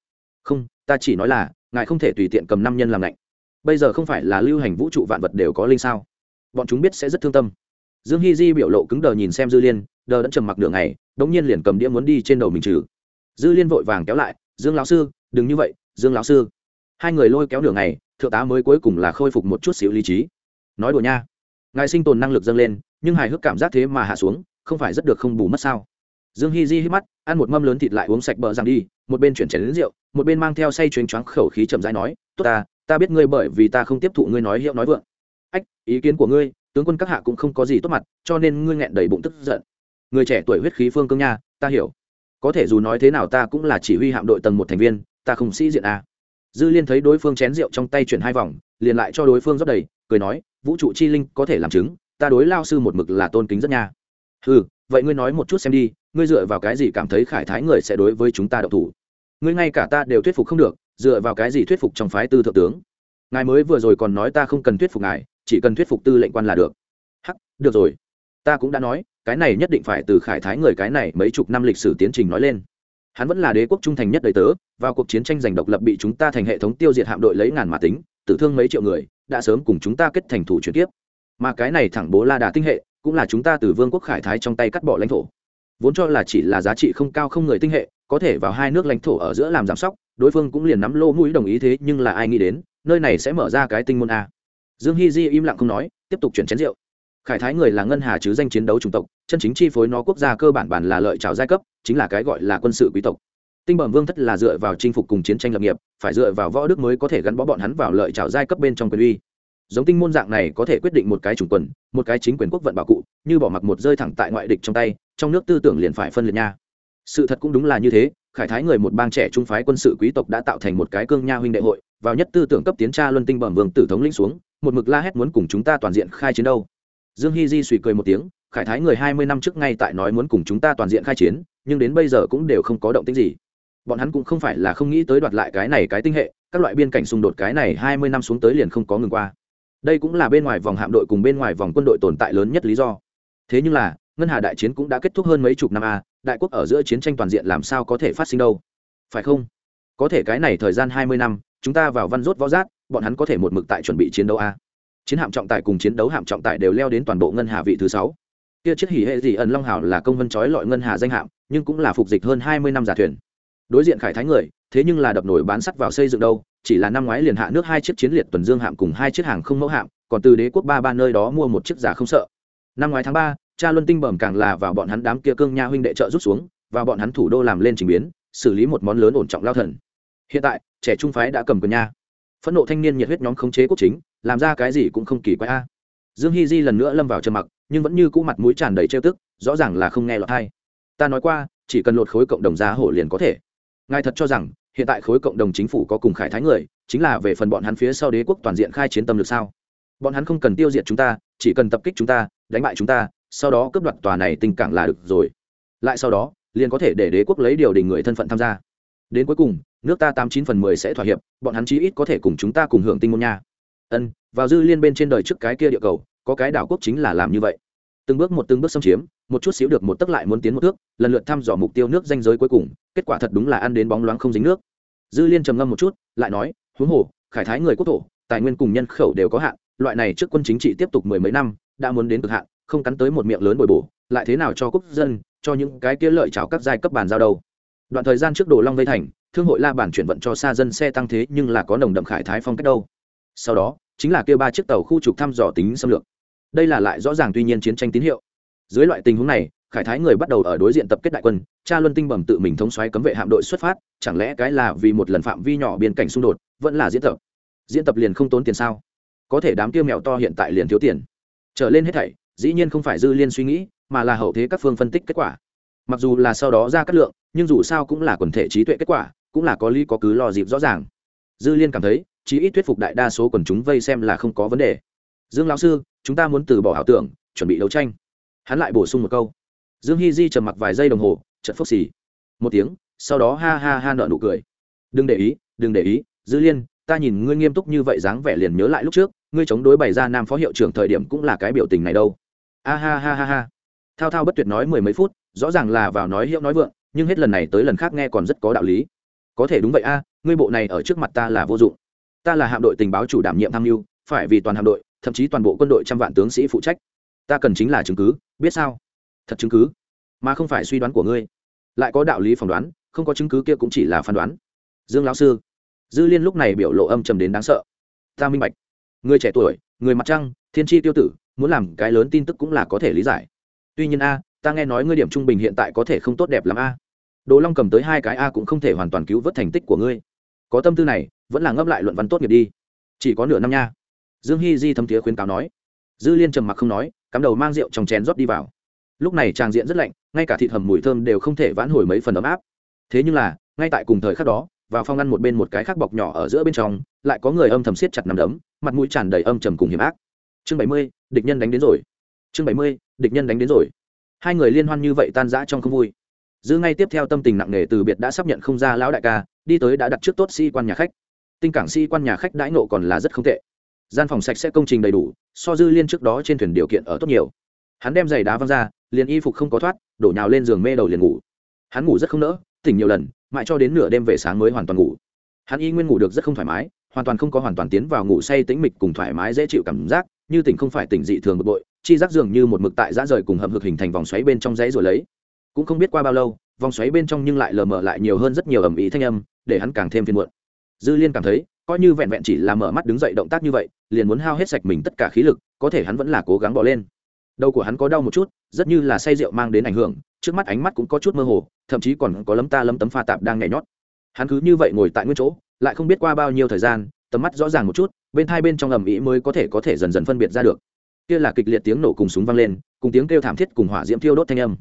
Không, ta chỉ nói là, ngài không thể tùy tiện cầm năm nhân làm lạnh. Bây giờ không phải là lưu hành vũ trụ vạn vật đều có linh sao? Bọn chúng biết sẽ rất thương tâm. Dương hy di biểu lộ cứng đờ nhìn xem dư liên, đờ đẫn trầm mặc đường này đống nhiên liền cầm đĩa muốn đi trên đầu mình trừ. Dư liên vội vàng kéo lại, dương lão sư, đừng như vậy dương lão sư. Hai người lôi kéo đường này thượng tá mới cuối cùng là khôi phục một chút xíu lý trí. Nói đùa nha. Ngài sinh tồn năng lực dâng lên, nhưng hài hước cảm giác thế mà hạ xuống, không phải rất được không bù mất sao? Dương hy di hít mắt, ăn một mâm lớn thịt lại uống sạch bờ rằng đi, một bên chuyển chén đến rượu, một bên mang theo say chuyến choáng khẩu khí chậm rãi nói, tốt ta ta biết ngươi bởi vì ta không tiếp thụ ngươi nói hiệu nói vượng. Ách, ý kiến của ngươi, tướng quân các hạ cũng không có gì tốt mặt, cho nên ngươi nghẹn đầy bụng tức giận. Người trẻ tuổi huyết khí phương cương nha, ta hiểu. Có thể dù nói thế nào ta cũng là chỉ huy hạm đội tầng một thành viên ta không sĩ diện a. Dư liên thấy đối phương chén rượu trong tay chuyển hai vòng, liền lại cho đối phương rót đầy, cười nói, vũ trụ chi linh có thể làm chứng, ta đối lao sư một mực là tôn kính rất nha. Ừ vậy ngươi nói một chút xem đi, ngươi dựa vào cái gì cảm thấy khải thái người sẽ đối với chúng ta đậu thủ? Ngươi ngay cả ta đều thuyết phục không được, dựa vào cái gì thuyết phục trong phái tư thượng tướng? Ngài mới vừa rồi còn nói ta không cần thuyết phục ngài, chỉ cần thuyết phục tư lệnh quan là được. Hắc, được rồi. Ta cũng đã nói, cái này nhất định phải từ khải thái người cái này mấy chục năm lịch sử tiến trình nói lên hắn vẫn là đế quốc trung thành nhất đời tớ, vào cuộc chiến tranh giành độc lập bị chúng ta thành hệ thống tiêu diệt hạm đội lấy ngàn mà tính, tử thương mấy triệu người, đã sớm cùng chúng ta kết thành thủ chuyển tiếp mà cái này thẳng bố la đà tinh hệ, cũng là chúng ta từ vương quốc khải thái trong tay cắt bỏ lãnh thổ. Vốn cho là chỉ là giá trị không cao không người tinh hệ, có thể vào hai nước lãnh thổ ở giữa làm giảm sóc, đối phương cũng liền nắm lô mũi đồng ý thế nhưng là ai nghĩ đến, nơi này sẽ mở ra cái tinh môn a. Dương hy di im lặng không nói, tiếp tục chuyển chén rượu khải thái người là ngân hà chứ danh chiến đấu chủng tộc, chân chính chi phối nó quốc gia cơ bản bản là lợi trào giai cấp, chính là cái gọi là quân sự quý tộc. Tinh bẩm vương thất là dựa vào chinh phục cùng chiến tranh lập nghiệp, phải dựa vào võ đức mới có thể gắn bó bọn hắn vào lợi trào giai cấp bên trong quyền uy. Giống tinh môn dạng này có thể quyết định một cái chủng quần, một cái chính quyền quốc vận bảo cụ, như bỏ mặc một rơi thẳng tại ngoại địch trong tay, trong nước tư tưởng liền phải phân liệt nha. Sự thật cũng đúng là như thế, khải thái người một bang trẻ trung phái quân sự quý tộc đã tạo thành một cái cương nha huynh đệ hội, vào nhất tư tưởng cấp tiến tra luân tinh bẩm vương tử thống lĩnh xuống, một mực la hét muốn cùng chúng ta toàn diện khai chiến đâu dương hy di suy cười một tiếng, khải thái người hai mươi năm trước ngay tại nói muốn cùng chúng ta toàn diện khai chiến, nhưng đến bây giờ cũng đều không có động tĩnh gì. Bọn hắn cũng không phải là không nghĩ tới đoạt lại cái này cái tinh hệ, các loại biên cảnh xung đột cái này hai mươi năm xuống tới liền không có ngừng qua. Đây cũng là bên ngoài vòng hạm đội cùng bên ngoài vòng quân đội tồn tại lớn nhất lý do. Thế nhưng là, ngân hà đại chiến cũng đã kết thúc hơn mấy chục năm a đại quốc ở giữa chiến tranh toàn diện làm sao có thể phát sinh đâu? Phải không? Có thể cái này thời gian hai mươi năm, chúng ta vào văn rốt võ giác bọn hắn có thể một mực tại chuẩn bị chiến đấu a chiến hạm trọng tài cùng chiến đấu hạm trọng tài đều leo đến toàn bộ ngân hà vị thứ sáu. Kia chiếc hỉ hệ gì ẩn long hào là công vân trói lọi ngân hà danh hạm, nhưng cũng là phục dịch hơn hai mươi năm giả thuyền. Đối diện khải thái người, thế nhưng là đập nổi bán sắt vào xây dựng đâu, chỉ là năm ngoái liền hạ nước hai chiếc chiến liệt tuần dương hạm cùng hai chiếc hàng không mẫu hạm, còn từ đế quốc ba ba nơi đó mua một chiếc giả không sợ. Năm ngoái tháng ba, cha luân tinh bẩm càng là vào bọn hắn đám kia cương nha huynh đệ trợ rút xuống và bọn hắn thủ đô làm lên trình biến, xử lý một món lớn ổn trọng lao thần. Hiện tại, trẻ trung phái đã cầm cờ nha. Phẫn nộ thanh niên nhiệt huyết nhóm khống chế quốc chính làm ra cái gì cũng không kỳ quái a. Dương hy di lần nữa lâm vào trầm mặc, nhưng vẫn như cũ mặt mũi tràn đầy trêu tức, rõ ràng là không nghe lọt hay ta nói qua, chỉ cần lột khối cộng đồng giá hổ liền có thể. Ngài thật cho rằng, hiện tại khối cộng đồng chính phủ có cùng khải thái người, chính là về phần bọn hắn phía sau đế quốc toàn diện khai chiến tâm lực sao? Bọn hắn không cần tiêu diệt chúng ta, chỉ cần tập kích chúng ta, đánh bại chúng ta, sau đó cướp đoạt tòa này tình cảng là được rồi. Lại sau đó, liền có thể để đế quốc lấy điều đình người thân phận tham gia. Đến cuối cùng, nước ta tám chín phần mười sẽ thỏa hiệp, bọn hắn chí ít có thể cùng chúng ta cùng hưởng tinh môn nha ân, vào dư liên bên trên đời trước cái kia địa cầu, có cái đảo quốc chính là làm như vậy. Từng bước một, từng bước xâm chiếm, một chút xíu được một tấc lại muốn tiến một thước, lần lượt thăm dò mục tiêu nước danh giới cuối cùng, kết quả thật đúng là ăn đến bóng loáng không dính nước. Dư liên trầm ngâm một chút, lại nói, huống hồ, khải thái người quốc thổ, tài nguyên cùng nhân khẩu đều có hạn, loại này trước quân chính trị tiếp tục mười mấy năm, đã muốn đến cực hạn, không cắn tới một miệng lớn bồi bổ, lại thế nào cho quốc dân, cho những cái kia lợi chào các giai cấp bàn giao đâu. Đoạn thời gian trước đồ long vây thành, thương hội la bản chuyển vận cho xa dân xe tăng thế nhưng là có nồng đậm khải thái phong cách đâu sau đó, chính là kêu ba chiếc tàu khu trục thăm dò tính xâm lược. Đây là lại rõ ràng tuy nhiên chiến tranh tín hiệu. Dưới loại tình huống này, khải thái người bắt đầu ở đối diện tập kết đại quân cha luân tinh bẩm tự mình thống xoáy cấm vệ hạm đội xuất phát, chẳng lẽ cái là vì một lần phạm vi nhỏ biên cảnh xung đột, vẫn là diễn tập? Diễn tập liền không tốn tiền sao? Có thể đám kia mèo to hiện tại liền thiếu tiền. Trở lên hết thảy, dĩ nhiên không phải dư liên suy nghĩ, mà là hậu thế các phương phân tích kết quả. Mặc dù là sau đó ra cắt lượng, nhưng dù sao cũng là quần thể trí tuệ kết quả, cũng là có lý có cứ lo dịp rõ ràng. Dư liên cảm thấy chí ít thuyết phục đại đa số quần chúng vây xem là không có vấn đề. Dương lão sư, chúng ta muốn từ bỏ ảo tưởng, chuẩn bị đấu tranh. Hắn lại bổ sung một câu. Dương hy di trầm mặc vài giây đồng hồ, chợt phốc xì. Một tiếng, sau đó ha ha ha nợ nụ cười. Đừng để ý, đừng để ý, dư liên, ta nhìn ngươi nghiêm túc như vậy dáng vẻ liền nhớ lại lúc trước, ngươi chống đối bày ra nam phó hiệu trưởng thời điểm cũng là cái biểu tình này đâu. A ha ha ha ha. Thao thao bất tuyệt nói mười mấy phút, rõ ràng là vào nói hiệu nói vượng, nhưng hết lần này tới lần khác nghe còn rất có đạo lý. Có thể đúng vậy a, ngươi bộ này ở trước mặt ta là vô dụng ta là hạm đội tình báo chủ đảm nhiệm tham mưu, phải vì toàn hạm đội, thậm chí toàn bộ quân đội trăm vạn tướng sĩ phụ trách. Ta cần chính là chứng cứ, biết sao? Thật chứng cứ? Mà không phải suy đoán của ngươi. Lại có đạo lý phỏng đoán, không có chứng cứ kia cũng chỉ là phán đoán. Dương lão sư, dư liên lúc này biểu lộ âm trầm đến đáng sợ. Ta minh bạch. Người trẻ tuổi, người mặt trăng, thiên tri tiêu tử, muốn làm cái lớn tin tức cũng là có thể lý giải. Tuy nhiên a, ta nghe nói ngươi điểm trung bình hiện tại có thể không tốt đẹp lắm a. Đồ long cầm tới hai cái a cũng không thể hoàn toàn cứu vớt thành tích của ngươi có tâm tư này, vẫn là ngấp lại luận văn tốt nghiệp đi. Chỉ có nửa năm nha. Dương hy di thấm thiế khuyến cáo nói. Dư liên trầm mặc không nói, cắm đầu mang rượu trong chén rót đi vào. Lúc này tràng diện rất lạnh, ngay cả thịt hầm mùi thơm đều không thể vãn hồi mấy phần ấm áp. Thế nhưng là, ngay tại cùng thời khắc đó, vào phong ngăn một bên một cái khác bọc nhỏ ở giữa bên trong, lại có người âm thầm siết chặt nằm đấm, mặt mũi tràn đầy âm trầm cùng hiểm ác. Chương bảy mươi, địch nhân đánh đến rồi. Chương bảy mươi, địch nhân đánh đến rồi. Hai người liên hoan như vậy tan rã trong không vui. Dư ngay tiếp theo tâm tình nặng nề từ biệt đã sắp nhận không ra lão đại ca đi tới đã đặt trước tốt sĩ quan nhà khách. Tinh cảng sĩ quan nhà khách đãi nộ còn là rất không tệ. Gian phòng sạch sẽ công trình đầy đủ, so dư liên trước đó trên thuyền điều kiện ở tốt nhiều. Hắn đem giày đá văng ra, liền y phục không có thoát, đổ nhào lên giường mê đầu liền ngủ. Hắn ngủ rất không nỡ, tỉnh nhiều lần, mãi cho đến nửa đêm về sáng mới hoàn toàn ngủ. Hắn y nguyên ngủ được rất không thoải mái, hoàn toàn không có hoàn toàn tiến vào ngủ say tĩnh mịch cùng thoải mái dễ chịu cảm giác, như tỉnh không phải tỉnh dị thường bực bội, chi giác dường như một mực tại giã rời cùng hầm hực hình thành vòng xoáy bên trong dãy rồi lấy. Cũng không biết qua bao lâu vòng xoáy bên trong nhưng lại lờ mờ lại nhiều hơn rất nhiều ầm ĩ thanh âm, để hắn càng thêm phiền muộn. Dư liên cảm thấy, coi như vẹn vẹn chỉ là mở mắt đứng dậy động tác như vậy, liền muốn hao hết sạch mình tất cả khí lực, có thể hắn vẫn là cố gắng bỏ lên. Đầu của hắn có đau một chút, rất như là say rượu mang đến ảnh hưởng, trước mắt ánh mắt cũng có chút mơ hồ, thậm chí còn có lấm ta lấm tấm pha tạp đang nhảy nhót. Hắn cứ như vậy ngồi tại nguyên chỗ, lại không biết qua bao nhiêu thời gian, tầm mắt rõ ràng một chút, bên hai bên trong ầm ĩ mới có thể có thể dần dần phân biệt ra được. Kia là kịch liệt tiếng nổ cùng súng vang lên, cùng tiếng kêu thảm thiết cùng hỏa diễm thiêu đốt thanh âm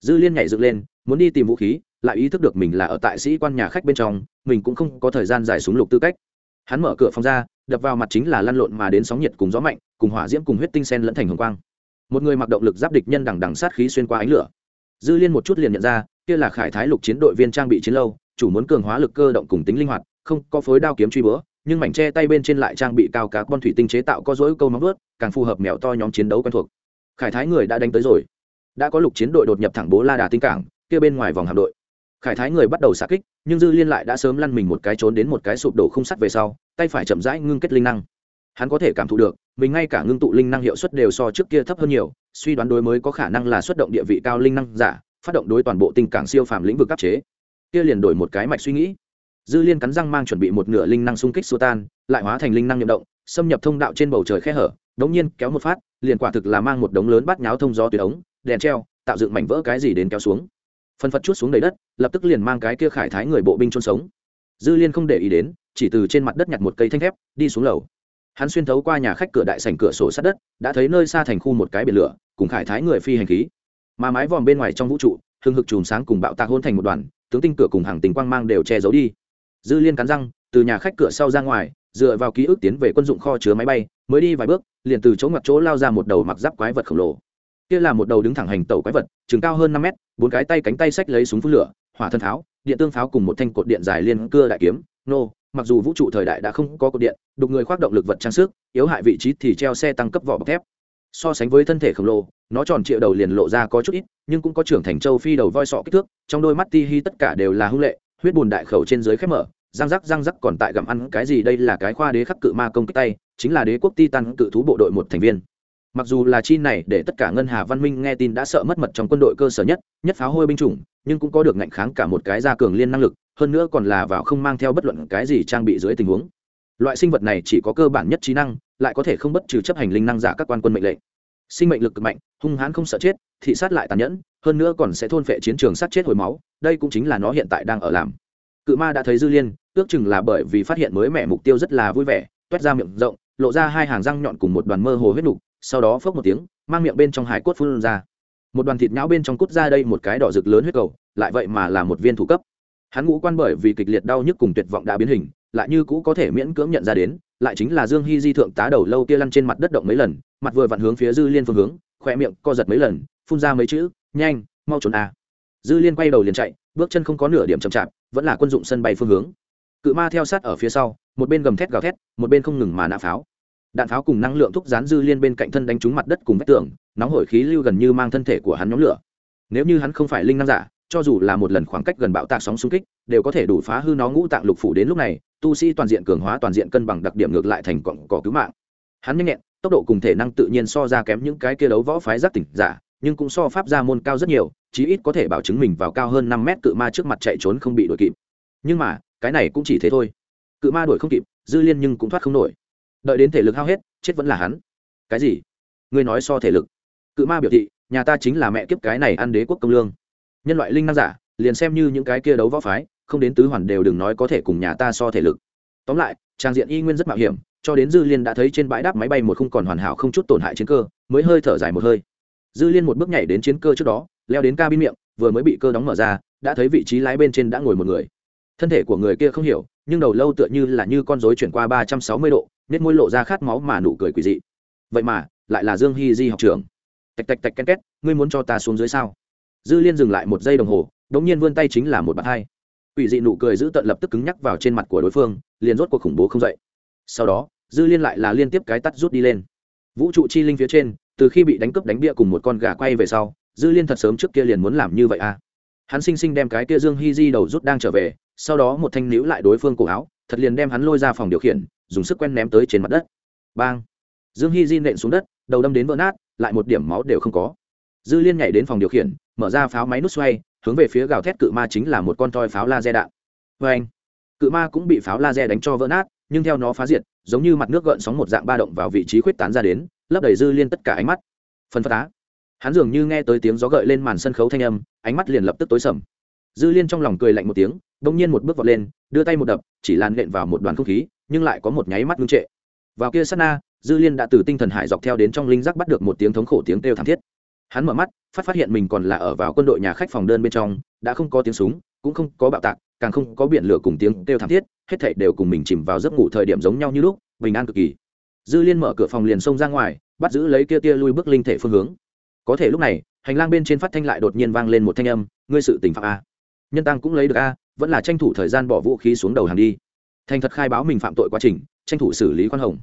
dư liên nhảy dựng lên, muốn đi tìm vũ khí, lại ý thức được mình là ở tại sĩ quan nhà khách bên trong, mình cũng không có thời gian giải súng lục tư cách. Hắn mở cửa phòng ra, đập vào mặt chính là lăn lộn mà đến sóng nhiệt cùng gió mạnh, cùng hỏa diễm cùng huyết tinh sen lẫn thành hồng quang. Một người mặc động lực giáp địch nhân đằng đằng sát khí xuyên qua ánh lửa. Dư liên một chút liền nhận ra, kia là khải thái lục chiến đội viên trang bị chiến lâu, chủ muốn cường hóa lực cơ động cùng tính linh hoạt, không có phối đao kiếm truy bữa, nhưng mảnh tre tay bên trên lại trang bị cao cá con thủy tinh chế tạo có dỗi câu móng vớt càng phù hợp mèo to nhóm chiến đấu quen thuộc. Khải thái người đã đánh tới rồi đã có lục chiến đội đột nhập thẳng bố la đà tinh cảng, kia bên ngoài vòng hạm đội. Khải thái người bắt đầu xạ kích, nhưng dư liên lại đã sớm lăn mình một cái trốn đến một cái sụp đổ không sắt về sau, tay phải chậm rãi ngưng kết linh năng. Hắn có thể cảm thụ được, mình ngay cả ngưng tụ linh năng hiệu suất đều so trước kia thấp hơn nhiều, suy đoán đối mới có khả năng là xuất động địa vị cao linh năng giả, phát động đối toàn bộ tình cảng siêu phàm lĩnh vực áp chế. Kia liền đổi một cái mạch suy nghĩ. Dư liên cắn răng mang chuẩn bị một nửa linh năng xung kích xua tan, lại hóa thành linh năng nhậm động, xâm nhập thông đạo trên bầu trời khe hở đống nhiên kéo một phát, liền quả thực là mang một đống lớn bát nháo thông gió tuyệt ống, đèn treo, tạo dựng mảnh vỡ cái gì đến kéo xuống. Phân phật chút xuống đầy đất, lập tức liền mang cái kia khải thái người bộ binh chôn sống. Dư liên không để ý đến, chỉ từ trên mặt đất nhặt một cây thanh thép, đi xuống lầu. Hắn xuyên thấu qua nhà khách cửa đại sảnh cửa sổ sát đất, đã thấy nơi xa thành khu một cái biển lửa, cùng khải thái người phi hành khí. Mà mái vòm bên ngoài trong vũ trụ, hưng hực chùm sáng cùng bạo tạc hôn thành một đoàn, tướng tinh cửa cùng hàng tình quang mang đều che giấu đi. Dư liên cắn răng, từ nhà khách cửa sau ra ngoài dựa vào ký ức tiến về quân dụng kho chứa máy bay, mới đi vài bước, liền từ chỗ ngoặt chỗ lao ra một đầu mặc giáp quái vật khổng lồ. Kia là một đầu đứng thẳng hành tàu quái vật, chừng cao hơn năm mét, bốn cái tay cánh tay xách lấy súng phun lửa, hỏa thân pháo điện tương pháo cùng một thanh cột điện dài liên cưa đại kiếm, nô, mặc dù vũ trụ thời đại đã không có cột điện, đục người khoác động lực vật trang sức, yếu hại vị trí thì treo xe tăng cấp vỏ bọc thép. So sánh với thân thể khổng lồ, nó tròn trịa đầu liền lộ ra có chút ít, nhưng cũng có trưởng thành châu phi đầu voi sọ kích thước, trong đôi mắt ti hi tất cả đều là hung lệ, huyết bùn đại khẩu trên dưới khép mở răng rắc răng rắc còn tại gặm ăn, cái gì đây là cái khoa đế khắc cự ma công kích tay, chính là đế quốc titan cự thú bộ đội một thành viên. Mặc dù là chi này để tất cả ngân hà văn minh nghe tin đã sợ mất mật trong quân đội cơ sở nhất nhất pháo hôi binh chủng, nhưng cũng có được ngạnh kháng cả một cái gia cường liên năng lực, hơn nữa còn là vào không mang theo bất luận cái gì trang bị dưới tình huống. Loại sinh vật này chỉ có cơ bản nhất trí năng, lại có thể không bất trừ chấp hành linh năng giả các quan quân mệnh lệnh. Sinh mệnh lực cực mạnh, hung hãn không sợ chết, thị sát lại tàn nhẫn, hơn nữa còn sẽ thôn phệ chiến trường sát chết hồi máu, đây cũng chính là nó hiện tại đang ở làm cự ma đã thấy dư liên, ước chừng là bởi vì phát hiện mới mẻ mục tiêu rất là vui vẻ, toét ra miệng rộng, lộ ra hai hàng răng nhọn cùng một đoàn mơ hồ huyết nục, sau đó phốc một tiếng, mang miệng bên trong hải cốt phun ra một đoàn thịt nhão bên trong cút ra đây một cái đỏ rực lớn huyết cầu, lại vậy mà là một viên thủ cấp hắn ngũ quan bởi vì kịch liệt đau nhức cùng tuyệt vọng đã biến hình, lại như cũ có thể miễn cưỡng nhận ra đến, lại chính là dương hy di thượng tá đầu lâu kia lăn trên mặt đất động mấy lần, mặt vừa vặn hướng phía dư liên phương hướng khoe miệng co giật mấy lần, phun ra mấy chữ, nhanh, mau trốn à. dư liên quay đầu liền chạy, bước chân không có nửa điểm chậm chạp vẫn là quân dụng sân bay phương hướng. Cự ma theo sát ở phía sau, một bên gầm thét gào thét, một bên không ngừng mà nã pháo. Đạn pháo cùng năng lượng thúc gián dư liên bên cạnh thân đánh trúng mặt đất cùng vách tường, nóng hổi khí lưu gần như mang thân thể của hắn nhóm lửa. Nếu như hắn không phải linh năng giả, cho dù là một lần khoảng cách gần bạo tạc sóng xung kích, đều có thể đủ phá hư nó ngũ tạng lục phủ đến lúc này, tu sĩ toàn diện cường hóa, toàn diện cân bằng đặc điểm ngược lại thành cọng cỏ cứu mạng. Hắn nhanh nhẹn, tốc độ cùng thể năng tự nhiên so ra kém những cái kia đấu võ phái giác tỉnh giả nhưng cũng so pháp ra môn cao rất nhiều, chí ít có thể bảo chứng mình vào cao hơn năm mét cự ma trước mặt chạy trốn không bị đuổi kịp. Nhưng mà, cái này cũng chỉ thế thôi. Cự ma đuổi không kịp, dư liên nhưng cũng thoát không nổi. Đợi đến thể lực hao hết, chết vẫn là hắn. Cái gì? Ngươi nói so thể lực. Cự ma biểu thị, nhà ta chính là mẹ kiếp cái này ăn đế quốc công lương. Nhân loại linh năng giả, liền xem như những cái kia đấu võ phái, không đến tứ hoàn đều đừng nói có thể cùng nhà ta so thể lực. Tóm lại, trang diện y nguyên rất mạo hiểm, cho đến dư liên đã thấy trên bãi đáp máy bay một không còn hoàn hảo không chút tổn hại chiến cơ, mới hơi thở dài một hơi dư liên một bước nhảy đến chiến cơ trước đó, leo đến cabin miệng, vừa mới bị cơ đóng mở ra, đã thấy vị trí lái bên trên đã ngồi một người. Thân thể của người kia không hiểu, nhưng đầu lâu tựa như là như con rối chuyển qua ba trăm sáu mươi độ nết môi lộ ra khát máu mà nụ cười quỷ dị. Vậy mà, lại là dương hy di học trưởng. Tạch tạch tạch ken két, ngươi muốn cho ta xuống dưới sao? Dư liên dừng lại một giây đồng hồ đ ỗ n g nhiên vươn tay chính là một bạn hai. Quỷ dị nụ cười giữ tận lập tức cứng nhắc vào trên mặt của đối phương, liền rốt cuộc khủng bố không dậy. Sau đó, dư liên lại là liên tiếp cái tắt rút đi lên. Vũ trụ chi linh phía trên từ khi bị đánh cướp đánh bia cùng một con gà quay về sau, dư liên thật sớm trước kia liền muốn làm như vậy à. Hắn sinh sinh đem cái kia dương hy di đầu rút đang trở về, sau đó một thanh níu lại đối phương cổ áo, thật liền đem hắn lôi ra phòng điều khiển, dùng sức quen ném tới trên mặt đất. Bang! Dương hy di nện xuống đất, đầu đâm đến vỡ nát, lại một điểm máu đều không có. Dư liên nhảy đến phòng điều khiển, mở ra pháo máy nút xoay, hướng về phía gào thét cự ma chính là một con toi pháo laser đạn. Vê anh cự ma cũng bị pháo laser đánh cho vỡ nát, nhưng theo nó phá diệt, giống như mặt nước gợn sóng một dạng ba động vào vị trí khuyết tán ra đến lấp đầy dư liên tất cả ánh mắt. Phân phật á. Hắn dường như nghe tới tiếng gió gợi lên màn sân khấu thanh âm, ánh mắt liền lập tức tối sầm. Dư liên trong lòng cười lạnh một tiếng đ ỗ n g nhiên một bước vọt lên, đưa tay một đập, chỉ làn nện vào một đoàn không khí, nhưng lại có một nháy mắt ngưng trệ. Vào kia sát na, dư liên đã từ tinh thần hải dọc theo đến trong linh giác bắt được một tiếng thống khổ tiếng kêu thảm thiết. Hắn mở mắt, phát phát hiện mình còn là ở vào quân đội nhà khách phòng đơn bên trong, đã không có tiếng súng, cũng không có bạo tạc, càng không có biển lửa cùng tiếng kêu thảm thiết, hết thảy đều cùng mình chìm vào giấc ngủ thời điểm giống nhau như lúc, bình an cực kỳ dư liên mở cửa phòng liền xông ra ngoài, bắt giữ lấy kia tia lui bước linh thể phương hướng. Có thể lúc này, hành lang bên trên phát thanh lại đột nhiên vang lên một thanh âm, ngươi sự tình phạm a. Nhân tăng cũng lấy được a, vẫn là tranh thủ thời gian bỏ vũ khí xuống đầu hàng đi. Thành thật khai báo mình phạm tội quá trình, tranh thủ xử lý khoan hồng.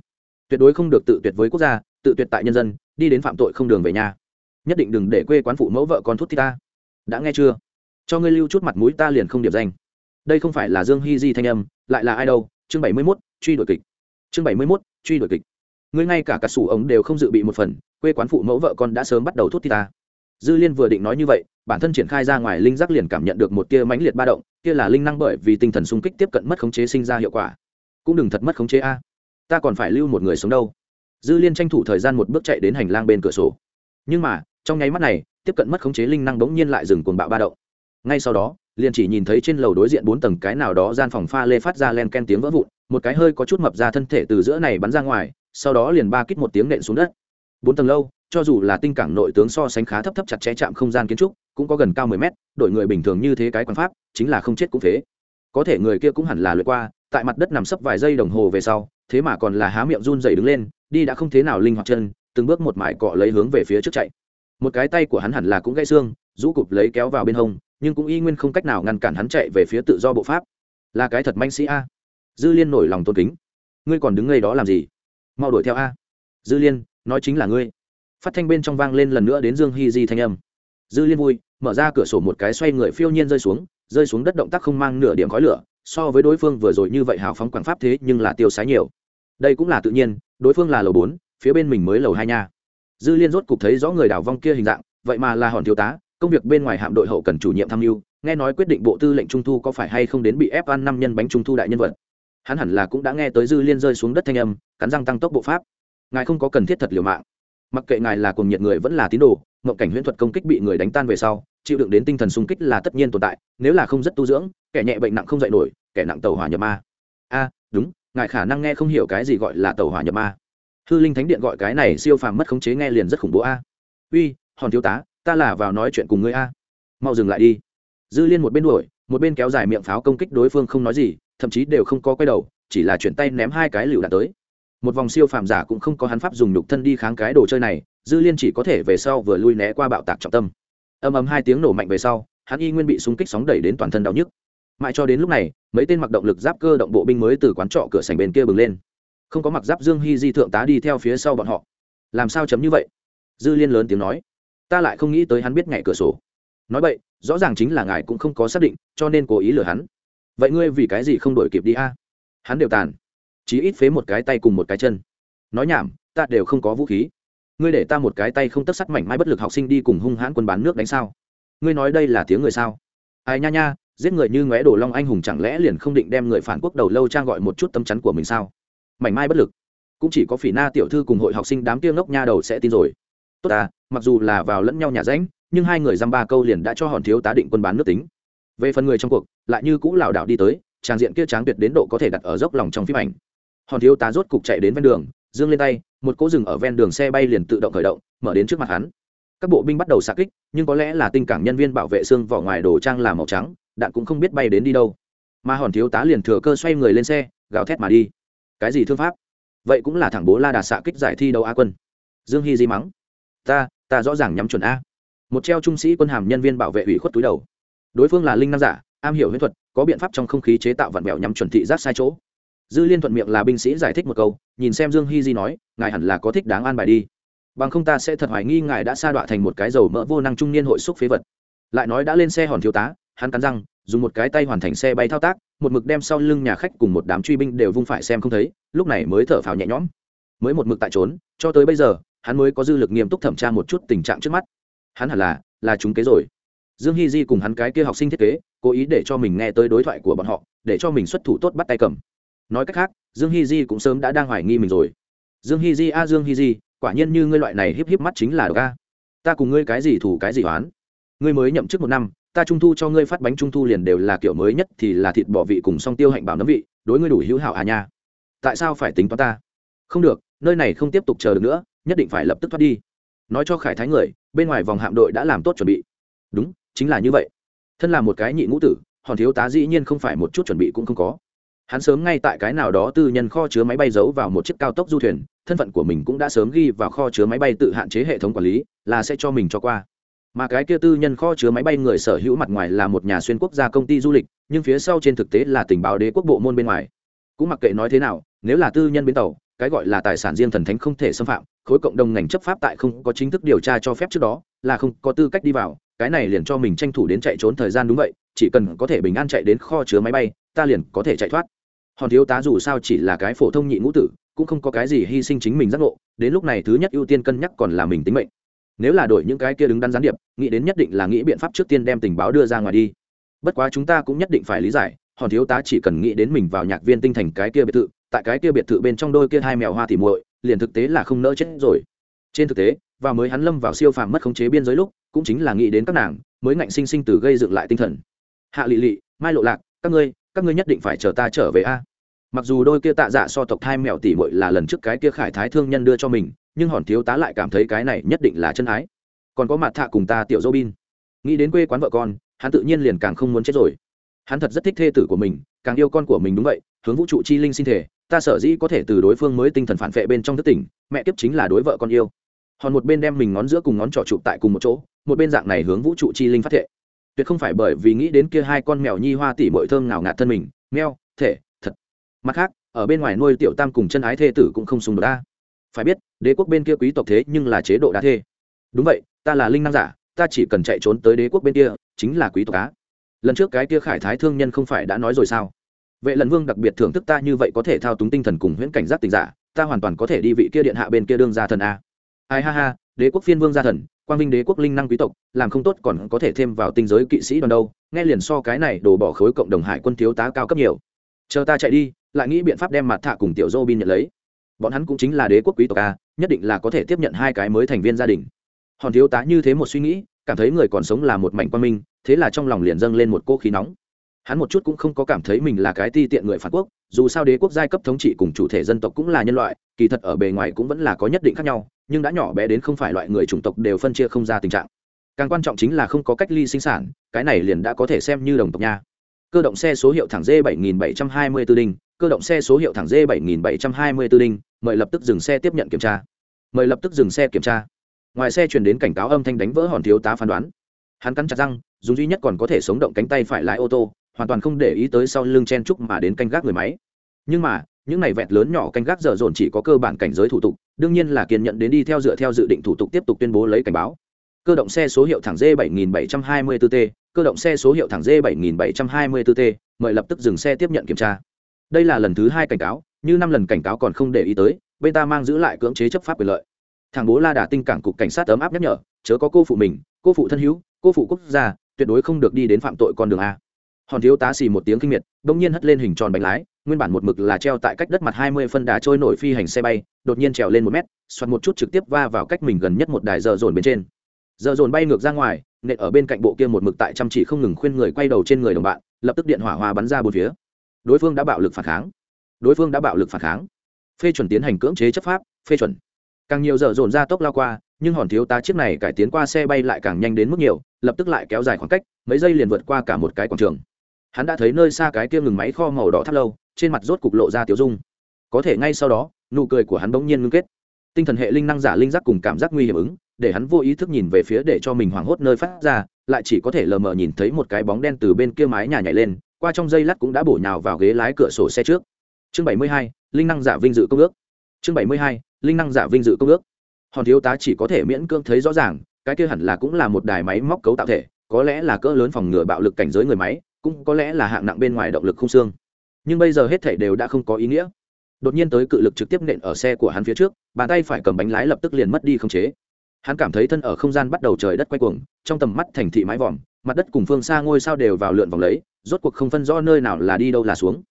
Tuyệt đối không được tự tuyệt với quốc gia, tự tuyệt tại nhân dân, đi đến phạm tội không đường về nhà. Nhất định đừng để quê quán phụ mẫu vợ con thút thì ta. Đã nghe chưa? Cho ngươi lưu chút mặt mũi ta liền không điểm danh. Đây không phải là dương hy di thanh âm, lại là ai đâu? Chương bảy mươi mốt, truy đuổi kịch. Chương bảy mươi mốt, truy đuổi kịch ngươi ngay cả cả sủ ống đều không dự bị một phần, quê quán phụ mẫu vợ con đã sớm bắt đầu thút thi ta. Dư liên vừa định nói như vậy, bản thân triển khai ra ngoài linh giác liền cảm nhận được một tia mãnh liệt ba động, kia là linh năng bởi vì tinh thần sung kích tiếp cận mất khống chế sinh ra hiệu quả. Cũng đừng thật mất khống chế a. Ta còn phải lưu một người sống đâu. Dư liên tranh thủ thời gian một bước chạy đến hành lang bên cửa sổ. Nhưng mà, trong nháy mắt này, tiếp cận mất khống chế linh năng bỗng nhiên lại dừng cuồng bạo ba động. Ngay sau đó, liền chỉ nhìn thấy trên lầu đối diện bốn tầng cái nào đó gian phòng pha lê phát ra len ken tiếng vỡ vụn, một cái hơi có chút mập ra thân thể từ giữa này bắn ra ngoài sau đó liền ba kích một tiếng nện xuống đất. Bốn tầng lâu, cho dù là tinh cảng nội tướng so sánh khá thấp thấp chặt chẽ chạm không gian kiến trúc, cũng có gần cao mười mét, đội người bình thường như thế cái quan pháp, chính là không chết cũng phế. Có thể người kia cũng hẳn là lượt qua, tại mặt đất nằm sấp vài giây đồng hồ về sau, thế mà còn là há miệng run dày đứng lên, đi đã không thế nào linh hoạt chân, từng bước một mải cọ lấy hướng về phía trước chạy. Một cái tay của hắn hẳn là cũng gãy xương, rũ cụp lấy kéo vào bên hông, nhưng cũng y nguyên không cách nào ngăn cản hắn chạy về phía tự do bộ pháp. Là cái thật manh sĩ a. Dư liên nổi lòng tôn kính. Ngươi còn đứng ngay đó làm gì? Mau đuổi theo a. Dư liên, nói chính là ngươi. Phát thanh bên trong vang lên lần nữa đến dương hy di thanh âm. Dư liên vui, mở ra cửa sổ một cái xoay người phiêu nhiên rơi xuống rơi xuống đất động tác không mang nửa điểm khói lửa, so với đối phương vừa rồi như vậy hào phóng quảng pháp thế nhưng là tiêu sái nhiều. Đây cũng là tự nhiên, đối phương là lầu bốn, phía bên mình mới lầu hai nha. Dư liên rốt cục thấy rõ người đảo vong kia hình dạng, vậy mà là hòn thiếu tá, công việc bên ngoài hạm đội hậu cần chủ nhiệm tham mưu, nghe nói quyết định bộ tư lệnh trung thu có phải hay không đến bị ép ăn năm nhân bánh trung thu đại nhân vật hắn hẳn là cũng đã nghe tới dư liên rơi xuống đất thanh âm, cắn răng tăng tốc bộ pháp. Ngài không có cần thiết thật liều mạng. Mặc kệ ngài là cùng nhiệt người vẫn là tín đồ ngộng cảnh huyễn thuật công kích bị người đánh tan về sau, chịu đựng đến tinh thần sung kích là tất nhiên tồn tại, nếu là không rất tu dưỡng, kẻ nhẹ bệnh nặng không dạy nổi, kẻ nặng tàu hỏa nhập ma. A, đúng, ngài khả năng nghe không hiểu cái gì gọi là tàu hỏa nhập ma. Hư linh thánh điện gọi cái này siêu phàm mất khống chế nghe liền rất khủng bố a. Uy, hòn thiếu tá, ta là vào nói chuyện cùng ngươi a. Mau dừng lại đi. Dư liên một bên đuổi, một bên kéo dài miệng pháo công kích đối phương không nói gì thậm chí đều không có quay đầu, chỉ là chuyển tay ném hai cái lựu đạn tới. Một vòng siêu phàm giả cũng không có hắn pháp dùng nhục thân đi kháng cái đồ chơi này, dư liên chỉ có thể về sau vừa lui né qua bạo tạc trọng tâm. Âm ầm hai tiếng nổ mạnh về sau, hắn y nguyên bị súng kích sóng đẩy đến toàn thân đau nhức. Mãi cho đến lúc này, mấy tên mặc động lực giáp cơ động bộ binh mới từ quán trọ cửa sành bên kia bừng lên. Không có mặc giáp dương hy di thượng tá đi theo phía sau bọn họ. Làm sao chấm như vậy? Dư liên lớn tiếng nói. Ta lại không nghĩ tới hắn biết ngày cửa sổ. Nói vậy, rõ ràng chính là ngài cũng không có xác định, cho nên cố ý lừa hắn vậy ngươi vì cái gì không đổi kịp đi a? Hắn đều tàn. Chí ít phế một cái tay cùng một cái chân. Nói nhảm, ta đều không có vũ khí. Ngươi để ta một cái tay không tất sắt mảnh mai bất lực học sinh đi cùng hung hãn quân bán nước đánh sao? Ngươi nói đây là tiếng người sao? Ai nha nha, giết người như ngóe đổ long anh hùng chẳng lẽ liền không định đem người phản quốc đầu lâu trang gọi một chút tấm chắn của mình sao? Mảnh mai bất lực. Cũng chỉ có phỉ na tiểu thư cùng hội học sinh đám tiêu ngốc nha đầu sẽ tin rồi. Tốt à mặc dù là vào lẫn nhau nhà ránh, nhưng hai người dăm ba câu liền đã cho hòn thiếu tá định quân bán nước tính về phần người trong cuộc, lại như cũ lảo đảo đi tới, tràng diện kia tráng tuyệt đến độ có thể đặt ở dốc lòng trong phim ảnh. Hòn thiếu tá rốt cục chạy đến ven đường, dương lên tay, một cỗ rừng ở ven đường xe bay liền tự động khởi động, mở đến trước mặt hắn. Các bộ binh bắt đầu xạ kích, nhưng có lẽ là tinh cảng nhân viên bảo vệ xương vỏ ngoài đồ trang là màu trắng, đạn cũng không biết bay đến đi đâu. Mà hòn thiếu tá liền thừa cơ xoay người lên xe, gào thét mà đi. Cái gì thương pháp? Vậy cũng là thẳng bố la đà xạ kích giải thi đấu a quân. Dương hy di mắng. Ta ta rõ ràng nhắm chuẩn a. Một treo trung sĩ quân hàm nhân viên bảo vệ ủy khuất túi đầu đối phương là linh nam giả, am hiểu huyễn thuật, có biện pháp trong không khí chế tạo vặn vẹo nhằm chuẩn thị giác sai chỗ. Dư liên thuận miệng là binh sĩ giải thích một câu, nhìn xem dương hy di nói, ngài hẳn là có thích đáng an bài đi. Bằng không ta sẽ thật hoài nghi ngài đã sa đọa thành một cái dầu mỡ vô năng trung niên hội xúc phế vật. Lại nói đã lên xe hòn thiếu tá, hắn cắn răng, dùng một cái tay hoàn thành xe bay thao tác, một mực đem sau lưng nhà khách cùng một đám truy binh đều vung phải xem không thấy, lúc này mới thở phào nhẹ nhõm. Mới một mực tại trốn, cho tới bây giờ, hắn mới có dư lực nghiêm túc thẩm tra một chút tình trạng trước mắt. Hắn hẳn là là chúng kế rồi dương hy di cùng hắn cái kia học sinh thiết kế, cố ý để cho mình nghe tới đối thoại của bọn họ, để cho mình xuất thủ tốt bắt tay cầm. Nói cách khác, dương hy di cũng sớm đã đang hoài nghi mình rồi. Dương hy di a, dương hy di, quả nhiên như ngươi loại này híp híp mắt chính là ga. ca ta cùng ngươi cái gì thủ cái gì oán. Ngươi mới nhậm chức một năm, ta trung thu cho ngươi phát bánh trung thu liền đều là kiểu mới nhất thì là thịt bò vị cùng song tiêu hạnh bảo nấm vị, đối ngươi đủ hữu hảo à nha. Tại sao phải tính toán ta? Không được, nơi này không tiếp tục chờ được nữa, nhất định phải lập tức thoát đi. Nói cho khải thái người, bên ngoài vòng hạm đội đã làm tốt chuẩn bị. Đúng chính là như vậy. Thân là một cái nhị ngũ tử, hòn thiếu tá dĩ nhiên không phải một chút chuẩn bị cũng không có. Hắn sớm ngay tại cái nào đó tư nhân kho chứa máy bay giấu vào một chiếc cao tốc du thuyền, thân phận của mình cũng đã sớm ghi vào kho chứa máy bay tự hạn chế hệ thống quản lý, là sẽ cho mình cho qua. Mà cái kia tư nhân kho chứa máy bay người sở hữu mặt ngoài là một nhà xuyên quốc gia công ty du lịch, nhưng phía sau trên thực tế là tình báo đế quốc bộ môn bên ngoài. Cũng mặc kệ nói thế nào, nếu là tư nhân bến tàu, cái gọi là tài sản riêng thần thánh không thể xâm phạm, khối cộng đồng ngành chấp pháp tại không có chính thức điều tra cho phép trước đó, là không có tư cách đi vào cái này liền cho mình tranh thủ đến chạy trốn thời gian đúng vậy, chỉ cần có thể bình an chạy đến kho chứa máy bay, ta liền có thể chạy thoát. Hòn thiếu tá dù sao chỉ là cái phổ thông nhị ngũ tử, cũng không có cái gì hy sinh chính mình giác ngộ, đến lúc này thứ nhất ưu tiên cân nhắc còn là mình tính mệnh. Nếu là đổi những cái kia đứng đắn gián điệp, nghĩ đến nhất định là nghĩ biện pháp trước tiên đem tình báo đưa ra ngoài đi. Bất quá chúng ta cũng nhất định phải lý giải, hòn thiếu tá chỉ cần nghĩ đến mình vào nhạc viên tinh thành cái kia biệt thự, tại cái kia biệt thự bên trong đôi kia hai mèo hoa thì muội, liền thực tế là không nỡ chết rồi. Trên thực tế và mới hắn lâm vào siêu phàm mất khống chế biên giới lúc cũng chính là nghĩ đến các nàng, mới ngạnh sinh sinh từ gây dựng lại tinh thần. Hạ lị lị, mai lộ lạc, các ngươi các ngươi nhất định phải chờ ta trở về a. Mặc dù đôi kia tạ dạ so tộc thai mèo tỉ muội là lần trước cái kia khải thái thương nhân đưa cho mình, nhưng hòn thiếu tá lại cảm thấy cái này nhất định là chân ái. Còn có mặt thạ cùng ta tiểu dô bin nghĩ đến quê quán vợ con, hắn tự nhiên liền càng không muốn chết rồi. Hắn thật rất thích thê tử của mình, càng yêu con của mình đúng vậy, hướng vũ trụ chi linh sinh thể ta sở dĩ có thể từ đối phương mới tinh thần phản vệ bên trong thất tỉnh, mẹ kiếp chính là đối vợ con yêu hòn một bên đem mình ngón giữa cùng ngón trỏ chụp tại cùng một chỗ, một bên dạng này hướng vũ trụ chi linh phát thệ. Tuyệt không phải bởi vì nghĩ đến kia hai con mèo nhi hoa tỉ mội thơm nào ngạt thân mình, meo, thể, thật. Mặt khác, ở bên ngoài nuôi tiểu tam cùng chân ái thê tử cũng không xung đột ta phải biết, đế quốc bên kia quý tộc thế nhưng là chế độ đa thê. Đúng vậy, ta là linh năng giả, ta chỉ cần chạy trốn tới đế quốc bên kia, chính là quý tộc á. Lần trước cái kia khải thái thương nhân không phải đã nói rồi sao? Vệ lần vương đặc biệt thưởng thức ta như vậy có thể thao túng tinh thần cùng huyễn cảnh giác tình giả, ta hoàn toàn có thể đi vị kia điện hạ bên kia đương gia thần a ai ha ha, đế quốc phiên vương gia thần, quang vinh đế quốc linh năng quý tộc, làm không tốt còn có thể thêm vào tinh giới kỵ sĩ đoàn đâu, nghe liền so cái này đổ bỏ khối cộng đồng hải quân thiếu tá cao cấp nhiều. Chờ ta chạy đi, lại nghĩ biện pháp đem mặt thạ cùng tiểu dô bin nhận lấy. Bọn hắn cũng chính là đế quốc quý tộc a, nhất định là có thể tiếp nhận hai cái mới thành viên gia đình. Hòn thiếu tá như thế một suy nghĩ, cảm thấy người còn sống là một mảnh quan minh, thế là trong lòng liền dâng lên một cô khí nóng hắn một chút cũng không có cảm thấy mình là cái ti tiện người phản quốc, dù sao đế quốc giai cấp thống trị cùng chủ thể dân tộc cũng là nhân loại, kỳ thật ở bề ngoài cũng vẫn là có nhất định khác nhau, nhưng đã nhỏ bé đến không phải loại người chủng tộc đều phân chia không ra tình trạng. Càng quan trọng chính là không có cách ly sinh sản, cái này liền đã có thể xem như đồng tộc nha. Cơ động xe số hiệu thẳng d 7724 đinh, cơ động xe số hiệu thẳng d 7724 đinh, mời lập tức dừng xe tiếp nhận kiểm tra. Mời lập tức dừng xe kiểm tra. Ngoài xe truyền đến cảnh cáo âm thanh đánh vỡ hòn thiếu tá phán đoán. Hắn cắn chặt răng, dùng duy nhất còn có thể sống động cánh tay phải lái ô tô hoàn toàn không để ý tới sau lưng chen trúc mà đến canh gác người máy. Nhưng mà, những này vẹt lớn nhỏ canh gác dở dồn chỉ có cơ bản cảnh giới thủ tục, đương nhiên là kiên nhận đến đi theo dựa theo dự định thủ tục tiếp tục tuyên bố lấy cảnh báo. Cơ động xe số hiệu thẳng d 7724 t, cơ động xe số hiệu thẳng d 7724 t, mời lập tức dừng xe tiếp nhận kiểm tra. Đây là lần thứ hai cảnh cáo, như năm lần cảnh cáo còn không để ý tới, bên ta mang giữ lại cưỡng chế chấp pháp quyền lợi. Thằng bố la đà tinh cảng cục cảnh sát ấm áp nhắc nhở, chớ có cô phụ mình, cô phụ thân hữu, cô phụ quốc gia, tuyệt đối không được đi đến phạm tội con đường a hòn thiếu tá xì một tiếng kinh miệt bỗng nhiên hất lên hình tròn bánh lái, nguyên bản một mực là treo tại cách đất mặt hai mươi phân đá trôi nổi phi hành xe bay, đột nhiên trèo lên một mét xoặt một chút trực tiếp va vào cách mình gần nhất một đài dợ dồn bên trên. Dợ dồn bay ngược ra ngoài, nện ở bên cạnh bộ kia một mực tại chăm chỉ không ngừng khuyên người quay đầu trên người đồng bạn, lập tức điện hỏa hoa bắn ra bốn phía. Đối phương đã bạo lực phản kháng. Đối phương đã bạo lực phản kháng. Phê chuẩn tiến hành cưỡng chế chấp pháp, phê chuẩn. Càng nhiều giờ dồn ra tốc lao qua, nhưng hòn thiếu tá chiếc này cải tiến qua xe bay lại càng nhanh đến mức nhiều, lập tức lại kéo dài khoảng cách, mấy giây liền vượt qua cả một cái quảng trường hắn đã thấy nơi xa cái kia ngừng máy kho màu đỏ thắt lâu, trên mặt rốt cục lộ ra tiểu dung. Có thể ngay sau đó, nụ cười của hắn bỗng nhiên ngưng kết. Tinh thần hệ linh năng giả linh giác cùng cảm giác nguy hiểm ứng, để hắn vô ý thức nhìn về phía để cho mình hoảng hốt nơi phát ra, lại chỉ có thể lờ mờ nhìn thấy một cái bóng đen từ bên kia mái nhà nhảy lên, qua trong dây lát cũng đã bổ nhào vào ghế lái cửa sổ xe trước. Chương bảy mươi hai, linh năng giả vinh dự công ước. Chương bảy mươi hai, linh năng giả vinh dự công ước. Hòn thiếu tá chỉ có thể miễn cưỡng thấy rõ ràng, cái kia hẳn là cũng là một đài máy móc cấu tạo thể, có lẽ là cỡ lớn phòng ngừa bạo lực cảnh giới người máy cũng có lẽ là hạng nặng bên ngoài động lực không xương. Nhưng bây giờ hết thảy đều đã không có ý nghĩa. Đột nhiên tới cự lực trực tiếp nện ở xe của hắn phía trước, bàn tay phải cầm bánh lái lập tức liền mất đi không chế. Hắn cảm thấy thân ở không gian bắt đầu trời đất quay cuồng, trong tầm mắt thành thị mái vòm, mặt đất cùng phương xa ngôi sao đều vào lượn vòng lấy, rốt cuộc không phân rõ nơi nào là đi đâu là xuống.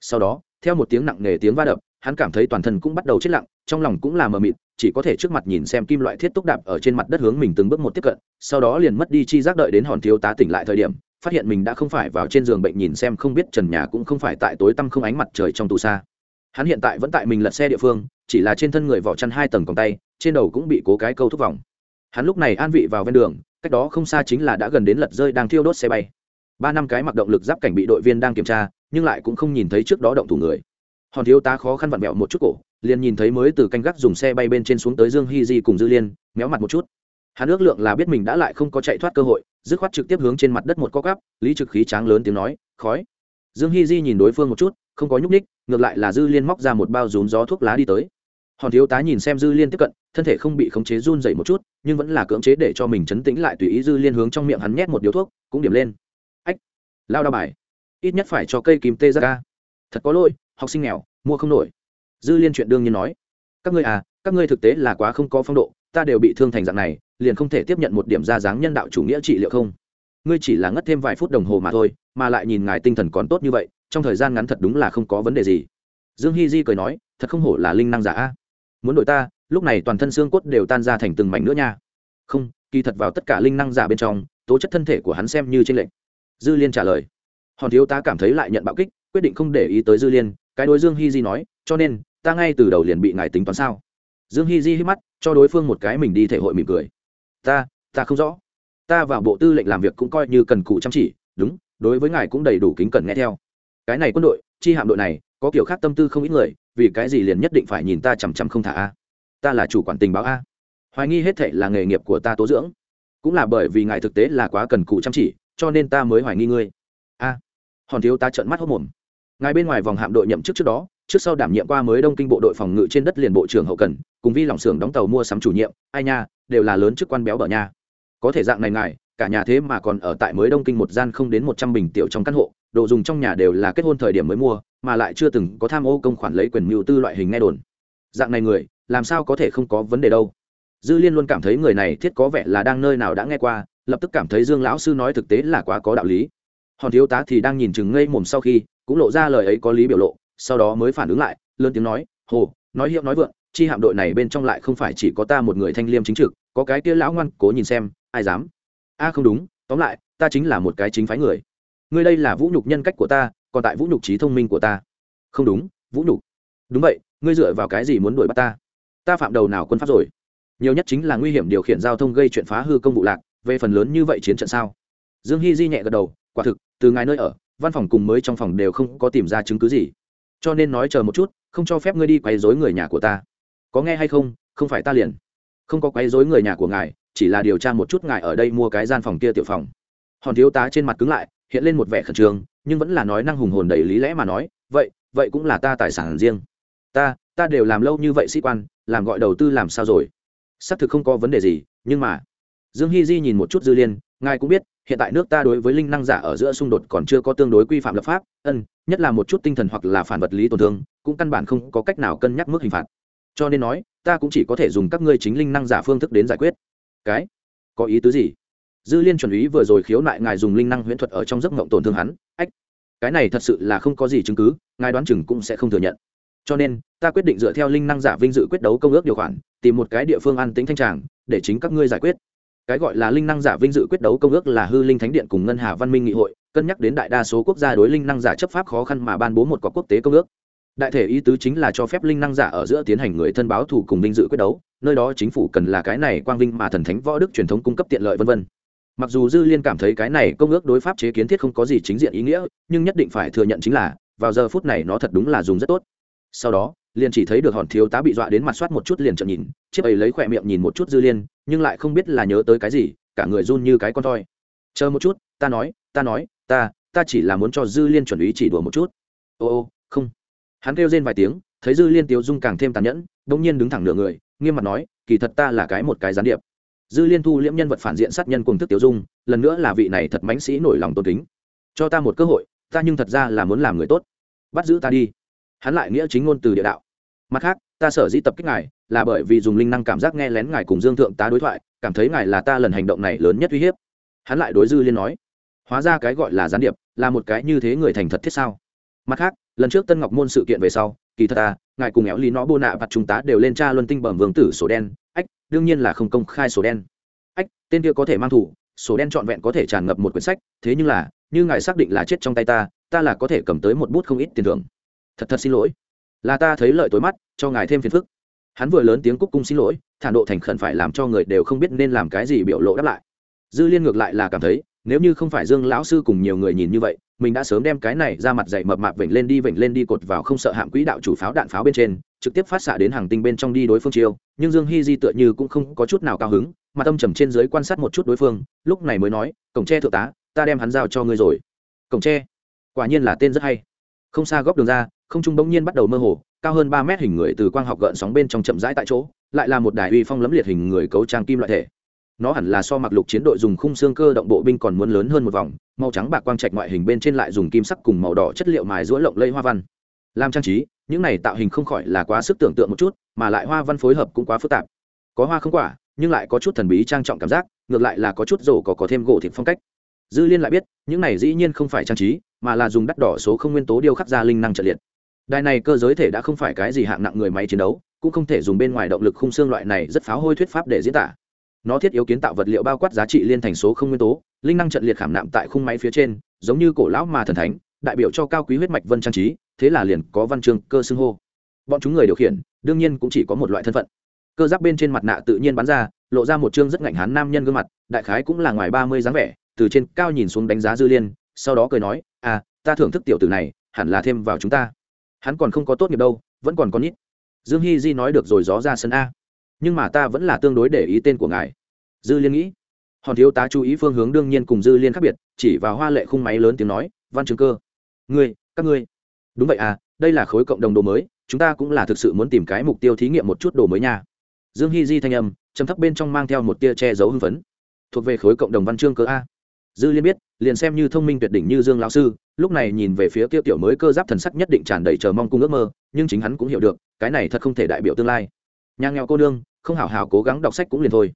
Sau đó, theo một tiếng nặng nề tiếng va đập, hắn cảm thấy toàn thân cũng bắt đầu chết lặng, trong lòng cũng là mờ mịt, chỉ có thể trước mặt nhìn xem kim loại thiết túc đạp ở trên mặt đất hướng mình từng bước một tiếp cận, sau đó liền mất đi chi giác đợi đến hòn thiếu tá tỉnh lại thời điểm phát hiện mình đã không phải vào trên giường bệnh nhìn xem không biết trần nhà cũng không phải tại tối tăm không ánh mặt trời trong tù xa. Hắn hiện tại vẫn tại mình lật xe địa phương, chỉ là trên thân người vỏ chăn hai tầng còng tay, trên đầu cũng bị cố cái câu thúc vòng. Hắn lúc này an vị vào ven đường, cách đó không xa chính là đã gần đến lật rơi đang thiêu đốt xe bay. Ba năm cái mặc động lực giáp cảnh bị đội viên đang kiểm tra, nhưng lại cũng không nhìn thấy trước đó động thủ người. Hòn thiếu tá khó khăn vặn mẹo một chút cổ, liền nhìn thấy mới từ canh gác dùng xe bay bên trên xuống tới dương hy di cùng dư liên, méo mặt một chút hắn ước lượng là biết mình đã lại không có chạy thoát cơ hội, dứt khoát trực tiếp hướng trên mặt đất một co cắp lý trực khí tráng lớn tiếng nói, khói. Dương hy di nhìn đối phương một chút, không có nhúc ních ngược lại là dư liên móc ra một bao rúm gió thuốc lá đi tới. Hòn thiếu tá nhìn xem dư liên tiếp cận, thân thể không bị khống chế run dậy một chút, nhưng vẫn là cưỡng chế để cho mình chấn tĩnh lại tùy ý dư liên hướng trong miệng hắn nhét một điếu thuốc, cũng điểm lên. Ách, lao đao bài. Ít nhất phải cho cây kìm tê ra ca. Thật có lỗi, học sinh nghèo, mua không nổi. Dư liên chuyện đương nhiên nói. Các ngươi à các ngươi thực tế là quá không có phong độ ta đều bị thương thành dạng này, liền không thể tiếp nhận một điểm ra dáng nhân đạo chủ nghĩa trị liệu không? Ngươi chỉ là ngất thêm vài phút đồng hồ mà thôi, mà lại nhìn ngài tinh thần còn tốt như vậy, trong thời gian ngắn thật đúng là không có vấn đề gì. Dương hy di cười nói, thật không hổ là linh năng giả a. Muốn đội ta, lúc này toàn thân xương cốt đều tan ra thành từng mảnh nữa nha. Không, kỳ thật vào tất cả linh năng giả bên trong, tố chất thân thể của hắn xem như trên lệnh dư liên trả lời. Hòn thiếu ta cảm thấy lại nhận bạo kích, quyết định không để ý tới dư liên, cái đối dương hy di nói, cho nên, ta ngay từ đầu liền bị ngài tính toán sao? Dương hy di hít mắt, cho đối phương một cái mình đi thể hội mỉm cười. Ta ta không rõ. Ta vào bộ tư lệnh làm việc cũng coi như cần cụ chăm chỉ, đúng, đối với ngài cũng đầy đủ kính cẩn nghe theo. Cái này quân đội, chi hạm đội này, có kiểu khác tâm tư không ít người, vì cái gì liền nhất định phải nhìn ta chằm chằm không thả a? Ta là chủ quản tình báo a. Hoài nghi hết thệ là nghề nghiệp của ta tố dưỡng. Cũng là bởi vì ngài thực tế là quá cần cụ chăm chỉ, cho nên ta mới hoài nghi ngươi. A. Hòn thiếu ta trợn mắt hốc mồm. Ngài bên ngoài vòng hạm đội nhậm chức trước đó trước sau đảm nhiệm qua mới đông kinh bộ đội phòng ngự trên đất liền bộ trưởng hậu cần, cùng vi lỏng xưởng đóng tàu mua sắm chủ nhiệm, ai nha, đều là lớn chức quan béo bở nha. Có thể dạng này ngài, cả nhà thế mà còn ở tại mới đông kinh một gian không đến một trăm bình tiểu trong căn hộ, đồ dùng trong nhà đều là kết hôn thời điểm mới mua, mà lại chưa từng có tham ô công khoản lấy quyền mưu tư loại hình nghe đồn. Dạng này người, làm sao có thể không có vấn đề đâu. Dư liên luôn cảm thấy người này thiết có vẻ là đang nơi nào đã nghe qua, lập tức cảm thấy dương lão sư nói thực tế là quá có đạo lý. Hòn thiếu tá thì đang nhìn chừng ngây mồm sau khi, cũng lộ ra lời ấy có lý biểu lộ sau đó mới phản ứng lại, lớn tiếng nói, hồ, nói hiệu nói vượng, chi hạm đội này bên trong lại không phải chỉ có ta một người thanh liêm chính trực, có cái kia lão ngoan cố nhìn xem, ai dám? A, không đúng, tóm lại, ta chính là một cái chính phái người. Ngươi đây là vũ nhục nhân cách của ta, còn tại vũ nhục trí thông minh của ta. Không đúng, vũ nhục. Đúng vậy, ngươi dựa vào cái gì muốn đuổi bắt ta? Ta phạm đầu nào quân pháp rồi? Nhiều nhất chính là nguy hiểm điều khiển giao thông gây chuyện phá hư công vụ lạc, về phần lớn như vậy chiến trận sao? Dương hy di nhẹ gật đầu, quả thực, từ ngài nơi ở, văn phòng cùng mới trong phòng đều không có tìm ra chứng cứ gì cho nên nói chờ một chút, không cho phép ngươi đi quấy dối người nhà của ta. Có nghe hay không? Không phải ta liền. Không có quấy dối người nhà của ngài, chỉ là điều tra một chút ngài ở đây mua cái gian phòng kia tiểu phòng. Hòn thiếu tá trên mặt cứng lại, hiện lên một vẻ khẩn trương, nhưng vẫn là nói năng hùng hồn đầy lý lẽ mà nói, vậy vậy cũng là ta tài sản riêng. Ta ta đều làm lâu như vậy sĩ quan, làm gọi đầu tư làm sao rồi? Xác thực không có vấn đề gì, nhưng mà. Dương hy di nhìn một chút dư liên, ngài cũng biết hiện tại nước ta đối với linh năng giả ở giữa xung đột còn chưa có tương đối quy phạm lập pháp, ân, nhất là một chút tinh thần hoặc là phản vật lý tổn thương, cũng căn bản không có cách nào cân nhắc mức hình phạt. Cho nên nói, ta cũng chỉ có thể dùng các ngươi chính linh năng giả phương thức đến giải quyết. Cái? Có ý tứ gì? Dư liên chuẩn ý vừa rồi khiếu nại ngài dùng linh năng huyễn thuật ở trong giấc mộng tổn thương hắn, ách, cái này thật sự là không có gì chứng cứ, ngài đoán chừng cũng sẽ không thừa nhận. Cho nên, ta quyết định dựa theo linh năng giả vinh dự quyết đấu công ước điều khoản, tìm một cái địa phương an tính thanh tràng, để chính các ngươi giải quyết cái gọi là linh năng giả vinh dự quyết đấu công ước là hư linh thánh điện cùng ngân hà văn minh nghị hội, cân nhắc đến đại đa số quốc gia đối linh năng giả chấp pháp khó khăn mà ban bố một cọc quốc tế công ước. Đại thể ý tứ chính là cho phép linh năng giả ở giữa tiến hành người thân báo thủ cùng vinh dự quyết đấu, nơi đó chính phủ cần là cái này quang vinh mà thần thánh võ đức truyền thống cung cấp tiện lợi vân vân. Mặc dù dư liên cảm thấy cái này công ước đối pháp chế kiến thiết không có gì chính diện ý nghĩa, nhưng nhất định phải thừa nhận chính là, vào giờ phút này nó thật đúng là dùng rất tốt. Sau đó liền chỉ thấy được hòn thiếu tá bị dọa đến mặt soát một chút liền trợn nhìn, chiếc ấy lấy khỏe miệng nhìn một chút dư liên, nhưng lại không biết là nhớ tới cái gì, cả người run như cái con toi chờ một chút, ta nói ta nói, ta ta chỉ là muốn cho dư liên chuẩn ý chỉ đùa một chút. Ô ô, không. Hắn kêu rên vài tiếng, thấy dư liên tiếu dung càng thêm tàn nhẫn đ ỗ n g nhiên đứng thẳng nửa người, nghiêm mặt nói, kỳ thật ta là cái một cái gián điệp. Dư liên thu liễm nhân vật phản diện sát nhân cùng thức tiếu dung, lần nữa là vị này thật mãnh sĩ nổi lòng tôn kính. Cho ta một cơ hội, ta nhưng thật ra là muốn làm người tốt. Bắt giữ ta đi hắn lại nghĩa chính ngôn từ địa đạo. Mặt khác, ta sở dĩ tập kích ngài là bởi vì dùng linh năng cảm giác nghe lén ngài cùng dương thượng tá đối thoại, cảm thấy ngài là ta lần hành động này lớn nhất uy hiếp. Hắn lại đối dư liên nói, hóa ra cái gọi là gián điệp là một cái như thế người thành thật thiết sao? Mặt khác, lần trước tân ngọc môn sự kiện về sau, kỳ thật ta, ngài cùng éo lý nó bô nạ vặt chúng ta đều lên tra luân tinh bẩm vương tử sổ đen. Ách, đương nhiên là không công khai sổ đen. Ách, tên kia có thể mang thủ, sổ đen trọn vẹn có thể tràn ngập một quyển sách, thế nhưng là, như ngài xác định là chết trong tay ta ta là có thể cầm tới một bút không ít tiền thưởng thật thật xin lỗi. Là ta thấy lợi tối mắt, cho ngài thêm phiền phức. Hắn vừa lớn tiếng cúc cung xin lỗi, thản độ thành khẩn phải làm cho người đều không biết nên làm cái gì biểu lộ đáp lại. Dư liên ngược lại là cảm thấy, nếu như không phải dương lão sư cùng nhiều người nhìn như vậy, mình đã sớm đem cái này ra mặt dậy mập mạp vểnh lên đi vểnh lên đi cột vào không sợ hạm quỹ đạo chủ pháo đạn pháo bên trên, trực tiếp phát xạ đến hàng tinh bên trong đi đối phương chiêu, nhưng dương hy di tựa như cũng không có chút nào cao hứng, mà tâm trầm trên dưới quan sát một chút đối phương, lúc này mới nói, cổng tre thượng tá, ta đem hắn giao cho ngươi rồi. Cổng tre? Quả nhiên là tên rất hay. Không xa góc đường ra không trung bỗng nhiên bắt đầu mơ hồ, cao hơn ba mét hình người từ quang học gợn sóng bên trong chậm rãi tại chỗ, lại là một đài uy phong lấm liệt hình người cấu trang kim loại thể. Nó hẳn là so mặc lục chiến đội dùng khung xương cơ động bộ binh còn muốn lớn hơn một vòng, màu trắng bạc quang trạch ngoại hình bên trên lại dùng kim sắc cùng màu đỏ chất liệu mài rũa lộng lây hoa văn. Làm trang trí, những này tạo hình không khỏi là quá sức tưởng tượng một chút, mà lại hoa văn phối hợp cũng quá phức tạp. Có hoa không quả, nhưng lại có chút thần bí trang trọng cảm giác, ngược lại là có chút rổ có có thêm gỗ thịt phong cách. Dư liên lại biết, những này dĩ nhiên không phải trang trí, mà là dùng đắt đỏ số không nguyên tố điêu khắc ra linh năng trợ liệt đài này cơ giới thể đã không phải cái gì hạng nặng người máy chiến đấu, cũng không thể dùng bên ngoài động lực khung xương loại này rất pháo hôi thuyết pháp để diễn tả. Nó thiết yếu kiến tạo vật liệu bao quát giá trị liên thành số không nguyên tố, linh năng trận liệt khảm nạm tại khung máy phía trên, giống như cổ lão mà thần thánh, đại biểu cho cao quý huyết mạch vân trang trí, thế là liền có văn chương cơ xưng hô. Bọn chúng người điều khiển, đương nhiên cũng chỉ có một loại thân phận. Cơ giáp bên trên mặt nạ tự nhiên bắn ra, lộ ra một chương rất ngạnh hán nam nhân gương mặt, đại khái cũng là ngoài ba mươi dáng vẻ, từ trên cao nhìn xuống đánh giá dư liên, sau đó cười nói à ta thưởng thức tiểu tử này, hẳn là thêm vào chúng ta hắn còn không có tốt nghiệp đâu, vẫn còn con nít. Dương hy di nói được rồi, gió ra sân a. Nhưng mà ta vẫn là tương đối để ý tên của ngài. Dư liên nghĩ. Hòn thiếu tá chú ý phương hướng đương nhiên cùng dư liên khác biệt, chỉ vào hoa lệ khung máy lớn tiếng nói, văn trường cơ, ngươi, các ngươi. Đúng vậy à đây là khối cộng đồng đồ mới, chúng ta cũng là thực sự muốn tìm cái mục tiêu thí nghiệm một chút đồ mới nha. Dương hy di thanh âm chấm thấp bên trong mang theo một tia che giấu hưng phấn. Thuộc về khối cộng đồng văn chương cơ a. Dư liên biết liền xem như thông minh tuyệt đỉnh như dương lão sư, lúc này nhìn về phía kia tiểu mới cơ giáp thần sắc nhất định tràn đầy chờ mong cung ước mơ, nhưng chính hắn cũng hiểu được, cái này thật không thể đại biểu tương lai. Nhà nghèo cô đương không hào hào cố gắng đọc sách cũng liền thôi.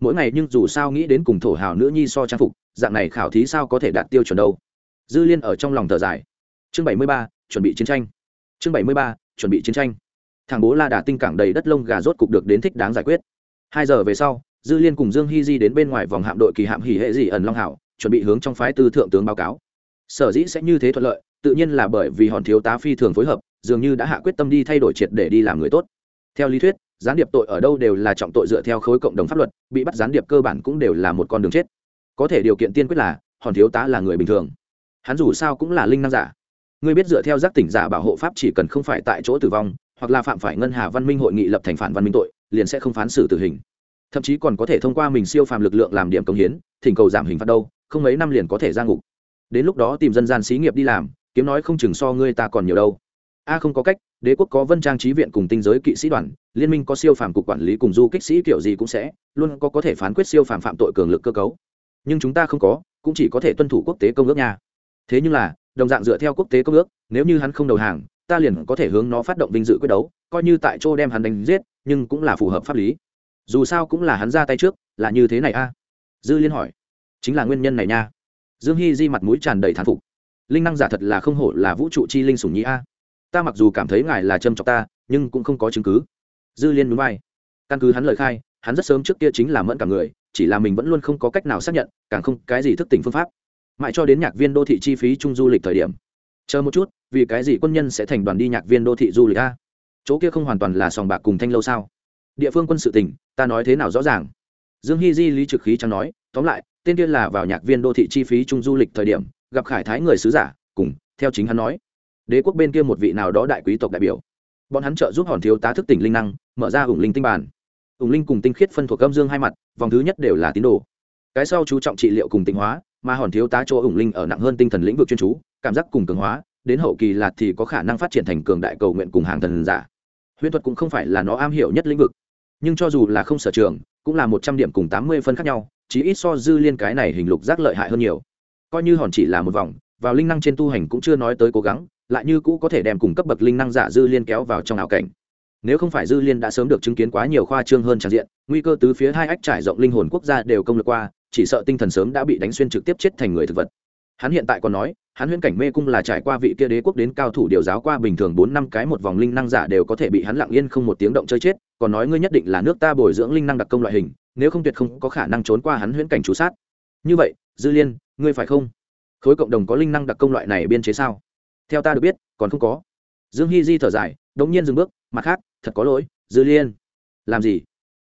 Mỗi ngày nhưng dù sao nghĩ đến cùng thổ hào nữ nhi so trang phục, dạng này khảo thí sao có thể đạt tiêu chuẩn đâu. Dư liên ở trong lòng thở dài. Chương bảy mươi ba, chuẩn bị chiến tranh. Chương bảy mươi ba, chuẩn bị chiến tranh. Thằng bố la đà tinh cảng đầy đất lông gà rốt cục được đến thích đáng giải quyết. Hai giờ về sau, dư liên cùng dương hy di đến bên ngoài vòng hạm đội kỳ hạm hỉ hệ dị ẩn long hảo chuẩn bị hướng trong phái tư thượng tướng báo cáo. Sở dĩ sẽ như thế thuận lợi, tự nhiên là bởi vì hòn thiếu tá phi thường phối hợp, dường như đã hạ quyết tâm đi thay đổi triệt để đi làm người tốt. Theo lý thuyết, gián điệp tội ở đâu đều là trọng tội dựa theo khối cộng đồng pháp luật, bị bắt gián điệp cơ bản cũng đều là một con đường chết. Có thể điều kiện tiên quyết là, hòn thiếu tá là người bình thường. Hắn dù sao cũng là linh năng giả. Người biết dựa theo giác tỉnh giả bảo hộ pháp chỉ cần không phải tại chỗ tử vong, hoặc là phạm phải ngân hà văn minh hội nghị lập thành phản văn minh tội, liền sẽ không phán xử tử hình. Thậm chí còn có thể thông qua mình siêu phàm lực lượng làm điểm công hiến, thỉnh cầu giảm hình phạt đâu không mấy năm liền có thể ra ngục. Đến lúc đó tìm dân gian xí nghiệp đi làm, kiếm nói không chừng so ngươi ta còn nhiều đâu. A không có cách, đế quốc có vân trang trí viện cùng tinh giới kỵ sĩ đoàn, liên minh có siêu phàm cục quản lý cùng du kích sĩ kiểu gì cũng sẽ, luôn có có thể phán quyết siêu phàm phạm tội cường lực cơ cấu. Nhưng chúng ta không có, cũng chỉ có thể tuân thủ quốc tế công ước nha. Thế nhưng là, đồng dạng dựa theo quốc tế công ước, nếu như hắn không đầu hàng, ta liền có thể hướng nó phát động vinh dự quyết đấu, coi như tại chỗ đem hắn đánh giết, nhưng cũng là phù hợp pháp lý. Dù sao cũng là hắn ra tay trước, là như thế này a. Dư liên hỏi chính là nguyên nhân này nha. Dương hy di mặt mũi tràn đầy thán phục. Linh năng giả thật là không hổ là vũ trụ chi linh sủng nhĩ a. Ta mặc dù cảm thấy ngài là châm chọc ta, nhưng cũng không có chứng cứ. Dư liên núi bay căn cứ hắn lời khai, hắn rất sớm trước kia chính là mẫn cả người, chỉ là mình vẫn luôn không có cách nào xác nhận, càng không cái gì thức tỉnh phương pháp. Mãi cho đến nhạc viên đô thị chi phí chung du lịch thời điểm. Chờ một chút, vì cái gì quân nhân sẽ thành đoàn đi nhạc viên đô thị du lịch a? Chỗ kia không hoàn toàn là sòng bạc cùng thanh lâu sao? Địa phương quân sự tỉnh, ta nói thế nào rõ ràng? Dương hy di lý trực khí chẳng nói, tóm lại tên kia là vào nhạc viên đô thị chi phí chung du lịch thời điểm, gặp khải thái người sứ giả, cùng, theo chính hắn nói. Đế quốc bên kia một vị nào đó đại quý tộc đại biểu. Bọn hắn trợ giúp hòn thiếu tá thức tỉnh linh năng, mở ra ủng linh tinh bản ủng linh cùng tinh khiết phân thuộc âm dương hai mặt, vòng thứ nhất đều là tín đồ. Cái sau chú trọng trị liệu cùng tinh hóa, mà hòn thiếu tá chỗ ủng linh ở nặng hơn tinh thần lĩnh vực chuyên chú, cảm giác cùng cường hóa, đến hậu kỳ lạt thì có khả năng phát triển thành cường đại cầu nguyện cùng hàng thần giả. Huyễn thuật cũng không phải là nó am hiểu nhất lĩnh vực. Nhưng cho dù là không sở trường, cũng là một trăm điểm cùng tám mươi phân khác nhau chí ít so dư liên cái này hình lục giác lợi hại hơn nhiều. Coi như hòn chỉ là một vòng, vào linh năng trên tu hành cũng chưa nói tới cố gắng, lại như cũ có thể đem cùng cấp bậc linh năng giả dư liên kéo vào trong ảo cảnh. Nếu không phải dư liên đã sớm được chứng kiến quá nhiều khoa trương hơn tràn diện, nguy cơ tứ phía hai ách trải rộng linh hồn quốc gia đều công lược qua, chỉ sợ tinh thần sớm đã bị đánh xuyên trực tiếp chết thành người thực vật hắn hiện tại còn nói, hắn huyễn cảnh mê cung là trải qua vị kia đế quốc đến cao thủ điều giáo qua bình thường bốn năm cái một vòng linh năng giả đều có thể bị hắn lặng yên không một tiếng động chơi chết, còn nói ngươi nhất định là nước ta bồi dưỡng linh năng đặc công loại hình, nếu không tuyệt không có khả năng trốn qua hắn huyễn cảnh chú sát. Như vậy, dư liên, ngươi phải không? Khối cộng đồng có linh năng đặc công loại này biên chế sao? Theo ta được biết, còn không có. Dương hy di thở dài, đống nhiên dừng bước, mặt khác, thật có lỗi, dư liên. Làm gì?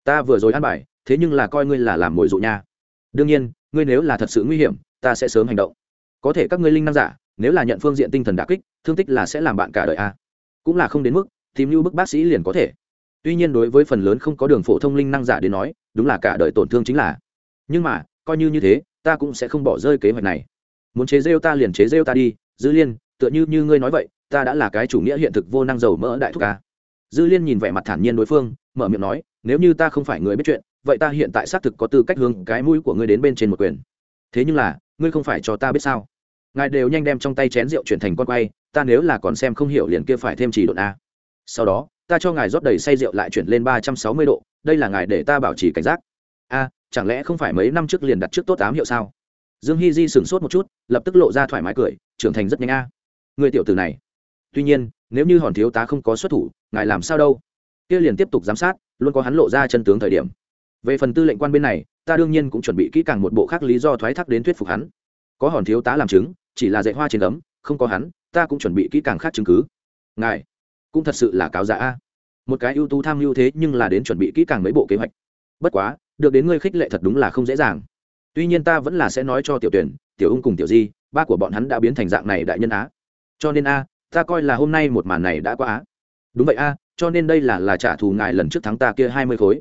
Ta vừa rồi ăn bài, thế nhưng là coi ngươi là làm mồi dụ nha. Đương nhiên, ngươi nếu là thật sự nguy hiểm, ta sẽ sớm hành động có thể các ngươi linh năng giả, nếu là nhận phương diện tinh thần đà kích, thương tích là sẽ làm bạn cả đời a cũng là không đến mức, tìm như bức bác sĩ liền có thể. Tuy nhiên đối với phần lớn không có đường phổ thông linh năng giả đến nói, đúng là cả đời tổn thương chính là. Nhưng mà, coi như như thế, ta cũng sẽ không bỏ rơi kế hoạch này. Muốn chế rêu ta liền chế rêu ta đi, dư liên, tựa như như ngươi nói vậy, ta đã là cái chủ nghĩa hiện thực vô năng dầu mỡ đại thúc ca dư liên nhìn vẻ mặt thản nhiên đối phương, mở miệng nói, nếu như ta không phải người biết chuyện, vậy ta hiện tại xác thực có tư cách hướng cái mũi của ngươi đến bên trên một quyền. Thế nhưng là ngươi không phải cho ta biết sao? Ngài đều nhanh đem trong tay chén rượu chuyển thành con quay, ta nếu là còn xem không hiểu liền kia phải thêm chỉ độn a. Sau đó, ta cho ngài rót đầy say rượu lại chuyển lên ba trăm sáu mươi độ, đây là ngài để ta bảo trì cảnh giác. A, chẳng lẽ không phải mấy năm trước liền đặt trước tốt tám hiệu sao? Dương hy di sửng sốt một chút, lập tức lộ ra thoải mái cười, trưởng thành rất nhanh a. Người tiểu tử này. Tuy nhiên, nếu như hòn thiếu tá không có xuất thủ, ngài làm sao đâu? Kia liền tiếp tục giám sát, luôn có hắn lộ ra chân tướng thời điểm. Về phần tư lệnh quan bên này ta đương nhiên cũng chuẩn bị kỹ càng một bộ khác lý do thoái thác đến thuyết phục hắn. Có hòn thiếu tá làm chứng, chỉ là dạy hoa trên ấm không có hắn, ta cũng chuẩn bị kỹ càng khác chứng cứ. Ngài, cũng thật sự là cáo giả a. Một cái ưu tú tham mưu thế nhưng là đến chuẩn bị kỹ càng mấy bộ kế hoạch. Bất quá, được đến ngươi khích lệ thật đúng là không dễ dàng. Tuy nhiên ta vẫn là sẽ nói cho tiểu tuyển, tiểu ung cùng tiểu di, ba của bọn hắn đã biến thành dạng này đại nhân á. Cho nên a, ta coi là hôm nay một màn này đã qua á. Đúng vậy a, cho nên đây là là trả thù ngài lần trước thắng ta kia hai mươi khối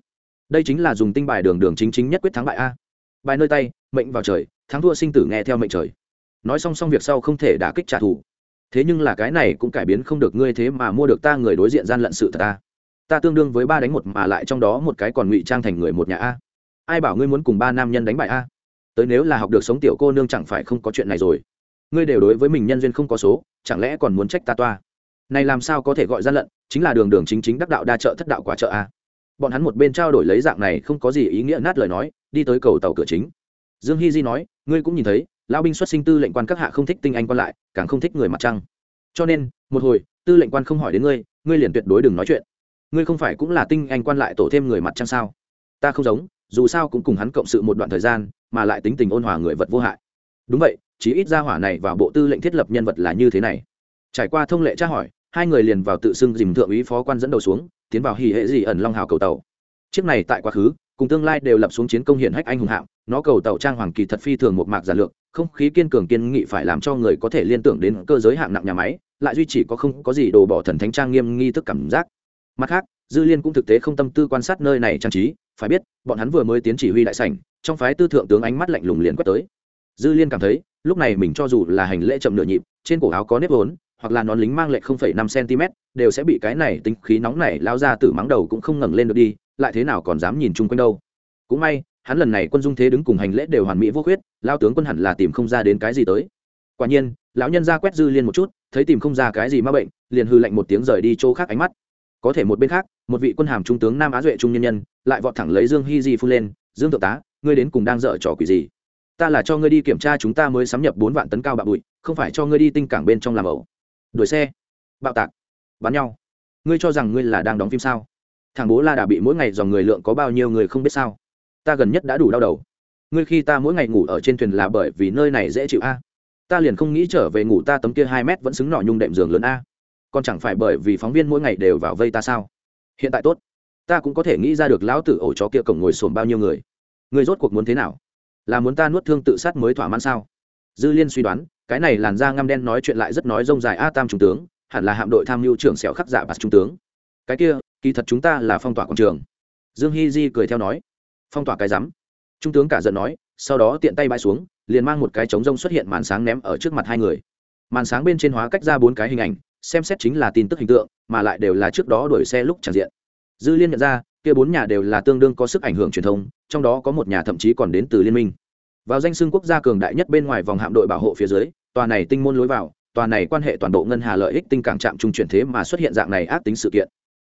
đây chính là dùng tinh bài đường đường chính chính nhất quyết thắng bại a. Bài nơi tay, mệnh vào trời, thắng thua sinh tử nghe theo mệnh trời. Nói song song việc sau không thể đả kích trả thù. Thế nhưng là cái này cũng cải biến không được ngươi thế mà mua được ta người đối diện gian lận sự thật ta ta tương đương với ba đánh một mà lại trong đó một cái còn ngụy trang thành người một nhà a. Ai bảo ngươi muốn cùng ba nam nhân đánh bại a? Tới nếu là học được sống tiểu cô nương chẳng phải không có chuyện này rồi. Ngươi đều đối với mình nhân duyên không có số, chẳng lẽ còn muốn trách ta toa? Này làm sao có thể gọi gian lận, chính là đường đường chính chính đắc đạo đa trợ thất đạo quả trợ a bọn hắn một bên trao đổi lấy dạng này không có gì ý nghĩa nát lời nói, đi tới cầu tàu cửa chính. Dương hy di nói, ngươi cũng nhìn thấy, lão binh xuất sinh tư lệnh quan các hạ không thích tinh anh quan lại, càng không thích người mặt trăng. Cho nên, một hồi, tư lệnh quan không hỏi đến ngươi ngươi liền tuyệt đối đừng nói chuyện. Ngươi không phải cũng là tinh anh quan lại tổ thêm người mặt trăng sao? Ta không giống, dù sao cũng cùng hắn cộng sự một đoạn thời gian, mà lại tính tình ôn hòa người vật vô hại. Đúng vậy chỉ ít ra hỏa này vào bộ tư lệnh thiết lập nhân vật là như thế này. Trải qua thông lệ tra hỏi, hai người liền vào tự xưng dìm thượng úy phó quan dẫn đầu xuống tiến vào hì hệ dị ẩn long hào cầu tàu. Chiếc này tại quá khứ, cùng tương lai đều lập xuống chiến công hiển hách anh hùng hạng. Nó cầu tàu trang hoàng kỳ thật phi thường một mạc giản lược, không khí kiên cường kiên nghị phải làm cho người có thể liên tưởng đến cơ giới hạng nặng nhà máy, lại duy chỉ có không có gì đồ bỏ thần thánh trang nghiêm nghi thức cảm giác. Mặt khác, dư liên cũng thực tế không tâm tư quan sát nơi này trang trí, phải biết, bọn hắn vừa mới tiến chỉ huy đại sảnh, trong phái tư thượng tướng ánh mắt lạnh lùng liền quét tới. Dư liên cảm thấy, lúc này mình cho dù là hành lễ chậm nửa nhịp, trên cổ áo có nếp vốn hoặc là nón lính mang lệch năm cm, đều sẽ bị cái này tính khí nóng này lao ra từ mắng đầu cũng không ngẩng lên được đi, lại thế nào còn dám nhìn chung quanh đâu. Cũng may, hắn lần này quân dung thế đứng cùng hành lễ đều hoàn mỹ vô khuyết, lao tướng quân hẳn là tìm không ra đến cái gì tới. Quả nhiên, lão nhân ra quét dư liên một chút, thấy tìm không ra cái gì ma bệnh, liền hư lạnh một tiếng rời đi chỗ khác ánh mắt. Có thể một bên khác, một vị quân hàm trung tướng nam á duệ trung nhân nhân, lại vọt thẳng lấy dương hy di phun lên, dương thượng tá, ngươi đến cùng đang dở trò quỷ gì? Ta là cho ngươi đi kiểm tra chúng ta mới sắm nhập bốn vạn tấn cao bạc bụi, không phải cho ngươi đi tinh cảng bên trong làm ẩu đuổi xe. Bạo tạc. Bắn nhau. Ngươi cho rằng ngươi là đang đóng phim sao? Thằng bố la đà bị mỗi ngày dòng người lượng có bao nhiêu người không biết sao? Ta gần nhất đã đủ đau đầu. Ngươi khi ta mỗi ngày ngủ ở trên thuyền là bởi vì nơi này dễ chịu a. Ta liền không nghĩ trở về ngủ ta tấm kia hai mét vẫn xứng nọ nhung đệm giường lớn a. Còn chẳng phải bởi vì phóng viên mỗi ngày đều vào vây ta sao? Hiện tại tốt. Ta cũng có thể nghĩ ra được lão tử ổ chó kia cổng ngồi xổm bao nhiêu người. Người rốt cuộc muốn thế nào? Là muốn ta nuốt thương tự sát mới thỏa mãn sao? Dư liên suy đoán, cái này làn da ngăm đen nói chuyện lại rất nói rông dài a tam trung tướng, hẳn là hạm đội tham mưu trưởng xẻo khắc dạ bạt trung tướng. Cái kia, kỳ thật chúng ta là phong tỏa quảng trường. Dương hy di cười theo nói. Phong tỏa cái rắm. Trung tướng cả giận nói, sau đó tiện tay bãi xuống, liền mang một cái trống rông xuất hiện màn sáng ném ở trước mặt hai người. Màn sáng bên trên hóa cách ra bốn cái hình ảnh, xem xét chính là tin tức hình tượng, mà lại đều là trước đó đuổi xe lúc tràn diện. Dư liên nhận ra, kia bốn nhà đều là tương đương có sức ảnh hưởng truyền thông, trong đó có một nhà thậm chí còn đến từ liên minh vào danh xưng quốc gia cường đại nhất bên ngoài vòng hạm đội bảo hộ phía dưới, tòa này tinh môn lối vào, tòa này quan hệ toàn bộ ngân hà lợi ích tinh cảng trạm trung chuyển thế mà xuất hiện dạng này ác tính sự kiện.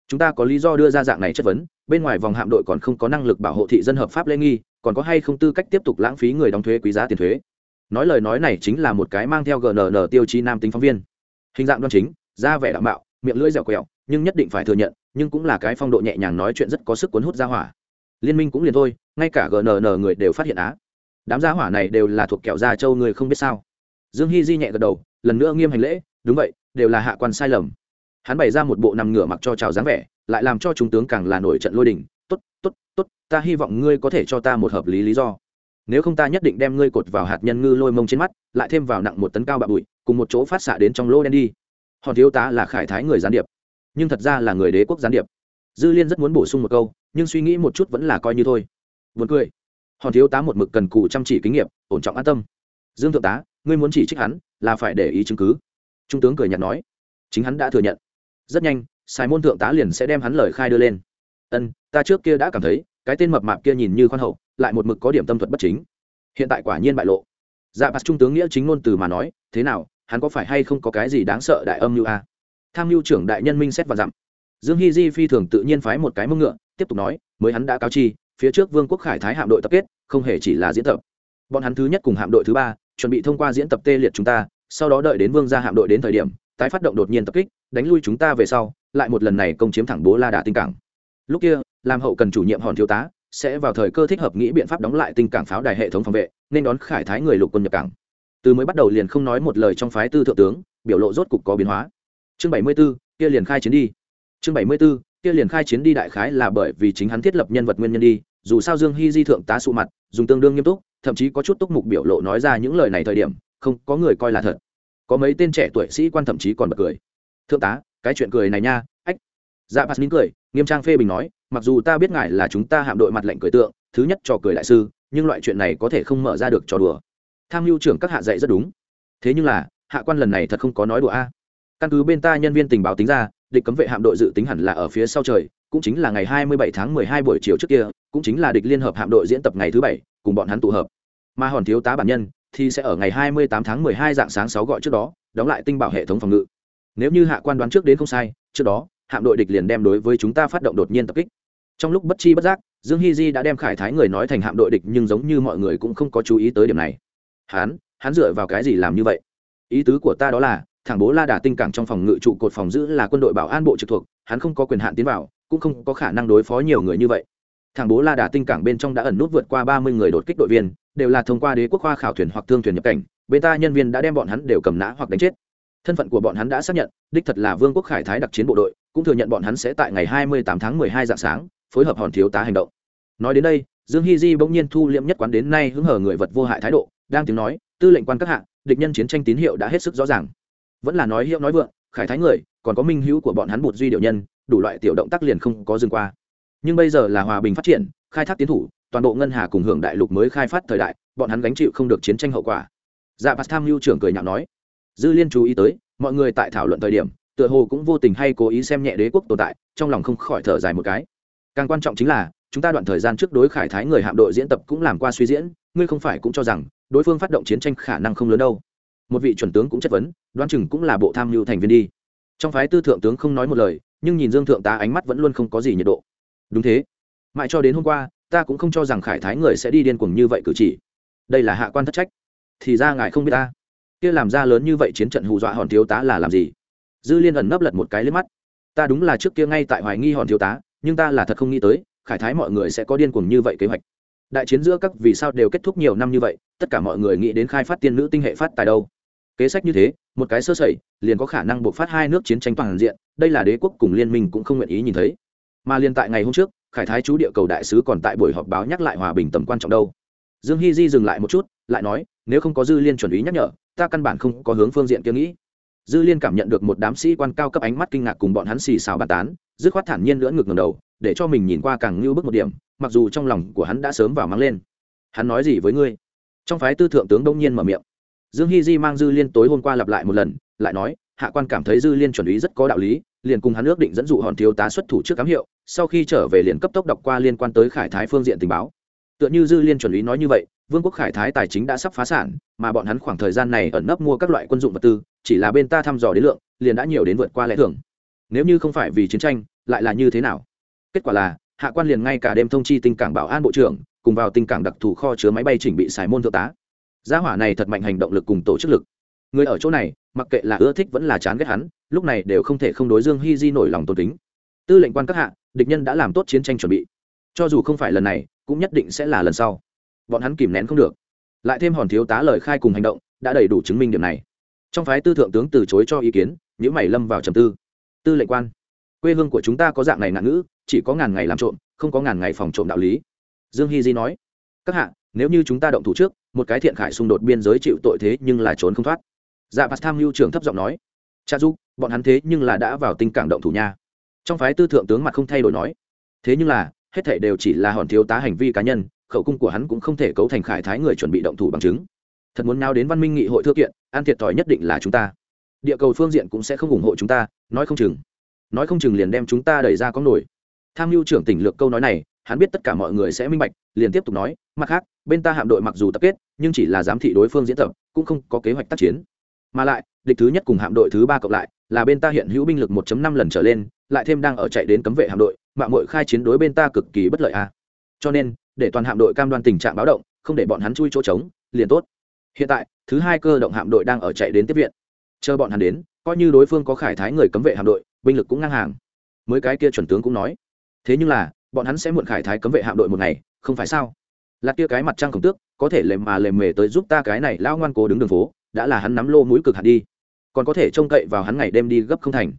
Chúng ta có lý do đưa ra dạng này chất vấn, bên ngoài vòng hạm đội còn không có năng lực bảo hộ thị dân hợp pháp lễ nghi, còn có hay không tư cách tiếp tục lãng phí người đóng thuế quý giá tiền thuế. Nói lời nói này chính là một cái mang theo gnn tiêu chí nam tính phóng viên. Hình dạng đoan chính, da vẻ đạo mạo, miệng lưỡi dẻo quẹo, nhưng nhất định phải thừa nhận, nhưng cũng là cái phong độ nhẹ nhàng nói chuyện rất có sức cuốn hút ra hỏa. Liên minh cũng liền thôi, ngay cả gnn người đều phát hiện á đám gia hỏa này đều là thuộc kẹo gia châu người không biết sao? Dương hy di nhẹ gật đầu, lần nữa nghiêm hành lễ, đúng vậy, đều là hạ quan sai lầm. Hắn bày ra một bộ nằm ngửa mặc cho trào dáng vẻ, lại làm cho chúng tướng càng là nổi trận lôi đình t ố t t ố t t ố t ta hy vọng ngươi có thể cho ta một hợp lý lý do. Nếu không ta nhất định đem ngươi cột vào hạt nhân ngư lôi mông trên mắt, lại thêm vào nặng một tấn cao bạo bụi, cùng một chỗ phát xạ đến trong lô đen đi. Hòn thiếu tá là khải thái người gián điệp, nhưng thật ra là người đế quốc gián điệp. Dư liên rất muốn bổ sung một câu, nhưng suy nghĩ một chút vẫn là coi như thôi. Vượt cười hòn thiếu tá một mực cần cù chăm chỉ kinh nghiệm, ổn trọng an tâm. Dương thượng tá, ngươi muốn chỉ trích hắn là phải để ý chứng cứ. Trung tướng cười nhạt nói. Chính hắn đã thừa nhận. Rất nhanh sai môn thượng tá liền sẽ đem hắn lời khai đưa lên. Ân, ta trước kia đã cảm thấy, cái tên mập mạp kia nhìn như khoan hậu, lại một mực có điểm tâm thuật bất chính. Hiện tại quả nhiên bại lộ. Dạ bạt trung tướng nghĩa chính ngôn từ mà nói, thế nào, hắn có phải hay không có cái gì đáng sợ đại âm mưu a? Tham mưu trưởng đại nhân minh xét và dặm. Dương hy di phi thường tự nhiên phái một cái mông ngựa, tiếp tục nói, mới hắn đã cáo chi phía trước vương quốc khải thái hạm đội tập kết không hề chỉ là diễn tập. Bọn hắn thứ nhất cùng hạm đội thứ ba chuẩn bị thông qua diễn tập tê liệt chúng ta sau đó đợi đến vương gia hạm đội đến thời điểm tái phát động đột nhiên tập kích đánh lui chúng ta về sau lại một lần này công chiếm thẳng bố la đà tinh cảng. Lúc kia làm hậu cần chủ nhiệm hòn thiếu tá sẽ vào thời cơ thích hợp nghĩ biện pháp đóng lại tinh cảng pháo đài hệ thống phòng vệ nên đón khải thái người lục quân nhập cảng. Từ mới bắt đầu liền không nói một lời trong phái tư thượng tướng biểu lộ rốt cục có biến hóa. Chương bảy mươi 74, kia liền khai chiến đi. Chương bảy mươi 74, kia liền khai chiến đi đại khái là bởi vì chính hắn thiết lập nhân vật nguyên nhân đi dù sao dương hy di thượng tá sụ mặt, dùng tương đương nghiêm túc, thậm chí có chút túc mục biểu lộ nói ra những lời này thời điểm, không có người coi là thật. Có mấy tên trẻ tuổi sĩ quan thậm chí còn bật cười. Thượng tá, cái chuyện cười này nha, ách. Dạ pass nín cười, nghiêm trang phê bình nói, mặc dù ta biết ngài là chúng ta hạm đội mặt lệnh cười tượng, thứ nhất cho cười đại sư, nhưng loại chuyện này có thể không mở ra được trò đùa. Tham mưu trưởng các hạ dạy rất đúng. Thế nhưng là, hạ quan lần này thật không có nói đùa a. Căn cứ bên ta nhân viên tình báo tính ra địch cấm vệ hạm đội dự tính hẳn là ở phía sau trời, cũng chính là ngày 27 tháng 12 buổi chiều trước kia, cũng chính là địch liên hợp hạm đội diễn tập ngày thứ bảy, cùng bọn hắn tụ hợp. Mà hòn thiếu tá bản nhân thì sẽ ở ngày 28 tháng 12 dạng sáng 6 gọi trước đó, đóng lại tinh bảo hệ thống phòng ngự. Nếu như hạ quan đoán trước đến không sai, trước đó, hạm đội địch liền đem đối với chúng ta phát động đột nhiên tập kích. Trong lúc bất chi bất giác, dương hy di đã đem khải thái người nói thành hạm đội địch nhưng giống như mọi người cũng không có chú ý tới điểm này. Hắn hắn dựa vào cái gì làm như vậy? Ý tứ của ta đó là thằng bố la đà tinh cảng trong phòng ngự trụ cột phòng giữ là quân đội bảo an bộ trực thuộc, hắn không có quyền hạn tiến vào, cũng không có khả năng đối phó nhiều người như vậy. Thằng bố la đà tinh cảng bên trong đã ẩn nút vượt qua ba mươi người đột kích đội viên, đều là thông qua đế quốc khoa khảo thuyền hoặc thương thuyền nhập cảnh, bên ta nhân viên đã đem bọn hắn đều cầm nã hoặc đánh chết. Thân phận của bọn hắn đã xác nhận, đích thật là vương quốc khải thái đặc chiến bộ đội, cũng thừa nhận bọn hắn sẽ tại ngày hai mươi tám tháng mười hai dạng sáng, phối hợp hòn thiếu tá hành động. Nói đến đây, dương hy di bỗng nhiên thu liệm nhất quán đến nay hứng hở người vật vô hại thái độ, đang tiếng nói, tư lệnh quan các hạng địch nhân chiến tranh tín hiệu đã hết sức rõ ràng vẫn là nói hiệu nói vượng, khải thái người, còn có minh hữu của bọn hắn bụt duy điệu nhân, đủ loại tiểu động tác liền không có dừng qua. Nhưng bây giờ là hòa bình phát triển, khai thác tiến thủ, toàn bộ ngân hà cùng hưởng đại lục mới khai phát thời đại, bọn hắn gánh chịu không được chiến tranh hậu quả. Dạ bát tham mưu trưởng cười nhạo nói, dư liên chú ý tới, mọi người tại thảo luận thời điểm, tựa hồ cũng vô tình hay cố ý xem nhẹ đế quốc tồn tại, trong lòng không khỏi thở dài một cái. Càng quan trọng chính là, chúng ta đoạn thời gian trước đối khải thái người hạm đội diễn tập cũng làm qua suy diễn, ngươi không phải cũng cho rằng, đối phương phát động chiến tranh khả năng không lớn đâu một vị chuẩn tướng cũng chất vấn, đoán chừng cũng là bộ tham mưu thành viên đi. Trong phái tư thượng tướng không nói một lời, nhưng nhìn dương thượng tá ánh mắt vẫn luôn không có gì nhiệt độ. Đúng thế. Mãi cho đến hôm qua, ta cũng không cho rằng khải thái người sẽ đi điên cuồng như vậy cử chỉ. Đây là hạ quan thất trách. Thì ra ngài không biết ta. Kia làm ra lớn như vậy chiến trận hù dọa hòn thiếu tá là làm gì? Dư liên ẩn nấp lật một cái lên mắt. Ta đúng là trước kia ngay tại hoài nghi hòn thiếu tá, nhưng ta là thật không nghĩ tới, khải thái mọi người sẽ có điên cuồng như vậy kế hoạch. Đại chiến giữa các vì sao đều kết thúc nhiều năm như vậy, tất cả mọi người nghĩ đến khai phát tiên nữ tinh hệ phát tài đâu? Kế sách như thế, một cái sơ sẩy, liền có khả năng buộc phát hai nước chiến tranh toàn diện, đây là đế quốc cùng liên minh cũng không nguyện ý nhìn thấy. Mà liền tại ngày hôm trước, khải thái chú địa cầu đại sứ còn tại buổi họp báo nhắc lại hòa bình tầm quan trọng đâu. Dương hy di dừng lại một chút, lại nói, nếu không có dư liên chuẩn ý nhắc nhở, ta căn bản không có hướng phương diện kia nghĩ. Dư liên cảm nhận được một đám sĩ quan cao cấp ánh mắt kinh ngạc cùng bọn hắn xì xào bàn tán, dứt khoát thản nhiên lưỡn ngược ngầm đầu, để cho mình nhìn qua càng ngưu bức một điểm, mặc dù trong lòng của hắn đã sớm vào mắng lên. Hắn nói gì với ngươi? Trong phái tư thượng tướng đông nhiên mở miệng dương hy di mang dư liên tối hôm qua lặp lại một lần, lại nói, hạ quan cảm thấy dư liên chuẩn ý rất có đạo lý, liền cùng hắn ước định dẫn dụ hòn thiếu tá xuất thủ trước cám hiệu, sau khi trở về liền cấp tốc đọc qua liên quan tới khải thái phương diện tình báo. Tựa như dư liên chuẩn ý nói như vậy, vương quốc khải thái tài chính đã sắp phá sản, mà bọn hắn khoảng thời gian này ẩn nấp mua các loại quân dụng vật tư, chỉ là bên ta thăm dò đến lượng, liền đã nhiều đến vượt qua lẽ thường. Nếu như không phải vì chiến tranh, lại là như thế nào? Kết quả là, hạ quan liền ngay cả đêm thông chi tinh cảng bảo an bộ trưởng, cùng vào tinh cảng đặc thù kho chứa máy bay chỉnh bị xài môn thượng tá gia hỏa này thật mạnh hành động lực cùng tổ chức lực. Người ở chỗ này, mặc kệ là ưa thích vẫn là chán ghét hắn, lúc này đều không thể không đối dương hy di nổi lòng tôn kính. Tư lệnh quan các hạ, địch nhân đã làm tốt chiến tranh chuẩn bị. Cho dù không phải lần này, cũng nhất định sẽ là lần sau. Bọn hắn kìm nén không được. Lại thêm hòn thiếu tá lời khai cùng hành động, đã đầy đủ chứng minh điểm này. Trong phái tư thượng tướng từ chối cho ý kiến những mày lâm vào trầm tư. Tư lệnh quan, quê hương của chúng ta có dạng này ngạn ngữ, chỉ có ngàn ngày làm trộm, không có ngàn ngày phòng trộm đạo lý. Dương hy di nói, các hạ nếu như chúng ta động thủ trước một cái thiện khải xung đột biên giới chịu tội thế nhưng là trốn không thoát. Dạ bạt tham mưu trưởng thấp giọng nói cha du, bọn hắn thế nhưng là đã vào tinh cảng động thủ nha. Trong phái tư thượng tướng mặt không thay đổi nói thế nhưng là hết thảy đều chỉ là hòn thiếu tá hành vi cá nhân khẩu cung của hắn cũng không thể cấu thành khải thái người chuẩn bị động thủ bằng chứng. Thật muốn nào đến văn minh nghị hội thư kiện an thiệt thòi nhất định là chúng ta. Địa cầu phương diện cũng sẽ không ủng hộ chúng ta nói không chừng nói không chừng liền đem chúng ta đẩy ra có nổi. Tham mưu trưởng tỉnh lược câu nói này hắn biết tất cả mọi người sẽ minh bạch, liền tiếp tục nói, mặt khác, bên ta hạm đội mặc dù tập kết, nhưng chỉ là giám thị đối phương diễn tập, cũng không có kế hoạch tác chiến. Mà lại, địch thứ nhất cùng hạm đội thứ ba cộng lại, là bên ta hiện hữu binh lực 1 năm lần trở lên, lại thêm đang ở chạy đến cấm vệ hạm đội mạng mội khai chiến đối bên ta cực kỳ bất lợi a à. cho nên, để toàn hạm đội cam đoan tình trạng báo động, không để bọn hắn chui chỗ trống, liền tốt. Hiện tại, thứ hai cơ động hạm đội đang ở chạy đến tiếp viện. Chờ bọn hắn đến, coi như đối phương có khải thái người cấm vệ hạm đội, binh lực cũng ngang hàng. Mới cái kia chuẩn tướng cũng nói. Thế nhưng là bọn hắn sẽ muộn khải thái cấm vệ hạm đội một ngày, không phải sao? Lạt kia cái mặt trăng khổng tước, có thể lềm mà lềm mề tới giúp ta cái này lao ngoan cố đứng đường phố, đã là hắn nắm lô mũi cực hạt đi. Còn có thể trông cậy vào hắn ngày đêm đi gấp không thành.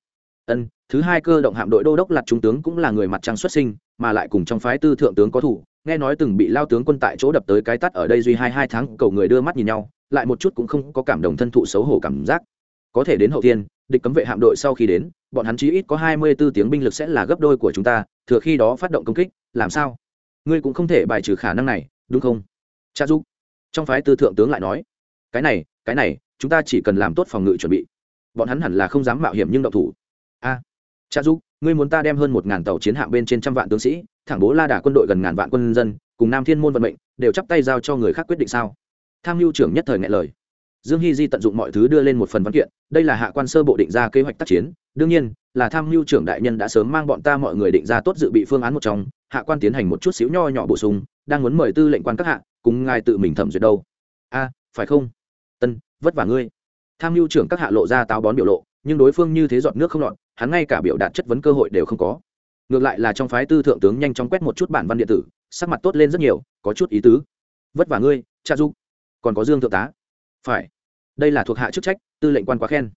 Ân, thứ hai cơ động hạm đội đô đốc lạt trung tướng cũng là người mặt trăng xuất sinh, mà lại cùng trong phái tư thượng tướng có thủ, nghe nói từng bị lao tướng quân tại chỗ đập tới cái tắt ở đây duy hai hai tháng, cầu người đưa mắt nhìn nhau, lại một chút cũng không có cảm động thân thụ xấu hổ cảm giác. Có thể đến hậu tiên địch cấm vệ hạm đội sau khi đến, bọn hắn chí ít có hai mươi 24 tiếng binh lực sẽ là gấp đôi của chúng ta, thừa khi đó phát động công kích, làm sao? Ngươi cũng không thể bài trừ khả năng này, đúng không? Cha giúp trong phái tư thượng tướng lại nói, cái này cái này, chúng ta chỉ cần làm tốt phòng ngự chuẩn bị. Bọn hắn hẳn là không dám mạo hiểm nhưng động thủ. A, cha giúp ngươi muốn ta đem hơn một ngàn tàu chiến hạm bên trên trăm vạn tướng sĩ, thẳng bố la đà quân đội gần ngàn vạn quân dân, cùng nam thiên môn vận mệnh, đều chắp tay giao cho người khác quyết định sao? Tham mưu trưởng nhất thời ngại lời dương hy di tận dụng mọi thứ đưa lên một phần văn kiện, đây là hạ quan sơ bộ định ra kế hoạch tác chiến, đương nhiên, là tham mưu trưởng đại nhân đã sớm mang bọn ta mọi người định ra tốt dự bị phương án một trong, hạ quan tiến hành một chút xíu nho nhỏ bổ sung, đang muốn mời tư lệnh quan các hạ, cùng ngài tự mình thẩm duyệt đâu. A, phải không? Tân, vất vả ngươi. Tham mưu trưởng các hạ lộ ra táo bón biểu lộ, nhưng đối phương như thế giọt nước không lọt, hắn ngay cả biểu đạt chất vấn cơ hội đều không có. Ngược lại là trong phái tư thượng tướng nhanh chóng quét một chút bản văn điện tử, sắc mặt tốt lên rất nhiều, có chút ý tứ. Vất vả ngươi, cha du còn có dương thượng tá phải. Đây là thuộc hạ chức trách, tư lệnh quan quá khen.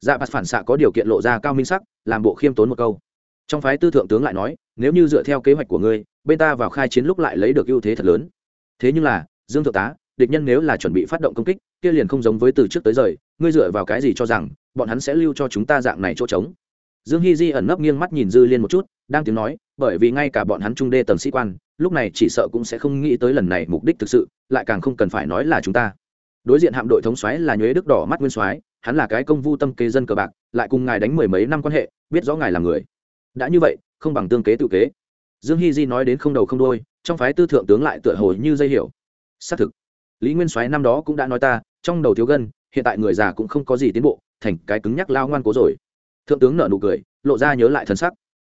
Dạ bạt phản xạ có điều kiện lộ ra cao minh sắc, làm bộ khiêm tốn một câu. Trong phái tư thượng tướng lại nói, nếu như dựa theo kế hoạch của ngươi, bên ta vào khai chiến lúc lại lấy được ưu thế thật lớn. Thế nhưng là, dương thượng tá, địch nhân nếu là chuẩn bị phát động công kích, kia liền không giống với từ trước tới rời ngươi dựa vào cái gì cho rằng, bọn hắn sẽ lưu cho chúng ta dạng này chỗ trống? Dương hy di ẩn nấp nghiêng mắt nhìn dư liên một chút, đang tiếng nói, bởi vì ngay cả bọn hắn trung đê tầng sĩ quan, lúc này chỉ sợ cũng sẽ không nghĩ tới lần này mục đích thực sự, lại càng không cần phải nói là chúng ta đối diện hạm đội thống soái là nhuế đức đỏ mắt nguyên soái, hắn là cái công vu tâm kế dân cờ bạc, lại cùng ngài đánh mười mấy năm quan hệ, biết rõ ngài là người. Đã như vậy, không bằng tương kế tự kế. Dương hy di nói đến không đầu không đôi trong phái tư thượng tướng lại tựa hồi như dây hiểu. Xác thực, lý nguyên soái năm đó cũng đã nói ta, trong đầu thiếu gân, hiện tại người già cũng không có gì tiến bộ, thành cái cứng nhắc lao ngoan cố rồi. Thượng tướng nở nụ cười, lộ ra nhớ lại thân sắc.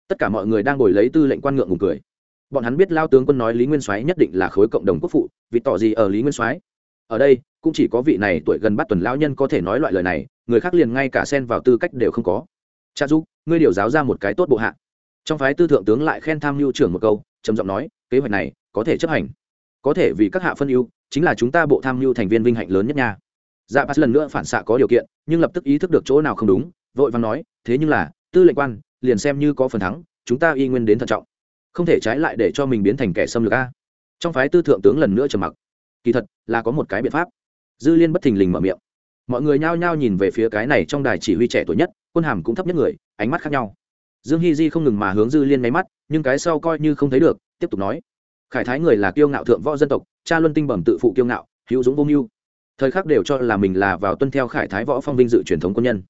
Tất cả mọi người đang ngồi lấy tư lệnh quan ngượng ngùng cười. Bọn hắn biết lao tướng quân nói lý nguyên soái nhất định là khối cộng đồng quốc phụ, vì tỏ gì ở lý nguyên soái? Ở đây cũng chỉ có vị này tuổi gần bắt tuần lão nhân có thể nói loại lời này, người khác liền ngay cả xen vào tư cách đều không có. Cha giúp ngươi điều giáo ra một cái tốt bộ hạ. Trong phái tư thượng tướng lại khen tham mưu trưởng một câu, trầm giọng nói, kế hoạch này có thể chấp hành. Có thể vì các hạ phân ưu, chính là chúng ta bộ tham mưu thành viên vinh hạnh lớn nhất nha. Dạ bát lần nữa phản xạ có điều kiện, nhưng lập tức ý thức được chỗ nào không đúng, vội vàng nói, thế nhưng là, tư lệnh quan, liền xem như có phần thắng, chúng ta y nguyên đến thận trọng. Không thể trái lại để cho mình biến thành kẻ xâm lược a. Trong phái tư thượng tướng lần nữa trầm mặc. Kỳ thật, là có một cái biện pháp dư liên bất thình lình mở miệng. Mọi người nhao nhao nhìn về phía cái này trong đài chỉ huy trẻ tuổi nhất, quân hàm cũng thấp nhất người, ánh mắt khác nhau. Dương hy di không ngừng mà hướng dư liên máy mắt, nhưng cái sau coi như không thấy được, tiếp tục nói. Khải thái người là kiêu ngạo thượng võ dân tộc, cha luân tinh bẩm tự phụ kiêu ngạo, hữu dũng vô mưu. Thời khắc đều cho là mình là vào tuân theo khải thái võ phong vinh dự truyền thống quân nhân.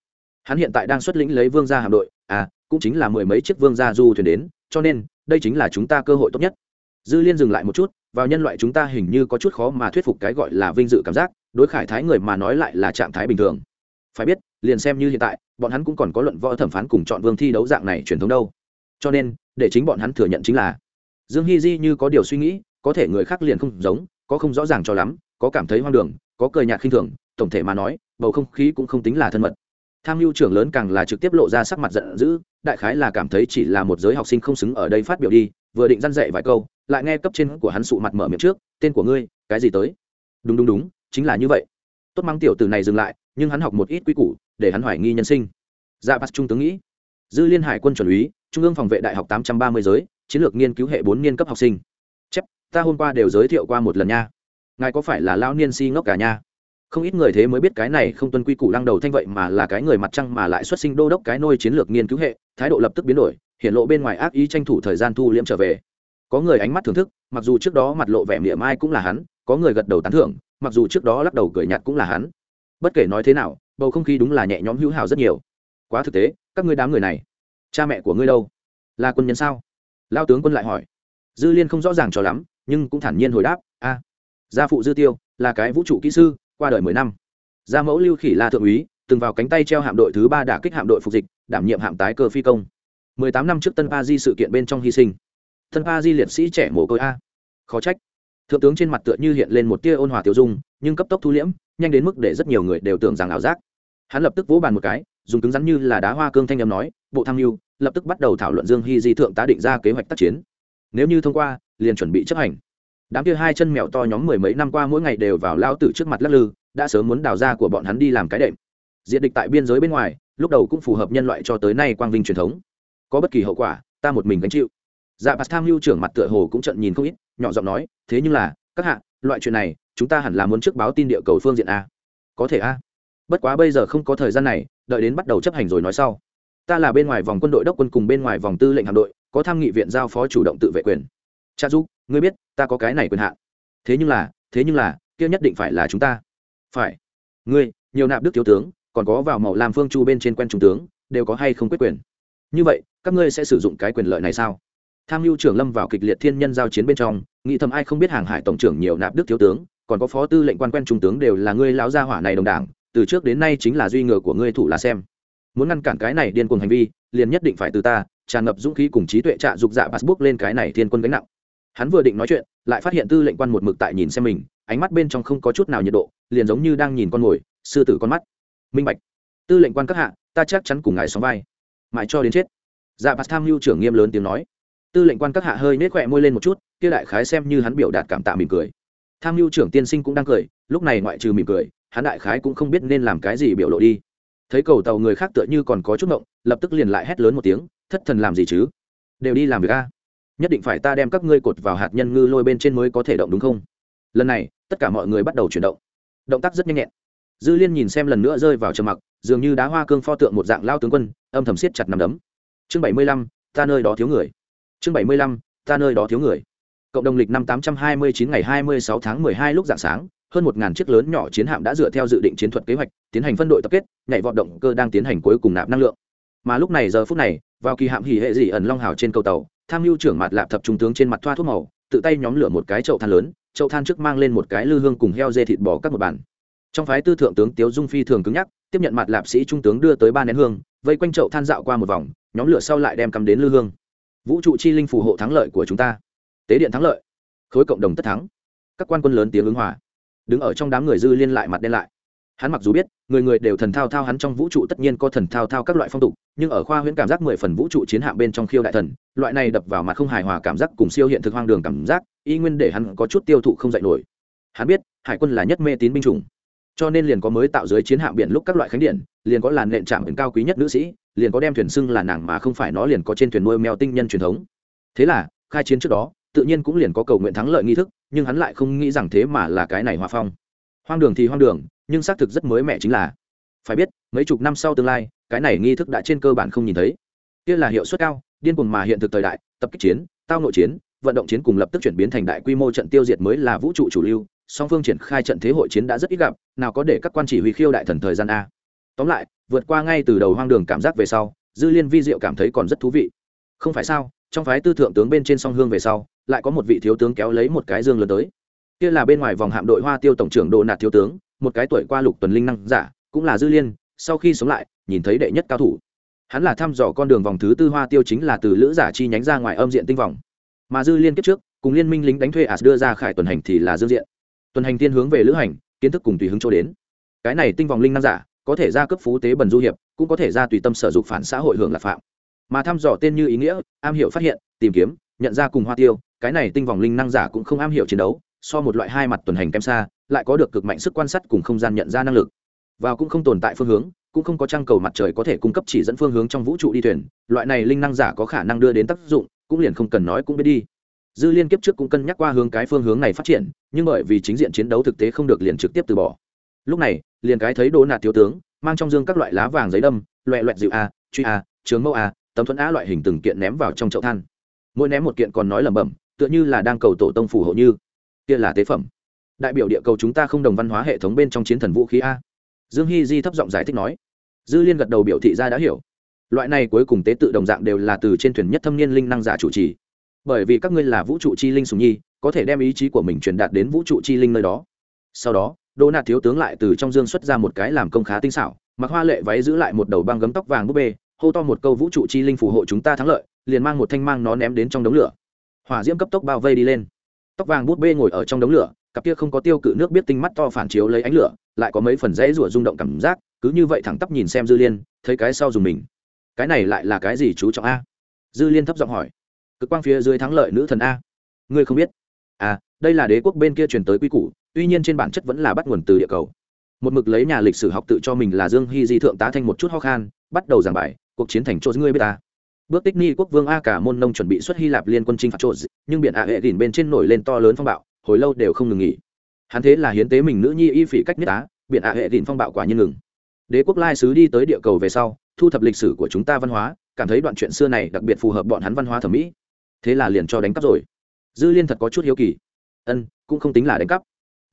Hắn hiện tại đang xuất lĩnh lấy vương gia hạm đội à cũng chính là mười mấy chiếc vương gia du thuyền đến, cho nên, đây chính là chúng ta cơ hội tốt nhất. Dư liên dừng lại một chút, vào nhân loại chúng ta hình như có chút khó mà thuyết phục cái gọi là vinh dự cảm giác đối khải thái người mà nói lại là trạng thái bình thường. Phải biết, liền xem như hiện tại, bọn hắn cũng còn có luận võ thẩm phán cùng chọn vương thi đấu dạng này truyền thống đâu. Cho nên, để chính bọn hắn thừa nhận chính là, dương hy di như có điều suy nghĩ, có thể người khác liền không giống, có không rõ ràng cho lắm, có cảm thấy hoang đường, có cười nhạt khinh thường, tổng thể mà nói, bầu không khí cũng không tính là thân mật. Tham mưu trưởng lớn càng là trực tiếp lộ ra sắc mặt giận dữ, đại khái là cảm thấy chỉ là một giới học sinh không xứng ở đây phát biểu đi, vừa định dăn dạy vài câu, lại nghe cấp trên của hắn sụ mặt mở miệng trước, tên của ngươi, cái gì tới? Đúng đúng đúng chính là như vậy. Tốt mang tiểu từ này dừng lại, nhưng hắn học một ít quy củ, để hắn hoài nghi nhân sinh. Dạ bắt trung tướng nghĩ, dư liên hải quân chuẩn úy, trung ương phòng vệ đại học tám trăm ba mươi giới, chiến lược nghiên cứu hệ bốn niên cấp học sinh. Chép, ta hôm qua đều giới thiệu qua một lần nha. Ngài có phải là lao niên si ngốc cả nha? Không ít người thế mới biết cái này không tuân quy củ lăng đầu thanh vậy mà là cái người mặt trăng mà lại xuất sinh đô đốc cái nôi chiến lược nghiên cứu hệ, thái độ lập tức biến đổi hiện lộ bên ngoài ác ý tranh thủ thời gian thu liễm trở về. Có người ánh mắt thưởng thức, mặc dù trước đó mặt lộ vẻ miệng ai cũng là hắn, có người gật đầu tán thưởng mặc dù trước đó lắc đầu cười nhạt cũng là hắn. Bất kể nói thế nào, bầu không khí đúng là nhẹ nhõm hữu hào rất nhiều. Quá thực tế, các ngươi đám người này, cha mẹ của ngươi đâu? Là quân nhân sao? Lao tướng quân lại hỏi. Dư liên không rõ ràng cho lắm, nhưng cũng thản nhiên hồi đáp, a, gia phụ dư tiêu, là cái vũ trụ kỹ sư, qua đời mười năm. Gia mẫu lưu khỉ la thượng úy, từng vào cánh tay treo hạm đội thứ ba đả kích hạm đội phục dịch, đảm nhiệm hạm tái cơ phi công. Mười tám năm trước tân pa di sự kiện bên trong hy sinh. Tân pa di liệt sĩ trẻ mồ côi a. Khó trách thượng tướng trên mặt tựa như hiện lên một tia ôn hòa tiêu dung, nhưng cấp tốc thu liễm, nhanh đến mức để rất nhiều người đều tưởng rằng ảo giác. Hắn lập tức vỗ bàn một cái, dùng cứng rắn như là đá hoa cương thanh âm nói, bộ tham mưu lập tức bắt đầu thảo luận dương hy di thượng tá định ra kế hoạch tác chiến. Nếu như thông qua, liền chuẩn bị chấp hành. Đám kia hai chân mèo to nhóm mười mấy năm qua mỗi ngày đều vào lao tử trước mặt lắc lư, đã sớm muốn đào ra của bọn hắn đi làm cái đệm. Diện địch tại biên giới bên ngoài, lúc đầu cũng phù hợp nhân loại cho tới nay quang vinh truyền thống. Có bất kỳ hậu quả, ta một mình gánh chịu. Dạ bạt tham mưu trưởng mặt tựa hồ cũng trận nhìn không ít nhỏ giọng nói, thế nhưng là, các hạ, loại chuyện này, chúng ta hẳn là muốn trước báo tin địa cầu phương diện a. Có thể a. Bất quá bây giờ không có thời gian này, đợi đến bắt đầu chấp hành rồi nói sau. Ta là bên ngoài vòng quân đội đốc quân cùng bên ngoài vòng tư lệnh hạm đội, có tham nghị viện giao phó chủ động tự vệ quyền. Cha giúp ngươi biết, ta có cái này quyền hạn. Thế nhưng là, thế nhưng là, kia nhất định phải là chúng ta. Phải. Ngươi, nhiều nạp đức thiếu tướng, còn có vào màu làm phương chu bên trên quen trung tướng, đều có hay không quyết quyền? Như vậy, các ngươi sẽ sử dụng cái quyền lợi này sao? Tham mưu trưởng lâm vào kịch liệt thiên nhân giao chiến bên trong, nghĩ thầm ai không biết hàng hải tổng trưởng nhiều nạp đức thiếu tướng, còn có phó tư lệnh quan quen trung tướng đều là ngươi lão gia hỏa này đồng đảng, từ trước đến nay chính là duy ngờ của ngươi thủ là xem. Muốn ngăn cản cái này điên cuồng hành vi, liền nhất định phải từ ta, tràn ngập dũng khí cùng trí tuệ trạ dục dạ bắt bước lên cái này thiên quân gánh nặng. Hắn vừa định nói chuyện, lại phát hiện tư lệnh quan một mực tại nhìn xem mình, ánh mắt bên trong không có chút nào nhiệt độ, liền giống như đang nhìn con mồi, sư tử con mắt. Minh bạch. Tư lệnh quan các hạ, ta chắc chắn cùng ngài xóm vai. Mãi cho đến chết. Dạ bạt tham mưu trưởng nghiêm lớn tiếng nói tư lệnh quan các hạ hơi nết khỏe môi lên một chút, kia đại khái xem như hắn biểu đạt cảm tạ mỉm cười. Tham mưu trưởng tiên sinh cũng đang cười, lúc này ngoại trừ mỉm cười, hắn đại khái cũng không biết nên làm cái gì biểu lộ đi. Thấy cầu tàu người khác tựa như còn có chút ngộng, lập tức liền lại hét lớn một tiếng, thất thần làm gì chứ? Đều đi làm việc a. Nhất định phải ta đem các ngươi cột vào hạt nhân ngư lôi bên trên mới có thể động đúng không? Lần này, tất cả mọi người bắt đầu chuyển động. Động tác rất nhanh nhẹn. Dư liên nhìn xem lần nữa rơi vào trầm mặc, dường như đá hoa cương pho tượng một dạng lao tướng quân, âm thầm siết chặt nằm đấm. Chương bảy mươi lăm, ta nơi đó thiếu người chương bảy mươi lăm, ta nơi đó thiếu người. Cộng đồng lịch năm tám trăm hai mươi chín ngày hai mươi sáu tháng mười hai lúc dạng sáng, hơn một ngàn chiếc lớn nhỏ chiến hạm đã dựa theo dự định chiến thuật kế hoạch, tiến hành phân đội tập kết, nhảy vọt động cơ đang tiến hành cuối cùng nạp năng lượng. Mà lúc này giờ phút này, vào kỳ hạm hỉ hệ dị ẩn long hào trên cầu tàu, tham mưu trưởng mặt lạp thập trung tướng trên mặt thoa thuốc màu, tự tay nhóm lửa một cái chậu than lớn, chậu than trước mang lên một cái lư hương cùng heo dê thịt bò các một bản trong phái tư thượng tướng tiếu dung phi thường cứng nhắc, tiếp nhận mặt lạp sĩ trung tướng đưa tới ba nén hương, vây quanh chậu than dạo qua một vòng, nhóm lửa sau lại đem cắm đến lư hương vũ trụ chi linh phù hộ thắng lợi của chúng ta. Tế điện thắng lợi. Khối cộng đồng tất thắng. Các quan quân lớn tiếng ứng hòa. Đứng ở trong đám người dư liên lại mặt đen lại. Hắn mặc dù biết, người người đều thần thao thao hắn trong vũ trụ tất nhiên có thần thao thao các loại phong tục, nhưng ở khoa huyễn cảm giác mười phần vũ trụ chiến hạm bên trong khiêu đại thần, loại này đập vào mặt không hài hòa cảm giác cùng siêu hiện thực hoang đường cảm giác, y nguyên để hắn có chút tiêu thụ không dạy nổi. Hắn biết, hải quân là nhất mê tín binh chủng cho nên liền có mới tạo dưới chiến hạm biển lúc các loại khánh điện, liền có làn nện trạm biển cao quý nhất nữ sĩ, liền có đem thuyền xưng là nàng mà không phải nó liền có trên thuyền nuôi mèo tinh nhân truyền thống. Thế là, khai chiến trước đó, tự nhiên cũng liền có cầu nguyện thắng lợi nghi thức, nhưng hắn lại không nghĩ rằng thế mà là cái này hòa phong. Hoang đường thì hoang đường, nhưng xác thực rất mới mẻ chính là. Phải biết, mấy chục năm sau tương lai, cái này nghi thức đã trên cơ bản không nhìn thấy. Kia là hiệu suất cao, điên cuồng mà hiện thực thời đại, tập kích chiến, tao nội chiến, vận động chiến cùng lập tức chuyển biến thành đại quy mô trận tiêu diệt mới là vũ trụ chủ lưu song phương triển khai trận thế hội chiến đã rất ít gặp, nào có để các quan chỉ huy khiêu đại thần thời gian a. Tóm lại, vượt qua ngay từ đầu hoang đường cảm giác về sau, dư liên vi diệu cảm thấy còn rất thú vị. Không phải sao, trong phái tư thượng tướng bên trên song hương về sau, lại có một vị thiếu tướng kéo lấy một cái dương lớn tới. Kia là bên ngoài vòng hạm đội hoa tiêu tổng trưởng đồ nạt thiếu tướng, một cái tuổi qua lục tuần linh năng giả, cũng là dư liên, sau khi sống lại, nhìn thấy đệ nhất cao thủ. Hắn là thăm dò con đường vòng thứ tư hoa tiêu chính là từ lữ giả chi nhánh ra ngoài âm diện tinh vòng. Mà dư liên kiếp trước, cùng liên minh lính đánh thuê as đưa ra khải tuần hành thì là dương diện tuần hành tiên hướng về lữ hành, kiến thức cùng tùy hứng chỗ đến. Cái này tinh vòng linh năng giả, có thể ra cấp phú tế bần du hiệp, cũng có thể ra tùy tâm sở dục phản xã hội hưởng lạc phạm. Mà thăm dò tên như ý nghĩa, am hiểu phát hiện, tìm kiếm, nhận ra cùng hoa tiêu, cái này tinh vòng linh năng giả cũng không am hiểu chiến đấu, so một loại hai mặt tuần hành kém xa, lại có được cực mạnh sức quan sát cùng không gian nhận ra năng lực. Và cũng không tồn tại phương hướng, cũng không có trăng cầu mặt trời có thể cung cấp chỉ dẫn phương hướng trong vũ trụ đi thuyền, loại này linh năng giả có khả năng đưa đến tác dụng, cũng liền không cần nói cũng biết đi dư liên kiếp trước cũng cân nhắc qua hướng cái phương hướng này phát triển, nhưng bởi vì chính diện chiến đấu thực tế không được liền trực tiếp từ bỏ. Lúc này, liền cái thấy đồ nạt thiếu tướng, mang trong dương các loại lá vàng giấy đâm, loẹ loẹt dịu a, truy a, trướng mẫu a, tấm thuẫn a loại hình từng kiện ném vào trong chậu than. Mỗi ném một kiện còn nói lẩm bẩm, tựa như là đang cầu tổ tông phủ hộ như, kia là tế phẩm. Đại biểu địa cầu chúng ta không đồng văn hóa hệ thống bên trong chiến thần vũ khí a. Dương hy di thấp giọng giải thích nói. Dư liên gật đầu biểu thị ra đã hiểu. Loại này cuối cùng tế tự đồng dạng đều là từ trên thuyền nhất thâm niên linh năng giả chủ trì bởi vì các ngươi là vũ trụ chi linh sùng nhi, có thể đem ý chí của mình truyền đạt đến vũ trụ chi linh nơi đó. Sau đó đô nạt thiếu tướng lại từ trong dương xuất ra một cái làm công khá tinh xảo, mặc hoa lệ váy giữ lại một đầu băng gấm tóc vàng búp bê, hô to một câu vũ trụ chi linh phù hộ chúng ta thắng lợi, liền mang một thanh mang nó ném đến trong đống lửa. Hỏa diễm cấp tốc bao vây đi lên. Tóc vàng búp bê ngồi ở trong đống lửa, cặp kia không có tiêu cự nước biết tinh mắt to phản chiếu lấy ánh lửa, lại có mấy phần rẽ rủa rung động cảm giác, cứ như vậy thẳng tắp nhìn xem dư liên, thấy cái sau dùng mình. Cái này lại là cái gì chú trọng a? Dư liên thấp giọng hỏi cực quang phía dưới thắng lợi nữ thần a. Ngươi không biết? À đây là đế quốc bên kia truyền tới quy củ, tuy nhiên trên bản chất vẫn là bắt nguồn từ địa cầu. Một mực lấy nhà lịch sử học tự cho mình là dương hy di thượng tá thanh một chút ho khan, bắt đầu giảng bài, cuộc chiến thành chỗ ngươi biết ta. Bước tích ni quốc vương a cả môn nông chuẩn bị xuất hy lạp liên quân chinh phạt chỗ nhưng biển a hệ đỉnh bên trên nổi lên to lớn phong bạo, hồi lâu đều không ngừng nghỉ. Hắn thế là hiến tế mình nữ nhi y phỉ cách nhất á, biển a hệ đỉnh phong bạo quả nhiên ngừng. Đế quốc lai sứ đi tới địa cầu về sau, thu thập lịch sử của chúng ta văn hóa, cảm thấy đoạn chuyện xưa này đặc biệt phù hợp bọn hắn văn hóa thẩm mỹ thế là liền cho đánh cắp rồi. Dư liên thật có chút hiếu kỳ. Ân, cũng không tính là đánh cắp.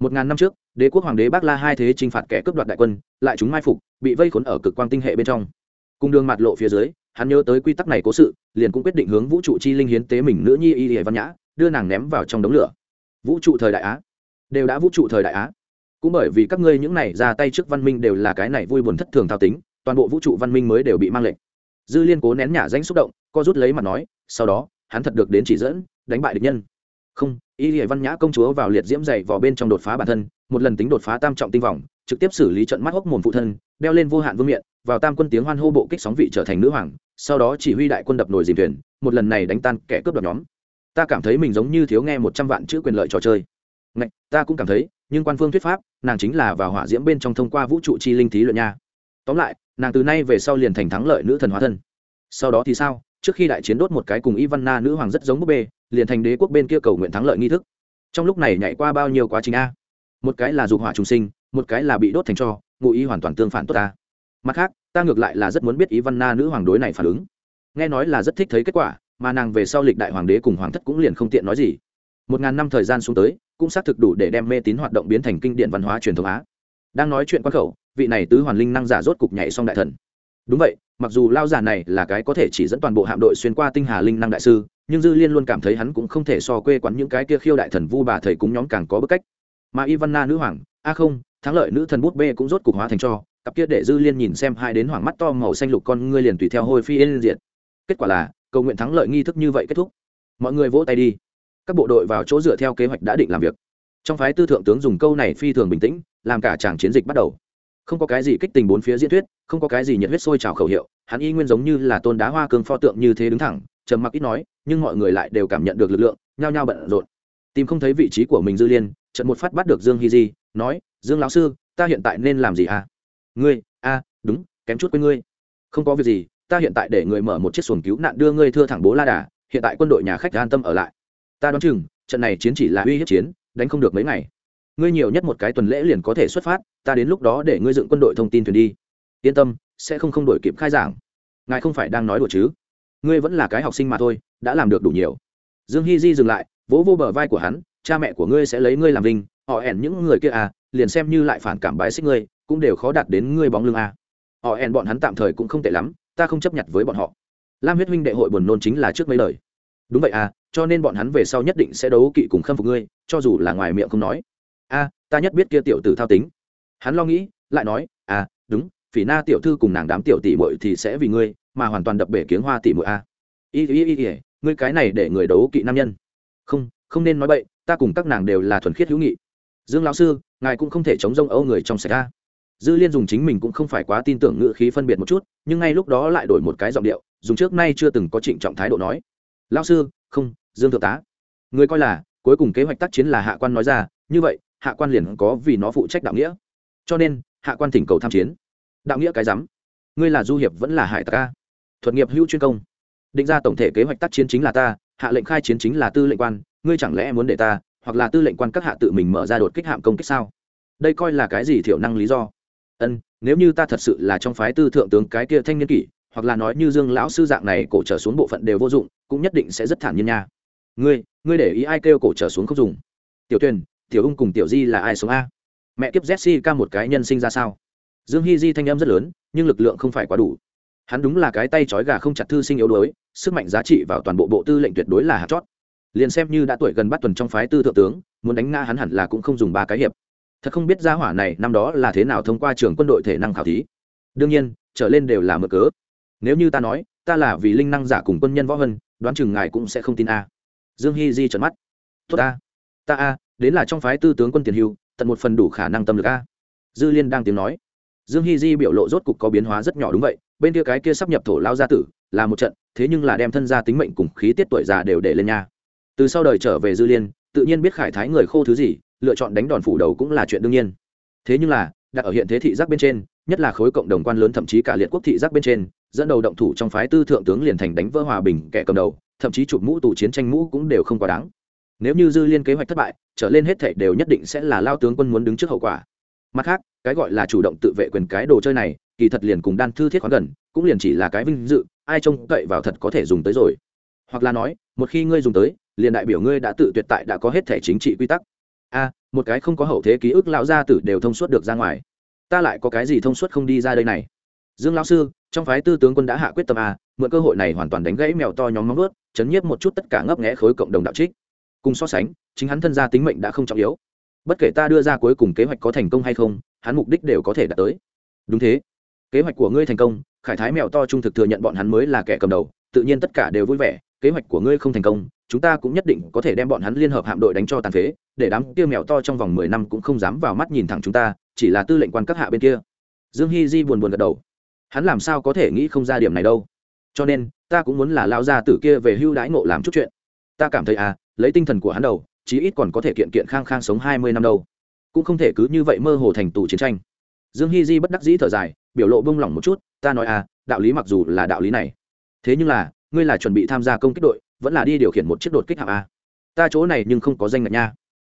Một ngàn năm trước, đế quốc hoàng đế bác la hai thế t r i n h phạt kẻ cướp đoạt đại quân, lại chúng mai phục, bị vây khốn ở cực quang tinh hệ bên trong. Cùng đường mặt lộ phía dưới, hắn nhớ tới quy tắc này cố sự, liền cũng quyết định hướng vũ trụ chi linh hiến tế mình nữ nhi y hệ văn nhã, đưa nàng ném vào trong đống lửa. Vũ trụ thời đại á. Đều đã vũ trụ thời đại á. Cũng bởi vì các ngươi những này ra tay trước văn minh đều là cái này vui buồn thất thường thao tính, toàn bộ vũ trụ văn minh mới đều bị mang lệnh dư liên cố nén nhả danh xúc động, co rút lấy mặt nói, sau đó hắn thật được đến chỉ dẫn đánh bại địch nhân. Không y hệ văn nhã công chúa vào liệt diễm dày vào bên trong đột phá bản thân một lần tính đột phá tam trọng tinh vọng trực tiếp xử lý trận mắt hốc mồm phụ thân đeo lên vô hạn vương miện vào tam quân tiếng hoan hô bộ kích sóng vị trở thành nữ hoàng sau đó chỉ huy đại quân đập nồi dìm thuyền một lần này đánh tan kẻ cướp đoạt nhóm. Ta cảm thấy mình giống như thiếu nghe một trăm vạn chữ quyền lợi trò chơi. Ngạch, ta cũng cảm thấy nhưng quan phương thuyết pháp nàng chính là vào hỏa diễm bên trong thông qua vũ trụ chi linh thí luận nha. Tóm lại nàng từ nay về sau liền thành thắng lợi nữ thần hóa thân. Sau đó thì sao? Trước khi đại chiến đốt một cái cùng Ivanna nữ hoàng rất giống búp bê, liền thành đế quốc bên kia cầu nguyện thắng lợi nghi thức. Trong lúc này nhảy qua bao nhiêu quá trình a? Một cái là dục hỏa trùng sinh, một cái là bị đốt thành tro, ngụ ý hoàn toàn tương phản tốt ta. Mặt khác, ta ngược lại là rất muốn biết Ivanna nữ hoàng đối này phản ứng. Nghe nói là rất thích thấy kết quả, mà nàng về sau lịch đại hoàng đế cùng hoàng thất cũng liền không tiện nói gì. Một ngàn năm thời gian xuống tới, cũng xác thực đủ để đem mê tín hoạt động biến thành kinh điển văn hóa truyền thống á. Đang nói chuyện quan khẩu, vị này tứ hoàn linh năng giả rốt cục nhảy xong đại thần. Đúng vậy, mặc dù lao giả này là cái có thể chỉ dẫn toàn bộ hạm đội xuyên qua tinh hà linh năng đại sư, nhưng dư liên luôn cảm thấy hắn cũng không thể so quê quán những cái kia khiêu đại thần vu bà thầy cúng nhóm càng có bức cách. Mà ivanna nữ hoàng, a không, thắng lợi nữ thần bút bê cũng rốt cục hóa thành cho, cặp kia để dư liên nhìn xem hai đến hoàng mắt to màu xanh lục con ngươi liền tùy theo hôi phi lên diện kết quả là, cầu nguyện thắng lợi nghi thức như vậy kết thúc. Mọi người vỗ tay đi. Các bộ đội vào chỗ dựa theo kế hoạch đã định làm việc. Trong phái tư thượng tướng dùng câu này phi thường bình tĩnh, làm cả chàng chiến dịch bắt đầu không có cái gì kích tình bốn phía diễn thuyết, không có cái gì nhiệt huyết sôi trào khẩu hiệu, hắn y nguyên giống như là tôn đá hoa cương pho tượng như thế đứng thẳng, trầm mặc ít nói, nhưng mọi người lại đều cảm nhận được lực lượng, nhao nhao bận rộn. Tìm không thấy vị trí của mình dư liên trận một phát bắt được dương hy di, nói, dương lão sư, ta hiện tại nên làm gì à? Ngươi, a, đúng, kém chút với ngươi. Không có việc gì, ta hiện tại để người mở một chiếc xuồng cứu nạn đưa ngươi thưa thẳng bố la đà, hiện tại quân đội nhà khách an tâm ở lại. Ta đoán chừng, trận này chiến chỉ là uy hiếp chiến, đánh không được mấy ngày ngươi nhiều nhất một cái tuần lễ liền có thể xuất phát, ta đến lúc đó để ngươi dựng quân đội thông tin thuyền đi. Yên tâm, sẽ không không đổi kịp khai giảng. Ngài không phải đang nói đùa chứ? Ngươi vẫn là cái học sinh mà thôi, đã làm được đủ nhiều. Dương hy di dừng lại, vỗ vô bờ vai của hắn, cha mẹ của ngươi sẽ lấy ngươi làm vinh, họ ẻn những người kia à liền xem như lại phản cảm bái xích ngươi, cũng đều khó đạt đến ngươi bóng lưng à. họ ẻn bọn hắn tạm thời cũng không tệ lắm, ta không chấp nhận với bọn họ. Lam huyết huynh đệ hội buồn nôn chính là trước mấy lời đúng vậy à cho nên bọn hắn về sau nhất định sẽ đấu kỵ cùng khâm phục ngươi, cho dù là ngoài miệng không nói a, ta nhất biết kia tiểu tử thao tính. Hắn lo nghĩ, lại nói à đúng, phỉ na tiểu thư cùng nàng đám tiểu tỷ muội thì sẽ vì ngươi, mà hoàn toàn đập bể kiếng hoa tỷ muội a. Y y y y, ngươi cái này để người đấu kỵ nam nhân. Không không nên nói bậy, ta cùng các nàng đều là thuần khiết hữu nghị. Dương lão sư, ngài cũng không thể chống rông âu người trong sạch a. Dư liên dùng chính mình cũng không phải quá tin tưởng ngữ khí phân biệt một chút, nhưng ngay lúc đó lại đổi một cái giọng điệu, dùng trước nay chưa từng có trịnh trọng thái độ nói. Lão sư, không, dương thượng tá. Người coi là, cuối cùng kế hoạch tác chiến là hạ quan nói ra, như vậy hạ quan liền có vì nó phụ trách đạo nghĩa. Cho nên, hạ quan thỉnh cầu tham chiến. Đạo nghĩa cái rắm. Ngươi là du hiệp vẫn là hải tặc a? Thuật nghiệp hữu chuyên công. Định ra tổng thể kế hoạch tác chiến chính là ta, hạ lệnh khai chiến chính là tư lệnh quan, ngươi chẳng lẽ muốn để ta, hoặc là tư lệnh quan các hạ tự mình mở ra đột kích hạm công kích sao? Đây coi là cái gì thiểu năng lý do? Ân, nếu như ta thật sự là trong phái tư thượng tướng cái kia thanh niên kỷ, hoặc là nói như dương lão sư dạng này, cổ trở xuống bộ phận đều vô dụng, cũng nhất định sẽ rất thản nhiên nha. Ngươi ngươi để ý ai kêu cổ trở xuống không dùng. Tiểu tuyền tiểu ung cùng tiểu di là ai sống a? Mẹ kiếp jessica một cái nhân sinh ra sao? Dương hy di thanh âm rất lớn, nhưng lực lượng không phải quá đủ. Hắn đúng là cái tay trói gà không chặt thư sinh yếu đuối, sức mạnh giá trị vào toàn bộ bộ tư lệnh tuyệt đối là hạt chót. Liền xem như đã tuổi gần bắt tuần trong phái tư thượng tướng, muốn đánh nga hắn hẳn là cũng không dùng ba cái hiệp. Thật không biết gia hỏa này năm đó là thế nào thông qua trường quân đội thể năng khảo thí. Đương nhiên, trở lên đều là mở cớ. Nếu như ta nói, ta là vì linh năng giả cùng quân nhân võ hân, đoán chừng ngài cũng sẽ không tin a. Dương hy di trợn mắt. Tốt a. Ta a đến là trong phái tư tướng quân tiền hưu, tận một phần đủ khả năng tâm lực a. Dư liên đang tiếng nói. Dương hy di biểu lộ rốt cục có biến hóa rất nhỏ đúng vậy, bên kia cái kia sắp nhập thổ lao gia tử, là một trận, thế nhưng là đem thân gia tính mệnh cùng khí tiết tuổi già đều để lên nha. Từ sau đời trở về dư liên, tự nhiên biết khải thái người khô thứ gì, lựa chọn đánh đòn phủ đầu cũng là chuyện đương nhiên. Thế nhưng là, đặt ở hiện thế thị giác bên trên, nhất là khối cộng đồng quan lớn thậm chí cả liệt quốc thị giác bên trên, dẫn đầu động thủ trong phái tư thượng tướng liền thành đánh vỡ hòa bình kẻ cầm đầu, thậm chí chụp mũ tù chiến tranh mũ cũng đều không quá đáng nếu như dư liên kế hoạch thất bại, trở lên hết thể đều nhất định sẽ là lao tướng quân muốn đứng trước hậu quả. Mặt khác, cái gọi là chủ động tự vệ quyền cái đồ chơi này, kỳ thật liền cùng đan thư thiết khoáng gần, cũng liền chỉ là cái vinh dự, ai trông cậy vào thật có thể dùng tới rồi. Hoặc là nói, một khi ngươi dùng tới, liền đại biểu ngươi đã tự tuyệt tại đã có hết thể chính trị quy tắc. A, một cái không có hậu thế ký ức lão gia tử đều thông suốt được ra ngoài. Ta lại có cái gì thông suốt không đi ra đây này? Dương lão sư, trong phái tư tướng quân đã hạ quyết tâm a, mượn cơ hội này hoàn toàn đánh gãy mèo to nhóm móng ướt chấn nhiếp một chút tất cả ngấp nghẽ khối cộng đồng đạo trích cùng so sánh, chính hắn thân gia tính mệnh đã không trọng yếu. Bất kể ta đưa ra cuối cùng kế hoạch có thành công hay không, hắn mục đích đều có thể đạt tới. Đúng thế. Kế hoạch của ngươi thành công, khải thái mèo to trung thực thừa nhận bọn hắn mới là kẻ cầm đầu, tự nhiên tất cả đều vui vẻ, kế hoạch của ngươi không thành công, chúng ta cũng nhất định có thể đem bọn hắn liên hợp hạm đội đánh cho tàn phế, để đám kia mèo to trong vòng mười năm cũng không dám vào mắt nhìn thẳng chúng ta, chỉ là tư lệnh quan các hạ bên kia. Dương hy di buồn buồn gật đầu. Hắn làm sao có thể nghĩ không ra điểm này đâu. Cho nên, ta cũng muốn là lao ra tử kia về hưu đãi ngộ làm chút chuyện. Ta cảm thấy à lấy tinh thần của hắn đầu, chí ít còn có thể kiện kiện khang khang sống hai mươi năm đâu. Cũng không thể cứ như vậy mơ hồ thành tù chiến tranh. Dương hy di bất đắc dĩ thở dài, biểu lộ bông lỏng một chút, ta nói à đạo lý mặc dù là đạo lý này, thế nhưng là, ngươi là chuẩn bị tham gia công kích đội, vẫn là đi điều khiển một chiếc đột kích hạng a. Ta chỗ này nhưng không có danh ngạch nha.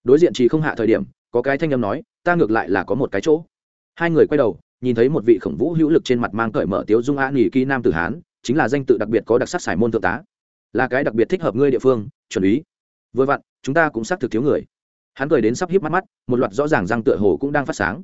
Đối diện chỉ không hạ thời điểm, có cái thanh âm nói, ta ngược lại là có một cái chỗ. Hai người quay đầu, nhìn thấy một vị khổng vũ hữu lực trên mặt mang cởi mở tiếu dung a nghỉ ký nam tử hán, chính là danh tự đặc biệt có đặc sắc sải môn thượng tá. Là cái đặc biệt thích hợp ngươi địa phương, chuẩn ý vừa vặn, chúng ta cũng xác thực thiếu người. Hắn cười đến sắp híp mắt mắt, một loạt rõ ràng răng tựa hồ cũng đang phát sáng.